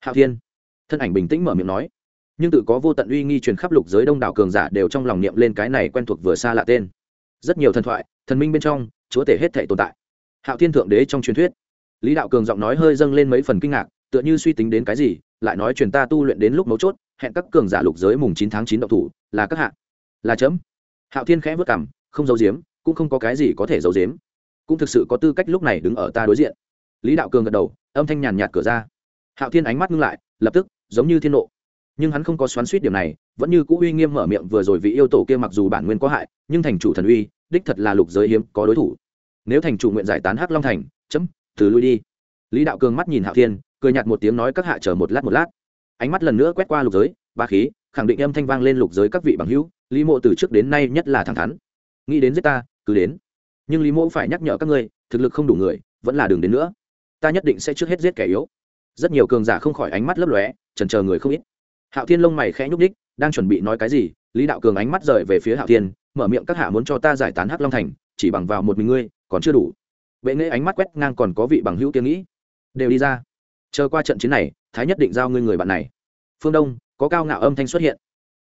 Hạo thiên, thân ảnh bình tĩnh mở miệng nói. Nhưng tự có vô tận uy nghi truyền khắp lục giới đông đảo cường giả đều trong lòng niệm lên cái này quen thuộc vừa xa lạ tên. Rất nhiều thần thoại, thần minh bên trong, chúa tể hết thể tồn tại. Hạo thiên thượng đế trong truyền thuyết. Lý đạo cường giọng nói hơi dâng lên mấy phần kinh ngạc, tựa như suy tính đến cái gì, lại nói truyền ta tu luyện đến lúc mấu chốt hẹn các cường giả lục giới mùng chín tháng chín đậu thủ, là các hạ. Là chấm. Hạo thiên khẽ vất cảm không giấu giếm, cũng không có cái gì có thể giấu giếm. Cũng thực sự có tư cách lúc này đứng ở ta đối diện. Lý đạo cường gật đầu, âm thanh nhàn nhạt cửa ra. Hạo thiên ánh mắt ngưng lại, lập tức, giống như thiên nộ. Nhưng hắn không có xoắn suýt điểm này, vẫn như cũ uy nghiêm mở miệng vừa rồi vị yêu tổ kia mặc dù bản nguyên có hại, nhưng thành chủ thần uy, đích thật là lục giới hiếm, có đối thủ. Nếu thành chủ nguyện giải tán hắc long thành, chấm, từ lui đi. Lý đạo cường mắt nhìn hạo thiên, cười nhạt một tiếng nói các hạ chờ một lát một lát ánh mắt lần nữa quét qua lục giới, ba khí, khẳng định âm thanh vang lên lục giới các vị bằng hữu, lý mộ từ trước đến nay nhất là thẳng thắn. Nghĩ đến giết ta, cứ đến. Nhưng lý mộ phải nhắc nhở các ngươi, thực lực không đủ người, vẫn là đường đến nữa. Ta nhất định sẽ trước hết giết kẻ yếu. Rất nhiều cường giả không khỏi ánh mắt lấp lóe trần chờ người không ít. Hạo thiên lông mày khẽ nhúc đích đang chuẩn bị nói cái gì, lý đạo cường ánh mắt rời về phía hạo thiên, mở miệng các hạ muốn cho ta giải tán hắc long thành, chỉ bằng vào một mình ngươi, còn chưa đủ. Vệ nghệ ánh mắt quét ngang còn có vị bằng hữu tiếng nghĩ. Đều đi ra chờ qua trận chiến này, thái nhất định giao ngươi người bạn này. Phương đông, có cao ngạo âm thanh xuất hiện.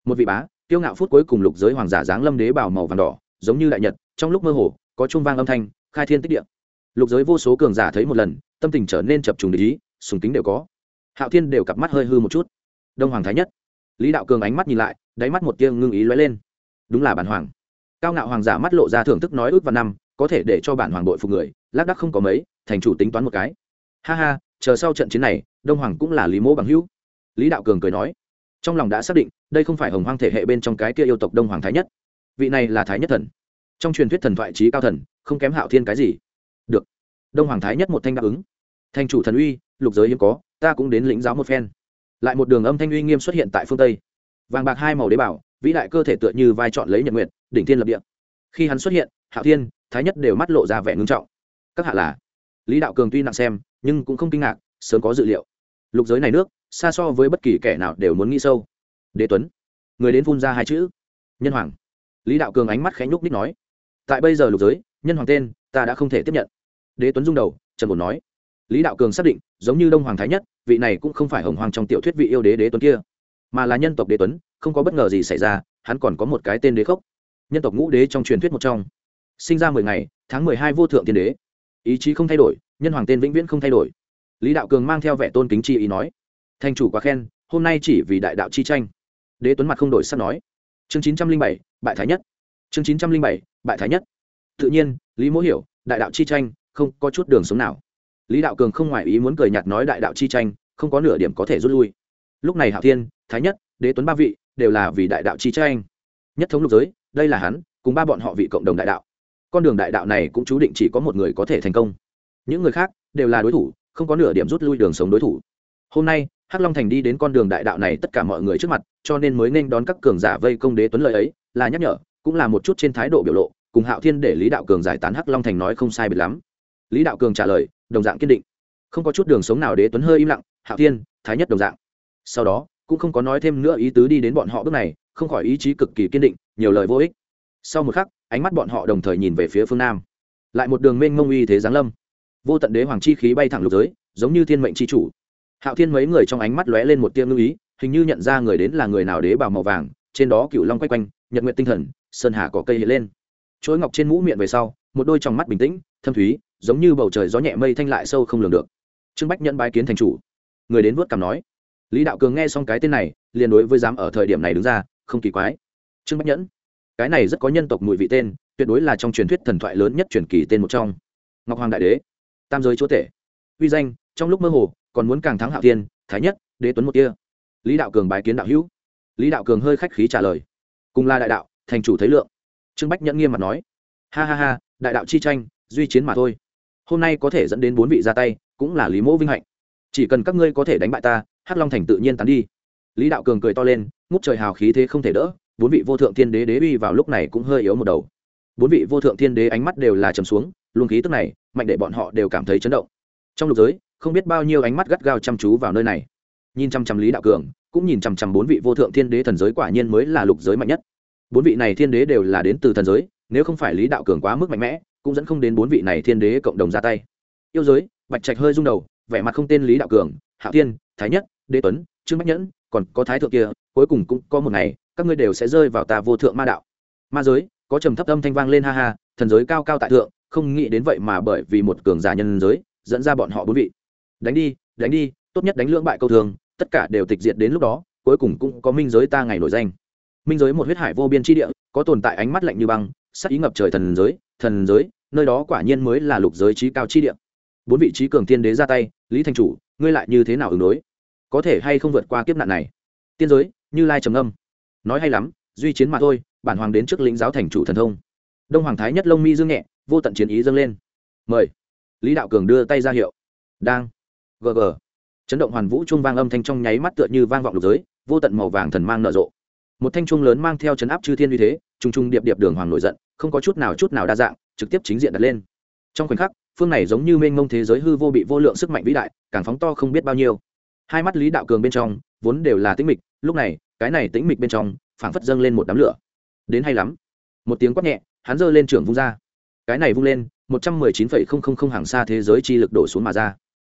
Một vị bá, kiêu ngạo phút cuối cùng lục giới hoàng giả giáng lâm đế bảo màu vàng đỏ, giống như đại nhật, trong lúc mơ hồ, có trung vang âm thanh, khai thiên tích địa. Lục giới vô số cường giả thấy một lần, tâm tình trở nên chập trùng để ý, sùng kính đều có. Hạo thiên đều cặp mắt hơi hư một chút. Đông hoàng thái nhất. Lý đạo cường ánh mắt nhìn lại, đáy mắt một tiêng ngưng ý lóe lên. Đúng là bản hoàng. Cao ngạo hoàng giả mắt lộ ra thưởng thức nói ước và năm, có thể để cho bản hoàng đội phục người, lác đắc không có mấy, thành chủ tính toán một cái. Ha ha chờ sau trận chiến này, đông hoàng cũng là lý mỗ bằng hữu. Lý đạo cường cười nói, trong lòng đã xác định, đây không phải hồng hoang thể hệ bên trong cái kia yêu tộc đông hoàng thái nhất. Vị này là thái nhất thần. Trong truyền thuyết thần thoại trí cao thần, không kém hạo thiên cái gì. Được. Đông hoàng thái nhất một thanh đáp ứng. Thành chủ thần uy, lục giới hiếm có, ta cũng đến lĩnh giáo một phen. Lại một đường âm thanh uy nghiêm xuất hiện tại phương tây. Vàng bạc hai màu đế bảo, vĩ đại cơ thể tựa như vai trọn lấy nhật nguyện đỉnh thiên lập địa. Khi hắn xuất hiện, hạo thiên, thái nhất đều mắt lộ ra vẻ ngưng trọng. Các hạ là? Lý đạo cường tuy nặng xem nhưng cũng không kinh ngạc, sớm có dự liệu. Lục giới này nước, xa so với bất kỳ kẻ nào đều muốn nghĩ sâu. Đế tuấn, người đến phun ra hai chữ. Nhân hoàng. Lý đạo cường ánh mắt khẽ nhúc ních nói, tại bây giờ lục giới, nhân hoàng tên, ta đã không thể tiếp nhận. Đế tuấn rung đầu trần bồn nói, lý đạo cường xác định, giống như đông hoàng thái nhất, vị này cũng không phải hồng hoàng trong tiểu thuyết vị yêu đế đế tuấn kia, mà là nhân tộc đế tuấn, không có bất ngờ gì xảy ra, hắn còn có một cái tên đế khốc. Nhân tộc ngũ đế trong truyền thuyết một trong. Sinh ra mười ngày, tháng mười hai vô thượng tiên đế. Ý chí không thay đổi nhân hoàng tên vĩnh viễn không thay đổi. Lý đạo cường mang theo vẻ tôn kính chi ý nói, thanh chủ quá khen, hôm nay chỉ vì đại đạo chi tranh. Đế tuấn mặt không đổi sắp nói, chương chín trăm linh bảy, bại thái nhất. Chương chín trăm linh bảy, bại thái nhất. Tự nhiên, lý mỗ hiểu, đại đạo chi tranh, không có chút đường sống nào. Lý đạo cường không ngoài ý muốn cười nhạt nói đại đạo chi tranh, không có nửa điểm có thể rút lui. Lúc này hạo thiên, thái nhất, đế tuấn ba vị, đều là vì đại đạo chi tranh. Nhất thống lục giới, đây là hắn, cùng ba bọn họ vị cộng đồng đại đạo. Con đường đại đạo này cũng chú định chỉ có một người có thể thành công những người khác đều là đối thủ, không có nửa điểm rút lui đường sống đối thủ. Hôm nay, hắc long thành đi đến con đường đại đạo này tất cả mọi người trước mặt, cho nên mới nên đón các cường giả vây công đế tuấn lợi ấy, là nhắc nhở, cũng là một chút trên thái độ biểu lộ, cùng hạo thiên để lý đạo cường giải tán hắc long thành nói không sai biệt lắm. Lý đạo cường trả lời, đồng dạng kiên định. Không có chút đường sống nào đế tuấn hơi im lặng, hạo thiên, thái nhất đồng dạng. Sau đó, cũng không có nói thêm nữa ý tứ đi đến bọn họ bước này, không khỏi ý chí cực kỳ kiên định, nhiều lời vô ích. Sau một khắc, ánh mắt bọn họ đồng thời nhìn về phía phương nam. Lại một đường mênh mông uy thế giáng lâm vô tận đế hoàng chi khí bay thẳng lục giới, giống như thiên mệnh chi chủ. Hạo thiên mấy người trong ánh mắt lóe lên một tia ngưng ý, hình như nhận ra người đến là người nào đế bào màu vàng, trên đó cựu long quay quanh, nhật nguyện tinh thần, sơn hà có cây hiện lên. Chuỗi ngọc trên mũ miệng về sau, một đôi trong mắt bình tĩnh, thâm thúy, giống như bầu trời gió nhẹ mây thanh lại sâu không lường được. Trương bách nhận bái kiến thành chủ. Người đến vớt cảm nói. Lý đạo cường nghe xong cái tên này, liền đối với dám ở thời điểm này đứng ra, không kỳ quái. Trương bách nhẫn, cái này rất có nhân tộc mùi vị tên, tuyệt đối là trong truyền thuyết thần thoại lớn nhất truyền kỳ tên một trong. Ngọc hoàng đại đế tam giới chúa tể. Uy danh, trong lúc mơ hồ, còn muốn càng thắng hạo thiên, thái nhất, đế tuấn một kia. Lý đạo cường bái kiến đạo hữu. Lý đạo cường hơi khách khí trả lời. Cùng là đại đạo, thành chủ thấy lượng. Trương bách nhẫn nghiêm mặt nói. Ha ha ha, đại đạo chi tranh, duy chiến mà thôi. Hôm nay có thể dẫn đến bốn vị ra tay, cũng là lý mẫu vinh hạnh. Chỉ cần các ngươi có thể đánh bại ta, hắc long thành tự nhiên tán đi. Lý đạo cường cười to lên, ngút trời hào khí thế không thể đỡ, bốn vị vô thượng thiên đế đế uy vào lúc này cũng hơi yếu một đầu. Bốn vị vô thượng thiên đế ánh mắt đều là trầm xuống luồng khí tức này, mạnh để bọn họ đều cảm thấy chấn động. Trong lục giới, không biết bao nhiêu ánh mắt gắt gao chăm chú vào nơi này. Nhìn chăm chăm lý đạo cường, cũng nhìn chăm chăm bốn vị vô thượng thiên đế thần giới quả nhiên mới là lục giới mạnh nhất. Bốn vị này thiên đế đều là đến từ thần giới, nếu không phải lý đạo cường quá mức mạnh mẽ, cũng dẫn không đến bốn vị này thiên đế cộng đồng ra tay. Yêu giới, bạch trạch hơi rung đầu, vẻ mặt không tên lý đạo cường hạ thiên, thái nhất, đế tuấn, trương bách nhẫn, còn có thái thượng kia, cuối cùng cũng có một ngày, các ngươi đều sẽ rơi vào ta vô thượng ma đạo. Ma giới, có trầm thấp âm thanh vang lên ha ha, thần giới cao cao tại thượng không nghĩ đến vậy mà bởi vì một cường giả nhân giới, dẫn ra bọn họ bốn vị. Đánh đi đánh đi, tốt nhất đánh lưỡng bại câu thường, tất cả đều tịch diệt đến lúc đó, cuối cùng cũng có minh giới ta ngày nổi danh. Minh giới một huyết hải vô biên tri địa, có tồn tại ánh mắt lạnh như băng, sắc ý ngập trời thần giới thần giới, nơi đó quả nhiên mới là lục giới trí cao chi địa. Bốn vị trí cường tiên đế ra tay, lý thành chủ, ngươi lại như thế nào ứng đối? Có thể hay không vượt qua kiếp nạn này? Tiên giới, như lai trầm âm nói hay lắm, duy chiến mà thôi, bản hoàng đến trước lĩnh giáo thành chủ thần thông đông hoàng thái nhất lông mi dương nhẹ, vô tận chiến ý dâng lên. Mời. Lý đạo cường đưa tay ra hiệu. Đang. Gg chấn động hoàn vũ trung vang âm thanh trong nháy mắt tựa như vang vọng lục giới, vô tận màu vàng thần mang nở rộ. Một thanh trung lớn mang theo chấn áp chư thiên uy thế trung trung điệp điệp đường hoàng nổi giận, không có chút nào chút nào đa dạng, trực tiếp chính diện đặt lên. Trong khoảnh khắc, phương này giống như mênh mông thế giới hư vô bị vô lượng sức mạnh vĩ đại, càng phóng to không biết bao nhiêu. Hai mắt lý đạo cường bên trong, vốn đều là tĩnh mịch, lúc này, cái này tĩnh mịch bên trong, phảng phất dâng lên một đám lửa. Đến hay lắm. Một tiếng quát nhẹ hắn giơ lên trưởng vung ra. Cái này vung lên, một trăm mười chín phẩy không không không hàng xa thế giới chi lực đổ xuống mà ra.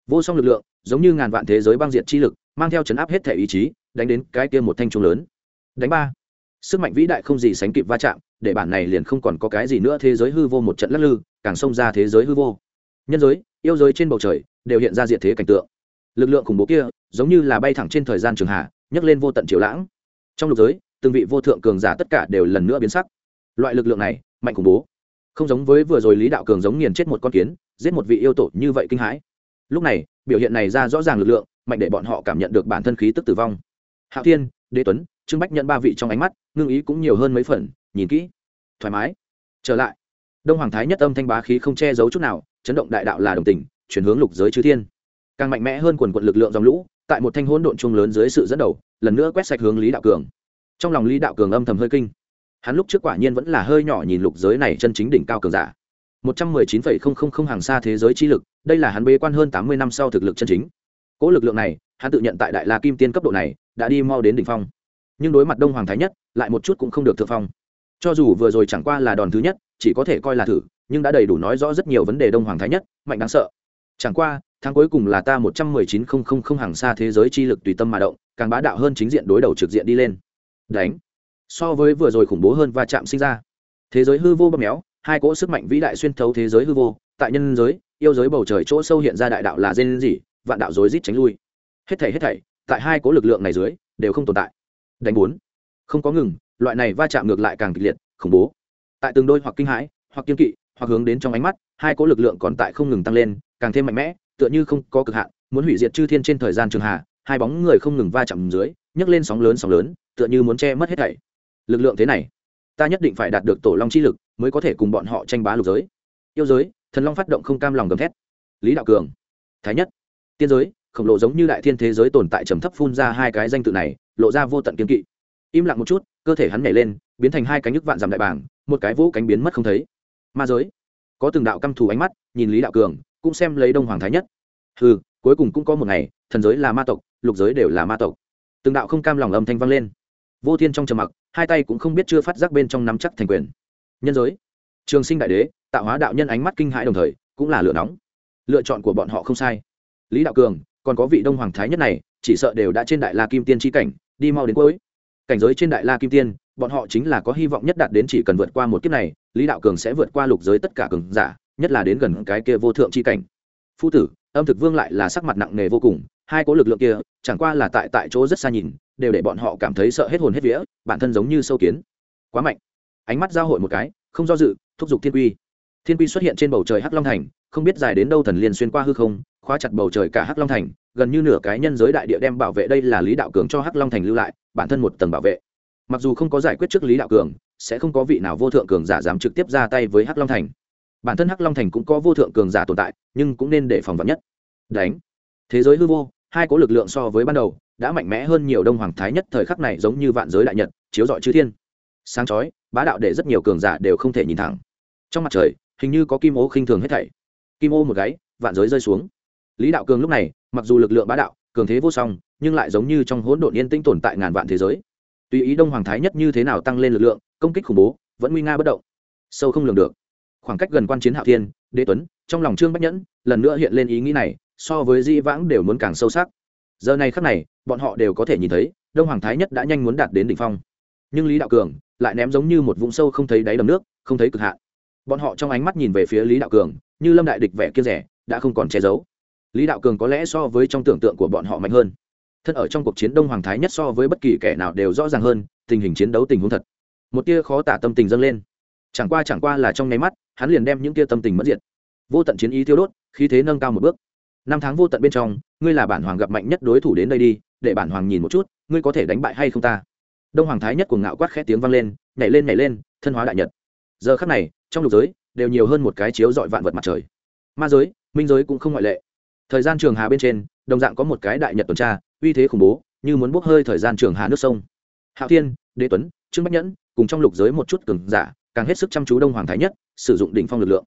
Vô song lực lượng, giống như ngàn vạn thế giới băng diệt chi lực, mang theo chấn áp hết thể ý chí, đánh đến cái kia một thanh trung lớn. Đánh ba. Sức mạnh vĩ đại không gì sánh kịp va chạm, để bản này liền không còn có cái gì nữa, thế giới hư vô một trận lắc lư, càng xông ra thế giới hư vô. Nhân giới, yêu giới trên bầu trời, đều hiện ra diện thế cảnh tượng. Lực lượng khủng bố kia, giống như là bay thẳng trên thời gian trường hạ, nhấc lên vô tận triều lãng. Trong lục giới, từng vị vô thượng cường giả tất cả đều lần nữa biến sắc. Loại lực lượng này mạnh khủng bố. Không giống với vừa rồi lý đạo cường giống nghiền chết một con kiến, giết một vị yêu tổ như vậy kinh hãi. Lúc này, biểu hiện này ra rõ ràng lực lượng, mạnh để bọn họ cảm nhận được bản thân khí tức tử vong. Hạo thiên, đế tuấn, trương bách nhận ba vị trong ánh mắt, ngưng ý cũng nhiều hơn mấy phần, nhìn kỹ. Thoải mái. Trở lại. Đông hoàng thái nhất âm thanh bá khí không che giấu chút nào, chấn động đại đạo là đồng tình, chuyển hướng lục giới chư thiên. Càng mạnh mẽ hơn quần quận lực lượng dòng lũ, tại một thanh hỗn độn chung lớn dưới sự dẫn đầu, lần nữa quét sạch hướng lý đạo cường. Trong lòng lý đạo cường âm thầm hơi kinh hắn lúc trước quả nhiên vẫn là hơi nhỏ nhìn lục giới này chân chính đỉnh cao cường giả. một trăm mười chín phẩy không không không hàng xa thế giới chi lực, đây là hắn bế quan hơn tám mươi năm sau thực lực chân chính. Cỗ lực lượng này, hắn tự nhận tại đại la kim tiên cấp độ này, đã đi mau đến đỉnh phong. Nhưng đối mặt đông hoàng thái nhất, lại một chút cũng không được thượng phong. Cho dù vừa rồi chẳng qua là đòn thứ nhất, chỉ có thể coi là thử, nhưng đã đầy đủ nói rõ rất nhiều vấn đề đông hoàng thái nhất, mạnh đáng sợ. Chẳng qua, tháng cuối cùng là ta một trăm mười chín không không không hàng xa thế giới chi lực tùy tâm mà động, càng bá đạo hơn chính diện đối đầu trực diện đi lên. Đánh so với vừa rồi khủng bố hơn va chạm sinh ra. Thế giới hư vô bóp méo, hai cỗ sức mạnh vĩ đại xuyên thấu thế giới hư vô, tại nhân giới, yêu giới bầu trời chỗ sâu hiện ra đại đạo là dên gì vạn đạo rối rít tránh lui. Hết thảy hết thảy, tại hai cỗ lực lượng này dưới, đều không tồn tại. Đánh bốn. Không có ngừng, loại này va chạm ngược lại càng kịch liệt, khủng bố. Tại từng đôi hoặc kinh hãi, hoặc kiên kỵ, hoặc hướng đến trong ánh mắt, hai cỗ lực lượng còn tại không ngừng tăng lên, càng thêm mạnh mẽ, tựa như không có cực hạn, muốn hủy diệt chư thiên trên thời gian trường hạ, hai bóng người không ngừng va chạm dưới, nhấc lên sóng lớn sóng lớn, tựa như muốn che mất hết thảy lực lượng thế này, ta nhất định phải đạt được tổ long chi lực mới có thể cùng bọn họ tranh bá lục giới. Yêu giới, thần long phát động không cam lòng gầm thét. Lý đạo cường, thái nhất, tiên giới, khổng lồ giống như đại thiên thế giới tồn tại trầm thấp phun ra hai cái danh tự này, lộ ra vô tận kiên kỵ. Im lặng một chút, cơ thể hắn nhảy lên, biến thành hai cánh nhức vạn giảm đại bảng một cái vũ cánh biến mất không thấy. Ma giới, có từng đạo căm thù ánh mắt, nhìn lý đạo cường, cũng xem lấy đông hoàng thái nhất. Ừ cuối cùng cũng có một ngày, thần giới là ma tộc, lục giới đều là ma tộc. Từng đạo không cam lòng âm thanh vang lên vô thiên trong trầm mặc, hai tay cũng không biết chưa phát giác bên trong nắm chắc thành quyền. Nhân giới, trường sinh đại đế, tạo hóa đạo nhân ánh mắt kinh hãi đồng thời, cũng là lửa nóng. Lựa chọn của bọn họ không sai. Lý đạo cường, còn có vị đông hoàng thái nhất này, chỉ sợ đều đã trên đại la kim tiên tri cảnh, đi mau đến cuối. Cảnh giới trên đại la kim tiên, bọn họ chính là có hy vọng nhất đạt đến chỉ cần vượt qua một kiếp này, lý đạo cường sẽ vượt qua lục giới tất cả cường giả, nhất là đến gần cái kia vô thượng tri cảnh. Phu tử, âm thực vương lại là sắc mặt nặng nề vô cùng hai cố lực lượng kia, chẳng qua là tại tại chỗ rất xa nhìn, đều để bọn họ cảm thấy sợ hết hồn hết vía, bản thân giống như sâu kiến. Quá mạnh. Ánh mắt giao hội một cái, không do dự, thúc giục thiên quy. Thiên quy xuất hiện trên bầu trời hắc long thành, không biết dài đến đâu thần liên xuyên qua hư không, khóa chặt bầu trời cả hắc long thành, gần như nửa cái nhân giới đại địa đem bảo vệ đây là lý đạo cường cho hắc long thành lưu lại, bản thân một tầng bảo vệ. Mặc dù không có giải quyết trước lý đạo cường, sẽ không có vị nào vô thượng cường giả dám trực tiếp ra tay với hắc long thành. Bản thân hắc long thành cũng có vô thượng cường giả tồn tại, nhưng cũng nên để phòng vật nhất. Đánh. Thế giới hư vô hai cố lực lượng so với ban đầu, đã mạnh mẽ hơn nhiều đông hoàng thái nhất thời khắc này giống như vạn giới đại nhật, chiếu rọi chư thiên. Sáng chói, bá đạo để rất nhiều cường giả đều không thể nhìn thẳng. Trong mặt trời, hình như có kim ô khinh thường hết thảy. Kim ô một gáy vạn giới rơi xuống. Lý đạo cường lúc này, mặc dù lực lượng bá đạo, cường thế vô song, nhưng lại giống như trong hỗn độn yên tĩnh tồn tại ngàn vạn thế giới. Tùy ý đông hoàng thái nhất như thế nào tăng lên lực lượng, công kích khủng bố, vẫn nguy nga bất động. Sâu không lường được. Khoảng cách gần quan chiến hạo thiên, đế tuấn, trong lòng trương bách nhẫn, lần nữa hiện lên ý nghĩ này so với di vãng đều muốn càng sâu sắc. Giờ này khắc này, bọn họ đều có thể nhìn thấy, đông hoàng thái nhất đã nhanh muốn đạt đến đỉnh phong. Nhưng lý đạo cường lại ném giống như một vũng sâu không thấy đáy đầm nước, không thấy cực hạn. Bọn họ trong ánh mắt nhìn về phía lý đạo cường, như lâm đại địch vẻ kia rẻ, đã không còn che giấu. Lý đạo cường có lẽ so với trong tưởng tượng của bọn họ mạnh hơn. Thân ở trong cuộc chiến đông hoàng thái nhất so với bất kỳ kẻ nào đều rõ ràng hơn, tình hình chiến đấu tình huống thật. Một tia khó tả tâm tình dâng lên. Chẳng qua chẳng qua là trong nháy mắt, hắn liền đem những tia tâm tình mất diệt. Vô tận chiến ý thiêu đốt, khí thế nâng cao một bước năm tháng vô tận bên trong, ngươi là bản hoàng gặp mạnh nhất đối thủ đến đây đi, để bản hoàng nhìn một chút, ngươi có thể đánh bại hay không ta? Đông hoàng thái nhất cuồng ngạo quát khét tiếng vang lên, nhảy lên nhảy lên, thân hóa đại nhật. Giờ khắc này, trong lục giới, đều nhiều hơn một cái chiếu dọi vạn vật mặt trời. Ma giới, minh giới cũng không ngoại lệ. Thời gian trường hà bên trên, đồng dạng có một cái đại nhật tuần tra, uy thế khủng bố, như muốn bốc hơi thời gian trường hà nước sông. Hạo thiên, đế tuấn, trương bách nhẫn, cùng trong lục giới một chút cường giả, càng hết sức chăm chú đông hoàng thái nhất, sử dụng đỉnh phong lực lượng.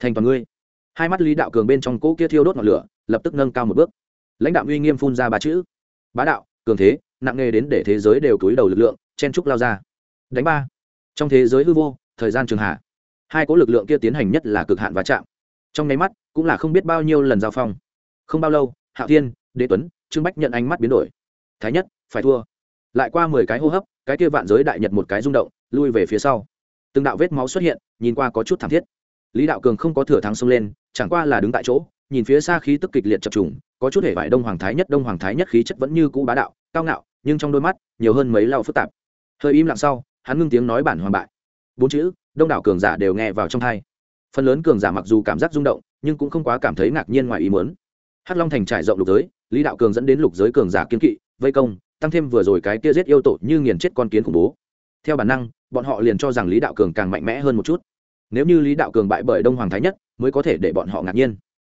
Thành toàn ngươi hai mắt lý đạo cường bên trong cỗ kia thiêu đốt ngọn lửa, lập tức nâng cao một bước. Lãnh đạo uy nghiêm phun ra ba chữ. Bá đạo, cường thế, nặng nề đến để thế giới đều túi đầu lực lượng, chen trúc lao ra. Đánh ba. Trong thế giới hư vô, thời gian trường hạ. Hai cỗ lực lượng kia tiến hành nhất là cực hạn và chạm. Trong nháy mắt, cũng là không biết bao nhiêu lần giao phong. Không bao lâu hạ thiên, đế tuấn, trương bách nhận ánh mắt biến đổi. Thái nhất, phải thua. Lại qua mười cái hô hấp, cái kia vạn giới đại nhật một cái rung động, lui về phía sau. Từng đạo vết máu xuất hiện, nhìn qua có chút thảm thiết lý đạo cường không có thừa thắng xông lên, chẳng qua là đứng tại chỗ, nhìn phía xa khí tức kịch liệt chập trùng, có chút hề vải đông hoàng thái nhất, đông hoàng thái nhất khí chất vẫn như cũ bá đạo, cao ngạo, nhưng trong đôi mắt, nhiều hơn mấy lau phức tạp. Hơi im lặng sau, hắn ngưng tiếng nói bản hoàng bại. Bốn chữ, đông đảo cường giả đều nghe vào trong thai phần lớn cường giả mặc dù cảm giác rung động, nhưng cũng không quá cảm thấy ngạc nhiên ngoài ý muốn. Hắc long thành trải rộng lục giới, lý đạo cường dẫn đến lục giới cường giả kiên kỵ, vây công, tăng thêm vừa rồi cái kia giết yêu tổ như nghiền chết con kiến khủng bố. Theo bản năng, bọn họ liền cho rằng lý đạo cường càng mạnh mẽ hơn một chút nếu như lý đạo cường bại bởi đông hoàng thái nhất, mới có thể để bọn họ ngạc nhiên.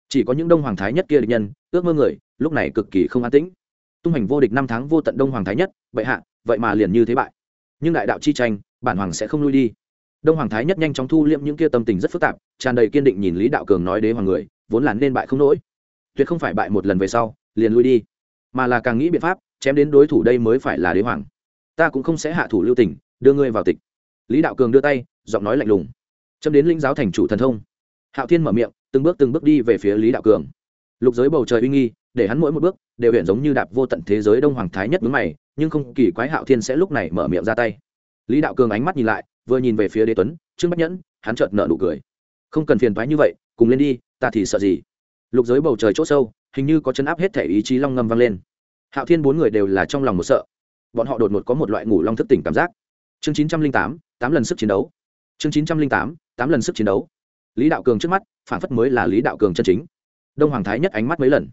Chỉ có những đông hoàng thái nhất kia địch nhân, ước mơ người, lúc này cực kỳ không an tĩnh. Tung hành vô địch năm tháng vô tận đông hoàng thái nhất vậy hạ, vậy mà liền như thế bại. Nhưng đại đạo chi tranh, bản hoàng sẽ không lui đi. Đông hoàng thái nhất nhanh chóng thu liệm những kia tâm tình rất phức tạp, tràn đầy kiên định nhìn lý đạo cường nói đế hoàng người, vốn là nên bại không nỗi tuyệt không phải bại một lần về sau, liền lui đi, mà là càng nghĩ biện pháp, chém đến đối thủ đây mới phải là đế hoàng. Ta cũng không sẽ hạ thủ lưu tình, đưa ngươi vào tịch. Lý đạo cường đưa tay, giọng nói lạnh lùng châm đến linh giáo thành chủ thần thông. Hạo thiên mở miệng, từng bước từng bước đi về phía lý đạo cường. Lục giới bầu trời uy nghi, để hắn mỗi một bước đều hiện giống như đạp vô tận thế giới đông hoàng thái nhất mướn mày, nhưng không kỳ quái hạo thiên sẽ lúc này mở miệng ra tay. Lý đạo cường ánh mắt nhìn lại, vừa nhìn về phía đế tuấn, trương bách nhẫn, hắn chợt nở nụ cười. Không cần phiền thoái như vậy, cùng lên đi, ta thì sợ gì? Lục giới bầu trời c h ỗ sâu, hình như có chấn áp hết thể ý chí long ngâm vang lên. Hạo thiên bốn người đều là trong lòng một sợ. Bọn họ đột ngột có một loại ngủ long thức tỉnh cảm giác. Chương chín trăm linh tám tám lần sức chiến đấu. Chương chín trăm linh tám tám lần sức chiến đấu. Lý đạo cường trước mắt, phản phất mới là lý đạo cường chân chính. Đông hoàng thái nhất ánh mắt mấy lần.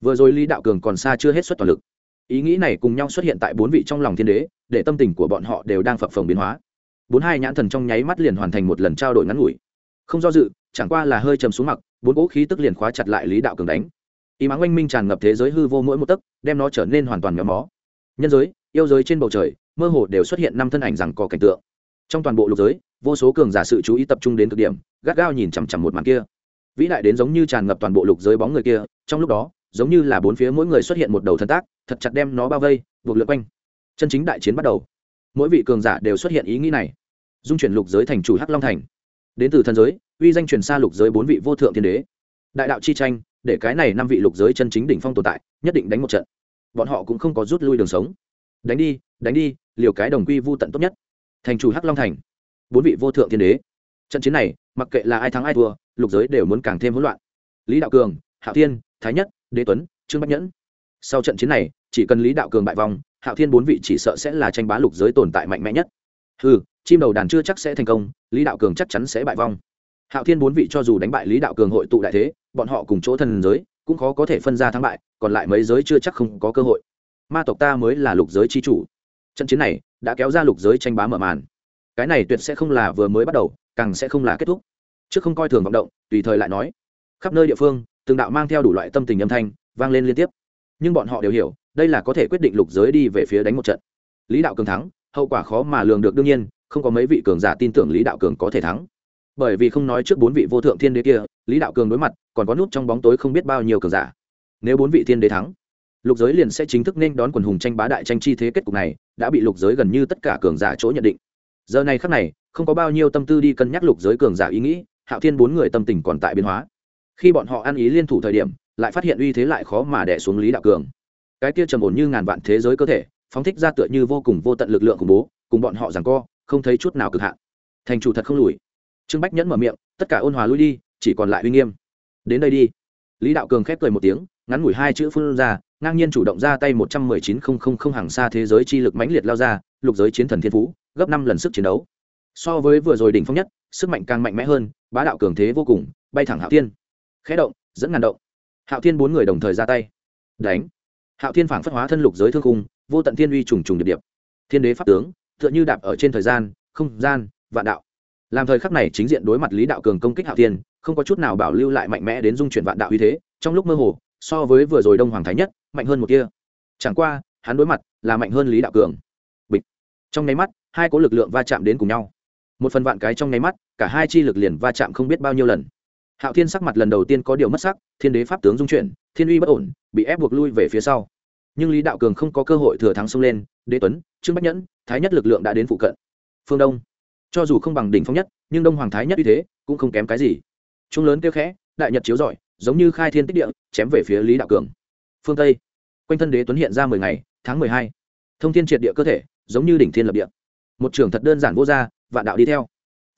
Vừa rồi lý đạo cường còn xa chưa hết suất toàn lực. Ý nghĩ này cùng nhau xuất hiện tại bốn vị trong lòng thiên đế, để tâm tình của bọn họ đều đang phập phồng biến hóa. Bốn hai nhãn thần trong nháy mắt liền hoàn thành một lần trao đổi ngắn ngủi. Không do dự, chẳng qua là hơi chầm xuống mặt, bốn cỗ khí tức liền khóa chặt lại lý đạo cường đánh. Ý mắng oanh minh tràn ngập thế giới hư vô mỗi một tấc, đem nó trở nên hoàn toàn méo mó. Nhân giới, yêu giới trên bầu trời, mơ hồ đều xuất hiện năm thân ảnh rằng có cảnh tượng. Trong toàn bộ lục giới vô số cường giả sự chú ý tập trung đến cực điểm, gắt gao nhìn chằm chằm một màn kia. Vĩ đại đến giống như tràn ngập toàn bộ lục giới bóng người kia, trong lúc đó, giống như là bốn phía mỗi người xuất hiện một đầu thân tác, thật chặt đem nó bao vây, buộc lượt quanh. Chân chính đại chiến bắt đầu. Mỗi vị cường giả đều xuất hiện ý nghĩ này. Dung chuyển lục giới thành chủ hắc long thành. Đến từ thần giới, uy danh truyền xa lục giới bốn vị vô thượng thiên đế. Đại đạo chi tranh, để cái này năm vị lục giới chân chính đỉnh phong tồn tại, nhất định đánh một trận. Bọn họ cũng không có rút lui đường sống. Đánh đi đánh đi, liều cái đồng quy vô tận tốt nhất. Thành chủ hắc long thành bốn vị vô thượng thiên đế. Trận chiến này, mặc kệ là ai thắng ai thua, lục giới đều muốn càng thêm hỗn loạn. Lý đạo cường, hạo thiên, thái nhất, đế tuấn, trương bắc nhẫn. Sau trận chiến này, chỉ cần lý đạo cường bại vong, hạo thiên bốn vị chỉ sợ sẽ là tranh bá lục giới tồn tại mạnh mẽ nhất. Ừ chim đầu đàn chưa chắc sẽ thành công, lý đạo cường chắc chắn sẽ bại vong. Hạo thiên bốn vị cho dù đánh bại lý đạo cường hội tụ đại thế, bọn họ cùng chỗ thần giới, cũng khó có thể phân ra thắng bại, còn lại mấy giới chưa chắc không có cơ hội. Ma tộc ta mới là lục giới chi chủ. Trận chiến này, đã kéo ra lục giới tranh bá mở màn cái này tuyệt sẽ không là vừa mới bắt đầu, càng sẽ không là kết thúc. Trước không coi thường vọng động, tùy thời lại nói. Khắp nơi địa phương, từng đạo mang theo đủ loại tâm tình âm thanh, vang lên liên tiếp. Nhưng bọn họ đều hiểu, đây là có thể quyết định lục giới đi về phía đánh một trận. Lý đạo cường thắng, hậu quả khó mà lường được đương nhiên, không có mấy vị cường giả tin tưởng lý đạo cường có thể thắng. Bởi vì không nói trước bốn vị vô thượng thiên đế kia, lý đạo cường đối mặt, còn có nút trong bóng tối không biết bao nhiêu cường giả. Nếu bốn vị thiên đế thắng, lục giới liền sẽ chính thức nên đón quần hùng tranh bá đại tranh chi thế kết cục này, đã bị lục giới gần như tất cả cường giả chỗ nhận định giờ này khắc này, không có bao nhiêu tâm tư đi cân nhắc lục giới cường giả ý nghĩ, hạo thiên bốn người tâm tình còn tại biến hóa. Khi bọn họ ăn ý liên thủ thời điểm, lại phát hiện uy thế lại khó mà đẻ xuống lý đạo cường. Cái kia trầm ổn như ngàn vạn thế giới cơ thể, phóng thích ra tựa như vô cùng vô tận lực lượng khủng bố, cùng bọn họ rằng co, không thấy chút nào cực hạn. Thành chủ thật không lùi. Trương bách nhẫn mở miệng, tất cả ôn hòa lui đi, chỉ còn lại uy nghiêm. Đến đây đi. Lý đạo cường khép cười một tiếng, ngắn ngủi hai chữ phun ra, ngang nhiên chủ động ra tay một trăm mười chín không không không hàng xa thế giới chi lực mãnh liệt lao ra, lục giới chiến thần thiên phú gấp năm lần sức chiến đấu. So với vừa rồi đỉnh phong nhất, sức mạnh càng mạnh mẽ hơn, bá đạo cường thế vô cùng, bay thẳng hạo thiên. Khé động, dẫn ngàn động. Hạo thiên bốn người đồng thời ra tay. Đánh. Hạo thiên phảng phất hóa thân lục giới thương khung, vô tận thiên uy trùng trùng điệp điệp. Thiên đế pháp tướng, tựa như đạp ở trên thời gian, không gian, vạn đạo. Làm thời khắc này chính diện đối mặt lý đạo cường công kích hạo thiên, không có chút nào bảo lưu lại mạnh mẽ đến dung chuyển vạn đạo uy thế, trong lúc mơ hồ, so với vừa rồi đông hoàng thái nhất, mạnh hơn một kia chẳng qua, hắn đối mặt là mạnh hơn lý đạo cường. Bịch. Trong nháy mắt hai cỗ lực lượng va chạm đến cùng nhau. Một phần vạn cái trong nháy mắt, cả hai chi lực liền va chạm không biết bao nhiêu lần. Hạo thiên sắc mặt lần đầu tiên có điều mất sắc, thiên đế pháp tướng dung chuyển, thiên uy bất ổn, bị ép buộc lui về phía sau. Nhưng lý đạo cường không có cơ hội thừa thắng xông lên, đế tuấn, trương bách nhẫn, thái nhất lực lượng đã đến phụ cận. Phương đông. Cho dù không bằng đỉnh phong nhất, nhưng đông hoàng thái nhất uy thế cũng không kém cái gì. Trung lớn kêu khẽ, đại nhật chiếu rọi, giống như khai thiên tích địa, chém về phía lý đạo cường. Phương tây. Quanh thân đế tuấn hiện ra mười ngày, tháng mười hai. Thông thiên triệt địa cơ thể, giống như đỉnh thiên lập địa một trường thật đơn giản vô gia, vạn đạo đi theo.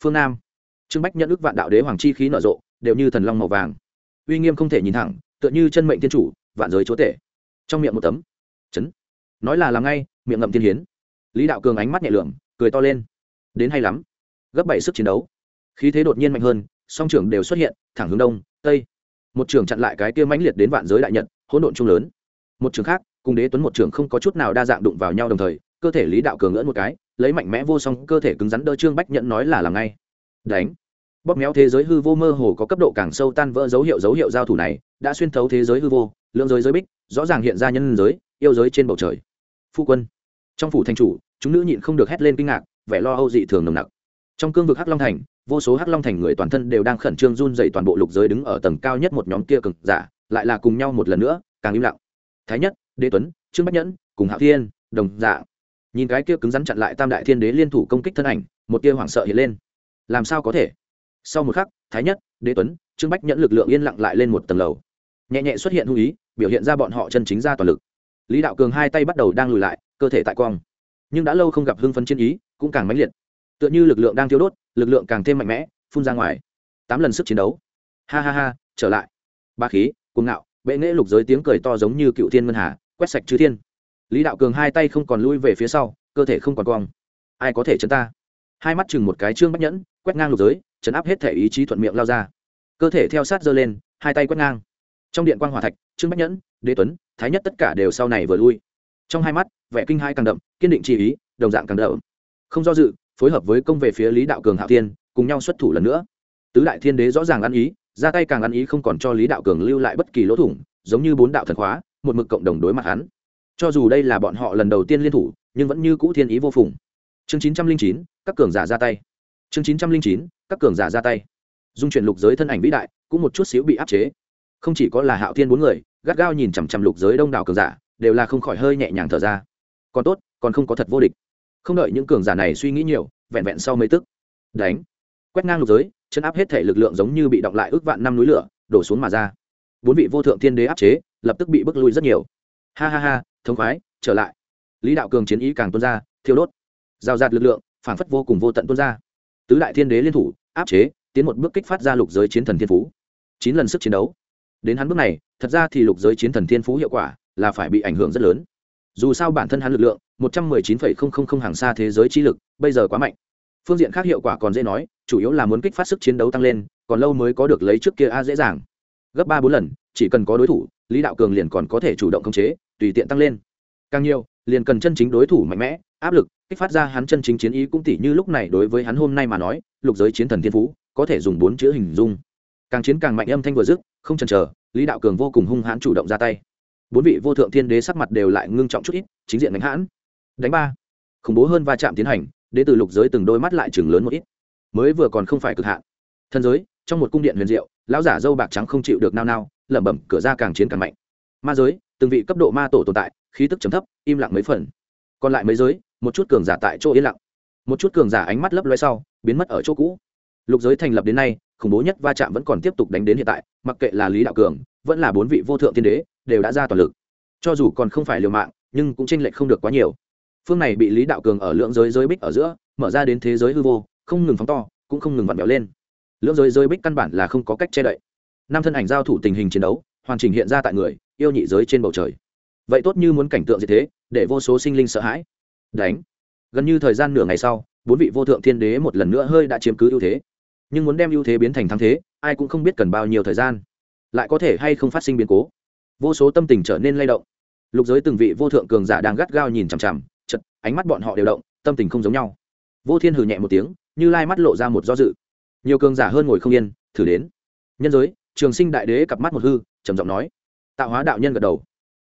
Phương nam. Trương bách nhận ước vạn đạo đế hoàng chi khí nở rộ, đều như thần long màu vàng. Uy nghiêm không thể nhìn thẳng, tựa như chân mệnh thiên chủ, vạn giới chúa tể. Trong miệng một tấm. Chấn. Nói là làm ngay, miệng ngậm thiên hiến. Lý đạo cường ánh mắt nhẹ lượng cười to lên. Đến hay lắm. Gấp bảy sức chiến đấu. Khí thế đột nhiên mạnh hơn, song trưởng đều xuất hiện, thẳng hướng đông, tây. Một trưởng chặn lại cái kia mãnh liệt đến vạn giới đại nhật, hỗn độn chung lớn. Một trường khác, cùng đế tuấn một trường không có chút nào đa dạng đụng vào nhau đồng thời, cơ thể lý đạo cường ngỡ một cái lấy mạnh mẽ vô song cơ thể cứng rắn đỡ trương bách nhận nói là làm ngay. Đánh. Bóp méo thế giới hư vô mơ hồ có cấp độ càng sâu tan vỡ dấu hiệu dấu hiệu giao thủ này, đã xuyên thấu thế giới hư vô, lượng giới giới bích, rõ ràng hiện ra nhân giới, yêu giới trên bầu trời. Phu quân. Trong phủ thành chủ, chúng nữ nhịn không được hét lên kinh ngạc, vẻ lo âu dị thường nồng nặc. Trong cương vực hắc long thành, vô số hắc long thành người toàn thân đều đang khẩn trương run dậy toàn bộ lục giới đứng ở tầng cao nhất một nhóm kia cực giả, lại là cùng nhau một lần nữa, càng im lặng. Thái nhất, đế tuấn, trương bách nhẫn, cùng hạ thiên, đồng dạ nhìn cái kia cứng rắn chặn lại tam đại thiên đế liên thủ công kích thân ảnh, một tia hoảng sợ hiện lên. Làm sao có thể? Sau một khắc, thái nhất, đế tuấn, trương bách nhẫn lực lượng yên lặng lại lên một tầng lầu. Nhẹ nhẹ xuất hiện hung ý, biểu hiện ra bọn họ chân chính ra toàn lực. Lý đạo cường hai tay bắt đầu đang lùi lại, cơ thể tại quang nhưng đã lâu không gặp hưng phấn chiến ý, cũng càng mãnh liệt. Tựa như lực lượng đang thiếu đốt, lực lượng càng thêm mạnh mẽ, phun ra ngoài. Tám lần sức chiến đấu. Ha ha ha, trở lại. Ba khí, cuồng ngạo, bệ nghệ lục giới tiếng cười to giống như cựu thiên ngân hà, quét sạch chư thiên lý đạo cường hai tay không còn lui về phía sau, cơ thể không còn cong. Ai có thể chấn ta? Hai mắt chừng một cái trương bách nhẫn, quét ngang lục giới, chấn áp hết thể ý chí thuận miệng lao ra. Cơ thể theo sát giơ lên, hai tay quét ngang. Trong điện quan g hòa thạch, trương bách nhẫn, đế tuấn, thái nhất tất cả đều sau này vừa lui. Trong hai mắt, vẻ kinh hai càng đậm, kiên định chi ý, đồng dạng càng đậm. Không do dự, phối hợp với công về phía lý đạo cường hạo thiên, cùng nhau xuất thủ lần nữa. Tứ đại thiên đế rõ ràng ăn ý, ra tay càng ăn ý không còn cho lý đạo cường lưu lại bất kỳ lỗ thủng, giống như bốn đạo thần khóa, một mực cộng đồng đối mặt hắn cho dù đây là bọn họ lần đầu tiên liên thủ, nhưng vẫn như cũ thiên ý vô phùng. Chương chín trăm linh chín, các cường giả ra tay. Chương chín trăm linh chín, các cường giả ra tay. Dung chuyển lục giới thân ảnh vĩ đại, cũng một chút xíu bị áp chế. Không chỉ có là hạo thiên bốn người, gắt gao nhìn chằm chằm lục giới đông đảo cường giả, đều là không khỏi hơi nhẹ nhàng thở ra. Còn tốt, còn không có thật vô địch. Không đợi những cường giả này suy nghĩ nhiều, vẹn vẹn sau mấy tức. Đánh. Quét ngang lục giới chân áp hết thể lực lượng giống như bị động lại ước vạn năm núi lửa, đổ xuống mà ra. Bốn vị vô thượng thiên đế áp chế, lập tức bị bức lui rất nhiều. Ha ha ha thống khoái, trở lại. Lý đạo cường chiến ý càng tuôn ra, thiêu đốt. Giao giạt lực lượng, phản phất vô cùng vô tận tuôn ra. Tứ đại thiên đế liên thủ, áp chế, tiến một bước kích phát ra lục giới chiến thần thiên phú. Chín lần sức chiến đấu. Đến hắn bước này, thật ra thì lục giới chiến thần thiên phú hiệu quả là phải bị ảnh hưởng rất lớn. Dù sao bản thân hắn lực lượng, một trăm mười chín phẩy không không không hàng xa thế giới chi lực, bây giờ quá mạnh. Phương diện khác hiệu quả còn dễ nói, chủ yếu là muốn kích phát sức chiến đấu tăng lên, còn lâu mới có được lấy trước kia a dễ dàng. Gấp ba bốn lần, chỉ cần có đối thủ, lý đạo cường liền còn có thể chủ động khống chế tùy tiện tăng lên. Càng nhiều, liền cần chân chính đối thủ mạnh mẽ, áp lực, kích phát ra hắn chân chính chiến ý cũng tỉ như lúc này đối với hắn hôm nay mà nói, lục giới chiến thần thiên phú, có thể dùng bốn chữ hình dung. Càng chiến càng mạnh âm thanh vừa dứt, không chần chờ, lý đạo cường vô cùng hung hãn chủ động ra tay. Bốn vị vô thượng thiên đế sắc mặt đều lại ngưng trọng chút ít, chính diện đánh hãn. Đánh ba. Khủng bố hơn va chạm tiến hành đến từ lục giới từng đôi mắt lại chừng lớn một ít. Mới vừa còn không phải cực hạn. Thân giới, trong một cung điện huyền diệu, lão giả dâu bạc trắng không chịu được nao nao, lẩm bẩm, cửa ra càng chiến càng mạnh. Ma giới từng vị cấp độ ma tổ tồn tại, khí tức chấm thấp, im lặng mấy phần. Còn lại mấy giới, một chút cường giả tại chỗ yên lặng. Một chút cường giả ánh mắt lấp loe sau, biến mất ở chỗ cũ. Lục giới thành lập đến nay, khủng bố nhất va chạm vẫn còn tiếp tục đánh đến hiện tại, mặc kệ là lý đạo cường, vẫn là bốn vị vô thượng thiên đế, đều đã ra toàn lực. Cho dù còn không phải liều mạng, nhưng cũng tranh lệch không được quá nhiều. Phương này bị lý đạo cường ở lượng giới giới bích ở giữa, mở ra đến thế giới hư vô, không ngừng phóng to, cũng không ngừng vặn vẹo lên. Lưỡng giới giới bích căn bản là không có cách che đậy. Năm thân ảnh giao thủ tình hình chiến đấu, hoàn chỉnh hiện ra tại người yêu nhị giới trên bầu trời. Vậy tốt như muốn cảnh tượng gì thế, để vô số sinh linh sợ hãi. Đánh. Gần như thời gian nửa ngày sau, bốn vị vô thượng thiên đế một lần nữa hơi đã chiếm cứ ưu thế. Nhưng muốn đem ưu thế biến thành thắng thế, ai cũng không biết cần bao nhiêu thời gian. Lại có thể hay không phát sinh biến cố. Vô số tâm tình trở nên lay động. Lục giới từng vị vô thượng cường giả đang gắt gao nhìn chằm chằm, chật, ánh mắt bọn họ đều động, tâm tình không giống nhau. Vô thiên hừ nhẹ một tiếng, như lai mắt lộ ra một do dự. Nhiều cường giả hơn ngồi không yên, thử đến. Nhân giới, trường sinh đại đế cặp mắt một hư, trầm giọng nói tạo hóa đạo nhân gật đầu.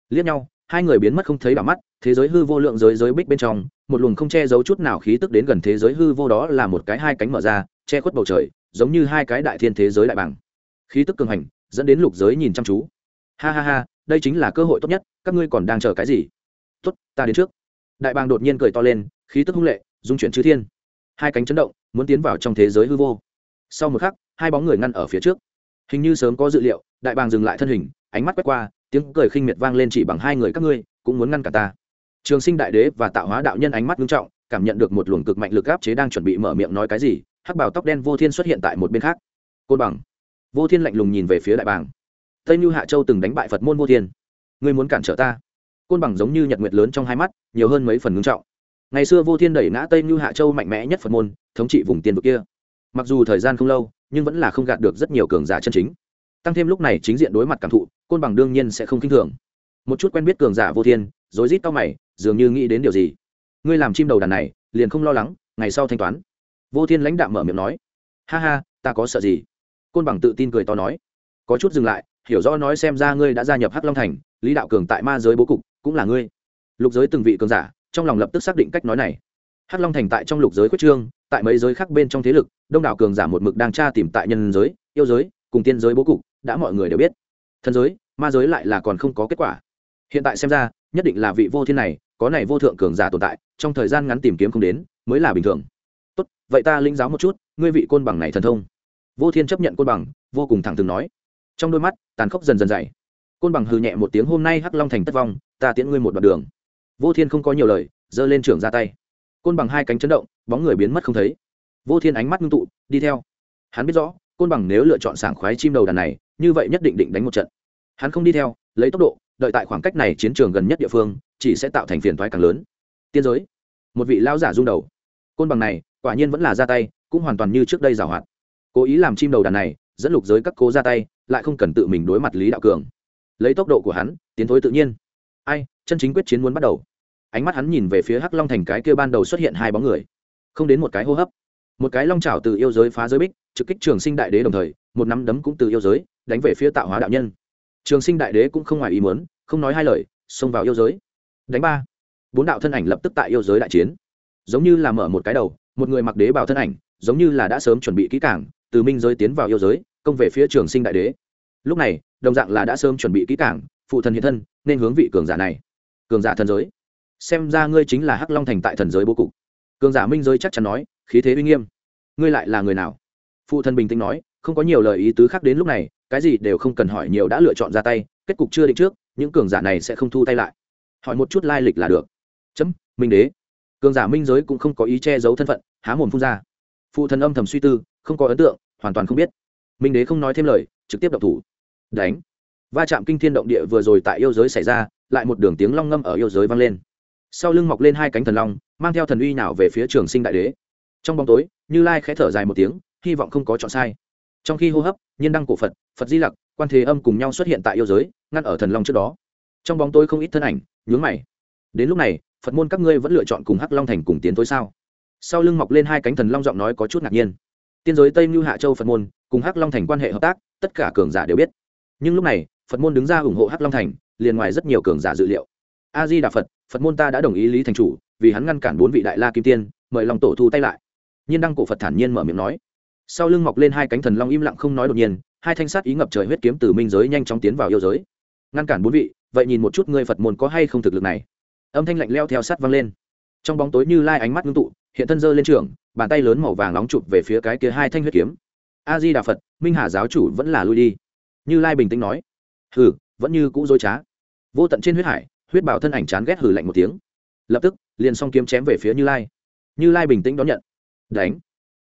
Liếc nhau, hai người biến mất không thấy đảo mắt, thế giới hư vô lượng giới giới bích bên trong, một luồng không che giấu chút nào khí tức đến gần thế giới hư vô đó là một cái hai cánh mở ra, che khuất bầu trời, giống như hai cái đại thiên thế giới đại bảng khí tức cường hành, dẫn đến lục giới nhìn chăm chú. Ha ha ha, đây chính là cơ hội tốt nhất, các ngươi còn đang chờ cái gì? Tốt, ta đến trước. Đại bàng đột nhiên cười to lên, khí tức hung lệ, dung chuyển chư thiên. Hai cánh chấn động, muốn tiến vào trong thế giới hư vô. Sau một khắc, hai bóng người ngăn ở phía trước. Hình như sớm có dự liệu, đại bàng dừng lại thân hình ánh mắt quét qua, tiếng cười khinh miệt vang lên chỉ bằng hai người các ngươi, cũng muốn ngăn cả ta. Trường sinh đại đế và tạo hóa đạo nhân ánh mắt nghiêm trọng, cảm nhận được một luồng cực mạnh lực áp chế đang chuẩn bị mở miệng nói cái gì, hắc bào tóc đen vô thiên xuất hiện tại một bên khác. Côn bằng. Vô thiên lạnh lùng nhìn về phía đại bàng. Tây như hạ châu từng đánh bại phật môn vô thiên. Ngươi muốn cản trở ta? Côn bằng giống như nhật nguyệt lớn trong hai mắt, nhiều hơn mấy phần ngưng trọng. Ngày xưa vô thiên đẩy ngã tây như hạ châu mạnh mẽ nhất phật môn, thống trị vùng tiên vực kia. Mặc dù thời gian không lâu, nhưng vẫn là không gạt được rất nhiều cường giả chân chính tăng thêm lúc này chính diện đối mặt cảm thụ, côn bằng đương nhiên sẽ không k i n h thường. Một chút quen biết cường giả vô thiên, rối rít tao mày, dường như nghĩ đến điều gì. Ngươi làm chim đầu đàn này, liền không lo lắng, ngày sau thanh toán. Vô thiên lãnh đạo mở miệng nói. Ha ha, ta có sợ gì? Côn bằng tự tin cười to nói. Có chút dừng lại, hiểu rõ nói xem ra ngươi đã gia nhập hắc long thành, lý đạo cường tại ma giới bố cục, cũng là ngươi. Lục giới từng vị cường giả, trong lòng lập tức xác định cách nói này. Hắc long thành tại trong lục giới quyết trương, tại mấy giới khác bên trong thế lực, đông đảo cường giả một mực đang tra tìm tại nhân giới, yêu giới, cùng tiên giới bố cục đã mọi người đều biết. Thần giới, ma giới lại là còn không có kết quả. Hiện tại xem ra, nhất định là vị vô thiên này, có này vô thượng cường giả tồn tại, trong thời gian ngắn tìm kiếm không đến, mới là bình thường. Tốt, vậy ta linh giáo một chút, ngươi vị côn bằng này thần thông. Vô thiên chấp nhận côn bằng, vô cùng thẳng thừng nói. Trong đôi mắt, tàn khốc dần dần dày. Côn bằng hừ nhẹ một tiếng, hôm nay hắc long thành tất vong, ta tiễn ngươi một đoạn đường. Vô thiên không có nhiều lời, giơ lên trưởng ra tay. Côn bằng hai cánh chấn động, bóng người biến mất không thấy. Vô thiên ánh mắt ngưng tụ, đi theo. Hắn biết rõ, côn bằng nếu lựa chọn sảng khoái chim đầu đàn này như vậy nhất định định đánh một trận. Hắn không đi theo, lấy tốc độ, đợi tại khoảng cách này chiến trường gần nhất địa phương, chỉ sẽ tạo thành phiền thoái càng lớn. Tiên giới. Một vị lao giả rung đầu. Côn bằng này, quả nhiên vẫn là ra tay, cũng hoàn toàn như trước đây giảo hoạt. Cố ý làm chim đầu đàn này, dẫn lục giới các cố ra tay, lại không cần tự mình đối mặt lý đạo cường. Lấy tốc độ của hắn, tiến thối tự nhiên. Ai, chân chính quyết chiến muốn bắt đầu. Ánh mắt hắn nhìn về phía hắc long thành cái kia ban đầu xuất hiện hai bóng người. Không đến một cái hô hấp. Một cái long trào từ yêu giới phá giới bích trực kích trường sinh đại đế đồng thời, một nắm đấm cũng từ yêu giới đánh về phía tạo hóa đạo nhân. Trường sinh đại đế cũng không ngoài ý muốn, không nói hai lời, xông vào yêu giới. Đánh ba. Bốn đạo thân ảnh lập tức tại yêu giới đại chiến. Giống như là mở một cái đầu, một người mặc đế Bảo thân ảnh, giống như là đã sớm chuẩn bị kỹ cảng từ minh giới tiến vào yêu giới, công về phía trường sinh đại đế. Lúc này, đồng dạng là đã sớm chuẩn bị kỹ cảng phụ thần hiện thân, nên hướng vị cường giả này. Cường giả thần giới. Xem ra ngươi chính là hắc long thành tại thần giới bố cục. Cường giả minh giới chắc chắn nói, khí thế uy nghiêm. Ngươi lại là người nào? Phụ thân bình tĩnh nói, không có nhiều lời ý tứ khác đến lúc này, cái gì đều không cần hỏi nhiều đã lựa chọn ra tay, kết cục chưa định trước, những cường giả này sẽ không thu tay lại. Hỏi một chút lai lịch là được. Chấm, minh đế. Cường giả minh giới cũng không có ý che giấu thân phận, há mồm phun ra. Phụ thần âm thầm suy tư, không có ấn tượng, hoàn toàn không biết. Minh đế không nói thêm lời, trực tiếp đập thủ. Đánh. Va chạm kinh thiên động địa vừa rồi tại yêu giới xảy ra, lại một đường tiếng long ngâm ở yêu giới vang lên. Sau lưng mọc lên hai cánh thần long, mang theo thần uy nào về phía trường sinh đại đế. Trong bóng tối, như lai khẽ thở dài một tiếng hy vọng không có chọn sai. Trong khi hô hấp, nhiên đăng cổ phật phật di lặc, quan thế âm cùng nhau xuất hiện tại yêu giới, ngăn ở thần long trước đó. Trong bóng tối không ít thân ảnh, nhướng mày. Đến lúc này, phật môn các ngươi vẫn lựa chọn cùng hắc long thành cùng tiến tối sao? Sau lưng mọc lên hai cánh thần long giọng nói có chút ngạc nhiên. Tiên giới tây mưu hạ châu phật môn cùng hắc long thành quan hệ hợp tác, tất cả cường giả đều biết. Nhưng lúc này, phật môn đứng ra ủng hộ hắc long thành, liền ngoài rất nhiều cường giả dự liệu. A di đà phật phật môn ta đã đồng ý lý thành chủ, vì hắn ngăn cản bốn vị đại la kim tiên, mời lòng tổ thu tay lại. Nhiên đăng cổ phật thản nhiên mở miệng nói sau lưng mọc lên hai cánh thần long im lặng không nói đột nhiên, hai thanh sát ý ngập trời huyết kiếm từ minh giới nhanh chóng tiến vào yêu giới. Ngăn cản bốn vị, vậy nhìn một chút ngươi phật môn có hay không thực lực này. Âm thanh lạnh leo theo sát vang lên. Trong bóng tối như lai ánh mắt ngưng tụ, hiện thân dơ lên trường, bàn tay lớn màu vàng nóng chụp về phía cái kia hai thanh huyết kiếm. A di đà phật, minh hà giáo chủ vẫn là lui đi. Như lai bình tĩnh nói. Hừ, vẫn như cũ dối trá. Vô tận trên huyết hải, huyết bảo thân ảnh chán ghét hừ lạnh một tiếng. Lập tức, liền song kiếm chém về phía như lai. Như lai bình tĩnh đón nhận. Đánh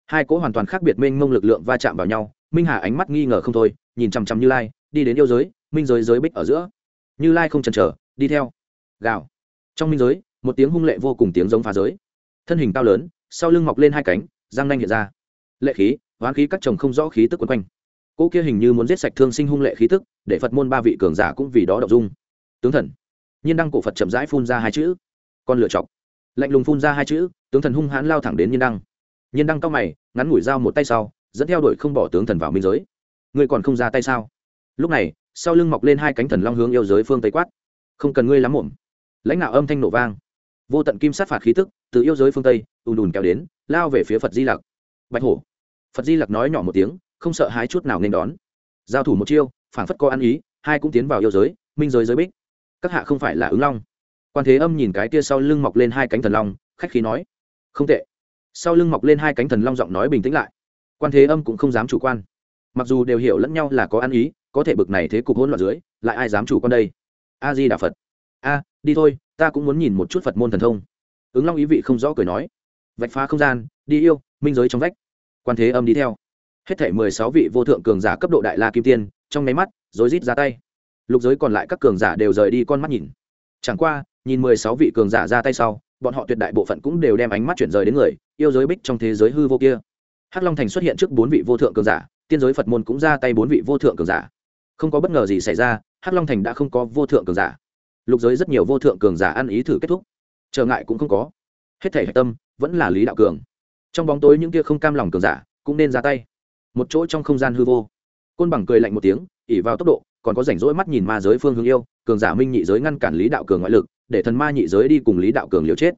hai cỗ hoàn toàn khác biệt mênh mông lực lượng va chạm vào nhau, minh hà ánh mắt nghi ngờ không thôi, nhìn chằm chằm như lai, đi đến yêu giới, minh giới giới bích ở giữa. Như lai không chần chờ, đi theo. Gào. Trong minh giới, một tiếng hung lệ vô cùng tiếng giống phá giới. Thân hình cao lớn, sau lưng mọc lên hai cánh, răng nanh hiện ra. Lệ khí, hoán khí các chồng không rõ khí tức quấn quanh. Cỗ kia hình như muốn giết sạch thương sinh hung lệ khí tức, để phật môn ba vị cường giả cũng vì đó đậu dung. Tướng thần. Nhiên đăng cổ phật chậm rãi phun ra hai chữ. Con lựa chọc lạnh lùng phun ra hai chữ, tướng thần hung hãn lao thẳng đến nhiên đăng nhiên đăng cao mày, ngắn ngủi dao một tay sau, dẫn theo đuổi không bỏ tướng thần vào minh giới. Ngươi còn không ra tay sao? Lúc này, sau lưng mọc lên hai cánh thần long hướng yêu giới phương tây quát. Không cần ngươi lắm muộn. Lãnh đạo âm thanh nổ vang. Vô tận kim sát phạt khí tức, từ yêu giới phương tây, ùn ùn kéo đến, lao về phía phật di lặc. Bạch hổ. Phật di lặc nói nhỏ một tiếng, không sợ hãi chút nào nên đón. Giao thủ một chiêu, phảng phất co ăn ý, hai cũng tiến vào yêu giới, minh giới giới bích. Các hạ không phải là ứng long. Quan thế âm nhìn cái kia sau lưng mọc lên hai cánh thần long, khách khí nói, không tệ sau lưng mọc lên hai cánh thần long giọng nói bình tĩnh lại. Quan thế âm cũng không dám chủ quan. Mặc dù đều hiểu lẫn nhau là có ăn ý, có thể bực này thế cục hỗn loạn dưới, lại ai dám chủ quan đây? A di đà phật. A, đi thôi, ta cũng muốn nhìn một chút phật môn thần thông. Ứng long ý vị không rõ cười nói. Vạch phá không gian, đi yêu, minh giới trong vách. Quan thế âm đi theo. Hết thể mười sáu vị vô thượng cường giả cấp độ đại la kim tiên, trong nháy mắt, rối rít ra tay. Lục giới còn lại các cường giả đều rời đi con mắt nhìn. Chẳng qua, nhìn mười sáu vị cường giả ra tay sau, bọn họ tuyệt đại bộ phận cũng đều đem ánh mắt chuyển rời đến người yêu giới bích trong thế giới hư vô kia. Hắc long thành xuất hiện trước bốn vị vô thượng cường giả, tiên giới phật môn cũng ra tay bốn vị vô thượng cường giả. Không có bất ngờ gì xảy ra, hắc long thành đã không có vô thượng cường giả. Lục giới rất nhiều vô thượng cường giả ăn ý thử kết thúc. Trở ngại cũng không có. Hết thể hạch tâm vẫn là lý đạo cường. Trong bóng tối những kia không cam lòng cường giả cũng nên ra tay. Một chỗ trong không gian hư vô. Côn bằng cười lạnh một tiếng ỉ vào tốc độ, còn có rảnh rỗi mắt nhìn ma giới phương hướng yêu, cường giả minh nhị giới ngăn cản lý đạo cường ngoại lực, để thần ma nhị giới đi cùng lý đạo cường liều chết.